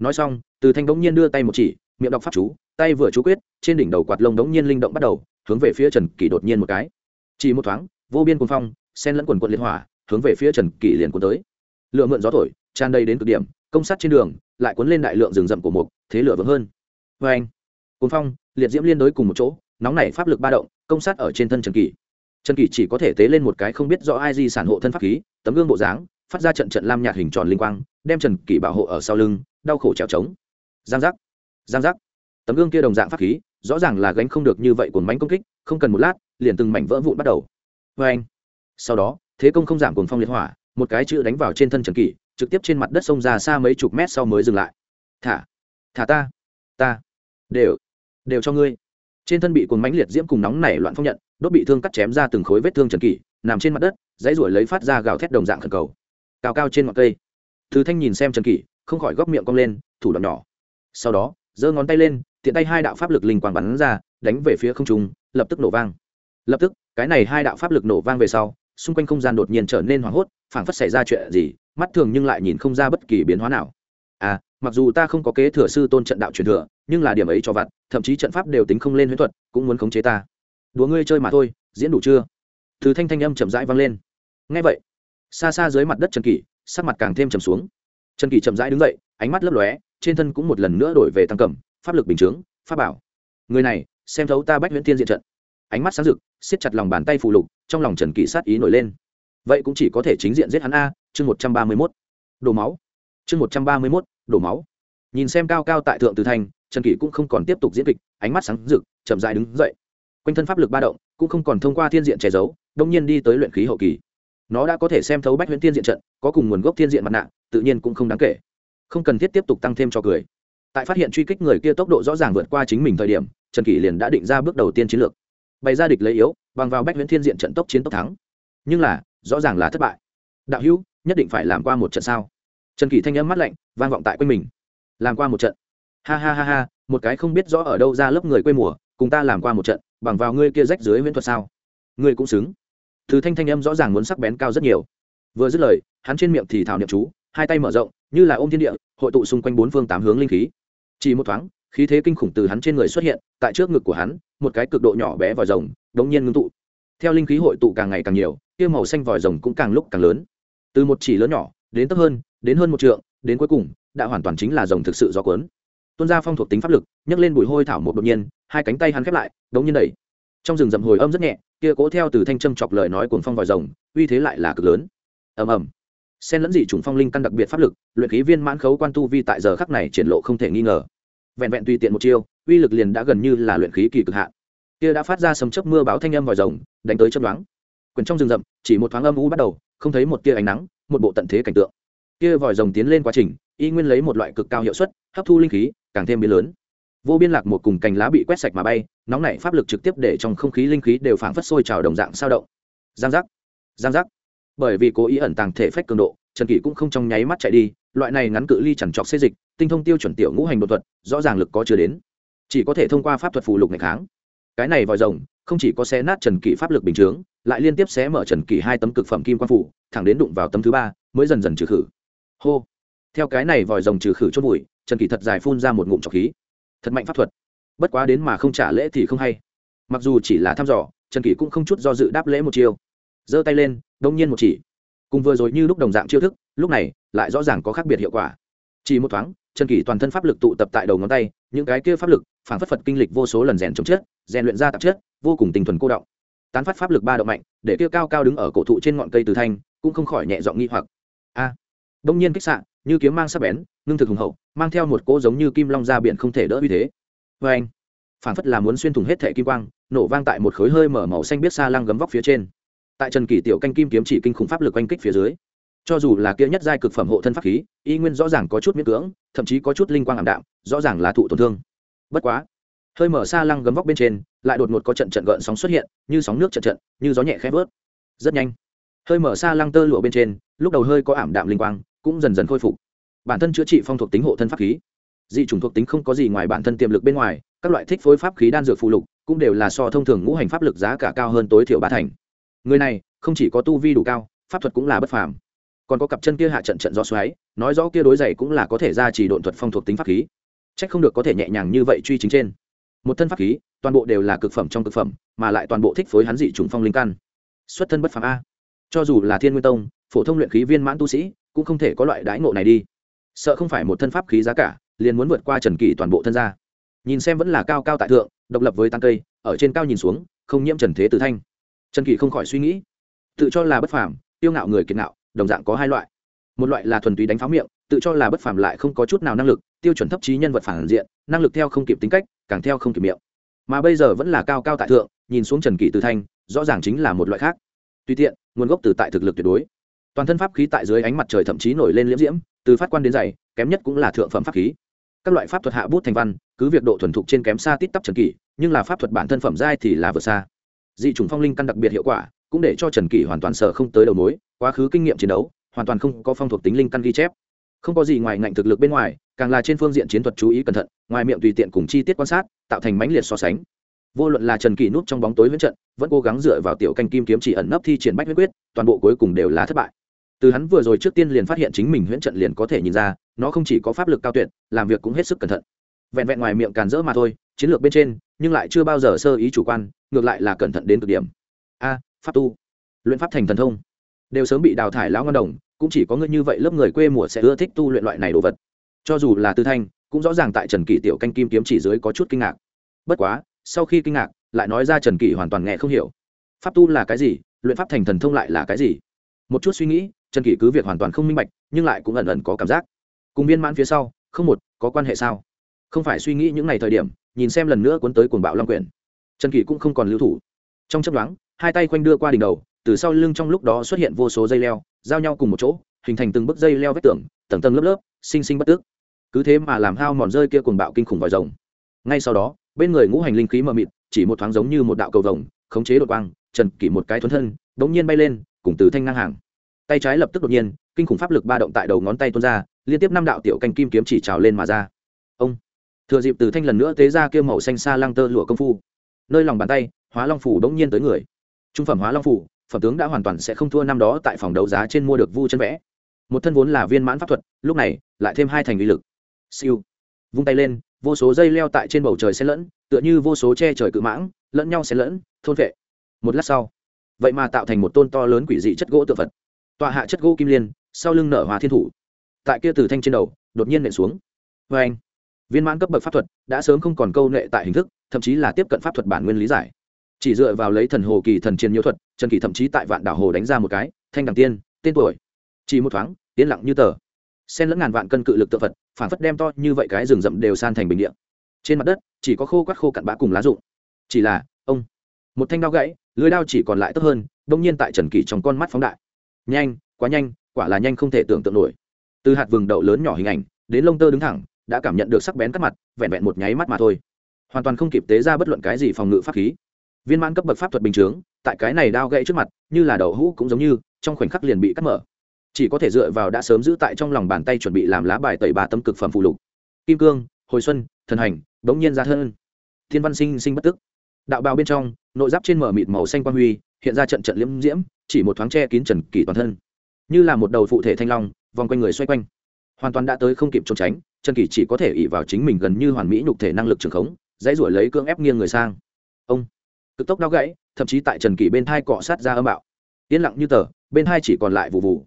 nói xong, từ thanh bỗng nhiên đưa tay một chỉ, miệng đọc pháp chú, tay vừa chú quyết, trên đỉnh đầu quạt lông đống nhiên linh động bắt đầu, hướng về phía trần kỷ đột nhiên một cái. Chỉ một thoáng, vô biên cuồng phong sen lẫn quần quận liên hỏa, hướng về phía trần kỷ liền cuốn tới. Lựa mượn gió thổi, tràn đầy đến cực điểm, công sát trên đường, lại cuốn lên đại lượng rừng rậm của mục, thế lửa vững hơn. Vê anh cuốn phong, liệt diễm liên đối cùng một chỗ nóng nảy pháp lực ba động, công sát ở trên thân trần kỷ trần kỷ chỉ có thể tế lên một cái không biết rõ ai di sản hộ thân pháp khí, tấm gương bộ dáng, phát ra trận trận lam nhạt hình tròn linh quang, đem trần kỷ bảo hộ ở sau lưng, đau khổ trèo trống. Giang giác giang giác. Tấm gương kia đồng dạng pháp khí, rõ ràng là gánh không được như vậy cuồng mánh công kích, không cần một lát, liền từng mảnh vỡ vụn bắt đầu. Vê anh, sau đó, thế công không giảm cuồng phong liệt hỏa, một cái chữ đánh vào trên thân trần kỷ trực tiếp trên mặt đất sông ra xa mấy chục mét sau mới dừng lại. Thả thả ta ta, đều đều cho ngươi trên thân bị cuồng mánh liệt diễm cùng nóng nảy loạn phong nhận, đốt bị thương cắt chém ra từng khối vết thương trần kỷ, nằm trên mặt đất, dãy ruổi lấy phát ra gào thét đồng dạng khẩn cầu. Cao cao trên ngọn cây, thứ thanh nhìn xem trần kỷ, không khỏi góc miệng cong lên, thủ đoạn nhỏ. Sau đó, giơ ngón tay lên, tiện tay hai đạo pháp lực linh quang bắn ra, đánh về phía không trung, lập tức nổ vang. Lập tức, cái này hai đạo pháp lực nổ vang về sau, xung quanh không gian đột nhiên trở nên hoảng hốt, phảng phất xảy ra chuyện gì, mắt thường nhưng lại nhìn không ra bất kỳ biến hóa nào. À mặc dù ta không có kế thừa sư tôn trận đạo truyền thừa nhưng là điểm ấy cho vặt, thậm chí trận pháp đều tính không lên huyễn thuật, cũng muốn khống chế ta. Đùa ngươi chơi mà thôi, diễn đủ chưa? Thứ thanh thanh âm chậm rãi vang lên. Ngay vậy, xa xa dưới mặt đất trần kỷ, sắc mặt càng thêm trầm xuống. Trần kỷ chậm rãi đứng dậy, ánh mắt lấp lóe, trên thân cũng một lần nữa đổi về tăng cầm, pháp lực bình chướng, pháp bảo. Người này, xem thấu ta bách huyễn tiên diện trận. Ánh mắt sáng rực, siết chặt lòng bàn tay phù lục, trong lòng trần kỷ sát ý nổi lên. Vậy cũng chỉ có thể chính diện giết hắn a, chương một trăm ba mươi mốt. Đổ máu. Chương một trăm ba mươi mốt, đổ máu. Nhìn xem cao cao tại thượng từ thanh trần kỷ cũng không còn tiếp tục diễn kịch, ánh mắt sáng rực, chậm dại đứng dậy. Quanh thân pháp lực ba động, cũng không còn thông qua thiên diện che giấu, đông nhiên đi tới luyện khí hậu kỳ. Nó đã có thể xem thấu bách huyễn thiên diện trận, có cùng nguồn gốc thiên diện mặt nạ, tự nhiên cũng không đáng kể. Không cần thiết tiếp tục tăng thêm cho cười. Tại phát hiện truy kích người kia tốc độ rõ ràng vượt qua chính mình thời điểm, trần kỷ liền đã định ra bước đầu tiên chiến lược. Bày ra địch lấy yếu, bằng vào bách huyễn thiên diện trận tốc chiến tốc thắng. Nhưng là, rõ ràng là thất bại. Đạo hữu, nhất định phải làm qua một trận sao? Trần kỷ thanh âm mắt lạnh, vang vọng tại quanh mình. Làm qua một trận ha ha ha ha, một cái không biết rõ ở đâu ra lớp người quê mùa, cùng ta làm qua một trận, bằng vào ngươi kia rách dưới huyễn thuật sao? Ngươi cũng xứng. Thứ thanh thanh âm rõ ràng muốn sắc bén cao rất nhiều. Vừa dứt lời, hắn trên miệng thì thảo niệm chú, hai tay mở rộng, như là ôm thiên địa, hội tụ xung quanh bốn phương tám hướng linh khí. Chỉ một thoáng, khí thế kinh khủng từ hắn trên người xuất hiện, tại trước ngực của hắn, một cái cực độ nhỏ bé vòi rồng đống nhiên ngưng tụ. Theo linh khí hội tụ càng ngày càng nhiều, kia màu xanh vòi rồng cũng càng lúc càng lớn. Từ một chỉ lớn nhỏ, đến tấp hơn, đến hơn một trượng, đến cuối cùng, đã hoàn toàn chính là rồng thực sự do cuốn tuôn ra phong thuộc tính pháp lực, nhấc lên bụi hôi thảo một đột nhiên, hai cánh tay hắn khép lại, đống nhiên đẩy. Trong rừng rậm hồi âm rất nhẹ, kia cố theo từ thanh châm chọc lời nói cuồng phong vòi rồng, uy thế lại là cực lớn. Ầm ầm. Xen lẫn dị chủng phong linh căn đặc biệt pháp lực, luyện khí viên mãn khấu quan tu vi tại giờ khắc này triển lộ không thể nghi ngờ. Vẹn vẹn tùy tiện một chiêu, uy lực liền đã gần như là luyện khí kỳ cực hạn. Kia đã phát ra sấm chớp mưa báo thanh âm vòi rồng, đánh tới chớp đoán quyền trong rừng rậm, chỉ một thoáng âm u bắt đầu, không thấy một tia ánh nắng, một bộ tận thế cảnh tượng. Kia vòi rồng tiến lên quá trình, y nguyên lấy một loại cực cao hiệu suất, hấp thu linh khí càng thêm biến lớn. Vô biên lạc một cùng cành lá bị quét sạch mà bay, nóng nảy pháp lực trực tiếp để trong không khí linh khí đều phảng phất sôi trào đồng dạng sao động. Giang giác giang giác. Bởi vì cố ý ẩn tàng thể phách cường độ, trần kỷ cũng không trong nháy mắt chạy đi, loại này ngắn cự ly chẳng trọc xê dịch, tinh thông tiêu chuẩn tiểu ngũ hành đột thuật, rõ ràng lực có chưa đến. Chỉ có thể thông qua pháp thuật phù lục ngày kháng. Cái này vòi rồng, không chỉ có xé nát trần kỷ pháp lực bình chướng, lại liên tiếp xé mở trần kỷ hai tấm cực phẩm kim quan phủ, thẳng đến đụng vào tấm thứ ba, mới dần dần trừ khử. Hô. Theo cái này vòi rồng trừ khử chốt bụi trần kỷ thật dài phun ra một ngụm trọc khí. Thật mạnh pháp thuật. Bất quá đến mà không trả lễ thì không hay. Mặc dù chỉ là thăm dò, trần kỷ cũng không chút do dự đáp lễ một chiêu. Giơ tay lên, đông nhiên một chỉ. Cùng vừa rồi như lúc đồng dạng chiêu thức, lúc này, lại rõ ràng có khác biệt hiệu quả. Chỉ một thoáng, trần kỷ toàn thân pháp lực tụ tập tại đầu ngón tay, những cái kia pháp lực, phản phất phật kinh lịch vô số lần rèn chống chết, rèn luyện ra tạp chất, vô cùng tinh thuần cô động. Tán phát pháp lực ba động mạnh, để kia cao cao đứng ở cổ thụ trên ngọn cây từ thanh, cũng không khỏi nhẹ giọng nghi hoặc. A! Đông nhiên kích sạn như kiếm mang sắc bén, ngưng thực hùng hậu, mang theo một cỗ giống như kim long ra biển không thể đỡ uy thế. Vê anh phản phất là muốn xuyên thủng hết thẻ kim quang, nổ vang tại một khối hơi mở màu xanh biết xa lăng gấm vóc phía trên. Tại trần kỷ tiểu canh kim kiếm chỉ kinh khủng pháp lực oanh kích phía dưới, cho dù là kia nhất giai cực phẩm hộ thân pháp khí, y nguyên rõ ràng có chút miễn cưỡng, thậm chí có chút linh quang ảm đạm, rõ ràng là thụ tổn thương. Bất quá, hơi mở xa lăng gấm vóc bên trên, lại đột ngột có trận trận gợn sóng xuất hiện, như sóng nước trận trận, như gió nhẹ khẽ vớt. Rất nhanh, hơi mở xa lăng tơ lụa bên trên, lúc đầu hơi có ảm đạm linh quang cũng dần dần khôi phục. Bản thân chữa trị phong thuộc tính hộ thân pháp khí. Dị chủng thuộc tính không có gì ngoài bản thân tiềm lực bên ngoài, các loại thích phối pháp khí đan dược phụ lục cũng đều là so thông thường ngũ hành pháp lực giá cả cao hơn tối thiểu ba thành. Người này không chỉ có tu vi đủ cao, pháp thuật cũng là bất phàm. Còn có cặp chân kia hạ trận trận do xoáy, nói rõ kia đối giày cũng là có thể ra chỉ độn thuật phong thuộc tính pháp khí. Trách không được có thể nhẹ nhàng như vậy truy chính trên. Một thân pháp khí, toàn bộ đều là cực phẩm trong cực phẩm, mà lại toàn bộ thích phối hắn dị trùng phong linh căn. Xuất thân bất phàm a. Cho dù là thiên nguyên tông, phổ thông luyện khí viên mãn tu sĩ cũng không thể có loại đãi ngộ này đi. Sợ không phải một thân pháp khí giá cả, liền muốn vượt qua trần kỳ toàn bộ thân gia. Nhìn xem vẫn là cao cao tại thượng, độc lập với tăng cây, ở trên cao nhìn xuống, không nhiễm trần thế tử thanh. Trần kỳ không khỏi suy nghĩ, tự cho là bất phàm, tiêu ngạo người kiệt ngạo, đồng dạng có hai loại. Một loại là thuần túy đánh pháo miệng, tự cho là bất phàm lại không có chút nào năng lực, tiêu chuẩn thấp trí nhân vật phản diện, năng lực theo không kịp tính cách, càng theo không kịp miệng. Mà bây giờ vẫn là cao cao tại thượng, nhìn xuống trần kỳ tử thanh, rõ ràng chính là một loại khác. Tùy tiện, nguồn gốc từ tại thực lực tuyệt đối toàn thân pháp khí tại dưới ánh mặt trời thậm chí nổi lên liễm diễm, từ phát quan đến dày, kém nhất cũng là thượng phẩm pháp khí. Các loại pháp thuật hạ bút thành văn, cứ việc độ thuần thục trên kém xa tít tắp trần kỷ, nhưng là pháp thuật bản thân phẩm giai thì là vượt xa. Dị chủng phong linh căn đặc biệt hiệu quả, cũng để cho trần kỷ hoàn toàn sợ không tới đầu mối, quá khứ kinh nghiệm chiến đấu, hoàn toàn không có phong thuộc tính linh căn ghi chép. Không có gì ngoài ngạnh thực lực bên ngoài, càng là trên phương diện chiến thuật chú ý cẩn thận, ngoài miệng tùy tiện cùng chi tiết quan sát, tạo thành mãnh liệt so sánh. Vô luận là trần kỳ núp trong bóng tối huyết trận, vẫn cố gắng dựa vào tiểu canh kim kiếm chỉ ẩn nấp thi triển bách huyết quyết, toàn bộ cuối cùng đều là thất bại từ hắn vừa rồi trước tiên liền phát hiện chính mình huyễn trận liền có thể nhìn ra, nó không chỉ có pháp lực cao tuyệt, làm việc cũng hết sức cẩn thận. Vẹn vẹn ngoài miệng càn rỡ mà thôi, chiến lược bên trên, nhưng lại chưa bao giờ sơ ý chủ quan, ngược lại là cẩn thận đến cực điểm. A, pháp tu. Luyện pháp thành thần thông. Đều sớm bị đào thải lão ngân đồng, cũng chỉ có người như vậy lớp người quê mùa sẽ ưa thích tu luyện loại này đồ vật. Cho dù là tư thanh, cũng rõ ràng tại trần kỷ tiểu canh kim kiếm chỉ dưới có chút kinh ngạc. Bất quá, sau khi kinh ngạc, lại nói ra trần kỷ hoàn toàn nghe không hiểu. Pháp tu là cái gì, luyện pháp thành thần thông lại là cái gì? Một chút suy nghĩ trần kỷ cứ việc hoàn toàn không minh bạch, nhưng lại cũng ẩn ẩn có cảm giác. Cùng viên mãn phía sau, không một, có quan hệ sao? Không phải suy nghĩ những ngày thời điểm, nhìn xem lần nữa cuốn tới cuồng bạo long quyển. Trần kỷ cũng không còn lưu thủ. Trong chấp đoán hai tay quanh đưa qua đỉnh đầu, từ sau lưng trong lúc đó xuất hiện vô số dây leo, giao nhau cùng một chỗ, hình thành từng bức dây leo vách tường, tầng tầng lớp lớp, sinh sinh bất tước. Cứ thế mà làm hao mòn rơi kia cuồng bạo kinh khủng vòi rồng. Ngay sau đó, bên người ngũ hành linh khí mờ mịt, chỉ một thoáng giống như một đạo cầu vồng, khống chế đột quang, trần kỷ một cái thuấn thân đ ỗ n g nhiên bay lên, cùng từ thanh ngang hàng tay trái lập tức đột nhiên, kinh khủng pháp lực ba động tại đầu ngón tay tuôn ra, liên tiếp năm đạo tiểu canh kim kiếm chỉ trào lên mà ra. Ông, thừa dịp từ thanh lần nữa tế ra kia màu xanh xa lăng tơ lụa công phu, nơi lòng bàn tay, hóa long phủ đống nhiên tới người. Trung phẩm hóa long phủ, phẩm tướng đã hoàn toàn sẽ không thua năm đó tại phòng đấu giá trên mua được vu chân vẽ. Một thân vốn là viên mãn pháp thuật, lúc này, lại thêm hai thành uy lực. Siêu. Vung tay lên, vô số dây leo tại trên bầu trời xen lẫn, tựa như vô số che trời cự mãng, lẫn nhau xen lẫn, thôn vệ. Một lát sau, vậy mà tạo thành một tôn to lớn quỷ dị chất gỗ tự vật tọa hạ chất gỗ kim liên, sau lưng nở hòa thiên thủ. Tại kia từ thanh trên đầu, đột nhiên nện xuống. Vê anh, viên mãn cấp bậc pháp thuật đã sớm không còn câu nệ tại hình thức, thậm chí là tiếp cận pháp thuật bản nguyên lý giải. Chỉ dựa vào lấy thần hồ kỳ thần chiến nhiễu thuật, trần kỳ thậm chí tại vạn đảo hồ đánh ra một cái, thanh đằng tiên, tên tuổi. Chỉ một thoáng, yên lặng như tờ. Xen lẫn ngàn vạn cân cự lực tự phật phản phất đem to như vậy cái rừng rậm đều san thành bình địa. trên mặt đất, chỉ có khô quắt khô cặn bã cùng lá rụng. Chỉ là, ông, một thanh đao gãy, lưới đao chỉ còn lại tấp hơn, đông nhiên tại trần kỳ trong con mắt phóng đại nhanh, quá nhanh, quả là nhanh không thể tưởng tượng nổi. Từ hạt vừng đậu lớn nhỏ hình ảnh, đến lông tơ đứng thẳng, đã cảm nhận được sắc bén cắt mặt, vẹn vẹn một nháy mắt mà thôi. Hoàn toàn không kịp tế ra bất luận cái gì phòng ngự pháp khí. Viên mãn cấp bậc pháp thuật bình chướng, tại cái này đao gãy trước mặt, như là đậu hũ cũng giống như, trong khoảnh khắc liền bị cắt mở. Chỉ có thể dựa vào đã sớm giữ tại trong lòng bàn tay chuẩn bị làm lá bài tẩy bà tâm cực phẩm phụ lục. Kim cương, hồi xuân, thần hành, bỗng nhiên ra thân. Thiên văn sinh sinh bất tức. Đạo bào bên trong, nội giáp trên mở mịt màu xanh quang huy, hiện ra trận trận liễm diễm chỉ một thoáng che kín trần kỷ toàn thân. Như là một đầu phụ thể thanh long, vòng quanh người xoay quanh. Hoàn toàn đã tới không kịp trốn tránh, trần kỷ chỉ có thể ỉ vào chính mình gần như hoàn mỹ nhục thể năng lực trường khống, dãy ruổi lấy cưỡng ép nghiêng người sang. Ông! Cực tốc đau gãy, thậm chí tại trần kỷ bên thai cọ sát ra âm bạo. Yên lặng như tờ, bên hai chỉ còn lại vụ vụ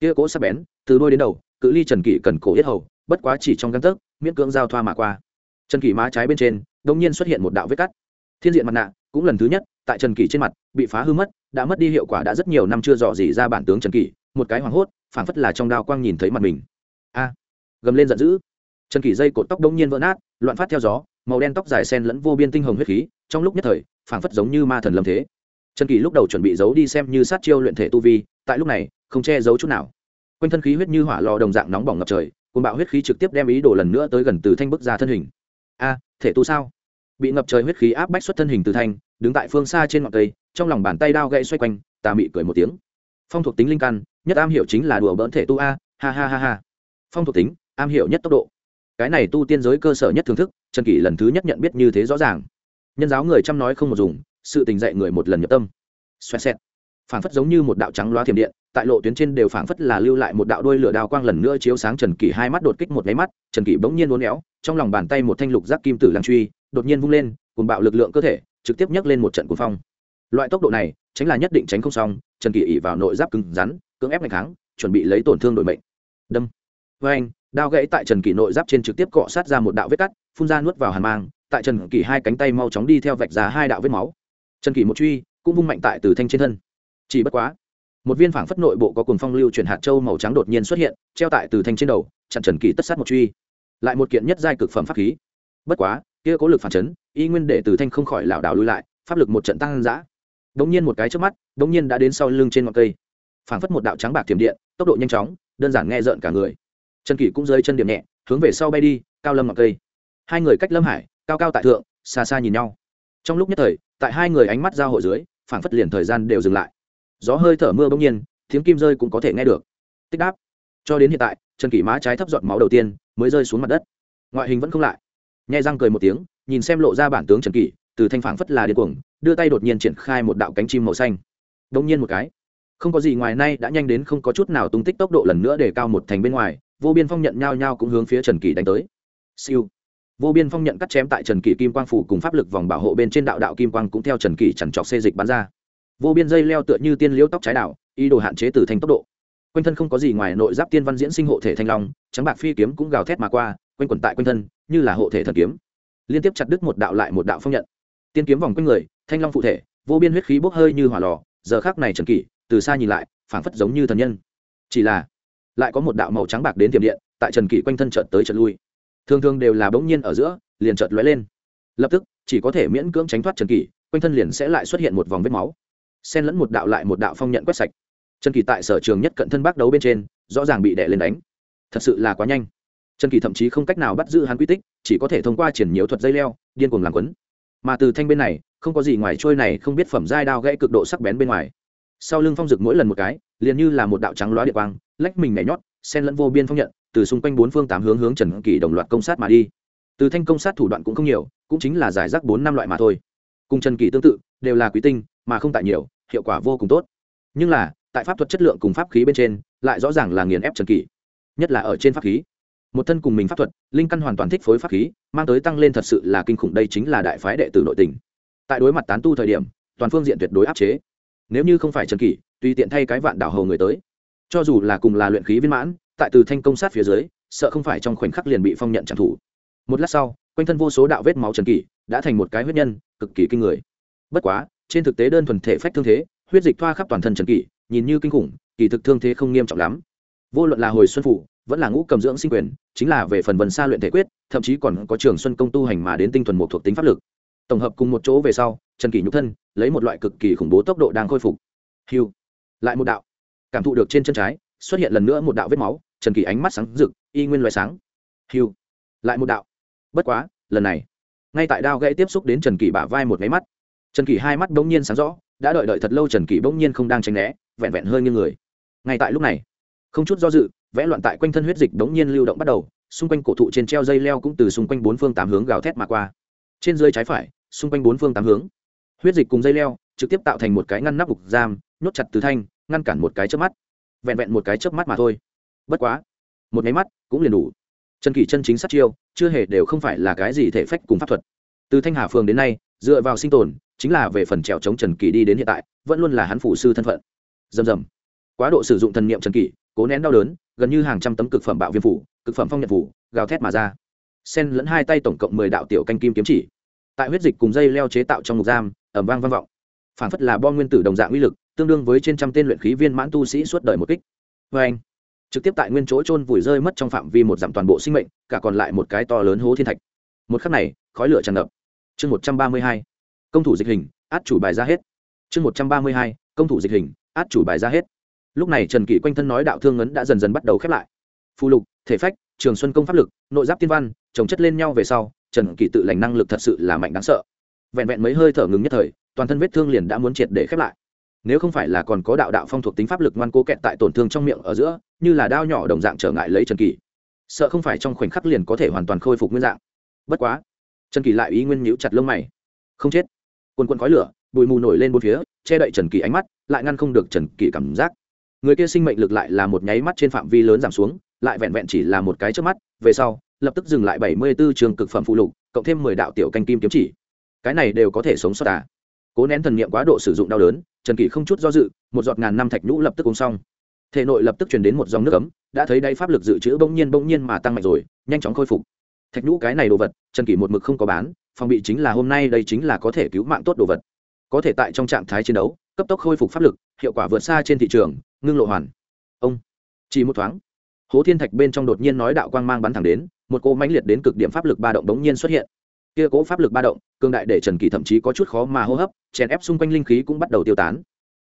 kia cỗ sắc bén, từ đôi đến đầu, cự ly trần kỷ cần cổ yết hầu, bất quá chỉ trong găng tấc, miễn cưỡng giao thoa mà qua. Trần kỷ má trái bên trên đông nhiên xuất hiện một đạo vết cắt. Thiên diện mặt nạ cũng lần thứ nhất, tại trần kỷ trên mặt, bị phá hư mất, đã mất đi hiệu quả đã rất nhiều năm chưa dò dỉ ra bản tướng trần kỷ, một cái hoảng hốt, phảng phất là trong đao quang nhìn thấy mặt mình. A, gầm lên giận dữ. Trần kỷ dây cột tóc đông nhiên vỡ nát, loạn phát theo gió, màu đen tóc dài sen lẫn vô biên tinh hồng huyết khí, trong lúc nhất thời, phảng phất giống như ma thần lâm thế. Trần kỷ lúc đầu chuẩn bị giấu đi xem như sát chiêu luyện thể tu vi, tại lúc này, không che giấu chút nào. Quanh thân khí huyết như hỏa lò đồng dạng nóng bỏng ngập trời cùng bạo huyết khí trực tiếp đem ý đồ lần nữa tới gần từ thanh bức ra thân hình. A, thể tu sao? Bị ngập trời huyết khí áp bách xuất thân hình từ thanh, đứng tại phương xa trên ngọn cây, trong lòng bàn tay đao gậy xoay quanh, tà mị cười một tiếng. Phong thuộc tính linh căn, nhất am hiểu chính là đùa bỡn thể tu a, ha ha ha ha. Phong thuộc tính, am hiểu nhất tốc độ. Cái này tu tiên giới cơ sở nhất thưởng thức, trần kỷ lần thứ nhất nhận biết như thế rõ ràng. Nhân giáo người chăm nói không một dùng, sự tình dạy người một lần nhập tâm. Xoẹt xẹt. Phảng phất giống như một đạo trắng loa thiểm điện, tại lộ tuyến trên đều phảng phất là lưu lại một đạo đôi lửa đao quang lần nữa chiếu sáng trần kỷ hai mắt đột kích một máy mắt, trần kỷ bỗng nhiên uốn éo, trong lòng bàn tay một thanh lục giác kim tử lăng truy đột nhiên vung lên cùng bạo lực lượng cơ thể, trực tiếp nhấc lên một trận cuồng phong. Loại tốc độ này, tránh là nhất định tránh không xong, trần kỷ ỉ vào nội giáp cứng rắn, cưỡng ép ngày kháng, chuẩn bị lấy tổn thương đội mệnh. Đâm. Với anh, đao gãy tại trần kỷ nội giáp trên trực tiếp cọ sát ra một đạo vết cắt, phun ra nuốt vào hàn mang, tại trần kỷ hai cánh tay mau chóng đi theo vạch ra hai đạo vết máu. Trần kỷ một truy, cũng vung mạnh tại từ thanh trên thân. Chỉ bất quá, một viên phảng phất nội bộ có cuồng phong lưu chuyển hạt châu màu trắng đột nhiên xuất hiện, treo tại từ thanh trên đầu, chặn trần kỷ tất sát một truy. Lại một kiện nhất giai cực phẩm pháp khí. Bất quá kia có lực phản chấn, y nguyên để từ thanh không khỏi lảo đảo lùi lại, pháp lực một trận tăng dã. Đống nhiên một cái trước mắt, đống nhiên đã đến sau lưng trên ngọn cây. Phảng phất một đạo trắng bạc tiềm điện, tốc độ nhanh chóng, đơn giản nghe rợn cả người. Trần kỷ cũng rơi chân điểm nhẹ, hướng về sau bay đi, cao lâm ngọn cây. Hai người cách lâm hải, cao cao tại thượng, xa xa nhìn nhau. Trong lúc nhất thời, tại hai người ánh mắt giao hội dưới, phảng phất liền thời gian đều dừng lại. Gió hơi thở mưa bỗng nhiên, tiếng kim rơi cũng có thể nghe được. Tích đáp. Cho đến hiện tại, trần kỷ má trái thấp giọt máu đầu tiên, mới rơi xuống mặt đất. Ngoại hình vẫn không lại nhai răng cười một tiếng, nhìn xem lộ ra bản tướng trần kỷ, từ thanh phảng phất là điên cuồng, đưa tay đột nhiên triển khai một đạo cánh chim màu xanh. Đông nhiên một cái, không có gì ngoài nay đã nhanh đến không có chút nào tung tích tốc độ lần nữa để cao một thành bên ngoài, vô biên phong nhận nhau nhau cũng hướng phía trần kỷ đánh tới. Siêu. Vô biên phong nhận cắt chém tại trần kỷ kim quang phủ cùng pháp lực vòng bảo hộ bên trên đạo đạo kim quang cũng theo trần kỷ chằn trọc xê dịch bắn ra. Vô biên dây leo tựa như tiên liễu tóc trái đạo, ý đồ hạn chế từ thanh tốc độ. Quanh thân không có gì ngoài nội giáp tiên văn diễn sinh hộ thể thanh long, trắng bạc phi kiếm cũng gào thét mà qua quanh quẩn tại quanh thân, như là hộ thể thần kiếm. Liên tiếp chặt đứt một đạo lại một đạo phong nhận. Tiên kiếm vòng quanh người, thanh long phụ thể, vô biên huyết khí bốc hơi như hỏa lò, giờ khác này trần kỷ, từ xa nhìn lại, phảng phất giống như thần nhân. Chỉ là, lại có một đạo màu trắng bạc đến tiềm điện, tại trần kỷ quanh thân chợt tới chợt lui. Thường thường đều là bỗng nhiên ở giữa, liền chợt lóe lên. Lập tức, chỉ có thể miễn cưỡng tránh thoát trần kỷ, quanh thân liền sẽ lại xuất hiện một vòng vết máu. Xen lẫn một đạo lại một đạo phong nhận quét sạch. Trần kỳ tại sở trường nhất cận thân bác đấu bên trên, rõ ràng bị đè lên đánh. Thật sự là quá nhanh trần kỳ thậm chí không cách nào bắt giữ hắn quy tích, chỉ có thể thông qua triển nhiễu thuật dây leo, điên cuồng làm quấn. Mà từ thanh bên này, không có gì ngoài trôi này, không biết phẩm giai đao gãy cực độ sắc bén bên ngoài. Sau lưng phong rực mỗi lần một cái, liền như là một đạo trắng loá địa quang, lách mình nhảy nhót sen lẫn vô biên phong nhận, từ xung quanh bốn phương tám hướng hướng trần kỳ đồng loạt công sát mà đi. Từ thanh công sát thủ đoạn cũng không nhiều, cũng chính là giải rác bốn năm loại mà thôi. Cùng trần kỳ tương tự, đều là quý tinh, mà không tại nhiều, hiệu quả vô cùng tốt. Nhưng là, tại pháp thuật chất lượng cùng pháp khí bên trên, lại rõ ràng là nghiền ép trần kỳ nhất là ở trên pháp khí một thân cùng mình pháp thuật, linh căn hoàn toàn thích phối pháp khí, mang tới tăng lên thật sự là kinh khủng, đây chính là đại phái đệ tử nội tình. Tại đối mặt tán tu thời điểm, toàn phương diện tuyệt đối áp chế. Nếu như không phải trần kỷ, tùy tiện thay cái vạn đảo hầu người tới. Cho dù là cùng là luyện khí viên mãn, tại từ thanh công sát phía dưới, sợ không phải trong khoảnh khắc liền bị phong nhận trả thủ. Một lát sau, quanh thân vô số đạo vết máu trần kỷ đã thành một cái huyết nhân, cực kỳ kinh người. Bất quá, trên thực tế đơn thuần thể phách thương thế, huyết dịch thoa khắp toàn thân trần kỷ, nhìn như kinh khủng, kỳ thực thương thế không nghiêm trọng lắm. Vô luận là hồi xuân phủ vẫn là ngũ cầm dưỡng sinh quyền, chính là về phần vần xa luyện thể quyết, thậm chí còn có trường xuân công tu hành mà đến tinh thuần một thuộc tính pháp lực. Tổng hợp cùng một chỗ về sau, trần kỷ nhục thân, lấy một loại cực kỳ khủng bố tốc độ đang khôi phục. Hiu lại một đạo. Cảm thụ được trên chân trái, xuất hiện lần nữa một đạo vết máu, trần kỳ ánh mắt sáng rực, y nguyên loại sáng. Hiu lại một đạo. Bất quá, lần này, ngay tại đao gãy tiếp xúc đến trần kỳ bả vai một máy mắt, trần kỳ hai mắt bỗng nhiên sáng rõ, đã đợi đợi thật lâu trần kỳ bỗng nhiên không đang tránh né, vẹn vẹn hơi như người. Ngay tại lúc này, không chút do dự vẽ loạn tại quanh thân huyết dịch đống nhiên lưu động bắt đầu, xung quanh cổ thụ trên treo dây leo cũng từ xung quanh bốn phương tám hướng gào thét mà qua. Trên dưới trái phải, xung quanh bốn phương tám hướng, huyết dịch cùng dây leo trực tiếp tạo thành một cái ngăn nắp bục giam, nhốt chặt từ thanh, ngăn cản một cái chớp mắt. Vẹn vẹn một cái chớp mắt mà thôi. Bất quá, một máy mắt cũng liền đủ. Trần kỳ chân chính sát chiêu, chưa hề đều không phải là cái gì thể phách cùng pháp thuật. Từ thanh hà phường đến nay, dựa vào sinh tồn, chính là về phần trèo chống trần kỳ đi đến hiện tại, vẫn luôn là hắn phụ sư thân phận. Dầm dầm quá độ sử dụng thần niệm trần kỳ cố nén đau đớn, gần như hàng trăm tấm cực phẩm bạo viêm phủ, cực phẩm phong nhật phủ, gào thét mà ra. Sen lẫn hai tay tổng cộng mười đạo tiểu canh kim kiếm chỉ. Tại huyết dịch cùng dây leo chế tạo trong ngục giam ẩm vang vang vọng. Phản phất là bom nguyên tử đồng dạng uy lực, tương đương với trên trăm tên luyện khí viên mãn tu sĩ suốt đời một kích. Vê anh, trực tiếp tại nguyên chỗ trôn vùi rơi mất trong phạm vi một dặm toàn bộ sinh mệnh, cả còn lại một cái to lớn hố thiên thạch. Một khắc này, khói lửa tràn ngập. Chương một trăm ba mươi hai, công thủ dịch hình, át chủ bài ra hết. Chương một trăm ba mươi hai, công thủ dịch hình, át chủ bài ra hết lúc này trần kỷ quanh thân nói đạo thương ngấn đã dần dần bắt đầu khép lại. Phù lục, thể phách, trường xuân công pháp lực, nội giáp tiên văn trồng chất lên nhau về sau, trần kỷ tự lành năng lực thật sự là mạnh đáng sợ. Vẹn vẹn mấy hơi thở ngừng nhất thời, toàn thân vết thương liền đã muốn triệt để khép lại. Nếu không phải là còn có đạo đạo phong thuộc tính pháp lực ngoan cố kẹt tại tổn thương trong miệng ở giữa, như là đao nhỏ đồng dạng trở ngại lấy trần kỳ sợ không phải trong khoảnh khắc liền có thể hoàn toàn khôi phục nguyên dạng. Bất quá, trần kỳ lại ý nguyên nhíu chặt lông mày. Không chết. Quần quần khói lửa, bụi mù nổi lên bốn phía, che đậy trần kỳ ánh mắt, lại ngăn không được trần kỳ cảm giác người kia sinh mệnh lực lại là một nháy mắt trên phạm vi lớn giảm xuống, lại vẹn vẹn chỉ là một cái trước mắt, về sau, lập tức dừng lại bảy mươi 74 trường cực phẩm phụ lục, cộng thêm mười đạo tiểu canh kim kiếm chỉ. Cái này đều có thể sống sót à? Cố nén thần niệm quá độ sử dụng đau đớn, trần kỷ không chút do dự, một giọt ngàn năm thạch nhũ lập tức uống xong. Thể nội lập tức truyền đến một dòng nước ấm, đã thấy đây pháp lực dự trữ bỗng nhiên bỗng nhiên mà tăng mạnh rồi, nhanh chóng khôi phục. Thạch nhũ cái này đồ vật, trần kỷ một mực không có bán, phòng bị chính là hôm nay đây chính là có thể cứu mạng tốt đồ vật. Có thể tại trong trạng thái chiến đấu, cấp tốc khôi phục pháp lực, hiệu quả vượt xa trên thị trường ngưng lộ hoàn. Ông. Chỉ một thoáng, hố thiên thạch bên trong đột nhiên nói đạo quang mang bắn thẳng đến, một cô mãnh liệt đến cực điểm pháp lực ba động bỗng nhiên xuất hiện. Kia cố pháp lực ba động cương đại để trần kỳ thậm chí có chút khó mà hô hấp, chèn ép xung quanh linh khí cũng bắt đầu tiêu tán.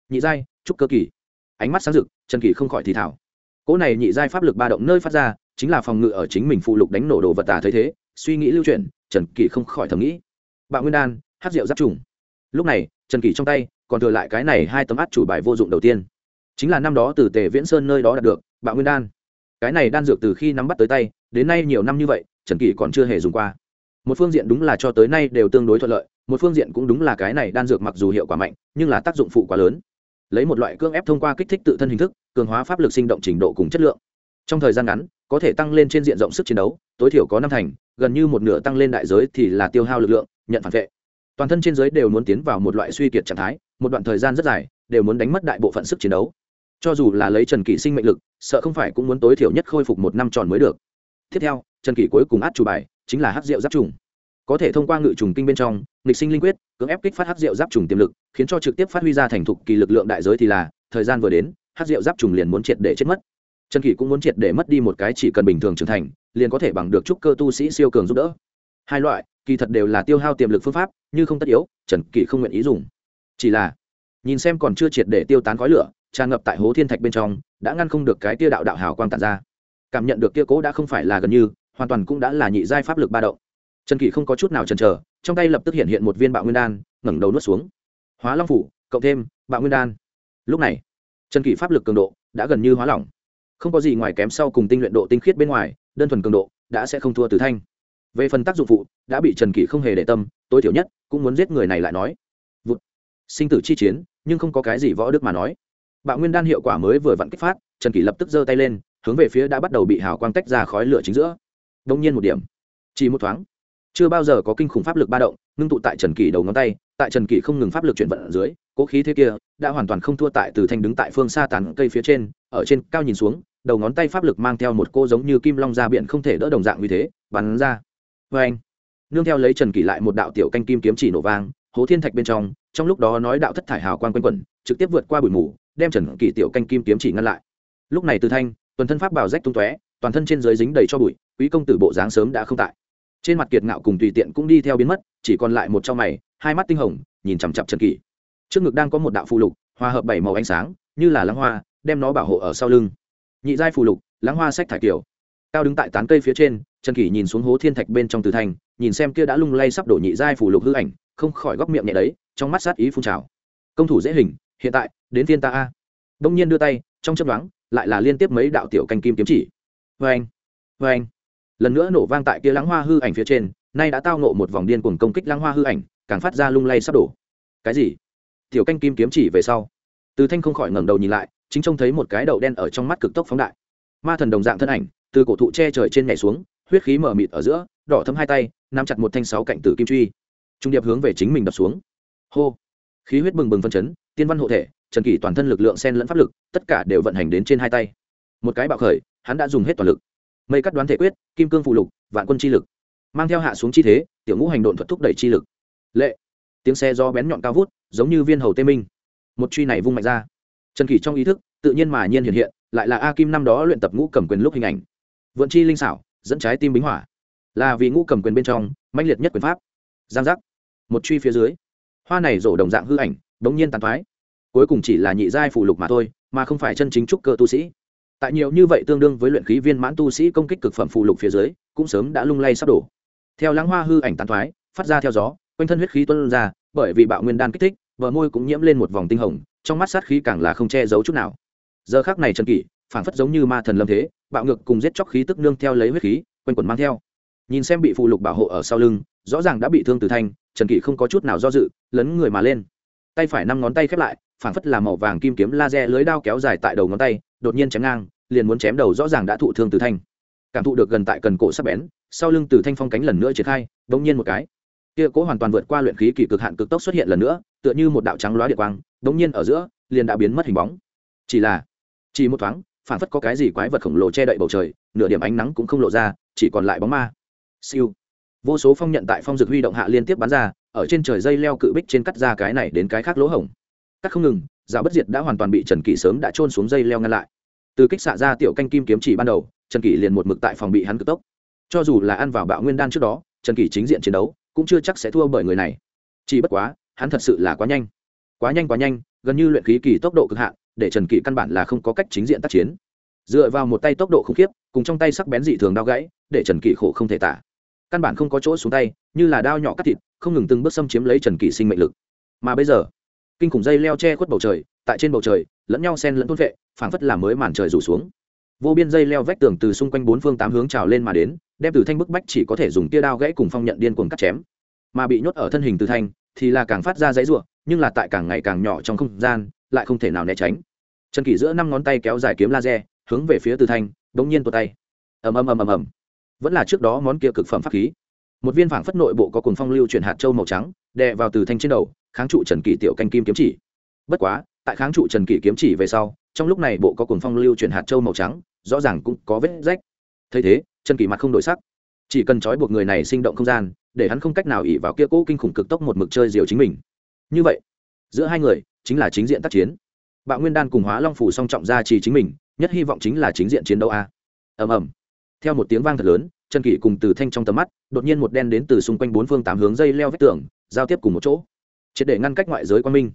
Nhị giai, trúc cơ kỳ. Ánh mắt sáng rực, trần kỳ không khỏi thì thảo cỗ này nhị giai pháp lực ba động nơi phát ra, chính là phòng ngự ở chính mình phụ lục đánh nổ đồ vật tà thấy thế, suy nghĩ lưu chuyển, trần kỳ không khỏi thầm nghĩ. Bạo nguyên đan, hát rượu giáp trùng. Lúc này, trần kỳ trong tay còn thừa lại cái này hai tấm át chủ bài vô dụng đầu tiên chính là năm đó từ tề viễn sơn nơi đó đạt được, bạo nguyên đan. Cái này đan dược từ khi nắm bắt tới tay, đến nay nhiều năm như vậy, trần kỷ còn chưa hề dùng qua. Một phương diện đúng là cho tới nay đều tương đối thuận lợi, một phương diện cũng đúng là cái này đan dược mặc dù hiệu quả mạnh, nhưng là tác dụng phụ quá lớn. Lấy một loại cưỡng ép thông qua kích thích tự thân hình thức, cường hóa pháp lực sinh động trình độ cùng chất lượng. Trong thời gian ngắn, có thể tăng lên trên diện rộng sức chiến đấu, tối thiểu có năm thành, gần như một nửa tăng lên đại giới thì là tiêu hao lực lượng, nhận phản vệ. Toàn thân trên giới đều muốn tiến vào một loại suy kiệt trạng thái, một đoạn thời gian rất dài, đều muốn đánh mất đại bộ phận sức chiến đấu cho dù là lấy trần kỷ sinh mệnh lực, sợ không phải cũng muốn tối thiểu nhất khôi phục một năm tròn mới được. Tiếp theo, trần kỷ cuối cùng át chủ bài, chính là hắc rượu giáp trùng. Có thể thông qua ngự trùng kinh bên trong, nghịch sinh linh quyết, cưỡng ép kích phát hắc rượu giáp trùng tiềm lực, khiến cho trực tiếp phát huy ra thành thục kỳ lực lượng đại giới thì là, thời gian vừa đến, hắc rượu giáp trùng liền muốn triệt để chết mất. Trần kỷ cũng muốn triệt để mất đi một cái chỉ cần bình thường trưởng thành, liền có thể bằng được trúc cơ tu sĩ siêu cường giúp đỡ. Hai loại, kỳ thật đều là tiêu hao tiềm lực phương pháp, như không tất yếu, trần kỷ không nguyện ý dùng. Chỉ là, nhìn xem còn chưa triệt để tiêu tán khói lửa tràn ngập tại hố thiên thạch bên trong, đã ngăn không được cái tia đạo đạo hào quang tàn ra. Cảm nhận được kia cố đã không phải là gần như, hoàn toàn cũng đã là nhị giai pháp lực ba động. Trần kỷ không có chút nào chần chờ, trong tay lập tức hiện hiện một viên bạo nguyên đan, ngẩng đầu nuốt xuống. Hóa long phủ, cộng thêm bạo nguyên đan. Lúc này, trần kỷ pháp lực cường độ đã gần như hóa lỏng. Không có gì ngoài kém sau cùng tinh luyện độ tinh khiết bên ngoài, đơn thuần cường độ đã sẽ không thua từ thanh. Về phần tác dụng phụ, đã bị trần kỷ không hề để tâm, tối thiểu nhất cũng muốn giết người này lại nói. Vụt. sinh tử chi chiến, nhưng không có cái gì võ đức mà nói bạo nguyên đan hiệu quả mới vừa vặn kích phát, trần kỷ lập tức giơ tay lên, hướng về phía đã bắt đầu bị hào quang tách ra khói lửa chính giữa. Đông nhiên một điểm. Chỉ một thoáng. Chưa bao giờ có kinh khủng pháp lực ba động, ngưng tụ tại trần kỷ đầu ngón tay, tại trần kỷ không ngừng pháp lực chuyển vận ở dưới, cố khí thế kia đã hoàn toàn không thua tại từ thanh đứng tại phương xa tán cây phía trên, ở trên cao nhìn xuống, đầu ngón tay pháp lực mang theo một cô giống như kim long ra biển không thể đỡ đồng dạng như thế, bắn ra. Vê anh nương theo lấy trần kỷ lại một đạo tiểu canh kim kiếm chỉ nổ vang, hố thiên thạch bên trong trong lúc đó nói đạo thất thải hào quang quanh quẩn, trực tiếp vượt qua bụi mù đem trần kỳ tiểu canh kim kiếm chỉ ngăn lại. Lúc này từ thanh, tuần thân pháp bảo rách tung tóe, toàn thân trên dưới dính đầy cho bụi, quý công tử bộ dáng sớm đã không tại. Trên mặt kiệt ngạo cùng tùy tiện cũng đi theo biến mất, chỉ còn lại một trong mày, hai mắt tinh hồng, nhìn chằm chặp trần kỳ. Trước ngực đang có một đạo phù lục, hòa hợp bảy màu ánh sáng, như là lăng hoa, đem nó bảo hộ ở sau lưng. Nhị giai phù lục, lăng hoa sách thải kiểu. cao đứng tại tán cây phía trên, trần kỳ nhìn xuống hố thiên thạch bên trong từ thành nhìn xem kia đã lung lay sắp đổ nhị giai phù lục hư ảnh, không khỏi góc miệng nhẹ đấy, trong mắt sát ý phun trào. Công thủ dễ hình hiện tại, đến thiên ta a. Đông nhiên đưa tay, trong chấp đoán lại là liên tiếp mấy đạo tiểu canh kim kiếm chỉ. Vê anh vê anh. Lần nữa nổ vang tại kia lãng hoa hư ảnh phía trên, nay đã tao nộ một vòng điên cuồng công kích lãng hoa hư ảnh, càng phát ra lung lay sắp đổ. Cái gì? Tiểu canh kim kiếm chỉ về sau. Từ thanh không khỏi ngẩng đầu nhìn lại, chính trông thấy một cái đầu đen ở trong mắt cực tốc phóng đại. Ma thần đồng dạng thân ảnh, từ cổ thụ che trời trên nhảy xuống, huyết khí mở mịt ở giữa, đỏ thấm hai tay, nắm chặt một thanh sáu cạnh tử kim truy. Trung điệp hướng về chính mình đập xuống. Hô. Khí huyết bừng bừng phân chấn tiên văn hộ thể, trần kỷ toàn thân lực lượng sen lẫn pháp lực, tất cả đều vận hành đến trên hai tay. Một cái bạo khởi, hắn đã dùng hết toàn lực. Mây cắt đoán thể quyết, kim cương phụ lục, vạn quân chi lực. Mang theo hạ xuống chi thế, tiểu ngũ hành độn thuật thúc đẩy chi lực. Lệ. Tiếng xe do bén nhọn cao vút, giống như viên hầu tê minh. Một truy này vung mạnh ra. Trần kỷ trong ý thức, tự nhiên mà nhiên hiện hiện, lại là a kim năm đó luyện tập ngũ cầm quyền lúc hình ảnh. Vượn chi linh xảo, dẫn trái tim bính hỏa. Là vì ngũ cầm quyền bên trong, mãnh liệt nhất quyền pháp. Giang giác. Một truy phía dưới. Hoa này rổ đồng dạng hư ảnh bỗng nhiên tàn thoái. Cuối cùng chỉ là nhị giai phụ lục mà thôi, mà không phải chân chính trúc cơ tu sĩ. Tại nhiều như vậy tương đương với luyện khí viên mãn tu sĩ công kích cực phẩm phụ lục phía dưới, cũng sớm đã lung lay sắp đổ. Theo lãng hoa hư ảnh tàn thoái, phát ra theo gió, quanh thân huyết khí tuân ra, bởi vì bạo nguyên đan kích thích vợ môi cũng nhiễm lên một vòng tinh hồng, trong mắt sát khí càng là không che giấu chút nào. Giờ khác này trần kỷ, phảng phất giống như ma thần lâm thế, bạo ngược cùng giết chóc khí tức nương theo lấy huyết khí, quanh quần mang theo. Nhìn xem bị phụ lục bảo hộ ở sau lưng, rõ ràng đã bị thương từ thanh, trần kỷ không có chút nào do dự, lấn người mà lên tay phải năm ngón tay khép lại, phảng phất là màu vàng kim kiếm laser lưới đao kéo dài tại đầu ngón tay, đột nhiên chém ngang, liền muốn chém đầu rõ ràng đã thụ thương từ thanh. Cảm thụ được gần tại cần cổ sắp bén, sau lưng từ thanh phong cánh lần nữa triển khai đống nhiên một cái. Kia cố hoàn toàn vượt qua luyện khí kỳ cực hạn cực tốc xuất hiện lần nữa, tựa như một đạo trắng loá điện quang đống nhiên ở giữa, liền đã biến mất hình bóng. Chỉ là, chỉ một thoáng phản phất có cái gì quái vật khổng lồ che đậy bầu trời, nửa điểm ánh nắng cũng không lộ ra, chỉ còn lại bóng ma. Siêu. Vô số phong nhận tại phong dược huy động hạ liên tiếp bắn ra ở trên trời dây leo cự bích trên cắt ra cái này đến cái khác lỗ hổng. Cắt không ngừng dạo bất diệt đã hoàn toàn bị trần kỷ sớm đã trôn xuống dây leo ngăn lại. Từ kích xạ ra tiểu canh kim kiếm chỉ ban đầu, trần kỷ liền một mực tại phòng bị hắn cực tốc. Cho dù là ăn vào bạo nguyên đan trước đó, trần kỷ chính diện chiến đấu, cũng chưa chắc sẽ thua bởi người này. Chỉ bất quá, hắn thật sự là quá nhanh. Quá nhanh quá nhanh, gần như luyện khí kỳ tốc độ cực hạn, để trần kỷ căn bản là không có cách chính diện tác chiến. Dựa vào một tay tốc độ khủng khiếp, cùng trong tay sắc bén dị thường đau gãy, để trần kỷ khổ không thể tả. Căn bản không có chỗ xuống tay, như là đao nhỏ cắt thịt không ngừng từng bước xâm chiếm lấy trần kỷ sinh mệnh lực. Mà bây giờ, kinh khủng dây leo che khuất bầu trời, tại trên bầu trời, lẫn nhau sen lẫn thôn vệ, phảng phất làm mới màn trời rủ xuống. Vô biên dây leo vách tường từ xung quanh bốn phương tám hướng trào lên mà đến, đem từ thanh bức bách chỉ có thể dùng tia đao gãy cùng phong nhận điên cuồng cắt chém. Mà bị nhốt ở thân hình từ thanh, thì là càng phát ra dãy ruộng nhưng là tại càng ngày càng nhỏ trong không gian, lại không thể nào né tránh. Trần kỷ giữa năm ngón tay kéo dài kiếm laser, hướng về phía từ thanh, bỗng nhiên tuột tay. Ầm ầm ầm ầm ầm. Vẫn là trước đó món kia cực phẩm pháp khí một viên phảng phất nội bộ có cuồng phong lưu chuyển hạt châu màu trắng, đè vào từ thanh trên đầu, kháng trụ trần kỷ tiểu canh kim kiếm chỉ. Bất quá, tại kháng trụ trần kỷ kiếm chỉ về sau, trong lúc này bộ có cuồng phong lưu chuyển hạt châu màu trắng, rõ ràng cũng có vết rách. Thấy thế, trần kỷ mặt không đổi sắc. Chỉ cần trói buộc người này sinh động không gian, để hắn không cách nào ỉ vào kia cỗ kinh khủng cực tốc một mực chơi diều chính mình. Như vậy, giữa hai người, chính là chính diện tác chiến. Bạo nguyên đan cùng hóa long phủ song trọng ra trì chính mình, nhất hy vọng chính là chính diện chiến đấu a. Ầm ầm. Theo một tiếng vang thật lớn trần kỷ cùng từ thanh trong tầm mắt, đột nhiên một đen đến từ xung quanh bốn phương tám hướng dây leo vách tường, giao tiếp cùng một chỗ. Triệt để ngăn cách ngoại giới quan minh.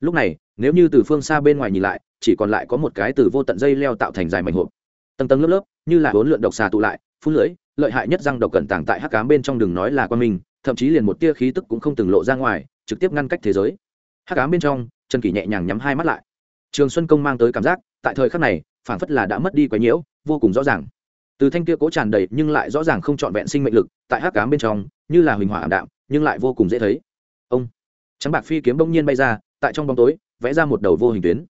Lúc này, nếu như từ phương xa bên ngoài nhìn lại, chỉ còn lại có một cái từ vô tận dây leo tạo thành dài mảnh hộp. Tầng tầng lớp lớp, như là bốn lượn độc xà tụ lại, phun lưỡi lợi hại nhất răng độc cẩn tàng tại hắc cám bên trong đừng nói là quan minh, thậm chí liền một tia khí tức cũng không từng lộ ra ngoài, trực tiếp ngăn cách thế giới. Hắc cám bên trong, trần kỷ nhẹ nhàng nhắm hai mắt lại. Trường xuân công mang tới cảm giác, tại thời khắc này, phảng phất là đã mất đi quá nhiễu, vô cùng rõ ràng từ thanh kia cố tràn đầy nhưng lại rõ ràng không trọn vẹn sinh mệnh lực, tại hắc cám bên trong, như là huỳnh hỏa ảm đạm, nhưng lại vô cùng dễ thấy. Ông, trắng bạc phi kiếm bỗng nhiên bay ra, tại trong bóng tối, vẽ ra một đầu vô hình tuyến.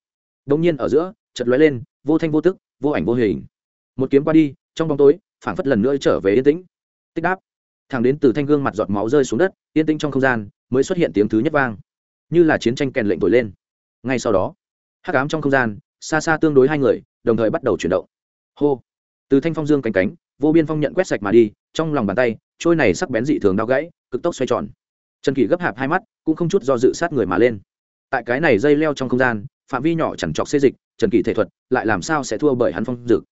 Bỗng nhiên ở giữa chật lóe lên, vô thanh vô tức, vô ảnh vô hình. Một kiếm qua đi, trong bóng tối, phảng phất lần nữa trở về yên tĩnh. Tích đáp. Thẳng đến từ thanh gương mặt giọt máu rơi xuống đất, yên tĩnh trong không gian, mới xuất hiện tiếng thứ nhất vang. Như là chiến tranh kèn lệnh thổi lên. Ngay sau đó, hắc ám trong không gian, xa xa tương đối hai người, đồng thời bắt đầu chuyển động. Hô từ thanh phong dương cánh cánh, vô biên phong nhận quét sạch mà đi, trong lòng bàn tay, trôi này sắc bén dị thường đau gãy, cực tốc xoay tròn. Trần kỳ gấp hạp hai mắt, cũng không chút do dự sát người mà lên. Tại cái này dây leo trong không gian, phạm vi nhỏ chẳng chọc xê dịch, trần kỳ thể thuật lại làm sao sẽ thua bởi hắn phong dực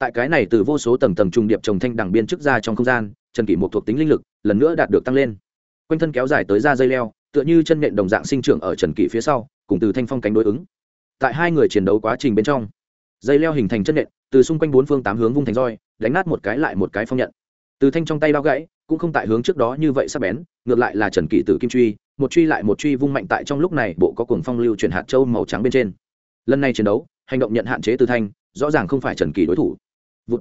tại cái này từ vô số tầng tầng trùng điệp trồng thanh đằng biên trước ra trong không gian, trần kỳ một thuộc tính linh lực, lần nữa đạt được tăng lên. Quanh thân kéo dài tới ra dây leo, tựa như chân nện đồng dạng sinh trưởng ở trần kỳ phía sau, cùng từ thanh phong cánh đối ứng. Tại hai người chiến đấu quá trình bên trong, dây leo hình thành chân nện từ xung quanh bốn phương tám hướng vung thành roi, đánh nát một cái lại một cái phong nhận. Từ thanh trong tay bao gãy, cũng không tại hướng trước đó như vậy sắp bén, ngược lại là trần kỷ tử kim truy, một truy lại một truy vung mạnh tại trong lúc này, bộ có cuồng phong lưu chuyển hạt châu màu trắng bên trên. Lần này chiến đấu, hành động nhận hạn chế từ thanh, rõ ràng không phải trần kỳ đối thủ. Vụt.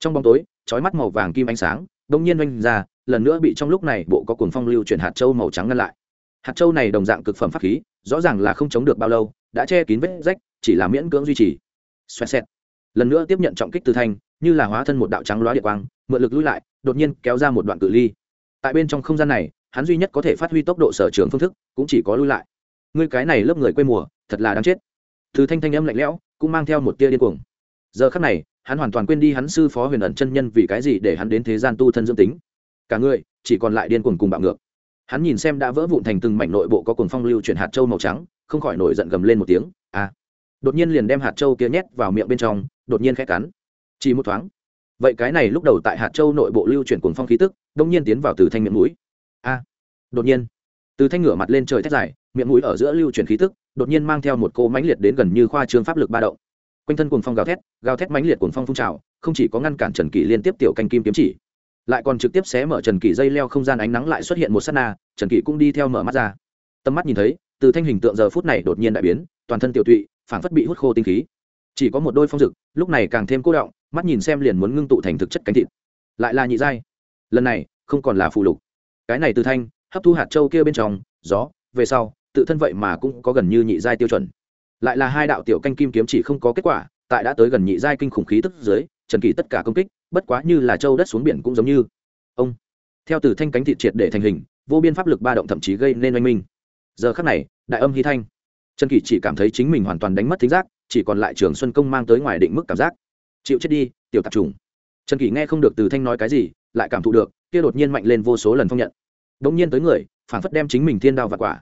trong bóng tối, chói mắt màu vàng kim ánh sáng đông nhiên oanh ra, lần nữa bị trong lúc này bộ có cuồng phong lưu chuyển hạt châu màu trắng ngăn lại. Hạt châu này đồng dạng cực phẩm pháp khí, rõ ràng là không chống được bao lâu, đã che kín vết rách, chỉ là miễn cưỡng duy trì. Xoẹt xẹt lần nữa tiếp nhận trọng kích từ thanh, như là hóa thân một đạo trắng loá địa quang, mượn lực lui lại, đột nhiên kéo ra một đoạn cự ly. Tại bên trong không gian này, hắn duy nhất có thể phát huy tốc độ sở trường phương thức, cũng chỉ có lui lại. Ngươi cái này lớp người quê mùa, thật là đáng chết. Từ thanh thanh âm lạnh lẽo, cũng mang theo một tia điên cuồng. Giờ khắc này, hắn hoàn toàn quên đi hắn sư phó huyền ẩn chân nhân vì cái gì để hắn đến thế gian tu thân dương tính. Cả người, chỉ còn lại điên cuồng cùng bạo ngược. Hắn nhìn xem đã vỡ vụn thành từng mảnh nội bộ có cuồng phong lưu chuyển hạt châu màu trắng, không khỏi nổi giận gầm lên một tiếng a à. đột nhiên liền đem hạt châu kia nhét vào miệng bên trong đột nhiên khẽ cắn. Chỉ một thoáng. Vậy cái này lúc đầu tại hạt châu nội bộ lưu chuyển cuồng phong khí tức, đông nhiên tiến vào từ thanh miệng mũi. A. Đột nhiên. Từ thanh ngửa mặt lên trời thét dài, miệng mũi ở giữa lưu chuyển khí tức, đột nhiên mang theo một cô mãnh liệt đến gần như khoa trương pháp lực ba động. Quanh thân cuồng phong gào thét gào thét mãnh liệt cuồng phong phun trào, không chỉ có ngăn cản trần kỳ liên tiếp tiểu canh kim kiếm chỉ, lại còn trực tiếp xé mở trần kỳ dây leo không gian ánh nắng lại xuất hiện một sát na, trần kỳ cũng đi theo mở mắt ra. Tầm mắt nhìn thấy, từ thanh hình tượng giờ phút này đột nhiên đại biến, toàn thân tiểu tụy, phảng phất bị hút khô tinh khí chỉ có một đôi phong dực, lúc này càng thêm cô động, mắt nhìn xem liền muốn ngưng tụ thành thực chất cánh thịt. Lại là nhị giai. Lần này, không còn là phụ lục. Cái này từ thanh, hấp thu hạt châu kia bên trong, gió, về sau, tự thân vậy mà cũng có gần như nhị giai tiêu chuẩn. Lại là hai đạo tiểu canh kim kiếm chỉ không có kết quả, tại đã tới gần nhị giai kinh khủng khí tức dưới, trần kỳ tất cả công kích, bất quá như là châu đất xuống biển cũng giống như. Ông, theo từ thanh cánh thịt triệt để thành hình, vô biên pháp lực ba động thậm chí gây nên oanh minh. Giờ khắc này, đại âm hy thanh. Trần kỳ chỉ cảm thấy chính mình hoàn toàn đánh mất thính giác chỉ còn lại trường xuân công mang tới ngoài định mức cảm giác. Chịu chết đi, tiểu tạp trùng. Trần kỷ nghe không được từ thanh nói cái gì, lại cảm thụ được, kia đột nhiên mạnh lên vô số lần phong nhận. Đ nhiên tới người phản phất đem chính mình thiên đao và quả.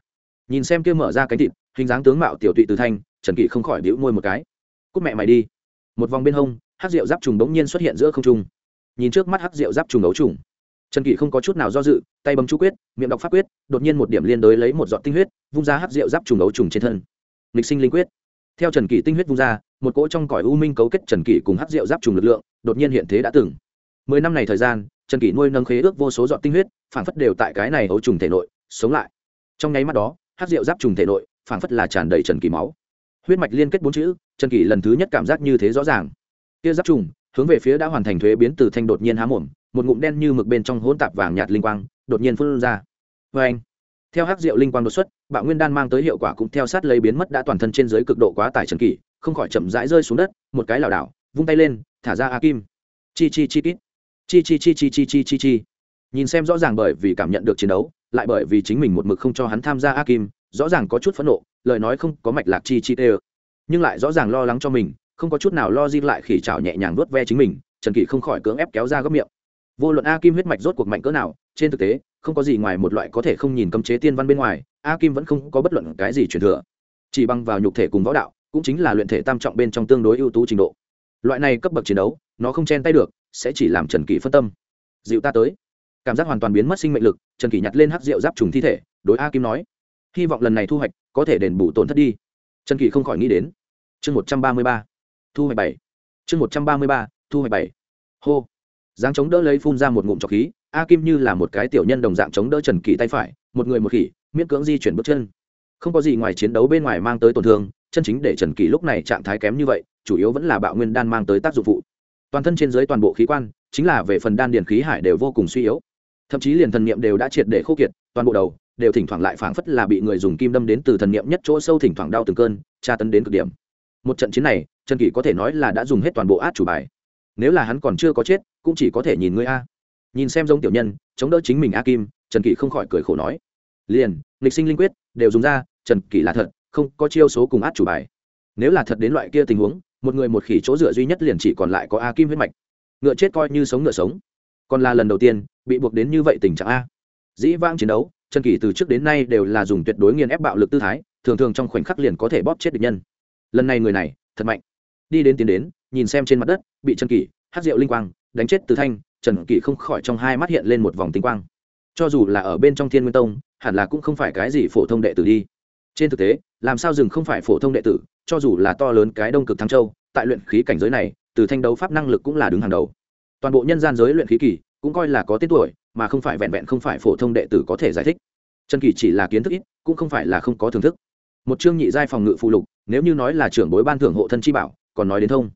Nhìn xem kia mở ra cánh thịt, hình dáng tướng mạo tiểu tụy từ thanh, trần kỷ không khỏi đĩu môi một cái. Cúc mẹ mày đi. Một vòng bên hông hát rượu giáp trùng bỗng nhiên xuất hiện giữa không trung. Nhìn trước mắt hát rượu giáp trùng ấu trùng. Trần kỷ không có chút nào do dự, tay bấm chú quyết, miệng đọc pháp quyết, đột nhiên một điểm liên đối lấy một giọt tinh huyết, vung ra hát rượu giáp trùng ấu trùng trên thân. Lịch sinh linh quyết theo trần kỷ tinh huyết vung ra, một cỗ trong cõi u minh cấu kết trần kỷ cùng hát rượu giáp trùng lực lượng, đột nhiên hiện thế đã từng. Mười năm này thời gian, trần kỷ nuôi nâng khế ước vô số dọn tinh huyết phản phất đều tại cái này ấu trùng thể nội, sống lại. Trong nháy mắt đó hát rượu giáp trùng thể nội phản phất là tràn đầy trần kỷ máu. Huyết mạch liên kết bốn chữ, trần kỷ lần thứ nhất cảm giác như thế rõ ràng. Tia giáp trùng, hướng về phía đã hoàn thành thuế biến từ thanh đột nhiên há mồm, một ngụm đen như mực bên trong hỗn tạp vàng nhạt linh quang, đột nhiên phun ra. Vê anh theo hắc rượu linh quang đột xuất bạo nguyên đan mang tới hiệu quả cũng theo sát lấy biến mất đã toàn thân trên dưới cực độ quá tải trần kỷ, không khỏi chậm rãi rơi xuống đất một cái lảo đảo vung tay lên thả ra a kim. Chi chi chi kít. Chi chi chi chi chi chi chi chi. Nhìn xem rõ ràng bởi vì cảm nhận được chiến đấu lại bởi vì chính mình một mực không cho hắn tham gia a kim rõ ràng có chút phẫn nộ lời nói không có mạch lạc chi chi tê nhưng lại rõ ràng lo lắng cho mình không có chút nào lo di lại khỉ chảo nhẹ nhàng vuốt ve chính mình trần kỷ không khỏi cưỡng ép kéo ra góc miệng vô luận a kim huyết mạch rốt cuộc mạnh cỡ nào, trên thực tế, không có gì ngoài một loại có thể không nhìn cấm chế tiên văn bên ngoài, a kim vẫn không có bất luận cái gì truyền thừa. Chỉ bằng vào nhục thể cùng võ đạo, cũng chính là luyện thể tam trọng bên trong tương đối ưu tú trình độ. Loại này cấp bậc chiến đấu, nó không chen tay được, sẽ chỉ làm trần kỳ phân tâm. Dịu ta tới. Cảm giác hoàn toàn biến mất sinh mệnh lực, trần kỳ nhặt lên hắc rượu giáp trùng thi thể, đối a kim nói, hy vọng lần này thu hoạch có thể đền bù tổn thất đi. Trần kỳ không khỏi nghĩ đến. Chương một trăm ba mươi ba, thu hoạch bảy. Chương một trăm ba mươi ba, thu hoạch bảy. Hô giáng chống đỡ lấy phun ra một ngụm trọc khí, a kim như là một cái tiểu nhân đồng dạng chống đỡ trần kỳ tay phải, một người một khỉ, miễn cưỡng di chuyển bước chân. Không có gì ngoài chiến đấu bên ngoài mang tới tổn thương, chân chính để trần kỳ lúc này trạng thái kém như vậy, chủ yếu vẫn là bạo nguyên đan mang tới tác dụng phụ. Toàn thân trên dưới toàn bộ khí quan, chính là về phần đan điền khí hải đều vô cùng suy yếu. Thậm chí liền thần niệm đều đã triệt để khô kiệt, toàn bộ đầu đều thỉnh thoảng lại phảng phất là bị người dùng kim đâm đến từ thần niệm nhất chỗ sâu thỉnh thoảng đau từng cơn, tra tấn đến cực điểm. Một trận chiến này, trần kỳ có thể nói là đã dùng hết toàn bộ át chủ bài nếu là hắn còn chưa có chết, cũng chỉ có thể nhìn ngươi a. Nhìn xem giống tiểu nhân, chống đỡ chính mình a kim, trần kỷ không khỏi cười khổ nói. Liền lịch sinh linh quyết, đều dùng ra, trần kỷ là thật, không có chiêu số cùng át chủ bài. Nếu là thật đến loại kia tình huống, một người một khỉ chỗ dựa duy nhất liền chỉ còn lại có a kim huyết mạch. Ngựa chết coi như sống ngựa sống. Còn là lần đầu tiên, bị buộc đến như vậy tình trạng a. Dĩ vãng chiến đấu, trần kỷ từ trước đến nay đều là dùng tuyệt đối nghiền ép bạo lực tư thái, thường thường trong khoảnh khắc liền có thể bóp chết địch nhân. Lần này người này, thật mạnh. Đi đến tiến đến nhìn xem trên mặt đất, bị trần kỷ hát rượu linh quang đánh chết từ thanh, trần kỷ không khỏi trong hai mắt hiện lên một vòng tinh quang. Cho dù là ở bên trong thiên nguyên tông, hẳn là cũng không phải cái gì phổ thông đệ tử đi. Trên thực tế, làm sao rừng không phải phổ thông đệ tử, cho dù là to lớn cái đông cực thăng châu, tại luyện khí cảnh giới này, từ thanh đấu pháp năng lực cũng là đứng hàng đầu. Toàn bộ nhân gian giới luyện khí kỳ, cũng coi là có tên tuổi, mà không phải vẹn vẹn không phải phổ thông đệ tử có thể giải thích. Trần kỳ chỉ là kiến thức ít, cũng không phải là không có thưởng thức. Một chương nhị giai phòng ngự phụ lục, nếu như nói là trưởng bối ban thưởng hộ thân chi bảo, còn nói đến thông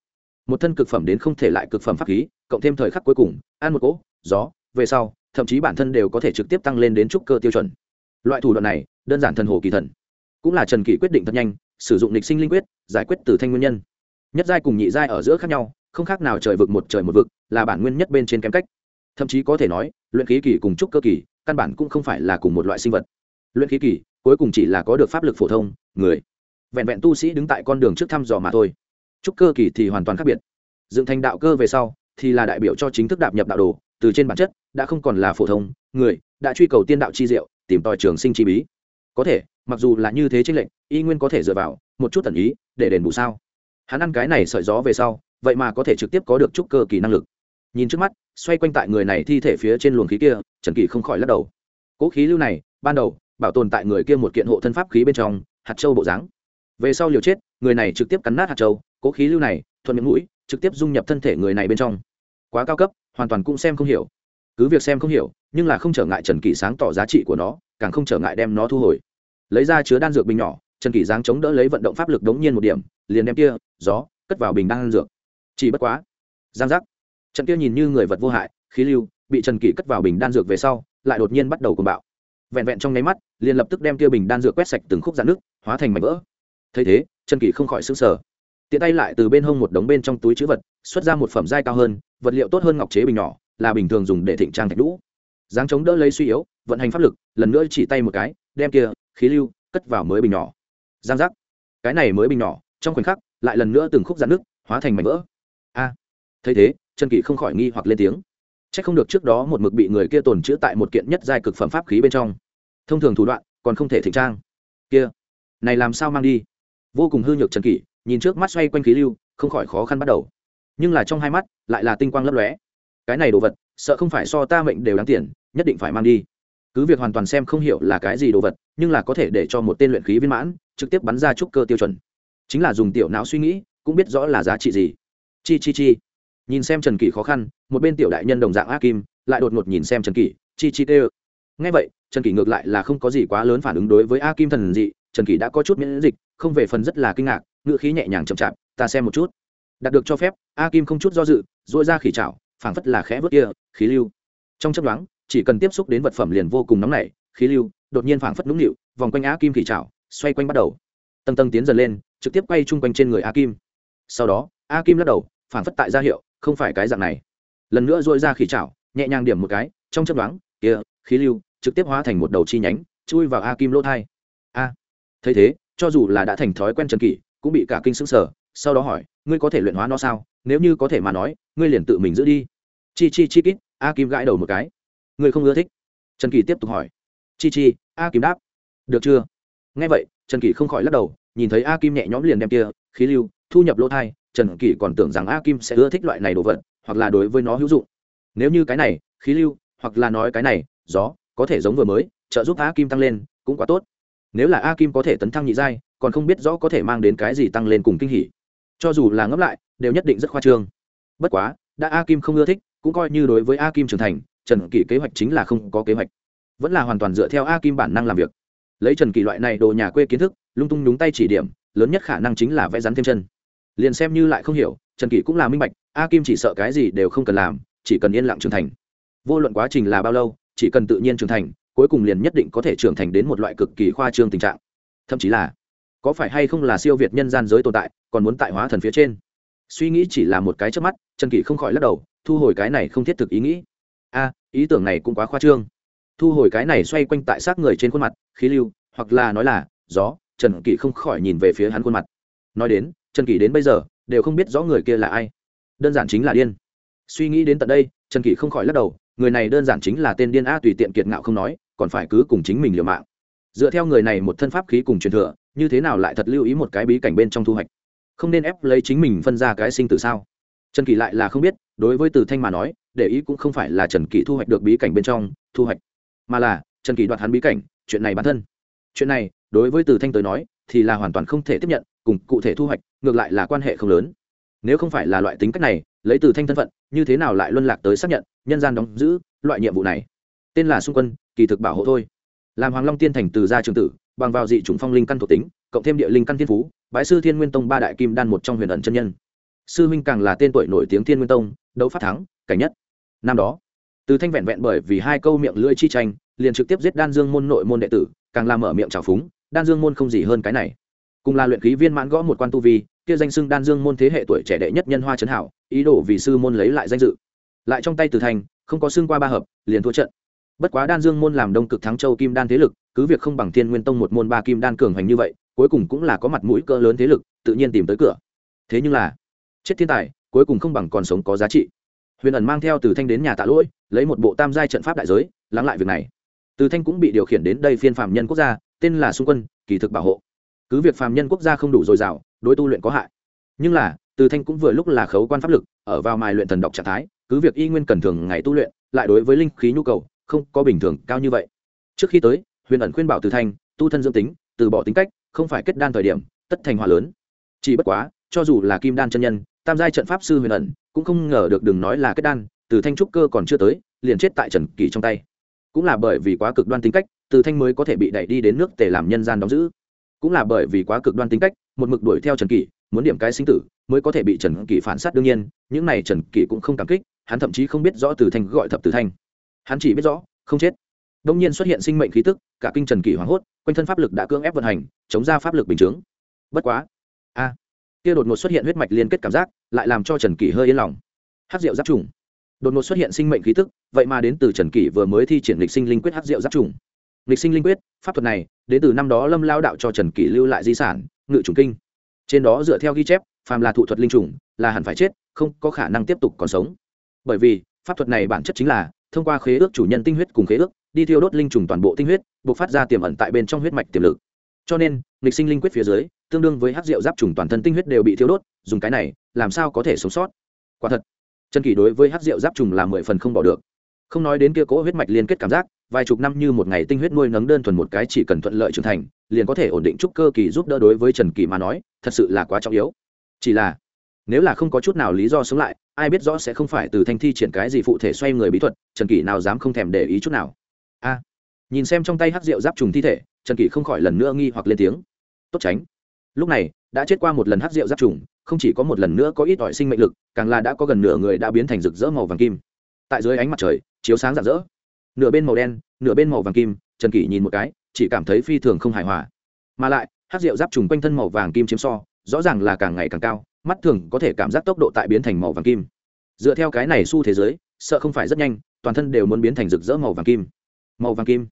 một thân cực phẩm đến không thể lại cực phẩm pháp khí, cộng thêm thời khắc cuối cùng, ăn một cỗ, gió, về sau, thậm chí bản thân đều có thể trực tiếp tăng lên đến trúc cơ tiêu chuẩn. Loại thủ đoạn này, đơn giản thần hồ kỳ thần. Cũng là trần kỷ quyết định thật nhanh, sử dụng lịch sinh linh quyết, giải quyết từ thanh nguyên nhân. Nhất giai cùng nhị giai ở giữa khác nhau, không khác nào trời vực một trời một vực, là bản nguyên nhất bên trên kém cách. Thậm chí có thể nói, luyện khí kỳ cùng trúc cơ kỳ, căn bản cũng không phải là cùng một loại sinh vật. Luyện khí kỳ, cuối cùng chỉ là có được pháp lực phổ thông, người. Vẹn vẹn tu sĩ đứng tại con đường trước thăm dò mà thôi trúc cơ kỳ thì hoàn toàn khác biệt. Dựng thành đạo cơ về sau, thì là đại biểu cho chính thức đạp nhập đạo đồ, từ trên bản chất, đã không còn là phổ thông, người, đã truy cầu tiên đạo chi diệu, tìm tòi trường sinh chi bí. Có thể, mặc dù là như thế trên lệnh y nguyên có thể dựa vào, một chút tần ý, để đền bù sao. Hắn ăn cái này sợi gió về sau, vậy mà có thể trực tiếp có được chút cơ kỳ năng lực. Nhìn trước mắt, xoay quanh tại người này thi thể phía trên luồng khí kia, trần kỳ không khỏi lắc đầu. Cỗ khí lưu này, ban đầu, bảo tồn tại người kia một kiện hộ thân pháp khí bên trong, hạt châu bộ dáng. Về sau liều chết, người này trực tiếp cắn nát hạt châu cỗ khí lưu này, thuận miệng mũi, trực tiếp dung nhập thân thể người này bên trong. Quá cao cấp, hoàn toàn cũng xem không hiểu. Cứ việc xem không hiểu, nhưng là không trở ngại trần kỳ sáng tỏ giá trị của nó, càng không trở ngại đem nó thu hồi. Lấy ra chứa đan dược bình nhỏ, trần kỳ giáng chống đỡ lấy vận động pháp lực đống nhiên một điểm, liền đem kia, gió, cất vào bình đan dược. Chỉ bất quá, giang giác. Trận kia nhìn như người vật vô hại, khí lưu, bị trần kỳ cất vào bình đan dược về sau, lại đột nhiên bắt đầu cùng bạo. Vẹn vẹn trong nháy mắt, liền lập tức đem kia bình đan dược quét sạch từng khúc dạn nước hóa thành mảnh vỡ. Thấy thế, trần kỳ không khỏi sững sờ tiện tay lại từ bên hông một đống bên trong túi chữ vật, xuất ra một phẩm giai cao hơn, vật liệu tốt hơn ngọc chế bình nhỏ, là bình thường dùng để thịnh trang thạch lũ dáng chống đỡ lấy suy yếu, vận hành pháp lực, lần nữa chỉ tay một cái, đem kia khí lưu cất vào mới bình nhỏ. Giang giác. Cái này mới bình nhỏ, trong khoảnh khắc, lại lần nữa từng khúc giãn nước hóa thành mảnh vỡ. A. Thấy thế, trần kỷ không khỏi nghi hoặc lên tiếng. C h ắ c không được trước đó một mực bị người kia tồn chữ tại một kiện nhất giai cực phẩm pháp khí bên trong. Thông thường thủ đoạn, còn không thể thịnh trang. Kia. Này làm sao mang đi? Vô cùng hư nhược trần kỷ nhìn trước mắt xoay quanh khí lưu, không khỏi khó khăn bắt đầu. Nhưng là trong hai mắt, lại là tinh quang lấp lóe. Cái này đồ vật, sợ không phải so ta mệnh đều đáng tiền, nhất định phải mang đi. Cứ việc hoàn toàn xem không hiểu là cái gì đồ vật, nhưng là có thể để cho một tên luyện khí viên mãn, trực tiếp bắn ra trúc cơ tiêu chuẩn. Chính là dùng tiểu não suy nghĩ, cũng biết rõ là giá trị gì. Chi chi chi. Nhìn xem trần kỷ khó khăn, một bên tiểu đại nhân đồng dạng a kim, lại đột ngột nhìn xem trần kỷ, chi chi tê ơ. Ngay vậy, trần kỷ ngược lại là không có gì quá lớn phản ứng đối với a kim thần dị, trần kỷ đã có chút miễn dịch, không về phần rất là kinh ngạc ngựa khí nhẹ nhàng chậm chạp, ta xem một chút. Đạt được cho phép, a kim không chút do dự dội ra khỉ chảo, phảng phất là khẽ vớt kia, khí lưu. Trong chấp đoán chỉ cần tiếp xúc đến vật phẩm liền vô cùng nóng nảy, khí lưu đột nhiên phảng phất nũng nịu, vòng quanh a kim khỉ chảo, xoay quanh bắt đầu. Tầng tầng tiến dần lên, trực tiếp quay chung quanh trên người a kim. Sau đó, a kim lắc đầu, phảng phất tại ra hiệu, không phải cái dạng này. Lần nữa dội ra khỉ chảo, nhẹ nhàng điểm một cái, trong chấp đoán kia, khí lưu trực tiếp hóa thành một đầu chi nhánh, chui vào a kim lỗ thai. A! Thấy thế, cho dù là đã thành thói quen trần kỷ cũng bị cả kinh sững sờ, sau đó hỏi, ngươi có thể luyện hóa nó sao? Nếu như có thể mà nói, ngươi liền tự mình giữ đi. Chi chi chi kít. A kim gãi đầu một cái. Ngươi không ưa thích? Trần kỳ tiếp tục hỏi. Chi chi, a kim đáp. Được chưa? Nghe vậy, trần kỳ không khỏi lắc đầu, nhìn thấy a kim nhẹ nhõm liền đem kia, khí lưu, thu nhập lỗ thai, trần kỳ còn tưởng rằng a kim sẽ ưa thích loại này đồ vật, hoặc là đối với nó hữu dụng. Nếu như cái này, khí lưu, hoặc là nói cái này, gió, có thể giống vừa mới, trợ giúp a kim tăng lên, cũng quá tốt. Nếu là a kim có thể tấn thăng nhị giai còn không biết rõ có thể mang đến cái gì tăng lên cùng kinh hỉ. Cho dù là ngẫm lại, đều nhất định rất khoa trương. Bất quá, đã a kim không ưa thích, cũng coi như đối với a kim trưởng thành, trần kỷ kế hoạch chính là không có kế hoạch. Vẫn là hoàn toàn dựa theo a kim bản năng làm việc. Lấy trần kỷ loại này đồ nhà quê kiến thức, lung tung nhúng tay chỉ điểm, lớn nhất khả năng chính là vẽ rắn thêm chân. Liền xem như lại không hiểu, trần kỷ cũng là minh bạch, a kim chỉ sợ cái gì đều không cần làm, chỉ cần yên lặng trưởng thành. Vô luận quá trình là bao lâu, chỉ cần tự nhiên trưởng thành, cuối cùng liền nhất định có thể trưởng thành đến một loại cực kỳ khoa trương tình trạng. Thậm chí là có phải hay không là siêu việt nhân gian giới tồn tại, còn muốn tại hóa thần phía trên? Suy nghĩ chỉ là một cái trước mắt, trần kỷ không khỏi lắc đầu, thu hồi cái này không thiết thực ý nghĩ. A, ý tưởng này cũng quá khoa trương. Thu hồi cái này xoay quanh tại xác người trên khuôn mặt, khí lưu, hoặc là nói là gió, trần kỷ không khỏi nhìn về phía hắn khuôn mặt. Nói đến, trần kỷ đến bây giờ, đều không biết rõ người kia là ai. Đơn giản chính là điên. Suy nghĩ đến tận đây, trần kỷ không khỏi lắc đầu, người này đơn giản chính là tên điên a tùy tiện kiệt ngạo không nói, còn phải cứ cùng chính mình liều mạng dựa theo người này một thân pháp khí cùng truyền thừa, như thế nào lại thật lưu ý một cái bí cảnh bên trong thu hoạch? Không nên ép lấy chính mình phân ra cái sinh tử sao? Trần kỳ lại là không biết, đối với từ thanh mà nói, để ý cũng không phải là trần kỳ thu hoạch được bí cảnh bên trong, thu hoạch, mà là trần kỳ đoạt hắn bí cảnh, chuyện này bản thân. Chuyện này, đối với từ thanh tới nói, thì là hoàn toàn không thể tiếp nhận, cùng cụ thể thu hoạch, ngược lại là quan hệ không lớn. Nếu không phải là loại tính cách này, lấy từ thanh thân phận, như thế nào lại luân lạc tới xác nhận, nhân gian đóng giữ loại nhiệm vụ này? Tên là xung quân, kỳ thực bảo hộ thôi làm hoàng long tiên thành từ gia trường tử, bằng vào dị chủng phong linh căn thuộc tính, cộng thêm địa linh căn thiên phú bãi sư thiên nguyên tông ba đại kim đan một trong huyền ẩn chân nhân. Sư minh càng là tên tuổi nổi tiếng thiên nguyên tông, đấu phát thắng, cảnh nhất. Năm đó, từ thanh vẹn vẹn bởi vì hai câu miệng lưỡi chi tranh, liền trực tiếp giết đan dương môn nội môn đệ tử, càng làm mở miệng trào phúng, đan dương môn không gì hơn cái này. Cùng là luyện khí viên mãn gõ một quan tu vi, kia danh xưng đan dương môn thế hệ tuổi trẻ đệ nhất nhân hoa trấn hảo, ý đồ vì sư môn lấy lại danh dự. Lại trong tay từ thanh, không có xưng qua ba hợp, liền thua trận bất quá đan dương môn làm đông cực thắng châu kim đan thế lực, cứ việc không bằng thiên nguyên tông một môn ba kim đan cường hành như vậy, cuối cùng cũng là có mặt mũi cỡ lớn thế lực, tự nhiên tìm tới cửa. Thế nhưng là, chết thiên tài, cuối cùng không bằng còn sống có giá trị. Huyền ẩn mang theo từ thanh đến nhà tạ lỗi, lấy một bộ tam giai trận pháp đại giới, lắng lại việc này. Từ thanh cũng bị điều khiển đến đây phiên phạm nhân quốc gia, tên là xung quân, kỳ thực bảo hộ. Cứ việc phạm nhân quốc gia không đủ dồi dào, đối tu luyện có hại. Nhưng là, từ thanh cũng vừa lúc là khấu quan pháp lực, ở vào mài luyện thần độc trạng thái, cứ việc y nguyên cần thường ngày tu luyện, lại đối với linh khí nhu cầu không có bình thường cao như vậy. Trước khi tới, huyền ẩn khuyên bảo từ thanh, tu thân dương tính, từ bỏ tính cách, không phải kết đan thời điểm, tất thành hòa lớn. Chỉ bất quá, cho dù là kim đan chân nhân, tam giai trận pháp sư huyền ẩn, cũng không ngờ được đừng nói là kết đan, từ thanh trúc cơ còn chưa tới, liền chết tại trần kỳ trong tay. Cũng là bởi vì quá cực đoan tính cách, từ thanh mới có thể bị đẩy đi đến nước tề làm nhân gian đóng giữ. Cũng là bởi vì quá cực đoan tính cách, một mực đuổi theo trần kỳ, muốn điểm cái sinh tử, mới có thể bị trần kỳ phản sát đương nhiên, những này trần kỳ cũng không cảm kích, hắn thậm chí không biết rõ từ thanh gọi thập từ thanh hắn chỉ biết rõ, không chết. Đông nhiên xuất hiện sinh mệnh khí tức, cả kinh trần kỷ hoảng hốt, quanh thân pháp lực đã cưỡng ép vận hành, chống ra pháp lực bình chướng. Bất quá, a, kia đột ngột xuất hiện huyết mạch liên kết cảm giác, lại làm cho trần kỷ hơi yên lòng. Hát rượu giáp trùng. Đột ngột xuất hiện sinh mệnh khí tức, vậy mà đến từ trần kỷ vừa mới thi triển lịch sinh linh quyết hát rượu giáp trùng. Lịch sinh linh quyết, pháp thuật này, đến từ năm đó lâm lao đạo cho trần kỷ lưu lại di sản, ngự trùng kinh. Trên đó dựa theo ghi chép, phàm là thụ thuật linh trùng, là hẳn phải chết, không có khả năng tiếp tục còn sống. Bởi vì, pháp thuật này bản chất chính là thông qua khế ước chủ nhân tinh huyết cùng khế ước, đi thiêu đốt linh trùng toàn bộ tinh huyết buộc phát ra tiềm ẩn tại bên trong huyết mạch tiềm lực. Cho nên lịch sinh linh quyết phía dưới, tương đương với hát rượu giáp trùng toàn thân tinh huyết đều bị thiêu đốt, dùng cái này, làm sao có thể sống sót? Quả thật chân kỳ đối với hát rượu giáp trùng là mười phần không bỏ được. Không nói đến kia cỗ huyết mạch liên kết cảm giác, vài chục năm như một ngày tinh huyết nuôi nấng đơn thuần một cái chỉ cần thuận lợi trưởng thành, liền có thể ổn định trúc cơ kỳ giúp đỡ đối với trần kỳ mà nói, thật sự là quá trọng yếu. Chỉ là, nếu là không có chút nào lý do sống lại ai biết rõ sẽ không phải từ thanh thi triển cái gì phụ thể xoay người bí thuật, trần kỷ nào dám không thèm để ý chút nào. A, nhìn xem trong tay hát rượu giáp trùng thi thể, trần kỷ không khỏi lần nữa nghi hoặc lên tiếng. Tốt tránh. Lúc này, đã chết qua một lần hát rượu giáp trùng, không chỉ có một lần nữa có ít ỏi sinh mệnh lực, càng là đã có gần nửa người đã biến thành rực rỡ màu vàng kim. Tại dưới ánh mặt trời, chiếu sáng rạng rỡ. Nửa bên màu đen, nửa bên màu vàng kim, trần kỷ nhìn một cái, chỉ cảm thấy phi thường không hài hòa. Mà lại hát rượu giáp trùng quanh thân màu vàng kim chiếm so, rõ ràng là càng ngày càng cao mắt thường có thể cảm giác tốc độ tại biến thành màu vàng kim. Dựa theo cái này xu thế giới, sợ không phải rất nhanh, toàn thân đều muốn biến thành rực rỡ màu vàng kim. Màu vàng kim.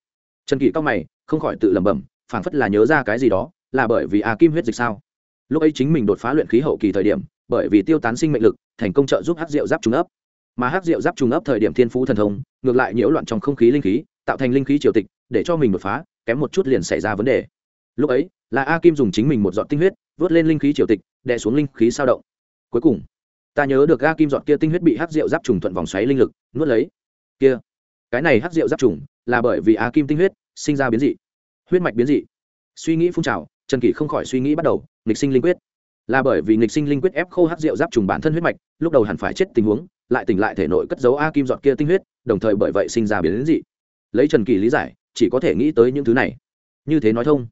Trần kỷ cao mày, không khỏi tự lẩm bẩm, phảng phất là nhớ ra cái gì đó, là bởi vì a kim huyết dịch sao? Lúc ấy chính mình đột phá luyện khí hậu kỳ thời điểm, bởi vì tiêu tán sinh mệnh lực, thành công trợ giúp hát rượu giáp trùng ấp. Mà hát rượu giáp trùng ấp thời điểm thiên phú thần thông, ngược lại nhiễu loạn trong không khí linh khí, tạo thành linh khí triều tịch, để cho mình đột phá, kém một chút liền xảy ra vấn đề. Lúc ấy, là a kim dùng chính mình một giọt tinh huyết, vớt lên linh khí triều tịch đè xuống linh khí sao động. Cuối cùng, ta nhớ được a kim giọt kia tinh huyết bị hắc rượu giáp trùng thuận vòng xoáy linh lực, nuốt lấy. Kia, cái này hắc rượu giáp trùng là bởi vì a kim tinh huyết sinh ra biến dị, huyết mạch biến dị. Suy nghĩ phun trào, trần kỷ không khỏi suy nghĩ bắt đầu, nghịch sinh linh quyết. Là bởi vì nghịch sinh linh quyết ép khô hắc rượu giáp trùng bản thân huyết mạch, lúc đầu hẳn phải chết tình huống, lại tỉnh lại thể nội cất dấu a kim dọn kia tinh huyết, đồng thời bởi vậy sinh ra biến dị. Lấy trần kỳ lý giải, chỉ có thể nghĩ tới những thứ này. Như thế nói thông.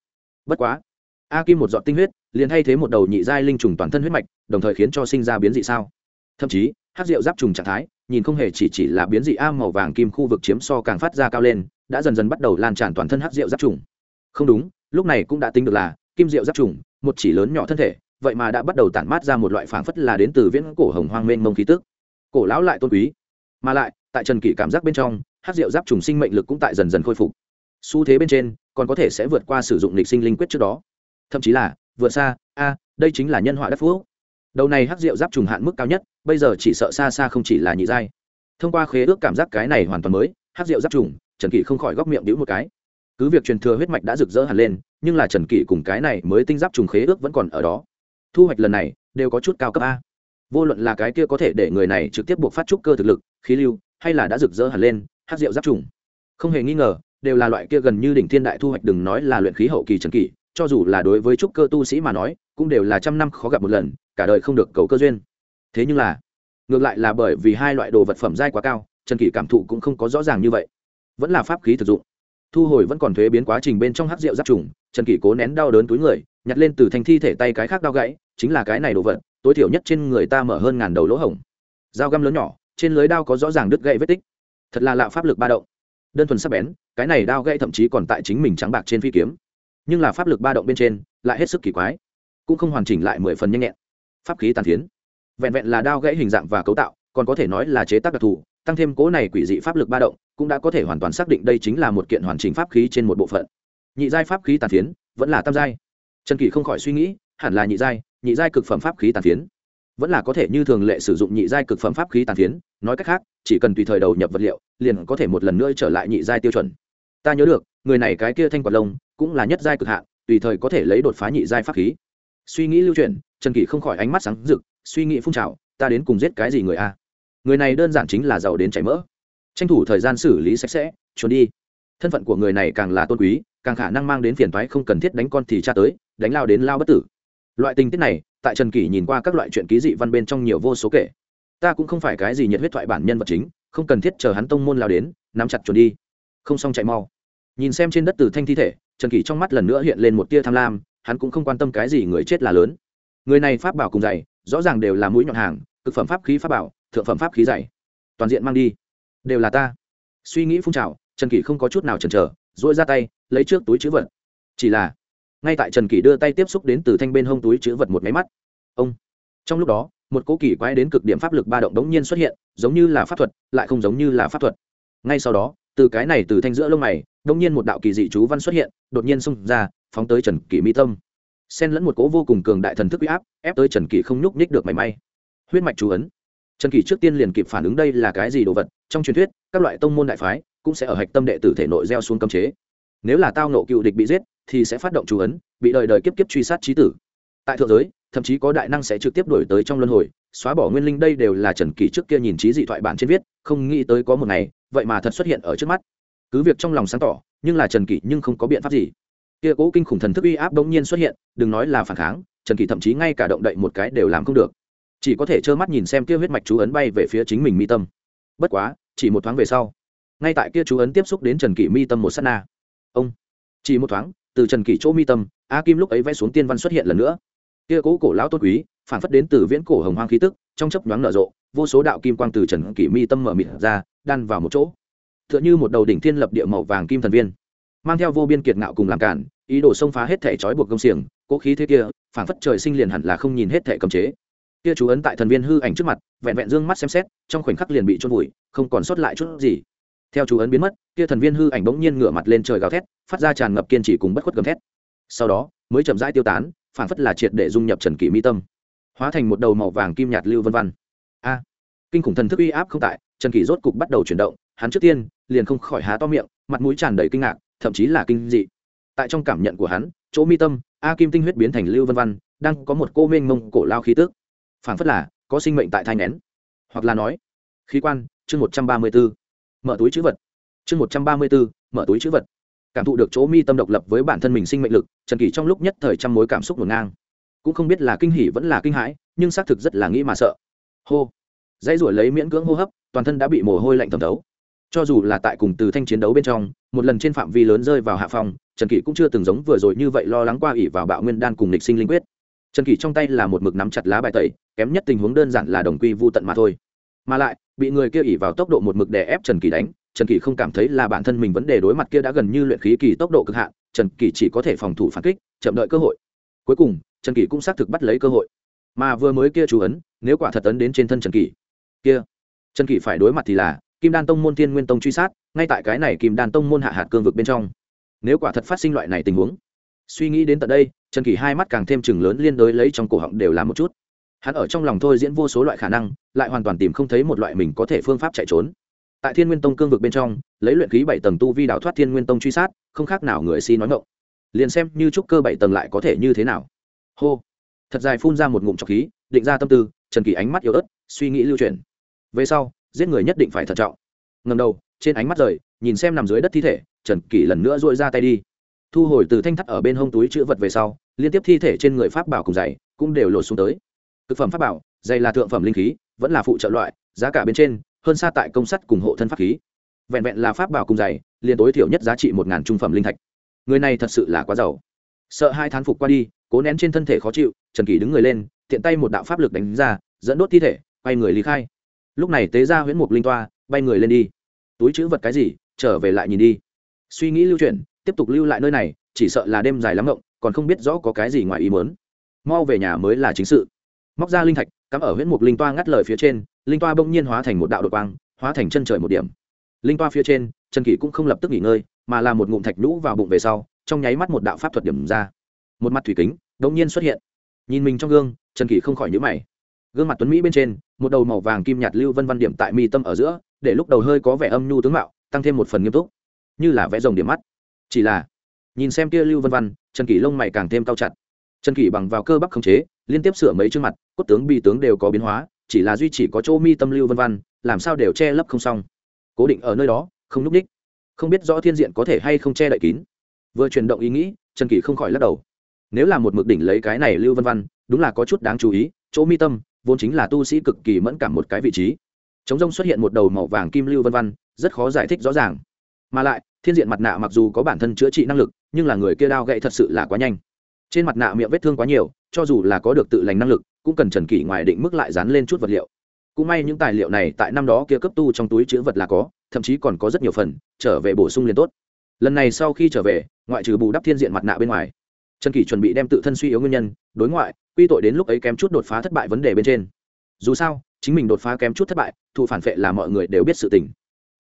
Bất quá, a kim một giọt tinh huyết liền thay thế một đầu nhị giai linh trùng toàn thân huyết mạch, đồng thời khiến cho sinh ra biến dị sao? Thậm chí hát rượu giáp trùng trạng thái, nhìn không hề chỉ chỉ là biến dị a màu vàng kim khu vực chiếm so càng phát ra cao lên, đã dần dần bắt đầu lan tràn toàn thân hát rượu giáp trùng. Không đúng, lúc này cũng đã tính được là, kim rượu giáp trùng, một chỉ lớn nhỏ thân thể, vậy mà đã bắt đầu tản mát ra một loại phảng phất là đến từ viễn cổ hồng hoang mênh mông khí tức. Cổ lão lại tôn quý. Mà lại, tại trần kỷ cảm giác bên trong hát rượu giáp trùng sinh mệnh lực cũng tại dần dần khôi phục. Xu thế bên trên, còn có thể sẽ vượt qua sử dụng lịch sinh linh quyết trước đó. Thậm chí là vượt xa, a, đây chính là nhân họa đất phú đầu này hắc rượu giáp trùng hạn mức cao nhất, bây giờ chỉ sợ xa xa không chỉ là nhị giai. Thông qua khế ước cảm giác cái này hoàn toàn mới, hắc rượu giáp trùng, trần kỷ không khỏi góc miệng đĩu một cái. Cứ việc truyền thừa huyết mạch đã rực rỡ hẳn lên, nhưng là trần kỷ cùng cái này mới tinh giáp trùng khế ước vẫn còn ở đó. Thu hoạch lần này, đều có chút cao cấp a. Vô luận là cái kia có thể để người này trực tiếp buộc phát trúc cơ thực lực, khí lưu, hay là đã rực rỡ hẳn lên hát rượu giáp trùng. Không hề nghi ngờ, đều là loại kia gần như đỉnh thiên đại thu hoạch đừng nói là luyện khí hậu kỳ trần kỷ cho dù là đối với trúc cơ tu sĩ mà nói, cũng đều là trăm năm khó gặp một lần, cả đời không được cầu cơ duyên. Thế nhưng là, ngược lại là bởi vì hai loại đồ vật phẩm dai quá cao, trần kỷ cảm thụ cũng không có rõ ràng như vậy. Vẫn là pháp khí thực dụng. Thu hồi vẫn còn thuế biến quá trình bên trong hát rượu giáp trùng, trần kỷ cố nén đau đớn túi người, nhặt lên từ thành thi thể tay cái khác đau gãy, chính là cái này đồ vật, tối thiểu nhất trên người ta mở hơn ngàn đầu lỗ hổng. Dao găm lớn nhỏ, trên lưới đao có rõ ràng đứt gãy vết tích. Thật là lạ pháp lực ba động. Đơn thuần sắc bén, cái này đao gãy thậm chí còn tại chính mình trắng bạc trên phi kiếm nhưng là pháp lực ba động bên trên lại hết sức kỳ quái, cũng không hoàn chỉnh lại mười phần nhanh nhẹn. Pháp khí tàn phiến, vẹn vẹn là đao gãy hình dạng và cấu tạo, còn có thể nói là chế tác đặc thù, tăng thêm cố này quỷ dị pháp lực ba động, cũng đã có thể hoàn toàn xác định đây chính là một kiện hoàn chỉnh pháp khí trên một bộ phận. Nhị giai pháp khí tàn phiến, vẫn là tam giai. Trần kỷ không khỏi suy nghĩ, hẳn là nhị giai nhị giai cực phẩm pháp khí tàn phiến. Vẫn là có thể như thường lệ sử dụng nhị giai cực phẩm pháp khí tàn phiến, nói cách khác, chỉ cần tùy thời đầu nhập vật liệu, liền có thể một lần nữa trở lại nhị giai tiêu chuẩn. Ta nhớ được, người này cái kia thanh quạt lông cũng là nhất giai cực hạn, tùy thời có thể lấy đột phá nhị giai pháp khí. Suy nghĩ lưu truyền trần kỷ không khỏi ánh mắt sáng rực, suy nghĩ phun trào, ta đến cùng giết cái gì người a? Người này đơn giản chính là giàu đến chảy mỡ. Tranh thủ thời gian xử lý sạch sẽ trốn đi. Thân phận của người này càng là tôn quý, càng khả năng mang đến phiền toái không cần thiết đánh con thì cha tới, đánh lao đến lao bất tử. Loại tình tiết này, tại trần kỷ nhìn qua các loại chuyện ký dị văn bên trong nhiều vô số kể. Ta cũng không phải cái gì nhiệt huyết thoại bản nhân vật chính, không cần thiết chờ hắn tông môn lao đến, nắm chặt trốn đi. Không xong chạy mau. Nhìn xem trên đất từ thanh thi thể trần kỷ trong mắt lần nữa hiện lên một tia tham lam, hắn cũng không quan tâm cái gì người chết là lớn. Người này pháp bảo cùng dày, rõ ràng đều là mũi nhọn hàng, cực phẩm pháp khí pháp bảo, thượng phẩm pháp khí dày. Toàn diện mang đi. Đều là ta. Suy nghĩ phun trào, trần kỷ không có chút nào chần chờ dỗi ra tay, lấy trước túi chữ vật. Chỉ là, ngay tại trần kỷ đưa tay tiếp xúc đến từ thanh bên hông túi chữ vật một máy mắt, ông, trong lúc đó, một cỗ kỳ quái đến cực điểm pháp lực ba động đống nhiên xuất hiện, giống như là pháp thuật, lại không giống như là pháp thuật. Ngay sau đó, từ cái này từ thanh giữa lông mày đông nhiên một đạo kỳ dị chú văn xuất hiện, đột nhiên xông ra, phóng tới trần kỷ mi tâm. Xen lẫn một cỗ vô cùng cường đại thần thức uy áp, ép tới trần kỷ không nhúc nhích được mảy may. Huyết mạch chú ấn. Trần kỷ trước tiên liền kịp phản ứng đây là cái gì đồ vật, trong truyền thuyết, các loại tông môn đại phái cũng sẽ ở hạch tâm đệ tử thể nội gieo xuống cấm chế. Nếu là tao nộ cựu địch bị giết, thì sẽ phát động chú ấn, bị đời đời kiếp kiếp truy sát trí tử. Tại thượng giới, thậm chí có đại năng sẽ trực tiếp đổi tới trong luân hồi, xóa bỏ nguyên linh đây đều là trần kỳ trước kia nhìn trí dị thoại bản trên viết, không nghĩ tới có một ngày, vậy mà thật xuất hiện ở trước mắt cứ việc trong lòng sáng tỏ, nhưng là trần kỷ nhưng không có biện pháp gì. Kia cố kinh khủng thần thức uy áp bỗng nhiên xuất hiện, đừng nói là phản kháng, trần kỷ thậm chí ngay cả động đậy một cái đều làm không được. Chỉ có thể trơ mắt nhìn xem kia huyết mạch chú ấn bay về phía chính mình mi tâm. Bất quá, chỉ một thoáng về sau, ngay tại kia chú ấn tiếp xúc đến trần kỷ mi tâm một s á t na. Ông, chỉ một thoáng, từ trần kỷ chỗ mi tâm, a kim lúc ấy vẽ xuống tiên văn xuất hiện lần nữa. Kia cố cổ lão tôn quý, phản phất đến từ viễn cổ hồng hoang khí tức, trong chấp nhoáng nở rộ, vô số đạo kim quang từ trần kỷ mi tâm mở mịt ra, đan vào một chỗ t h ư ợ n h ư một đầu đỉnh thiên lập địa màu vàng kim thần viên, mang theo vô biên kiệt ngạo cùng làm cản, ý đồ xông phá hết thể trói buộc công xiềng cỗ khí thế kia phản phất trời sinh liền hẳn là không nhìn hết thể cầm chế. Kia chú ấn tại thần viên hư ảnh trước mặt, vẹn vẹn d ư ơ n g mắt xem xét, trong khoảnh khắc liền bị trôn vùi, không còn sót lại chút gì. Theo chú ấn biến mất, kia thần viên hư ảnh bỗng nhiên ngửa mặt lên trời gào thét, phát ra tràn ngập kiên trì cùng bất khuất gầm thét. Sau đó, mới chậm rãi tiêu tán phản phất là triệt để dung nhập trần kỷ mi tâm, hóa thành một đầu màu vàng kim nhạt lưu vân văn a, kinh khủng thần thức uy áp không tại, trần kỷ rốt cục bắt đầu chuyển động hắn trước tiên liền không khỏi há to miệng, mặt mũi tràn đầy kinh ngạc, thậm chí là kinh dị. Tại trong cảm nhận của hắn, chỗ mi tâm, a kim tinh huyết biến thành lưu vân văn, đang có một cô mênh mông cổ lao khí tước phảng phất là có sinh mệnh tại thai nén hoặc là nói, khí quan, chương một trăm ba mươi b ố mở túi chữ vật. Chương một trăm ba mươi bốn mở túi chữ vật. Cảm thụ được chỗ mi tâm độc lập với bản thân mình sinh mệnh lực, trần kỳ trong lúc nhất thời trăm mối cảm xúc ngổn ngang. Cũng không biết là kinh hỉ vẫn là kinh hãi, nhưng xác thực rất là nghĩ mà sợ. Hô. Dãy ruổi lấy miễn cưỡng hô hấp, toàn thân đã bị mồ hôi lạnh thẩm thấu cho dù là tại cùng từ thanh chiến đấu bên trong, một lần trên phạm vi lớn rơi vào hạ phòng trần kỷ cũng chưa từng giống vừa rồi như vậy lo lắng qua ỉ vào bạo nguyên đan cùng lịch sinh linh quyết. Trần kỷ trong tay là một mực nắm chặt lá bài tẩy, kém nhất tình huống đơn giản là đồng quy vô tận mà thôi. Mà lại, bị người kia ỉ vào tốc độ một mực đè ép trần kỷ đánh, trần kỷ không cảm thấy là bản thân mình vấn đề đối mặt kia đã gần như luyện khí kỳ tốc độ cực hạn, trần kỷ chỉ có thể phòng thủ phản kích, chậm đợi cơ hội. Cuối cùng, trần kỷ cũng xác thực bắt lấy cơ hội. Mà vừa mới kia chú ấn, nếu quả thật ấn đến trên thân trần kỷ, kia, trần kỷ phải đối mặt thì là kim đan tông môn thiên nguyên tông truy sát, ngay tại cái này kim đan tông môn hạ hạt cương vực bên trong. Nếu quả thật phát sinh loại này tình huống, suy nghĩ đến tận đây, trần kỳ hai mắt càng thêm chừng lớn liên đối lấy trong cổ họng đều làm một chút. Hắn ở trong lòng thôi diễn vô số loại khả năng, lại hoàn toàn tìm không thấy một loại mình có thể phương pháp chạy trốn. Tại thiên nguyên tông cương vực bên trong, lấy luyện khí bảy tầng tu vi đào thoát thiên nguyên tông truy sát, không khác nào người si nói ngộng liền xem như trúc cơ bảy tầng lại có thể như thế nào. Hô. Thật dài phun ra một ngụm trọc khí, định ra tâm tư, trần kỳ ánh mắt yếu ớt, suy nghĩ lưu truyền về sau giết người nhất định phải thận trọng. Ngầm đầu, trên ánh mắt rời, nhìn xem nằm dưới đất thi thể, trần kỷ lần nữa dội ra tay đi. Thu hồi từ thanh thắt ở bên hông túi chữ vật về sau, liên tiếp thi thể trên người pháp bảo cùng giày cũng đều lột xuống tới. Thực phẩm pháp bảo, giày là thượng phẩm linh khí, vẫn là phụ trợ loại, giá cả bên trên, hơn xa tại công sắt cùng hộ thân pháp khí. Vẹn vẹn là pháp bảo cùng giày, liền tối thiểu nhất giá trị một ngàn trung phẩm linh thạch. Người này thật sự là quá giàu. Sợ hai thán phục qua đi, cố nén trên thân thể khó chịu, trần kỷ đứng người lên, tiện tay một đạo pháp lực đánh ra, dẫn đốt thi thể, quay người lý khai lúc này tế ra huyễn mục linh toa, bay người lên đi. Túi chữ vật cái gì, trở về lại nhìn đi. Suy nghĩ lưu chuyển, tiếp tục lưu lại nơi này, chỉ sợ là đêm dài lắm ngộng, còn không biết rõ có cái gì ngoài ý mớn mau về nhà mới là chính sự. Móc ra linh thạch, cắm ở huyễn mục linh toa ngắt lời phía trên, linh toa bỗng nhiên hóa thành một đạo đột quang, hóa thành chân trời một điểm. Linh toa phía trên, trần kỷ cũng không lập tức nghỉ ngơi, mà là một ngụm thạch nhũ vào bụng về sau, trong nháy mắt một đạo pháp thuật điểm ra. Một mặt thủy kính đống nhiên xuất hiện. Nhìn mình trong gương, trần kỷ không khỏi nhữ mày gương mặt tuấn mỹ bên trên, một đầu màu vàng kim nhạt lưu vân văn điểm tại mi tâm ở giữa, để lúc đầu hơi có vẻ âm nhu tướng mạo, tăng thêm một phần nghiêm túc. Như là vẽ rồng điểm mắt. Chỉ là, nhìn xem kia lưu vân văn, trần kỷ lông mày càng thêm cao chặt. Trần kỷ bằng vào cơ bắp khống chế, liên tiếp sửa mấy chương mặt, cốt tướng bi tướng đều có biến hóa, chỉ là duy chỉ có chỗ mi tâm lưu vân văn, làm sao đều che lấp không xong. Cố định ở nơi đó, không núp đích không biết rõ thiên diện có thể hay không che đậy kín. Vừa chuyển động ý nghĩ, trần kỷ không khỏi lắc đầu. Nếu là một mực đỉnh lấy cái này lưu vân văn, đúng là có chút đáng chú ý, chỗ mi tâm vốn chính là tu sĩ cực kỳ mẫn cảm một cái vị trí. Chống rông xuất hiện một đầu màu vàng kim lưu vân văn rất khó giải thích rõ ràng. Mà lại, thiên diện mặt nạ mặc dù có bản thân chữa trị năng lực, nhưng là người kia đao gậy thật sự là quá nhanh. Trên mặt nạ miệng vết thương quá nhiều, cho dù là có được tự lành năng lực, cũng cần trần kỷ ngoài định mức lại dán lên chút vật liệu. Cũng may những tài liệu này tại năm đó kia cấp tu trong túi chữ vật là có, thậm chí còn có rất nhiều phần, trở về bổ sung liền tốt. Lần này sau khi trở về, ngoại trừ bù đắp thiên diện mặt nạ bên ngoài trần kỷ chuẩn bị đem tự thân suy yếu nguyên nhân, đối ngoại, quy tội đến lúc ấy kém chút đột phá thất bại vấn đề bên trên. Dù sao, chính mình đột phá kém chút thất bại thụ phản vệ là mọi người đều biết sự tình.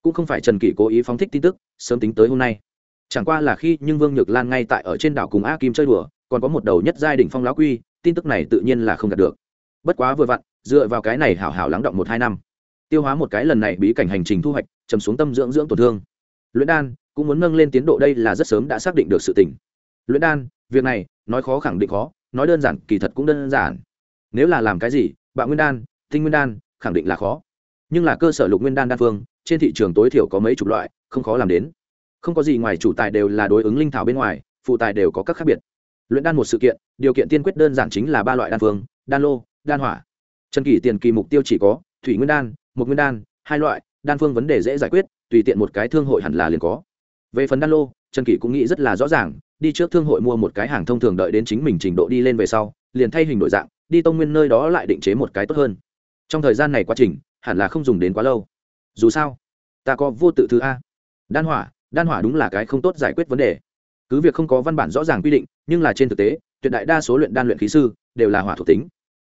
Cũng không phải trần kỷ cố ý phóng thích tin tức, sớm tính tới hôm nay. Chẳng qua là khi nhưng vương nhược lan ngay tại ở trên đảo cùng a kim chơi đùa, còn có một đầu nhất giai đỉnh phong lão quy, tin tức này tự nhiên là không đạt được. Bất quá vừa vặn, dựa vào cái này hảo hảo lắng động một hai năm, tiêu hóa một cái lần này bí cảnh hành trình thu hoạch trầm xuống tâm dưỡng dưỡng tổn thương. Luyện đan, cũng muốn nâng lên tiến độ đây là rất sớm đã xác định được sự tỉnh luyện đan, việc này, nói khó khẳng định khó, nói đơn giản, kỳ thật cũng đơn giản. Nếu là làm cái gì bạo nguyên đan, tinh nguyên đan, khẳng định là khó. Nhưng là cơ sở lục nguyên đan đa phương, trên thị trường tối thiểu có mấy chục loại, không khó làm đến. Không có gì ngoài chủ tài đều là đối ứng linh thảo bên ngoài, phụ tài đều có các khác biệt. Luyện đan một sự kiện, điều kiện tiên quyết đơn giản chính là ba loại đan phương, đan lô, đan hỏa. Trần kỷ tiền kỳ mục tiêu chỉ có, thủy nguyên đan một nguyên đan, hai loại, đan phương vấn đề dễ giải quyết, tùy tiện một cái thương hội hẳn là liền có. Về phần đan lô trần kỷ cũng nghĩ rất là rõ ràng đi trước thương hội mua một cái hàng thông thường đợi đến chính mình trình độ đi lên về sau, liền thay hình đổi dạng, đi tông nguyên nơi đó lại định chế một cái tốt hơn. Trong thời gian này quá trình, hẳn là không dùng đến quá lâu. Dù sao, ta có vô tự thứ a. Đan hỏa đan hỏa đúng là cái không tốt giải quyết vấn đề. Cứ việc không có văn bản rõ ràng quy định, nhưng là trên thực tế, tuyệt đại đa số luyện đan luyện khí sư đều là hỏa thuộc tính.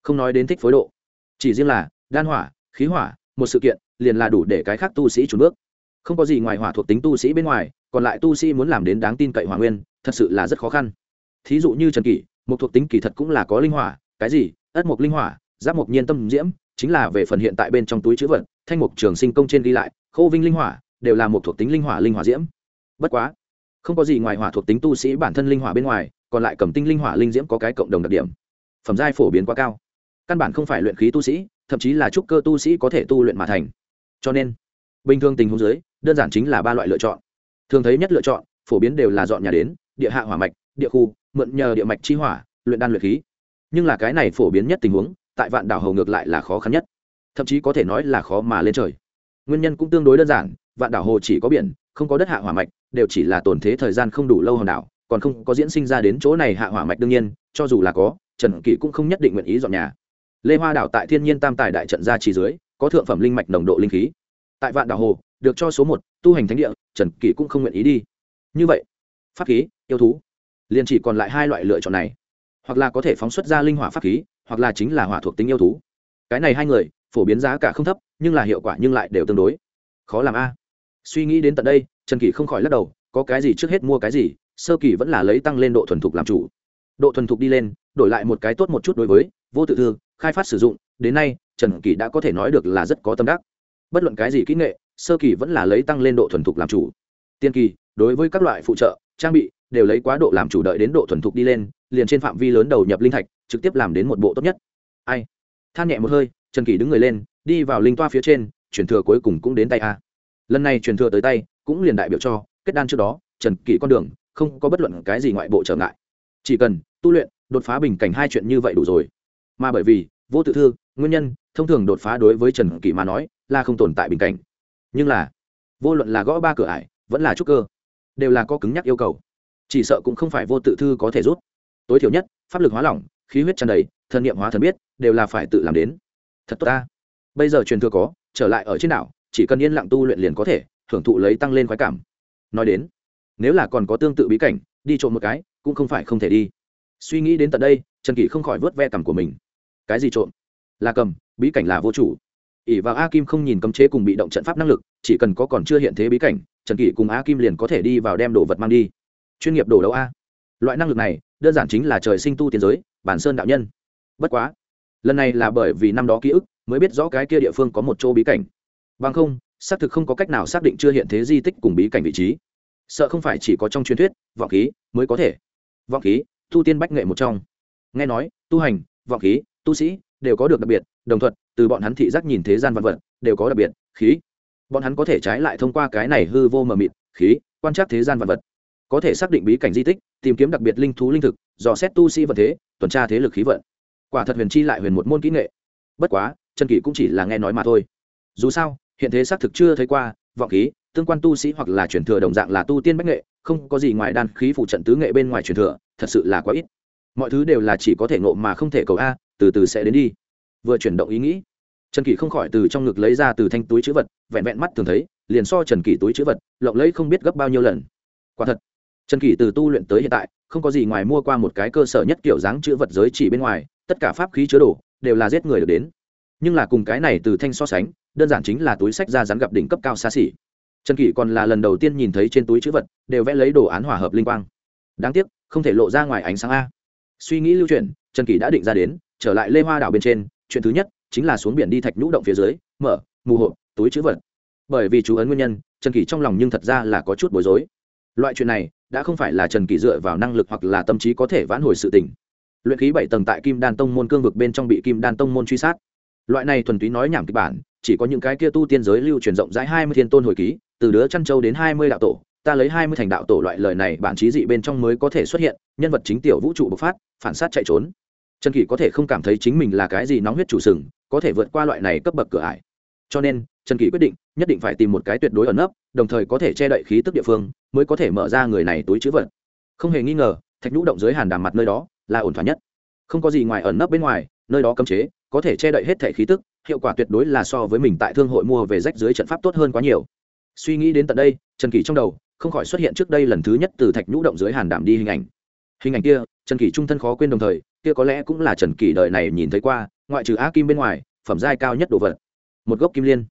Không nói đến thích phối độ. Chỉ riêng là đan hỏa, khí hỏa, một sự kiện, liền là đủ để cái khác tu sĩ trùn bước. Không có gì ngoài hỏa thuộc tính tu sĩ bên ngoài, còn lại tu sĩ muốn làm đến đáng tin cậy hỏa nguyên thật sự là rất khó khăn. Thí dụ như trần kỷ, một thuộc tính kỳ thật cũng là có linh hỏa, cái gì? Ất mộc linh hỏa, giáp mộc nhiên tâm diễm, chính là về phần hiện tại bên trong túi chữ vật, thanh mục trường sinh công trên ghi lại khâu vinh linh hỏa, đều là một thuộc tính linh hỏa linh hỏa diễm. Bất quá, không có gì ngoài hỏa thuộc tính tu sĩ bản thân linh hỏa bên ngoài, còn lại cầm tinh linh hỏa linh diễm có cái cộng đồng đặc điểm. Phẩm giai phổ biến quá cao. Căn bản không phải luyện khí tu sĩ, thậm chí là trúc cơ tu sĩ có thể tu luyện mà thành. Cho nên, bình thường tình huống dưới, đơn giản chính là ba loại lựa chọn. Thường thấy nhất lựa chọn, phổ biến đều là dọn nhà đến địa hạ hỏa mạch, địa khu, mượn nhờ địa mạch chi hỏa, luyện đan luyện khí. Nhưng là cái này phổ biến nhất tình huống, tại vạn đảo hầu ngược lại là khó khăn nhất. Thậm chí có thể nói là khó mà lên trời. Nguyên nhân cũng tương đối đơn giản, vạn đảo hồ chỉ có biển, không có đất hạ hỏa mạch, đều chỉ là tổn thế thời gian không đủ lâu hòn đảo, còn không có diễn sinh ra đến chỗ này hạ hỏa mạch đương nhiên, cho dù là có, trần kỷ cũng không nhất định nguyện ý dọn nhà. Lê hoa đảo tại thiên nhiên tam tài đại trận ra chỉ dưới, có thượng phẩm linh mạch nồng độ linh khí. Tại vạn đảo hồ, được cho số một, tu hành thánh địa, trần kỷ cũng không nguyện ý đi. Như vậy pháp khí, yêu thú. Liền chỉ còn lại hai loại lựa chọn này. Hoặc là có thể phóng xuất ra linh hỏa pháp khí, hoặc là chính là hỏa thuộc tính yêu thú. Cái này hai người, phổ biến giá cả không thấp, nhưng là hiệu quả nhưng lại đều tương đối. Khó làm a. Suy nghĩ đến tận đây, trần kỷ không khỏi lắc đầu, có cái gì trước hết mua cái gì, sơ kỳ vẫn là lấy tăng lên độ thuần thục làm chủ. Độ thuần thục đi lên, đổi lại một cái tốt một chút đối với, vô tự thư, khai phát sử dụng, đến nay, trần kỳ đã có thể nói được là rất có tâm đắc. Bất luận cái gì kỹ nghệ, sơ kỳ vẫn là lấy tăng lên độ thuần thục làm chủ. Tiên kỳ, đối với các loại phụ trợ trang bị, đều lấy quá độ làm chủ đợi đến độ thuần thục đi lên, liền trên phạm vi lớn đầu nhập linh thạch, trực tiếp làm đến một bộ tốt nhất. Ai? Than nhẹ một hơi, trần kỳ đứng người lên, đi vào linh toa phía trên, truyền thừa cuối cùng cũng đến tay a. Lần này truyền thừa tới tay, cũng liền đại biểu cho, kết đan trước đó, trần kỳ con đường, không có bất luận cái gì ngoại bộ trở ngại. Chỉ cần, tu luyện, đột phá bình cảnh hai chuyện như vậy đủ rồi. Mà bởi vì, vô tự thư, nguyên nhân, thông thường đột phá đối với trần kỳ mà nói, là không tồn tại bình cảnh. Nhưng là, vô luận là gõ ba cửa ải, vẫn là trúc cơ đều là có cứng nhắc yêu cầu. Chỉ sợ cũng không phải vô tự thư có thể rút. Tối thiểu nhất, pháp lực hóa lỏng, khí huyết tràn đầy thân nghiệm hóa thần biết, đều là phải tự làm đến. Thật tốt ta. Bây giờ truyền thừa có, trở lại ở trên đảo, chỉ cần yên lặng tu luyện liền có thể hưởng thụ lấy tăng lên khoái cảm. Nói đến, nếu là còn có tương tự bí cảnh, đi trộm một cái, cũng không phải không thể đi. Suy nghĩ đến tận đây, trần kỷ không khỏi vớt ve cằm của mình. Cái gì trộm? Là cầm, bí cảnh là vô chủ. Ỷ vào a kim không nhìn cấm chế cùng bị động trận pháp năng lực, chỉ cần có còn chưa hiện thế bí cảnh trần kỷ cùng a kim liền có thể đi vào đem đồ vật mang đi. Chuyên nghiệp đồ đấu a. Loại năng lực này, đơn giản chính là trời sinh tu tiến giới, bản sơn đạo nhân. Bất quá, lần này là bởi vì năm đó ký ức, mới biết rõ cái kia địa phương có một chỗ bí cảnh. Bằng không, xác thực không có cách nào xác định chưa hiện thế di tích cùng bí cảnh vị trí. Sợ không phải chỉ có trong truyền thuyết, vọng khí mới có thể. Vọng khí, tu tiên bách nghệ một trong. Nghe nói, tu hành, vọng khí, tu sĩ đều có được đặc biệt, đồng thuận, từ bọn hắn thị giác nhìn thế gian văn vật, đều có đặc biệt, khí bọn hắn có thể trái lại thông qua cái này hư vô mờ mịt, khí, quan trắc thế gian vật vật. Có thể xác định bí cảnh di tích, tìm kiếm đặc biệt linh thú linh thực, dò xét tu sĩ vật thế, tuần tra thế lực khí vận. Quả thật huyền chi lại huyền một môn kỹ nghệ. Bất quá, trần kỷ cũng chỉ là nghe nói mà thôi. Dù sao, hiện thế xác thực chưa thấy qua, vọng khí, tương quan tu sĩ hoặc là truyền thừa đồng dạng là tu tiên bách nghệ, không có gì ngoài đan khí phụ trận tứ nghệ bên ngoài truyền thừa, thật sự là quá ít. Mọi thứ đều là chỉ có thể ngộ mà không thể cầu a, từ từ sẽ đến đi. Vừa chuyển động ý nghĩ trần kỷ không khỏi từ trong ngực lấy ra từ thanh túi chữ vật, vẹn vẹn mắt thường thấy, liền so trần kỷ túi chữ vật, lộng lấy không biết gấp bao nhiêu lần. Quả thật, trần kỷ từ tu luyện tới hiện tại, không có gì ngoài mua qua một cái cơ sở nhất kiểu dáng chữ vật giới chỉ bên ngoài, tất cả pháp khí chứa đồ, đều là giết người được đến. Nhưng là cùng cái này từ thanh so sánh, đơn giản chính là túi sách ra rắn gặp đỉnh cấp cao xa xỉ. Trần kỷ còn là lần đầu tiên nhìn thấy trên túi chữ vật, đều vẽ lấy đồ án hòa hợp linh quang. Đáng tiếc, không thể lộ ra ngoài ánh sáng a. Suy nghĩ lưu truyền, trần kỷ đã định ra đến, trở lại lê hoa đảo bên trên, chuyện thứ nhất chính là xuống biển đi thạch nhũ động phía dưới, mở, mù hộp, túi chữ vật. Bởi vì chú ấn nguyên nhân, trần kỳ trong lòng nhưng thật ra là có chút bối rối. Loại chuyện này, đã không phải là trần kỳ dựa vào năng lực hoặc là tâm trí có thể vãn hồi sự tình. Luyện khí bảy tầng tại kim đan tông môn cương vực bên trong bị kim đan tông môn truy sát. Loại này thuần túy nói nhảm kịch bản, chỉ có những cái kia tu tiên giới lưu truyền rộng rãi hai mươi thiên tôn hồi ký, từ đứa chăn châu đến hai mươi đạo tổ, ta lấy hai mươi thành đạo tổ loại lời này bản trí dị bên trong mới có thể xuất hiện, nhân vật chính tiểu vũ trụ bộc phát, phản sát chạy trốn trần kỷ có thể không cảm thấy chính mình là cái gì nóng huyết chủ sừng, có thể vượt qua loại này cấp bậc cửa ải. Cho nên, trần kỷ quyết định nhất định phải tìm một cái tuyệt đối ẩn nấp, đồng thời có thể che đậy khí tức địa phương, mới có thể mở ra người này túi chữ vật. Không hề nghi ngờ, thạch nhũ động dưới hàn đàm mặt nơi đó là ổn thỏa nhất. Không có gì ngoài ẩn nấp bên ngoài, nơi đó cấm chế, có thể che đậy hết thể khí tức, hiệu quả tuyệt đối là so với mình tại thương hội mua về rách dưới trận pháp tốt hơn quá nhiều. Suy nghĩ đến tận đây, trần kỳ trong đầu không khỏi xuất hiện trước đây lần thứ nhất từ thạch nhũ động dưới hàn đảm đi hình ảnh. Hình ảnh kia trần Kỷ trung thân khó quên đồng thời, kia có lẽ cũng là trần Kỷ đời này nhìn thấy qua, ngoại trừ á kim bên ngoài, phẩm giai cao nhất đồ vật. Một gốc kim liên.